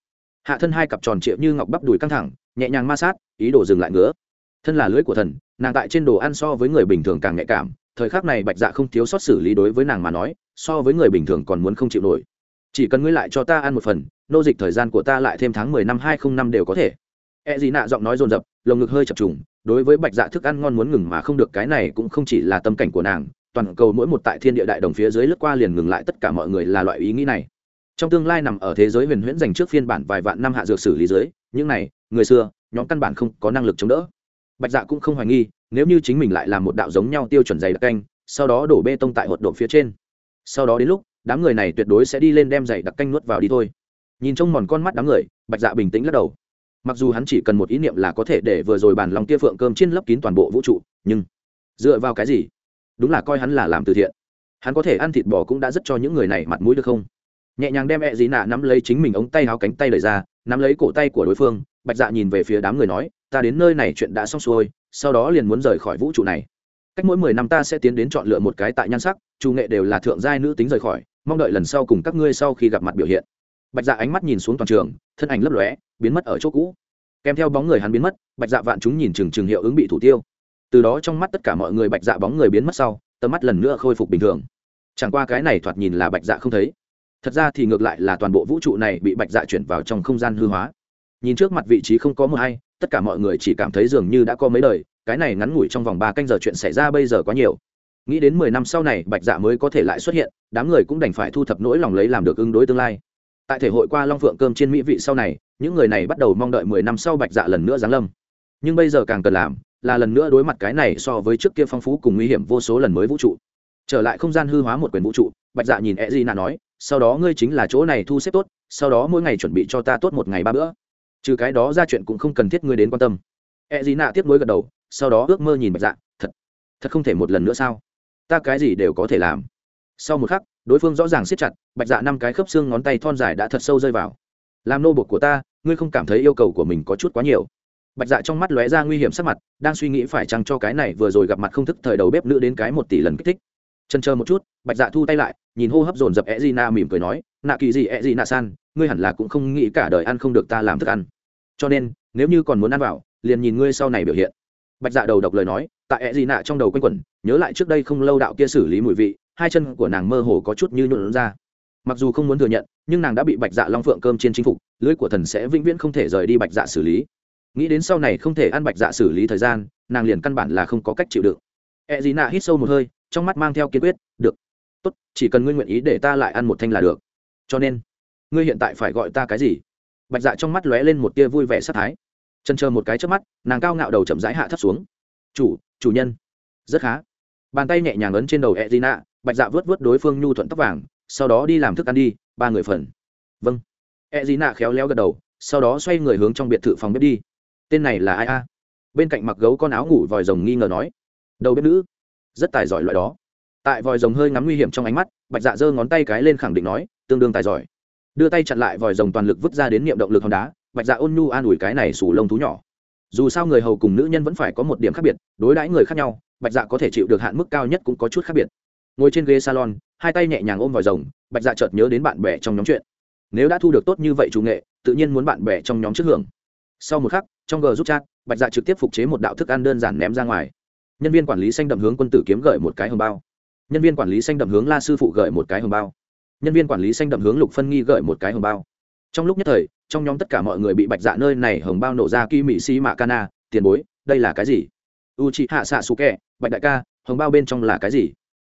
hạ thân hai cặp tròn trịa như ngọc bắp đùi căng thẳng, nhẹ nhàng ma sát, ý đồ dừng lại ngứa. Thân là lưỡi của thần, nàng tại trên đồ ăn so với người bình thường càng nhạy cảm, thời khắc này bạch dạ không thiếu sót xử lý đối với nàng mà nói, so với người bình thường còn muốn không chịu nổi. Chỉ cần ngươi lại cho ta ăn một phần, nô dịch thời gian của ta lại thêm tháng mười năm hai không năm đều có thể. E gì nạ giọng nói rồn rập lồng ngực hơi chập trùng, đối với bạch dạ thức ăn ngon muốn ngừng mà không được, cái này cũng không chỉ là tâm cảnh của nàng, toàn cầu mỗi một tại thiên địa đại đồng phía dưới lướt qua liền ngừng lại, tất cả mọi người là loại ý nghĩ này trong tương lai nằm ở thế giới huyền huyễn dành trước phiên bản vài vạn năm hạ dược xử lý dưới, những này, người xưa, nhóm căn bản không có năng lực chống đỡ. Bạch dạ cũng không hoài nghi, nếu như chính mình lại làm một đạo giống nhau tiêu chuẩn dày đặc canh, sau đó đổ bê tông tại hột độ phía trên. Sau đó đến lúc, đám người này tuyệt đối sẽ đi lên đem dày đặc canh nuốt vào đi thôi. Nhìn trong mòn con mắt đám người, bạch dạ bình tĩnh lắc đầu. Mặc dù hắn chỉ cần một ý niệm là có thể để vừa rồi bàn lòng tia phượng cơm trên lấp kín toàn bộ vũ trụ, nhưng dựa vào cái gì? Đúng là coi hắn là làm từ thiện. Hắn có thể ăn thịt bò cũng đã rất cho những người này mặt mũi được không? Nhẹ nhàng đem ẹ dị nạ nắm lấy chính mình ống tay áo cánh tay lời ra, nắm lấy cổ tay của đối phương, bạch dạ nhìn về phía đám người nói, ta đến nơi này chuyện đã xong xuôi, sau đó liền muốn rời khỏi vũ trụ này. Cách mỗi mười năm ta sẽ tiến đến chọn lựa một cái tại nhan sắc, chủ nghệ đều là thượng giai nữ tính rời khỏi, mong đợi lần sau cùng các ngươi sau khi gặp mặt biểu hiện. Bạch dạ ánh mắt nhìn xuống toàn trường, thân ảnh lấp lóe, biến mất ở chỗ cũ. Kèm theo bóng người hắn biến mất, bạch dạ vạn chúng nhìn chừng chừng hiệu ứng bị thủ tiêu. Từ đó trong mắt tất cả mọi người bạch dạ bóng người biến mất sau, tầm mắt lần nữa khôi phục bình thường. Chẳng qua cái này thoạt nhìn là bạch dạ không thấy thật ra thì ngược lại là toàn bộ vũ trụ này bị bạch dạ chuyển vào trong không gian hư hóa. Nhìn trước mặt vị trí không có mưa hay tất cả mọi người chỉ cảm thấy dường như đã có mấy đời, cái này ngắn ngủi trong vòng ba canh giờ chuyện xảy ra bây giờ quá nhiều. Nghĩ đến mười năm sau này bạch dạ mới có thể lại xuất hiện, đám người cũng đành phải thu thập nỗi lòng lấy làm được ứng đối tương lai. Tại thể hội qua long phượng cơm trên mỹ vị sau này, những người này bắt đầu mong đợi mười năm sau bạch dạ lần nữa giáng lâm. Nhưng bây giờ càng cần làm, là lần nữa đối mặt cái này so với trước kia phong phú cùng nguy hiểm vô số lần mới vũ trụ. Trở lại không gian hư hóa một quyền vũ trụ, bạch dạ nhìn e d nạ nói sau đó ngươi chính là chỗ này thu xếp tốt, sau đó mỗi ngày chuẩn bị cho ta tốt một ngày ba bữa. Trừ cái đó ra chuyện cũng không cần thiết ngươi đến quan tâm. E d nạ tiếp nối gật đầu, sau đó ước mơ nhìn bạch dạ thật thật không thể một lần nữa sao? Ta cái gì đều có thể làm. Sau một khắc, đối phương rõ ràng siết chặt, bạch dạ năm cái khớp xương ngón tay thon dài đã thật sâu rơi vào. Làm nô bột của ta, ngươi không cảm thấy yêu cầu của mình có chút quá nhiều. Bạch dạ trong mắt lóe ra nguy hiểm sắc mặt, đang suy nghĩ phải chăng cho cái này vừa rồi gặp mặt không thức thời đầu bếp nữ đến cái một tỷ lần kích thích chân chờ một chút, bạch dạ thu tay lại, nhìn hô hấp dồn dập e d na mỉm cười nói, nạ kỳ gì e d na san, ngươi hẳn là cũng không nghĩ cả đời ăn không được ta làm thức ăn. Cho nên, nếu như còn muốn ăn vào, liền nhìn ngươi sau này biểu hiện. Bạch dạ đầu độc lời nói, tại e d nạ trong đầu quanh quẩn, nhớ lại trước đây không lâu đạo kia xử lý mùi vị, hai chân của nàng mơ hồ có chút như nhuộn ra. Mặc dù không muốn thừa nhận, nhưng nàng đã bị bạch dạ long phượng cơm trên chinh phục lưới của thần sẽ vĩnh viễn không thể rời đi bạch dạ xử lý. Nghĩ đến sau này không thể ăn bạch dạ xử lý thời gian, nàng liền căn bản là không có cách chịu đựng. E dì nạ hít sâu một hơi trong mắt mang theo kiên quyết, được, tốt, chỉ cần ngươi nguyện ý để ta lại ăn một thanh là được. Cho nên, ngươi hiện tại phải gọi ta cái gì? Bạch dạ trong mắt lóe lên một tia vui vẻ sát thái. Chân chờ một cái trước mắt, nàng cao ngạo đầu chậm rãi hạ thấp xuống. Chủ chủ nhân. Rất khá. Bàn tay nhẹ nhàng ấn trên đầu e d i n a bạch dạ vớt vớt đối phương nhu thuận tóc vàng, sau đó đi làm thức ăn đi, ba người phần. Vâng. E d i n a khéo léo gật đầu, sau đó xoay người hướng trong biệt thự phòng bếp đi. Tên này là ai a? Bên cạnh mặc gấu con áo ngủ vòi rồng nghi ngờ nói. Đầu bếp nữ rất tài giỏi loại đó. Tại vòi rồng hơi ngắm nguy hiểm trong ánh mắt, bạch dạ giơ ngón tay cái lên khẳng định nói, tương đương tài giỏi. Đưa tay chặn lại vòi rồng toàn lực vứt ra đến niệm động lực hòn đá, bạch dạ ôn nhu an ủi cái này sủ lông thú nhỏ. Dù sao người hầu cùng nữ nhân vẫn phải có một điểm khác biệt, đối đãi người khác nhau, bạch dạ có thể chịu được hạn mức cao nhất cũng có chút khác biệt. Ngồi trên ghế salon, hai tay nhẹ nhàng ôm vòi rồng, bạch dạ chợt nhớ đến bạn bè trong nhóm chuyện. Nếu đã thu được tốt như vậy chủ nghệ, tự nhiên muốn bạn bè trong nhóm trước hưởng. Sau một khắc, trong g giúp chat, bạch dạ trực tiếp phục chế một đạo thức ăn đơn giản ném ra ngoài nhân viên quản lý xanh đậm hướng quân tử kiếm gửi một cái hồng bao. Nhân viên quản lý xanh đậm hướng la sư phụ gửi một cái hồng bao. Nhân viên quản lý xanh đậm hướng lục phân nghi gửi một cái hồng bao. Trong lúc nhất thời, trong nhóm tất cả mọi người bị bạch dạ nơi này hồng bao nổ ra kỳ mỹ xi mạ cana tiền bối, đây là cái gì? U chị hạ xạ xù kẹ bạch đại ca, hồng bao bên trong là cái gì?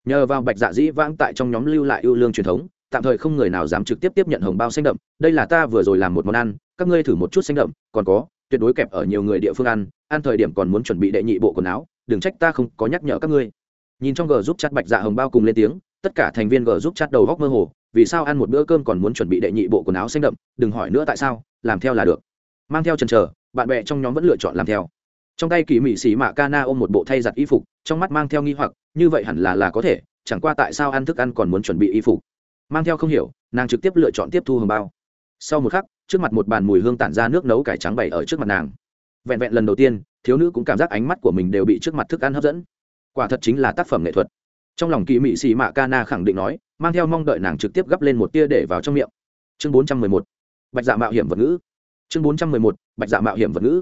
Nhờ vào bạch dạ dĩ vãng tại trong nhóm lưu lại ưu lương truyền thống, tạm thời không người nào dám trực tiếp tiếp nhận hồng bao xanh đậm. Đây là ta vừa rồi làm một món ăn, các ngươi thử một chút xanh đậm, còn có, tuyệt đối kẹp ở nhiều người địa phương ăn ăn thời điểm còn muốn chuẩn bị đệ nhị bộ quần áo đừng trách ta không có nhắc nhở các ngươi. Nhìn trong g giúp chặt bạch dạ hồng bao cùng lên tiếng, tất cả thành viên g giúp chặt đầu góc mơ hồ, vì sao ăn một bữa cơm còn muốn chuẩn bị đệ nhị bộ quần áo xanh đậm, đừng hỏi nữa tại sao, làm theo là được. Mang theo trần trờ bạn bè trong nhóm vẫn lựa chọn làm theo. Trong tay kỳ mỹ xì mạ ca ôm một bộ thay giặt y phục, trong mắt mang theo nghi hoặc, như vậy hẳn là là có thể, chẳng qua tại sao ăn thức ăn còn muốn chuẩn bị y phục? Mang theo không hiểu, nàng trực tiếp lựa chọn tiếp thu hồng bao. Sau một khắc, trước mặt một bàn mùi hương tản ra nước nấu cải trắng bày ở trước mặt nàng. Vẹn vẹn lần đầu tiên thiếu nữ cũng cảm giác ánh mắt của mình đều bị trước mặt thức ăn hấp dẫn. Quả thật chính là tác phẩm nghệ thuật. Trong lòng kỳ mị xì mạ ca na khẳng định nói, mang theo mong đợi nàng trực tiếp gắp lên một tia để vào trong miệng. Chương bốn trăm mười một, bạch dạ mạo hiểm vật ngữ. Chương bốn trăm mười một, bạch dạ mạo hiểm vật ngữ.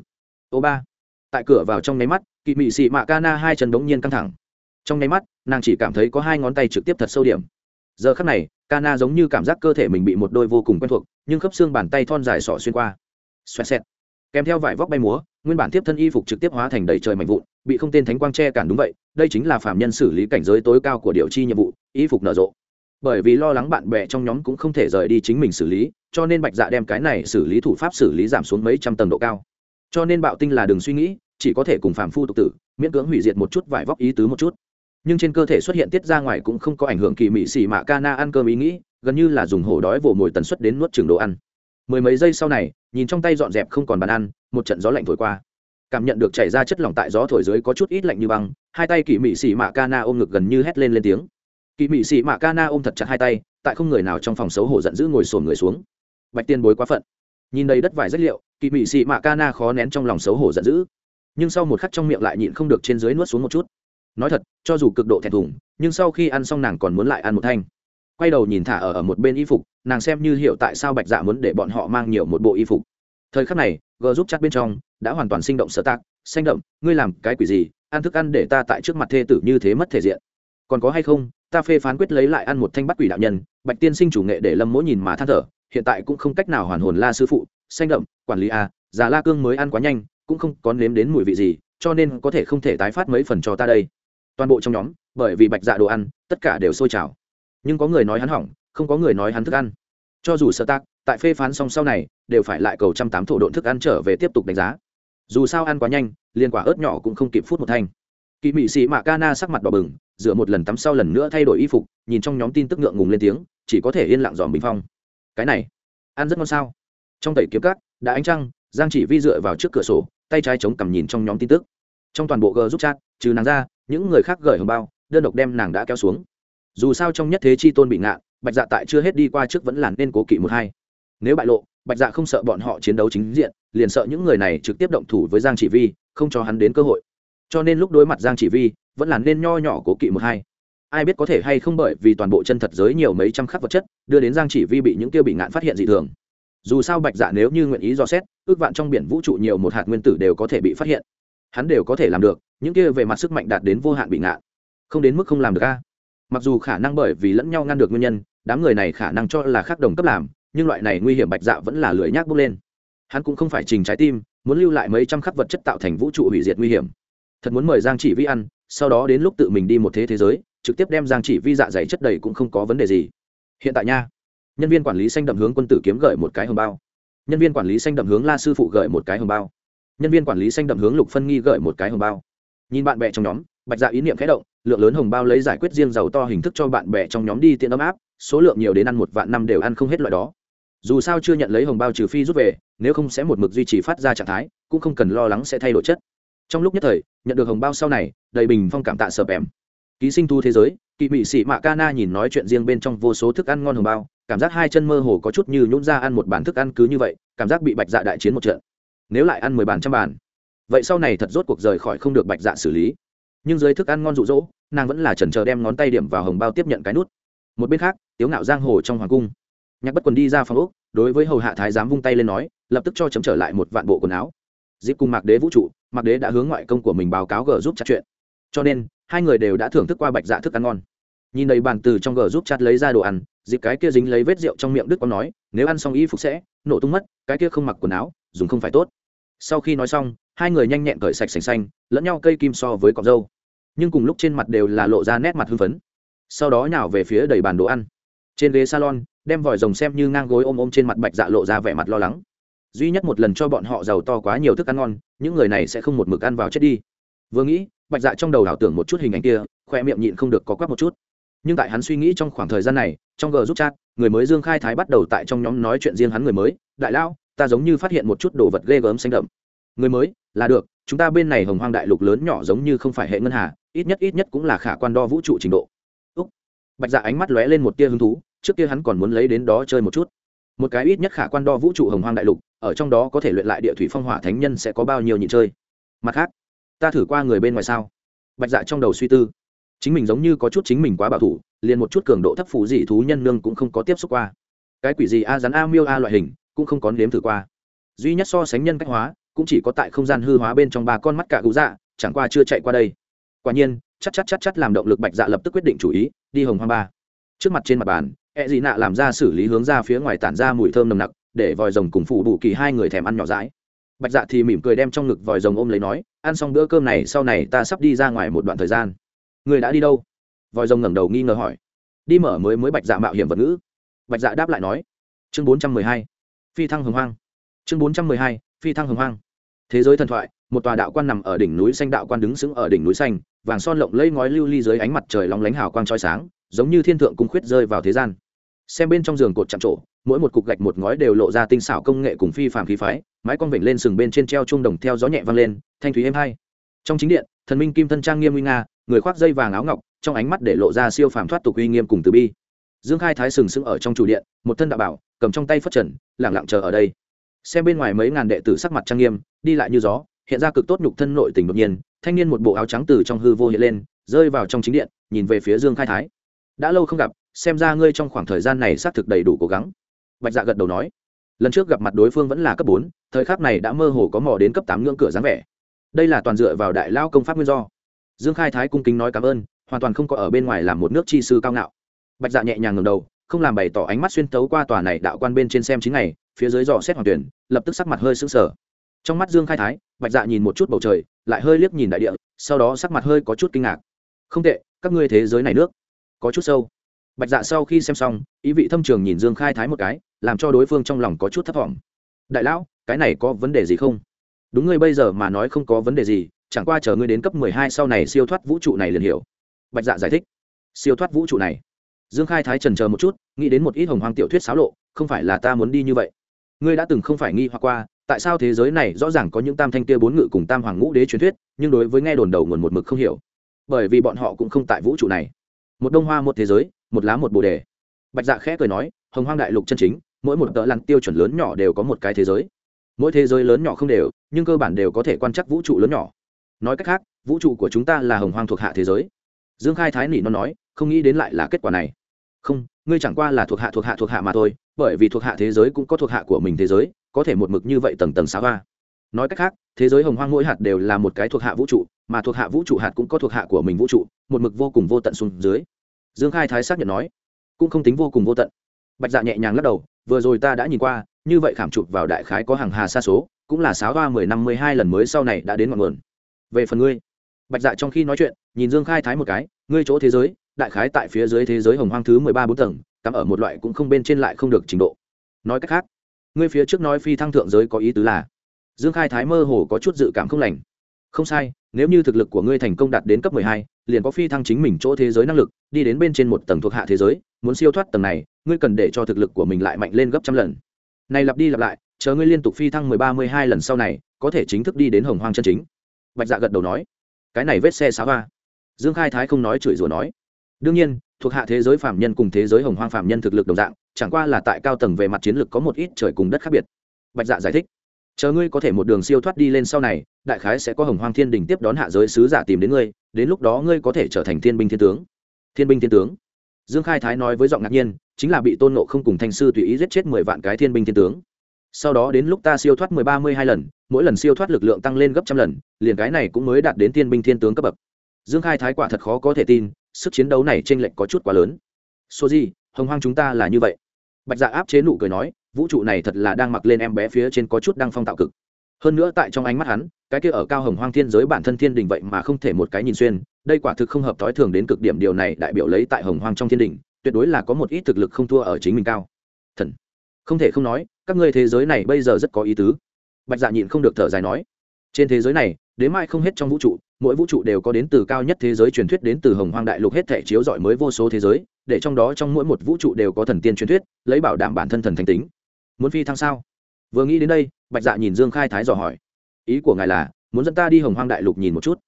Ô ba, tại cửa vào trong nháy mắt kỳ mị xì mạ ca na hai chân đống nhiên căng thẳng. Trong nháy mắt, nàng chỉ cảm thấy có hai ngón tay trực tiếp thật sâu điểm. Giờ khắc này, ca na giống như cảm giác cơ thể mình bị một đôi vô cùng quen thuộc, nhưng khớp xương bàn tay thon dài sỏ xuyên qua. Xoẹt xẹt kèm theo vải vóc bay múa, nguyên bản tiếp thân y phục trực tiếp hóa thành đầy trời mạnh vụn, bị không tên thánh quang che cản đúng vậy, đây chính là phạm nhân xử lý cảnh giới tối cao của điều chi nhiệm vụ, y phục nở rộ. Bởi vì lo lắng bạn bè trong nhóm cũng không thể rời đi chính mình xử lý, cho nên bạch dạ đem cái này xử lý thủ pháp xử lý giảm xuống mấy trăm tầng độ cao. Cho nên bạo tinh là đừng suy nghĩ, chỉ có thể cùng phàm phu tục tử, miễn cưỡng hủy diệt một chút vải vóc ý tứ một chút. Nhưng trên cơ thể xuất hiện tiết ra ngoài cũng không có ảnh hưởng kỳ mị xỉ mạ ca na ăn cơm ý nghĩ, gần như là dùng hổ đói vồ mồi tần suất đến nuốt trường đồ ăn. Mười mấy giây sau này nhìn trong tay dọn dẹp không còn bàn ăn, một trận gió lạnh thổi qua. Cảm nhận được chảy ra chất lỏng tại gió thổi dưới có chút ít lạnh như băng, hai tay kỳ mị xì mạ ca na ôm ngực gần như hét lên lên tiếng. Kỳ mị xì mạ ca na ôm thật chặt hai tay, tại không người nào trong phòng xấu hổ giận dữ ngồi sồn người xuống. Bạch tiên bối quá phận. Nhìn đầy đất vải rất liệu kỳ mị xì mạ ca na khó nén trong lòng xấu hổ giận dữ. Nhưng sau một khắc trong miệng lại nhịn không được trên dưới nuốt xuống một chút. Nói thật, cho dù cực độ thẹn thùng, nhưng sau khi ăn xong nàng còn muốn lại ăn một thanh quay đầu nhìn thả ở, ở một bên y phục nàng xem như hiểu tại sao bạch dạ muốn để bọn họ mang nhiều một bộ y phục. Thời khắc này g giúp chắc bên trong đã hoàn toàn sinh động sở tạc xanh đậm ngươi làm cái quỷ gì? Ăn thức ăn để ta tại trước mặt thê tử như thế mất thể diện. Còn có hay không? Ta phê phán quyết lấy lại ăn một thanh bắt quỷ đạo nhân bạch tiên sinh chủ nghệ để lâm mỗi nhìn mà than thở hiện tại cũng không cách nào hoàn hồn la sư phụ. Xanh đậm quản lý a già la cương mới ăn quá nhanh cũng không có nếm đến mùi vị gì cho nên có thể không thể tái phát mấy phần cho ta đây. Toàn bộ trong nhóm bởi vì bạch dạ đồ ăn tất cả đều sôi trào nhưng có người nói hắn hỏng, không có người nói hắn thức ăn. Cho dù sơ tác tại phê phán xong sau này, đều phải lại cầu trăm tám thổ độn thức ăn trở về tiếp tục đánh giá. Dù sao ăn quá nhanh liên quả ớt nhỏ cũng không kịp phút một thanh. Kỳ mị sĩ mạ ca na sắc mặt đỏ bừng, rửa một lần tắm sau lần nữa thay đổi y phục, nhìn trong nhóm tin tức ngượng ngùng lên tiếng, chỉ có thể yên lặng dòm bình phong. Cái này, ăn rất ngon sao? Trong tẩy kiếm cát đã ánh trăng, giang chỉ vi dựa vào trước cửa sổ, tay trái chống cằm nhìn trong nhóm tin tức. Trong toàn bộ g giúp chat, trừ nàng ra, những người khác gửi hồng bao, đơn độc đem nàng đã kéo xuống dù sao trong nhất thế chi tôn bị ngạn bạch dạ tại chưa hết đi qua trước vẫn là nên cố kỵ một hai. Nếu bại lộ, bạch dạ không sợ bọn họ chiến đấu chính diện, liền sợ những người này trực tiếp động thủ với giang chỉ vi, không cho hắn đến cơ hội. Cho nên lúc đối mặt giang chỉ vi, vẫn là nên nho nhỏ cố kỵ một hai. Ai biết có thể hay không bởi vì toàn bộ chân thật giới nhiều mấy trăm khắc vật chất, đưa đến giang chỉ vi bị những tiêu bị ngạn phát hiện dị thường. Dù sao bạch dạ nếu như nguyện ý dò xét, ước vạn trong biển vũ trụ nhiều một hạt nguyên tử đều có thể bị phát hiện. Hắn đều có thể làm được, những kia về mặt sức mạnh đạt đến vô hạn bị ngạn. Không đến mức không làm được a mặc dù khả năng bởi vì lẫn nhau ngăn được nguyên nhân, đám người này khả năng cho là khác đồng cấp làm, nhưng loại này nguy hiểm bạch dạ vẫn là lưỡi nhác bước lên. Hắn cũng không phải trình trái tim, muốn lưu lại mấy trăm khắc vật chất tạo thành vũ trụ hủy diệt nguy hiểm. Thật muốn mời giang chỉ vi ăn, sau đó đến lúc tự mình đi một thế thế giới, trực tiếp đem giang chỉ vi dạ dày chất đầy cũng không có vấn đề gì. Hiện tại nha, nhân viên quản lý xanh đậm hướng quân tử kiếm gửi một cái hồng bao. Nhân viên quản lý xanh đậm hướng la sư phụ gửi một cái hồng bao. Nhân viên quản lý xanh đậm hướng lục phân nghi gửi một cái hồng bao. Nhìn bạn bè trong nhóm, bạch dạ ý niệm khẽ động lượng lớn hồng bao lấy giải quyết riêng giàu to hình thức cho bạn bè trong nhóm đi tiện ấm áp, số lượng nhiều đến ăn một vạn năm đều ăn không hết loại đó. Dù sao chưa nhận lấy hồng bao trừ phi rút về, nếu không sẽ một mực duy trì phát ra trạng thái, cũng không cần lo lắng sẽ thay đổi chất. Trong lúc nhất thời, nhận được hồng bao sau này, đầy bình phong cảm tạ sợp em ký sinh thu thế giới, kỵ mị sĩ mạ ca na nhìn nói chuyện riêng bên trong vô số thức ăn ngon hồng bao, cảm giác hai chân mơ hồ có chút như nhún ra ăn một bản thức ăn cứ như vậy, cảm giác bị bạch dạ đại chiến một trận. Nếu lại ăn mười bàn trăm bàn. Vậy sau này thật rốt cuộc rời khỏi không được bạch dạ xử lý nhưng dưới thức ăn ngon rụ rỗ, nàng vẫn là chần chờ đem ngón tay điểm vào hồng bao tiếp nhận cái nút. Một bên khác, tiếu ngạo giang hồ trong hoàng cung, nhạc bất quần đi ra phòng úc đối với hầu hạ thái giám vung tay lên nói, lập tức cho chấm trở lại một vạn bộ quần áo. Dịp cùng mạc đế vũ trụ, mạc đế đã hướng ngoại công của mình báo cáo g giúp chặt chuyện. Cho nên, hai người đều đã thưởng thức qua bạch dạ thức ăn ngon. Nhìn đầy bàn từ trong g giúp chặt lấy ra đồ ăn, dịp cái kia dính lấy vết rượu trong miệng đức có nói, nếu ăn xong y phục sẽ nổ tung mất, cái kia không mặc quần áo, dùng không phải tốt. Sau khi nói xong, hai người nhanh nhẹn cởi sạch sành xanh, lẫn nhau cây kim so với cọc dâu nhưng cùng lúc trên mặt đều là lộ ra nét mặt hưng phấn. Sau đó nhào về phía đầy bàn đồ ăn. Trên ghế salon, đem vòi rồng xem như ngang gối ôm ôm trên mặt bạch dạ lộ ra vẻ mặt lo lắng. Duy nhất một lần cho bọn họ giàu to quá nhiều thức ăn ngon, những người này sẽ không một mực ăn vào chết đi. Vừa nghĩ, bạch dạ trong đầu ảo tưởng một chút hình ảnh kia, khoe miệng nhịn không được có quắc một chút. Nhưng tại hắn suy nghĩ trong khoảng thời gian này, trong g giúp chat, người mới dương khai thái bắt đầu tại trong nhóm nói chuyện riêng hắn người mới, đại lao ta giống như phát hiện một chút đồ vật ghê gớm xanh đậm. Người mới, là được, chúng ta bên này hồng hoang đại lục lớn nhỏ giống như không phải hệ ngân hà ít nhất ít nhất cũng là khả quan đo vũ trụ trình độ. Úc. bạch dạ ánh mắt lóe lên một tia hứng thú, trước kia hắn còn muốn lấy đến đó chơi một chút. Một cái ít nhất khả quan đo vũ trụ hồng hoang đại lục, ở trong đó có thể luyện lại địa thủy phong hỏa thánh nhân sẽ có bao nhiêu nhịn chơi. Mặt khác, ta thử qua người bên ngoài sao? Bạch dạ trong đầu suy tư. Chính mình giống như có chút chính mình quá bảo thủ, liền một chút cường độ thấp phủ dị thú nhân nương cũng không có tiếp xúc qua. Cái quỷ gì a rắn a miêu a loại hình, cũng không có nếm thử qua. Duy nhất so sánh nhân cách hóa, cũng chỉ có tại không gian hư hóa bên trong ba con mắt cả cụ dạ chẳng qua chưa chạy qua đây quả nhiên chắc chắc chắc chắc làm động lực bạch dạ lập tức quyết định chủ ý, đi hồng hoang ba. Trước mặt trên mặt bàn e dị nạ làm ra xử lý hướng ra phía ngoài tản ra mùi thơm nồng nặc, để vòi rồng cùng phủ bù kỳ hai người thèm ăn nhỏ rãi bạch dạ thì mỉm cười đem trong ngực vòi rồng ôm lấy nói, ăn xong bữa cơm này, sau này ta sắp đi ra ngoài một đoạn thời gian. Người đã đi đâu? Vòi rồng ngẩng đầu nghi ngờ hỏi. Đi mở mới mới bạch dạ mạo hiểm vật ngữ. Bạch dạ đáp lại nói. Chương bốn trăm mười hai. Phi thăng hồng hoang. Chương bốn trăm mười hai. Phi thăng hồng hoang. Thế giới thần thoại một tòa đạo quan nằm ở đỉnh núi xanh, đạo quan đứng sững ở đỉnh núi xanh, vàng son lộng lây ngói lưu ly dưới ánh mặt trời lóng lánh hào quang trói sáng, giống như thiên thượng cung khuyết rơi vào thế gian. Xem bên trong giường cột chạm trổ, mỗi một cục gạch một ngói đều lộ ra tinh xảo công nghệ cùng phi phàm khí phái, mái con vểnh lên sừng bên trên treo trung đồng theo gió nhẹ vang lên, thanh thúy êm hai trong chính điện, thần minh kim thân trang nghiêm uy nga, người khoác dây vàng áo ngọc, trong ánh mắt để lộ ra siêu phàm thoát tục uy nghiêm cùng từ bi. Dương khai thái sừng sững ở trong chủ điện, một thân đạo bảo, cầm trong tay phất trần lẳng lặng chờ ở đây. Xem bên ngoài mấy ngàn đệ tử sắc mặt trang nghiêm, đi lại như gió hiện ra cực tốt nhục thân nội tình đột nhiên, thanh niên một bộ áo trắng từ trong hư vô hiện lên, rơi vào trong chính điện, nhìn về phía dương khai thái. Đã lâu không gặp, xem ra ngươi trong khoảng thời gian này xác thực đầy đủ cố gắng. Bạch dạ gật đầu nói. Lần trước gặp mặt đối phương vẫn là cấp bốn, thời khắc này đã mơ hồ có mò đến cấp tám ngưỡng cửa dáng vẻ. Đây là toàn dựa vào đại lao công pháp nguyên do. Dương khai thái cung kính nói cảm ơn, hoàn toàn không có ở bên ngoài làm một nước chi sư cao ngạo. Bạch dạ nhẹ nhàng ngầm đầu, không làm bày tỏ ánh mắt xuyên tấu qua tòa này đạo quan bên trên xem chính ngày, phía dưới dò xét hoàng tuyển, lập tức sắc mặt hơi sững sờ trong mắt dương khai thái, bạch dạ nhìn một chút bầu trời, lại hơi liếc nhìn đại địa, sau đó sắc mặt hơi có chút kinh ngạc. Không tệ, các ngươi thế giới này nước, có chút sâu. Bạch dạ sau khi xem xong, ý vị thâm trường nhìn dương khai thái một cái, làm cho đối phương trong lòng có chút thấp t đại lão, cái này có vấn đề gì không? Đúng ngươi bây giờ mà nói không có vấn đề gì, chẳng qua chờ ngươi đến cấp mười hai sau này siêu thoát vũ trụ này liền hiểu. Bạch dạ giải thích. Siêu thoát vũ trụ này? Dương khai thái trần chờ một chút, nghĩ đến một ít hồng hoang tiểu thuyết xáo lộ, không phải là ta muốn đi như vậy. Ngươi đã từng không phải nghi hoặc qua tại sao thế giới này rõ ràng có những tam thanh kia bốn ngự cùng tam hoàng ngũ đế truyền thuyết, nhưng đối với nghe đồn đầu nguồn một mực không hiểu. Bởi vì bọn họ cũng không tại vũ trụ này. Một đông hoa, một thế giới, một lá, một bồ đề. Bạch dạ khẽ cười nói, hồng hoang đại lục chân chính, mỗi một tợ lặn tiêu chuẩn lớn nhỏ đều có một cái thế giới. Mỗi thế giới lớn nhỏ không đều, nhưng cơ bản đều có thể quan trắc vũ trụ lớn nhỏ. Nói cách khác, vũ trụ của chúng ta là hồng hoang thuộc hạ thế giới. Dương khai thái nỉ nó nói, không nghĩ đến lại là kết quả này. Không, ngươi chẳng qua là thuộc hạ thuộc hạ thuộc hạ mà thôi, bởi vì thuộc hạ thế giới cũng có thuộc hạ của mình thế giới có thể một mực như vậy tầng tầng xá hoa. Nói cách khác, thế giới hồng hoang mỗi hạt đều là một cái thuộc hạ vũ trụ, mà thuộc hạ vũ trụ hạt cũng có thuộc hạ của mình vũ trụ, một mực vô cùng vô tận xuống dưới. Dương khai thái xác nhận nói, cũng không tính vô cùng vô tận. Bạch dạ nhẹ nhàng lắc đầu, vừa rồi ta đã nhìn qua, như vậy khảm chụp vào đại khái có hàng hà xa số, cũng là sáu ba mười năm mười hai lần mới sau này đã đến ngọn nguồn. Về phần ngươi, bạch dạ trong khi nói chuyện, nhìn dương khai thái một cái, ngươi chỗ thế giới, đại khái tại phía dưới thế giới hồng hoang thứ mười ba bốn tầng, cắm ở một loại cũng không bên trên lại không được trình độ. Nói cách khác ngươi phía trước nói phi thăng thượng giới có ý tứ là, dương khai thái mơ hồ có chút dự cảm không lành. Không sai, nếu như thực lực của ngươi thành công đạt đến cấp mười hai, liền có phi thăng chính mình chỗ thế giới năng lực, đi đến bên trên một tầng thuộc hạ thế giới, muốn siêu thoát tầng này, ngươi cần để cho thực lực của mình lại mạnh lên gấp trăm lần. Này lặp đi lặp lại, chờ ngươi liên tục phi thăng mười ba, mười hai lần sau này, có thể chính thức đi đến hồng hoang chân chính. Bạch dạ gật đầu nói, cái này vết xe xá hoa. Dương khai thái không nói chửi rủa nói, đương nhiên, thuộc hạ thế giới phạm nhân cùng thế giới hồng hoang phạm nhân thực lực đồng dạng chẳng qua là tại cao tầng về mặt chiến lược có một ít trời cùng đất khác biệt. Bạch dạ giải thích, chờ ngươi có thể một đường siêu thoát đi lên sau này, đại khái sẽ có hồng hoang thiên đình tiếp đón hạ giới sứ giả tìm đến ngươi, đến lúc đó ngươi có thể trở thành thiên binh thiên tướng. Thiên binh thiên tướng? Dương khai thái nói với giọng ngạc nhiên, chính là bị tôn nộ không cùng thanh sư tùy ý giết chết mười vạn cái thiên binh thiên tướng. Sau đó đến lúc ta siêu thoát mười ba mươi hai lần, mỗi lần siêu thoát lực lượng tăng lên gấp trăm lần, liền cái này cũng mới đạt đến thiên binh thiên tướng cấp bậc. Dương khai thái quả thật khó có thể tin, sức chiến đấu này t r ê n lệch có chút quá lớn. Số gì hồng hoang chúng ta là như vậy. Bạch dạ áp chế nụ cười nói, vũ trụ này thật là đang mặc lên em bé phía trên có chút đang phong tạo cực. Hơn nữa tại trong ánh mắt hắn, cái kia ở cao hồng hoang thiên giới bản thân thiên đình vậy mà không thể một cái nhìn xuyên, đây quả thực không hợp thói thường đến cực điểm điều này đại biểu lấy tại hồng hoang trong thiên đình, tuyệt đối là có một ít thực lực không thua ở chính mình cao. Thần. Không thể không nói, các ngươi thế giới này bây giờ rất có ý tứ. Bạch dạ nhịn không được thở dài nói, trên thế giới này, đến mai không hết trong vũ trụ mỗi vũ trụ đều có đến từ cao nhất thế giới truyền thuyết đến từ hồng hoang đại lục hết thể chiếu rọi mới vô số thế giới, để trong đó trong mỗi một vũ trụ đều có thần tiên truyền thuyết, lấy bảo đảm bản thân thần thành tính. Muốn phi thăng sao? Vừa nghĩ đến đây, bạch dạ nhìn dương khai thái dò hỏi. Ý của ngài là, muốn dẫn ta đi hồng hoang đại lục nhìn một chút?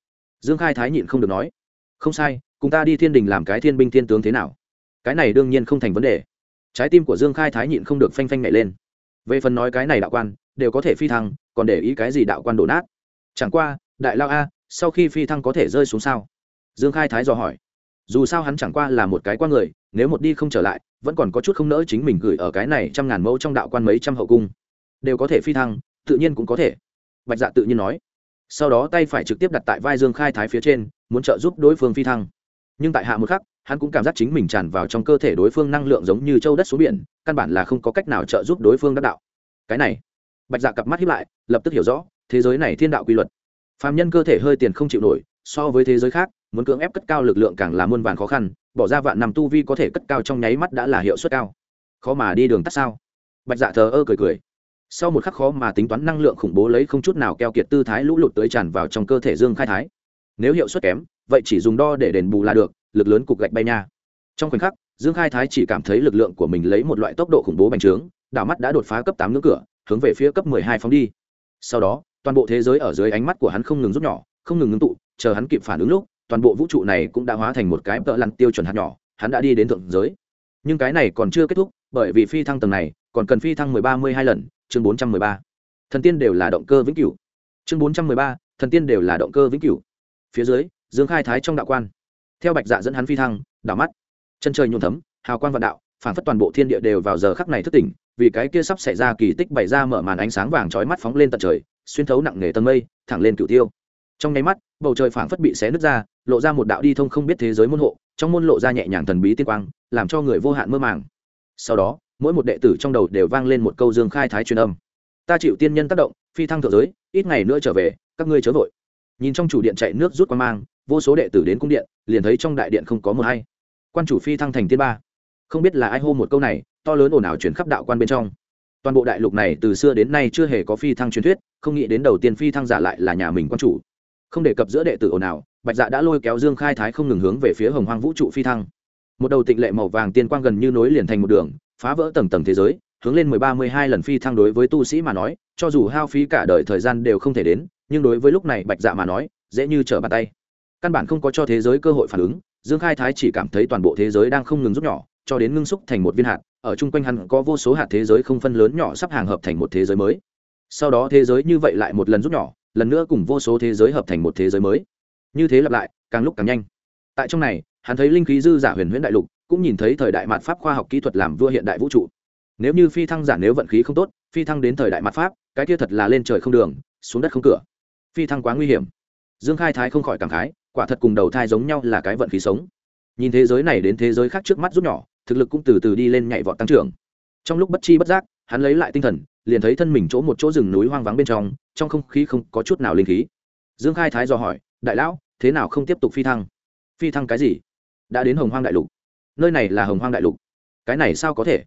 Dương khai thái nhịn không được nói. Không sai, cùng ta đi thiên đình làm cái thiên binh thiên tướng thế nào? Cái này đương nhiên không thành vấn đề. Trái tim của dương khai thái nhịn không được phanh phanh nhảy lên. Về phần nói cái này đạo quan, đều có thể phi thăng, còn để ý cái gì đạo quan đổ nát? Chẳng qua, đại lao a sau khi phi thăng có thể rơi xuống sao? Dương khai thái dò hỏi. Dù sao hắn chẳng qua là một cái quan người, nếu một đi không trở lại, vẫn còn có chút không nỡ chính mình gửi ở cái này trăm ngàn mẫu trong đạo quan mấy trăm hậu cung. Đều có thể phi thăng, tự nhiên cũng có thể. Bạch dạ tự nhiên nói. Sau đó tay phải trực tiếp đặt tại vai dương khai thái phía trên, muốn trợ giúp đối phương phi thăng. Nhưng tại hạ một khắc, hắn cũng cảm giác chính mình tràn vào trong cơ thể đối phương năng lượng giống như châu đất xuống biển, căn bản là không có cách nào trợ giúp đối phương đắc đạo. Cái này, bạch dạ cặp mắt hiếp lại, lập tức hiểu rõ, thế giới này thiên đạo quy luật. Phàm nhân cơ thể hơi tiền không chịu nổi, so với thế giới khác, muốn cưỡng ép cất cao lực lượng càng là muôn vàn khó khăn, bỏ ra vạn năm tu vi có thể cất cao trong nháy mắt đã là hiệu suất cao. Khó mà đi đường tắt sao? Bạch dạ thờ ơ cười cười. Sau một khắc khó mà tính toán năng lượng khủng bố lấy không chút nào keo kiệt tư thái lũ lụt tới tràn vào trong cơ thể dương khai thái. Nếu hiệu suất kém, vậy chỉ dùng đo để đền bù là được, lực lớn cục gạch bay nha. Trong khoảnh khắc, dương khai thái chỉ cảm thấy lực lượng của mình lấy một loại tốc độ khủng bố bành trướng, đảo mắt đã đột phá cấp tám ngưỡng cửa, hướng về phía cấp mười hai phóng đi. Sau đó toàn bộ thế giới ở dưới ánh mắt của hắn không ngừng rút nhỏ, không ngừng ngưng tụ, chờ hắn kịp phản ứng lúc, toàn bộ vũ trụ này cũng đã hóa thành một cái tợ lặn tiêu chuẩn hạt nhỏ, hắn đã đi đến thượng giới. Nhưng cái này còn chưa kết thúc, bởi vì phi thăng tầng này, còn cần phi thăng mười ba mươi hai lần, chương bốn trăm mười ba. Thần tiên đều là động cơ vĩnh cửu. Chương bốn trăm mười ba, thần tiên đều là động cơ vĩnh cửu. Phía dưới, dương khai thái trong đạo quan. Theo bạch dạ dẫn hắn phi thăng, đảo mắt. Chân trời nhuộm thấm, hào quan vạn đạo, phản phất toàn bộ thiên địa đều vào giờ khắc này thức tỉnh, vì cái kia sắp xảy ra kỳ tích bày ra mở màn ánh sáng vàng chói mắt phóng lên tận trời xuyên thấu nặng nề tầng mây, thẳng lên cửu tiêu. Trong nháy mắt, bầu trời phảng phất bị xé nứt ra, lộ ra một đạo đi thông không biết thế giới môn hộ, trong môn lộ ra nhẹ nhàng thần bí tiên quang, làm cho người vô hạn mơ màng. Sau đó, mỗi một đệ tử trong đầu đều vang lên một câu dương khai thái truyền âm. Ta chịu tiên nhân tác động, phi thăng thượng giới, ít ngày nữa trở về, các ngươi chớ vội. Nhìn trong chủ điện chạy nước rút qua mang, vô số đệ tử đến cung điện, liền thấy trong đại điện không có một hay quan chủ phi thăng thành tiên ba. Không biết là ai hô một câu này, to lớn ồn ào chuyển khắp đạo quan bên trong toàn bộ đại lục này từ xưa đến nay chưa hề có phi thăng truyền thuyết, không nghĩ đến đầu tiên phi thăng giả lại là nhà mình quan chủ. Không đề cập giữa đệ tử ồn ào, bạch dạ đã lôi kéo dương khai thái không ngừng hướng về phía hồng hoang vũ trụ phi thăng. Một đầu tịnh lệ màu vàng tiên quang gần như nối liền thành một đường, phá vỡ tầng tầng thế giới, hướng lên mười ba mười hai lần phi thăng đối với tu sĩ mà nói, cho dù hao phí cả đời thời gian đều không thể đến, nhưng đối với lúc này bạch dạ mà nói, dễ như trở bàn tay. Căn bản không có cho thế giới cơ hội phản ứng, dương khai thái chỉ cảm thấy toàn bộ thế giới đang không ngừng rút nhỏ cho đến ngưng xúc thành một viên hạt, ở chung quanh hắn có vô số hạt thế giới không phân lớn nhỏ sắp hàng hợp thành một thế giới mới. Sau đó thế giới như vậy lại một lần rút nhỏ, lần nữa cùng vô số thế giới hợp thành một thế giới mới. Như thế lặp lại, càng lúc càng nhanh. Tại trong này, hắn thấy linh khí dư giả huyền huyễn đại lục, cũng nhìn thấy thời đại mạt pháp khoa học kỹ thuật làm vua hiện đại vũ trụ. Nếu như phi thăng giả nếu vận khí không tốt, phi thăng đến thời đại mạt pháp, cái kia thật là lên trời không đường, xuống đất không cửa. Phi thăng quá nguy hiểm. Dương khai thái không khỏi cảm khái, quả thật cùng đầu thai giống nhau là cái vận khí sống. Nhìn thế giới này đến thế giới khác trước mắt rút nhỏ thực lực cũng từ từ đi lên nhảy vọt tăng trưởng. Trong lúc bất chi bất giác, hắn lấy lại tinh thần, liền thấy thân mình chỗ một chỗ rừng núi hoang vắng bên trong trong không khí không có chút nào linh khí. Dương khai thái dò hỏi, đại lão, thế nào không tiếp tục phi thăng? Phi thăng cái gì? Đã đến hồng hoang đại lục. Nơi này là hồng hoang đại lục. Cái này sao có thể?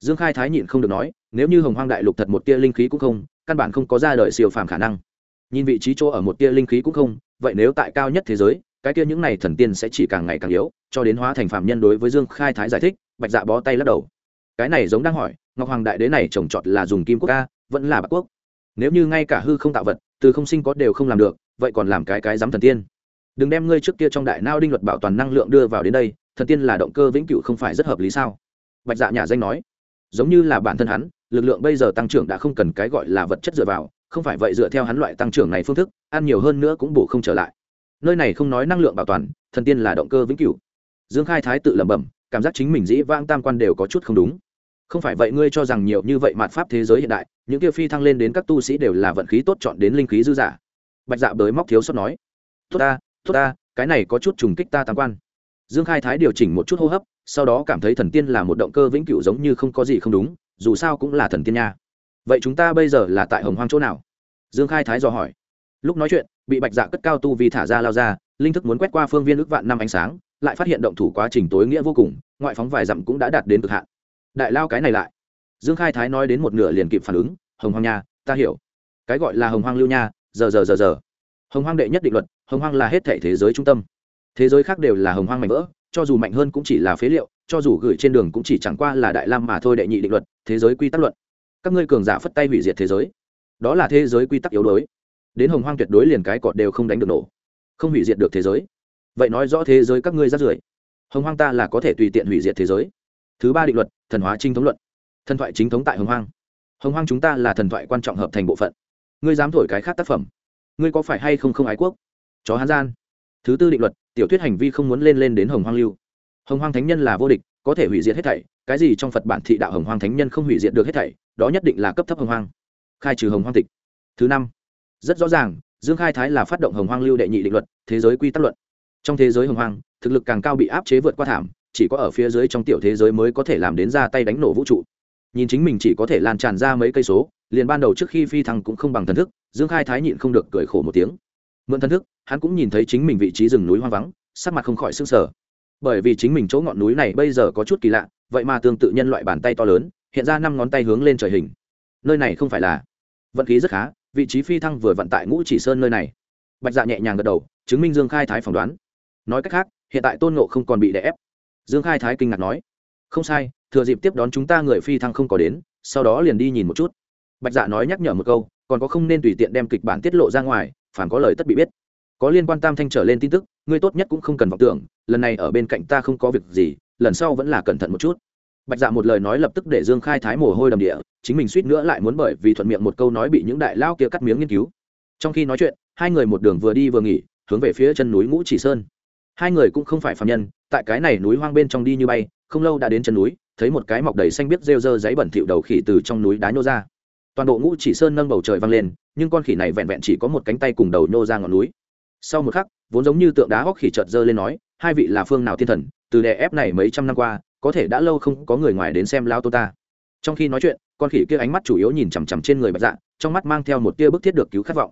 Dương khai thái nhịn không được nói, nếu như hồng hoang đại lục thật một tia linh khí cũng không, căn bản không có ra đời siêu phàm khả năng. Nhìn vị trí chỗ ở một tia linh khí cũng không, vậy nếu tại cao nhất thế giới, cái kia những này thần tiên sẽ chỉ càng ngày càng yếu, cho đến hóa thành phạm nhân đối với dương khai thái giải thích bạch dạ bó tay lắc đầu. Cái này giống đang hỏi, ngọc hoàng đại đế này trồng trọt là dùng kim quốc ca, vẫn là bạc quốc? Nếu như ngay cả hư không tạo vật, từ không sinh có đều không làm được, vậy còn làm cái cái dám thần tiên? Đừng đem ngươi trước kia trong đại nao đinh luật bảo toàn năng lượng đưa vào đến đây, thần tiên là động cơ vĩnh cửu không phải rất hợp lý sao? Bạch dạ nhà danh nói. Giống như là bản thân hắn, lực lượng bây giờ tăng trưởng đã không cần cái gọi là vật chất dựa vào, không phải vậy dựa theo hắn loại tăng trưởng này phương thức, ăn nhiều hơn nữa cũng bổ không trở lại. Nơi này không nói năng lượng bảo toàn, thần tiên là động cơ vĩnh cửu. Dương khai thái tự lẩm bẩm cảm giác chính mình dĩ vãng tam quan đều có chút không đúng. Không phải vậy ngươi cho rằng nhiều như vậy mạt pháp thế giới hiện đại, những kia phi thăng lên đến các tu sĩ đều là vận khí tốt chọn đến linh khí dư giả. Bạch dạ bới móc thiếu sót nói, tốt ta tốt ta, cái này có chút trùng kích ta tam quan. Dương khai thái điều chỉnh một chút hô hấp, sau đó cảm thấy thần tiên là một động cơ vĩnh cửu giống như không có gì không đúng, dù sao cũng là thần tiên nha. Vậy chúng ta bây giờ là tại hồng hoang chỗ nào? Dương khai thái dò hỏi. Lúc nói chuyện, bị bạch dạ cất cao tu vì thả ra lao ra, linh thức muốn quét qua phương viên ước vạn năm ánh sáng lại phát hiện động thủ quá trình tối nghĩa vô cùng, ngoại phóng vài dặm cũng đã đạt đến cực hạn. Đại lao cái này lại. Dương khai thái nói đến một nửa liền kịp phản ứng, hồng hoang nha, ta hiểu. Cái gọi là hồng hoang lưu nha, giờ giờ giờ giờ. Hồng hoang đệ nhất định luật, hồng hoang là hết thể thế giới trung tâm. Thế giới khác đều là hồng hoang mạnh vỡ, cho dù mạnh hơn cũng chỉ là phế liệu, cho dù gửi trên đường cũng chỉ chẳng qua là đại lam mà thôi đệ nhị định luật, thế giới quy tắc luận. Các ngươi cường giả phất tay hủy diệt thế giới. Đó là thế giới quy tắc yếu đuối. Đến hồng hoang tuyệt đối liền cái cọt đều không đánh được nổ. Không hủy diệt được thế giới vậy nói rõ thế giới các ngươi rát rưởi. Hồng hoang ta là có thể tùy tiện hủy diệt thế giới. Thứ ba định luật, thần hóa trinh thống luận. Thần thoại chính thống tại hồng hoang. Hồng hoang chúng ta là thần thoại quan trọng hợp thành bộ phận. Ngươi dám thổi cái khác tác phẩm. Ngươi có phải hay không không ái quốc? Chó hán gian. Thứ tư định luật, tiểu thuyết hành vi không muốn lên lên đến hồng hoang lưu. Hồng hoang thánh nhân là vô địch, có thể hủy diệt hết thảy. Cái gì trong phật bản thị đạo hồng hoang thánh nhân không hủy diệt được hết thảy, đó nhất định là cấp thấp hồng hoang. Khai trừ hồng hoang tịch. Thứ năm. Rất rõ ràng, dương khai thái là phát động hồng hoang lưu đệ nhị định luật, thế giới quy tắc luận trong thế giới hồng hoang, thực lực càng cao bị áp chế vượt qua thảm, chỉ có ở phía dưới trong tiểu thế giới mới có thể làm đến ra tay đánh nổ vũ trụ. Nhìn chính mình chỉ có thể lan tràn ra mấy cây số, liền ban đầu trước khi phi thăng cũng không bằng thần thức, dương khai thái nhịn không được cười khổ một tiếng. Mượn thần thức, hắn cũng nhìn thấy chính mình vị trí rừng núi hoang vắng, sắc mặt không khỏi s ư n g sở bởi vì chính mình chỗ ngọn núi này bây giờ có chút kỳ lạ, vậy mà tương tự nhân loại bàn tay to lớn, hiện ra năm ngón tay hướng lên trời hình. Nơi này không phải là vận khí rất khá, vị trí phi thăng vừa vận tại ngũ chỉ sơn nơi này. Bạch dạ nhẹ nhàng gật đầu, chứng minh dương khai thái phỏng đoán nói cách khác, hiện tại tôn nộ không còn bị đè ép. Dương khai thái kinh ngạc nói, không sai, thừa dịp tiếp đón chúng ta người phi thăng không có đến, sau đó liền đi nhìn một chút. Bạch dạ nói nhắc nhở một câu, còn có không nên tùy tiện đem kịch bản tiết lộ ra ngoài phản có lời tất bị biết. Có liên quan tam thanh trở lên tin tức, ngươi tốt nhất cũng không cần vọng tưởng, lần này ở bên cạnh ta không có việc gì, lần sau vẫn là cẩn thận một chút. Bạch dạ một lời nói lập tức để dương khai thái mồ hôi đầm địa, chính mình suýt nữa lại muốn bởi vì thuận miệng một câu nói bị những đại lao kia cắt miếng nghiên cứu. Trong khi nói chuyện, hai người một đường vừa đi vừa nghỉ, hướng về phía chân núi ngũ chỉ sơn hai người cũng không phải phạm nhân, tại cái này núi hoang bên trong đi như bay, không lâu đã đến chân núi, thấy một cái mọc đầy xanh biếc rêu rơ giấy bẩn thịu đầu khỉ từ trong núi đá nhô ra. Toàn bộ ngũ chỉ sơn nâng bầu trời văng lên, nhưng con khỉ này vẹn vẹn chỉ có một cánh tay cùng đầu nhô ra ngọn núi. Sau một khắc, vốn giống như tượng đá hóc khỉ chợt dơ lên nói, hai vị là phương nào thiên thần, từ đè ép này mấy trăm năm qua, có thể đã lâu không có người ngoài đến xem lao tô ta. Trong khi nói chuyện, con khỉ kia ánh mắt chủ yếu nhìn chằm chằm trên người bạch dạ trong mắt mang theo một tia bức thiết được cứu khát vọng.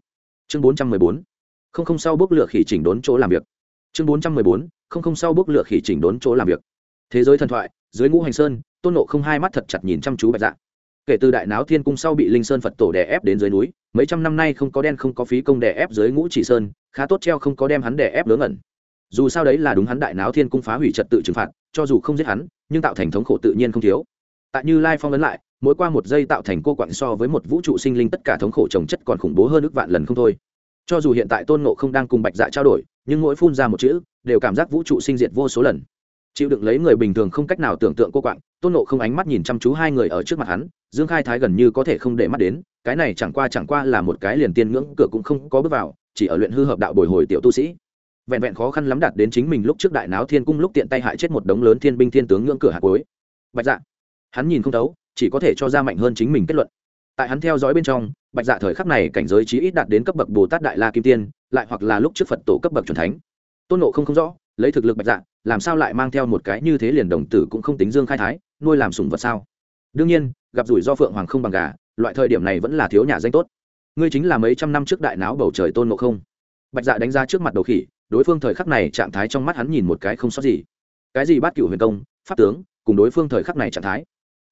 Chương bốn trăm mười bốn. Không không sau bước lửa khỉ chỉnh đốn chỗ làm việc chương bốn trăm mười bốn, không không sau bước lửa khỉ chỉnh đốn chỗ làm việc. Thế giới thần thoại, dưới ngũ hành sơn, tôn nộ không hai mắt thật chặt nhìn chăm chú bạch dạ. Kể từ đại náo thiên cung sau bị linh sơn phật tổ đè ép đến dưới núi, mấy trăm năm nay không có đen không có phí công đè ép dưới ngũ chỉ sơn, khá tốt treo không có đem hắn đè ép lớn ẩn dù sao đấy là đúng hắn đại náo thiên cung phá hủy trật tự trừng phạt, cho dù không giết hắn, nhưng tạo thành thống khổ tự nhiên không thiếu. Tại như lai phong ấn lại, mỗi qua một giây tạo thành cô quặng so với một vũ trụ sinh linh tất cả thống khổ trồng chất còn khủng bố hơn ước vạn lần không thôi cho dù hiện tại tôn nộ không đang cùng bạch dạ trao đổi, nhưng mỗi phun ra một chữ, đều cảm giác vũ trụ sinh diệt vô số lần. Chịu đựng lấy người bình thường không cách nào tưởng tượng cô quạng, tôn nộ không ánh mắt nhìn chăm chú hai người ở trước mặt hắn, dương khai thái gần như có thể không để mắt đến, cái này chẳng qua chẳng qua là một cái liền tiên ngưỡng, cửa cũng không có bước vào, chỉ ở luyện hư hợp đạo bồi hồi tiểu tu sĩ. Vẹn vẹn khó khăn lắm đạt đến chính mình lúc trước đại náo thiên cung lúc tiện tay hại chết một đống lớn thiên binh thiên tướng ngưỡng cửa hạ cuối. Bạch dạ hắn nhìn không thấu, chỉ có thể cho ra mạnh hơn chính mình kết luận tại hắn theo dõi bên trong, bạch dạ thời khắc này cảnh giới chí ít đạt đến cấp bậc bồ tát đại la kim tiên, lại hoặc là lúc trước phật tổ cấp bậc c thánh. Tôn nộ không không rõ, lấy thực lực bạch dạ làm sao lại mang theo một cái như thế liền đồng tử cũng không tính dương khai thái, nuôi làm sủng vật sao? Đương nhiên, gặp rủi do phượng hoàng không bằng gà, loại thời điểm này vẫn là thiếu nhà danh tốt. Ngươi chính là mấy trăm năm trước đại náo bầu trời tôn nộ không? Bạch dạ đánh ra trước mặt đầu khỉ, đối phương thời khắc này trạng thái trong mắt hắn nhìn một cái không sót gì. Cái gì bát cựu huyền công pháp tướng, cùng đối phương thời khắc này trạng thái?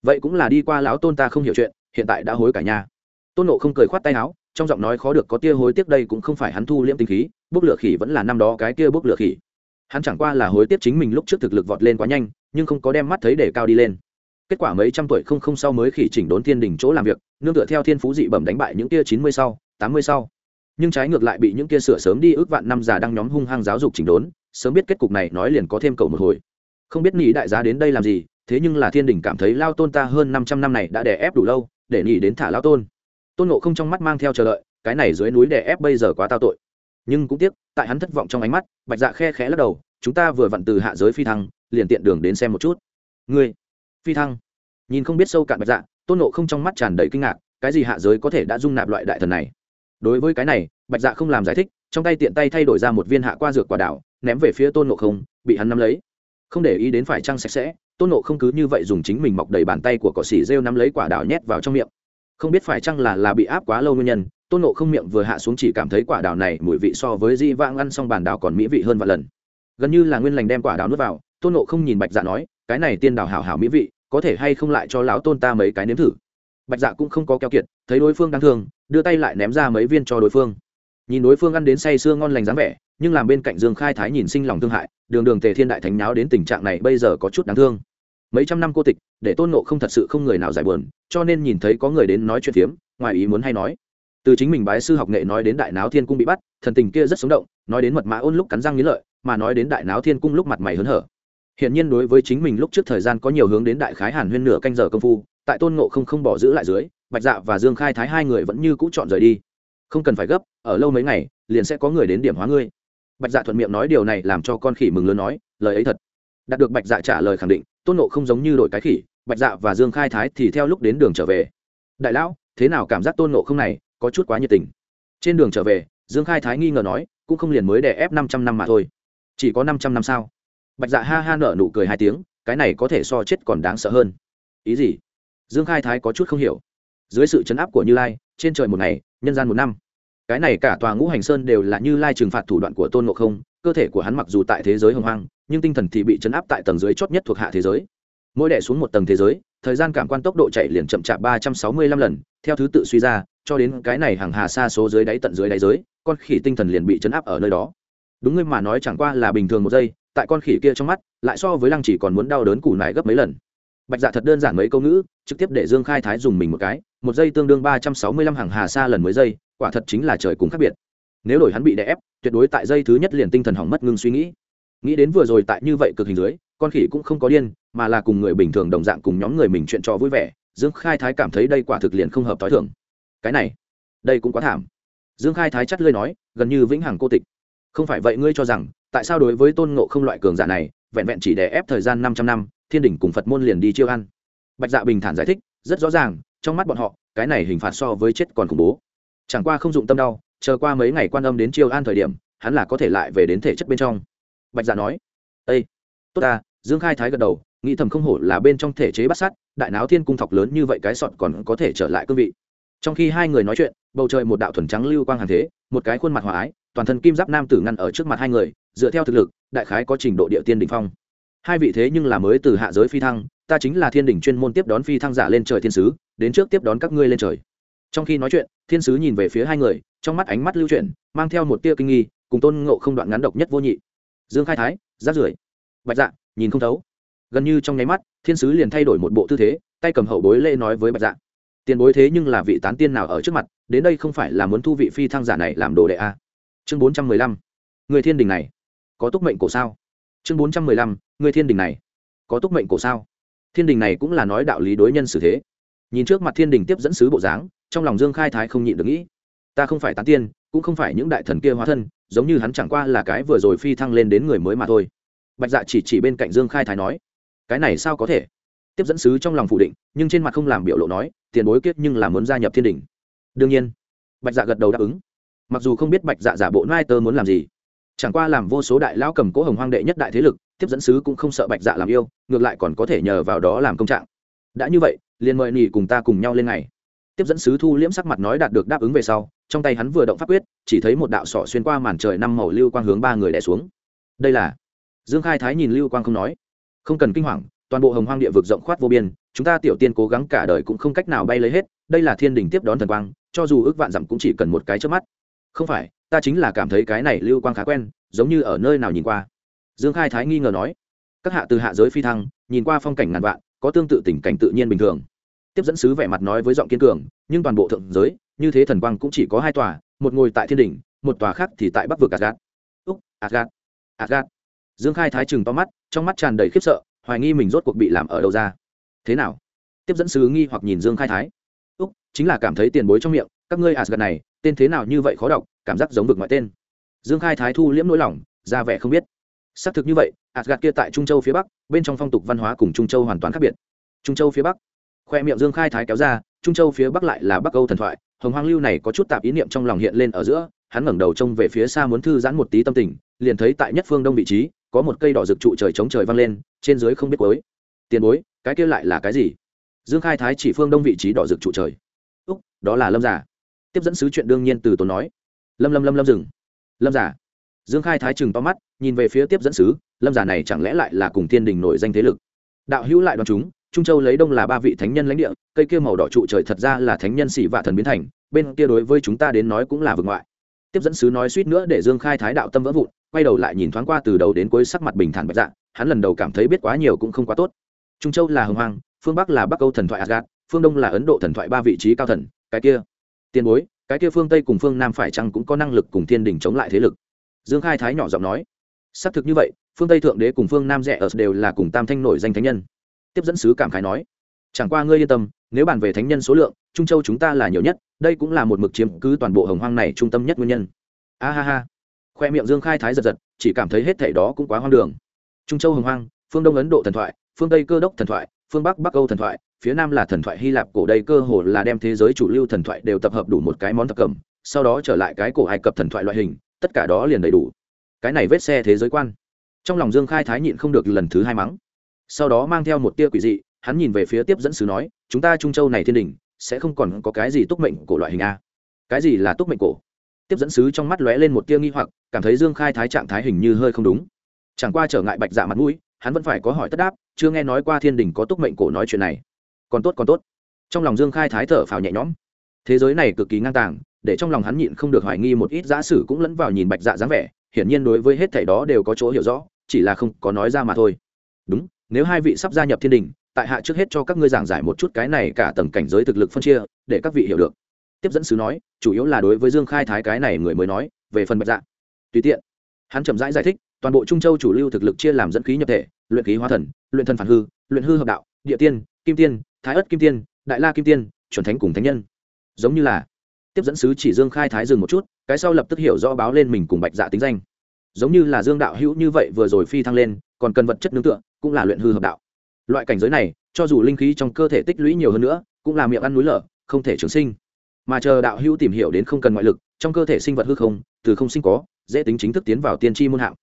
Vậy cũng là đi qua lão tôn ta không hiểu chuyện hiện tại đã hối cả nhà tôn nộ không cười khoát tay áo, trong giọng nói khó được có tia hối tiếc đây cũng không phải hắn thu liễm tinh khí, bốc lửa khỉ vẫn là năm đó cái kia bốc lửa khỉ. Hắn chẳng qua là hối tiếc chính mình lúc trước thực lực vọt lên quá nhanh, nhưng không có đem mắt thấy để cao đi lên. Kết quả mấy trăm tuổi không không sau mới khỉ chỉnh đốn thiên đình chỗ làm việc, nương tựa theo thiên phú dị bẩm đánh bại những tia chín mươi sau, tám mươi sau. Nhưng trái ngược lại bị những kia sửa sớm đi ước vạn năm già đang nhóm hung hăng giáo dục chỉnh đốn, sớm biết kết cục này nói liền có thêm cầu một hồi. Không biết nghĩ đại giá đến đây làm gì, thế nhưng là thiên đình cảm thấy lao tôn ta hơn năm trăm năm này đã đè ép đủ lâu để nghỉ đến thả lao tôn. Tôn nộ không trong mắt mang theo chờ đợi, cái này dưới núi đè ép bây giờ quá tao tội. Nhưng cũng tiếc, tại hắn thất vọng trong ánh mắt, bạch dạ khe khẽ lắc đầu, chúng ta vừa vặn từ hạ giới phi thăng, liền tiện đường đến xem một chút. Ngươi, phi thăng. Nhìn không biết sâu cạn bạch dạ tôn nộ không trong mắt tràn đầy kinh ngạc, cái gì hạ giới có thể đã dung nạp loại đại thần này? Đối với cái này, bạch dạ không làm giải thích, trong tay tiện tay thay đổi ra một viên hạ qua dược quả đảo, ném về phía tôn nộ không, bị hắn nắm lấy. Không để ý đến phải trăng sạch sẽ tôn nộ không cứ như vậy dùng chính mình mọc đầy bàn tay của cỏ xỉ rêu nắm lấy quả đào nhét vào trong miệng. Không biết phải chăng là là bị áp quá lâu nguyên nhân, tôn nộ không miệng vừa hạ xuống chỉ cảm thấy quả đào này mùi vị so với di Vang ăn xong bàn đào còn mỹ vị hơn vài lần. Gần như là nguyên lành đem quả đào nuốt vào, tôn nộ không nhìn bạch dạ nói, cái này tiên đào hảo hảo mỹ vị, có thể hay không lại cho lão tôn ta mấy cái nếm thử? Bạch dạ cũng không có keo kiệt, thấy đối phương đang thương, đưa tay lại ném ra mấy viên cho đối phương. Nhìn đối phương ăn đến say sưa ngon lành dáng vẻ, nhưng làm bên cạnh dương khai thái nhìn sinh lòng thương hại, đường đường tề thiên đại thánh nháo đến tình trạng này bây giờ có chút đáng thương mấy trăm năm cô tịch, để tôn nộ không thật sự không người nào giải buồn, cho nên nhìn thấy có người đến nói chuyện phiếm, ngoài ý muốn hay nói. Từ chính mình bái sư học nghệ nói đến đại náo thiên cung bị bắt, thần tình kia rất sống động, nói đến mật mã ôn lúc cắn răng nghĩ lợi, mà nói đến đại náo thiên cung lúc mặt mày hớn hở. Hiện nhiên đối với chính mình lúc trước thời gian có nhiều hướng đến đại khái hàn huyên nửa canh giờ công phu, tại tôn ngộ không không bỏ giữ lại dưới, bạch dạ và dương khai thái hai người vẫn như cũ chọn rời đi. Không cần phải gấp, ở lâu mấy ngày, liền sẽ có người đến điểm hóa ngươi. Bạch dạ thuận miệng nói điều này làm cho con khỉ mừng lớn nói, lời ấy thật đạt được bạch dạ trả lời khẳng định, tôn nộ không giống như đội cái khỉ, bạch dạ và dương khai thái thì theo lúc đến đường trở về. Đại lão, thế nào cảm giác tôn nộ không này, có chút quá nhiệt tình. Trên đường trở về, dương khai thái nghi ngờ nói, cũng không liền mới đè ép năm trăm năm mà thôi. Chỉ có năm trăm năm sao? Bạch dạ ha ha nở nụ cười hai tiếng, cái này có thể so chết còn đáng sợ hơn. Ý gì? Dương khai thái có chút không hiểu. Dưới sự chấn áp của như lai, trên trời một ngày, nhân gian một năm. Cái này cả tòa ngũ hành sơn đều là như lai trừng phạt thủ đoạn của tôn ngộ không, cơ thể của hắn mặc dù tại thế giới hồng hoang nhưng tinh thần thì bị chấn áp tại tầng dưới chót nhất thuộc hạ thế giới. Mỗi đẻ xuống một tầng thế giới, thời gian cảm quan tốc độ chạy liền chậm chạp ba trăm sáu mươi lăm lần, theo thứ tự suy ra, cho đến cái này hàng hà xa số dưới đáy tận dưới đáy giới, con khỉ tinh thần liền bị chấn áp ở nơi đó. Đúng ngươi mà nói chẳng qua là bình thường một giây, tại con khỉ kia trong mắt, lại so với lăng chỉ còn muốn đau đớn củ nải gấp mấy lần. Bạch dạ thật đơn giản mấy câu ngữ, trực tiếp để dương khai thái dùng mình một cái, một giây tương đương ba trăm sáu mươi lăm hàng hà xa lần mới giây, quả thật chính là trời cùng khác biệt. Nếu đổi hắn bị đè ép, tuyệt đối tại giây thứ nhất liền tinh thần hỏng mất ngưng suy nghĩ nghĩ đến vừa rồi tại như vậy cực hình dưới, con khỉ cũng không có điên, mà là cùng người bình thường đồng dạng cùng nhóm người mình chuyện trò vui vẻ. Dương khai thái cảm thấy đây quả thực liền không hợp t h o i thường. Cái này, đây cũng quá thảm. Dương khai thái chắt lơi nói, gần như vĩnh hằng cô tịch. Không phải vậy ngươi cho rằng, tại sao đối với tôn ngộ không loại cường giả này, vẹn vẹn chỉ để ép thời gian 500 năm, thiên đỉnh cùng phật môn liền đi chiêu ăn. Bạch dạ bình thản giải thích, rất rõ ràng, trong mắt bọn họ, cái này hình phạt so với chết còn khủng bố. Chẳng qua không dụng tâm đau, chờ qua mấy ngày quan âm đến chiêu an thời điểm, hắn là có thể lại về đến thể chất bên trong bạch dạ nói ây tốt ta, dương khai thái gật đầu, nghĩ thầm không hổ là bên trong thể chế bắt sát, đại náo thiên cung thọc lớn như vậy cái sọt còn có thể trở lại cương vị. Trong khi hai người nói chuyện, bầu trời một đạo thuần trắng lưu quang hàng thế, một cái khuôn mặt hòa ái, toàn thân kim giáp nam tử ngăn ở trước mặt hai người, dựa theo thực lực, đại khái có trình độ địa tiên đ ỉ n h phong. Hai vị thế nhưng là mới từ hạ giới phi thăng, ta chính là thiên đỉnh chuyên môn tiếp đón phi thăng giả lên trời thiên sứ, đến trước tiếp đón các ngươi lên trời. Trong khi nói chuyện, thiên sứ nhìn về phía hai người, trong mắt ánh mắt lưu chuyển, mang theo một tia kinh nghi, cùng tôn ngộ không đoạn ngắn độc nhất vô nhị dương khai thái rát rưởi bạch dạ nhìn không thấu. Gần như trong nháy mắt, thiên sứ liền thay đổi một bộ tư thế, tay cầm hậu bối lê nói với bạch dạ. Tiền bối thế nhưng là vị tán tiên nào ở trước mặt, đến đây không phải là muốn thu vị phi thăng giả này làm đồ đệ a chương bốn trăm mười lăm. Người thiên đình này, có túc mệnh cổ sao? Chương bốn trăm mười lăm. Người thiên đình này, có túc mệnh cổ sao? Thiên đình này cũng là nói đạo lý đối nhân xử thế. Nhìn trước mặt thiên đình tiếp dẫn sứ bộ dáng, trong lòng dương khai thái không nhịn được nghĩ. Ta không phải tán tiên cũng không phải những đại thần kia hóa thân, giống như hắn chẳng qua là cái vừa rồi phi thăng lên đến người mới mà thôi. Bạch dạ chỉ chỉ bên cạnh dương khai thái nói, cái này sao có thể? Tiếp dẫn sứ trong lòng phủ định, nhưng trên mặt không làm biểu lộ nói, tiền bối kết nhưng là muốn gia nhập thiên đình. Đương nhiên. Bạch dạ gật đầu đáp ứng. Mặc dù không biết bạch dạ giả bộ nai tơ muốn làm gì, chẳng qua làm vô số đại lão cầm cố hồng hoang đệ nhất đại thế lực, tiếp dẫn sứ cũng không sợ bạch dạ làm yêu, ngược lại còn có thể nhờ vào đó làm công trạng. Đã như vậy, liền mời nỉ cùng ta cùng nhau lên ngày tiếp dẫn sứ thu liễm sắc mặt nói đạt được đáp ứng về sau, trong tay hắn vừa động pháp quyết, chỉ thấy một đạo sọ xuyên qua màn trời năm màu lưu quang hướng ba người đẻ xuống. Đây là? Dương khai thái nhìn lưu quang không nói. Không cần kinh hoàng, toàn bộ hồng hoang địa vực rộng khoát vô biên, chúng ta tiểu tiên cố gắng cả đời cũng không cách nào bay lấy hết, đây là thiên đình tiếp đón thần quang, cho dù ước vạn dặm cũng chỉ cần một cái trước mắt. Không phải, ta chính là cảm thấy cái này lưu quang khá quen, giống như ở nơi nào nhìn qua. Dương khai thái nghi ngờ nói. Các hạ từ hạ giới phi thăng, nhìn qua phong cảnh ngàn vạn, có tương tự tình cảnh tự nhiên bình thường tiếp dẫn sứ vẻ mặt nói với giọng kiên cường, nhưng toàn bộ thượng giới, như thế thần quang cũng chỉ có hai tòa, một ngồi tại thiên đỉnh, một tòa khác thì tại bắc vực asgad úc asgad asgad dương khai thái chừng to mắt, trong mắt tràn đầy khiếp sợ, hoài nghi mình rốt cuộc bị làm ở đâu ra. Thế nào? Tiếp dẫn sứ nghi hoặc nhìn dương khai thái. Úc, chính là cảm thấy tiền bối trong miệng, các ngươi asgad này, tên thế nào như vậy khó đọc, cảm giác giống vực ngoại tên. Dương khai thái thu liễm nỗi lòng, ra vẻ không biết. Xác thực như vậy asgad kia tại trung châu phía bắc, bên trong phong tục văn hóa cùng trung châu hoàn toàn khác biệt. Trung châu phía bắc khoe miệng dương khai thái kéo ra, trung châu phía bắc lại là bắc âu thần thoại, hồng hoang lưu này có chút tạp ý niệm trong lòng hiện lên ở giữa, hắn ngẩng đầu trông về phía xa muốn thư giãn một tí tâm tình, liền thấy tại nhất phương đông vị trí, có một cây đỏ rực trụ trời chống trời văng lên, trên dưới không biết cuối. Tiền bối, cái kia lại là cái gì? Dương khai thái chỉ phương đông vị trí đỏ rực trụ trời. Úc, đó là lâm giả tiếp dẫn sứ chuyện đương nhiên từ tốn nói. Lâm lâm lâm lâm rừng lâm giả dương khai thái chừng to mắt, nhìn về phía tiếp dẫn sứ, lâm giả này chẳng lẽ lại là cùng thiên đình nổi danh thế lực? Đạo hữu lại đoàn chúng trung châu lấy đông là ba vị thánh nhân lãnh địa, cây kia màu đỏ trụ trời thật ra là thánh nhân xỉ vạ thần biến thành, bên kia đối với chúng ta đến nói cũng là vực ngoại. Tiếp dẫn sứ nói suýt nữa để dương khai thái đạo tâm vỡ vụn, quay đầu lại nhìn thoáng qua từ đầu đến cuối sắc mặt bình thản bạch dạ hắn lần đầu cảm thấy biết quá nhiều cũng không quá tốt. Trung châu là hồng hoàng phương bắc là bắc âu thần thoại asgad phương đông là ấn độ thần thoại ba vị trí cao thần, cái kia tiền bối, cái kia phương tây cùng phương nam phải chăng cũng có năng lực cùng thiên đình chống lại thế lực? Dương khai thái nhỏ giọng nói. Xác thực như vậy, phương tây thượng đế cùng phương nam rẻ ở đều là cùng tam thanh nổi danh thánh nhân tiếp dẫn sứ cảm khái nói, chẳng qua ngươi yên tâm, nếu bàn về thánh nhân số lượng, trung châu chúng ta là nhiều nhất, đây cũng là một mực chiếm cứ toàn bộ hồng hoang này trung tâm nhất nguyên nhân. A ha ha. Khoe miệng dương khai thái giật giật, chỉ cảm thấy hết thảy đó cũng quá hoang đường. Trung châu hồng hoang, phương đông ấn độ thần thoại, phương tây cơ đốc thần thoại, phương bắc bắc âu thần thoại, phía nam là thần thoại hy lạp, cổ đây cơ hồ là đem thế giới chủ lưu thần thoại đều tập hợp đủ một cái món thập cẩm, sau đó trở lại cái cổ ai cập thần thoại loại hình, tất cả đó liền đầy đủ. Cái này vết xe thế giới quan. Trong lòng dương khai thái nhịn không được lần thứ hai mắng sau đó mang theo một tia quỷ dị, hắn nhìn về phía tiếp dẫn sứ nói, chúng ta trung châu này thiên đình, sẽ không còn có cái gì túc mệnh cổ loại hình a. Cái gì là túc mệnh cổ? Tiếp dẫn sứ trong mắt lóe lên một tia nghi hoặc, cảm thấy dương khai thái trạng thái hình như hơi không đúng. Chẳng qua trở ngại bạch dạ mặt mũi, hắn vẫn phải có hỏi tất đáp, chưa nghe nói qua thiên đình có túc mệnh cổ nói chuyện này. Còn tốt còn tốt. Trong lòng dương khai thái thở phào nhẹ nhõm. Thế giới này cực kỳ ngang tàng, để trong lòng hắn nhịn không được hoài nghi một ít giả sử cũng lẫn vào nhìn bạch dạ dáng vẻ, hiển nhiên đối với hết thảy đó đều có chỗ hiểu rõ, chỉ là không có nói ra mà thôi. Đúng nếu hai vị sắp gia nhập thiên đình, tại hạ trước hết cho các ngươi giảng giải một chút cái này cả tầng cảnh giới thực lực phân chia, để các vị hiểu được. Tiếp dẫn sứ nói, chủ yếu là đối với dương khai thái cái này người mới nói, về phần bạch dạ. Tùy tiện. Hắn chậm rãi giải thích, toàn bộ trung châu chủ lưu thực lực chia làm dẫn khí nhập thể, luyện khí hóa thần, luyện thần phản hư, luyện hư hợp đạo, địa tiên, kim tiên, thái ất kim tiên, đại la kim tiên, chuẩn thánh cùng thánh nhân. Giống như là, tiếp dẫn sứ chỉ dương khai thái dừng một chút, cái sau lập tức hiểu rõ báo lên mình cùng bạch dạ tính danh giống như là dương đạo hữu như vậy vừa rồi phi thăng lên, còn cần vật chất nương tựa, cũng là luyện hư hợp đạo. Loại cảnh giới này, cho dù linh khí trong cơ thể tích lũy nhiều hơn nữa, cũng là miệng ăn núi lở, không thể trường sinh. Mà chờ đạo hữu tìm hiểu đến không cần ngoại lực, trong cơ thể sinh vật hư không, từ không sinh có, dễ tính chính thức tiến vào tiên tri môn hạng.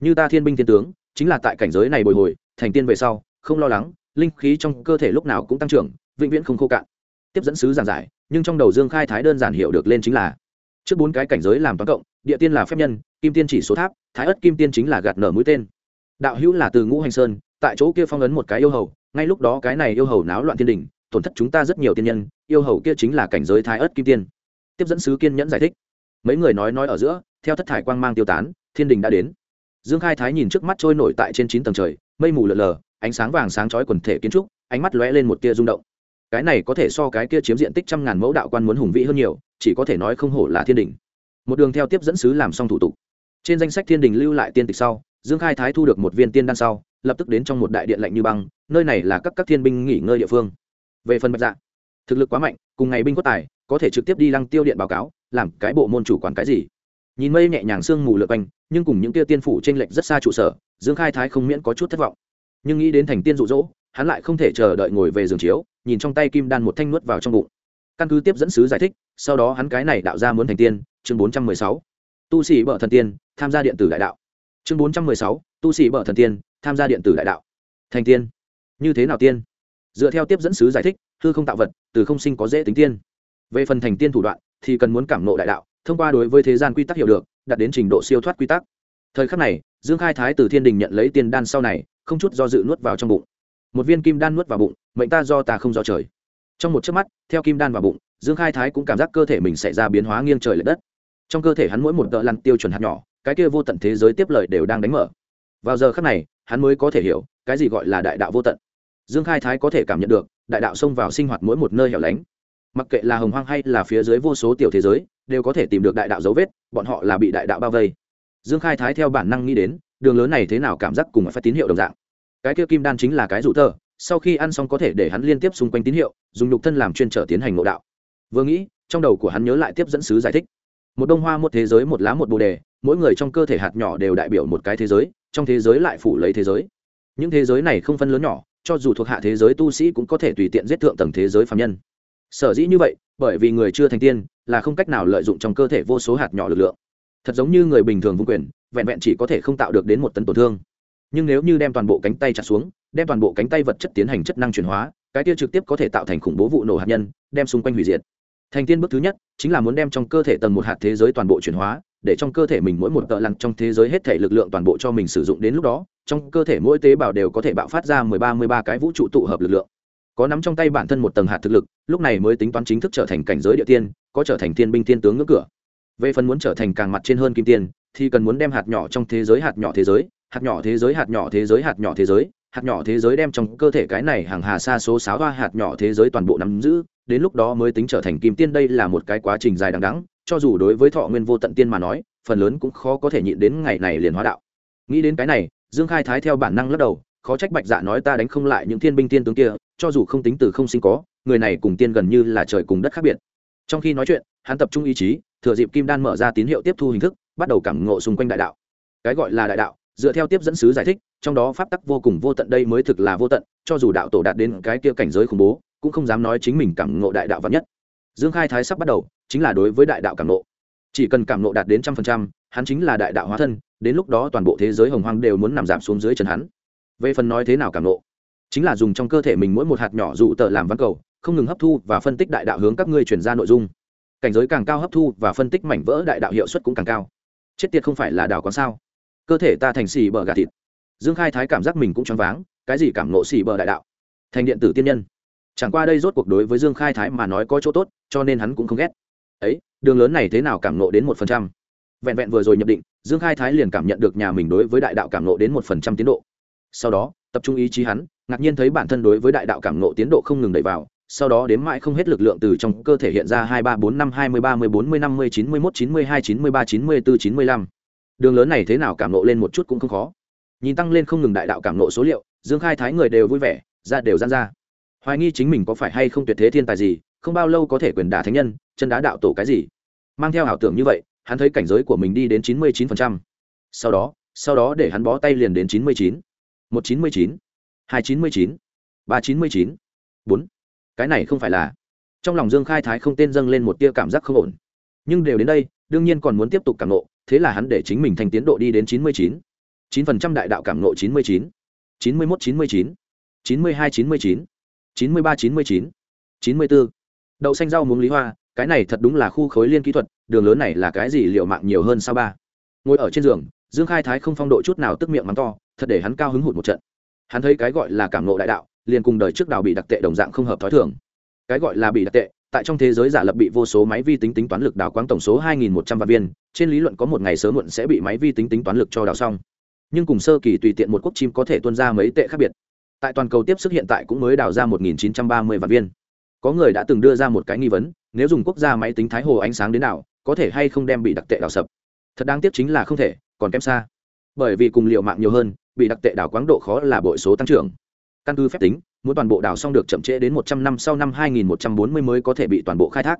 Như ta thiên binh thiên tướng, chính là tại cảnh giới này bồi hồi, thành tiên về sau, không lo lắng, linh khí trong cơ thể lúc nào cũng tăng trưởng, vĩnh viễn không khô cạn. Tiếp dẫn sứ giảng giải, nhưng trong đầu dương khai thái đơn giản hiểu được lên chính là, trước bốn cái cảnh giới làm toán cộng địa tiên là phép nhân, kim tiên chỉ số tháp, thái ất kim tiên chính là gạt nở mũi tên. Đạo hữu là từ ngũ hành sơn, tại chỗ kia phong ấn một cái yêu hầu, ngay lúc đó cái này yêu hầu náo loạn thiên đình, tổn thất chúng ta rất nhiều tiên nhân, yêu hầu kia chính là cảnh giới thái ớt kim tiên. Tiếp dẫn sứ kiên nhẫn giải thích. Mấy người nói nói ở giữa, theo thất thải quang mang tiêu tán, thiên đình đã đến. Dương khai thái nhìn trước mắt trôi nổi tại trên chín tầng trời, mây mù lờ lờ, ánh sáng vàng sáng chói quần thể kiến trúc, ánh mắt lóe lên một tia rung động. Cái này có thể so cái kia chiếm diện tích trăm ngàn mẫu đạo quan muốn hùng vĩ hơn nhiều, chỉ có thể nói không hổ là thiên đình một đường theo tiếp dẫn sứ làm xong thủ tục. Trên danh sách thiên đình lưu lại tiên tịch sau, dương khai thái thu được một viên tiên đan sau, lập tức đến trong một đại điện lạnh như băng, nơi này là các các thiên binh nghỉ ngơi địa phương. Về phần bạch dạ thực lực quá mạnh, cùng ngày binh quốc tài, có thể trực tiếp đi lăng tiêu điện báo cáo, làm cái bộ môn chủ quản cái gì. Nhìn mây nhẹ nhàng sương mù lượt quanh, nhưng cùng những tia tiên phủ t r ê n lệch rất xa trụ sở, dương khai thái không miễn có chút thất vọng. Nhưng nghĩ đến thành tiên rụ rỗ hắn lại không thể chờ đợi ngồi về giường chiếu, nhìn trong tay kim đan một thanh nuốt vào trong bụng. Căn cứ tiếp dẫn sứ giải thích, sau đó hắn cái này đạo ra muốn thành tiên chương bốn trăm mười sáu. Tu sĩ bợ thần tiên, tham gia điện tử đại đạo. Chương bốn trăm mười sáu, tu sĩ bợ thần tiên, tham gia điện tử đại đạo. Thành tiên. Như thế nào tiên? Dựa theo tiếp dẫn sứ giải thích, hư không tạo vật, từ không sinh có dễ tính tiên. Về phần thành tiên thủ đoạn, thì cần muốn cảm nộ đại đạo, thông qua đối với thế gian quy tắc hiểu được, đạt đến trình độ siêu thoát quy tắc. Thời khắc này, dương khai thái từ thiên đình nhận lấy tiên đan sau này, không chút do dự nuốt vào trong bụng. Một viên kim đan nuốt vào bụng, mệnh ta do ta không do trời. Trong một chớp mắt, theo kim đan vào bụng, dương khai thái cũng cảm giác cơ thể mình xảy ra biến hóa nghiêng trời l ệ đất trong cơ thể hắn mỗi một tợ lăn tiêu chuẩn hạt nhỏ, cái kia vô tận thế giới tiếp lời đều đang đánh mở. Vào giờ khắc này, hắn mới có thể hiểu, cái gì gọi là đại đạo vô tận. Dương khai thái có thể cảm nhận được, đại đạo xông vào sinh hoạt mỗi một nơi hẻo lánh. Mặc kệ là hồng hoang hay là phía dưới vô số tiểu thế giới, đều có thể tìm được đại đạo dấu vết, bọn họ là bị đại đạo bao vây. Dương khai thái theo bản năng nghĩ đến, đường lớn này thế nào cảm giác cùng phải tín hiệu đồng dạng. Cái kia kim đan chính là cái rụ tơ sau khi ăn xong có thể để hắn liên tiếp xung quanh tín hiệu, dùng nhục thân làm chuyên trở tiến hành ngộ đạo. Vừa nghĩ, trong đầu của hắn nhớ lại tiếp dẫn sứ giải thích một đông hoa, một thế giới, một lá, một bồ đề, mỗi người trong cơ thể hạt nhỏ đều đại biểu một cái thế giới, trong thế giới lại phủ lấy thế giới. Những thế giới này không phân lớn nhỏ, cho dù thuộc hạ thế giới tu sĩ cũng có thể tùy tiện giết thượng tầng thế giới phạm nhân. Sở dĩ như vậy, bởi vì người chưa thành tiên, là không cách nào lợi dụng trong cơ thể vô số hạt nhỏ lực lượng. Thật giống như người bình thường vung quyền, vẹn vẹn chỉ có thể không tạo được đến một tấn tổn thương. Nhưng nếu như đem toàn bộ cánh tay chặt xuống, đem toàn bộ cánh tay vật chất tiến hành chất năng chuyển hóa, cái tiêu trực tiếp có thể tạo thành khủng bố vụ nổ hạt nhân, đem xung quanh hủy diệt thành tiên bước thứ nhất chính là muốn đem trong cơ thể tầng một hạt thế giới toàn bộ chuyển hóa, để trong cơ thể mình mỗi một tợ lặng trong thế giới hết thể lực lượng toàn bộ cho mình sử dụng đến lúc đó, trong cơ thể mỗi tế bào đều có thể bạo phát ra mười ba mười ba cái vũ trụ tụ hợp lực lượng. Có nắm trong tay bản thân một tầng hạt thực lực, lúc này mới tính toán chính thức trở thành cảnh giới địa tiên, có trở thành thiên binh tiên tướng ngưỡng cửa. Về phần muốn trở thành càng mặt trên hơn kim tiên, thì cần muốn đem hạt nhỏ trong thế giới, hạt nhỏ thế giới, hạt nhỏ thế giới, hạt nhỏ thế giới, hạt nhỏ thế giới hạt nhỏ thế giới đem trong cơ thể cái này hàng hà xa số sáu hoa hạt nhỏ thế giới toàn bộ nắm giữ, đến lúc đó mới tính trở thành kim tiên đây là một cái quá trình dài đằng đẵng, cho dù đối với thọ nguyên vô tận tiên mà nói, phần lớn cũng khó có thể nhịn đến ngày này liền hóa đạo. Nghĩ đến cái này, dương khai thái theo bản năng lắc đầu, khó trách bạch dạ nói ta đánh không lại những thiên binh tiên tướng kia, cho dù không tính từ không sinh có, người này cùng tiên gần như là trời cùng đất khác biệt. Trong khi nói chuyện, hắn tập trung ý chí, thừa dịp kim đan mở ra tín hiệu tiếp thu hình thức, bắt đầu cảm ngộ xung quanh đại đạo. Cái gọi là đại đạo dựa theo tiếp dẫn sứ giải thích, trong đó pháp tắc vô cùng vô tận đây mới thực là vô tận, cho dù đạo tổ đạt đến cái kia cảnh giới khủng bố, cũng không dám nói chính mình cảm ngộ đại đạo vắn nhất. Dương khai thái sắp bắt đầu, chính là đối với đại đạo cảm ngộ. Chỉ cần cảm ngộ đạt đến trăm phần trăm, hắn chính là đại đạo hóa thân, đến lúc đó toàn bộ thế giới hồng hoang đều muốn nằm giảm xuống dưới chân hắn. Về phần nói thế nào cảm ngộ, chính là dùng trong cơ thể mình mỗi một hạt nhỏ dụ tờ làm văn cầu, không ngừng hấp thu và phân tích đại đạo hướng các ngươi chuyển ra nội dung. Cảnh giới càng cao hấp thu và phân tích mảnh vỡ đại đạo hiệu suất cũng càng cao. Chết tiệt không phải là đào có sao? Cơ thể ta thành xì bờ gà thịt. Dương khai thái cảm giác mình cũng choáng váng, cái gì cảm nộ xì bờ đại đạo? Thành điện tử tiên nhân. Chẳng qua đây rốt cuộc đối với dương khai thái mà nói có chỗ tốt, cho nên hắn cũng không ghét. Ấy, đường lớn này thế nào cảm nộ đến một phần trăm? Vẹn vẹn vừa rồi nhập định, dương khai thái liền cảm nhận được nhà mình đối với đại đạo cảm nộ đến một phần trăm tiến độ. Sau đó, tập trung ý chí hắn, ngạc nhiên thấy bản thân đối với đại đạo cảm nộ tiến độ không ngừng đẩy vào, sau đó đếm mãi không hết lực lượng từ trong cơ thể hiện ra hai ba bốn năm, hai mươi ba mươi bốn mươi năm mươi chín mươi mốt, chín mươi hai, chín mươi ba, chín mươi bốn chín mươi lăm đường lớn này thế nào cảm nộ lên một chút cũng không khó. Nhìn tăng lên không ngừng đại đạo cảm nộ số liệu, dương khai thái người đều vui vẻ ra đều gian ra. Hoài nghi chính mình có phải hay không tuyệt thế thiên tài gì, không bao lâu có thể quyền đả thánh nhân, chân đá đạo tổ cái gì. Mang theo ảo tưởng như vậy, hắn thấy cảnh giới của mình đi đến chín mươi chín phần trăm. Sau đó sau đó để hắn bó tay liền đến chín mươi chín. một chín mươi chín, hai chín mươi chín, ba chín mươi chín, bốn. Cái này không phải là. Trong lòng dương khai thái không tên dâng lên một tia cảm giác không ổn. Nhưng đều đến đây, đương nhiên còn muốn tiếp tục cảm nộ thế là hắn để chính mình thành tiến độ đi đến chín mươi chín. chín phần trăm đại đạo cảm nộ chín mươi chín. chín mươi mốt chín mươi chín. chín mươi hai chín mươi chín. chín mươi ba chín mươi chín. chín mươi bốn. Đậu xanh rau muống lý hoa, cái này thật đúng là khu khối liên kỹ thuật, đường lớn này là cái gì liệu mạng nhiều hơn sao ba? Ngồi ở trên giường, dương khai thái không phong độ chút nào tức miệng mắng to, thật để hắn cao hứng hụt một trận. Hắn thấy cái gọi là cảm nộ đại đạo, liền cùng đời trước đào bị đặc tệ đồng dạng không hợp thói thường. Cái gọi là bị đặc tệ tại trong thế giới giả lập bị vô số máy vi tính tính toán lực đào quáng tổng số 2.100 vạn viên, trên lý luận có một ngày sớm muộn sẽ bị máy vi tính tính toán lực cho đào xong. Nhưng cùng sơ kỳ tùy tiện một quốc chim có thể tuân ra mấy tệ khác biệt. Tại toàn cầu tiếp sức hiện tại cũng mới đào ra 1.930 vạn viên. Có người đã từng đưa ra một cái nghi vấn, nếu dùng quốc gia máy tính thái hồ ánh sáng đến nào có thể hay không đem bị đặc tệ đào sập? Thật đáng tiếc chính là không thể, còn kém xa. Bởi vì cùng liệu mạng nhiều hơn, bị đặc tệ đào quáng độ khó là bội số tăng trưởng. Căn cứ phép tính muốn toàn bộ đào xong được chậm trễ đến một trăm năm sau năm hai nghìn một trăm bốn mươi mới có thể bị toàn bộ khai thác.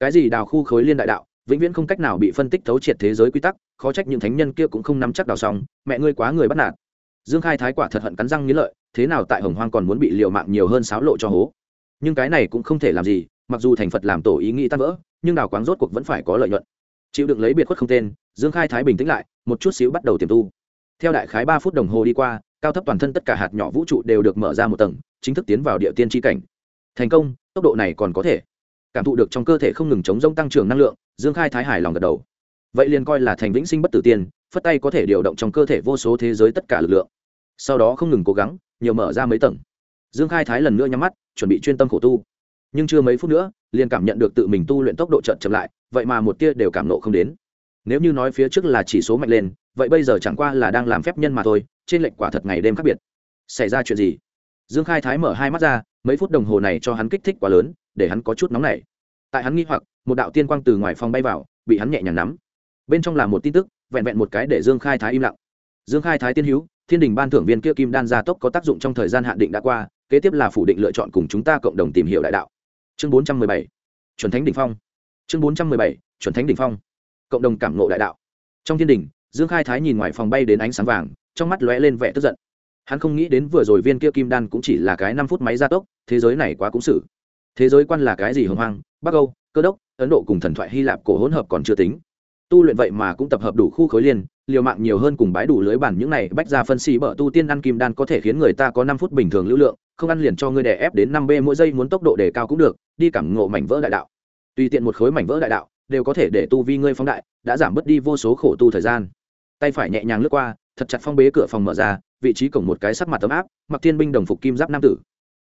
Cái gì đào khu khối liên đại đạo, vĩnh viễn không cách nào bị phân tích thấu triệt thế giới quy tắc, khó trách những thánh nhân kia cũng không nắm chắc đào xong, mẹ ngươi quá người bắt nạt. Dương khai thái quả thật hận cắn răng nghĩ lợi, thế nào tại hồng hoang còn muốn bị liều mạng nhiều hơn sáo lộ cho hố. Nhưng cái này cũng không thể làm gì, mặc dù thành phật làm tổ ý nghĩ tan vỡ, nhưng đào quáng rốt cuộc vẫn phải có lợi nhuận. Chịu đựng lấy biệt khuất không tên, dương khai thái bình tĩnh lại, một chút xíu bắt đầu tiềm tu. Theo đại khái ba phút đồng hồ đi qua, cao thấp toàn thân tất cả hạt nhỏ vũ trụ đều được mở ra một tầng chính thức tiến vào địa tiên tri cảnh. Thành công, tốc độ này còn có thể. Cảm thụ được trong cơ thể không ngừng chống rông tăng trưởng năng lượng, dương khai thái hài lòng gật đầu. Vậy liền coi là thành vĩnh sinh bất tử tiên, phất tay có thể điều động trong cơ thể vô số thế giới tất cả lực lượng. Sau đó không ngừng cố gắng, nhiều mở ra mấy tầng. Dương khai thái lần nữa nhắm mắt, chuẩn bị chuyên tâm khổ tu. Nhưng chưa mấy phút nữa, liền cảm nhận được tự mình tu luyện tốc độ chậm chậm lại, vậy mà một tia đều cảm nộ không đến. Nếu như nói phía trước là chỉ số mạnh lên, vậy bây giờ chẳng qua là đang làm phép nhân mà thôi, trên lệnh quả thật ngày đêm khác biệt. Xảy ra chuyện gì? Dương khai thái mở hai mắt ra, mấy phút đồng hồ này cho hắn kích thích quá lớn, để hắn có chút nóng nảy. Tại hắn nghi hoặc, một đạo tiên quang từ ngoài phòng bay vào, bị hắn nhẹ nhàng nắm. Bên trong là một tin tức, vẹn vẹn một cái để dương khai thái im lặng. Dương khai thái tiên hữu, thiên đình ban thưởng viên kia kim đan gia tốc có tác dụng trong thời gian hạn định đã qua, kế tiếp là phủ định lựa chọn cùng chúng ta cộng đồng tìm hiểu đại đạo. Chương bốn trăm mười bảy, chuẩn thánh đ ỉ n h phong. Chương bốn trăm mười bảy, chuẩn thánh đ ỉ n h phong. Cộng đồng cảm ngộ đại đạo. Trong thiên đình, dương khai thái nhìn ngoài phòng bay đến ánh sáng vàng, trong mắt lóe lên vẻ tức giận hắn không nghĩ đến vừa rồi viên kia kim đan cũng chỉ là cái năm phút máy gia tốc, thế giới này quá cũng xử. Thế giới quan là cái gì hồng hoang, bắc âu, cơ đốc, ấn độ cùng thần thoại hy lạp cổ hỗn hợp còn chưa tính. Tu luyện vậy mà cũng tập hợp đủ khu khối liên liều mạng nhiều hơn cùng bái đủ lưới bản những này, bách ra phân xì bở tu tiên ăn kim đan có thể khiến người ta có năm phút bình thường lưu lượng, không ăn liền cho ngươi đè ép đến năm b mỗi giây muốn tốc độ đề cao cũng được, đi cảm ngộ mảnh vỡ đại đạo. Tùy tiện một khối mảnh vỡ đại đạo, đều có thể để tu vi ngươi phóng đại, đã giảm bớt đi vô số khổ tu thời gian. Tay phải nhẹ nhàng lướt qua thật chặt phong bế cửa phòng mở ra, vị trí cổng một cái sắc mặt tấm áp, mặc tiên binh đồng phục kim giáp nam tử.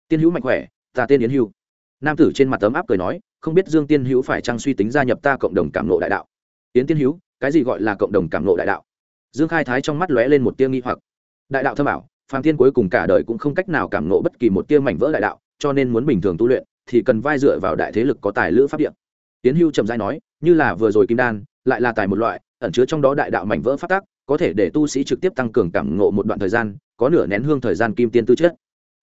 Tiên hữu mạnh khỏe, ta tên yến hữu nam tử trên mặt tấm áp cười nói, không biết dương tiên hữu phải trang suy tính gia nhập ta cộng đồng cảm nộ đại đạo. Yến tiên hữu, cái gì gọi là cộng đồng cảm nộ đại đạo? Dương khai thái trong mắt lóe lên một tia nghi hoặc. Đại đạo thâm bảo phàm tiên cuối cùng cả đời cũng không cách nào cảm nộ bất kỳ một tia mảnh vỡ đại đạo, cho nên muốn bình thường tu luyện, thì cần vai dựa vào đại thế lực có tài lữ pháp điện tiến hưu trầm dai nói, như là vừa rồi kim đan, lại là tài một loại, ẩn chứa trong đó đại đạo mảnh vỡ phát tác có thể để tu sĩ trực tiếp tăng cường cảm ngộ một đoạn thời gian, có nửa nén hương thời gian kim tiên tư chất.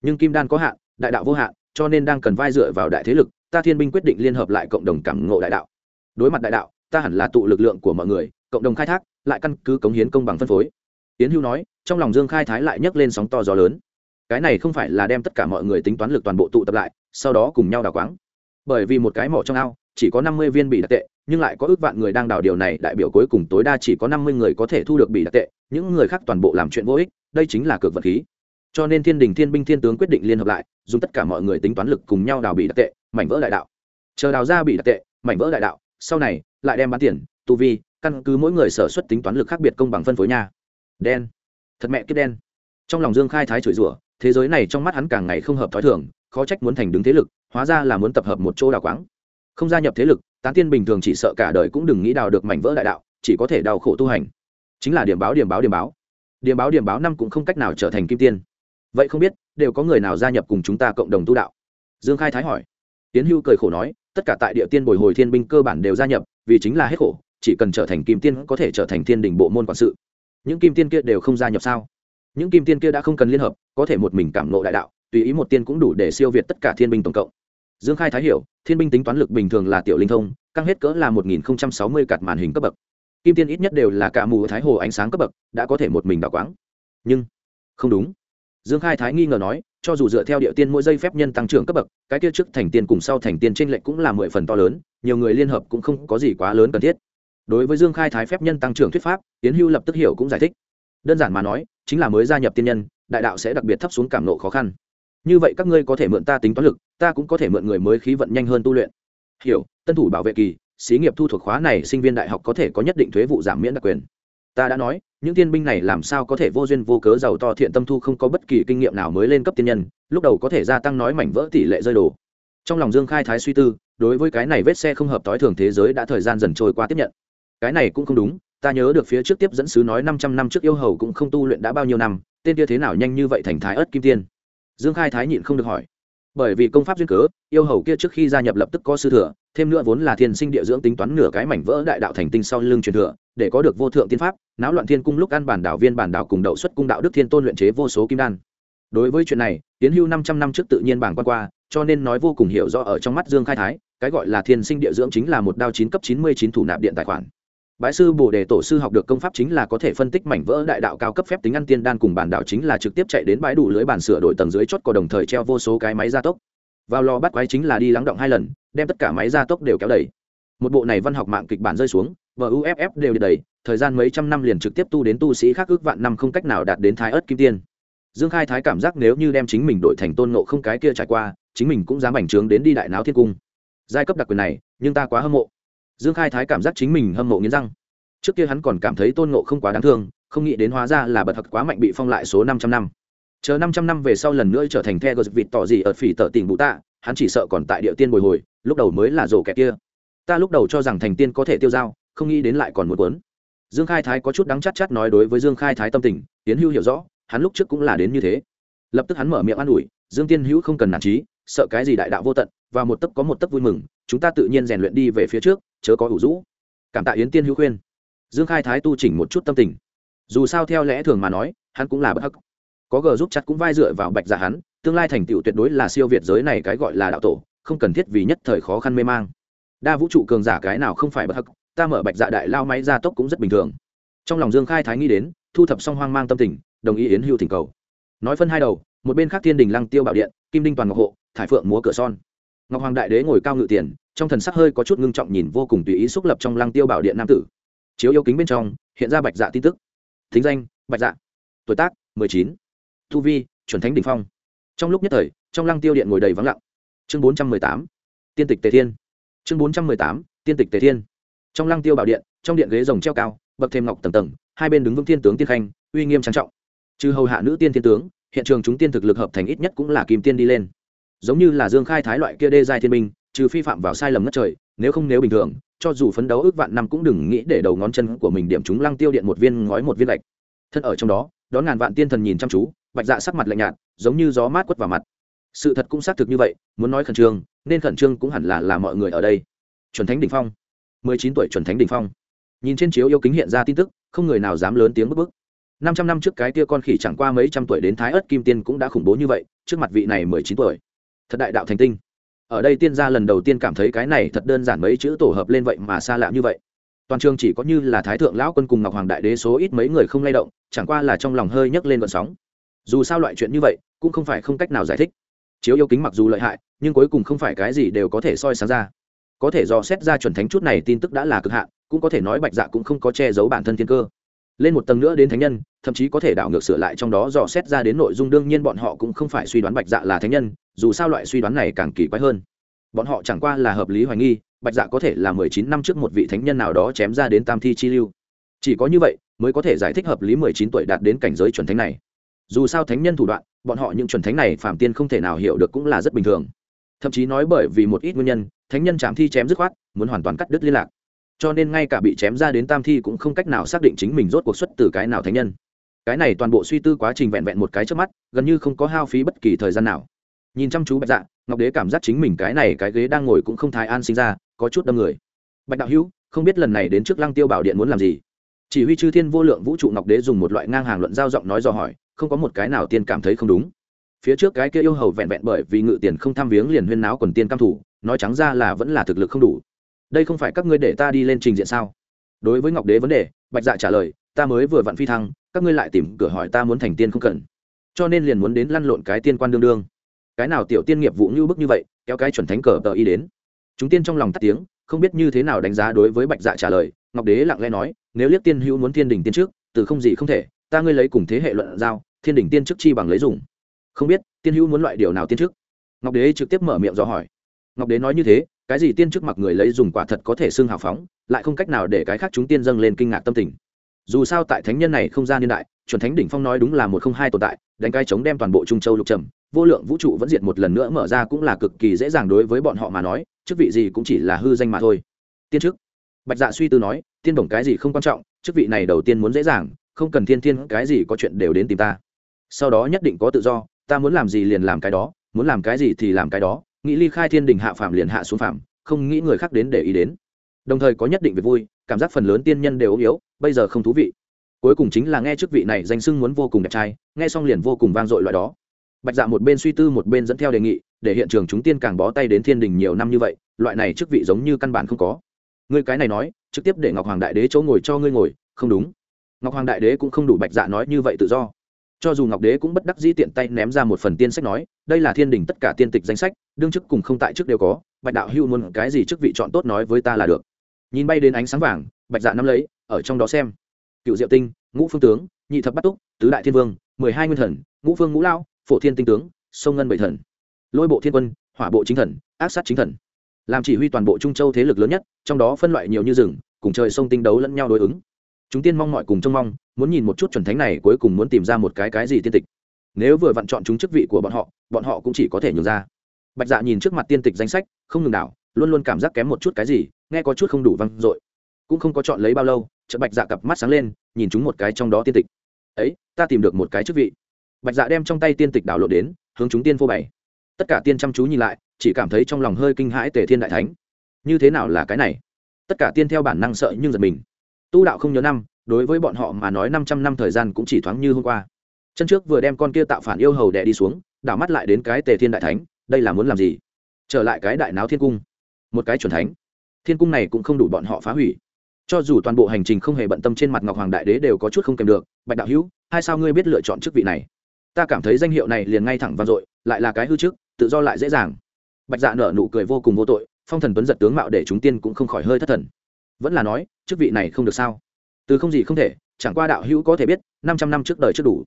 Nhưng kim đan có hạn, đại đạo vô hạn, cho nên đang cần vai dựa vào đại thế lực, ta thiên binh quyết định liên hợp lại cộng đồng cảm ngộ đại đạo. Đối mặt đại đạo, ta hẳn là tụ lực lượng của mọi người, cộng đồng khai thác, lại căn cứ cống hiến công bằng phân phối. Tiến hưu nói, trong lòng dương khai thái lại nhấc lên sóng to gió lớn. Cái này không phải là đem tất cả mọi người tính toán lực toàn bộ tụ tập lại, sau đó cùng nhau đào quáng. Bởi vì một cái mỏ trong ao chỉ có năm mươi viên bị đặc tệ, nhưng lại có ước vạn người đang đào điều này, đại biểu cuối cùng tối đa chỉ có năm mươi người có thể thu được bị đặc tệ, những người khác toàn bộ làm chuyện vô ích, đây chính là cược vật khí. Cho nên thiên đình thiên binh thiên tướng quyết định liên hợp lại, dùng tất cả mọi người tính toán lực cùng nhau đào bị đặc tệ, mảnh vỡ đại đạo. Chờ đào ra bị đặc tệ, mảnh vỡ đại đạo, sau này, lại đem bán tiền, tu vi, căn cứ mỗi người sở xuất tính toán lực khác biệt công bằng phân phối nha. Đen. Thật mẹ kiếp đen. Trong lòng dương khai thái chửi rủa, thế giới này trong mắt hắn càng ngày không hợp thói thường, khó trách muốn thành đứng thế lực, hóa ra là muốn tập hợp một chỗ đào quáng không gia nhập thế lực, tán tiên bình thường chỉ sợ cả đời cũng đừng nghĩ đào được mảnh vỡ đại đạo, chỉ có thể đau khổ tu hành. Chính là điểm báo điểm báo điểm báo. Điểm báo điểm báo năm cũng không cách nào trở thành kim tiên. Vậy không biết, đều có người nào gia nhập cùng chúng ta cộng đồng tu đạo? Dương khai thái hỏi. Tiến hưu cười khổ nói, tất cả tại địa tiên bồi hồi thiên binh cơ bản đều gia nhập, vì chính là hết khổ, chỉ cần trở thành kim tiên có thể trở thành thiên đình bộ môn quản sự. Những kim tiên kia đều không gia nhập sao? Những kim tiên kia đã không cần liên hợp, có thể một mình cảm nộ đại đạo, tùy ý một tiên cũng đủ để siêu việt tất cả thiên binh tổng cộng dương khai thái hiểu, thiên binh tính toán lực bình thường là tiểu linh thông, căng hết cỡ là một nghìn sáu mươi cạt màn hình cấp bậc. Kim tiên ít nhất đều là cả mù thái hồ ánh sáng cấp bậc, đã có thể một mình đảo quáng. Nhưng, không đúng. Dương khai thái nghi ngờ nói, cho dù dựa theo địa tiên mỗi giây phép nhân tăng trưởng cấp bậc, cái kia trước thành tiên cùng sau thành tiên trên lệnh cũng là mười phần to lớn, nhiều người liên hợp cũng không có gì quá lớn cần thiết. Đối với dương khai thái phép nhân tăng trưởng thuyết pháp tiến hưu lập tức hiểu cũng giải thích. Đơn giản mà nói, chính là mới gia nhập tiên nhân, đại đạo sẽ đặc biệt thấp xuống cảm nộ khó khăn như vậy các ngươi có thể mượn ta tính toán lực, ta cũng có thể mượn người mới khí vận nhanh hơn tu luyện. Hiểu, tân thủ bảo vệ kỳ, xí nghiệp thu thuộc khóa này sinh viên đại học có thể có nhất định thuế vụ giảm miễn đặc quyền. Ta đã nói, những tiên binh này làm sao có thể vô duyên vô cớ giàu to thiện tâm thu không có bất kỳ kinh nghiệm nào mới lên cấp tiên nhân, lúc đầu có thể gia tăng nói mảnh vỡ tỷ lệ rơi đồ trong lòng dương khai thái suy tư, đối với cái này vết xe không hợp t ố i thường thế giới đã thời gian dần trôi qua tiếp nhận. Cái này cũng không đúng, ta nhớ được phía trước tiếp dẫn sứ nói năm trăm năm trước yêu hầu cũng không tu luyện đã bao nhiêu năm, tên kia thế nào nhanh như vậy thành thái ớt kim tiên dương khai thái nhịn không được hỏi. Bởi vì công pháp duyên cớ, yêu hầu kia trước khi gia nhập lập tức có sư thừa, thêm nữa vốn là thiên sinh địa dưỡng tính toán nửa cái mảnh vỡ đại đạo thành tinh sau lưng truyền thừa, để có được vô thượng tiên pháp, náo loạn thiên cung lúc ăn bản đảo viên bản đảo cùng đậu xuất cung đạo đức thiên tôn luyện chế vô số kim đan. Đối với chuyện này, tiến hưu năm trăm năm trước tự nhiên bảng quan qua, cho nên nói vô cùng hiểu rõ ở trong mắt dương khai thái, cái gọi là thiên sinh địa dưỡng chính là một đao chín cấp chín mươi chín thủ nạp điện tài khoản bái sư bồ đề tổ sư học được công pháp chính là có thể phân tích mảnh vỡ đại đạo cao cấp phép tính ăn tiên đan cùng bản đạo chính là trực tiếp chạy đến bãi đủ lưới bản sửa đổi tầng dưới chốt có đồng thời treo vô số cái máy gia tốc. Vào lò bắt quái chính là đi lắng động hai lần, đem tất cả máy gia tốc đều kéo đầy. Một bộ này văn học mạng kịch bản rơi xuống, và uff đều đầy, thời gian mấy trăm năm liền trực tiếp tu đến tu sĩ khác ước vạn năm không cách nào đạt đến thái ớt kim tiên. Dương khai thái cảm giác nếu như đem chính mình đổi thành tôn nộ không cái kia trải qua, chính mình cũng dám ảnh trướng đến đi đại náo thiên cung. Giai cấp đặc quyền này, nhưng ta quá hâm mộ dương khai thái cảm giác chính mình hâm mộ nghiến răng. Trước kia hắn còn cảm thấy tôn ngộ không quá đáng thương, không nghĩ đến hóa ra là bật thật quá mạnh bị phong lại số năm trăm năm. Chờ năm trăm năm về sau lần nữa trở thành the gờ vịt tỏ gì ở phỉ tở tỉnh bụ tạ, hắn chỉ sợ còn tại địa tiên bồi hồi, lúc đầu mới là rổ kẹt kia. Ta lúc đầu cho rằng thành tiên có thể tiêu dao, không nghĩ đến lại còn một cuốn. Dương khai thái có chút đắng chắt chắt nói đối với dương khai thái tâm tình tiến hưu hiểu rõ, hắn lúc trước cũng là đến như thế. Lập tức hắn mở miệng an ủi, dương tiên hữu không cần nản trí, sợ cái gì đại đạo vô tận, và một tấc có một tấc vui mừng, chúng ta tự nhiên rèn luyện đi về phía trước chớ có ủ rũ. Cảm tạ yến tiên hữu khuyên. Dương khai thái tu chỉnh một chút tâm tình. Dù sao theo lẽ thường mà nói, hắn cũng là bất hắc. Có gờ giúp chặt cũng vai dựa vào bạch giả hắn, tương lai thành tựu tuyệt đối là siêu việt giới này cái gọi là đạo tổ, không cần thiết vì nhất thời khó khăn mê mang. Đa vũ trụ cường giả cái nào không phải bất hắc, ta mở bạch dạ đại lao máy ra tốc cũng rất bình thường. Trong lòng dương khai thái nghĩ đến, thu thập xong hoang mang tâm tình, đồng ý yến hưu thỉnh cầu. Nói phân hai đầu, một bên khác thiên đình lăng tiêu bảo điện, kim đinh toàn ngọc hộ, thải phượng múa cửa son. Ngọc hoàng đại đế ngồi cao ngự tiền trong thần sắc hơi có chút ngưng trọng nhìn vô cùng tùy ý xúc lập trong lăng tiêu bảo điện nam tử. Chiếu yêu kính bên trong, hiện ra bạch dạ tin tức. Thính danh, bạch dạ. Tuổi tác, mười chín. Thu vi, chuẩn thánh đình phong. Trong lúc nhất thời, trong lăng tiêu điện ngồi đầy vắng lặng. Chương bốn trăm mười tám, tiên tịch tề thiên. Chương bốn trăm mười tám, tiên tịch tề thiên. Trong lăng tiêu bảo điện, trong điện ghế rồng treo cao, bậc thêm ngọc tầng tầng, hai bên đứng vững thiên tướng tiên khanh, uy nghiêm trang trọng. Trừ hầu hạ nữ tiên thiên tướng, hiện trường chúng tiên thực lực hợp thành ít nhất cũng là kim tiên đi lên. Giống như là dương khai thái loại kia đê giai thiên minh trừ phi phạm vào sai lầm ngất trời, nếu không nếu bình thường, cho dù phấn đấu ước vạn năm cũng đừng nghĩ để đầu ngón chân của mình điểm chúng lăng tiêu điện một viên ngói một viên lạch thân ở trong đó, đón ngàn vạn tiên thần nhìn chăm chú, bạch dạ sắc mặt lạnh nhạt, giống như gió mát quất vào mặt. Sự thật cũng xác thực như vậy, muốn nói khẩn trương, nên khẩn trương cũng hẳn là là mọi người ở đây. Chuẩn thánh đ ỉ n h phong. Mười chín tuổi chuẩn thánh đ ỉ n h phong. Nhìn trên chiếu yêu kính hiện ra tin tức, không người nào dám lớn tiếng bức bức năm trăm năm trước cái tia con khỉ chẳng qua mấy trăm tuổi đến thái ớt kim tiên cũng đã khủng bố như vậy, trước mặt vị này mười chín tuổi. Thật đại đạo thành tinh ở đây tiên gia lần đầu tiên cảm thấy cái này thật đơn giản mấy chữ tổ hợp lên vậy mà xa lạ như vậy. Toàn trường chỉ có như là thái thượng lão quân cùng ngọc hoàng đại đế số ít mấy người không lay động, chẳng qua là trong lòng hơi nhấc lên vận sóng. Dù sao loại chuyện như vậy, cũng không phải không cách nào giải thích. Chiếu yêu kính mặc dù lợi hại, nhưng cuối cùng không phải cái gì đều có thể soi sáng ra. Có thể do xét ra chuẩn thánh chút này tin tức đã là cực hạn, cũng có thể nói bạch dạ cũng không có che giấu bản thân thiên cơ. Lên một tầng nữa đến thánh nhân, thậm chí có thể đảo ngược sửa lại trong đó dò xét ra đến nội dung, đương nhiên bọn họ cũng không phải suy đoán bạch dạ là thánh nhân dù sao loại suy đoán này càng kỳ quái hơn. Bọn họ chẳng qua là hợp lý hoài nghi, bạch dạ có thể là mười chín năm trước một vị thánh nhân nào đó chém ra đến tam thi chi lưu. Chỉ có như vậy mới có thể giải thích hợp lý mười chín tuổi đạt đến cảnh giới chuẩn thánh này. Dù sao thánh nhân thủ đoạn, bọn họ những chuẩn thánh này phạm tiên không thể nào hiểu được cũng là rất bình thường. Thậm chí nói bởi vì một ít nguyên nhân, thánh nhân chạm thi chém dứt khoát, muốn hoàn toàn cắt đứt liên lạc. Cho nên ngay cả bị chém ra đến tam thi cũng không cách nào xác định chính mình rốt cuộc xuất từ cái nào thánh nhân. Cái này toàn bộ suy tư quá trình vẹn vẹn một cái trước mắt, gần như không có hao phí bất kỳ thời gian nào nhìn chăm chú bạch dạ ngọc đế cảm giác chính mình cái này cái ghế đang ngồi cũng không thái an sinh ra, có chút đâm người. Bạch đạo hữu, không biết lần này đến trước lăng tiêu bảo điện muốn làm gì? Chỉ huy chư thiên vô lượng vũ trụ ngọc đế dùng một loại ngang hàng luận giao giọng nói dò hỏi, không có một cái nào tiên cảm thấy không đúng. Phía trước cái kia yêu hầu vẹn vẹn bởi vì ngự tiền không tham viếng liền huyên náo quần tiên cam thủ, nói trắng ra là vẫn là thực lực không đủ. Đây không phải các ngươi để ta đi lên trình diện sao? Đối với ngọc đế vấn đề, bạch dạ trả lời, ta mới vừa vặn phi thăng, các ngươi lại tìm cửa hỏi ta muốn thành tiên không cần. Cho nên liền muốn đến lăn lộn cái tiên quan đương đương cái nào tiểu tiên nghiệp vụ như bức như vậy kéo cái chuẩn thánh cờ tờ y đến. Chúng tiên trong lòng tắt tiếng không biết như thế nào đánh giá đối với bạch dạ trả lời ngọc đế lặng lẽ nói nếu liếc tiên hữu muốn thiên đình tiên trước từ không gì không thể ta ngươi lấy cùng thế hệ luận giao thiên đình tiên trước chi bằng lấy dùng. Không biết tiên hữu muốn loại điều nào tiên trước, ngọc đế trực tiếp mở miệng do hỏi. Ngọc đế nói như thế cái gì tiên trước mặc người lấy dùng quả thật có thể xưng hào phóng lại không cách nào để cái khác chúng tiên dâng lên kinh ngạc tâm tình. Dù sao tại thánh nhân này không gian niên đại chuẩn thánh đỉnh phong nói đúng là một không hai tồn tại đánh cái chống đem toàn bộ trung châu lục trầm vô lượng vũ trụ vẫn diệt một lần nữa mở ra cũng là cực kỳ dễ dàng đối với bọn họ mà nói, chức vị gì cũng chỉ là hư danh mà thôi. Tiên chức. Bạch dạ suy tư nói, tiên bổng cái gì không quan trọng, chức vị này đầu tiên muốn dễ dàng, không cần thiên thiên, cái gì có chuyện đều đến tìm ta. Sau đó nhất định có tự do, ta muốn làm gì liền làm cái đó, muốn làm cái gì thì làm cái đó, nghĩ ly khai thiên đình hạ phạm liền hạ xuống phạm không nghĩ người khác đến để ý đến. Đồng thời có nhất định về vui, cảm giác phần lớn tiên nhân đều ốm yếu, bây giờ không thú vị. Cuối cùng chính là nghe chức vị này danh sưng muốn vô cùng đẹp trai, nghe xong liền vô cùng vang dội loại đó bạch dạ một bên suy tư một bên dẫn theo đề nghị, để hiện trường chúng tiên càng bó tay đến thiên đình nhiều năm như vậy, loại này chức vị giống như căn bản không có. Ngươi cái này nói, trực tiếp để ngọc hoàng đại đế chỗ ngồi cho ngươi ngồi, không đúng. Ngọc hoàng đại đế cũng không đủ bạch dạ nói như vậy tự do. Cho dù ngọc đế cũng bất đắc dĩ tiện tay ném ra một phần tiên sách nói, đây là thiên đình tất cả tiên tịch danh sách, đương chức cùng không tại chức đều có, bạch đạo hưu muốn cái gì chức vị chọn tốt nói với ta là được. Nhìn bay đến ánh sáng vàng, bạch dạ nắm lấy, ở trong đó xem. Cựu diệu tinh, ngũ phương tướng, nhị thập bắt túc, tứ đại thiên vương, mười hai nguyên thần, ngũ phương ngũ lao phổ thiên tinh tướng, sông ngân bảy thần. Lôi bộ thiên quân, hỏa bộ chính thần, ác sát chính thần. Làm chỉ huy toàn bộ trung châu thế lực lớn nhất, trong đó phân loại nhiều như rừng, cùng trời sông tinh đấu lẫn nhau đối ứng. Chúng tiên mong mọi cùng trông mong, muốn nhìn một chút chuẩn thánh này cuối cùng muốn tìm ra một cái cái gì tiên tịch. Nếu vừa vặn chọn chúng chức vị của bọn họ bọn họ cũng chỉ có thể nhường ra. Bạch dạ nhìn trước mặt tiên tịch danh sách, không ngừng đảo, luôn luôn cảm giác kém một chút cái gì, nghe có chút không đủ văng dội. Cũng không có chọn lấy bao lâu, chợt bạch dạ cặp mắt sáng lên, nhìn chúng một cái trong đó tiên tịch. Ấy, ta tìm được một cái chức vị bạch dạ đem trong tay tiên tịch đảo lộ đến, hướng chúng tiên phô bày. Tất cả tiên chăm chú nhìn lại, chỉ cảm thấy trong lòng hơi kinh hãi tề thiên đại thánh. Như thế nào là cái này? Tất cả tiên theo bản năng sợ nhưng giật mình. Tu đạo không nhớ năm, đối với bọn họ mà nói năm trăm năm thời gian cũng chỉ thoáng như hôm qua. Chân trước vừa đem con kia tạo phản yêu hầu đẻ đi xuống, đảo mắt lại đến cái tề thiên đại thánh, đây là muốn làm gì? Trở lại cái đại náo thiên cung. Một cái chuẩn thánh. Thiên cung này cũng không đủ bọn họ phá hủy. Cho dù toàn bộ hành trình không hề bận tâm trên mặt ngọc hoàng đại đế đều có chút không kèm được, bạch đạo hữu, hai sao ngươi biết lựa chọn chức vị này? Ta cảm thấy danh hiệu này liền ngay thẳng vang dội, lại là cái hư trước, tự do lại dễ dàng. Bạch dạ nở nụ cười vô cùng vô tội, phong thần tuấn giật tướng mạo để chúng tiên cũng không khỏi hơi thất thần. Vẫn là nói, chức vị này không được sao? Từ không gì không thể, chẳng qua đạo hữu có thể biết, năm trăm năm trước đời trước đủ.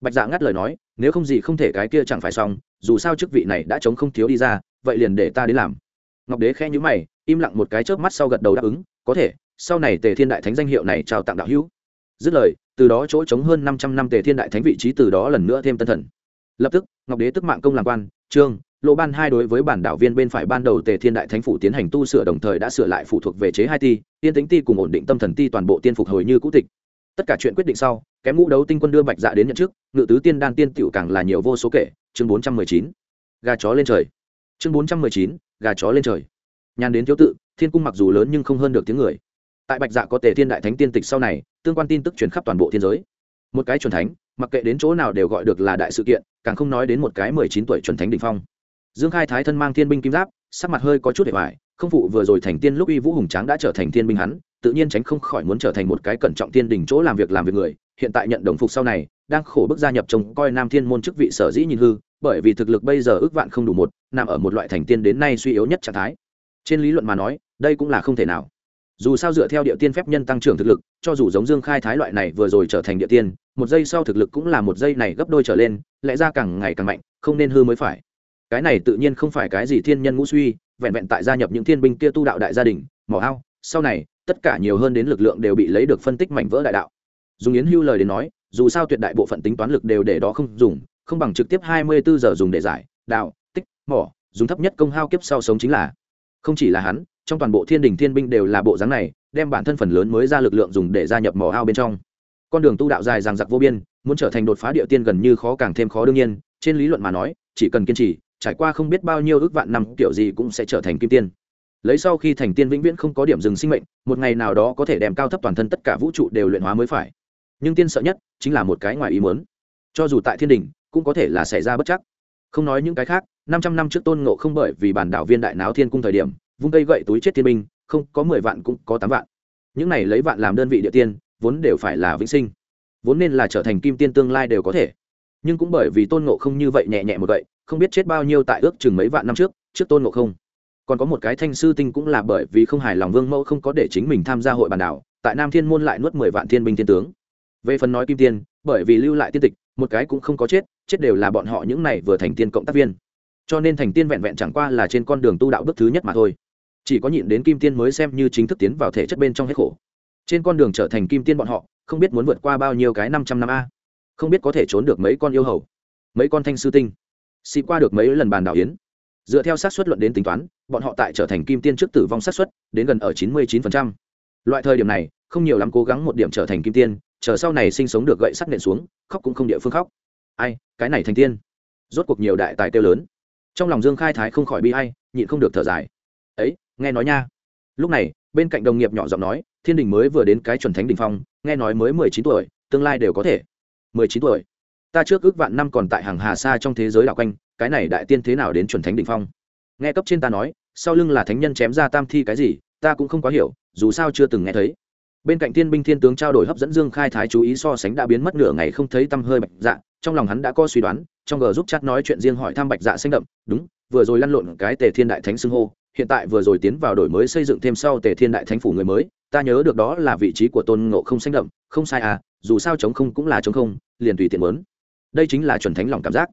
Bạch dạ ngắt lời nói, nếu không gì không thể cái kia chẳng phải xong, dù sao chức vị này đã chống không thiếu đi ra, vậy liền để ta đến làm. Ngọc đế khẽ nhữ mày, im lặng một cái chớp mắt sau gật đầu đáp ứng, có thể, sau này tề thiên đại thánh danh hiệu này trao tặng đạo hữu dứt lời, từ đó chỗ trống hơn năm trăm năm tề thiên đại thánh vị trí từ đó lần nữa thêm tân thần. Lập tức, ngọc đế tức mạng công làm quan, trương, lộ ban hai đối với bản đạo viên bên phải ban đầu tề thiên đại thánh phủ tiến hành tu sửa đồng thời đã sửa lại phụ thuộc về chế hai ti tiên tính ti cùng ổn định tâm thần ti toàn bộ tiên phục hồi như cũ tịch. Tất cả chuyện quyết định sau, kém ngũ đấu tinh quân đưa bạch dạ đến nhận chức, ngự tứ tiên đan tiên tiểu càng là nhiều vô số kể, chương bốn trăm mười chín. Gà chó lên trời. Chương bốn trăm mười chín, gà chó lên trời. Nhàn đến thiếu tự, thiên cung mặc dù lớn nhưng không hơn được tiếng người. Tại bạch dạ có tề thiên đại thánh tiên tịch sau này tương quan tin tức truyền khắp toàn bộ thiên giới. Một cái chuẩn thánh, mặc kệ đến chỗ nào đều gọi được là đại sự kiện, càng không nói đến một cái mười chín tuổi chuẩn thánh đình phong. Dương khai thái thân mang thiên binh kim giáp, sắc mặt hơi có chút để hoài không phụ vừa rồi thành tiên lúc uy vũ hùng tráng đã trở thành thiên binh hắn, tự nhiên tránh không khỏi muốn trở thành một cái cẩn trọng tiên đỉnh chỗ làm việc làm việc người, hiện tại nhận đồng phục sau này, đang khổ bức gia nhập trông coi nam thiên môn chức vị sở dĩ nhìn hư, bởi vì thực lực bây giờ ước vạn không đủ một, nằm ở một loại thành tiên đến nay suy yếu nhất trạng thái. Trên lý luận mà nói, đây cũng là không thể nào dù sao dựa theo địa tiên phép nhân tăng trưởng thực lực, cho dù giống dương khai thái loại này vừa rồi trở thành địa tiên, một giây sau thực lực cũng là một giây này gấp đôi trở lên, lẽ ra càng ngày càng mạnh, không nên hư mới phải. Cái này tự nhiên không phải cái gì thiên nhân ngũ suy, vẹn vẹn tại gia nhập những thiên binh kia tu đạo đại gia đình, mỏ ao, sau này, tất cả nhiều hơn đến lực lượng đều bị lấy được phân tích mảnh vỡ đại đạo. Dùng yến hưu lời đến nói, dù sao tuyệt đại bộ phận tính toán lực đều để đó không dùng, không bằng trực tiếp hai mươi bốn giờ dùng để giải, đạo, tích, mỏ, dùng thấp nhất công hao kiếp sau sống chính là. Không chỉ là hắn trong toàn bộ thiên đình thiên binh đều là bộ dáng này, đem bản thân phần lớn mới ra lực lượng dùng để gia nhập mỏ ao bên trong. Con đường tu đạo dài ràng giặc vô biên, muốn trở thành đột phá địa tiên gần như khó càng thêm khó đương nhiên, trên lý luận mà nói, chỉ cần kiên trì, trải qua không biết bao nhiêu ước vạn năm, kiểu gì cũng sẽ trở thành kim tiên. Lấy sau khi thành tiên vĩnh viễn không có điểm dừng sinh mệnh, một ngày nào đó có thể đem cao thấp toàn thân tất cả vũ trụ đều luyện hóa mới phải. Nhưng tiên sợ nhất, chính là một cái ngoài ý muốn. Cho dù tại thiên đình, cũng có thể là xảy ra bất chắc. Không nói những cái khác, năm trăm năm trước tôn ngộ không bởi vì bản đảo viên đại náo thiên cung thời điểm vung cây gậy túi chết thiên binh, không, có mười vạn cũng có tám vạn. Những này lấy vạn làm đơn vị địa tiên, vốn đều phải là vĩnh sinh. Vốn nên là trở thành kim tiên tương lai đều có thể. Nhưng cũng bởi vì tôn ngộ không như vậy nhẹ nhẹ một vậy không biết chết bao nhiêu tại ước chừng mấy vạn năm trước trước tôn ngộ không. Còn có một cái thanh sư tinh cũng là bởi vì không hài lòng vương mẫu không có để chính mình tham gia hội bàn đảo, tại nam thiên môn lại nuốt mười vạn thiên binh thiên tướng. Về phần nói kim tiên, bởi vì lưu lại tiên tịch, một cái cũng không có chết chết đều là bọn họ những này vừa thành tiên cộng tác viên. Cho nên thành tiên vẹn vẹn chẳng qua là trên con đường tu đạo bước thứ nhất mà thôi chỉ có nhịn đến kim tiên mới xem như chính thức tiến vào thể chất bên trong hết khổ. Trên con đường trở thành kim tiên bọn họ, không biết muốn vượt qua bao nhiêu cái năm trăm năm a. Không biết có thể trốn được mấy con yêu hầu, mấy con thanh sư tinh xị qua được mấy lần bàn đảo yến. Dựa theo xác suất luận đến tính toán, bọn họ tại trở thành kim tiên trước tử vong xác suất, đến gần ở chín mươi chín loại thời điểm này, không nhiều lắm cố gắng một điểm trở thành kim tiên, chờ sau này sinh sống được gậy sắc nện xuống, khóc cũng không địa phương khóc. Ai, cái này thành tiên. Rốt cuộc nhiều đại tài tiêu lớn. Trong lòng dương khai thái không khỏi bi ai, nhịn không được thở dài nghe nói nha. Lúc này, bên cạnh đồng nghiệp nhỏ giọng nói, thiên đình mới vừa đến cái chuẩn thánh đình phong, nghe nói mới mười chín tuổi, tương lai đều có thể. mười chín tuổi. Ta trước ước vạn năm còn tại hàng hà xa trong thế giới đạo quanh, cái này đại tiên thế nào đến chuẩn thánh đình phong? Nghe cấp trên ta nói, sau lưng là thánh nhân chém ra tam thi cái gì, ta cũng không có hiểu, dù sao chưa từng nghe thấy. Bên cạnh tiên binh thiên tướng trao đổi hấp dẫn dương khai thái chú ý so sánh đã biến mất nửa ngày không thấy tăm hơi bạch dạ trong lòng hắn đã có suy đoán, trong g giúp chat nói chuyện riêng hỏi thăm bạch dạ xanh đậm, đúng, vừa rồi lăn lộn cái tề thiên đại thánh xưng hô hiện tại vừa rồi tiến vào đổi mới xây dựng thêm sau tề thiên đại thánh phủ người mới, ta nhớ được đó là vị trí của tôn ngộ không xanh đậm, không sai à dù sao chống không cũng là chống không, liền tùy tiện mớn đây chính là chuẩn thánh lòng cảm giác.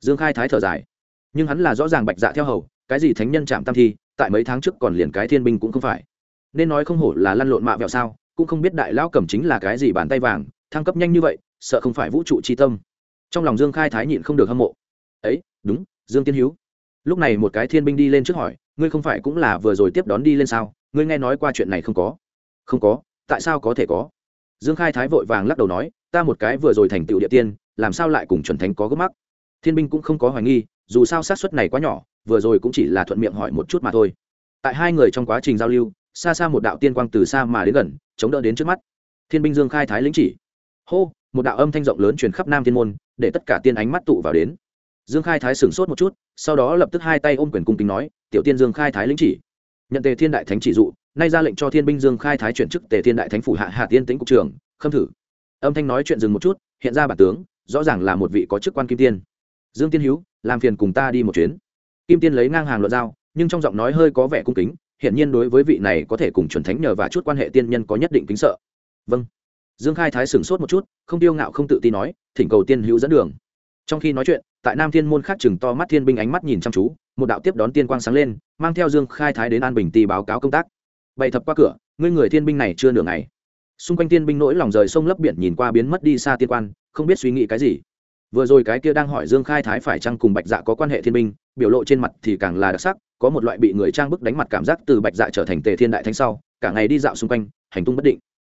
Dương khai thái thở dài. Nhưng hắn là rõ ràng bạch dạ theo hầu, cái gì thánh nhân chạm tam thi, tại mấy tháng trước còn liền cái thiên binh cũng không phải. Nên nói không hổ là lăn lộn mạ vẹo sao, cũng không biết đại lão cầm chính là cái gì bàn tay vàng, thăng cấp nhanh như vậy, sợ không phải vũ trụ tri tâm. Trong lòng dương khai thái nhịn không được hâm mộ. Ấy, đúng, dương tiên hữu lúc này một cái thiên binh đi lên trước hỏi, ngươi không phải cũng là vừa rồi tiếp đón đi lên sao? Ngươi nghe nói qua chuyện này không có? Không có, tại sao có thể có? Dương khai thái vội vàng lắc đầu nói, ta một cái vừa rồi thành tựu địa tiên, làm sao lại cùng chuẩn thánh có gấp mắc? Thiên binh cũng không có hoài nghi, dù sao xác suất này quá nhỏ, vừa rồi cũng chỉ là thuận miệng hỏi một chút mà thôi. Tại hai người trong quá trình giao lưu, xa xa một đạo tiên quang từ xa mà đến gần, chống đỡ đến trước mắt. Thiên binh dương khai thái lĩnh chỉ. Hô, một đạo âm thanh rộng lớn truyền khắp nam thiên môn, để tất cả tiên ánh mắt tụ vào đến dương khai thái sửng sốt một chút, sau đó lập tức hai tay ôm quyền cung kính nói, tiểu tiên dương khai thái lĩnh chỉ. Nhận tề thiên đại thánh chỉ dụ, nay ra lệnh cho thiên binh dương khai thái chuyển chức tề thiên đại thánh phủ hạ hạ tiên tĩnh cục trưởng, khâm thử. Âm thanh nói chuyện dừng một chút, hiện ra bản tướng, rõ ràng là một vị có chức quan kim tiên. Dương tiên hữu làm phiền cùng ta đi một chuyến. Kim tiên lấy ngang hàng luận giao, nhưng trong giọng nói hơi có vẻ cung kính hiện nhiên đối với vị này có thể cùng chuẩn thánh nhờ và chút quan hệ tiên nhân có nhất định kính sợ. Vâng. Dương khai thái sửng sốt một chút, không tiêu ngạo không tự tin nói, thỉnh cầu tiên hữu dẫn đường. Trong khi nói chuyện tại nam thiên môn khác chừng to mắt thiên binh ánh mắt nhìn chăm chú, một đạo tiếp đón tiên quang sáng lên, mang theo dương khai thái đến an bình tì báo cáo công tác. Bày thập qua cửa, ngươi người thiên binh này chưa nửa ngày. Xung quanh tiên binh nỗi lòng rời sông lấp biển nhìn qua biến mất đi xa tiên quan, không biết suy nghĩ cái gì. Vừa rồi cái kia đang hỏi dương khai thái phải chăng cùng bạch dạ có quan hệ thiên binh, biểu lộ trên mặt thì càng là đặc sắc, có một loại bị người trang bức đánh mặt cảm giác từ bạch dạ trở thành tề thiên đại thánh sau, cả ngày đi dạo xung quanh, hành tung bất định.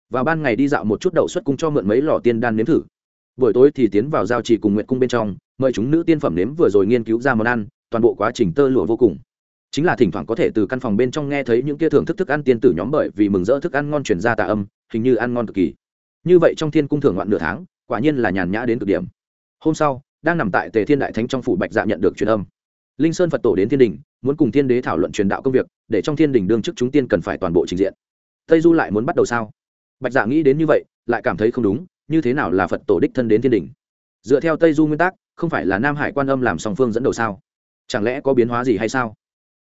Vào ban ngày đi dạo một chút đậu xuất cung cho mượn mấy lò tiên đan nếm thử buổi tối thì tiến vào giao trì cùng nguyện cung bên trong, mời chúng nữ tiên phẩm nếm vừa rồi nghiên cứu ra món ăn, toàn bộ quá trình tơ lụa vô cùng. Chính là thỉnh thoảng có thể từ căn phòng bên trong nghe thấy những kia thưởng thức thức ăn tiên tử nhóm bởi vì mừng rỡ thức ăn ngon truyền ra tà âm, hình như ăn ngon cực kỳ. Như vậy trong thiên cung thưởng ngoạn nửa tháng, quả nhiên là nhàn nhã đến cực điểm. Hôm sau, đang nằm tại tề thiên đại thánh trong phủ bạch dạ nhận được truyền âm. Linh sơn phật tổ đến thiên đình, muốn cùng thiên đế thảo luận truyền đạo công việc, để trong thiên đình đương chức chúng tiên cần phải toàn bộ trình diện. Tây du lại muốn bắt đầu sao? Bạch dạ nghĩ đến như vậy, lại cảm thấy không đúng như thế nào là phật tổ đích thân đến thiên đình? Dựa theo tây du nguyên tắc, không phải là nam hải quan âm làm song phương dẫn đầu sao? Chẳng lẽ có biến hóa gì hay sao?